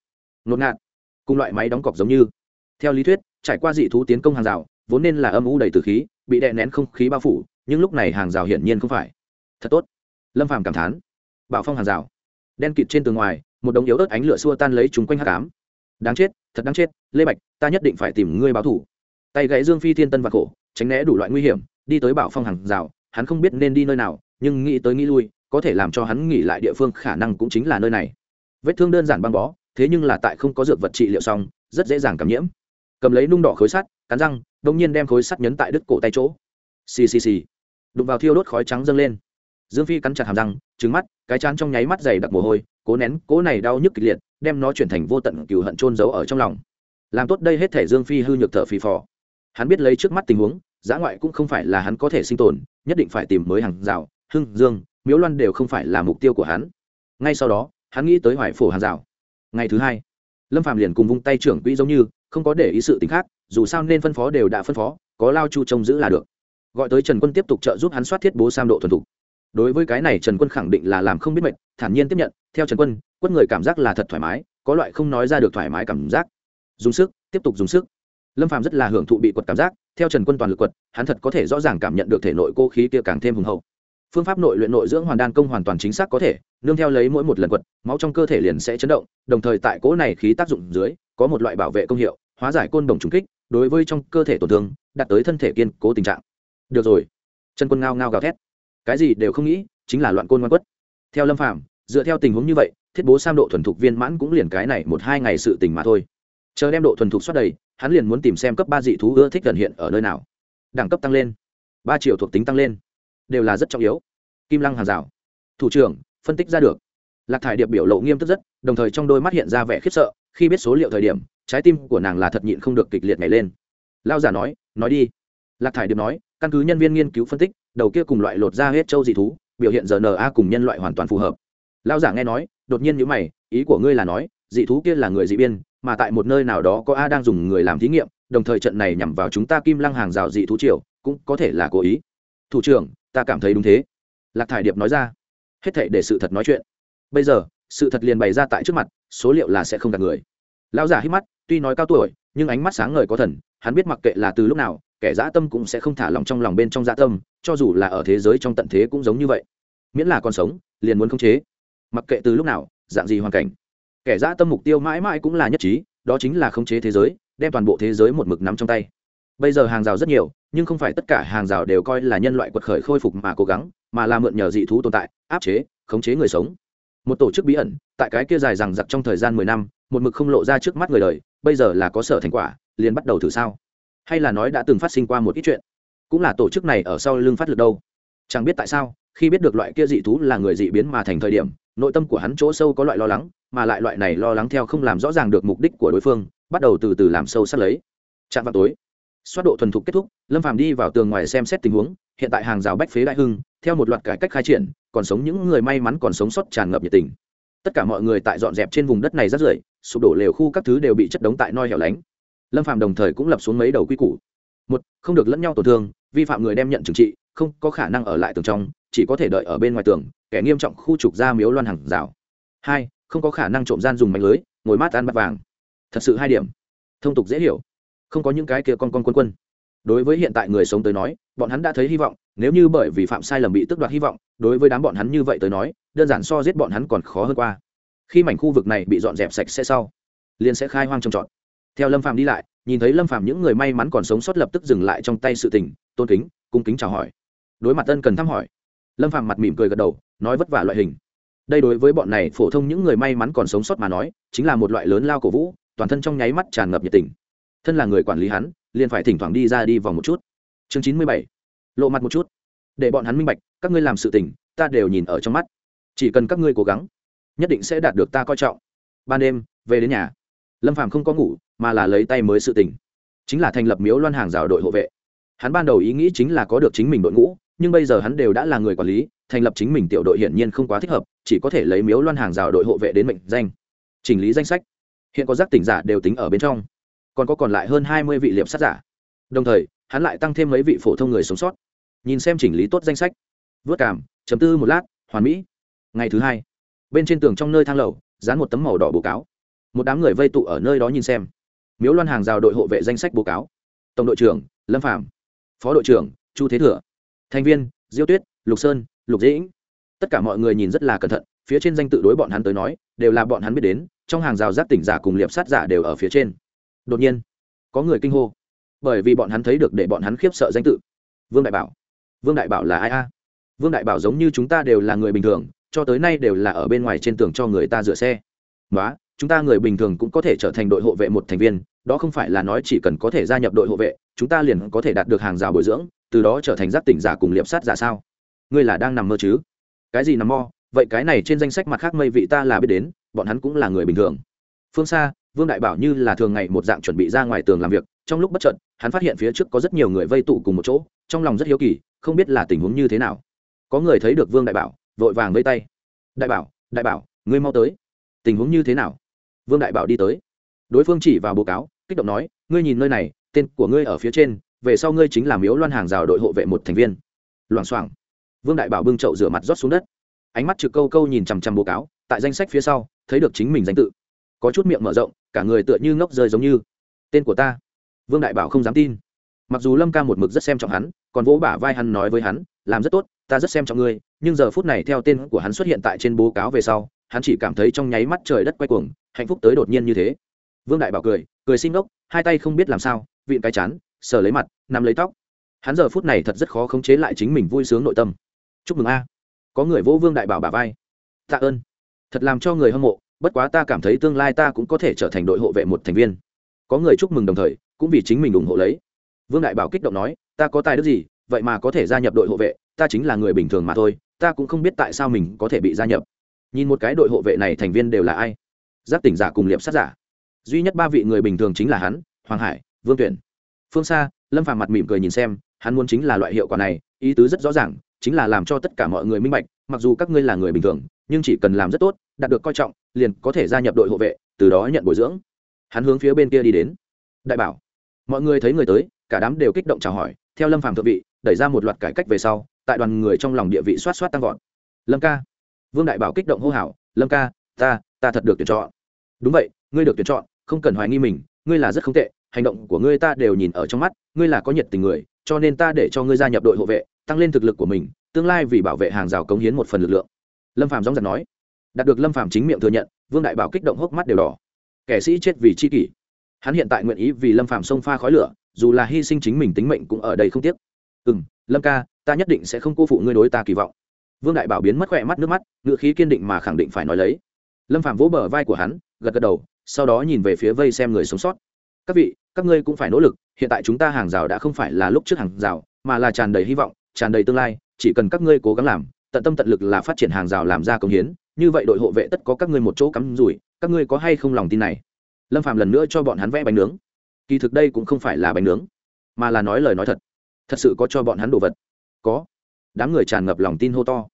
Ngột ngạt. Cùng loại máy đóng cọc giống như. Theo lý thuyết, trải qua dị thú tiến công hàng rào, vốn nên là âm u đầy từ khí bị đè nén không khí bao phủ, nhưng lúc này hàng rào hiển nhiên không phải. Thật tốt. Lâm phàm cảm thán. Bảo phong hàng rào. Đen kịt trên tường ngoài, một đống yếu ớt ánh lửa xua tan lấy chúng quanh hát cám đáng chết, thật đáng chết, lê bạch, ta nhất định phải tìm ngươi báo thủ tay gãy dương phi thiên tân và cổ tránh né đủ loại nguy hiểm, đi tới bảo phong hàng rào, hắn không biết nên đi nơi nào, nhưng nghĩ tới nghĩ lui, có thể làm cho hắn nghỉ lại địa phương khả năng cũng chính là nơi này. Vết thương đơn giản băng bó, thế nhưng là tại không có dược vật trị liệu xong, rất dễ dàng cảm nhiễm. Cầm lấy nung đỏ khối sắt, cắn răng đông nhiên đem khối sắt nhấn tại đứt cổ tay chỗ. Xì xì xì. Đụng vào thiêu đốt khói trắng dâng lên. Dương phi cắn chặt hàm răng trứng mắt, cái chán trong nháy mắt dày đặc mồ hôi, cố nén, cố này đau nhức kịch liệt, đem nó chuyển thành vô tận cừu hận trôn giấu ở trong lòng. Làm tốt đây hết thể dương phi hư nhược thở phì phò. Hắn biết lấy trước mắt tình huống, giã ngoại cũng không phải là hắn có thể sinh tồn, nhất định phải tìm mới hàng rào, hưng, dương, miếu loan đều không phải là mục tiêu của hắn. Ngay sau đó, hắn nghĩ tới hoài phổ hàng rào. Ngày thứ hai, lâm phạm liền cùng vung tay trưởng quỹ giống như, không có để ý sự t khác dù sao nên phân phó đều đã phân phó, có lao chu trông giữ là được. Gọi tới trần quân tiếp tục trợ giúp hắn soát thiết bố sam độ thuần thục. Đối với cái này trần quân khẳng định là làm không biết mệt thản nhiên tiếp nhận, theo trần quân, quất người cảm giác là thật thoải mái, có loại không nói ra được thoải mái cảm giác. Dùng sức, tiếp tục dùng sức. Lâm phạm rất là hưởng thụ bị quật cảm giác, theo trần quân toàn lực quật, hắn thật có thể rõ ràng cảm nhận được thể nội cô khí kia càng thêm hùng hậu. Phương pháp nội luyện nội dưỡng hoàn đan công hoàn toàn chính xác có thể, nương theo lấy mỗi một lần quật, máu trong cơ thể liền sẽ chấn động, đồng thời tại cỗ này khí tác dụng dưới, có một loại bảo vệ công hiệu, hóa giải côn đồng trùng kích đối với trong cơ thể tổn thương, đạt tới thân thể kiên cố tình trạng. Được rồi. Chân quân ngao ngao gào thét. Cái gì đều không nghĩ, chính là loạn côn ngoan quất. Theo lâm phạm dựa theo tình huống như vậy, thiết bố sam độ thuần thục viên mãn cũng liền cái này một hai ngày sự tình mà thôi. Chờ đem độ thuần thục xuất đầy, hắn liền muốn tìm xem cấp ba dị thú ưa thích gần hiện ở nơi nào. Đẳng cấp tăng lên. Ba triệu thuộc tính tăng lên. Đều là rất trọng yếu. Kim lăng hàng rào. Thủ trưởng, phân tích ra được. Lạc thải điệp biểu lộ nghiêm túc rất, đồng thời trong đôi mắt hiện ra vẻ khiếp sợ, khi biết số liệu thời điểm trái tim của nàng là thật nhịn không được kịch liệt nhảy lên. Lao giả nói nói đi. Lạc thải điệp nói, căn cứ nhân viên nghiên cứu phân tích, đầu kia cùng loại lột ra hết châu dị thú, biểu hiện giờ cùng nhân loại hoàn toàn phù hợp. Lao giả nghe nói, đột nhiên nhữ mày, ý của ngươi là nói, dị thú kia là người dị biên, mà tại một nơi nào đó có a đang dùng người làm thí nghiệm, đồng thời trận này nhằm vào chúng ta kim lăng hàng rào dị thú triều, cũng có thể là cố ý. Thủ trưởng, ta cảm thấy đúng thế. Lạc thải điệp nói ra. Hết thệ để sự thật nói chuyện. Bây giờ, sự thật liền bày ra tại trước mặt, số liệu là sẽ không gạt người lão giả hít mắt, tuy nói cao tuổi, nhưng ánh mắt sáng ngời có thần, hắn biết mặc kệ là từ lúc nào, kẻ dã tâm cũng sẽ không thả lòng trong lòng bên trong dã tâm, cho dù là ở thế giới trong tận thế cũng giống như vậy. Miễn là còn sống, liền muốn khống chế. Mặc kệ từ lúc nào, dạng gì hoàn cảnh, kẻ dã tâm mục tiêu mãi mãi cũng là nhất trí, đó chính là khống chế thế giới, đem toàn bộ thế giới một mực nắm trong tay. Bây giờ hàng rào rất nhiều, nhưng không phải tất cả hàng rào đều coi là nhân loại quật khởi khôi phục mà cố gắng, mà là mượn nhờ dị thú tồn tại, áp chế, khống chế người sống. Một tổ chức bí ẩn, tại cái kia dài rằng giặc trong thời gian mười năm một mực không lộ ra trước mắt người đời, bây giờ là có sở thành quả, liền bắt đầu thử sao? Hay là nói đã từng phát sinh qua một ít chuyện, cũng là tổ chức này ở sau lưng phát lực đâu? Chẳng biết tại sao, khi biết được loại kia dị thú là người dị biến mà thành thời điểm, nội tâm của hắn chỗ sâu có loại lo lắng, mà lại loại này lo lắng theo không làm rõ ràng được mục đích của đối phương, bắt đầu từ từ làm sâu sát lấy. Chạm vào tối xoát độ thuần thục kết thúc, lâm phàm đi vào tường ngoài xem xét tình huống, hiện tại hàng rào bách phế đại hưng, theo một loạt cải cách khai triển, còn sống những người may mắn còn sống sót tràn ngập nhiệt tình. Tất cả mọi người tại dọn dẹp trên vùng đất này rất rưởi sụp đổ lều khu các thứ đều bị chất đống tại noi hẻo lánh. Lâm phạm đồng thời cũng lập xuống mấy đầu quy củ. Một, không được lẫn nhau tổn thương, vi phạm người đem nhận trừng trị, không có khả năng ở lại tường trong, chỉ có thể đợi ở bên ngoài tường, kẻ nghiêm trọng khu trục ra miếu loan hàng rào. Hai, không có khả năng trộm gian dùng mánh lưới, ngồi mát ăn bắt vàng. Thật sự hai điểm. Thông tục dễ hiểu. Không có những cái kia con con quân quân. Đối với hiện tại người sống tới nói, bọn hắn đã thấy hy vọng, nếu như bởi vì phạm sai lầm bị tước đoạt hy vọng, đối với đám bọn hắn như vậy tới nói, đơn giản so giết bọn hắn còn khó hơn qua khi mảnh khu vực này bị dọn dẹp sạch sẽ sau, liền sẽ khai hoang trồng trọt. Theo lâm phàm đi lại, nhìn thấy lâm phàm những người may mắn còn sống sót lập tức dừng lại trong tay sự tình, tôn kính, cung kính chào hỏi. Đối mặt tân cần thăm hỏi, lâm phàm mặt mỉm cười gật đầu, nói vất vả loại hình. Đây đối với bọn này phổ thông những người may mắn còn sống sót mà nói, chính là một loại lớn lao cổ vũ, toàn thân trong nháy mắt tràn ngập nhiệt tình. Thân là người quản lý hắn, liền phải thỉnh thoảng đi ra đi vòng một chút. Chương chín mươi bảy, lộ mặt một chút. Để bọn hắn minh bạch, các ngươi làm sự tình, ta đều nhìn ở trong mắt. Chỉ cần các ngươi cố gắng nhất định sẽ đạt được ta coi trọng. Ban đêm, về đến nhà. Lâm phàm không có ngủ, mà là lấy tay mới sự tình chính là thành lập miếu loan hàng rào đội hộ vệ. Hắn ban đầu ý nghĩ chính là có được chính mình đội ngũ, nhưng bây giờ hắn đều đã là người quản lý, thành lập chính mình tiểu đội hiển nhiên không quá thích hợp, chỉ có thể lấy miếu loan hàng rào đội hộ vệ đến mệnh danh. Chỉnh lý danh sách. Hiện có giác tỉnh giả đều tính ở bên trong. Còn có còn lại hơn hai mươi vị liệp sát giả. Đồng thời, hắn lại tăng thêm mấy vị phổ thông người sống sót. Nhìn xem chỉnh lý tốt danh sách. Vớt cảm, chấm tư một lát, hoàn mỹ. Ngày thứ hai bên trên tường trong nơi thang lầu, dán một tấm màu đỏ báo cáo. Một đám người vây tụ ở nơi đó nhìn xem. Miếu loan hàng rào đội hộ vệ danh sách báo cáo. Tổng đội trưởng, lâm phạm phó đội trưởng, chu thế thừa. Thành viên, diêu tuyết, lục sơn, lục dĩnh. Tất cả mọi người nhìn rất là cẩn thận, phía trên danh tự đối bọn hắn tới nói, đều là bọn hắn biết đến, trong hàng rào giáp tỉnh giả cùng liệp sát giả đều ở phía trên. Đột nhiên, có người kinh hô. Bởi vì bọn hắn thấy được để bọn hắn khiếp sợ danh tự. Vương đại bảo. Vương đại bảo là ai a? Vương đại bảo giống như chúng ta đều là người bình thường cho tới nay đều là ở bên ngoài trên tường cho người ta rửa xe. Nói chúng ta người bình thường cũng có thể trở thành đội hộ vệ một thành viên, đó không phải là nói chỉ cần có thể gia nhập đội hộ vệ, chúng ta liền có thể đạt được hàng rào bồi dưỡng, từ đó trở thành giác tỉnh giả cùng liệp sát giả sao? Ngươi là đang nằm mơ chứ? Cái gì nằm mơ? Vậy cái này trên danh sách mặt khác mây vị ta là biết đến, bọn hắn cũng là người bình thường. Phương xa vương đại bảo như là thường ngày một dạng chuẩn bị ra ngoài tường làm việc, trong lúc bất trợn hắn phát hiện phía trước có rất nhiều người vây tụ cùng một chỗ, trong lòng rất hiếu kỳ, không biết là tình huống như thế nào. Có người thấy được vương đại bảo vội vàng vây tay. Đại bảo đại bảo, ngươi mau tới. Tình huống như thế nào? Vương đại bảo đi tới. Đối phương chỉ vào báo cáo, kích động nói, ngươi nhìn nơi này, tên của ngươi ở phía trên, về sau ngươi chính là miếu loan hàng rào đội hộ vệ một thành viên. Loảng xoảng. Vương đại bảo bưng chậu rửa mặt rót xuống đất. Ánh mắt trực câu câu nhìn chằm chằm báo cáo, tại danh sách phía sau, thấy được chính mình danh tự. Có chút miệng mở rộng, cả người tựa như ngốc rơi giống như. Tên của ta. Vương đại bảo không dám tin. Mặc dù lâm ca một mực rất xem trọng hắn, còn vỗ bả vai hắn nói với hắn làm rất tốt, ta rất xem trọng ngươi, nhưng giờ phút này theo tên của hắn xuất hiện tại trên báo cáo về sau, hắn chỉ cảm thấy trong nháy mắt trời đất quay cuồng, hạnh phúc tới đột nhiên như thế. Vương đại bảo cười cười xin ngốc hai tay không biết làm sao, vịn cái chán, sờ lấy mặt nằm lấy tóc. Hắn giờ phút này thật rất khó khống chế lại chính mình vui sướng nội tâm. Chúc mừng a. Có người vỗ vương đại bảo bà vai. Tạ ơn. Thật làm cho người hâm mộ, bất quá ta cảm thấy tương lai ta cũng có thể trở thành đội hộ vệ một thành viên. Có người chúc mừng đồng thời, cũng vì chính mình ủng hộ lấy. Vương đại bảo kích động nói, ta có tài đức gì vậy mà có thể gia nhập đội hộ vệ, ta chính là người bình thường mà thôi, ta cũng không biết tại sao mình có thể bị gia nhập. Nhìn một cái đội hộ vệ này thành viên đều là ai? Giáp tỉnh giả cùng liệp sát giả. Duy nhất ba vị người bình thường chính là hắn, hoàng hải, vương tuyển. Phương xa lâm phàm mặt mỉm cười nhìn xem, hắn muốn chính là loại hiệu quả này, ý tứ rất rõ ràng, chính là làm cho tất cả mọi người minh bạch, mặc dù các ngươi là người bình thường, nhưng chỉ cần làm rất tốt, đạt được coi trọng, liền có thể gia nhập đội hộ vệ, từ đó nhận bồi dưỡng. Hắn hướng phía bên kia đi đến. Đại bảo. Mọi người thấy người tới, cả đám đều kích động chào hỏi, theo lâm phàm thượng vị đẩy ra một loạt cải cách về sau, tại đoàn người trong lòng địa vị xoát xoát tăng vọt. Lâm ca. Vương đại bảo kích động hô hào, lâm ca, ta ta thật được tuyển chọn. Đúng vậy, ngươi được tuyển chọn, không cần hoài nghi mình, ngươi là rất không tệ, hành động của ngươi ta đều nhìn ở trong mắt, ngươi là có nhiệt tình người, cho nên ta để cho ngươi gia nhập đội hộ vệ, tăng lên thực lực của mình, tương lai vì bảo vệ hàng rào cống hiến một phần lực lượng. Lâm phạm dóng dạc nói. Đạt được lâm phạm chính miệng thừa nhận, vương đại bảo kích động hốc mắt đều đỏ. Kẻ sĩ chết vì chi kỷ. Hắn hiện tại nguyện ý vì lâm phạm xông pha khói lửa, dù là hy sinh chính mình tính mệnh cũng ở đây không tiếc ừ m lâm ca, ta nhất định sẽ không cô phụ ngươi đối ta kỳ vọng. Vương đại bảo biến mất khỏe mắt nước mắt, ngựa khí kiên định mà khẳng định phải nói lấy. Lâm phạm vỗ bờ vai của hắn, gật gật đầu, sau đó nhìn về phía vây xem người sống sót. Các vị, các ngươi cũng phải nỗ lực, hiện tại chúng ta hàng rào đã không phải là lúc trước hàng rào, mà là tràn đầy hy vọng, tràn đầy tương lai, chỉ cần các ngươi cố gắng làm, tận tâm tận lực là phát triển hàng rào làm ra công hiến, như vậy đội hộ vệ tất có các ngươi một chỗ cắm rủi, các ngươi có hay không lòng tin này? Lâm phạm lần nữa cho bọn hắn vẽ bánh nướng. Kỳ thực đây cũng không phải là bánh nướng, mà là nói lời nói thật thật sự có cho bọn hắn đồ vật? Có. Đám người tràn ngập lòng tin hô to.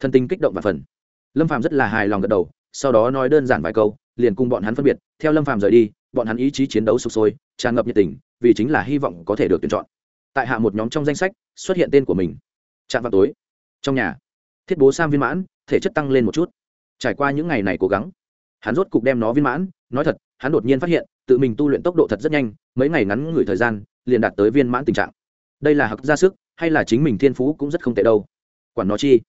Thân tình kích động và phần. Lâm phạm rất là hài lòng gật đầu, sau đó nói đơn giản vài câu, liền cùng bọn hắn phân biệt. Theo lâm phạm rời đi, bọn hắn ý chí chiến đấu sục sôi, tràn ngập nhiệt tình, vì chính là hy vọng có thể được tuyển chọn. Tại hạ một nhóm trong danh sách, xuất hiện tên của mình. Chạm vào tối. Trong nhà, thiết bố sam viên mãn, thể chất tăng lên một chút. Trải qua những ngày này cố gắng, hắn rốt cục đem nó viên mãn. Nói thật, hắn đột nhiên phát hiện, tự mình tu luyện tốc độ thật rất nhanh, mấy ngày ngắn ngủi thời gian, liền đạt tới viên mãn tình trạng đây là hặc ra sức, hay là chính mình thiên phú cũng rất không tệ đâu. Quản nó chi.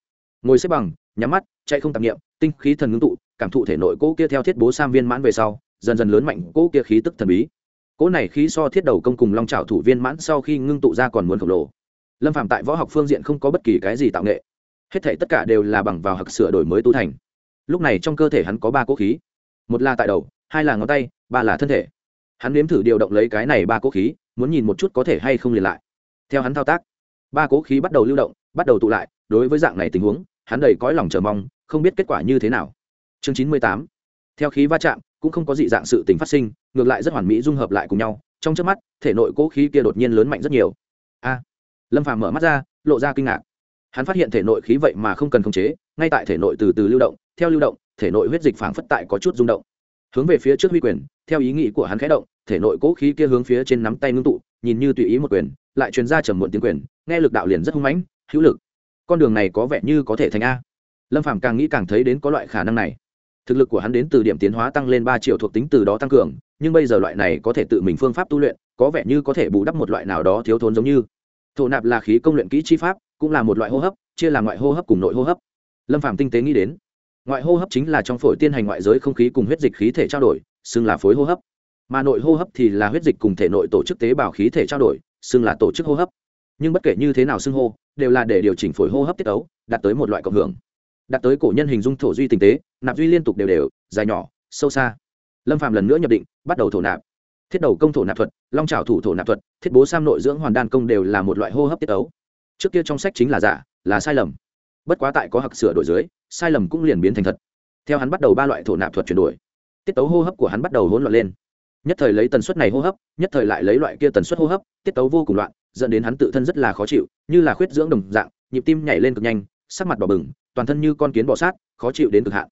Ngồi xếp bằng, nhắm mắt, chạy không tạp nghiệm tinh khí thần ngưng tụ, cảm thụ thể nội cỗ kia theo thiết bố sam viên mãn về sau, dần dần lớn mạnh cỗ kia khí tức thần bí. Cỗ này khí so thiết đầu công cùng long trào thủ viên mãn sau khi ngưng tụ ra còn muốn khổng lồ. Lâm phạm tại võ học phương diện không có bất kỳ cái gì tạo nghệ. Hết thể tất cả đều là bằng vào hặc sửa đổi mới tu thành. Lúc này trong cơ thể hắn có ba cỗ khí. Một là tại đầu, hai là ngón tay, ba là thân thể. Hắn nếm thử điều động lấy cái này ba cỗ khí, muốn nhìn một chút có thể hay không liền lại theo hắn thao tác, ba cỗ khí bắt đầu lưu động, bắt đầu tụ lại, đối với dạng này tình huống, hắn đầy cõi lòng chờ mong, không biết kết quả như thế nào. Chương chín mươi tám, theo khí va chạm, cũng không có dị dạng sự tình phát sinh, ngược lại rất hoàn mỹ dung hợp lại cùng nhau, trong trước mắt, thể nội cỗ khí kia đột nhiên lớn mạnh rất nhiều. A! Lâm phàm mở mắt ra, lộ ra kinh ngạc. Hắn phát hiện thể nội khí vậy mà không cần khống chế, ngay tại thể nội từ từ lưu động, theo lưu động, thể nội huyết dịch phảng phất tại có chút rung động. Hướng về phía trước huy quyền, theo ý nghĩ của hắn khẽ động, thể nội cỗ khí kia hướng phía trên nắm tay ngưng tụ nhìn như tùy ý một quyền, lại truyền ra trầm muộn tiếng quyền, nghe lực đạo liền rất hung mãnh, hữu lực. Con đường này có vẻ như có thể thành a. Lâm phạm càng nghĩ càng thấy đến có loại khả năng này. Thực lực của hắn đến từ điểm tiến hóa tăng lên ba triệu thuộc tính từ đó tăng cường, nhưng bây giờ loại này có thể tự mình phương pháp tu luyện, có vẻ như có thể bù đắp một loại nào đó thiếu thốn giống như. Thổ nạp là khí công luyện kỹ chi pháp, cũng là một loại hô hấp, chia làm ngoại hô hấp cùng nội hô hấp. Lâm phạm tinh tế nghĩ đến, ngoại hô hấp chính là trong phổi tiên hành ngoại giới không khí cùng huyết dịch khí thể trao đổi, xưng là phối hô hấp mà nội hô hấp thì là huyết dịch cùng thể nội tổ chức tế bào khí thể trao đổi, xưng là tổ chức hô hấp. Nhưng bất kể như thế nào xưng hô, đều là để điều chỉnh phổi hô hấp tiết ấu, đạt tới một loại cộng hưởng. Đạt tới cổ nhân hình dung thổ duy tình tế, nạp duy liên tục đều đều, dài nhỏ, sâu xa. Lâm phạm lần nữa nhập định, bắt đầu thổ nạp. Thiết đầu công thổ nạp thuật, long trào thủ thổ nạp thuật, thiết bố sam nội dưỡng hoàn đan công đều là một loại hô hấp tiết ấu. Trước kia trong sách chính là giả, là sai lầm. Bất quá tại có hặc sửa đổi dưới, sai lầm cũng liền biến thành thật. Theo hắn bắt đầu ba loại thổ nạp thuật chuyển đổi, tiết tấu hô hấp của hắn bắt đầu hỗn loạn lên nhất thời lấy tần suất này hô hấp, nhất thời lại lấy loại kia tần suất hô hấp, tiết tấu vô cùng loạn, dẫn đến hắn tự thân rất là khó chịu, như là khuyết dưỡng đồng dạng, nhịp tim nhảy lên cực nhanh, sắc mặt đỏ bừng, toàn thân như con kiến bọ sát, khó chịu đến cực hạn.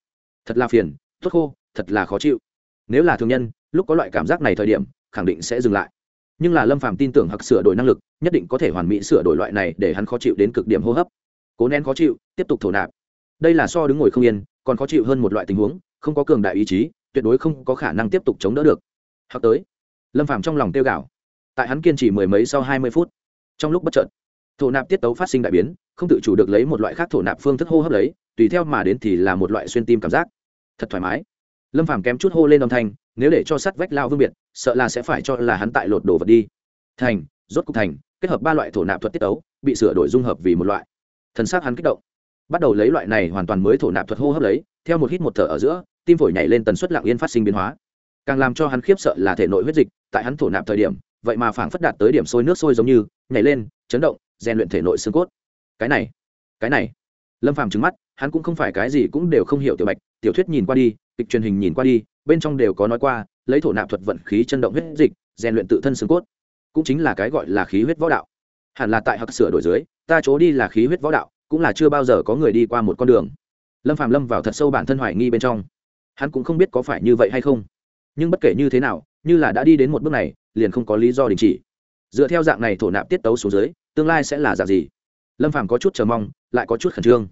Thật là phiền thốt khô, thật là khó chịu. Nếu là thường nhân, lúc có loại cảm giác này thời điểm, khẳng định sẽ dừng lại. Nhưng là lâm phàm tin tưởng hoặc sửa đổi năng lực, nhất định có thể hoàn mỹ sửa đổi loại này để hắn khó chịu đến cực điểm hô hấp. Cố nén khó chịu, tiếp tục thổ nạp. Đây là so đứng ngồi không yên, còn khó chịu hơn một loại tình huống, không có cường đại ý chí, tuyệt đối không có khả năng tiếp tục chống đỡ được hoặc tới. Lâm phàm trong lòng tiêu gạo. Tại hắn kiên trì mười mấy sau hai mươi phút, trong lúc bất chợt, thổ nạp tiết tấu phát sinh đại biến, không tự chủ được lấy một loại khác thổ nạp phương thức hô hấp lấy, tùy theo mà đến thì là một loại xuyên tim cảm giác. Thật thoải mái. Lâm phàm kém chút hô lên âm thanh, nếu để cho sắt vách lao vương biệt, sợ là sẽ phải cho là hắn tại lột đồ vật đi. Thành, rốt cục thành, kết hợp ba loại thổ nạp thuật tiết tấu, bị sửa đổi dung hợp vì một loại. Thần xác hắn kích động. Bắt đầu lấy loại này hoàn toàn mới thổ nạp thuật hô hấp lấy, theo một hít một thở ở giữa, tim phổi nhảy lên tần suất lặng yên phát sinh biến hóa càng làm cho hắn khiếp sợ là thể nội huyết dịch, tại hắn thổ nạp thời điểm, vậy mà phảng phất đạt tới điểm sôi nước sôi giống như, nhảy lên, chấn động, rèn luyện thể nội xương cốt. Cái này cái này. Lâm phàm trứng mắt, hắn cũng không phải cái gì cũng đều không hiểu tiểu bạch, tiểu thuyết nhìn qua đi, kịch truyền hình nhìn qua đi, bên trong đều có nói qua, lấy thổ nạp thuật vận khí chân động huyết dịch, rèn luyện tự thân xương cốt. Cũng chính là cái gọi là khí huyết võ đạo. Hẳn là tại hặc sửa đổi dưới, ta chỗ đi là khí huyết võ đạo, cũng là chưa bao giờ có người đi qua một con đường. Lâm phàm lâm vào thật sâu bản thân hoài nghi bên trong. Hắn cũng không biết có phải như vậy hay không nhưng bất kể như thế nào, như là đã đi đến một bước này, liền không có lý do đình chỉ. Dựa theo dạng này thổ nạp tiết tấu xuống dưới, tương lai sẽ là dạng gì? Lâm phàm có chút chờ mong, lại có chút khẩn trương.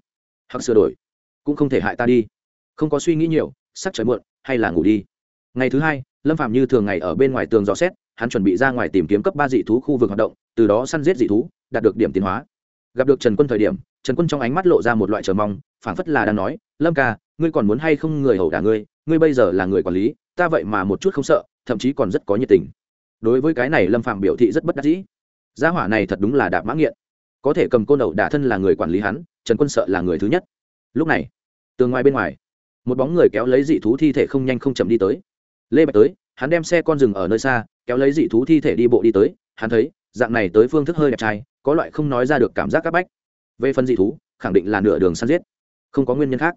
Hoặc sửa đổi, cũng không thể hại ta đi. Không có suy nghĩ nhiều, sắc trời muộn, hay là ngủ đi. Ngày thứ hai, lâm phạm như thường ngày ở bên ngoài tường dò xét, hắn chuẩn bị ra ngoài tìm kiếm cấp ba dị thú khu vực hoạt động, từ đó săn giết dị thú, đạt được điểm tiến hóa. Gặp được trần quân thời điểm, trần quân trong ánh mắt lộ ra một loại chờ mong, phảng phất là đang nói, lâm ca, ngươi còn muốn hay không người hầu đả ngươi? Ngươi bây giờ là người quản lý ta vậy mà một chút không sợ, thậm chí còn rất có nhiệt tình. Đối với cái này, lâm phạm biểu thị rất bất đắc dĩ. Gia hỏa này thật đúng là đạp mã nghiện. Có thể cầm côn đầu đả thân là người quản lý hắn, trần quân sợ là người thứ nhất. Lúc này, tường ngoài bên ngoài, một bóng người kéo lấy dị thú thi thể không nhanh không chậm đi tới. Lê bạch tới, hắn đem xe con rừng ở nơi xa, kéo lấy dị thú thi thể đi bộ đi tới. Hắn thấy, dạng này tới phương thức hơi đẹp trai, có loại không nói ra được cảm giác c áp bách. Về phần dị thú, khẳng định là nửa đường săn giết. Không có nguyên nhân khác.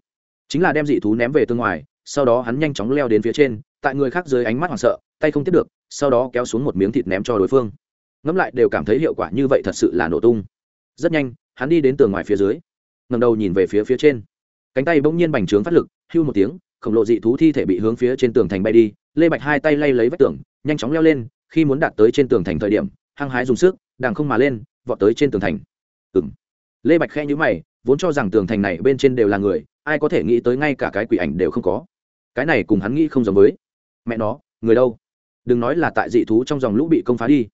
Chính là đem dị thú ném về tương ngoài, sau đó hắn nhanh chóng leo đến phía trên tại người khác dưới ánh mắt hoảng sợ, tay không tiếp được, sau đó kéo xuống một miếng thịt ném cho đối phương. Ngẫm lại đều cảm thấy hiệu quả như vậy thật sự là nổ tung. Rất nhanh, hắn đi đến tường ngoài phía dưới ngầm đầu nhìn về phía phía trên. Cánh tay bỗng nhiên bành trướng phát lực, hưu một tiếng, khổng lồ dị thú thi thể bị hướng phía trên tường thành bay đi. Lê bạch hai tay lay lấy vách tường, nhanh chóng leo lên, khi muốn đạt tới trên tường thành thời điểm, hăng hái dùng sức đàng không mà lên, vọt tới trên tường thành. Ừng lê bạch khe nhữ mày, vốn cho rằng tường thành này bên trên đều là người, ai có thể nghĩ tới ngay cả cái quỷ ảnh đều không có. Cái này cùng hắn nghĩ không giống với mẹ nó, người đâu? Đừng nói là tại dị thú trong dòng lũ bị công phá đi.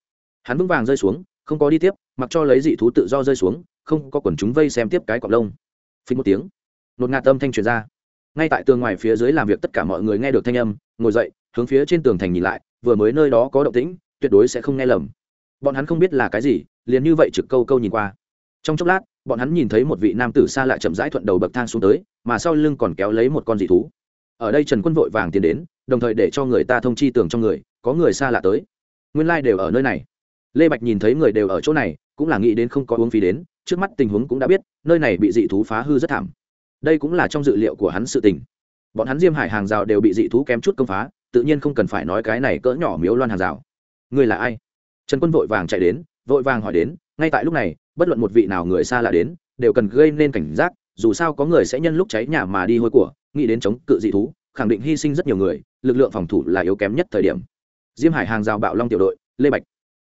Hắn vững vàng rơi xuống, không có đi tiếp, mặc cho lấy dị thú tự do rơi xuống, không có quần chúng vây xem tiếp cái cọc lông. Phí một tiếng, nột ngạt âm thanh truyền ra. Ngay tại tường ngoài phía dưới làm việc tất cả mọi người nghe được thanh âm, ngồi dậy, hướng phía trên tường thành nhìn lại, vừa mới nơi đó có động tĩnh, tuyệt đối sẽ không nghe lầm. Bọn hắn không biết là cái gì, liền như vậy trực câu câu nhìn qua. Trong chốc lát, bọn hắn nhìn thấy một vị nam tử xa lạ chậm rãi thuận đầu bậc thang xuống tới, mà sau lưng còn kéo lấy một con dị thú ở đây trần quân vội vàng tiến đến, đồng thời để cho người ta thông chi tưởng trong người, có người xa lạ tới. Nguyên lai、like、đều ở nơi này. Lê bạch nhìn thấy người đều ở chỗ này, cũng là nghĩ đến không có uống phí đến, trước mắt tình huống cũng đã biết, nơi này bị dị thú phá hư rất thảm. Đây cũng là trong dự liệu của hắn sự tình. Bọn hắn diêm hải hàng rào đều bị dị thú kém chút công phá, tự nhiên không cần phải nói cái này cỡ nhỏ miếu loan hàng rào. Người là ai? Trần quân vội vàng chạy đến, vội vàng hỏi đến, ngay tại lúc này, bất luận một vị nào người xa lạ đến, đều cần gây nên cảnh giác, dù sao có người sẽ nhân lúc cháy nhà mà đi hôi của nghĩ đến chống cự dị thú, khẳng định hy sinh rất nhiều người, lực lượng phòng thủ là yếu kém nhất thời điểm. Diêm hải hàng rào bạo long tiểu đội, lê bạch.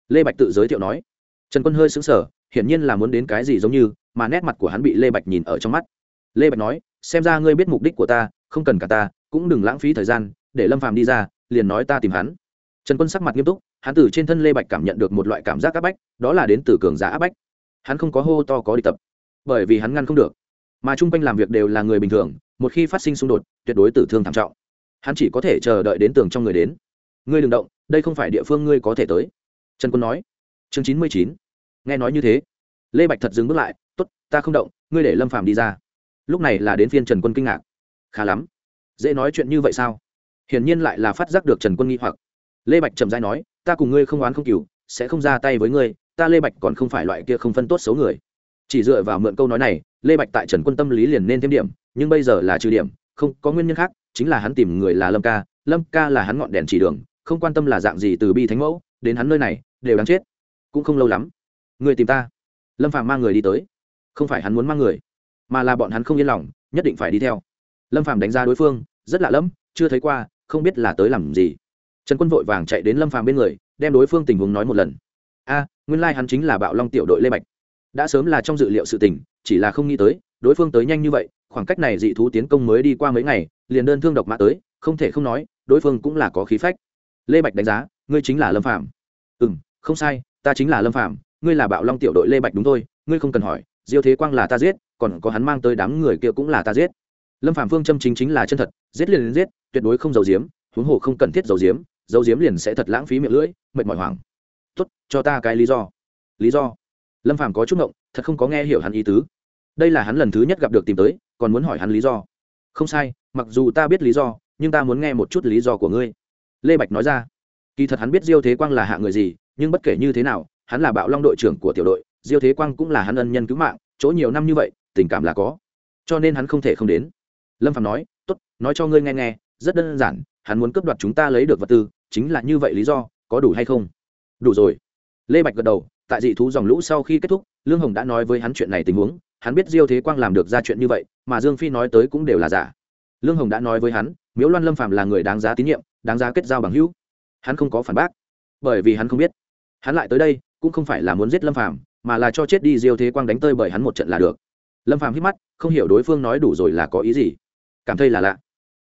Lê bạch tự giới thiệu nói, trần quân hơi xứng sở hiển nhiên là muốn đến cái gì giống như, mà nét mặt của hắn bị lê bạch nhìn ở trong mắt. Lê bạch nói, xem ra ngươi biết mục đích của ta, không cần cả ta, cũng đừng lãng phí thời gian, để lâm phàm đi ra, liền nói ta tìm hắn. Trần quân sắc mặt nghiêm túc, hắn từ trên thân lê bạch cảm nhận được một loại cảm giác áp bách, đó là đến từ cường giả áp bách. Hắn không có hô to có đi tập, bởi vì hắn ngăn không được. Mà chung quanh làm việc đều là người bình thường một khi phát sinh xung đột, tuyệt đối tử thương thảm trọng. Hắn chỉ có thể chờ đợi đến tường trong người đến. Ngươi đừng động, đây không phải địa phương ngươi có thể tới. Trần quân nói. Chương chín mươi chín. Nghe nói như thế, lê bạch thật dừng bước lại t ố t ta không động, ngươi để lâm phàm đi ra. Lúc này là đến phiên trần quân kinh ngạc. Khá lắm, dễ nói chuyện như vậy sao? Hiển nhiên lại là phát giác được trần quân nghi hoặc. Lê bạch trầm dai nói, ta cùng ngươi không oán không cừu, sẽ không ra tay với ngươi, ta lê bạch còn không phải loại kia không phân tốt xấu người. Chỉ dựa vào mượn câu nói này, lê bạch tại trần quân tâm lý liền nên thêm điểm nhưng bây giờ là trừ điểm, không, có nguyên nhân khác, chính là hắn tìm người là lâm ca lâm ca là hắn ngọn đèn chỉ đường, không quan tâm là dạng gì từ bi thánh mẫu, đến hắn nơi này, đều đáng chết. Cũng không lâu lắm, người tìm ta. Lâm phạm mang người đi tới. Không phải hắn muốn mang người, mà là bọn hắn không yên lòng, nhất định phải đi theo. Lâm phạm đánh giá đối phương, rất lạ lẫm, chưa thấy qua, không biết là tới làm gì. Trần quân vội vàng chạy đến lâm phạm bên người, đem đối phương tình huống nói một lần. A, nguyên lai、like、hắn chính là bạo long tiểu đội lê bạch. Đã sớm là trong dự liệu sự tình, chỉ là không nghĩ tới, đối phương tới nhanh như vậy khoảng cách này dị thú tiến công mới đi qua mấy ngày liền đơn thương độc mã tới không thể không nói đối phương cũng là có khí phách. Lê bạch đánh giá ngươi chính là lâm phạm ừ m không sai ta chính là lâm phạm ngươi là bạo long tiểu đội lê bạch đúng thôi ngươi không cần hỏi diêu thế quang là ta giết còn có hắn mang tới đám người kia cũng là ta giết. Lâm phạm phương châm chính chính là chân thật giết liền giết tuyệt đối không giấu diếm, huống hồ không cần thiết giấu diếm, giấu diếm liền sẽ thật lãng phí miệng lưỡi mệt mỏi hoảng. Tuất cho ta cái lý do. Lý do? Lâm phạm có chút ngộng thật không có nghe hiểu hắn ý tứ đây là hắn lần thứ nhất gặp được tìm tới, còn muốn hỏi hắn lý do. Không sai, mặc dù ta biết lý do, nhưng ta muốn nghe một chút lý do của ngươi. Lê bạch nói ra. Kỳ thật hắn biết diêu thế quang là hạ người gì, nhưng bất kể như thế nào, hắn là bạo long đội trưởng của tiểu đội, diêu thế quang cũng là hắn ân nhân cứu mạng, chỗ nhiều năm như vậy, tình cảm là có. Cho nên hắn không thể không đến. Lâm phạm nói t ố t nói cho ngươi nghe nghe, rất đơn giản, hắn muốn cướp đoạt chúng ta lấy được vật tư, chính là như vậy lý do, có đủ hay không? Đủ rồi. Lê bạch gật đầu, tại dị thú dòng lũ sau khi kết thúc, lương hồng đã nói với hắn chuyện này tình huống hắn biết diêu thế quang làm được ra chuyện như vậy, mà dương phi nói tới cũng đều là giả. Lương hồng đã nói với hắn, miếu loan lâm phạm là người đáng giá tín nhiệm, đáng giá kết giao bằng hữu. Hắn không có phản bác, bởi vì hắn không biết. Hắn lại tới đây, cũng không phải là muốn giết lâm phàm, mà là cho chết đi diêu thế quang đánh tơi bởi hắn một trận là được. Lâm phàm hít mắt, không hiểu đối phương nói đủ rồi là có ý gì. Cảm thấy là lạ.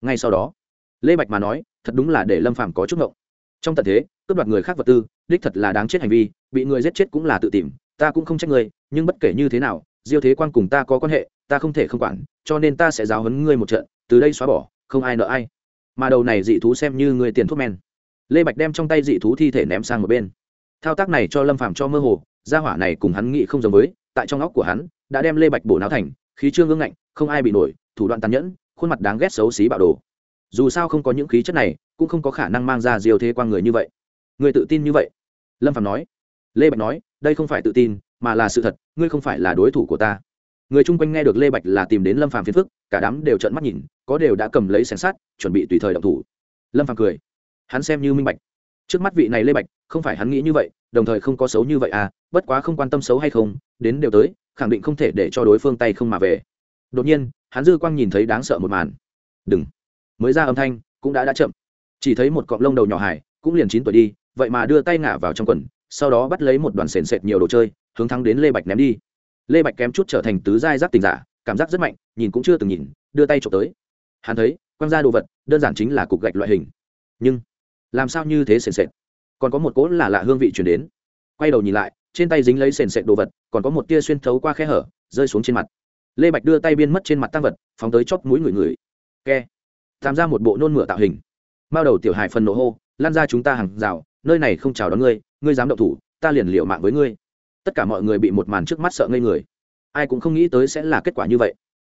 Ngay sau đó, lê bạch mà nói, thật đúng là để lâm phàm có chút ngộng. Trong tận thế, cướp đoạt người khác vật tư, đích thật là đáng chết hành vi, bị người giết chết cũng là tự tìm, ta cũng không trách người, nhưng bất kể như thế nào diêu thế quan cùng ta có quan hệ, ta không thể không quản, cho nên ta sẽ giáo huấn ngươi một trận, từ đây xóa bỏ, không ai nợ ai. Mà đầu này dị thú xem như người tiền thuốc men. Lê bạch đem trong tay dị thú thi thể ném sang một bên. Thao tác này cho lâm phàm cho mơ hồ, gia hỏa này cùng hắn nghĩ không giống với, tại trong óc của hắn, đã đem lê bạch bổ não thành, khí trương ương ngạnh, không ai bị nổi, thủ đoạn tàn nhẫn, khuôn mặt đáng ghét xấu xí bạo đồ. Dù sao không có những khí chất này, cũng không có khả năng mang ra diều thế qua người như vậy. Người tự tin như vậy? Lâm phàm nói. Lê bạch nói, đây không phải tự tin mà là sự thật, ngươi không phải là đối thủ của ta. Người chung quanh nghe được lê bạch là tìm đến lâm Phàm phiền phức, cả đám đều trợn mắt nhìn, có đều đã cầm lấy xẻng sát chuẩn bị tùy thời động thủ. Lâm Phàm cười. Hắn xem như minh bạch. Trước mắt vị này lê bạch, không phải hắn nghĩ như vậy, đồng thời không có xấu như vậy à bất quá không quan tâm xấu hay không, đến đều tới, khẳng định không thể để cho đối phương tay không mà về. Đột nhiên, hắn dư quang nhìn thấy đáng sợ một màn. Đừng. Mới ra âm thanh, cũng đã đã chậm. Chỉ thấy một cọng lông đầu nhỏ hải cũng liền chín tuổi đi, vậy mà đưa tay ngả vào trong quần sau đó bắt lấy một đoàn sền sệt nhiều đồ chơi, hướng thắng đến lê bạch ném đi. Lê bạch kém chút trở thành tứ giai giác tình giả, cảm giác rất mạnh, nhìn cũng chưa từng nhìn, đưa tay trộm tới. Hắn thấy, quăng ra đồ vật, đơn giản chính là cục gạch loại hình. Nhưng, làm sao như thế sền sệt? Còn có một cỗ là lạ hương vị chuyển đến. Quay đầu nhìn lại, trên tay dính lấy sền sệt đồ vật, còn có một tia xuyên thấu qua khe hở, rơi xuống trên mặt. Lê bạch đưa tay biên mất trên mặt tăng vật, phóng tới chót mũi người người. Ke tham ra một bộ nôn mửa tạo hình. Bao đầu tiểu hài phần nổ hô, lan ra chúng ta hàng rào, nơi này không chào đón ngươi ngươi dám động thủ ta liền liệu mạng với ngươi. Tất cả mọi người bị một màn trước mắt sợ ngây người. Ai cũng không nghĩ tới sẽ là kết quả như vậy.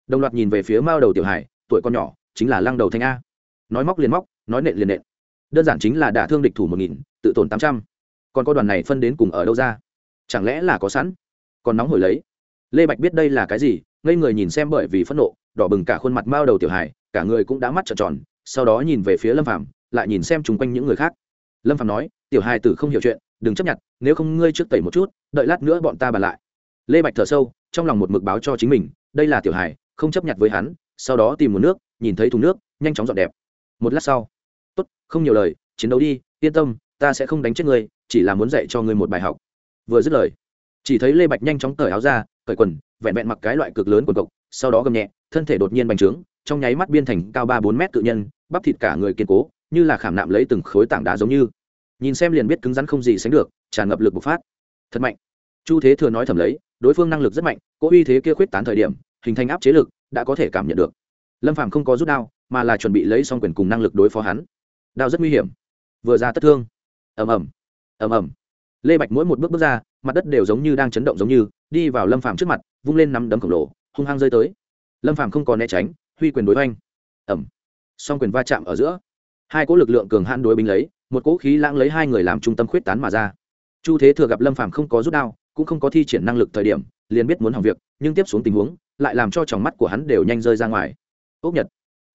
Đồng loạt nhìn về phía mao đầu tiểu hải tuổi con nhỏ chính là lăng đầu thanh a. Nói móc liền móc nói nện liền nện. Đơn giản chính là đả thương địch thủ một nghìn tự tổn tám trăm. Còn có đoàn này phân đến cùng ở đâu ra? Chẳng lẽ là có sẵn? Còn nóng hổi lấy. Lê bạch biết đây là cái gì ngây người nhìn xem bởi vì phẫn nộ đỏ bừng cả khuôn mặt mao đầu tiểu hải cả người cũng đã mắt trợn tròn sau đó nhìn về phía lâm phàm, lại nhìn xem chung quanh những người khác. Lâm phàm nói tiểu hải tử không hiểu chuyện đừng chấp nhận, nếu không ngươi trước tẩy một chút, đợi lát nữa bọn ta bàn lại. Lê bạch thở sâu, trong lòng một mực báo cho chính mình, đây là tiểu hài, không chấp nhận với hắn, sau đó tìm một nước, nhìn thấy thùng nước, nhanh chóng dọn đẹp. Một lát sau, tốt, không nhiều lời, chiến đấu đi, yên tâm, ta sẽ không đánh chết ngươi, chỉ là muốn dạy cho ngươi một bài học. Vừa dứt lời, chỉ thấy lê bạch nhanh chóng cởi áo ra, cởi quần, vẹn vẹn mặc cái loại cực lớn quần cộc, sau đó gầm nhẹ, thân thể đột nhiên bành trướng, trong nháy mắt biên thành cao ba bốn mét tự nhân, bắp thịt cả người kiên cố, như là khảm nạm lấy từng khối tảng đá giống như nhìn xem liền biết cứng rắn không gì sánh được, tràn ngập lực bộc phát. Thật mạnh. Chu thế thừa nói thầm lấy, đối phương năng lực rất mạnh cỗ uy thế kia khuyết tán thời điểm, hình thành áp chế lực, đã có thể cảm nhận được. Lâm phàm không có rút đao, mà là chuẩn bị lấy xong quyền cùng năng lực đối phó hắn. Đao rất nguy hiểm. Vừa ra tất thương. Ầm ầm. Ầm ầm. Lê bạch mỗi một bước bước ra, mặt đất đều giống như đang chấn động giống như, đi vào lâm phàm trước mặt, vung lên nắm đấm khổng lồ, hung hăng rơi tới. Lâm phàm không còn né tránh, huy quyền đối oanh ẩm song quyền va chạm ở giữa. Hai cỗ lực lượng cường hãn đối binh lấy một cỗ khí lãng lấy hai người làm trung tâm khuyết tán mà ra. Chu thế thừa gặp lâm phàm không có rút đao, cũng không có thi triển năng lực thời điểm, liền biết muốn hỏng việc, nhưng tiếp xuống tình huống, lại làm cho tròng mắt của hắn đều nhanh rơi ra ngoài. Ốc nhật,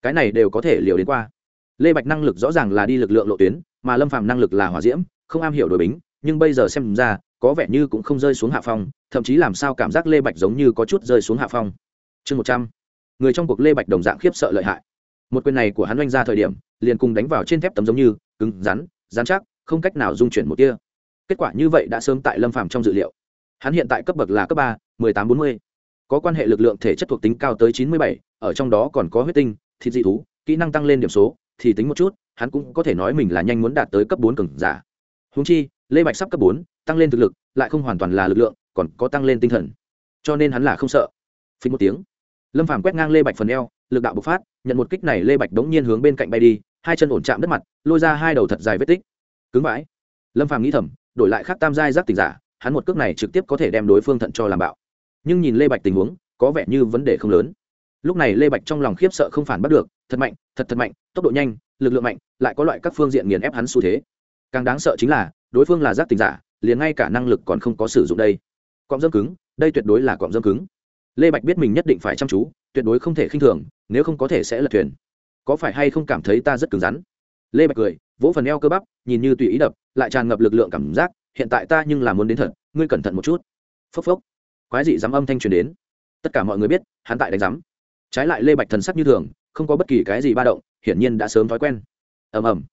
cái này đều có thể liều đến qua. Lê bạch năng lực rõ ràng là đi lực lượng lộ tuyến, mà lâm phàm năng lực là hỏa diễm, không am hiểu đội bính, nhưng bây giờ xem ra, có vẻ như cũng không rơi xuống hạ phong, thậm chí làm sao cảm giác lê bạch giống như có chút rơi xuống hạ phong. Chương một trăm, người trong cuộc lê bạch đồng dạng khiếp sợ lợi hại. Một quyền này của hắn oanh ra thời điểm, liền cùng đánh vào trên thép tấm giống như cứng, rắn rắn chắc, không cách nào dung chuyển một tia. Kết quả như vậy đã sớm tại lâm phàm trong dự liệu. Hắn hiện tại cấp bậc là cấp ba, mười tám, bốn mươi. Có quan hệ lực lượng thể chất thuộc tính cao tới chín mươi bảy, ở trong đó còn có huyết tinh, thịt dị thú, kỹ năng tăng lên điểm số, thì tính một chút, hắn cũng có thể nói mình là nhanh muốn đạt tới cấp bốn cường giả. Húng chi, lê bạch sắp cấp bốn, tăng lên thực lực, lại không hoàn toàn là lực lượng, còn có tăng lên tinh thần. Cho nên hắn là không sợ. Phí một tiếng. Lâm phàm quét ngang lê bạch phần eo, lực đạo bộc phát, nhận một kích này lê bạch đống nhiên hướng bên cạnh bay đi hai chân ổn chạm đất mặt, lôi ra hai đầu thật dài vết tích. Cứng vãi. Lâm phàm nghĩ thầm, đổi lại khác tam giai giác tình giả, hắn một cước này trực tiếp có thể đem đối phương thận cho làm bạo. Nhưng nhìn lê bạch tình huống, có vẻ như vấn đề không lớn. Lúc này lê bạch trong lòng khiếp sợ không phản bắt được, thật mạnh, thật thật mạnh, tốc độ nhanh, lực lượng mạnh, lại có loại các phương diện nghiền ép hắn xu thế. Càng đáng sợ chính là, đối phương là giác tình giả, liền ngay cả năng lực còn không có sử dụng đây. Cọng dâm cứng, đây tuyệt đối là cọng dâm cứng. Lê bạch biết mình nhất định phải chăm chú, tuyệt đối không thể khinh thường, nếu không có thể sẽ lật thuyền có phải hay không cảm thấy ta rất cứng rắn? Lê bạch cười, vỗ phần eo cơ bắp, nhìn như tùy ý đập, lại tràn ngập lực lượng cảm giác, hiện tại ta nhưng là muốn đến thật, ngươi cẩn thận một chút. Phốc phốc. Quái dị dám âm thanh truyền đến. Tất cả mọi người biết, hắn tại đánh giám. Trái lại lê bạch thần sắc như thường, không có bất kỳ cái gì ba động, hiển nhiên đã sớm thói quen. Ầm ầm.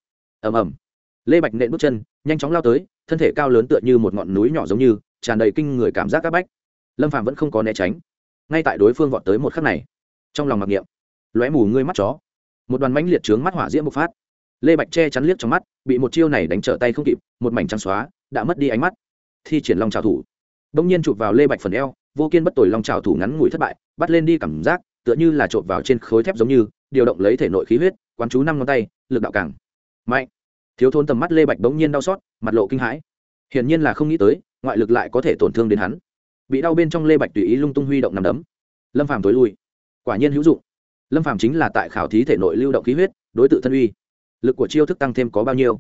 Ầm ầm. Lê bạch nện bước chân, nhanh chóng lao tới, thân thể cao lớn tựa như một ngọn núi nhỏ giống như, tràn đầy kinh người cảm giác c áp bách. Lâm phạm vẫn không có né tránh. Ngay tại đối phương vọt tới một khắc này, trong lòng mặc niệm. Lóe mù ngươi mắt chó một đoàn mãnh liệt trướng mắt hỏa diễm bộc phát. Lê bạch che chắn liếc trong mắt, bị một chiêu này đánh trở tay không kịp, một mảnh trắng xóa, đã mất đi ánh mắt. Thi triển long trào thủ. Đông nhiên chụp vào lê bạch phần eo, vô kiên bất tồi long trào thủ ngắn ngủi thất bại, bắt lên đi cảm giác, tựa như là trộn vào trên khối thép giống như, điều động lấy thể nội khí huyết, quán chú năm ngón tay, lực đạo càng mạnh. Thiếu thôn tầm mắt lê bạch bỗng nhiên đau xót, mặt lộ kinh hãi. Hiển nhiên là không nghĩ tới, ngoại lực lại có thể tổn thương đến hắn. Bị đau bên trong lê bạch tùy ý lung tung huy động nằm đấm. Lâm phàm tối lui. Quả nhiên hữu dụng lâm phàm chính là tại khảo thí thể nội lưu động khí huyết, đối tượng thân uy lực của chiêu thức tăng thêm có bao nhiêu.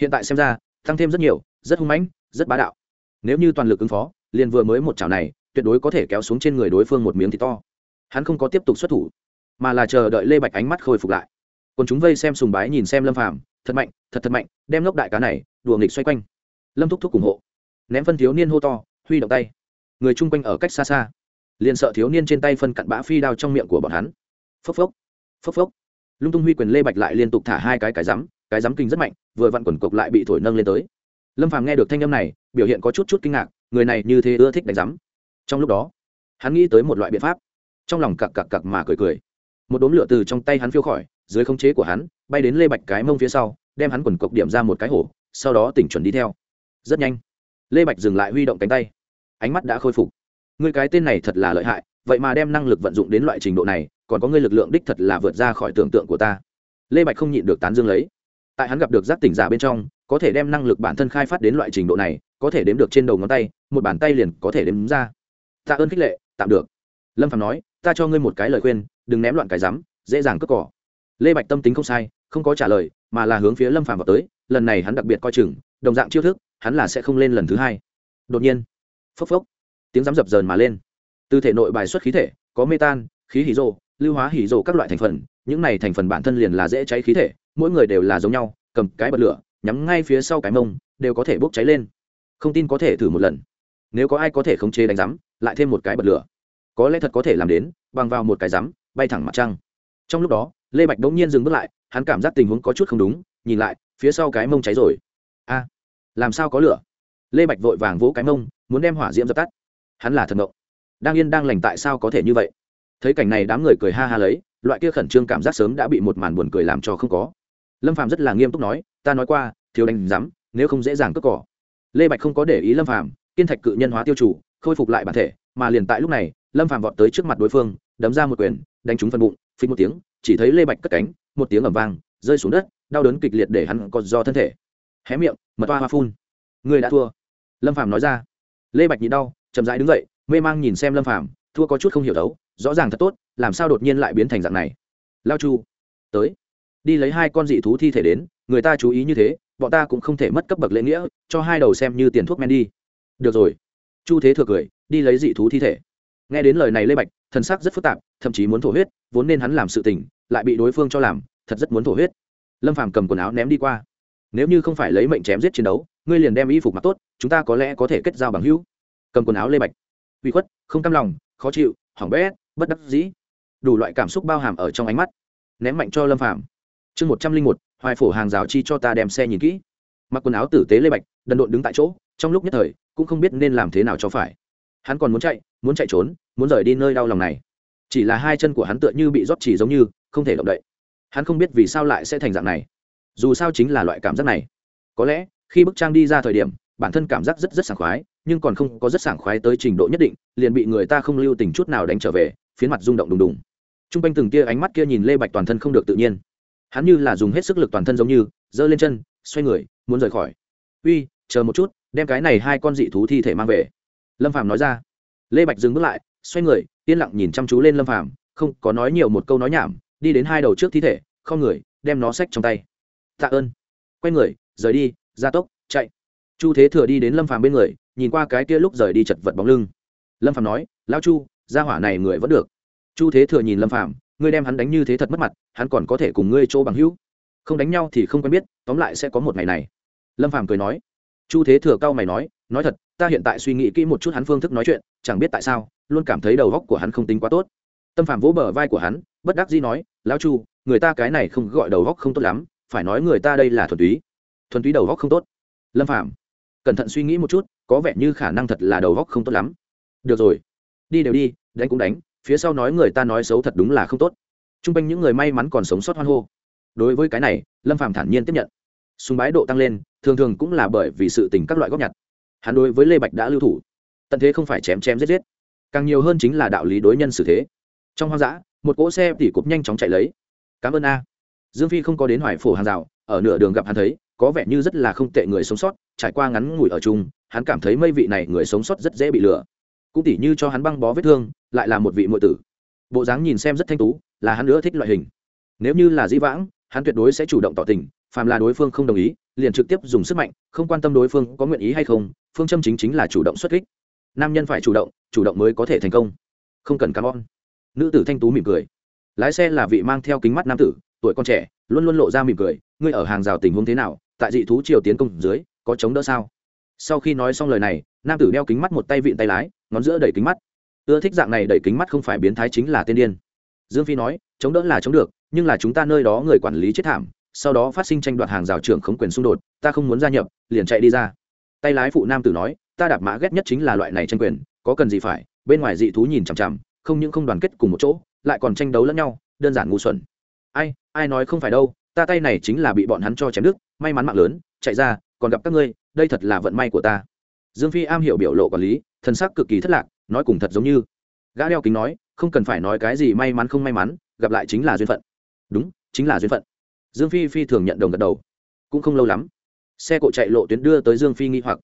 Hiện tại xem ra, tăng thêm rất nhiều, rất hung mãnh, rất bá đạo. Nếu như toàn lực ứng phó, liền vừa mới một chảo này, tuyệt đối có thể kéo xuống trên người đối phương một miếng thịt to. Hắn không có tiếp tục xuất thủ, mà là chờ đợi lê bạch ánh mắt khôi phục lại. Còn chúng vây xem sùng bái nhìn xem lâm phàm, thật mạnh, thật thật mạnh, đem lốc đại cá này, đùa nghịch xoay quanh. Lâm thúc thúc ủng hộ. Ném phân thiếu niên hô to, huy động tay. Người chung quanh ở cách xa xa, liền sợ thiếu niên trên tay phân cặn bã phi đao trong miệng của bọn hắn phốc phốc. Phốc phốc. Lung tung huy quyền lê bạch lại liên tục thả hai cái cái rắm cái rắm kinh rất mạnh, vừa vặn quần cục lại bị thổi nâng lên tới. Lâm phàm nghe được thanh âm này, biểu hiện có chút chút kinh ngạc, người này như thế ưa thích đánh rắm trong lúc đó, hắn nghĩ tới một loại biện pháp. Trong lòng cặc cặc cặc mà cười cười. Một đốm lửa từ trong tay hắn phiêu khỏi, dưới khống chế của hắn, bay đến lê bạch cái mông phía sau, đem hắn quần cộc điểm ra một cái hổ, sau đó tỉnh chuẩn đi theo. Rất nhanh, lê bạch dừng lại huy động cánh tay. Ánh mắt đã khôi phục. Người cái tên này thật là lợi hại, vậy mà đem năng lực vận dụng đến loại trình độ này còn có ngươi lực lượng đích thật là vượt ra khỏi tưởng tượng của ta. Lê bạch không nhịn được tán dương lấy. Tại hắn gặp được giác tỉnh giả bên trong, có thể đem năng lực bản thân khai phát đến loại trình độ này, có thể đếm được trên đầu ngón tay, một bàn tay liền có thể đếm ra. Tạ ơn khích lệ, tạm được. Lâm phạm nói, ta cho ngươi một cái lời khuyên, đừng ném loạn cái rắm, dễ dàng cất cỏ. Lê bạch tâm tính không sai, không có trả lời, mà là hướng phía lâm phạm vào tới, lần này hắn đặc biệt coi chừng, đồng dạng chiêu thức, hắn là sẽ không lên lần thứ hai. Đột nhiên, phốc phốc, tiếng rắm dập dờn mà lên. Từ thể nội bài xuất khí thể, có mê tan khí hỉ rô lưu hóa hỉ rồ các loại thành phần, những này thành phần bản thân liền là dễ cháy khí thể, mỗi người đều là giống nhau, cầm cái bật lửa, nhắm ngay phía sau cái mông, đều có thể bốc cháy lên. Không tin có thể thử một lần. Nếu có ai có thể khống chế đánh rắm lại thêm một cái bật lửa. Có lẽ thật có thể làm đến, bằng vào một cái rắm bay thẳng mặt trăng. Trong lúc đó, lê bạch đống nhiên dừng bước lại, hắn cảm giác tình huống có chút không đúng, nhìn lại, phía sau cái mông cháy rồi. A, làm sao có lửa? Lê bạch vội vàng vỗ cái mông, muốn đem hỏa diễm dập tắt. Hắn là thần ngộ đang yên đang lành tại sao có thể như vậy? Thấy cảnh này đám người cười ha ha lấy, loại kia khẩn trương cảm giác sớm đã bị một màn buồn cười làm cho không có. Lâm phạm rất là nghiêm túc nói, ta nói qua, thiếu đánh rắm nếu không dễ dàng cất cỏ. Lê bạch không có để ý lâm phạm kiên thạch cự nhân hóa tiêu chủ, khôi phục lại bản thể, mà liền tại lúc này, lâm phạm vọt tới trước mặt đối phương, đấm ra một quyền, đánh trúng phần bụng phình một tiếng, chỉ thấy lê bạch cất cánh, một tiếng ẩm vang, rơi xuống đất, đau đớn kịch liệt để hắn có do thân thể. Hé miệng, mật toa hoa phun. Người đã thua. Lâm phạm nói ra. Lê bạch nhịn đau, chậm rãi đứng dậy, mê mang nhìn xem lâm phạm thua có chút không hiểu đấu rõ ràng thật tốt, làm sao đột nhiên lại biến thành dạng này? Lao chu, tới. Đi lấy hai con dị thú thi thể đến, người ta chú ý như thế, bọn ta cũng không thể mất cấp bậc lễ nghĩa, cho hai đầu xem như tiền thuốc men đi. Được rồi. Chu thế thừa cười, đi lấy dị thú thi thể. Nghe đến lời này lê bạch, thần sắc rất phức tạp, thậm chí muốn thổ huyết, vốn nên hắn làm sự tình, lại bị đối phương cho làm, thật rất muốn thổ huyết. Lâm phàm cầm quần áo ném đi qua. Nếu như không phải lấy mệnh chém giết chiến đấu, ngươi liền đem y phục mặc tốt, chúng ta có lẽ có thể kết giao bằng hữu. Cầm quần áo lê bạch. Uy khuất, không cam lòng, khó chịu, hỏng bét bất đắc dĩ. Đủ loại cảm xúc bao hàm ở trong ánh mắt. Ném mạnh cho lâm phàm. Chương một trăm linh một, hoài phổ hàng rào chi cho ta đem xe nhìn kỹ. Mặc quần áo tử tế lê bạch, đần độn đứng tại chỗ, trong lúc nhất thời, cũng không biết nên làm thế nào cho phải. Hắn còn muốn chạy muốn chạy trốn, muốn rời đi nơi đau lòng này. Chỉ là hai chân của hắn tựa như bị rót chỉ giống như, không thể động đậy. Hắn không biết vì sao lại sẽ thành dạng này. Dù sao chính là loại cảm giác này. Có lẽ, khi bức trang đi ra thời điểm, bản thân cảm giác rất rất sảng khoái, nhưng còn không có rất sảng khoái tới trình độ nhất định, liền bị người ta không lưu tình chút nào đánh trở về phiến mặt rung động đùng đùng. T r u n g quanh từng tia ánh mắt kia nhìn lê bạch toàn thân không được tự nhiên. Hắn như là dùng hết sức lực toàn thân giống như, giơ lên chân, xoay người, muốn rời khỏi. Uy, chờ một chút, đem cái này hai con dị thú thi thể mang về. Lâm phàm nói ra. Lê bạch dừng bước lại, xoay người, yên lặng nhìn chăm chú lên lâm phàm, không có nói nhiều một câu nói nhảm, đi đến hai đầu trước thi thể, không người, đem nó xách trong tay. Tạ ơn. Quay người, rời đi gia tốc, chạy. Chu thế thừa đi đến lâm phàm bên người, nhìn qua cái kia lúc rời đi chật vật bóng lưng. Lâm phàm nói, lão chu gia hỏa này người vẫn được. Chu thế thừa nhìn lâm phàm, ngươi đem hắn đánh như thế thật mất mặt, hắn còn có thể cùng ngươi chỗ bằng hữu. Không đánh nhau thì không quen biết, tóm lại sẽ có một ngày này. Lâm phàm cười nói. Chu thế thừa cao mày nói nói thật, ta hiện tại suy nghĩ kỹ một chút hắn phương thức nói chuyện, chẳng biết tại sao, luôn cảm thấy đầu góc của hắn không tính quá tốt. Tâm phàm vỗ bờ vai của hắn, bất đắc dĩ nói, lão chu, người ta cái này không gọi đầu góc không tốt lắm, phải nói người ta đây là thuần túy. Thuần túy đầu góc không tốt? Lâm phàm cẩn thận suy nghĩ một chút, có vẻ như khả năng thật là đầu góc không tốt lắm. Được rồi đi đều đi, đánh cũng đánh, phía sau nói người ta nói xấu thật đúng là không tốt. T r u n g quanh những người may mắn còn sống sót hoan hô. Đối với cái này, lâm phàm thản nhiên tiếp nhận. Súng bái độ tăng lên, thường thường cũng là bởi vì sự tình các loại góp nhặt. Hắn đối với lê bạch đã lưu thủ, tận thế không phải chém chém giết giết. Càng nhiều hơn chính là đạo lý đối nhân xử thế. Trong hoang dã, một cỗ xe tỉ cụp nhanh chóng chạy lấy. Cảm ơn a. Dương phi không có đến hoài phổ hàng rào, ở nửa đường gặp hắn thấy, có vẻ như rất là không tệ người sống sót, trải qua ngắn ngủi ở chung, hắn cảm thấy mây vị này người sống sót rất dễ bị lừa cũng tỉ như cho hắn băng bó vết thương, lại là một vị muội tử. Bộ dáng nhìn xem rất thanh tú, là hắn nữa thích loại hình. Nếu như là dĩ vãng, hắn tuyệt đối sẽ chủ động tỏ tình, phàm là đối phương không đồng ý, liền trực tiếp dùng sức mạnh, không quan tâm đối phương có nguyện ý hay không, phương châm chính chính là chủ động xuất kích. Nam nhân phải chủ động chủ động mới có thể thành công. Không cần cam on nữ tử thanh tú mỉm cười. Lái xe là vị mang theo kính mắt nam tử, tuổi con trẻ, luôn luôn lộ ra mỉm cười, ngươi ở hàng rào tình huống thế nào? Tại dị thú triều tiến công dưới, có chống đỡ sao? Sau khi nói xong lời này nam tử đeo kính mắt một tay vịn tay lái, ngón giữa đẩy kính mắt. Ưa thích dạng này đẩy kính mắt không phải biến thái chính là tiên điên. Dương phi nói, chống đỡ là chống được, nhưng là chúng ta nơi đó người quản lý chết thảm, sau đó phát sinh tranh đoạt hàng rào trưởng khống quyền xung đột, ta không muốn gia nhập, liền chạy đi ra. Tay lái phụ nam tử nói, ta đạp mã ghét nhất chính là loại này tranh quyền, có cần gì phải, bên ngoài dị thú nhìn chằm chằm, không những không đoàn kết cùng một chỗ, lại còn tranh đấu lẫn nhau, đơn giản ngu xuẩn. Ai ai nói không phải đâu, ta tay này chính là bị bọn hắn cho chém đứt, may mắn mạng lớn, chạy ra, còn gặp các ngươi, đây thật là vận may của ta dương phi am hiểu biểu lộ quản lý thần sắc cực kỳ thất lạc, nói cùng thật giống như. Gã đeo kính nói, không cần phải nói cái gì may mắn không may mắn, gặp lại chính là duyên phận. Đúng, chính là duyên phận. Dương phi phi thường nhận đồng gật đầu. Cũng không lâu lắm, xe cộ chạy lộ tuyến đưa tới dương phi nghi hoặc.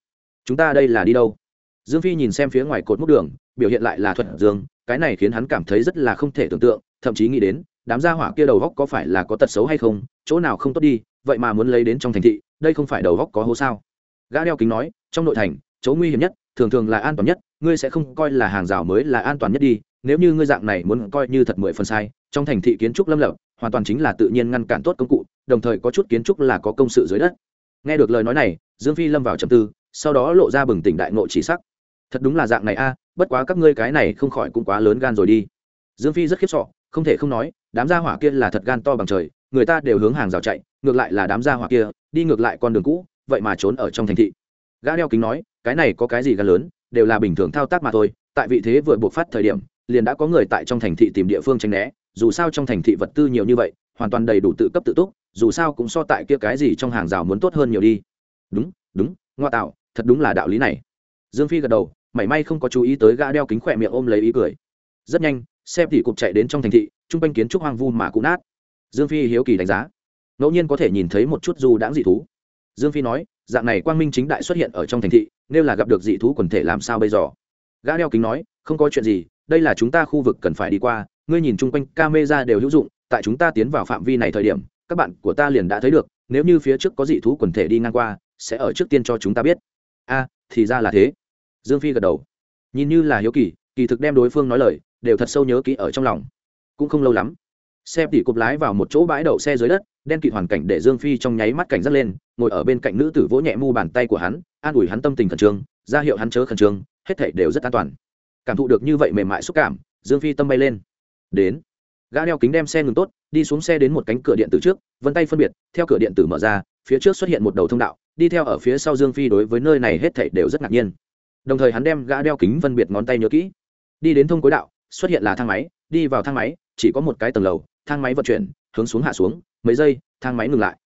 Chúng ta đây là đi đâu? Dương phi nhìn xem phía ngoài cột múc đường, biểu hiện lại là thuận dương, cái này khiến hắn cảm thấy rất là không thể tưởng tượng, thậm chí nghĩ đến, đám gia hỏa kia đầu góc có phải là có tật xấu hay không, chỗ nào không tốt đi, vậy mà muốn lấy đến trong thành thị, đây không phải đầu góc có hố sao? Gã đeo kính nói, trong nội thành chỗ nguy hiểm nhất, thường thường là an toàn nhất, ngươi sẽ không coi là hàng rào mới là an toàn nhất đi, nếu như ngươi dạng này muốn coi như thật mười phần sai, trong thành thị kiến trúc lâm lập hoàn toàn chính là tự nhiên ngăn cản tốt công cụ, đồng thời có chút kiến trúc là có công sự dưới đất. Nghe được lời nói này, dương phi lâm vào trầm tư, sau đó lộ ra bừng tỉnh đại ngộ chỉ sắc. Thật đúng là dạng này a, bất quá các ngươi cái này không khỏi cũng quá lớn gan rồi đi. Dương phi rất khiếp sọ không thể không nói, đám gia hỏa kia là thật gan to bằng trời, người ta đều hướng hàng rào chạy, ngược lại là đám gia hỏa kia, đi ngược lại con đường cũ, vậy mà trốn ở trong thành thị. Gã đeo kính nói cái này có cái gì gần lớn, đều là bình thường thao tác mà thôi, tại vị thế vừa buộc phát thời điểm, liền đã có người tại trong thành thị tìm địa phương tranh né, dù sao trong thành thị vật tư nhiều như vậy, hoàn toàn đầy đủ tự cấp tự túc, dù sao cũng so tại kia cái gì trong hàng rào muốn tốt hơn nhiều đi. Đúng đúng, ngoa tạo, thật đúng là đạo lý này. Dương phi gật đầu, mảy may không có chú ý tới gã đeo kính khỏe miệng ôm lấy ý cười. Rất nhanh xe tỉ cục chạy đến trong thành thị chung quanh kiến trúc hoang vu mà cũng nát. Dương phi hiếu kỳ đánh giá. Ngẫu nhiên có thể nhìn thấy một chút dù đãng dị thú. Dương phi nói dạng này quang minh chính đại xuất hiện ở trong thành thị, nếu là gặp được dị thú quần thể làm sao bây giờ? Gã đeo kính nói, không có chuyện gì, đây là chúng ta khu vực cần phải đi qua, ngươi nhìn chung quanh camera đều hữu dụng, tại chúng ta tiến vào phạm vi này thời điểm, các bạn của ta liền đã thấy được, nếu như phía trước có dị thú quần thể đi ngang qua, sẽ ở trước tiên cho chúng ta biết. A, thì ra là thế. Dương phi gật đầu. Nhìn như là hiếu kỳ kỳ thực đem đối phương nói lời, đều thật sâu nhớ kỹ ở trong lòng. Cũng không lâu lắm, xe tỉ cụp lái vào một chỗ bãi đậu xe dưới đất đen kịt hoàn cảnh để dương phi trong nháy mắt cảnh giác lên, ngồi ở bên cạnh nữ tử vỗ nhẹ mu bàn tay của hắn, an ủi hắn tâm tình khẩn trương, ra hiệu hắn chớ khẩn trương, hết thảy đều rất an toàn. Cảm thụ được như vậy mềm mại xúc cảm, dương phi tâm bay lên. Đến. Gã đeo kính đem xe ngừng tốt, đi xuống xe đến một cánh cửa điện tử trước, vân tay phân biệt, theo cửa điện tử mở ra, phía trước xuất hiện một đầu thông đạo, đi theo ở phía sau dương phi đối với nơi này hết thảy đều rất ngạc nhiên. Đồng thời hắn đem gã đeo kính phân biệt ngón tay nhớ kỹ. Đi đến thông cối đạo, xuất hiện là thang máy, đi vào thang máy, chỉ có một cái tầng lầu, thang máy vận chuyển hướng xuống hạ xuống, mấy giây, thang máy ngừng lại.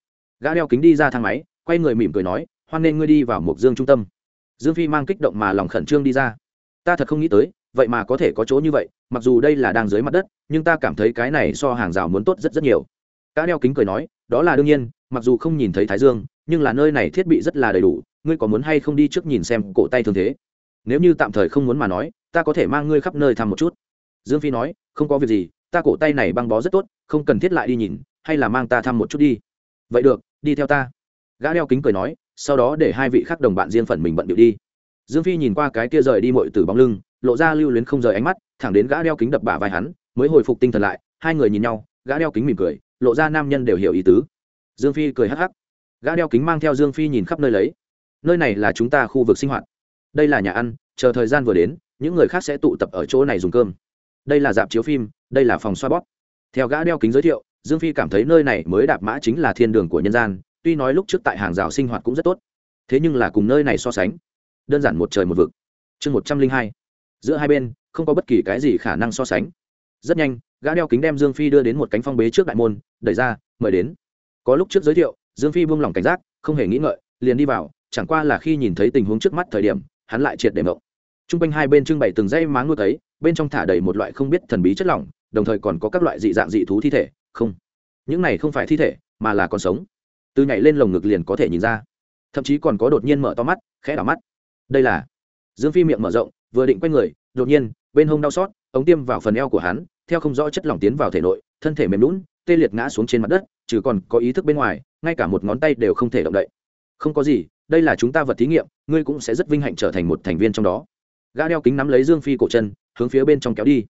Gã đeo kính đi ra thang máy, quay người mỉm cười nói, hoan nên ngươi đi vào mộc dương trung tâm. Dương phi mang kích động mà lòng khẩn trương đi ra. Ta thật không nghĩ tới, vậy mà có thể có chỗ như vậy, mặc dù đây là đang dưới mặt đất, nhưng ta cảm thấy cái này so hàng rào muốn tốt rất rất nhiều. Gã đeo kính cười nói, đó là đương nhiên, mặc dù không nhìn thấy thái dương, nhưng là nơi này thiết bị rất là đầy đủ, ngươi có muốn hay không đi trước nhìn xem cổ tay thường thế? Nếu như tạm thời không muốn mà nói, ta có thể mang ngươi khắp nơi thăm một chút. Dương phi nói, không có việc gì ta cổ tay này băng bó rất tốt, không cần thiết lại đi nhìn, hay là mang ta thăm một chút đi. Vậy được, đi theo ta. Gã đeo kính cười nói, sau đó để hai vị khác đồng bạn riêng phần mình bận điệu đi. Dương phi nhìn qua cái kia rời đi mội từ bóng lưng, lộ ra lưu luyến không rời ánh mắt, thẳng đến gã đeo kính đập bả vai hắn, mới hồi phục tinh thần lại, hai người nhìn nhau, gã đeo kính mỉm cười, lộ ra nam nhân đều hiểu ý tứ. Dương phi cười hắc hắc. Gã đeo kính mang theo dương phi nhìn khắp nơi lấy. Nơi này là chúng ta khu vực sinh hoạt. Đây là nhà ăn, chờ thời gian vừa đến, những người khác sẽ tụ tập ở chỗ này dùng cơm đây là dạp chiếu phim, đây là phòng xoa bóp. Theo gã đeo kính giới thiệu, dương phi cảm thấy nơi này mới đạp mã chính là thiên đường của nhân gian, tuy nói lúc trước tại hàng rào sinh hoạt cũng rất tốt, thế nhưng là cùng nơi này so sánh, đơn giản một trời một vực. Chương một trăm linh hai, giữa hai bên, không có bất kỳ cái gì khả năng so sánh. Rất nhanh, gã đeo kính đem dương phi đưa đến một cánh phong bế trước đại môn, đẩy ra, mời đến. Có lúc trước giới thiệu, dương phi buông lỏng cảnh giác, không hề nghĩ ngợi, liền đi vào, chẳng qua là khi nhìn thấy tình huống trước mắt thời điểm, hắn lại triệt để mộng. T r u n g quanh hai bên trưng bày từng dây máng nuôi thấy bên trong thả đầy một loại không biết thần bí chất lỏng, đồng thời còn có các loại dị dạng dị thú thi thể. Không, những này không phải thi thể, mà là còn sống. Từ nhảy lên lồng ngực liền có thể nhìn ra. Thậm chí còn có đột nhiên mở to mắt, khẽ đảo mắt. Đây là dương phi miệng mở rộng, vừa định quay người, đột nhiên, bên hông đau xót, ống tiêm vào phần eo của hắn, theo không rõ chất lỏng tiến vào thể nội, thân thể mềm lún tê liệt ngã xuống trên mặt đất chứ còn có ý thức bên ngoài, ngay cả một ngón tay đều không thể động đậy. Không có gì, đây là chúng ta vật thí nghiệm, ngươi cũng sẽ rất vinh hạnh trở thành một thành viên trong đó. Gã đeo kính nắm lấy dương phi cổ chân hướng phía bên trong kéo đi.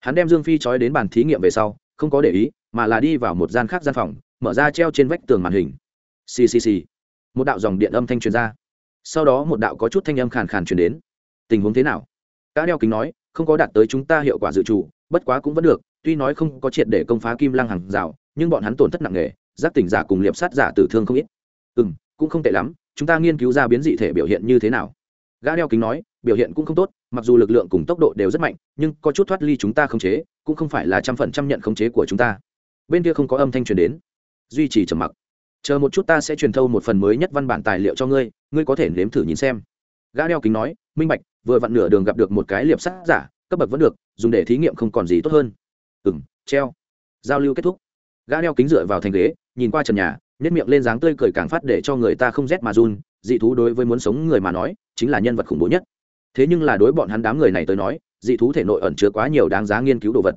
Hắn đem dương phi trói đến bàn thí nghiệm về sau, không có để ý, mà là đi vào một gian khác gian phòng, mở ra treo trên vách tường màn hình. Ccc một đạo dòng điện âm thanh truyền ra. Sau đó một đạo có chút thanh âm khàn khàn truyền đến. Tình huống thế nào? Cá đeo kính nói, không có đạt tới chúng ta hiệu quả dự trù, bất quá cũng vẫn được, tuy nói không có triệt để công phá kim lăng hàng rào, nhưng bọn hắn tổn thất nặng nề, giác tỉnh giả cùng liệp sát giả tử thương không ít. Ừ m cũng không tệ lắm, chúng ta nghiên cứu ra biến dị thể biểu hiện như thế nào? Gã đeo kính nói biểu hiện cũng không tốt, mặc dù lực lượng cùng tốc độ đều rất mạnh, nhưng có chút thoát ly chúng ta khống chế, cũng không phải là trăm phần trăm nhận khống chế của chúng ta. Bên kia không có âm thanh truyền đến. Duy trì trầm mặc. Chờ một chút ta sẽ truyền thâu một phần mới nhất văn bản tài liệu cho ngươi ngươi có thể nếm thử nhìn xem. Gã đeo kính nói, minh bạch, vừa vặn nửa đường gặp được một cái liệp sắt giả, cấp bậc vẫn được, dùng để thí nghiệm không còn gì tốt hơn. Ừ m treo. Giao lưu kết thúc. Gã đeo kính dựa vào thành ghế, nhìn qua trần nhà nếp miệng lên dáng tươi cười càng phát để cho người ta không rét mà run. Dị thú đối với muốn sống người mà nói, chính là nhân vật khủng bố nhất thế nhưng là đối bọn hắn đám người này tới nói, dị thú thể nội ẩn chứa quá nhiều đáng giá nghiên cứu đồ vật.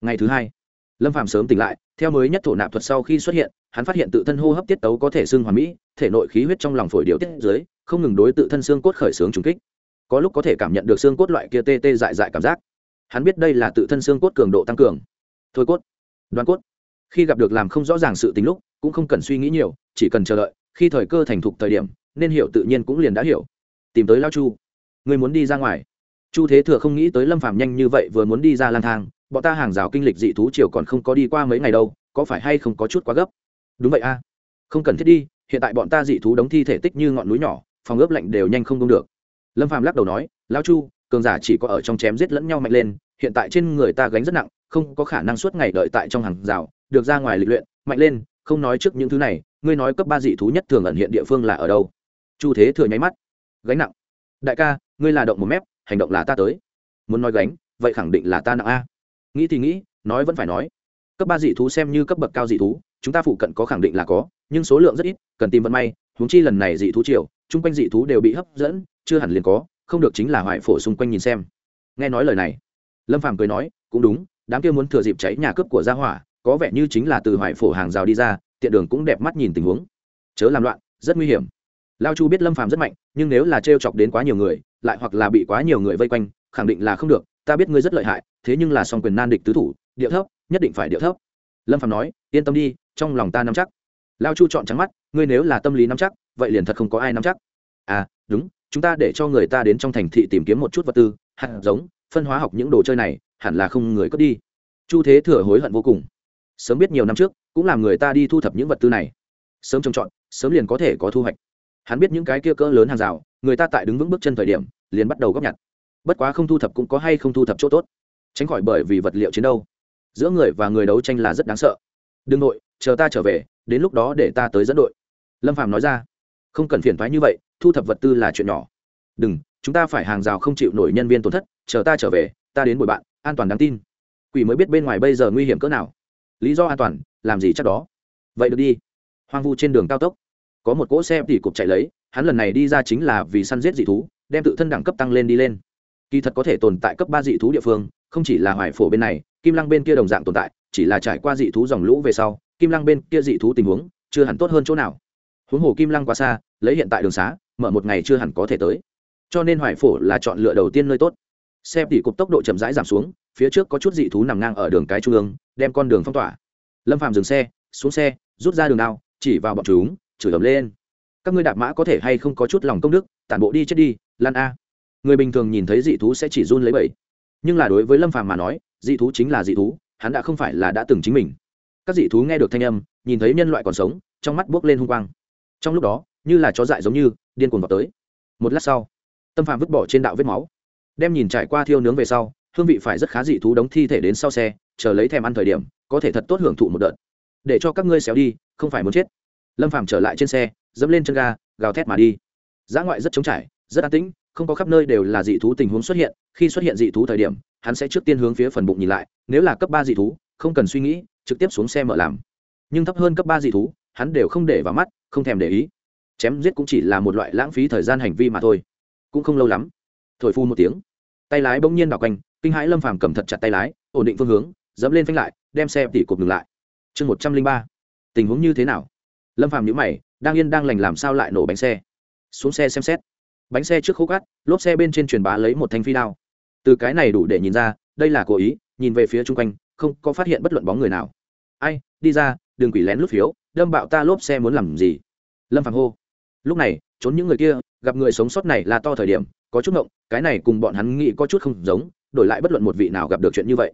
Ngày thứ hai, lâm phạm sớm tỉnh lại, theo mới nhất thổ nạp thuật sau khi xuất hiện, hắn phát hiện tự thân hô hấp tiết tấu có thể xương hoàn mỹ, thể nội khí huyết trong lòng phổi điều tiết dưới, không ngừng đối tự thân xương cốt khởi xướng trùng kích. Có lúc có thể cảm nhận được xương cốt loại kia tê tê dại dại cảm giác. Hắn biết đây là tự thân xương cốt cường độ tăng cường. Thôi cốt đoán cốt. Khi gặp được làm không rõ ràng sự tính lúc, cũng không cần suy nghĩ nhiều, chỉ cần chờ đợi, khi thời cơ thành thục thời điểm, nên hiểu tự nhiên cũng liền đã hiểu. Tìm tới lao chu. Ngươi muốn đi ra ngoài. Chu thế thừa không nghĩ tới lâm phạm nhanh như vậy vừa muốn đi ra lang thang, bọn ta hàng rào kinh lịch dị thú triều còn không có đi qua mấy ngày đâu, có phải hay không có chút quá gấp? Đúng vậy a. Không cần thiết đi, hiện tại bọn ta dị thú đóng thi thể tích như ngọn núi nhỏ, phòng ướp lạnh đều nhanh không công được. Lâm phạm lắc đầu nói lao chu, cường giả chỉ có ở trong chém giết lẫn nhau mạnh lên, hiện tại trên người ta gánh rất nặng, không có khả năng suốt ngày đợi tại trong hàng rào, được ra ngoài lịch luyện, mạnh lên, không nói trước những thứ này, ngươi nói cấp ba dị thú nhất thường ẩn hiện địa phương là ở đâu? Chu thế thừa nháy mắt. Gánh nặng. Đại ca ngươi là động một mép, hành động là ta tới. Muốn nói gánh, vậy khẳng định là ta nặng a. Nghĩ thì nghĩ, nói vẫn phải nói. Cấp ba dị thú xem như cấp bậc cao dị thú, chúng ta phụ cận có khẳng định là có, nhưng số lượng rất ít, cần tìm vận may, huống chi lần này dị thú triều, chung quanh dị thú đều bị hấp dẫn, chưa hẳn liền có, không được chính là hoại phổ xung quanh nhìn xem. Nghe nói lời này, lâm phàm cười nói, cũng đúng, đám kia muốn thừa dịp cháy nhà cướp của gia hỏa, có vẻ như chính là từ hoại phổ hàng rào đi ra, tiện đường cũng đẹp mắt nhìn tình huống. Chớ làm loạn, rất nguy hiểm. Lao chu biết lâm phàm rất mạnh, nhưng nếu là trêu chọc đến quá nhiều người lại hoặc là bị quá nhiều người vây quanh, khẳng định là không được, ta biết ngươi rất lợi hại, thế nhưng là song quyền nan địch tứ thủ điệu thấp, nhất định phải điệu thấp. Lâm phạm nói, yên tâm đi, trong lòng ta nắm chắc. Lao chu chọn trắng mắt, ngươi nếu là tâm lý nắm chắc, vậy liền thật không có ai nắm chắc. À đúng, chúng ta để cho người ta đến trong thành thị tìm kiếm một chút vật tư, hạt giống, phân hóa học những đồ chơi này, hẳn là không người cất đi. Chu thế thừa hối hận vô cùng. Sớm biết nhiều năm trước, cũng làm người ta đi thu thập những vật tư này. Sớm trồng trọt, sớm liền có thể có thu hoạch. Hắn biết những cái kia cỡ lớn hàng rào người ta tại đứng vững bước chân thời điểm, liền bắt đầu góp nhặt. Bất quá không thu thập cũng có hay không thu thập chỗ tốt. Tránh khỏi bởi vì vật liệu chiến đâu. giữa người và người đấu tranh là rất đáng sợ. Đừng nội, chờ ta trở về, đến lúc đó để ta tới dẫn đội. Lâm phạm nói ra. Không cần phiền thoái như vậy, thu thập vật tư là chuyện nhỏ. Đừng, chúng ta phải hàng rào không chịu nổi nhân viên tổn thất, chờ ta trở về, ta đến bồi bạn, an toàn đáng tin. Quỷ mới biết bên ngoài bây giờ nguy hiểm cỡ nào. Lý do an toàn, làm gì chắc đó. Vậy được đi. Hoang vu trên đường cao tốc. Có một cỗ xe tỉ cục chạy lấy hắn lần này đi ra chính là vì săn giết dị thú, đem tự thân đẳng cấp tăng lên đi lên. Kỳ thật có thể tồn tại cấp ba dị thú địa phương, không chỉ là hoài phổ bên này, kim lăng bên kia đồng dạng tồn tại, chỉ là trải qua dị thú dòng lũ về sau, kim lăng bên kia dị thú tình huống chưa hẳn tốt hơn chỗ nào. Huống hồ kim lăng quá xa, lấy hiện tại đường xá, mở một ngày chưa hẳn có thể tới. Cho nên hoài phổ là chọn lựa đầu tiên nơi tốt. Xe tỉ cục tốc độ chậm rãi giảm xuống, phía trước có chút dị thú nằm ngang ở đường cái trung ương, đem con đường phong tỏa. Lâm phạm dừng xe, xuống xe, rút ra đường đao, chỉ vào bọn chúng, chửi ầm lên các ngươi đạp mã có thể hay không có chút lòng công đức, tản bộ đi chết đi, lan a. Người bình thường nhìn thấy dị thú sẽ chỉ run lấy bẫy. Nhưng là đối với lâm phàm mà nói, dị thú chính là dị thú, hắn đã không phải là đã từng chính mình. Các dị thú nghe được thanh âm, nhìn thấy nhân loại còn sống, trong mắt buốc lên hung quang. Trong lúc đó, như là chó dại giống như, điên cuồng vào tới. Một lát sau, tâm phàm vứt bỏ trên đạo vết máu. Đem nhìn trải qua thiêu nướng về sau, hương vị phải rất khá dị thú đóng thi thể đến sau xe, chờ lấy thèm ăn thời điểm, có thể thật tốt hưởng thụ một đợt. Để cho các ngươi xéo đi, không phải muốn chết. Lâm phàm trở lại trên xe dẫm lên chân ga, gào thét mà đi. Giã ngoại rất trống trải, rất an tĩnh, không có khắp nơi đều là dị thú tình huống xuất hiện. Khi xuất hiện dị thú thời điểm, hắn sẽ trước tiên hướng phía phần bụng nhìn lại, nếu là cấp ba dị thú, không cần suy nghĩ, trực tiếp xuống xe mở làm. Nhưng thấp hơn cấp ba dị thú, hắn đều không để vào mắt, không thèm để ý. Chém giết cũng chỉ là một loại lãng phí thời gian hành vi mà thôi. Cũng không lâu lắm, thổi phu một tiếng. Tay lái bỗng nhiên đảo quanh, kinh hãi lâm phàm cầm thật chặt tay lái, ổn định phương hướng, dẫm lên phanh lại, đem xe tỉ cột ngừng lại. Chương một trăm linh ba, tình huống như thế nào? Lâm phàm nhữ mày, đang yên đang lành làm sao lại nổ bánh xe? Xuống xe xem xét. Bánh xe trước khô cắt lốp xe bên trên truyền bá lấy một thanh phi đao. Từ cái này đủ để nhìn ra, đây là cố ý, nhìn về phía chung quanh, không có phát hiện bất luận bóng người nào. Ai, đi ra, đừng quỷ lén lút phiếu, đâm bạo ta lốp xe muốn làm gì? Lâm phàm hô. Lúc này, trốn những người kia, gặp người sống sót này là to thời điểm, có chút ngộng, cái này cùng bọn hắn nghĩ có chút không giống, đổi lại bất luận một vị nào gặp được chuyện như vậy.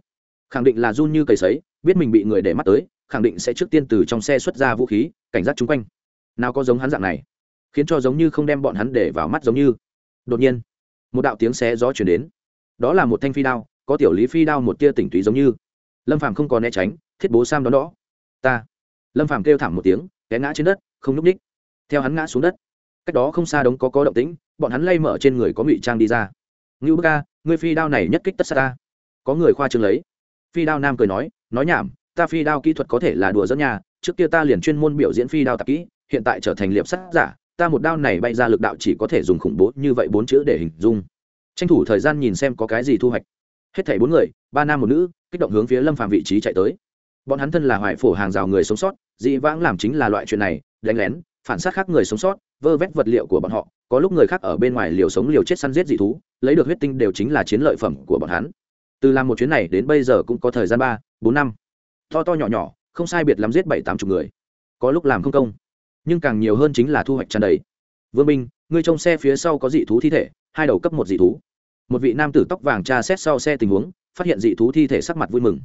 Khẳng định là run như cầy sấy, biết mình bị người để mắt tới khẳng định sẽ trước tiên từ trong xe xuất ra vũ khí, cảnh giác chung quanh. Nào có giống hắn dạng này, khiến cho giống như không đem bọn hắn để vào mắt giống như. Đột nhiên, một đạo tiếng xé gió chuyển đến. Đó là một thanh phi đao, có tiểu lý phi đao một tia tỉnh túy giống như. Lâm phàm không còn né tránh, thiết bố sam đón đó. Ta. Lâm phàm kêu thảm một tiếng, té ngã trên đất, không núp ních theo hắn ngã xuống đất. Cách đó không xa đống có có động tĩnh, bọn hắn lay mở trên người có ngụy trang đi ra. Ngưu bức ca, ngươi phi đao này nhất kích tất xa ta. Có người khoa trương lấy. Phi đao nam cười nói nói nhảm ta phi đao kỹ thuật có thể là đùa dẫn nhà, trước kia ta liền chuyên môn biểu diễn phi đao tạp kỹ, hiện tại trở thành liệp sắt giả, ta một đao này bay ra lực đạo chỉ có thể dùng khủng bố như vậy bốn chữ để hình dung. Tranh thủ thời gian nhìn xem có cái gì thu hoạch. Hết thảy bốn người, ba nam một nữ, kích động hướng phía lâm phàm vị trí chạy tới. Bọn hắn thân là hoại phổ hàng rào người sống sót, dị vãng làm chính là loại chuyện này, đánh lén, phản sát khác người sống sót, vơ vét vật liệu của bọn họ, có lúc người khác ở bên ngoài liều sống liều chết săn giết dị thú, lấy được huyết tinh đều chính là chiến lợi phẩm của bọn hắn. Từ làm một chuyến này đến bây giờ cũng có thời gian ba, bốn năm to to nhỏ nhỏ, không sai biệt lắm giết bảy tám chục người. Có lúc làm không công, nhưng càng nhiều hơn chính là thu hoạch tràn đầy. Vương minh, ngươi trông xe phía sau có dị thú thi thể, hai đầu cấp một dị thú. Một vị nam tử tóc vàng tra xét sau xe tình huống, phát hiện dị thú thi thể sắc mặt vui mừng.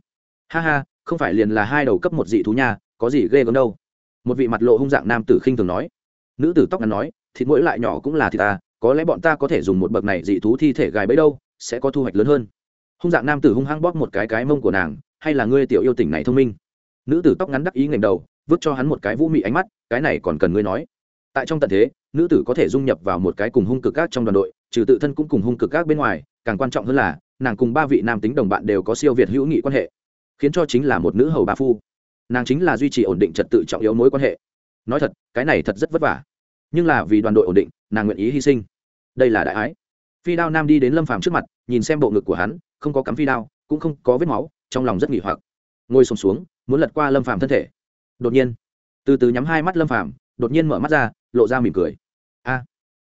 Ha ha, không phải liền là hai đầu cấp một dị thú nha, có gì ghê gớm đâu. Một vị mặt lộ hung dạng nam tử khinh thường nói. Nữ tử tóc ngắn nói, thịt mũi lại nhỏ cũng là thịt ta, có lẽ bọn ta có thể dùng một bậc này dị thú thi thể gài bẫy đâu, sẽ có thu hoạch lớn hơn. Hung dạng nam tử hung hăng bóp một cái cái mông của nàng hay là ngươi tiểu yêu tỉnh này thông minh? Nữ tử tóc ngắn đắc ý ngành đầu, vứt cho hắn một cái vũ mị ánh mắt, cái này còn cần ngươi nói. Tại trong tận thế, nữ tử có thể dung nhập vào một cái cùng hung cực các trong đoàn đội, trừ tự thân cũng cùng hung cực các bên ngoài, càng quan trọng hơn là, nàng cùng ba vị nam tính đồng bạn đều có siêu việt hữu nghị quan hệ, khiến cho chính là một nữ hầu bà phu. Nàng chính là duy trì ổn định trật tự trọng yếu mối quan hệ. Nói thật, cái này thật rất vất vả. Nhưng là vì đoàn đội ổn định, nàng nguyện ý hy sinh. Đây là đại ái. Phi đao nam đi đến lâm phàm trước mặt, nhìn xem bộ ngực của hắn, không có cắm phi đao, cũng không có vết máu trong lòng rất nghỉ hoặc. Ngồi sùng xuống, xuống muốn lật qua lâm phàm thân thể. Đột nhiên từ từ nhắm hai mắt lâm phàm đột nhiên mở mắt ra lộ ra mỉm cười. A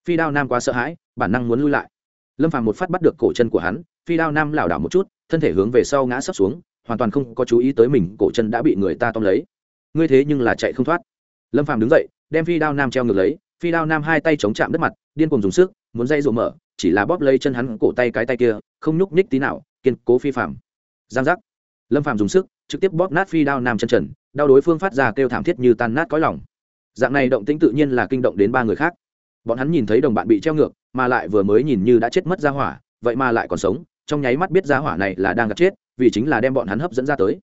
phi đao nam quá sợ hãi bản năng muốn lui lại. Lâm phàm một phát bắt được cổ chân của hắn phi đao nam lảo đảo một chút thân thể hướng về sau ngã sấp xuống hoàn toàn không có chú ý tới mình cổ chân đã bị người ta tóm lấy. Ngươi thế nhưng là chạy không thoát. Lâm phàm đứng dậy đem phi đao nam treo ngược lấy phi đao nam hai tay chống chạm đất mặt điên cùng dùng sức muốn dây rộ mở chỉ là bóp lấy chân hắn cổ tay cái tay kia không nhúc nhích tí nào kiên cố phi phạm giang giác lâm Phạm dùng sức, trực tiếp bóp nát phi đao nam chân trần, đau đối phương phát ra kêu thảm thiết như tan nát cõi lòng. Dạng này động tĩnh tự nhiên là kinh động đến ba người khác. Bọn hắn nhìn thấy đồng bạn bị treo ngược, mà lại vừa mới nhìn như đã chết mất ra hỏa, vậy mà lại còn sống, trong nháy mắt biết ra hỏa này là đang gặp chết, vì chính là đem bọn hắn hấp dẫn ra tới.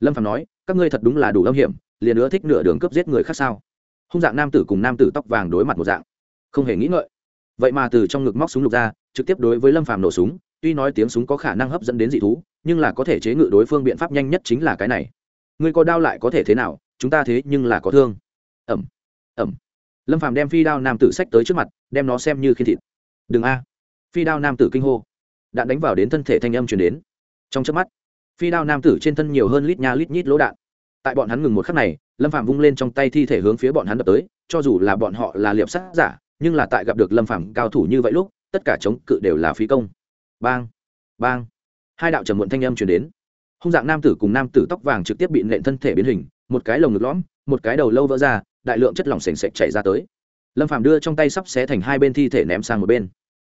Lâm phạm nói, các ngươi thật đúng là đủ âm hiểm, liền nữa thích nửa đường cướp giết người khác sao? Hung dạng nam tử cùng nam tử tóc vàng đối mặt một dạng. Không hề nghĩ ngợi. Vậy mà từ trong ngực móc súng lục ra, trực tiếp đối với lâm phàm nổ súng tuy nói tiếng súng có khả năng hấp dẫn đến dị thú, nhưng là có thể chế ngự đối phương biện pháp nhanh nhất chính là cái này. Ngươi có đao lại có thể thế nào, chúng ta thế nhưng là có thương. Ẩm ẩm. Lâm phàm đem phi đao nam tử sách tới trước mặt, đem nó xem như khi thịt. Đừng a. Phi đao nam tử kinh hô. Đạn đánh vào đến thân thể thanh âm chuyển đến. Trong chớp mắt, phi đao nam tử trên thân nhiều hơn lít nha lít nhít lỗ đạn. Tại bọn hắn ngừng một khắc này, lâm phạm vung lên trong tay thi thể hướng phía bọn hắn đập tới, cho dù là bọn họ là liệp sát giả, nhưng là tại gặp được lâm phạm cao thủ như vậy lúc, tất cả chống cự đều là phí công bang bang. Hai đạo trầm muộn thanh âm chuyển đến. Hung dạng nam tử cùng nam tử tóc vàng trực tiếp bị nện thân thể biến hình, một cái lồng ngực lõm, một cái đầu lâu vỡ ra, đại lượng chất lỏng s ề n sệch chảy ra tới. Lâm phạm đưa trong tay sắp xé thành hai bên thi thể ném sang một bên.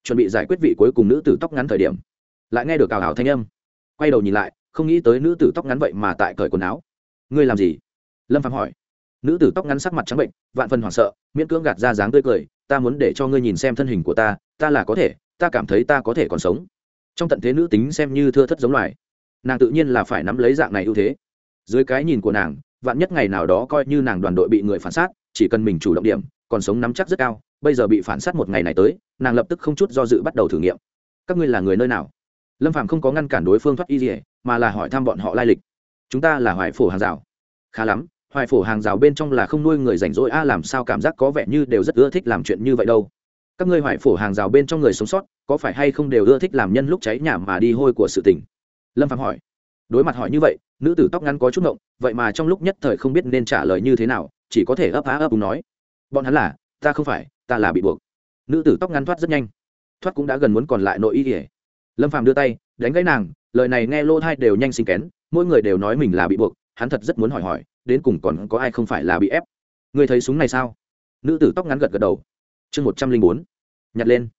Chuẩn bị giải quyết vị cuối cùng nữ tử tóc ngắn thời điểm, lại nghe được cào hảo thanh âm. Quay đầu nhìn lại, không nghĩ tới nữ tử tóc ngắn vậy mà tại cởi quần áo. Ngươi làm gì? Lâm phạm hỏi. Nữ tử tóc ngắn sắc mặt trắng bệnh, vạn phần hoảng sợ, miễn cưỡng gạt ra dáng tươi cười, ta muốn để cho ngươi nhìn xem thân hình của ta ta là có thể, ta cảm thấy ta có thể còn sống trong tận thế nữ tính xem như thưa thất giống loài, nàng tự nhiên là phải nắm lấy dạng này ưu thế. Dưới cái nhìn của nàng, vạn nhất ngày nào đó coi như nàng đoàn đội bị người phản sát, chỉ cần mình chủ động điểm, còn sống nắm chắc rất cao, bây giờ bị phản sát một ngày này tới, nàng lập tức không chút do dự bắt đầu thử nghiệm. Các ngươi là người nơi nào? Lâm phạm không có ngăn cản đối phương thoát y gì mà là hỏi thăm bọn họ lai lịch. Chúng ta là hoài phổ hàng rào. Khá lắm, hoài phổ hàng rào bên trong là không nuôi người rảnh rỗi, a, làm sao cảm giác có vẻ như đều rất ưa thích làm chuyện như vậy đâu. Các ngươi hoài phổ hàng rào bên trong người sống sót có phải hay không đều ưa thích làm nhân lúc cháy nhà mà đi hôi của sự tình? Lâm phạm hỏi. Đối mặt hỏi như vậy, nữ tử tóc ngắn có chút ngộng, vậy mà trong lúc nhất thời không biết nên trả lời như thế nào, chỉ có thể ấp á ấp đúng nói. Bọn hắn là, ta không phải, ta là bị buộc. Nữ tử tóc ngắn thoát rất nhanh. Thoát cũng đã gần muốn còn lại nội y kỉa lâm phàm đưa tay, đánh gãy nàng, lời này nghe lô thai đều nhanh sinh kén, mỗi người đều nói mình là bị buộc, hắn thật rất muốn hỏi hỏi, đến cùng còn có ai không phải là bị ép? Người thấy súng này sao? Nữ tử tóc ngắn gật gật đầu. Chương một trăm linh bốn, nhặt lên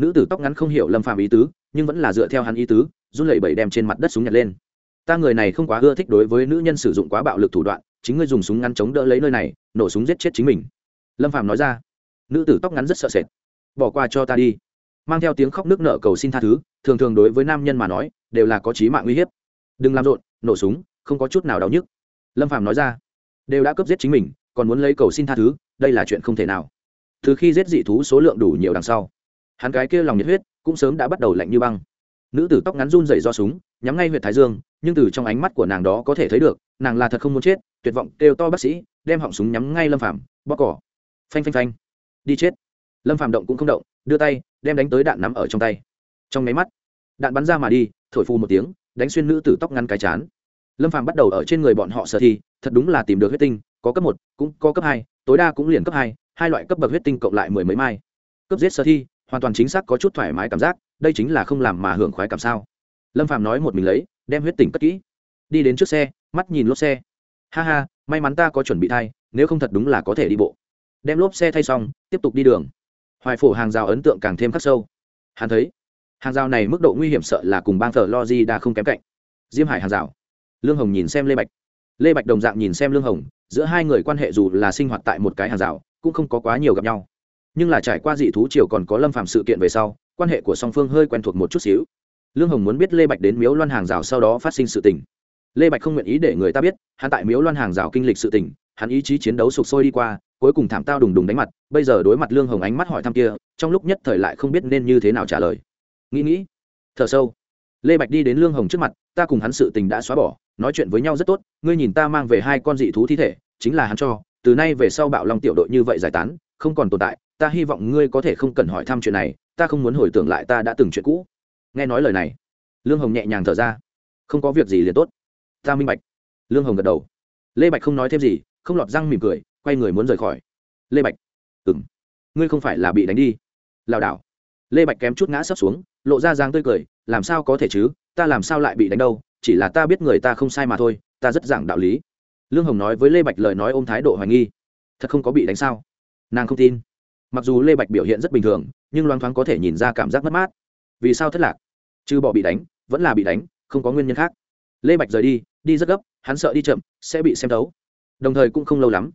nữ tử tóc ngắn không hiểu lâm phàm ý tứ, nhưng vẫn là dựa theo hắn ý tứ, run lẩy bẩy đem trên mặt đất súng nhặt lên. Ta người này không quá ưa thích đối với nữ nhân sử dụng quá bạo lực thủ đoạn, chính ngươi dùng súng ngắn chống đỡ lấy nơi này, nổ súng giết chết chính mình. Lâm phàm nói ra. Nữ tử tóc ngắn rất sợ sệt. Bỏ qua cho ta đi. Mang theo tiếng khóc nước nợ cầu xin tha thứ, thường thường đối với nam nhân mà nói, đều là có trí mạng uy hiếp. Đừng làm rộn, nổ súng, không có chút nào đau nhức. Lâm phàm nói ra. Đều đã cướp giết chính mình, còn muốn lấy cầu xin tha thứ, đây là chuyện không thể nào. Từ khi giết dị thú số lượng đủ nhiều đằng sau hắn cái kia lòng nhiệt huyết cũng sớm đã bắt đầu lạnh như băng. Nữ tử tóc ngắn run dày do súng, nhắm ngay huyện thái dương, nhưng từ trong ánh mắt của nàng đó có thể thấy được, nàng là thật không muốn chết, tuyệt vọng kêu to bác sĩ, đem họng súng nhắm ngay lâm phạm bóc cỏ. Phanh phanh phanh. Đi chết. Lâm phạm động cũng không động, đưa tay, đem đánh tới đạn nắm ở trong tay. Trong máy mắt, đạn bắn ra mà đi, thổi phu một tiếng, đánh xuyên nữ tử tóc ngắn cái chán. Lâm phạm bắt đầu ở trên người bọn họ sở thi thật đúng là tìm được huyết tinh, có cấp một, cũng có cấp hai, tối đa cũng liền cấp hai hai loại cấp bậc huyết tinh cộng lại mười mấy mai. Cấp giết sơ thi hoàn toàn chính xác có chút thoải mái cảm giác, đây chính là không làm mà hưởng khoái cảm sao. Lâm phạm nói một mình lấy, đem huyết tỉnh cất kỹ. Đi đến trước xe, mắt nhìn lốp xe. Ha ha, may mắn ta có chuẩn bị thay nếu không thật đúng là có thể đi bộ. Đem lốp xe thay xong, tiếp tục đi đường. Hoài phổ hàng rào ấn tượng càng thêm khắc sâu. Hắn thấy, hàng rào này mức độ nguy hiểm sợ là cùng bang thờ lo di đa không kém cạnh. Diêm hải hàng rào. Lương hồng nhìn xem lê bạch. Lê bạch đồng dạng nhìn xem lương hồng, giữa hai người quan hệ dù là sinh hoạt tại một cái hàng rào, cũng không có quá nhiều gặp nhau nhưng là trải qua dị thú triều còn có lâm phạm sự kiện về sau, quan hệ của song phương hơi quen thuộc một chút xíu. Lương hồng muốn biết lê bạch đến miếu loan hàng rào sau đó phát sinh sự tình. Lê bạch không nguyện ý để người ta biết, hắn tại miếu loan hàng rào kinh lịch sự tình, hắn ý chí chiến đấu sụp sôi đi qua, cuối cùng thảm tao đùng đùng đánh mặt, bây giờ đối mặt lương hồng ánh mắt hỏi thăm kia, trong lúc nhất thời lại không biết nên như thế nào trả lời. Nghĩ nghĩ, thở sâu. Lê bạch đi đến lương hồng trước mặt, ta cùng hắn sự tình đã xóa bỏ, nói chuyện với nhau rất tốt, ngươi nhìn ta mang về hai con dị thú thi thể, chính là hắn cho, từ nay về sau bạo long tiểu đội như vậy giải tán không còn tồn tại, ta hy vọng ngươi có thể không cần hỏi thăm chuyện này, ta không muốn hồi tưởng lại ta đã từng chuyện cũ. Nghe nói lời này, lương hồng nhẹ nhàng thở ra. Không có việc gì liền tốt. Ta minh bạch. Lương hồng gật đầu. Lê bạch không nói thêm gì, không lọt răng mỉm cười, quay người muốn rời khỏi. Lê bạch. Ừ m ngươi không phải là bị đánh đi. Lảo đảo. Lê bạch kém chút ngã sấp xuống, lộ ra dáng tươi cười, làm sao có thể chứ? Ta làm sao lại bị đánh đâu? Chỉ là ta biết người ta không sai mà thôi, ta rất giảng đạo lý. Lương hồng nói với lê bạch lời nói ôm thái độ hoài nghi. Thật không có bị đánh sao? Nàng không tin. Mặc dù lê bạch biểu hiện rất bình thường, nhưng loáng thoáng có thể nhìn ra cảm giác mất mát. Vì sao thất lạc? Chứ bỏ bị đánh, vẫn là bị đánh, không có nguyên nhân khác. Lê bạch rời đi đi rất gấp, hắn sợ đi chậm, sẽ bị xem thấu. Đồng thời cũng không lâu lắm,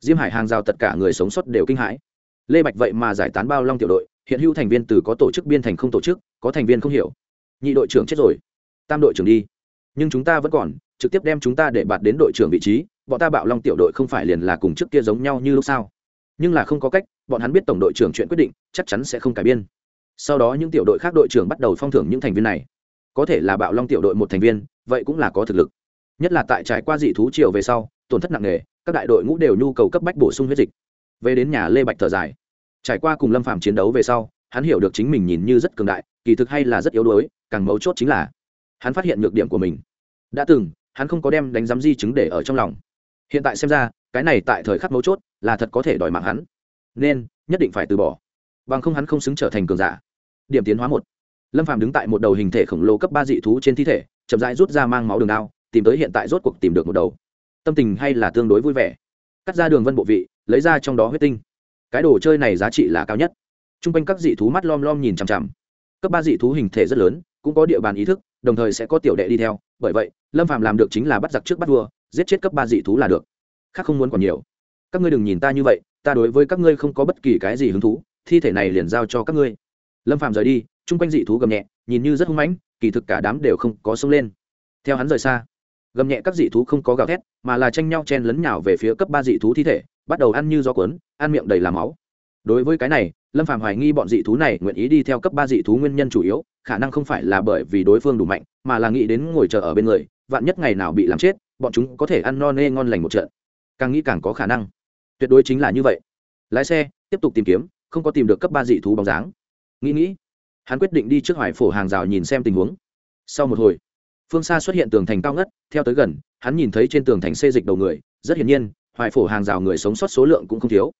diêm hải hàng rào tất cả người sống sót đều kinh hãi. Lê bạch vậy mà giải tán bao long tiểu đội, hiện hữu thành viên từ có tổ chức biên thành không tổ chức, có thành viên không hiểu. Nhị đội trưởng chết rồi, tam đội trưởng đi. Nhưng chúng ta vẫn còn, trực tiếp đem chúng ta để bạt đến đội trưởng vị trí, bọn ta bạo long tiểu đội không phải liền là cùng trước kia giống nhau như lúc sau nhưng là không có cách, bọn hắn biết tổng đội trưởng chuyện quyết định, chắc chắn sẽ không cải biên. Sau đó những tiểu đội khác đội trưởng bắt đầu phong thưởng những thành viên này. Có thể là bạo long tiểu đội một thành viên, vậy cũng là có thực lực. Nhất là tại trải qua dị thú triều về sau, tổn thất nặng nề, các đại đội ngũ đều nhu cầu cấp bách bổ sung huyết dịch. Về đến nhà lê bạch thở dài. Trải qua cùng lâm phàm chiến đấu về sau, hắn hiểu được chính mình nhìn như rất cường đại, kỳ thực hay là rất yếu đuối, càng mấu chốt chính là hắn phát hiện nhược điểm của mình. Đã từng, hắn không có đem đánh giám di chứng để ở trong lòng. Hiện tại xem ra cái này tại thời khắc mấu chốt là thật có thể đòi mạng hắn. Nên, nhất định phải từ bỏ. Bằng không hắn không xứng trở thành cường giả. Điểm tiến hóa một. Lâm phàm đứng tại một đầu hình thể khổng lồ cấp ba dị thú trên thi thể, chậm rãi rút ra mang máu đường đao, tìm tới hiện tại rốt cuộc tìm được một đầu. Tâm tình hay là tương đối vui vẻ. Cắt ra đường vân bộ vị, lấy ra trong đó huyết tinh. Cái đồ chơi này giá trị là cao nhất. T r u n g quanh các dị thú mắt lom lom nhìn chằm chằm. Cấp ba dị thú hình thể rất lớn, cũng có địa bàn ý thức, đồng thời sẽ có tiểu đệ đi theo. Bởi vậy, lâm phạm làm được chính là bắt giặc trước bắt vua, giết chết cấp ba dị thú là được khác không muốn còn nhiều. Các ngươi đừng nhìn ta như vậy, ta đối với các ngươi không có bất kỳ cái gì hứng thú, thi thể này liền giao cho các ngươi. Lâm phàm rời đi, chung quanh dị thú gầm nhẹ, nhìn như rất hung mãnh, kỳ thực cả đám đều không có sông lên. Theo hắn rời xa, gầm nhẹ các dị thú không có gào thét, mà là tranh nhau chen lấn nhào về phía cấp ba dị thú thi thể, bắt đầu ăn như gió cuốn, ăn miệng đầy làm máu. Đối với cái này, lâm phàm hoài nghi bọn dị thú này nguyện ý đi theo cấp ba dị thú nguyên nhân chủ yếu, khả năng không phải là bởi vì đối phương đủ mạnh, mà là nghĩ đến ngồi chờ ở bên người, vạn nhất ngày nào bị làm chết, bọn chúng có thể ăn no nê ngon lành một trận càng nghĩ càng có khả năng. Tuyệt đối chính là như vậy. Lái xe, tiếp tục tìm kiếm, không có tìm được cấp ba dị thú bóng dáng. Nghĩ nghĩ, hắn quyết định đi trước hoài phổ hàng rào nhìn xem tình huống. Sau một hồi, phương xa xuất hiện tường thành cao ngất, theo tới gần, hắn nhìn thấy trên tường thành xê dịch đầu người. Rất hiển nhiên, hoài phổ hàng rào người sống sót số lượng cũng không thiếu.